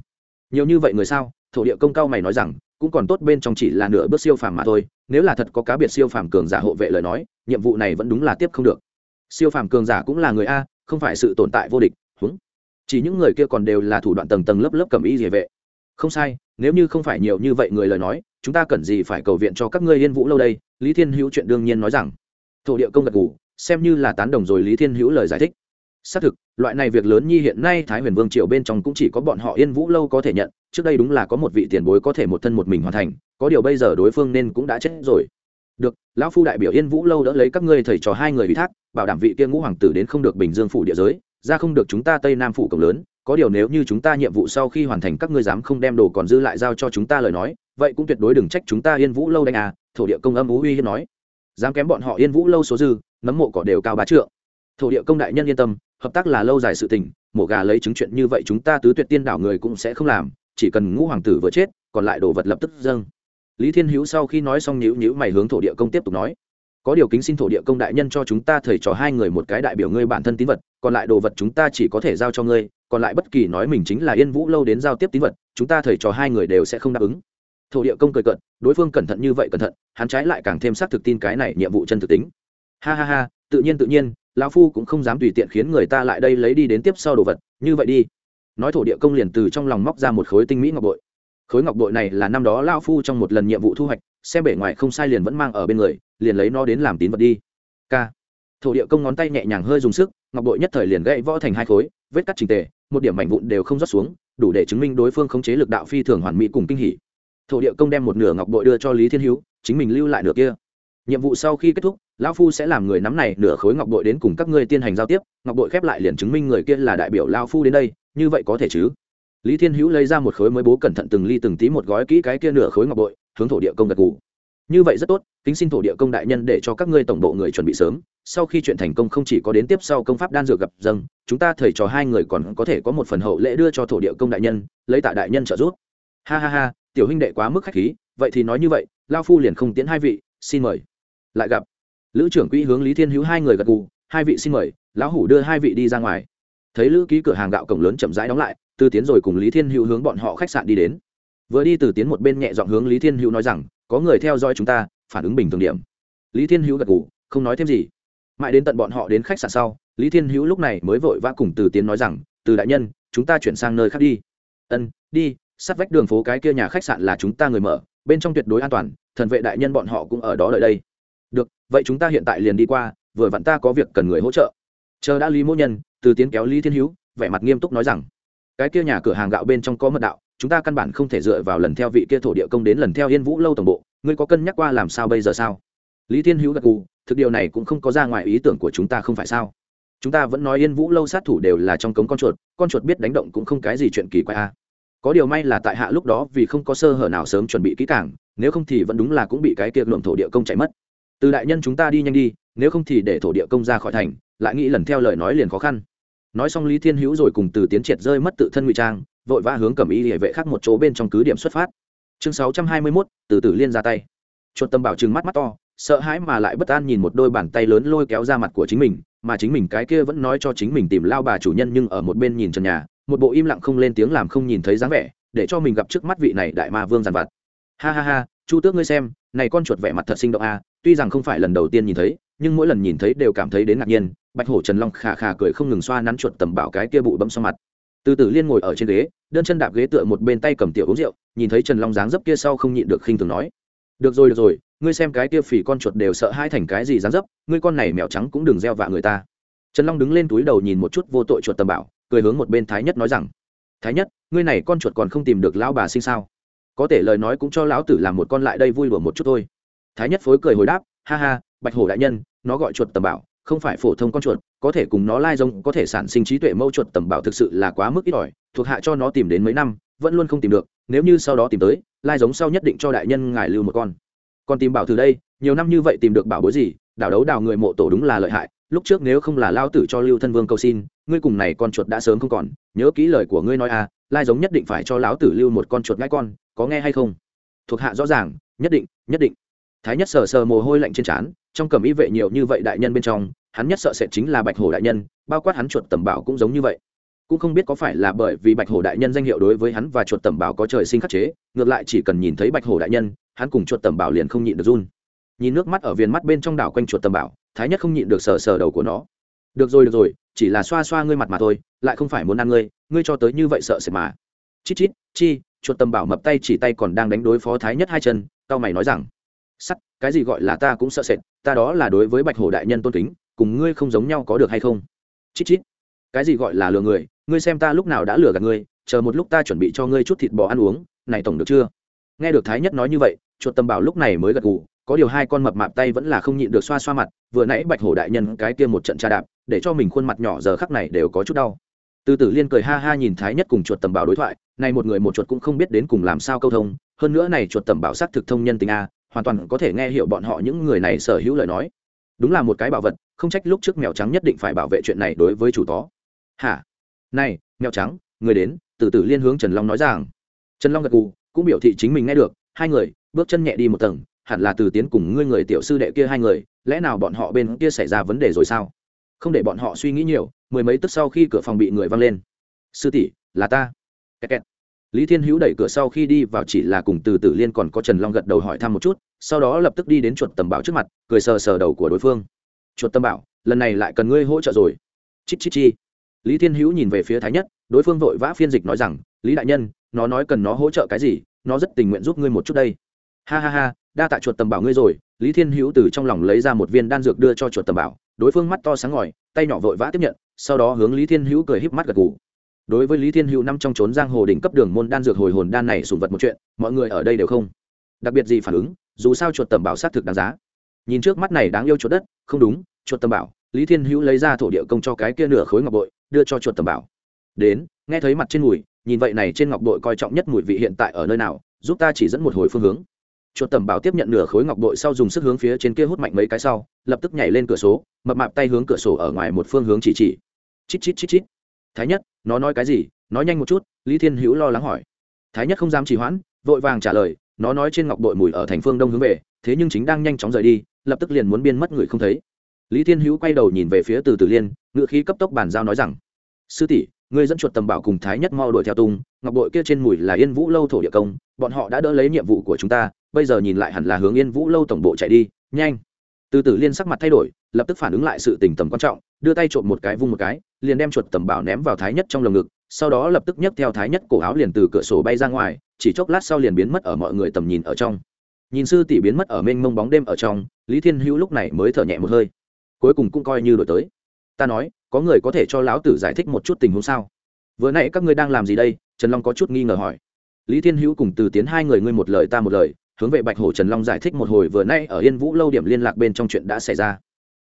Speaker 1: Nhiều như vậy người sao? Thổ địa công cao mày nói rằng, cũng còn tốt bên trong chỉ là nửa bước siêu phàm mà thôi, nếu là thật có cá biệt siêu phàm cường giả hộ vệ lời nói, nhiệm vụ này vẫn đúng là tiếp không được. Siêu phàm cường giả cũng là người a, không phải sự tồn tại vô địch húng chỉ những người kia còn đều là thủ đoạn tầng tầng lớp lớp cầm y địa vệ. Không sai, nếu như không phải nhiều như vậy người lời nói, chúng ta cần gì phải cầu viện cho các ngươi yên vũ lâu đây? Lý thiên hữu chuyện đương nhiên nói rằng thổ địa công gật ngủ xem như là tán đồng rồi lý thiên hữu lời giải thích. Xác thực, loại này việc lớn nhi hiện nay thái huyền vương triều bên trong cũng chỉ có bọn họ yên vũ lâu có thể nhận, trước đây đúng là có một vị tiền bối có thể một thân một mình hoàn thành, có điều bây giờ đối phương nên cũng đã chết rồi. Được, lão phu đại biểu yên vũ lâu đỡ lấy các ngươi thầy trò hai người ủy thác, bảo đảm vị kia ngũ hoàng tử đến không được bình dương phủ địa giới, ra không được chúng ta tây nam phủ cộng lớn, có điều nếu như chúng ta nhiệm vụ sau khi hoàn thành các ngươi dám không đem đồ còn dư lại giao cho chúng ta lời nói, vậy cũng tuyệt đối đừng trách chúng ta yên vũ lâu đánh à thổ địa công âm ú uy hiếp nói dám kém bọn họ yên vũ lâu số dư, nấm mộ cỏ đều cao bá trượng. Thổ địa công đại nhân yên tâm, hợp tác là lâu dài sự tình, mổ gà lấy chứng chuyện như vậy chúng ta tứ tuyệt tiên đảo người cũng sẽ không làm, chỉ cần ngũ hoàng tử vừa chết, còn lại đồ vật lập tức dâng. Lý thiên hữu sau khi nói xong nhữ nhữ mày hướng thổ địa công tiếp tục nói, có điều kính xin thổ địa công đại nhân cho chúng ta thầy trò hai người một cái đại biểu ngươi bản thân tín vật, còn lại đồ vật chúng ta chỉ có thể giao cho ngươi, còn lại bất kỳ nói mình chính là yên vũ lâu đến giao tiếp tín vật, chúng ta thầy trò hai người đều sẽ không đáp ứng thổ địa công cười cận đối phương cẩn thận như vậy cẩn thận, hắn trái lại càng thêm xác thực tin cái này nhiệm vụ chân thực tính. Ha ha ha, tự nhiên tự nhiên, lão phu cũng không dám tùy tiện khiến người ta lại đây lấy đi đến tiếp sau đồ vật, như vậy đi. Nói thổ địa công liền từ trong lòng móc ra một khối tinh mỹ ngọc bội. Khối ngọc bội này là năm đó lão phu trong một lần nhiệm vụ thu hoạch, xem bể ngoài không sai liền vẫn mang ở bên người, liền lấy nó đến làm tín vật đi. K. Thổ địa công ngón tay nhẹ nhàng hơi dùng sức, ngọc bội nhất thời liền gãy võ thành hai khối, vết cắt trình tề, một điểm mảnh vụn đều không rót xuống, đủ để chứng minh đối phương khống chế lực đạo phi thường hoàn mỹ cùng kinh hỉ thổ địa công đem một nửa ngọc bội đưa cho lý thiên hữu, chính mình lưu lại nửa kia. Nhiệm vụ sau khi kết thúc, lão phu sẽ làm người nắm này nửa khối ngọc bội đến cùng các ngươi tiến hành giao tiếp, ngọc bội khép lại liền chứng minh người kia là đại biểu lao phu đến đây, như vậy có thể chứ? Lý thiên hữu lấy ra một khối mới bố cẩn thận từng ly từng tí một gói kỹ cái kia nửa khối ngọc bội, hướng thổ địa công gật gù. Như vậy rất tốt, kính xin thổ địa công đại nhân để cho các ngươi tổng bộ người chuẩn bị sớm, sau khi chuyện thành công không chỉ có đến tiếp sau công pháp đan dược gặp dâng, chúng ta thầy trò hai người còn có thể có một phần hậu lễ đưa cho thổ địa công đại nhân, lấy tạ đại nhân trợ giúp. Ha ha ha tiểu huynh đệ quá mức khách khí, vậy thì nói như vậy, lao phu liền không tiến hai vị, xin mời. Lại gặp, lữ trưởng quỹ hướng lý thiên hữu hai người gật gù, hai vị xin mời, lão hủ đưa hai vị đi ra ngoài. Thấy lữ ký cửa hàng gạo cổng lớn chậm rãi đóng lại từ tiến rồi cùng lý thiên hữu hướng bọn họ khách sạn đi đến. Vừa đi từ tiến một bên nhẹ dọn hướng lý thiên hữu nói rằng, có người theo dõi chúng ta, phản ứng bình thường điểm. Lý thiên hữu gật gù, không nói thêm gì. Mãi đến tận bọn họ đến khách sạn sau, lý thiên hữu lúc này mới vội vã cùng từ tiến nói rằng, từ đại nhân, chúng ta chuyển sang nơi khác đi. Ân, đi sát vách đường phố cái kia nhà khách sạn là chúng ta người mở, bên trong tuyệt đối an toàn, thần vệ đại nhân bọn họ cũng ở đó đợi đây. Được, vậy chúng ta hiện tại liền đi qua, vừa vặn ta có việc cần người hỗ trợ. Chờ đã lý mỗ nhân, từ tiến kéo lý thiên hữu, vẻ mặt nghiêm túc nói rằng, cái kia nhà cửa hàng gạo bên trong có mật đạo, chúng ta căn bản không thể dựa vào lần theo vị kia thổ địa công đến lần theo yên vũ lâu tổng bộ, ngươi có cân nhắc qua làm sao bây giờ sao? Lý thiên hữu gật gù, thực điều này cũng không có ra ngoài ý tưởng của chúng ta không phải sao? Chúng ta vẫn nói yên vũ lâu sát thủ đều là trong cống con chuột con chuột biết đánh động cũng không cái gì chuyện kỳ quái a có điều may là tại hạ lúc đó vì không có sơ hở nào sớm chuẩn bị kỹ càng nếu không thì vẫn đúng là cũng bị cái kia luồng thổ địa công chạy mất. Từ đại nhân chúng ta đi nhanh đi nếu không thì để thổ địa công ra khỏi thành lại nghĩ lần theo lời nói liền khó khăn. Nói xong lý thiên hữu rồi cùng từ tiến triệt rơi mất tự thân ngụy trang vội vã hướng cầm y hệ vệ khác một chỗ bên trong cứ điểm xuất phát. Chương sáu trăm hai mươi 621, từ từ liên ra tay. Chuột tâm bảo trừng mắt mắt to sợ hãi mà lại bất an nhìn một đôi bàn tay lớn lôi kéo ra mặt của chính mình mà chính mình cái kia vẫn nói cho chính mình tìm lao bà chủ nhân nhưng ở một bên nhìn trần nhà một bộ im lặng không lên tiếng làm không nhìn thấy dáng vẻ để cho mình gặp trước mắt vị này đại ma vương giàn vặt. Ha ha ha chu tước ngươi xem này con chuột vẻ mặt thật sinh động a à, tuy rằng không phải lần đầu tiên nhìn thấy nhưng mỗi lần nhìn thấy đều cảm thấy đến ngạc nhiên bạch hổ trần long khà khà cười không ngừng xoa nắn chuột tầm bảo cái kia bụi bấm sau mặt. Từ từ liên ngồi ở trên ghế đơn chân đạp ghế tựa một bên tay cầm tiểu uống rượu nhìn thấy trần long dáng dấp kia sau không nhịn được khinh thường nói. Được rồi được rồi ngươi xem cái kia phỉ con chuột đều sợ hai thành cái gì dáng dấp ngươi con này mèo trắng cũng đừng gieo vạ người ta trần long đứng lên túi đầu nhìn một chút vô tội chuột tầm bảo, cười hướng một bên thái nhất nói rằng, thái nhất, ngươi này con chuột còn không tìm được lão bà sinh sao? Có thể lời nói cũng cho lão tử làm một con lại đây vui đùa một chút thôi. Thái nhất phối cười hồi đáp, ha ha, bạch hổ đại nhân, nó gọi chuột tầm bảo, không phải phổ thông con chuột, có thể cùng nó lai giống có thể sản sinh trí tuệ mâu chuột tầm bảo thực sự là quá mức ít ỏi, thuộc hạ cho nó tìm đến mấy năm, vẫn luôn không tìm được, nếu như sau đó tìm tới, lai giống sau nhất định cho đại nhân ngài lưu một con. Còn tìm bảo từ đây, nhiều năm như vậy tìm được bảo bối gì, đảo đấu đào người mộ tổ đúng là lợi hại lúc trước nếu không là lao tử cho lưu thân vương cầu xin, ngươi cùng này con chuột đã sớm không còn, nhớ kỹ lời của ngươi nói à lai giống nhất định phải cho lão tử lưu một con chuột ngãi con, có nghe hay không? Thuộc hạ rõ ràng, nhất định nhất định. Thái nhất sờ sờ mồ hôi lạnh trên trán, trong cầm y vệ nhiều như vậy đại nhân bên trong, hắn nhất sợ sẽ chính là bạch hổ đại nhân, bao quát hắn chuột tầm bảo cũng giống như vậy. Cũng không biết có phải là bởi vì bạch hổ đại nhân danh hiệu đối với hắn và chuột tầm bảo có trời sinh khắc chế, ngược lại chỉ cần nhìn thấy bạch hổ đại nhân, hắn cùng chuột tầm bảo liền không nhịn được run. Nhìn nước mắt ở viền mắt bên trong đảo quanh chuột tầm bảo thái nhất không nhịn được sờ sờ đầu của nó. Được rồi được rồi, chỉ là xoa xoa ngươi mặt mà thôi, lại không phải muốn ăn ngươi ngươi cho tới như vậy sợ sệt mà. Chít chít, chi, chuột tầm bảo mập tay chỉ tay còn đang đánh đối phó thái nhất hai chân tao mày nói rằng, sắt, cái gì gọi là ta cũng sợ sệt, ta đó là đối với bạch hổ đại nhân tôn kính, cùng ngươi không giống nhau có được hay không? Chít chít, cái gì gọi là lừa người, ngươi xem ta lúc nào đã lừa gạt ngươi, chờ một lúc ta chuẩn bị cho ngươi chút thịt bò ăn uống, này tổng được chưa? Nghe được thái nhất nói như vậy, chuột tầm bảo lúc này mới gật gù có điều hai con mập mạp tay vẫn là không nhịn được xoa xoa mặt, vừa nãy bạch hổ đại nhân cái kia một trận tra đạp, để cho mình khuôn mặt nhỏ giờ khắc này đều có chút đau. Từ tử liên cười ha ha nhìn thái nhất cùng chuột tầm bảo đối thoại, này một người một chuột cũng không biết đến cùng làm sao câu thông, hơn nữa này chuột tầm bảo xác thực thông nhân tình a, hoàn toàn có thể nghe hiểu bọn họ những người này sở hữu lời nói. Đúng là một cái bảo vật, không trách lúc trước mèo trắng nhất định phải bảo vệ chuyện này đối với chủ tó. Hả? Này, mèo trắng, người đến, từ từ liên hướng trần long nói rằng. Trần long gật gù, cũng biểu thị chính mình nghe được, hai người, bước chân nhẹ đi một tầng hẳn là từ tiến cùng ngươi người tiểu sư đệ kia hai người, lẽ nào bọn họ bên kia xảy ra vấn đề rồi sao? Không để bọn họ suy nghĩ nhiều, mười mấy tức sau khi cửa phòng bị người văng lên. Sư tỷ, là ta. Kẹt kẹt. lý thiên hữu đẩy cửa sau khi đi vào chỉ là cùng từ tử liên còn có trần long gật đầu hỏi thăm một chút, sau đó lập tức đi đến chuột tầm bảo trước mặt, cười sờ sờ đầu của đối phương. Chuột tầm bảo, lần này lại cần ngươi hỗ trợ rồi. Chít chít chi. Lý thiên hữu nhìn về phía thái nhất, đối phương vội vã phiên dịch nói rằng, lý đại nhân, nó nói cần nó hỗ trợ cái gì, nó rất tình nguyện giúp ngươi một chút đây. Ha ha ha đa tạ chuột tầm bảo ngươi rồi, lý thiên hữu từ trong lòng lấy ra một viên đan dược đưa cho chuột tầm bảo, đối phương mắt to sáng ngòi tay nhỏ vội vã tiếp nhận, sau đó hướng lý thiên hữu cười híp mắt gật gù. Đối với lý thiên hữu năm trong trốn giang hồ đỉnh cấp đường môn đan dược hồi hồn đan này sùng vật một chuyện, mọi người ở đây đều không đặc biệt gì phản ứng, dù sao chuột tầm bảo xác thực đáng giá. Nhìn trước mắt này đáng yêu chuột đất, không đúng, chuột tầm bảo, lý thiên hữu lấy ra thổ địa công cho cái kia nửa khối ngọc bội, đưa cho chuột tầm bảo. Đến, nghe thấy mặt trên mùi, nhìn vậy này trên ngọc bội coi trọng nhất mùi vị hiện tại ở nơi nào, giúp ta chỉ dẫn một hồi phương hướng chuột tầm bảo tiếp nhận nửa khối ngọc bội sau dùng sức hướng phía trên kia hút mạnh mấy cái sau, lập tức nhảy lên cửa sổ mập mạp tay hướng cửa sổ ở ngoài một phương hướng chỉ chỉ. Chít chít chít chít. Thái nhất, nó nói cái gì? Nói nhanh một chút, lý thiên hữu lo lắng hỏi. Thái nhất không dám trì hoãn, vội vàng trả lời, nó nói trên ngọc bội mùi ở thành phương đông hướng về, thế nhưng chính đang nhanh chóng rời đi, lập tức liền muốn biên mất người không thấy. Lý thiên hữu quay đầu nhìn về phía từ tử liên ngự khí cấp tốc bàn giao nói rằng, sư tỷ người dẫn chuột tầm bảo cùng thái nhất mau đuổi theo tung, ngọc bội kia trên mùi là yên vũ lâu thổ địa công, bọn họ đã đỡ lấy nhiệm vụ của chúng ta, bây giờ nhìn lại hẳn là hướng yên vũ lâu tổng bộ chạy đi, nhanh. Từ tử liên sắc mặt thay đổi, lập tức phản ứng lại sự tình tầm quan trọng, đưa tay trộm một cái vung một cái, liền đem chuột tầm bảo ném vào thái nhất trong lồng ngực, sau đó lập tức nhấc theo thái nhất cổ áo liền từ cửa sổ bay ra ngoài, chỉ chốc lát sau liền biến mất ở mọi người tầm nhìn ở trong. Nhìn sư tỷ biến mất ở mênh mông bóng đêm ở trong, lý thiên hữu lúc này mới thở nhẹ một hơi, cuối cùng cũng coi như đổi tới ta nói, có người có thể cho lão tử giải thích một chút tình huống sao? Vừa nãy các ngươi đang làm gì đây? Trần long có chút nghi ngờ hỏi. Lý thiên hữu cùng từ tiến hai người ngươi một lời ta một lời, hướng về bạch hổ trần long giải thích một hồi vừa nay ở yên vũ lâu điểm liên lạc bên trong chuyện đã xảy ra.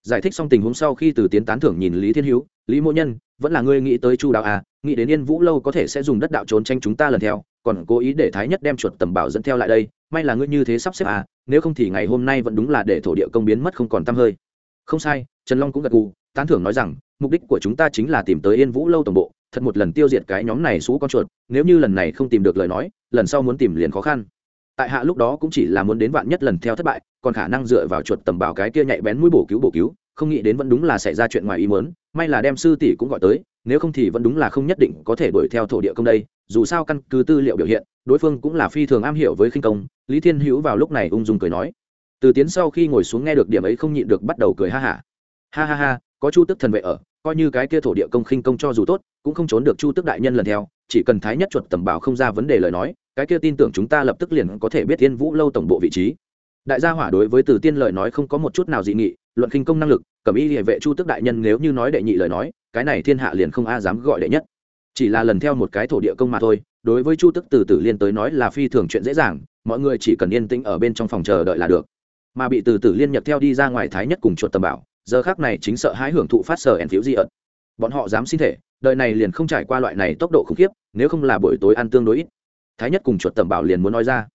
Speaker 1: Giải thích xong tình huống sau khi từ tiến tán thưởng nhìn lý thiên hữu, lý mỗ nhân, vẫn là ngươi nghĩ tới chu đạo à nghĩ đến yên vũ lâu có thể sẽ dùng đất đạo trốn tranh chúng ta lần theo, còn cố ý để thái nhất đem chuột tầm bảo dẫn theo lại đây, may là ngươi như thế sắp xếp à nếu không thì ngày hôm nay vẫn đúng là để thổ địa công biến mất không còn t hơi. Không sai, trần long cũng gật gù tán thưởng nói rằng, mục đích của chúng ta chính là tìm tới yên vũ lâu tổng bộ, thật một lần tiêu diệt cái nhóm này xú con chuột, nếu như lần này không tìm được lời nói, lần sau muốn tìm liền khó khăn tại hạ lúc đó cũng chỉ là muốn đến vạn nhất lần theo thất bại, còn khả năng dựa vào chuột tầm bảo cái kia nhạy bén mũi bổ cứu bổ cứu, không nghĩ đến vẫn đúng là xảy ra chuyện ngoài ý muốn, may là đem sư tỷ cũng gọi tới, nếu không thì vẫn đúng là không nhất định có thể đuổi theo thổ địa công đây, dù sao căn cứ tư liệu biểu hiện, đối phương cũng là phi thường am hiểu với khinh công, lý thiên hữu vào lúc này ung dung cười nói từ tiến sau khi ngồi xuống nghe được điểm ấy không nhịn được bắt đầu cười ha hả ha. ha ha ha có chu tức thần vệ ở, coi như cái kia thổ địa công khinh công cho dù tốt, cũng không trốn được chu tức đại nhân lần theo, chỉ cần thái nhất chuột tầm bảo không ra vấn đề lời nói, cái kia tin tưởng chúng ta lập tức liền có thể biết tiên vũ lâu tổng bộ vị trí. Đại gia hỏa đối với từ tiên lời nói không có một chút nào dị nghị, luận khinh công năng lực cẩm y địa vệ chu tức đại nhân nếu như nói đệ nhị lời nói, cái này thiên hạ liền không a dám gọi đệ nhất. Chỉ là lần theo một cái thổ địa công mà thôi, đối với chu tức từ tử liên tới nói là phi thường chuyện dễ dàng, mọi người chỉ cần yên tĩnh ở bên trong phòng chờ đợi là được. Mà bị từ tử liên nhập theo đi ra ngoài thái nhất cùng chuột tầm bảo giờ khác này chính sợ hãi hưởng thụ phát sở ẻn phiếu di ẩn bọn họ dám xin thể, đời này liền không trải qua loại này tốc độ khủng khiếp, nếu không là buổi tối ăn tương đối ít. Thái nhất cùng chuột tầm bảo liền muốn nói ra.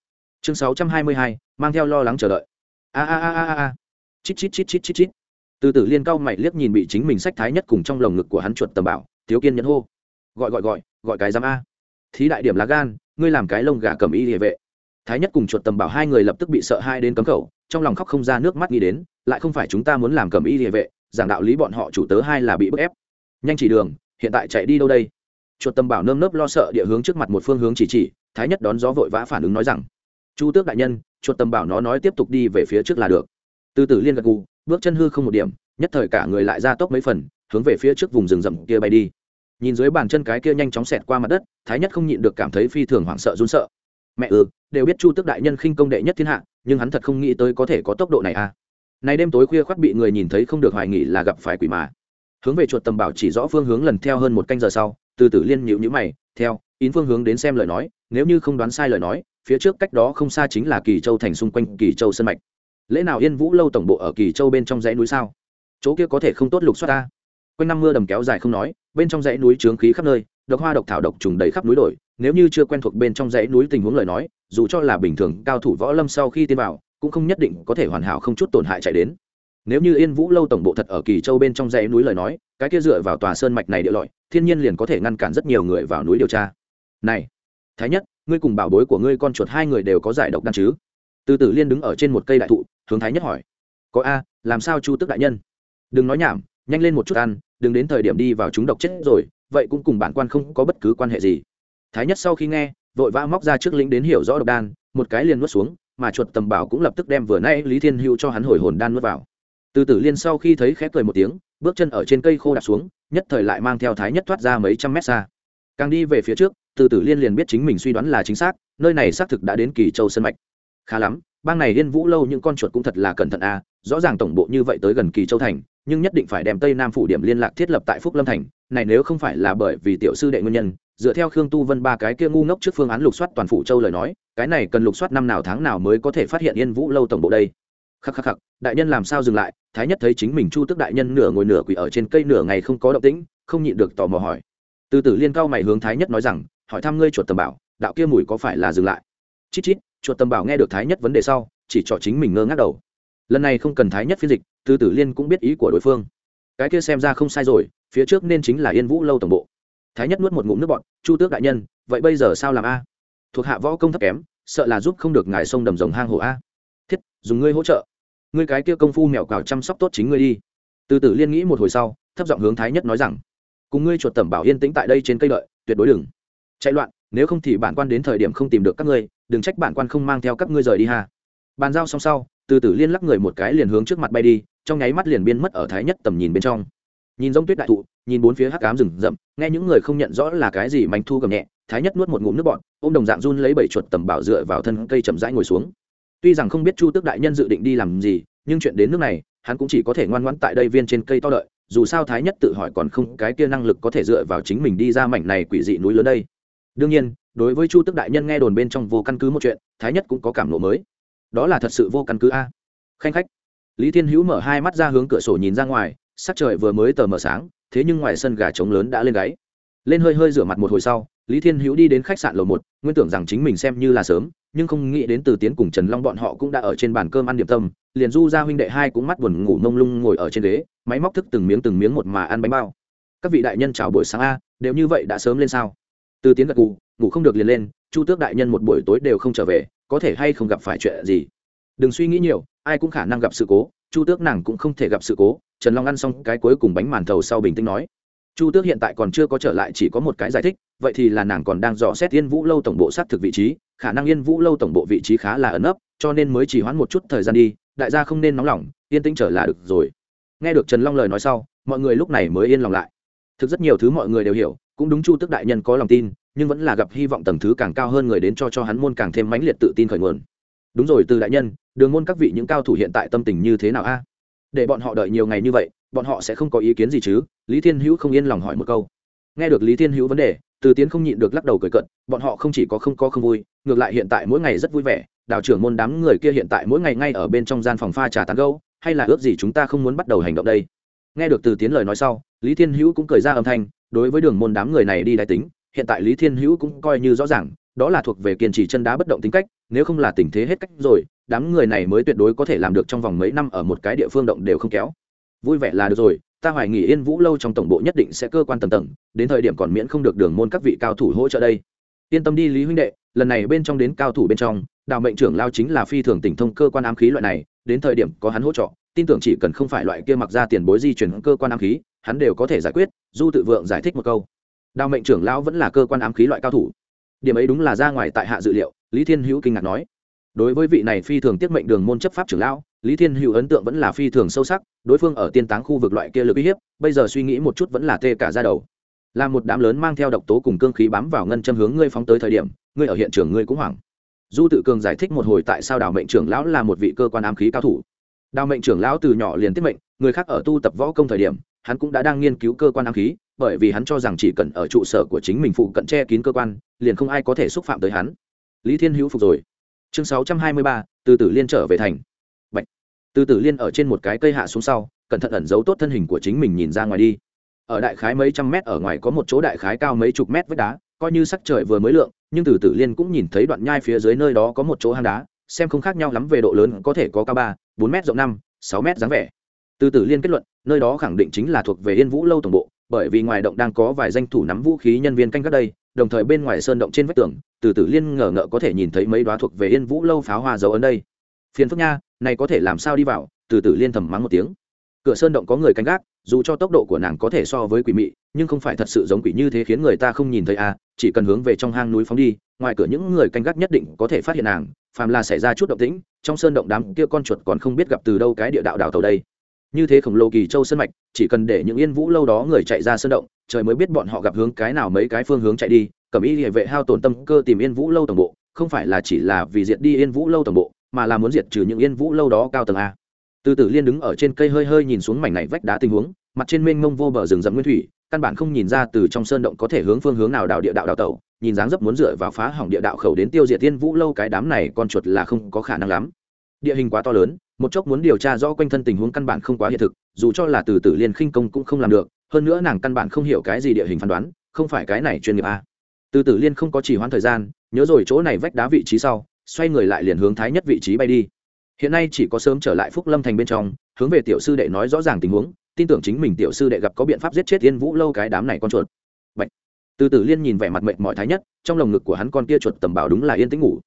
Speaker 1: Chương sáu trăm hai mươi hai, mang theo lo lắng chờ đợi. A a a a a chít chít chít chít chít chít. Từ từ liên cao mày liếc nhìn bị chính mình sách thái nhất cùng trong lồng ngực của hắn chuột tầm bảo, thiếu kiên nhẫn hô. Gọi gọi gọi gọi cái giám a. Thí đại điểm lá gan, ngươi làm cái lông gà cầm y địa vệ. Thái nhất cùng chuột tầm bảo hai người lập tức bị sợ hai đến cấm khẩu, trong lòng khóc không ra nước mắt nghĩ đến lại không phải chúng ta muốn làm cầm y địa vệ, giảng đạo lý bọn họ chủ tớ hai là bị bức ép. Nhanh chỉ đường, hiện tại chạy đi đâu đây? Chuột Tâm bảo nơm nớp lo sợ địa hướng trước mặt một phương hướng chỉ chỉ, thái nhất đón gió vội vã phản ứng nói rằng, chu tước đại nhân, chuột Tâm bảo nó nói tiếp tục đi về phía trước là được. Từ từ liên gật gù, bước chân hư không một điểm, nhất thời cả người lại ra tốc mấy phần, hướng về phía trước vùng rừng rậm kia bay đi. Nhìn dưới bàn chân cái kia nhanh chóng xẹt qua mặt đất, thái nhất không nhịn được cảm thấy phi thường hoảng sợ run sợ. Mẹ ừ đều biết chu tước đại nhân khinh công đệ nhất thiên hạ, nhưng hắn thật không nghĩ tới có thể có tốc độ này à nay đêm tối khuya khoác bị người nhìn thấy không được hoài nghi là gặp phải quỷ mà. Hướng về chuột tầm bảo chỉ rõ phương hướng lần theo hơn một canh giờ sau, từ tử liên nhịu nhữ mày, theo ín phương hướng đến xem lời nói, nếu như không đoán sai lời nói, phía trước cách đó không xa chính là kỳ châu thành xung quanh kỳ châu sân mạch. Lễ nào yên vũ lâu tổng bộ ở kỳ châu bên trong dãy núi sao? Chỗ kia có thể không tốt lục xoát ta. Quanh năm mưa đầm kéo dài không nói, bên trong dãy núi trướng khí khắp nơi, độc hoa độc thảo độc trùng đầy khắp núi đồi, nếu như chưa quen thuộc bên trong dãy núi tình huống lời nói, dù cho là bình thường, cao thủ võ lâm sau khi tiến vào cũng không nhất định có thể hoàn hảo không chút tổn hại chạy đến. Nếu như yên vũ lâu tổng bộ thật ở kỳ châu bên trong dãy núi lời nói, cái kia dựa vào tòa sơn mạch này địa lọi, thiên nhiên liền có thể ngăn cản rất nhiều người vào núi điều tra. Này, thái nhất, ngươi cùng bảo bối của ngươi con chuột hai người đều có giải độc đan chứ? Từ tử liên đứng ở trên một cây đại thụ, hướng thái nhất hỏi. Có a, làm sao chu tức đại nhân? Đừng nói nhảm, nhanh lên một chút ăn, đừng đến thời điểm đi vào chúng độc chết rồi, vậy cũng cùng bản quan không có bất cứ quan hệ gì. Thái nhất sau khi nghe, vội vã móc ra trước lĩnh đến hiểu rõ độc đan, một cái liền nuốt xuống mà chuột tầm bảo cũng lập tức đem vừa nay lý thiên hữu cho hắn hồi hồn đan nuốt vào từ tử liên sau khi thấy khẽ cười một tiếng, bước chân ở trên cây khô đặt xuống, nhất thời lại mang theo thái nhất thoát ra mấy trăm mét xa càng đi về phía trước, từ tử liên liền biết chính mình suy đoán là chính xác, nơi này xác thực đã đến kỳ châu sân mạch khá lắm, bang này liên vũ lâu những con chuột cũng thật là cẩn thận à. rõ ràng tổng bộ như vậy tới gần kỳ châu thành, nhưng nhất định phải đem tây nam phủ điểm liên lạc thiết lập tại phúc lâm thành này nếu không phải là bởi vì tiểu sư đệ nguyên nhân, dựa theo khương tu vân ba cái kia ngu ngốc trước phương án lục soát toàn phủ châu lời nói, cái này cần lục soát năm nào tháng nào mới có thể phát hiện yên vũ lâu tổng bộ đây. Khắc khắc khắc, đại nhân làm sao dừng lại, thái nhất thấy chính mình chu tức đại nhân nửa ngồi nửa quỳ ở trên cây nửa ngày không có động tĩnh, không nhịn được tò mò hỏi. Từ tử liên cao mày hướng thái nhất nói rằng, hỏi thăm ngươi chuột tầm bảo, đạo kia mùi có phải là dừng lại? Chít chít, chuột tầm bảo nghe được thái nhất vấn đề sau, chỉ cho chính mình ngơ ngác đầu. Lần này không cần thái nhất phiên dịch, từ tử liên cũng biết ý của đối phương. Cái kia xem ra không sai rồi phía trước nên chính là yên vũ lâu tổng bộ. Thái nhất nuốt một ngụm nước bọn chu tước đại nhân, vậy bây giờ sao làm a? Thuộc hạ võ công thấp kém, sợ là giúp không được ngài sông đầm rồng hang hồ a. Thiết, dùng ngươi hỗ trợ. Ngươi cái kia công phu mèo cào chăm sóc tốt chính ngươi đi. Từ từ liên nghĩ một hồi sau, thấp giọng hướng thái nhất nói rằng, cùng ngươi chuột tẩm bảo yên tĩnh tại đây trên cây lợi, tuyệt đối đừng. Chạy loạn, nếu không thì bản quan đến thời điểm không tìm được các ngươi, đừng trách bản quan không mang theo các ngươi rời đi ha. Bàn giao xong sau, từ từ liên lắc người một cái liền hướng trước mặt bay đi, trong nháy mắt liền biên mất ở thái nhất tầm nhìn bên trong nhìn giống tuyết đại thụ, nhìn bốn phía hắc cám rừng rậm, nghe những người không nhận rõ là cái gì mảnh thu gầm nhẹ, thái nhất nuốt một ngụm nước bọn ô m đồng dạng run lấy bảy chuột tầm bảo dựa vào thân cây chậm rãi ngồi xuống. Tuy rằng không biết chu tước đại nhân dự định đi làm gì, nhưng chuyện đến nước này, hắn cũng chỉ có thể ngoan ngoãn tại đây viên trên cây to đợi, dù sao thái nhất tự hỏi còn không cái kia năng lực có thể dựa vào chính mình đi ra mảnh này quỷ dị núi lớn đây. Đương nhiên, đối với chu tước đại nhân nghe đồn bên trong vô căn cứ một chuyện, thái nhất cũng có cảm lộ mới. Đó là thật sự vô căn cứ a. Khanh khách. Lý thiên hữu mở hai mắt ra hướng cửa sổ nhìn ra ngoài sắc trời vừa mới tờ mờ sáng, thế nhưng ngoài sân gà trống lớn đã lên gáy. Lên hơi hơi rửa mặt một hồi sau, lý thiên hữu đi đến khách sạn lầu một, nguyên tưởng rằng chính mình xem như là sớm, nhưng không nghĩ đến từ tiến cùng trần long bọn họ cũng đã ở trên bàn cơm ăn điểm tâm, liền du ra huynh đệ hai cũng mắt buồn ngủ mông lung ngồi ở trên ghế, máy móc thức từng miếng từng miếng một mà ăn bánh bao. Các vị đại nhân chào buổi sáng a, đều như vậy đã sớm lên sao? Từ tiến gật ngủ ngủ không được liền lên, chu tước đại nhân một buổi tối đều không trở về, có thể hay không gặp phải chuyện gì? Đừng suy nghĩ nhiều ai cũng khả năng gặp sự cố, chu tước nàng cũng không thể gặp sự cố. Trần long ăn xong cái cuối cùng bánh màn thầu sau bình tĩnh nói, chu tước hiện tại còn chưa có trở lại, chỉ có một cái giải thích, vậy thì là nàng còn đang dò xét yên vũ lâu tổng bộ xác thực vị trí. Khả năng yên vũ lâu tổng bộ vị trí khá là ẩn ấp cho nên mới chỉ hoãn một chút thời gian đi. Đại gia không nên nóng lòng, yên tĩnh trở là được rồi. Nghe được trần long lời nói sau, mọi người lúc này mới yên lòng lại. Thực rất nhiều thứ mọi người đều hiểu, cũng đúng chu tước đại nhân có lòng tin, nhưng vẫn là gặp hy vọng tầng thứ càng cao hơn người đến cho cho hắn môn càng thêm mãnh liệt tự tin khởi nguồn. Đúng rồi, từ đại nhân đường môn các vị những cao thủ hiện tại tâm tình như thế nào a? Để bọn họ đợi nhiều ngày như vậy, bọn họ sẽ không có ý kiến gì chứ? Lý thiên hữu không yên lòng hỏi một câu. Nghe được lý thiên hữu vấn đề, từ tiến không nhịn được lắc đầu cười cận bọn họ không chỉ có không có không vui, ngược lại hiện tại mỗi ngày rất vui vẻ, đào trưởng môn đám người kia hiện tại mỗi ngày ngay ở bên trong gian phòng pha trà tán gâu hay là ước gì chúng ta không muốn bắt đầu hành động đây? Nghe được từ tiến lời nói sau, lý thiên hữu cũng cười ra âm thanh, đối với đường môn đám người này đi đại tính, hiện tại lý thiên hữu cũng coi như rõ ràng, đó là thuộc về kiên trì chân đá bất động tính cách nếu không là tình thế hết cách rồi, đám người này mới tuyệt đối có thể làm được trong vòng mấy năm ở một cái địa phương động đều không kéo. Vui vẻ là được rồi, ta hoài nghỉ yên vũ lâu trong tổng bộ nhất định sẽ cơ quan tầng tầng, đến thời điểm còn miễn không được đường môn các vị cao thủ hỗ trợ đây. Yên tâm đi lý huynh đệ, lần này bên trong đến cao thủ bên trong, đào mệnh trưởng lao chính là phi thường tỉnh thông cơ quan ám khí loại này, đến thời điểm có hắn hỗ trợ, tin tưởng chỉ cần không phải loại kia mặc ra tiền bối di chuyển cơ quan ám khí, hắn đều có thể giải quyết, du tự vượng giải thích một câu. Đào mệnh trưởng lão vẫn là cơ quan ám khí loại cao thủ. Điểm ấy đúng là ra ngoài tại hạ dự liệu lý thiên hữu kinh ngạc nói, đối với vị này phi thường tiết mệnh đường môn chấp pháp trưởng lão, lý thiên hữu ấn tượng vẫn là phi thường sâu sắc, đối phương ở tiên táng khu vực loại kia lực uy hiếp, bây giờ suy nghĩ một chút vẫn là tê cả ra đầu. Là một đám lớn mang theo độc tố cùng cương khí bám vào ngân châm hướng ngươi phóng tới thời điểm, ngươi ở hiện trường ngươi cũng hoảng. Du tự cường giải thích một hồi tại sao đào mệnh trưởng lão là một vị cơ quan ám khí cao thủ. Đào mệnh trưởng lão từ nhỏ liền tiết mệnh, người khác ở tu tập võ công thời điểm, hắn cũng đã đang nghiên cứu cơ quan ám khí, bởi vì hắn cho rằng chỉ cần ở trụ sở của chính mình phụ cận che kín cơ quan, liền không ai có thể xúc phạm tới hắn lý thiên hữu phục rồi. Chương sáu trăm hai mươi ba, từ tử liên trở về thành. Bạch. từ tử liên ở trên một cái cây hạ xuống sau, cẩn thận ẩn giấu tốt thân hình của chính mình nhìn ra ngoài đi. Ở đại khái mấy trăm mét ở ngoài có một chỗ đại khái cao mấy chục mét vách đá, coi như sắc trời vừa mới lượng, nhưng từ tử liên cũng nhìn thấy đoạn nhai phía dưới nơi đó có một chỗ hang đá, xem không khác nhau lắm về độ lớn có thể có cao ba, bốn m rộng năm, sáu m dáng vẻ. Từ tử liên kết luận, nơi đó khẳng định chính là thuộc về yên vũ lâu tổng bộ, bởi vì ngoài động đang có vài danh thủ nắm vũ khí nhân viên canh gác đây đồng thời bên ngoài sơn động trên vách tường, từ tử liên ngờ ngợ có thể nhìn thấy mấy đoá thuộc về yên vũ lâu pháo hoa dấu ấn đây. Phiền phức nha, này có thể làm sao đi vào? Từ tử liên thầm mắng một tiếng. Cửa sơn động có người canh gác, dù cho tốc độ của nàng có thể so với quỷ mị, nhưng không phải thật sự giống quỷ như thế khiến người ta không nhìn thấy à chỉ cần hướng về trong hang núi phóng đi, ngoài cửa những người canh gác nhất định có thể phát hiện nàng, phàm là xảy ra chút động tĩnh, trong sơn động đám kia con chuột còn không biết gặp từ đâu cái địa đạo đào tàu đây như thế khổng lồ kỳ châu sơn mạch, chỉ cần để những yên vũ lâu đó người chạy ra sơn động, trời mới biết bọn họ gặp hướng cái nào mấy cái phương hướng chạy đi, cẩm y địa vệ hao tổn tâm cơ tìm yên vũ lâu tổng bộ, không phải là chỉ là vì diệt đi yên vũ lâu tổng bộ, mà là muốn diệt trừ những yên vũ lâu đó cao tầng a. Từ tử liên đứng ở trên cây hơi hơi nhìn xuống mảnh này vách đá tình huống, mặt trên mênh mông vô bờ rừng rậm nguyên thủy, căn bản không nhìn ra từ trong sơn động có thể hướng phương hướng nào đào địa đạo đào tẩu, nhìn dáng dấp muốn dựa vào phá hỏng địa đạo khẩu đến tiêu diệt tiên vũ lâu cái đám này con chuột là không có khả năng lắm. Địa hình quá to lớn một chốc muốn điều tra rõ quanh thân tình huống căn bản không quá hiện thực, dù cho là từ tử liên khinh công cũng không làm được, hơn nữa nàng căn bản không hiểu cái gì địa hình phán đoán, không phải cái này chuyên nghiệp a. Từ tử liên không có chỉ hoãn thời gian, nhớ rồi chỗ này vách đá vị trí sau, xoay người lại liền hướng thái nhất vị trí bay đi. Hiện nay chỉ có sớm trở lại phúc lâm thành bên trong, hướng về tiểu sư đệ nói rõ ràng tình huống, tin tưởng chính mình tiểu sư đệ gặp có biện pháp giết chết yên vũ lâu cái đám này con chuột. Bạch. từ tử liên nhìn vẻ mặt mệt mỏi thái nhất, trong lồng ngực của hắn con kia chuột tầm bảo đúng là yên tĩnh ngủ.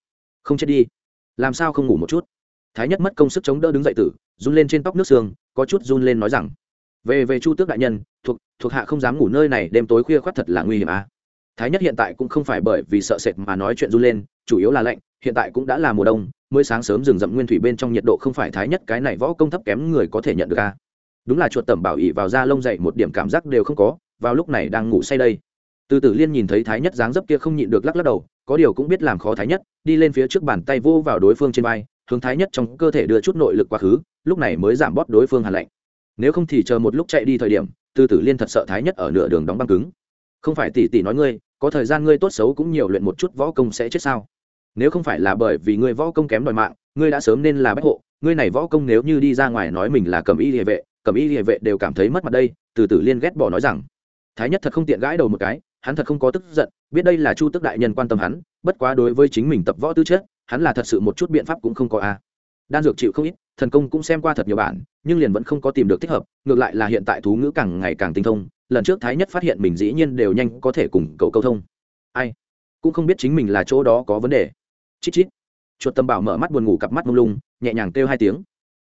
Speaker 1: Không chết đi. Làm sao không ngủ một chút? Thái nhất mất công sức chống đỡ đứng dậy tử, run lên trên tóc nước xương, có chút run lên nói rằng, về về chu tước đại nhân, thuộc thuộc hạ không dám ngủ nơi này, đêm tối khuya khoắt thật là nguy hiểm à thái nhất hiện tại cũng không phải bởi vì sợ sệt mà nói chuyện run lên, chủ yếu là lạnh, hiện tại cũng đã là mùa đông, mới sáng sớm rừng rậm nguyên thủy bên trong nhiệt độ không phải thái nhất cái này võ công thấp kém người có thể nhận được à đúng là chuột tẩm bảo ỉ vào da lông dậy một điểm cảm giác đều không có, vào lúc này đang ngủ say đây. Từ tử liên nhìn thấy thái nhất dáng dấp kia không nhịn được lắc lắc đầu, có điều cũng biết làm khó thái nhất, đi lên phía trước bàn tay vô vào đối phương trên vai hướng thái nhất trong cơ thể đưa chút nội lực quá khứ, lúc này mới giảm bóp đối phương hàn lạnh. Nếu không thì chờ một lúc chạy đi thời điểm từ tử liên thật sợ thái nhất ở nửa đường đóng băng cứng. Không phải tỷ tỷ nói ngươi, có thời gian ngươi tốt xấu cũng nhiều luyện một chút võ công sẽ chết sao? Nếu không phải là bởi vì ngươi võ công kém đòi mạng, ngươi đã sớm nên là bách hộ, ngươi này võ công nếu như đi ra ngoài nói mình là cầm y địa vệ, cầm y địa vệ đều cảm thấy mất mặt đây từ tử liên ghét bỏ nói rằng. Thái nhất thật không tiện gãi đầu một cái, hắn thật không có tức giận, biết đây là chu tức đại nhân quan tâm hắn, bất quá đối với chính mình tập võ tư chất hắn là thật sự một chút biện pháp cũng không có a. Đan dược chịu không ít, thần công cũng xem qua thật nhiều bản, nhưng liền vẫn không có tìm được thích hợp, ngược lại là hiện tại thú ngữ càng ngày càng tinh thông, lần trước thái nhất phát hiện mình dĩ nhiên đều nhanh có thể cùng cậu câu thông. Ai? Cũng không biết chính mình là chỗ đó có vấn đề. Chít chít. Chuột tâm bảo mở mắt buồn ngủ cặp mắt mông lung, nhẹ nhàng kêu hai tiếng.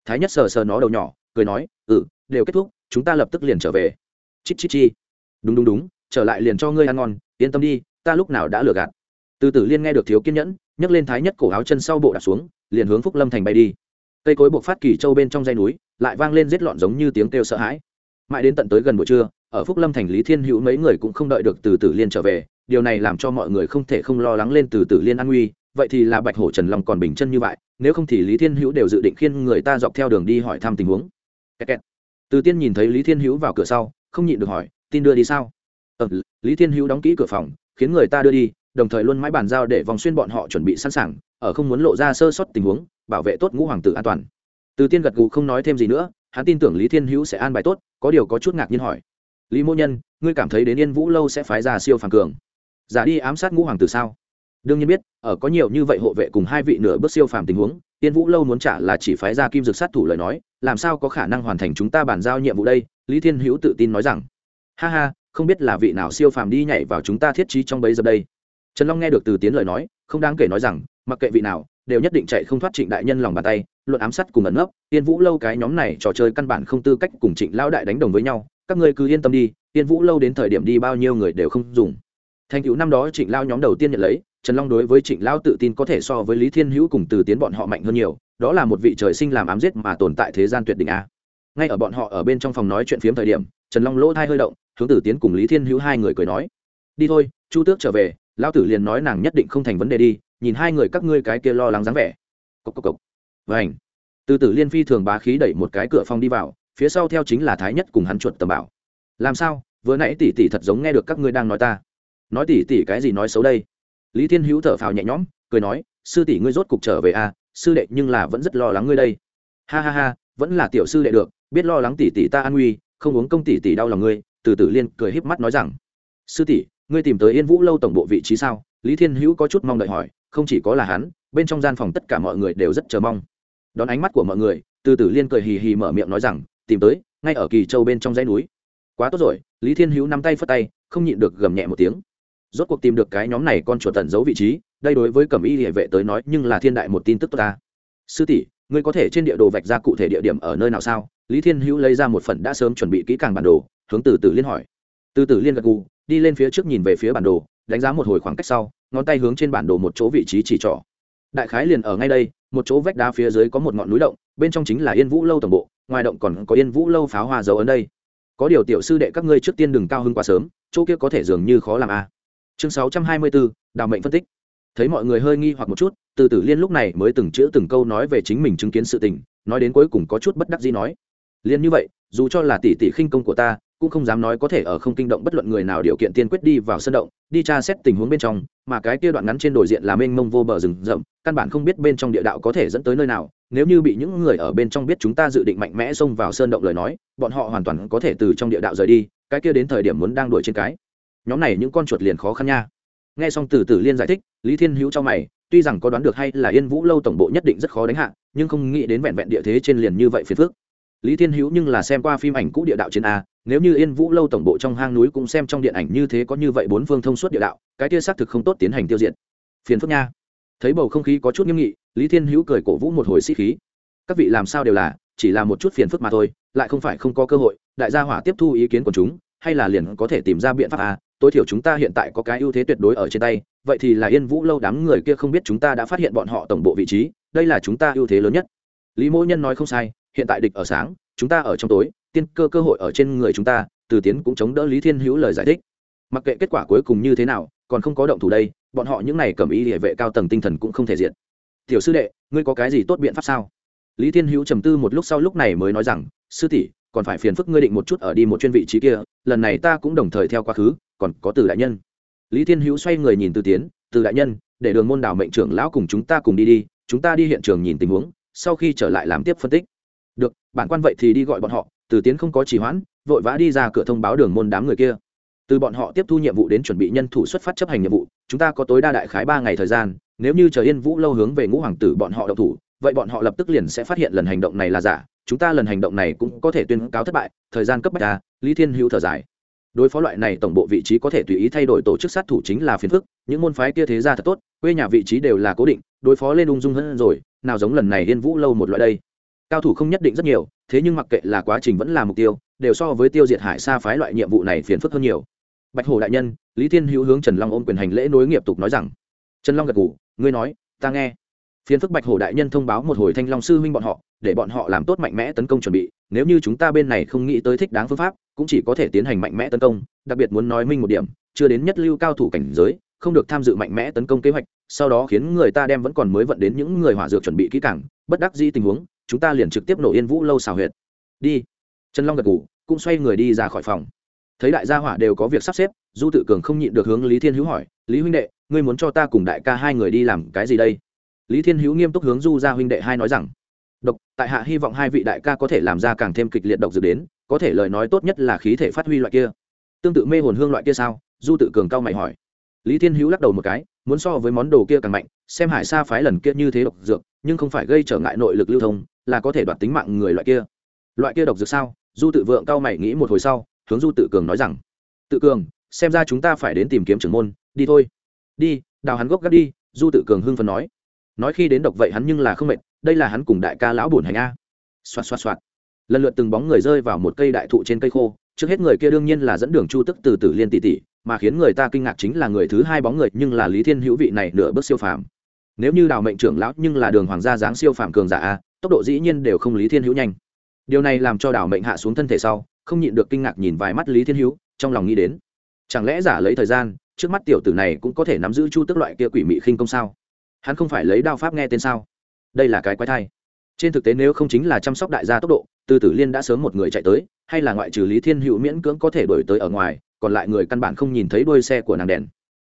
Speaker 1: Thái nhất sờ sờ nó đầu nhỏ, cười nói ừ đều kết thúc, chúng ta lập tức liền trở về. Chít chít chi. Đúng đúng đúng, trở lại liền cho ngươi ăn ngon, yên tâm đi, ta lúc nào đã lừa gạt. Từ tử liên nghe được thiếu kiên nhẫn nhấc lên thái nhất cổ áo chân sau bộ đạp xuống liền hướng phúc lâm thành bay đi. Cây cối buộc phát kỳ châu bên trong dây núi lại vang lên rết lọn giống như tiếng kêu sợ hãi. Mãi đến tận tới gần buổi trưa ở phúc lâm thành lý thiên hữu mấy người cũng không đợi được từ tử liên trở về điều này làm cho mọi người không thể không lo lắng lên từ tử liên an nguy vậy thì là bạch hổ trần long còn bình chân như vậy nếu không thì lý thiên hữu đều dự định khiên người ta dọc theo đường đi hỏi thăm tình huống. Kẹt kẹt. từ tiên nhìn thấy lý thiên hữu vào cửa sau không nhịn được hỏi tin đưa đi sao? Ờ, lý thiên hữu đóng kỹ cửa phòng khiến người ta đưa đi đồng thời luôn mãi bàn giao để vòng xuyên bọn họ chuẩn bị sẵn sàng, ở không muốn lộ ra sơ suất tình huống, bảo vệ tốt ngũ hoàng tử an toàn. Từ tiên gật gù không nói thêm gì nữa, hắn tin tưởng lý thiên hữu sẽ an bài tốt, có điều có chút ngạc nhiên hỏi. Lý mô nhân, ngươi cảm thấy đến yên vũ lâu sẽ phái ra siêu phản cường? Giả đi ám sát ngũ hoàng tử sao? Đương nhiên biết, ở có nhiều như vậy hộ vệ cùng hai vị nửa bước siêu phàm tình huống tiên vũ lâu muốn trả là chỉ phái ra kim dược sát thủ lời nói, làm sao có khả năng hoàn thành chúng ta bàn giao nhiệm vụ đây? Lý thiên hữu tự tin nói rằng. Ha ha, không biết là vị nào siêu phàm đi nhảy vào chúng ta thiết trí trong bấy giờ đây? Trần long nghe được từ tiến lời nói, không đáng kể nói rằng, mặc kệ vị nào, đều nhất định chạy không thoát trịnh đại nhân lòng bàn tay, luận ám sát cùng ẩn nấp, yên vũ lâu cái nhóm này trò chơi căn bản không tư cách cùng trịnh lão đại đánh đồng với nhau, các ngươi cứ yên tâm đi, yên vũ lâu đến thời điểm đi bao nhiêu người đều không dùng. Thành cựu năm đó trịnh lao nhóm đầu tiên nhận lấy, trần long đối với trịnh lao tự tin có thể so với lý thiên hữu cùng từ tiến bọn họ mạnh hơn nhiều, đó là một vị trời sinh làm ám giết mà tồn tại thế gian tuyệt đỉnh a. Ngay ở bọn họ ở bên trong phòng nói chuyện phiếm thời điểm, trần long lỗ thai hơi động, hướng tử tiến cùng lý thiên hữu hai người cười nói, đi thôi, chu tước trở về lão tử liền nói nàng nhất định không thành vấn đề đi, nhìn hai người các ngươi cái kia lo lắng dáng vẻ. Cộc cộc cộc. Vảnh từ tử liên phi thường bá khí đẩy một cái cửa phòng đi vào, phía sau theo chính là thái nhất cùng hắn chuột tầm bảo. Làm sao? Vừa nãy tỷ tỷ thật giống nghe được các ngươi đang nói ta. Nói tỷ tỷ cái gì nói xấu đây? Lý thiên hữu thở phào nhẹ nhõm, cười nói, sư tỷ ngươi rốt cục trở về à sư đệ nhưng là vẫn rất lo lắng ngươi đây. Ha ha ha, vẫn là tiểu sư đệ được, biết lo lắng tỷ tỷ ta an nguy, không uống công tỷ tỷ đau lòng ngươi, từ tử liên cười híp mắt nói rằng, sư tỷ ngươi tìm tới yên vũ lâu tổng bộ vị trí sao? Lý thiên hữu có chút mong đợi hỏi, không chỉ có là hắn, bên trong gian phòng tất cả mọi người đều rất chờ mong. Đón ánh mắt của mọi người, từ tử liên cười hì hì mở miệng nói rằng, tìm tới, ngay ở kỳ châu bên trong dãy núi. Quá tốt rồi, lý thiên hữu nắm tay phất tay, không nhịn được gầm nhẹ một tiếng. Rốt cuộc tìm được cái nhóm này con chuột tận giấu vị trí, đây đối với cẩm y địa vệ tới nói nhưng là thiên đại một tin tức tốt ta. Sư tỷ, ngươi có thể trên địa đồ vạch ra cụ thể địa điểm ở nơi nào sao? Lý thiên hữu lấy ra một phần đã sớm chuẩn bị kỹ càng bản đồ, hướng từ tử liên hỏi. Từ tử liên gật gù đi lên phía trước nhìn về phía bản đồ, đánh giá một hồi khoảng cách sau, ngón tay hướng trên bản đồ một chỗ vị trí chỉ trỏ. Đại khái liền ở ngay đây, một chỗ vách đá phía dưới có một ngọn núi động, bên trong chính là yên vũ lâu tổng bộ, ngoài động còn có yên vũ lâu pháo hoa dấu ở đây. Có điều tiểu sư đệ các ngươi trước tiên đừng cao hơn quá sớm, chỗ kia có thể dường như khó làm a chương sáu trăm hai mươi bốn đào mệnh phân tích. Thấy mọi người hơi nghi hoặc một chút, từ tử liên lúc này mới từng chữ từng câu nói về chính mình chứng kiến sự tình, nói đến cuối cùng có chút bất đắc gì nói. Liên như vậy, dù cho là tỷ tỷ khinh công của ta cũng không dám nói có thể ở không kinh động bất luận người nào điều kiện tiên quyết đi vào sân động, đi tra xét tình huống bên trong, mà cái kia đoạn ngắn trên đồi diện là mênh mông vô bờ rừng rậm, căn bản không biết bên trong địa đạo có thể dẫn tới nơi nào. Nếu như bị những người ở bên trong biết chúng ta dự định mạnh mẽ xông vào sơn động lời nói, bọn họ hoàn toàn có thể từ trong địa đạo rời đi, cái kia đến thời điểm muốn đang đuổi trên cái. Nhóm này những con chuột liền khó khăn nha. Nghe xong từ tử liên giải thích, lý thiên hữu cho mày, tuy rằng có đoán được hay là yên vũ lâu tổng bộ nhất định rất khó đánh hạ, nhưng không nghĩ đến vẹn vẹn địa thế trên liền như vậy phiền phức lý thiên hữu nhưng là xem qua phim ảnh cũ địa đạo trên a, nếu như yên vũ lâu tổng bộ trong hang núi cũng xem trong điện ảnh như thế có như vậy bốn phương thông suốt địa đạo, cái kia xác thực không tốt tiến hành tiêu diệt. Phiền phức nha. Thấy bầu không khí có chút nghiêm nghị, lý thiên hữu cười cổ vũ một hồi sĩ khí. Các vị làm sao đều là, chỉ là một chút phiền phức mà thôi, lại không phải không có cơ hội, đại gia hỏa tiếp thu ý kiến của chúng, hay là liền có thể tìm ra biện pháp a, tối thiểu chúng ta hiện tại có cái ưu thế tuyệt đối ở trên tay, vậy thì là yên vũ lâu đám người kia không biết chúng ta đã phát hiện bọn họ tổng bộ vị trí, đây là chúng ta ưu thế lớn nhất. Lý mỗ nhân nói không sai hiện tại địch ở sáng, chúng ta ở trong tối, tiên cơ cơ hội ở trên người chúng ta, từ tiến cũng chống đỡ lý thiên hữu lời giải thích. Mặc kệ kết quả cuối cùng như thế nào, còn không có động thủ đây, bọn họ những này cầm ý địa vệ cao tầng tinh thần cũng không thể diện. Tiểu sư đệ, ngươi có cái gì tốt biện pháp sao? Lý thiên hữu trầm tư một lúc sau lúc này mới nói rằng, sư tỷ, còn phải phiền phức ngươi định một chút ở đi một chuyên vị trí kia, lần này ta cũng đồng thời theo quá khứ, còn có từ đại nhân. Lý thiên hữu xoay người nhìn từ tiến, từ đại nhân, để đường môn đảo mệnh trưởng lão cùng chúng ta cùng đi đi, chúng ta đi hiện trường nhìn tình huống, sau khi trở lại làm tiếp phân tích được, bản quan vậy thì đi gọi bọn họ, từ tiến không có trì hoãn, vội vã đi ra cửa thông báo đường môn đám người kia. Từ bọn họ tiếp thu nhiệm vụ đến chuẩn bị nhân thủ xuất phát chấp hành nhiệm vụ, chúng ta có tối đa đại khái ba ngày thời gian, nếu như chờ yên vũ lâu hướng về ngũ hoàng tử bọn họ đậu thủ, vậy bọn họ lập tức liền sẽ phát hiện lần hành động này là giả, chúng ta lần hành động này cũng có thể tuyên cáo thất bại, thời gian cấp bách ra lý thiên hữu thở dài. Đối phó loại này tổng bộ vị trí có thể tùy ý thay đổi tổ chức sát thủ chính là phiền phức, những môn phái kia thế ra thật tốt, quê nhà vị trí đều là cố định, đối phó lên ung dung hơn rồi, nào giống lần này yên vũ lâu một loại đây cao thủ không nhất định rất nhiều, thế nhưng mặc kệ là quá trình vẫn là mục tiêu, đều so với tiêu diệt hải xa phái loại nhiệm vụ này phiền phức hơn nhiều. Bạch hồ đại nhân, lý thiên hữu hướng trần long ôm quyền hành lễ nối nghiệp tục nói rằng, trần long gật ngủ ngươi nói, ta nghe. Phiền phức bạch hồ đại nhân thông báo một hồi thanh long sư huynh bọn họ, để bọn họ làm tốt mạnh mẽ tấn công chuẩn bị, nếu như chúng ta bên này không nghĩ tới thích đáng phương pháp, cũng chỉ có thể tiến hành mạnh mẽ tấn công, đặc biệt muốn nói minh một điểm, chưa đến nhất lưu cao thủ cảnh giới, không được tham dự mạnh mẽ tấn công kế hoạch, sau đó khiến người ta đem vẫn còn mới vận đến những người hỏa dược chuẩn bị kỹ càng, bất đắc dĩ tình huống chúng ta liền trực tiếp nổ yên vũ lâu xào huyệt. Đi. Trần long gật ngủ cũng xoay người đi ra khỏi phòng. Thấy đại gia hỏa đều có việc sắp xếp, du tự cường không nhịn được hướng lý thiên hữu hỏi, lý huynh đệ, ngươi muốn cho ta cùng đại ca hai người đi làm cái gì đây? Lý thiên hữu nghiêm túc hướng du ra huynh đệ hai nói rằng, độc, tại hạ hy vọng hai vị đại ca có thể làm ra càng thêm kịch liệt độc dược đến, có thể lời nói tốt nhất là khí thể phát huy loại kia. Tương tự mê hồn hương loại kia sao? Du tự cường cao mày hỏi. Lý thiên hữu lắc đầu một cái, muốn so với món đồ kia càng mạnh, xem hải sa phái lần kia như thế độc dược, nhưng không phải gây trở ngại nội lực lưu thông là có thể đoạt tính mạng người loại kia. Loại kia độc dược sao? Du tự vượng cao mày nghĩ một hồi sau, hướng du tự cường nói rằng, tự cường, xem ra chúng ta phải đến tìm kiếm trưởng môn, đi thôi. Đi, đào hắn gốc gác đi, du tự cường hưng phần nói. Nói khi đến độc vậy hắn nhưng là không mệt, đây là hắn cùng đại ca lão bổn hành a. Xoạt xoạt xoạt. Lần lượt từng bóng người rơi vào một cây đại thụ trên cây khô, trước hết người kia đương nhiên là dẫn đường chu tức từ tử liên tỷ tỷ, mà khiến người ta kinh ngạc chính là người thứ hai bóng người nhưng là lý thiên hữu vị này nửa bước siêu phàm. Nếu như đào mệnh trưởng lão nhưng là đường hoàng gia dáng siêu phàm cường giả a tốc độ dĩ nhiên đều không lý thiên hữu nhanh. Điều này làm cho Đảo mệnh hạ xuống thân thể sau, không nhịn được kinh ngạc nhìn vài mắt lý thiên hữu, trong lòng nghĩ đến, chẳng lẽ giả lấy thời gian, trước mắt tiểu tử này cũng có thể nắm giữ chu tức loại kia quỷ mị khinh công sao? Hắn không phải lấy đao pháp nghe tên sao? Đây là cái quái thai. Trên thực tế nếu không chính là chăm sóc đại gia tốc độ, từ tử liên đã sớm một người chạy tới, hay là ngoại trừ lý thiên hữu miễn cưỡng có thể đổi tới ở ngoài, còn lại người căn bản không nhìn thấy đuôi xe của nàng đèn.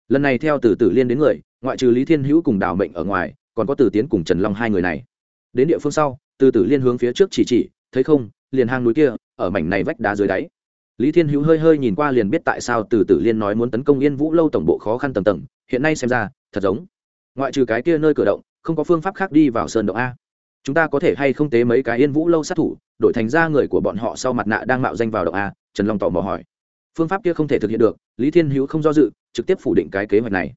Speaker 1: Lần này theo từ tử liên đến người, ngoại trừ lý thiên hữu cùng đào mệnh ở ngoài, còn có từ tiến cùng trần long hai người này đến địa phương sau, từ tử liên hướng phía trước chỉ chỉ, thấy không, liền hang núi kia, ở mảnh này vách đá dưới đáy. Lý thiên hữu hơi hơi nhìn qua liền biết tại sao từ tử liên nói muốn tấn công yên vũ lâu tổng bộ khó khăn tầng tầng, hiện nay xem ra, thật giống. Ngoại trừ cái kia nơi cửa động, không có phương pháp khác đi vào sơn động a. Chúng ta có thể hay không tế mấy cái yên vũ lâu sát thủ, đổi thành ra người của bọn họ sau mặt nạ đang mạo danh vào động a, trần long tỏ mò hỏi. Phương pháp kia không thể thực hiện được, lý thiên hữu không do dự, trực tiếp phủ định cái kế hoạch này.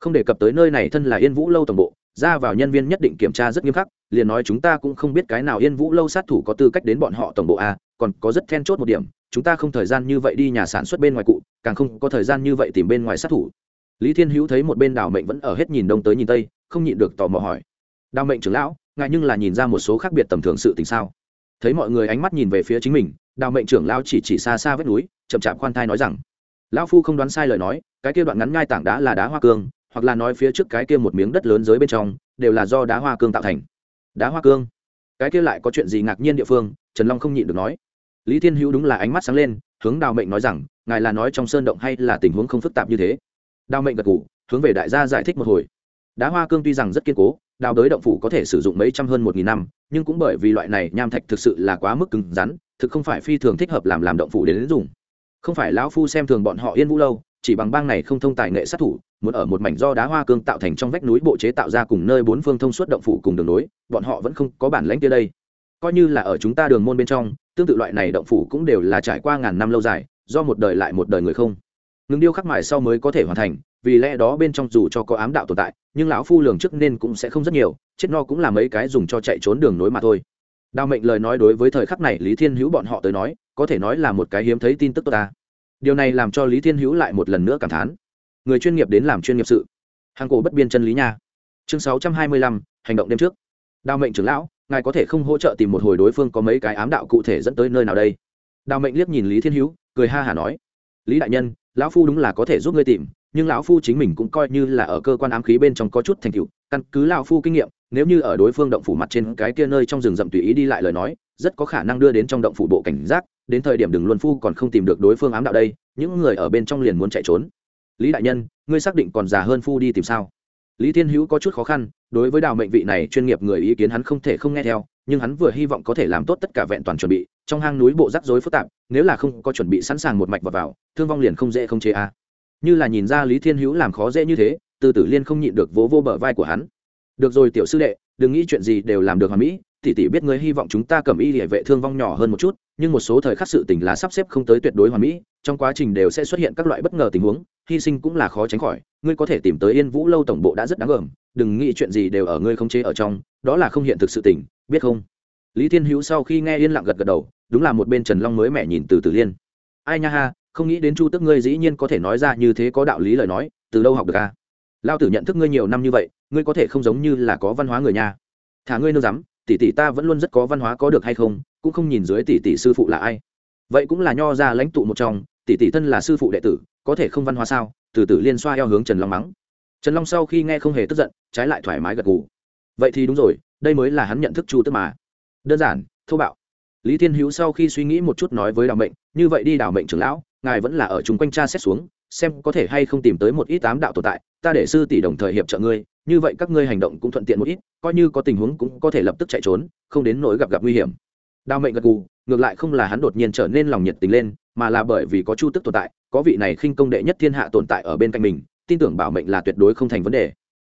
Speaker 1: Không đề cập tới nơi này thân là yên vũ lâu tổng bộ ra vào nhân viên nhất định kiểm tra rất nghiêm khắc, liền nói chúng ta cũng không biết cái nào yên vũ lâu sát thủ có tư cách đến bọn họ tổng bộ a, còn có rất then chốt một điểm, chúng ta không thời gian như vậy đi nhà sản xuất bên ngoài cụ, càng không có thời gian như vậy tìm bên ngoài sát thủ. Lý thiên hữu thấy một bên đào mệnh vẫn ở hết nhìn đông tới nhìn tây, không nhịn được tò mò hỏi. Đào mệnh trưởng lão ngại nhưng là nhìn ra một số khác biệt tầm thường sự tình sao? Thấy mọi người ánh mắt nhìn về phía chính mình đào mệnh trưởng lão chỉ chỉ xa xa vết núi, chậm chạp khoan thai nói rằng, lão phu không đoán sai lời nói, cái kia đoạn ngắn ngai tảng đá là đá hoa cương hoặc là nói phía trước cái kia một miếng đất lớn dưới bên trong đều là do đá hoa cương tạo thành. Đá hoa cương? Cái kia lại có chuyện gì ngạc nhiên địa phương? Trần long không nhịn được nói. Lý thiên hữu đúng là ánh mắt sáng lên hướng đào mệnh nói rằng ngài là nói trong sơn động hay là tình huống không phức tạp như thế? Đào mệnh gật g ủ hướng về đại gia giải thích một hồi. Đá hoa cương tuy rằng rất kiên cố đào đới động phủ có thể sử dụng mấy trăm hơn một nghìn năm nhưng cũng bởi vì loại này nham thạch thực sự là quá mức cứng rắn thực không phải phi thường thích hợp làm làm động phủ đến, đến dùng. Không phải lão phu xem thường bọn họ yên vũ lâu chỉ bằng bang này không thông tài nghệ sát thủ, muốn ở một mảnh do đá hoa cương tạo thành trong vách núi bộ chế tạo ra cùng nơi bốn phương thông suốt động phủ cùng đường núi bọn họ vẫn không có bản lãnh kia đây. Coi như là ở chúng ta đường môn bên trong, tương tự loại này động phủ cũng đều là trải qua ngàn năm lâu dài, do một đời lại một đời người không. Ngừng điêu khắc mại sau mới có thể hoàn thành, vì lẽ đó bên trong dù cho có ám đạo tồn tại, nhưng lão phu lường trước nên cũng sẽ không rất nhiều, chết no cũng là mấy cái dùng cho chạy trốn đường nối mà thôi. Đào mệnh lời nói đối với thời khắc này lý thiên hữu bọn họ tới nói, có thể nói là một cái hiếm thấy tin tức tốt ta điều này làm cho lý thiên hữu lại một lần nữa cảm thán. Người chuyên nghiệp đến làm chuyên nghiệp sự. Hàng cổ bất biên chân lý nha. Chương sáu trăm hai mươi lăm, hành động đêm trước. Đào mệnh trưởng lão, ngài có thể không hỗ trợ tìm một hồi đối phương có mấy cái ám đạo cụ thể dẫn tới nơi nào đây? Đào mệnh liếc nhìn lý thiên hữu, cười ha hả nói. Lý đại nhân, lão phu đúng là có thể giúp ngươi tìm, nhưng lão phu chính mình cũng coi như là ở cơ quan ám khí bên trong có chút thành tựu, căn cứ lão phu kinh nghiệm, nếu như ở đối phương động phủ mặt trên cái kia nơi trong rừng rậm tùy ý đi lại lời nói, rất có khả năng đưa đến trong động phủ bộ cảnh giác đến thời điểm đừng luân phu còn không tìm được đối phương ám đạo đây những người ở bên trong liền muốn chạy trốn. Lý đại nhân ngươi xác định còn già hơn phu đi tìm sao? Lý thiên hữu có chút khó khăn đối với đào mệnh vị này chuyên nghiệp người ý kiến hắn không thể không nghe theo nhưng hắn vừa hy vọng có thể làm tốt tất cả vẹn toàn chuẩn bị trong hang núi bộ rắc rối phức tạp nếu là không có chuẩn bị sẵn sàng một mạch vào, vào thương vong liền không dễ không chế a à. như là nhìn ra lý thiên hữu làm khó dễ như thế từ tử liên không nhịn được vỗ vô bờ vai của hắn. Được rồi tiểu sư đệ đừng nghĩ chuyện gì đều làm được hoàn mỹ tỷ tỷ biết ngươi hy vọng chúng ta cầm y địa vệ thương vong nhỏ hơn một chút, nhưng một số thời khắc sự tình là sắp xếp không tới tuyệt đối hoàn mỹ, trong quá trình đều sẽ xuất hiện các loại bất ngờ tình huống, hy sinh cũng là khó tránh khỏi, ngươi có thể tìm tới yên vũ lâu tổng bộ đã rất đáng gờm đừng nghĩ chuyện gì đều ở ngươi không chế ở trong, đó là không hiện thực sự tình, biết không? Lý thiên hữu sau khi nghe yên lặng gật gật đầu, đúng là một bên trần long mới mẹ nhìn từ từ liên. Ai nha ha, không nghĩ đến chu tức ngươi dĩ nhiên có thể nói ra như thế có đạo lý lời nói, từ đâu học được à lao tử nhận thức ngươi nhiều năm như vậy, ngươi có thể không giống như là có văn hóa người nha. Thả ngươi nương rắm tỷ tỷ ta vẫn luôn rất có văn hóa có được hay không, cũng không nhìn dưới tỷ tỷ sư phụ là ai. Vậy cũng là nho ra lãnh tụ một trong, tỷ tỷ thân là sư phụ đệ tử, có thể không văn hóa sao? Từ từ liên xoa eo hướng trần long mắng. Trần long sau khi nghe không hề tức giận, trái lại thoải mái gật gù. Vậy thì đúng rồi, đây mới là hắn nhận thức chu tức mà. Đơn giản, thô bạo. Lý thiên hữu sau khi suy nghĩ một chút nói với Đào mệnh, như vậy đi Đào mệnh trưởng lão, ngài vẫn là ở chung quanh cha xét xuống, xem có thể hay không tìm tới một ít tám đạo tồn tại, ta để sư tỷ đồng thời hiệp trợ ngươi như vậy các ngươi hành động cũng thuận tiện một ít, coi như có tình huống cũng có thể lập tức chạy trốn, không đến nỗi gặp gặp nguy hiểm. Đào mệnh gật gù, ngược lại không là hắn đột nhiên trở nên lòng nhiệt tình lên, mà là bởi vì có chu tức tồn tại, có vị này khinh công đệ nhất thiên hạ tồn tại ở bên cạnh mình, tin tưởng bảo mệnh là tuyệt đối không thành vấn đề.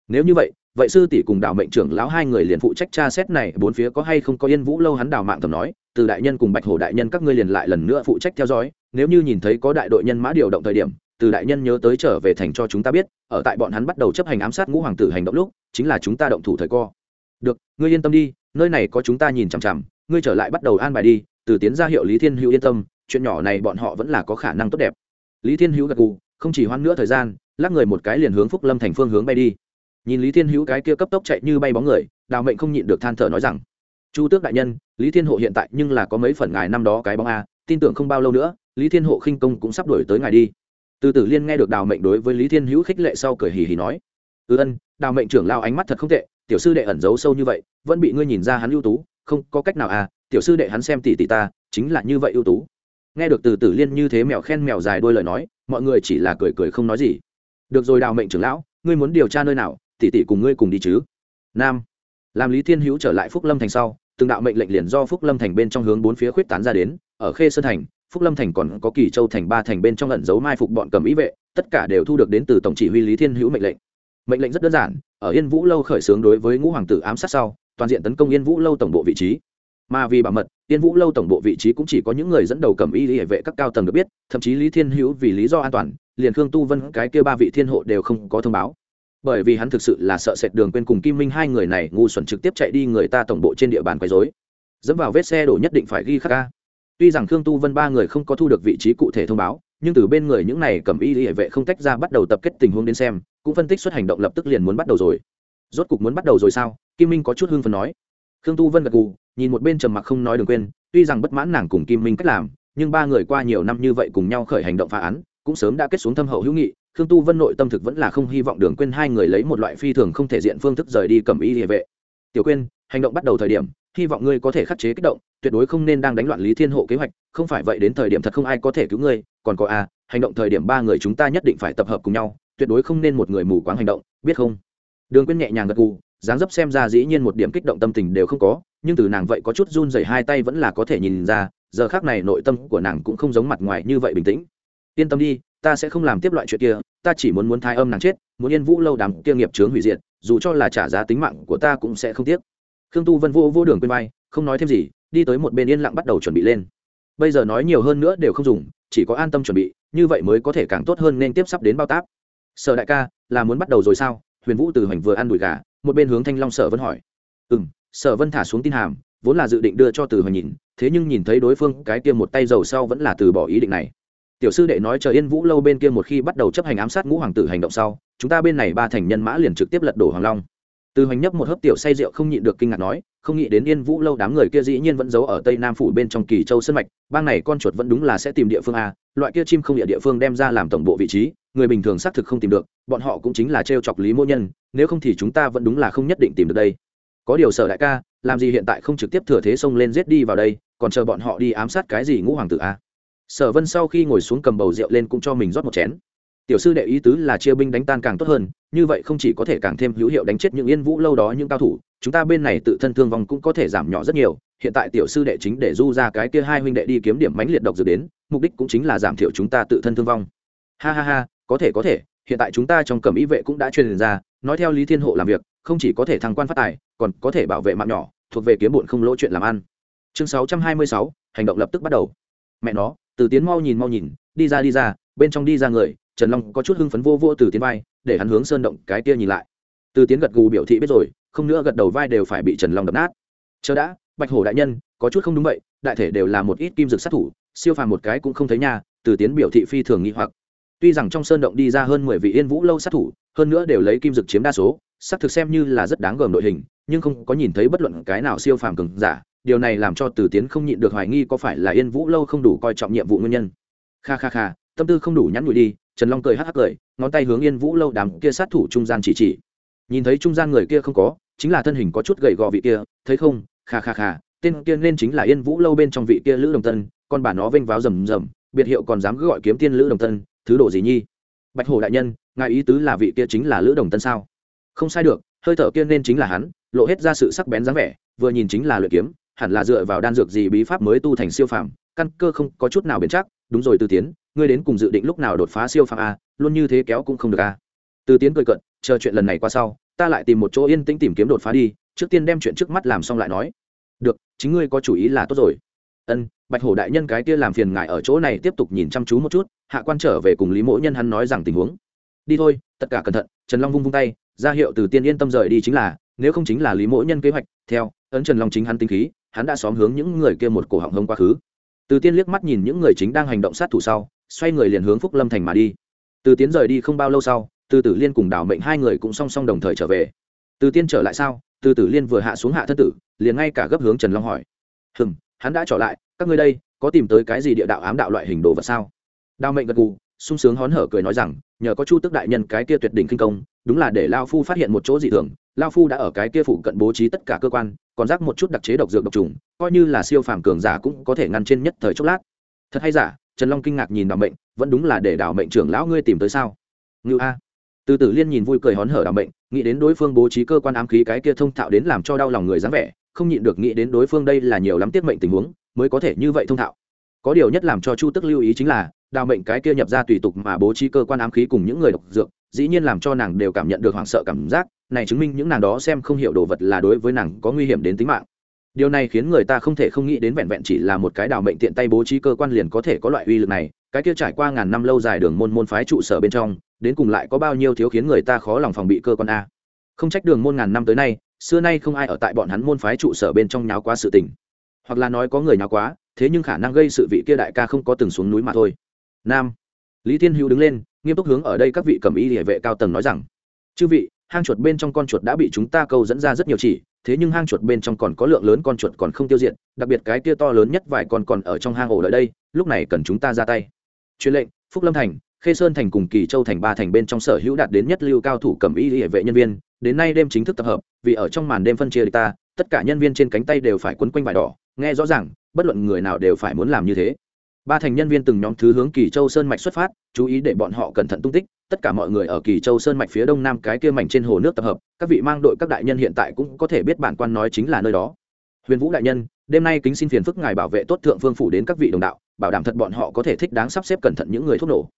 Speaker 1: Nếu như vậy vậy sư tỷ cùng đào mệnh trưởng lão hai người liền phụ trách tra xét này, bốn phía có hay không có yên vũ lâu hắn đào mạng thầm nói, từ đại nhân cùng bạch hổ đại nhân các ngươi liền lại lần nữa phụ trách theo dõi, nếu như nhìn thấy có đại đội nhân mã điều động thời điểm từ đại nhân nhớ tới trở về thành cho chúng ta biết, ở tại bọn hắn bắt đầu chấp hành ám sát ngũ hoàng tử hành động lúc, chính là chúng ta động thủ thời co. Được, ngươi yên tâm đi, nơi này có chúng ta nhìn chằm chằm, ngươi trở lại bắt đầu an bài đi, từ tiến ra hiệu lý thiên hữu yên tâm, chuyện nhỏ này bọn họ vẫn là có khả năng tốt đẹp. Lý thiên hữu gật gù, không chỉ hoãn nữa thời gian, lắc người một cái liền hướng phúc lâm thành phương hướng bay đi. Nhìn lý thiên hữu cái kia cấp tốc chạy như bay bóng người, đào mệnh không nhịn được than thở nói rằng, chu tước đại nhân, lý thiên hộ hiện tại nhưng là có mấy phần ngài năm đó cái bóng a, tin tưởng không bao lâu nữa, lý thiên hộ khinh công cũng sắp đổi tới ngài đi từ tử liên nghe được đào mệnh đối với lý thiên hữu khích lệ sau cười hì hì nói, ư ân, đào mệnh trưởng lao ánh mắt thật không tệ, tiểu sư đệ ẩn giấu sâu như vậy, vẫn bị ngươi nhìn ra hắn ưu tú, không có cách nào à tiểu sư đệ hắn xem tỷ tỷ ta, chính là như vậy ưu tú. Nghe được từ tử liên như thế mèo khen mèo dài đôi lời nói, mọi người chỉ là cười cười không nói gì. Được rồi đào mệnh trưởng lão, ngươi muốn điều tra nơi nào, tỷ tỷ cùng ngươi cùng đi chứ? Nam. Làm lý thiên hữu trở lại phúc lâm thành sau, từng đạo mệnh lệnh liền do phúc lâm thành bên trong hướng bốn phía khuyết tán ra đến, ở khê sơn thành phúc lâm thành còn có kỳ châu thành ba thành bên trong lẩn giấu mai phục bọn cầm ý vệ, tất cả đều thu được đến từ tổng chỉ huy lý thiên hữu mệnh lệnh. Mệnh lệnh rất đơn giản, ở yên vũ lâu khởi xướng đối với ngũ hoàng tử ám sát sau, toàn diện tấn công yên vũ lâu tổng bộ vị trí. Mà vì bảo mật, yên vũ lâu tổng bộ vị trí cũng chỉ có những người dẫn đầu cầm y hệ vệ các cao tầng được biết, thậm chí lý thiên hữu vì lý do an toàn, liền khương tu vân, cái kia ba vị thiên hộ đều không có thông báo. Bởi vì hắn thực sự là sợ sệt đường quên cùng kim minh hai người này ngu xuẩn trực tiếp chạy đi người ta tổng bộ trên địa bàn quấy dối dẫm vào vết xe đổ nhất định phải ghi khắc ca tuy rằng khương tu vân ba người không có thu được vị trí cụ thể thông báo, nhưng từ bên người những này cầm y hệ vệ không tách ra bắt đầu tập kết tình huống đến xem, cũng phân tích xuất hành động lập tức liền muốn bắt đầu rồi. Rốt cục muốn bắt đầu rồi sao? Kim minh có chút hưng phần nói. Khương tu vân gật gù, nhìn một bên trầm mặc không nói đừng quên, tuy rằng bất mãn nàng cùng kim minh cách làm, nhưng ba người qua nhiều năm như vậy cùng nhau khởi hành động phá án, cũng sớm đã kết xuống thâm hậu hữu nghị, khương tu vân nội tâm thực vẫn là không hy vọng đường quên hai người lấy một loại phi thường không thể diện phương thức rời đi cầm y địa vệ. Tiểu quên hành động bắt đầu thời điểm hy vọng ngươi có thể khắc chế kích động tuyệt đối không nên đang đánh loạn lý thiên hộ kế hoạch không phải vậy đến thời điểm thật không ai có thể cứu ngươi còn có a à, hành động thời điểm ba người chúng ta nhất định phải tập hợp cùng nhau tuyệt đối không nên một người mù quáng hành động biết không? Đường Quyên nhẹ nhàng gật gù dáng dấp xem ra dĩ nhiên một điểm kích động tâm tình đều không có nhưng từ nàng vậy có chút run rẩy hai tay vẫn là có thể nhìn ra giờ khác này nội tâm của nàng cũng không giống mặt ngoài như vậy bình tĩnh. Yên tâm đi ta sẽ không làm tiếp loại chuyện kia ta chỉ muốn muốn thai âm nàng chết muốn yên vũ lâu đàm kia nghiệp chướng hủy diệt dù cho là trả giá tính mạng của ta cũng sẽ không tiếc khương tu vân vô vô đường quên vai, không nói thêm gì, đi tới một bên yên lặng bắt đầu chuẩn bị lên. Bây giờ nói nhiều hơn nữa đều không dùng, chỉ có an tâm chuẩn bị, như vậy mới có thể càng tốt hơn nên tiếp sắp đến bao táp. Sở đại ca, là muốn bắt đầu rồi sao? Huyền vũ từ hoành vừa ăn đùi gà, một bên hướng thanh long sở vân hỏi. Ừ m sở vân thả xuống tin hàm, vốn là dự định đưa cho từ hoành nhìn, thế nhưng nhìn thấy đối phương, cái kia một tay dầu sau vẫn là từ bỏ ý định này. Tiểu sư đệ nói chờ yên vũ lâu bên kia một khi bắt đầu chấp hành ám sát ngũ hoàng tử hành động sau, chúng ta bên này ba thành nhân mã liền trực tiếp lật đổ hoàng long từ hoành nhấp một hớp tiểu say rượu không nhịn được kinh ngạc nói, không nghĩ đến yên vũ lâu đám người kia dĩ nhiên vẫn giấu ở tây nam phủ bên trong kỳ châu sân mạch, bang này con chuột vẫn đúng là sẽ tìm địa phương a, loại kia chim không địa địa phương đem ra làm tổng bộ vị trí, người bình thường xác thực không tìm được, bọn họ cũng chính là t r e o chọc lý mô nhân, nếu không thì chúng ta vẫn đúng là không nhất định tìm được đây. Có điều sở đại ca, làm gì hiện tại không trực tiếp thừa thế xông lên giết đi vào đây, còn chờ bọn họ đi ám sát cái gì ngũ hoàng tử a? Sở vân sau khi ngồi xuống cầm bầu rượu lên cũng cho mình rót một chén tiểu sư đệ ý tứ là chia binh đánh tan càng tốt hơn, như vậy không chỉ có thể càng thêm hữu hiệu đánh chết những yên vũ lâu đó những cao thủ, chúng ta bên này tự thân thương vong cũng có thể giảm nhỏ rất nhiều. Hiện tại tiểu sư đệ chính để du ra cái kia hai huynh đệ đi kiếm điểm mánh liệt độc dược đến, mục đích cũng chính là giảm thiểu chúng ta tự thân thương vong. Ha ha ha, có thể có thể. Hiện tại chúng ta trong cẩm ý vệ cũng đã truyền ra, nói theo lý thiên hộ làm việc, không chỉ có thể thăng quan phát tài, còn có thể bảo vệ mạng nhỏ, thuộc về kiếm bụn không lỗ chuyện làm ăn. Chương sáu trăm hai mươi sáu, hành động lập tức bắt đầu. Mẹ nó, từ tiến mau nhìn mau nhìn, đi ra đi ra, bên trong đi ra người trần long có chút hưng phấn vô vô từ tiến vai, để hắn hướng sơn động cái kia nhìn lại. Từ tiến gật gù biểu thị biết rồi, không nữa gật đầu vai đều phải bị trần long đập nát. Chờ đã, bạch hổ đại nhân, có chút không đúng vậy, đại thể đều là một ít kim dược sát thủ, siêu phàm một cái cũng không thấy nha, từ tiến biểu thị phi thường nghi hoặc. Tuy rằng trong sơn động đi ra hơn mười vị yên vũ lâu sát thủ, hơn nữa đều lấy kim dược chiếm đa số, xác thực xem như là rất đáng gờm đội hình, nhưng không có nhìn thấy bất luận cái nào siêu phàm cường giả, điều này làm cho từ tiến không nhịn được hoài nghi có phải là yên vũ lâu không đủ coi trọng nhiệm vụ nguyên nhân. Kha kha kha, tâm tư không đủ nhắn nhủi đi trần long cười hắc hắc cười, ngón tay hướng yên vũ lâu đám kia sát thủ trung gian chỉ chỉ. Nhìn thấy trung gian người kia không có, chính là thân hình có chút gầy gò vị kia, thấy không, kha kha kha, tên kia nên chính là yên vũ lâu bên trong vị kia lữ đồng tân, con bà nó vênh váo rầm rầm, biệt hiệu còn dám gọi kiếm tiên lữ đồng tân, thứ đồ gì nhi? Bạch hồ đại nhân, ngài ý tứ là vị kia chính là lữ đồng tân sao? Không sai được, hơi thở kia nên chính là hắn, lộ hết ra sự sắc bén dáng vẻ, vừa nhìn chính là luyện kiếm, hẳn là dựa vào đan dược gì bí pháp mới tu thành siêu phàm, căn cơ không có chút nào biến chắc, đúng rồi từ tiến ngươi đến cùng dự định lúc nào đột phá siêu phàm a, luôn như thế kéo cũng không được a. Từ tiến cười cận chờ chuyện lần này qua sau, ta lại tìm một chỗ yên tĩnh tìm kiếm đột phá đi, trước tiên đem chuyện trước mắt làm xong lại nói. Được, chính ngươi có chủ ý là tốt rồi. Ân, bạch hổ đại nhân cái kia làm phiền ngại ở chỗ này tiếp tục nhìn chăm chú một chút, hạ quan trở về cùng lý mỗ nhân hắn nói rằng tình huống. Đi thôi, tất cả cẩn thận, trần long vung vung tay, ra hiệu từ tiên yên tâm rời đi chính là, nếu không chính là lý mỗ nhân kế hoạch, theo, ấn trần long chính hắn tinh khí, hắn đã xóm hướng những người kia một cổ họng hông quá khứ. Từ tiên liếc mắt nhìn những người chính đang hành động sát thủ sau xoay người liền hướng phúc lâm thành mà đi. Từ tiến rời đi không bao lâu sau, từ tử liên cùng đảo mệnh hai người cũng song song đồng thời trở về. Từ tiên trở lại sao? Từ tử liên vừa hạ xuống hạ thân tử, liền ngay cả gấp hướng trần long hỏi. Hừm, hắn đã trở lại, các ngươi đây, có tìm tới cái gì địa đạo ám đạo loại hình đồ vật sao? Đào mệnh gật gù, sung sướng hón hở cười nói rằng, nhờ có chu tức đại nhân cái kia tuyệt đỉnh kinh công, đúng là để lao phu phát hiện một chỗ dị thường, lao phu đã ở cái kia phụ cận bố trí tất cả cơ quan, còn rác một chút đặc chế độc dược độc trùng, coi như là siêu phàm cường giả cũng có thể ngăn trên nhất thời chốc lát. Thật hay giả? Trần long kinh ngạc nhìn đào mệnh, vẫn đúng là để đào mệnh trưởng lão ngươi tìm tới sao? Ngự a. Từ tử liên nhìn vui cười hón hở đào mệnh, nghĩ đến đối phương bố trí cơ quan ám khí cái kia thông thạo đến làm cho đau lòng người dáng vẻ, không nhịn được nghĩ đến đối phương đây là nhiều lắm tiết mệnh tình huống, mới có thể như vậy thông thạo. Có điều nhất làm cho chu tức lưu ý chính là đào mệnh cái kia nhập ra tùy tục mà bố trí cơ quan ám khí cùng những người độc dược, dĩ nhiên làm cho nàng đều cảm nhận được hoảng sợ cảm giác, này chứng minh những nàng đó xem không hiểu đồ vật là đối với nàng có nguy hiểm đến tính mạng điều này khiến người ta không thể không nghĩ đến vẹn vẹn chỉ là một cái đào mệnh tiện tay bố trí cơ quan liền có thể có loại uy lực này. Cái kia trải qua ngàn năm lâu dài đường môn môn phái trụ sở bên trong, đến cùng lại có bao nhiêu thiếu khiến người ta khó lòng phòng bị cơ quan a? Không trách đường môn ngàn năm tới nay, xưa nay không ai ở tại bọn hắn môn phái trụ sở bên trong nháo quá sự tình. Hoặc là nói có người nháo quá, thế nhưng khả năng gây sự vị kia đại ca không có từng xuống núi mà thôi. Nam. Lý thiên hữu đứng lên, nghiêm túc hướng ở đây các vị cầm y địa vệ cao tầng nói rằng, chư vị, hang chuột bên trong con chuột đã bị chúng ta câu dẫn ra rất nhiều chỉ thế nhưng hang chuột bên trong còn có lượng lớn con chuột còn không tiêu diệt, đặc biệt cái kia to lớn nhất vài con còn ở trong hang ổ đợi đây, lúc này cần chúng ta ra tay. Truyền lệnh, phúc lâm thành, khê sơn thành cùng kỳ châu thành ba thành bên trong sở hữu đạt đến nhất lưu cao thủ cầm y hệ vệ nhân viên, đến nay đêm chính thức tập hợp, vì ở trong màn đêm phân chia địch ta, tất cả nhân viên trên cánh tay đều phải quấn quanh vải đỏ, nghe rõ ràng, bất luận người nào đều phải muốn làm như thế ba thành nhân viên từng nhóm thứ hướng kỳ châu sơn mạch xuất phát, chú ý để bọn họ cẩn thận tung tích. Tất cả mọi người ở kỳ châu sơn mạch phía đông nam cái kia mảnh trên hồ nước tập hợp. Các vị mang đội các đại nhân hiện tại cũng có thể biết bản quan nói chính là nơi đó. Huyền vũ đại nhân, đêm nay kính xin phiền phức ngài bảo vệ tốt thượng phương phủ đến các vị đồng đạo, bảo đảm thật bọn họ có thể thích đáng sắp xếp cẩn thận những người thuốc nổ.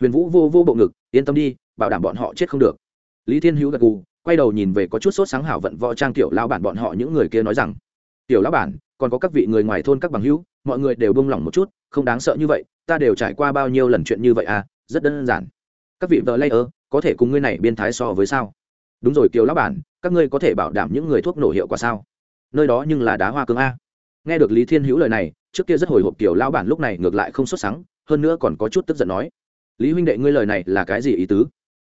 Speaker 1: Huyền vũ vô vô bộ ngực, yên tâm đi, bảo đảm bọn họ chết không được. Lý thiên hữu gật gù, quay đầu nhìn về có chút sốt sáng hảo vận võ trang tiểu lao bản bọn họ những người kia nói rằng, tiểu lão bản, còn có các vị người ngoài thôn các bằng hữu, mọi người đều buông lỏng một chút không đáng sợ như vậy, ta đều trải qua bao nhiêu lần chuyện như vậy à rất đơn giản. Các vị vợ lây ơ có thể cùng ngươi này biên thái so với sao? Đúng rồi, kiều lão bản, các ngươi có thể bảo đảm những người thuốc nổ hiệu quả sao? Nơi đó nhưng là đá hoa cương a. Nghe được lý thiên hữu lời này, trước kia rất hồi hộp kiều lão bản lúc này ngược lại không xuất sáng hơn nữa còn có chút tức giận nói. Lý huynh đệ ngươi lời này là cái gì ý tứ?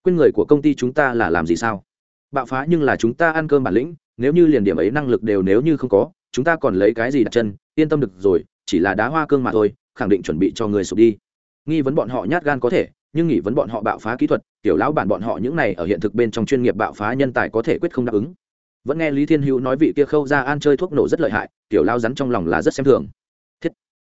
Speaker 1: Quên người của công ty chúng ta là làm gì sao? Bạo phá nhưng là chúng ta ăn cơm bản lĩnh, nếu như liền điểm ấy năng lực đều nếu như không có, chúng ta còn lấy cái gì đặt chân? Yên tâm được rồi chỉ là đá hoa cương mà thôi, khẳng định chuẩn bị cho người sụp đi. Nghi vấn bọn họ nhát gan có thể, nhưng nghĩ vấn bọn họ bạo phá kỹ thuật, tiểu lão bản bọn họ những này ở hiện thực bên trong chuyên nghiệp bạo phá nhân tài có thể quyết không đáp ứng. Vẫn nghe lý thiên hữu nói vị kia khâu ra an chơi thuốc nổ rất lợi hại, tiểu lao rắn trong lòng là rất xem thường. Thiết,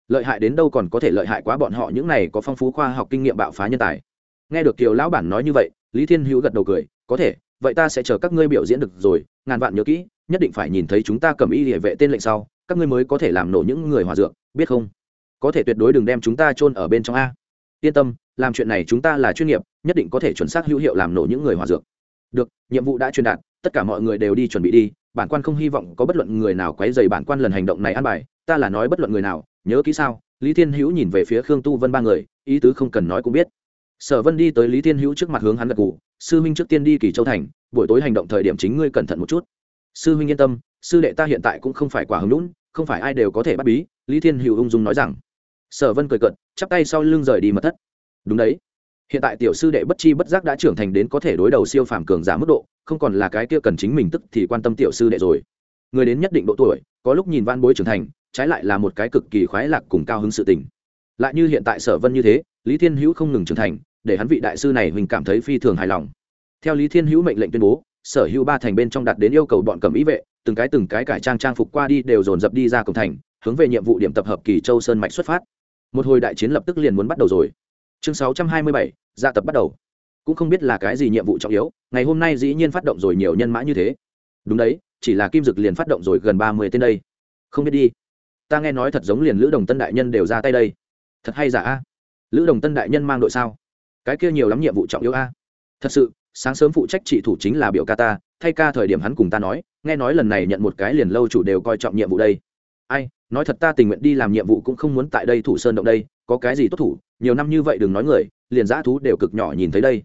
Speaker 1: lợi hại đến đâu còn có thể lợi hại quá bọn họ những này có phong phú khoa học kinh nghiệm bạo phá nhân tài. Nghe được tiểu lão bản nói như vậy, lý thiên hữu gật đầu cười, có thể, vậy ta sẽ chờ các ngươi biểu diễn được rồi, ngàn vạn nhớ kỹ, nhất định phải nhìn thấy chúng ta cầm y địa vệ tên lệnh sau các ngươi mới có thể làm nổ những người hòa dược, biết không? Có thể tuyệt đối đừng đem chúng ta chôn ở bên trong a. Yên tâm, làm chuyện này chúng ta là chuyên nghiệp, nhất định có thể chuẩn xác hữu hiệu làm nổ những người hòa dược. Được, nhiệm vụ đã truyền đạt, tất cả mọi người đều đi chuẩn bị đi. Bản quan không hy vọng có bất luận người nào quấy dày bản quan lần hành động này an bài. Ta là nói bất luận người nào, nhớ kỹ sao, lý thiên hữu nhìn về phía khương tu vân ba người, ý tứ không cần nói cũng biết. Sở vân đi tới lý thiên hữu trước mặt hướng hắn gật cụ sư huynh trước tiên đi kỳ châu thành, buổi tối hành động thời điểm chính ngươi cẩn thận một chút. Sư huynh yên tâm, sư đệ ta hiện tại cũng không phải quả hứng lũn không phải ai đều có thể bắt bí, lý thiên hữu ung dung nói rằng. Sở vân cười cận chắp tay sau lưng rời đi mật thất. Đúng đấy. Hiện tại tiểu sư đệ bất chi bất giác đã trưởng thành đến có thể đối đầu siêu phàm cường giả mức độ, không còn là cái kia cần chính mình tức thì quan tâm tiểu sư đệ rồi. Người đến nhất định độ tuổi, có lúc nhìn van bối trưởng thành, trái lại là một cái cực kỳ khoái lạc cùng cao hứng sự tình. Lại như hiện tại sở vân như thế, lý thiên hữu không ngừng trưởng thành, để hắn vị đại sư này mình cảm thấy phi thường hài lòng. Theo lý thiên hữu mệnh lệnh tuyên bố, sở hữu ba thành bên trong đạt đến yêu cầu bọn cầm ý vệ từng cái từng cái cải trang trang phục qua đi đều dồn dập đi ra cổng thành hướng về nhiệm vụ điểm tập hợp kỳ châu sơn mạch xuất phát. Một hồi đại chiến lập tức liền muốn bắt đầu rồi. Chương 627, gia dạ tập bắt đầu. Cũng không biết là cái gì nhiệm vụ trọng yếu ngày hôm nay dĩ nhiên phát động rồi nhiều nhân mã như thế. Đúng đấy chỉ là kim dực liền phát động rồi gần ba mươi tên đây. Không biết đi. Ta nghe nói thật giống liền lữ đồng tân đại nhân đều ra tay đây. Thật hay giả a? Lữ đồng tân đại nhân mang đội sao? Cái kia nhiều lắm nhiệm vụ trọng yếu a. Thật sự sáng sớm phụ trách trị thủ chính là biểu ca ta thay ca thời điểm hắn cùng ta nói, nghe nói lần này nhận một cái liền lâu chủ đều coi trọng nhiệm vụ đây. Ai, nói thật ta tình nguyện đi làm nhiệm vụ cũng không muốn tại đây thủ sơn động đây, có cái gì tốt thủ, nhiều năm như vậy đừng nói người, liền dã thú đều cực nhỏ nhìn thấy đây.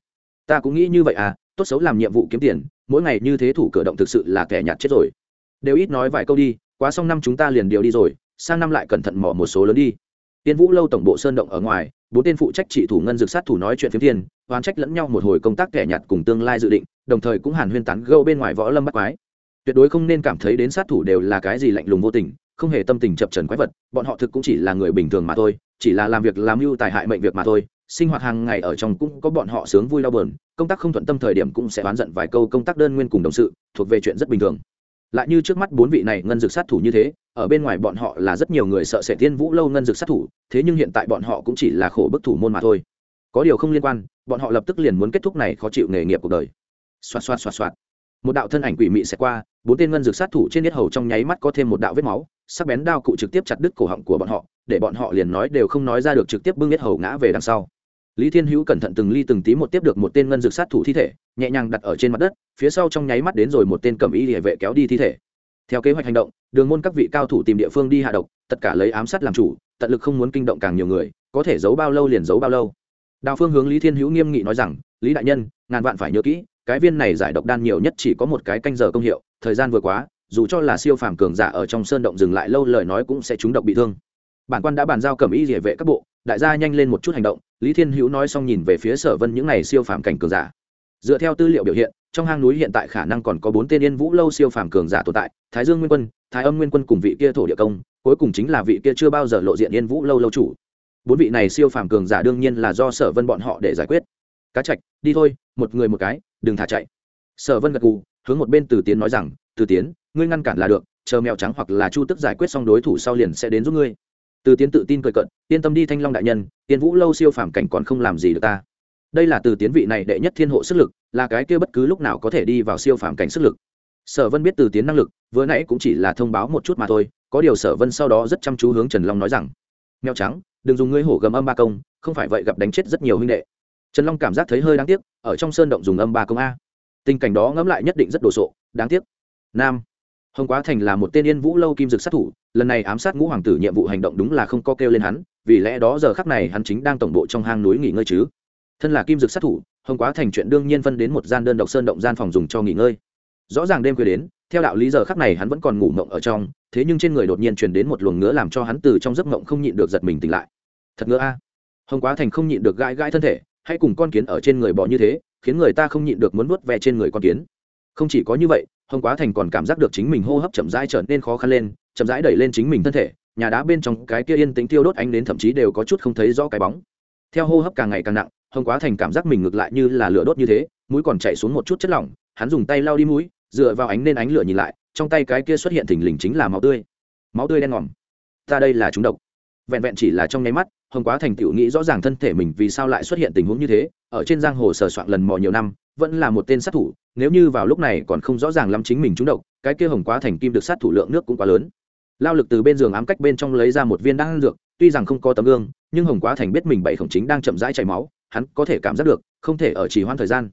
Speaker 1: Ta cũng nghĩ như vậy à tốt xấu làm nhiệm vụ kiếm tiền, mỗi ngày như thế thủ cửa động thực sự là kẻ nhạt chết rồi. Đều ít nói vài câu đi, quá xong năm chúng ta liền điều đi rồi, sang năm lại cẩn thận mỏ một số lớn đi. Tiên vũ lâu tổng bộ sơn động ở ngoài, bốn tên phụ trách trị thủ ngân dược sát thủ nói chuyện phiếm tiền, oán trách lẫn nhau một hồi công tác kẻ nhạt cùng tương lai dự định đồng thời cũng hàn huyên tán gâu bên ngoài võ lâm bắt quái. Tuyệt đối không nên cảm thấy đến sát thủ đều là cái gì lạnh lùng vô tình, không hề tâm tình chập trần quái vật, bọn họ thực cũng chỉ là người bình thường mà thôi, chỉ là làm việc làm mưu tài hại mệnh việc mà thôi, sinh hoạt hàng ngày ở trong cũng có bọn họ sướng vui đau bờn công tác không thuận tâm thời điểm cũng sẽ oán giận vài câu công tác đơn nguyên cùng đồng sự, thuộc về chuyện rất bình thường. Lại như trước mắt bốn vị này ngân dược sát thủ như thế, ở bên ngoài bọn họ là rất nhiều người sợ sẽ thiên vũ lâu ngân dược sát thủ, thế nhưng hiện tại bọn họ cũng chỉ là khổ bức thủ môn mà thôi. Có điều không liên quan, bọn họ lập tức liền muốn kết thúc này khó chịu nghề nghiệp cuộc đời xoạt xoạt xoạt xoạt. Một đạo thân ảnh quỷ mị sẽ qua, bốn tên ngân dược sát thủ trên nết hầu trong nháy mắt có thêm một đạo vết máu, sắc bén đao cụ trực tiếp chặt đứt cổ họng của bọn họ, để bọn họ liền nói đều không nói ra được trực tiếp bưng nết hầu ngã về đằng sau. Lý thiên hữu cẩn thận từng ly từng tí một tiếp được một tên ngân dược sát thủ thi thể, nhẹ nhàng đặt ở trên mặt đất, phía sau trong nháy mắt đến rồi một tên cầm y hệ vệ kéo đi thi thể. Theo kế hoạch hành động, đường môn các vị cao thủ tìm địa phương đi hạ độc, tất cả lấy ám sát làm chủ, tận lực không muốn kinh động càng nhiều người, có thể giấu bao lâu liền giấu bao lâu. Đào phương hướng lý thiên hữu nghiêm nghị nói rằng, lý đại nhân, ngàn vạn phải nhớ kỹ cái viên này giải độc đan nhiều nhất chỉ có một cái canh giờ công hiệu, thời gian vừa quá, dù cho là siêu phàm cường giả ở trong sơn động dừng lại lâu lời nói cũng sẽ trúng độc bị thương. Bản quan đã bàn giao cầm y địa vệ các bộ, đại gia nhanh lên một chút hành động, lý thiên hữu nói xong nhìn về phía sở vân những n à y siêu phàm cảnh cường giả. Dựa theo tư liệu biểu hiện, trong hang núi hiện tại khả năng còn có bốn tên yên vũ lâu siêu phàm cường giả tồn tại, thái dương nguyên quân, thái âm nguyên quân cùng vị kia thổ địa công, cuối cùng chính là vị kia chưa bao giờ lộ diện yên vũ lâu lâu chủ. Bốn vị này siêu phàm cường giả đương nhiên là do sở vân bọn họ để giải quyết cá trạch đi thôi, một người một cái, đừng thả chạy. Sở vân gật gù, hướng một bên từ tiến nói rằng, từ tiến, ngươi ngăn cản là được, chờ mèo trắng hoặc là chu tức giải quyết xong đối thủ sau liền sẽ đến giúp ngươi. Từ tiến tự tin cười cận yên tâm đi thanh long đại nhân tiên vũ lâu siêu phàm cảnh còn không làm gì được ta. Đây là từ tiến vị này đệ nhất thiên hộ sức lực, là cái kia bất cứ lúc nào có thể đi vào siêu phàm cảnh sức lực. Sở vân biết từ tiến năng lực, vừa nãy cũng chỉ là thông báo một chút mà thôi, có điều sở vân sau đó rất chăm chú hướng trần long nói rằng, mèo trắng, đừng dùng ngươi hổ gầm âm ba công, không phải vậy gặp đánh chết rất nhiều huynh đệ trần long cảm giác thấy hơi đáng tiếc, ở trong sơn động dùng âm ba công a. Tình cảnh đó ngẫm lại nhất định rất đồ sộ, đáng tiếc. Nam. Hồng quá thành là một tên yên vũ lâu kim dực sát thủ, lần này ám sát ngũ hoàng tử nhiệm vụ hành động đúng là không có kêu lên hắn, vì lẽ đó giờ khắc này hắn chính đang tổng bộ trong hang núi nghỉ ngơi chứ. Thân là kim dực sát thủ, hồng quá thành chuyện đương nhiên phân đến một gian đơn độc sơn động gian phòng dùng cho nghỉ ngơi. Rõ ràng đêm khuya đến, theo đạo lý giờ khắc này hắn vẫn còn ngủ mộng ở trong, thế nhưng trên người đột nhiên truyền đến một luồng ngứa làm cho hắn từ trong giấc mộng không nhịn được giật mình tỉnh lại. Thật ngứa a. Hồng quá thành không nhịn được gãi gãi thân thể hay cùng con kiến ở trên người bò như thế, khiến người ta không nhịn được muốn vuốt ve trên người con kiến. Không chỉ có như vậy, hồng quá thành còn cảm giác được chính mình hô hấp chậm rãi trở nên khó khăn lên, chậm rãi đẩy lên chính mình thân thể, nhà đá bên trong cái kia yên tĩnh tiêu đốt ánh đến thậm chí đều có chút không thấy rõ cái bóng. Theo hô hấp càng ngày càng nặng, hồng quá thành cảm giác mình ngược lại như là lửa đốt như thế, mũi còn chạy xuống một chút chất lỏng, hắn dùng tay lau đi mũi, dựa vào ánh nên ánh lửa nhìn lại, trong tay cái kia xuất hiện thình lình chính là máu tươi. Máu tươi đen ngòm. Ta đây là chúng độc. Vẹn vẹn chỉ là trong nháy mắt hồng quá thành tựu nghĩ rõ ràng thân thể mình vì sao lại xuất hiện tình huống như thế, ở trên giang hồ sờ soạn lần mò nhiều năm, vẫn là một tên sát thủ, nếu như vào lúc này còn không rõ ràng lắm chính mình trúng độc, cái kia hồng quá thành kim được sát thủ lượng nước cũng quá lớn. Lao lực từ bên giường ám cách bên trong lấy ra một viên đan dược, tuy rằng không có tấm gương, nhưng hồng quá thành biết mình bảy khổng chính đang chậm rãi chảy máu, hắn có thể cảm giác được, không thể ở trì hoãn thời gian.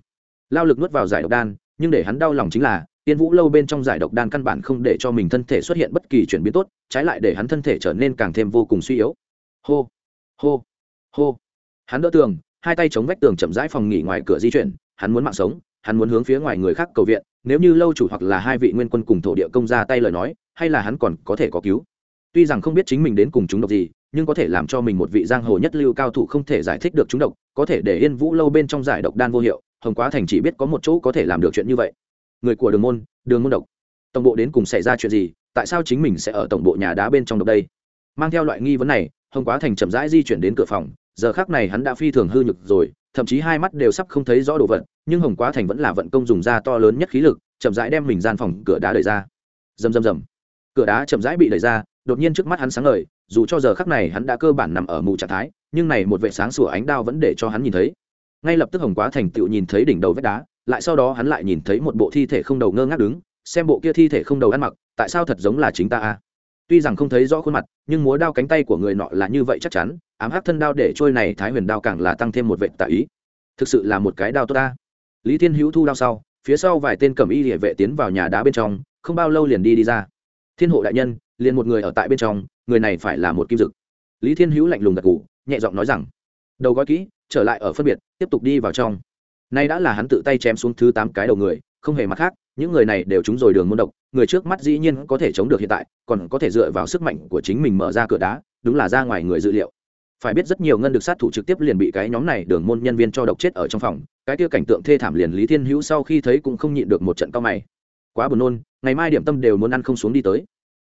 Speaker 1: Lao lực nuốt vào giải độc đan, nhưng để hắn đau lòng chính là, tiên vũ lâu bên trong giải độc đan căn bản không để cho mình thân thể xuất hiện bất kỳ chuyển biến tốt, trái lại để hắn thân thể trở nên càng thêm vô cùng suy yếu. Hô! Hô hô. Hắn đỡ tường, hai tay chống vách tường chậm rãi phòng nghỉ ngoài cửa di chuyển, hắn muốn mạng sống, hắn muốn hướng phía ngoài người khác cầu viện, nếu như lâu chủ hoặc là hai vị nguyên quân cùng thổ địa công ra tay lời nói, hay là hắn còn có thể có cứu. Tuy rằng không biết chính mình đến cùng chúng độc gì, nhưng có thể làm cho mình một vị giang hồ nhất lưu cao thủ không thể giải thích được chúng độc, có thể để yên vũ lâu bên trong giải độc đan vô hiệu, hồng quá thành chỉ biết có một chỗ có thể làm được chuyện như vậy. Người của đường môn đường môn độc. Tổng bộ đến cùng xảy ra chuyện gì, tại sao chính mình sẽ ở tổng bộ nhà đá bên trong độc đây? Mang theo loại nghi vấn này, hồng quá thành chậm rãi di chuyển đến cửa phòng, giờ khác này hắn đã phi thường hư nhực rồi, thậm chí hai mắt đều sắp không thấy rõ đồ vật, nhưng hồng quá thành vẫn là vận công dùng da to lớn nhất khí lực, chậm rãi đem mình gian phòng cửa đá đẩy ra. Rầm rầm rầm. Cửa đá chậm rãi bị đẩy ra, đột nhiên trước mắt hắn sáng ngời, dù cho giờ khắc này hắn đã cơ bản nằm ở mù trạng thái, nhưng này một vệ sáng sủa ánh đao vẫn để cho hắn nhìn thấy. Ngay lập tức hồng quá thành tựu nhìn thấy đỉnh đầu vách đá, lại sau đó hắn lại nhìn thấy một bộ thi thể không đầu ngơ ngác đứng, xem bộ kia thi thể không đầu ăn mặc, tại sao thật giống là chính ta a? Tuy rằng không thấy rõ khuôn mặt, nhưng múa đao cánh tay của người nọ là như vậy chắc chắn, ám hắc thân đao để trôi này thái huyền đao càng là tăng thêm một vệ tạ ý. Thực sự là một cái đao tốt ta. Lý thiên hữu thu đao sau, phía sau vài tên cầm y địa vệ tiến vào nhà đá bên trong, không bao lâu liền đi đi ra. Thiên hộ đại nhân, liền một người ở tại bên trong, người này phải là một kim dực. Lý thiên hữu lạnh lùng gật gù, nhẹ giọng nói rằng, đầu gói kỹ, trở lại ở phân biệt, tiếp tục đi vào trong. Nay đã là hắn tự tay chém xuống thứ tám cái đầu người, không hề mặt khác những người này đều trúng rồi đường môn độc, người trước mắt dĩ nhiên có thể chống được hiện tại, còn có thể dựa vào sức mạnh của chính mình mở ra cửa đá, đúng là ra ngoài người dự liệu. Phải biết rất nhiều ngân được sát thủ trực tiếp liền bị cái nhóm này đường môn nhân viên cho độc chết ở trong phòng, cái kia cảnh tượng thê thảm liền lý thiên hữu sau khi thấy cũng không nhịn được một trận cao mày. Quá buồn nôn, ngày mai điểm tâm đều muốn ăn không xuống đi tới.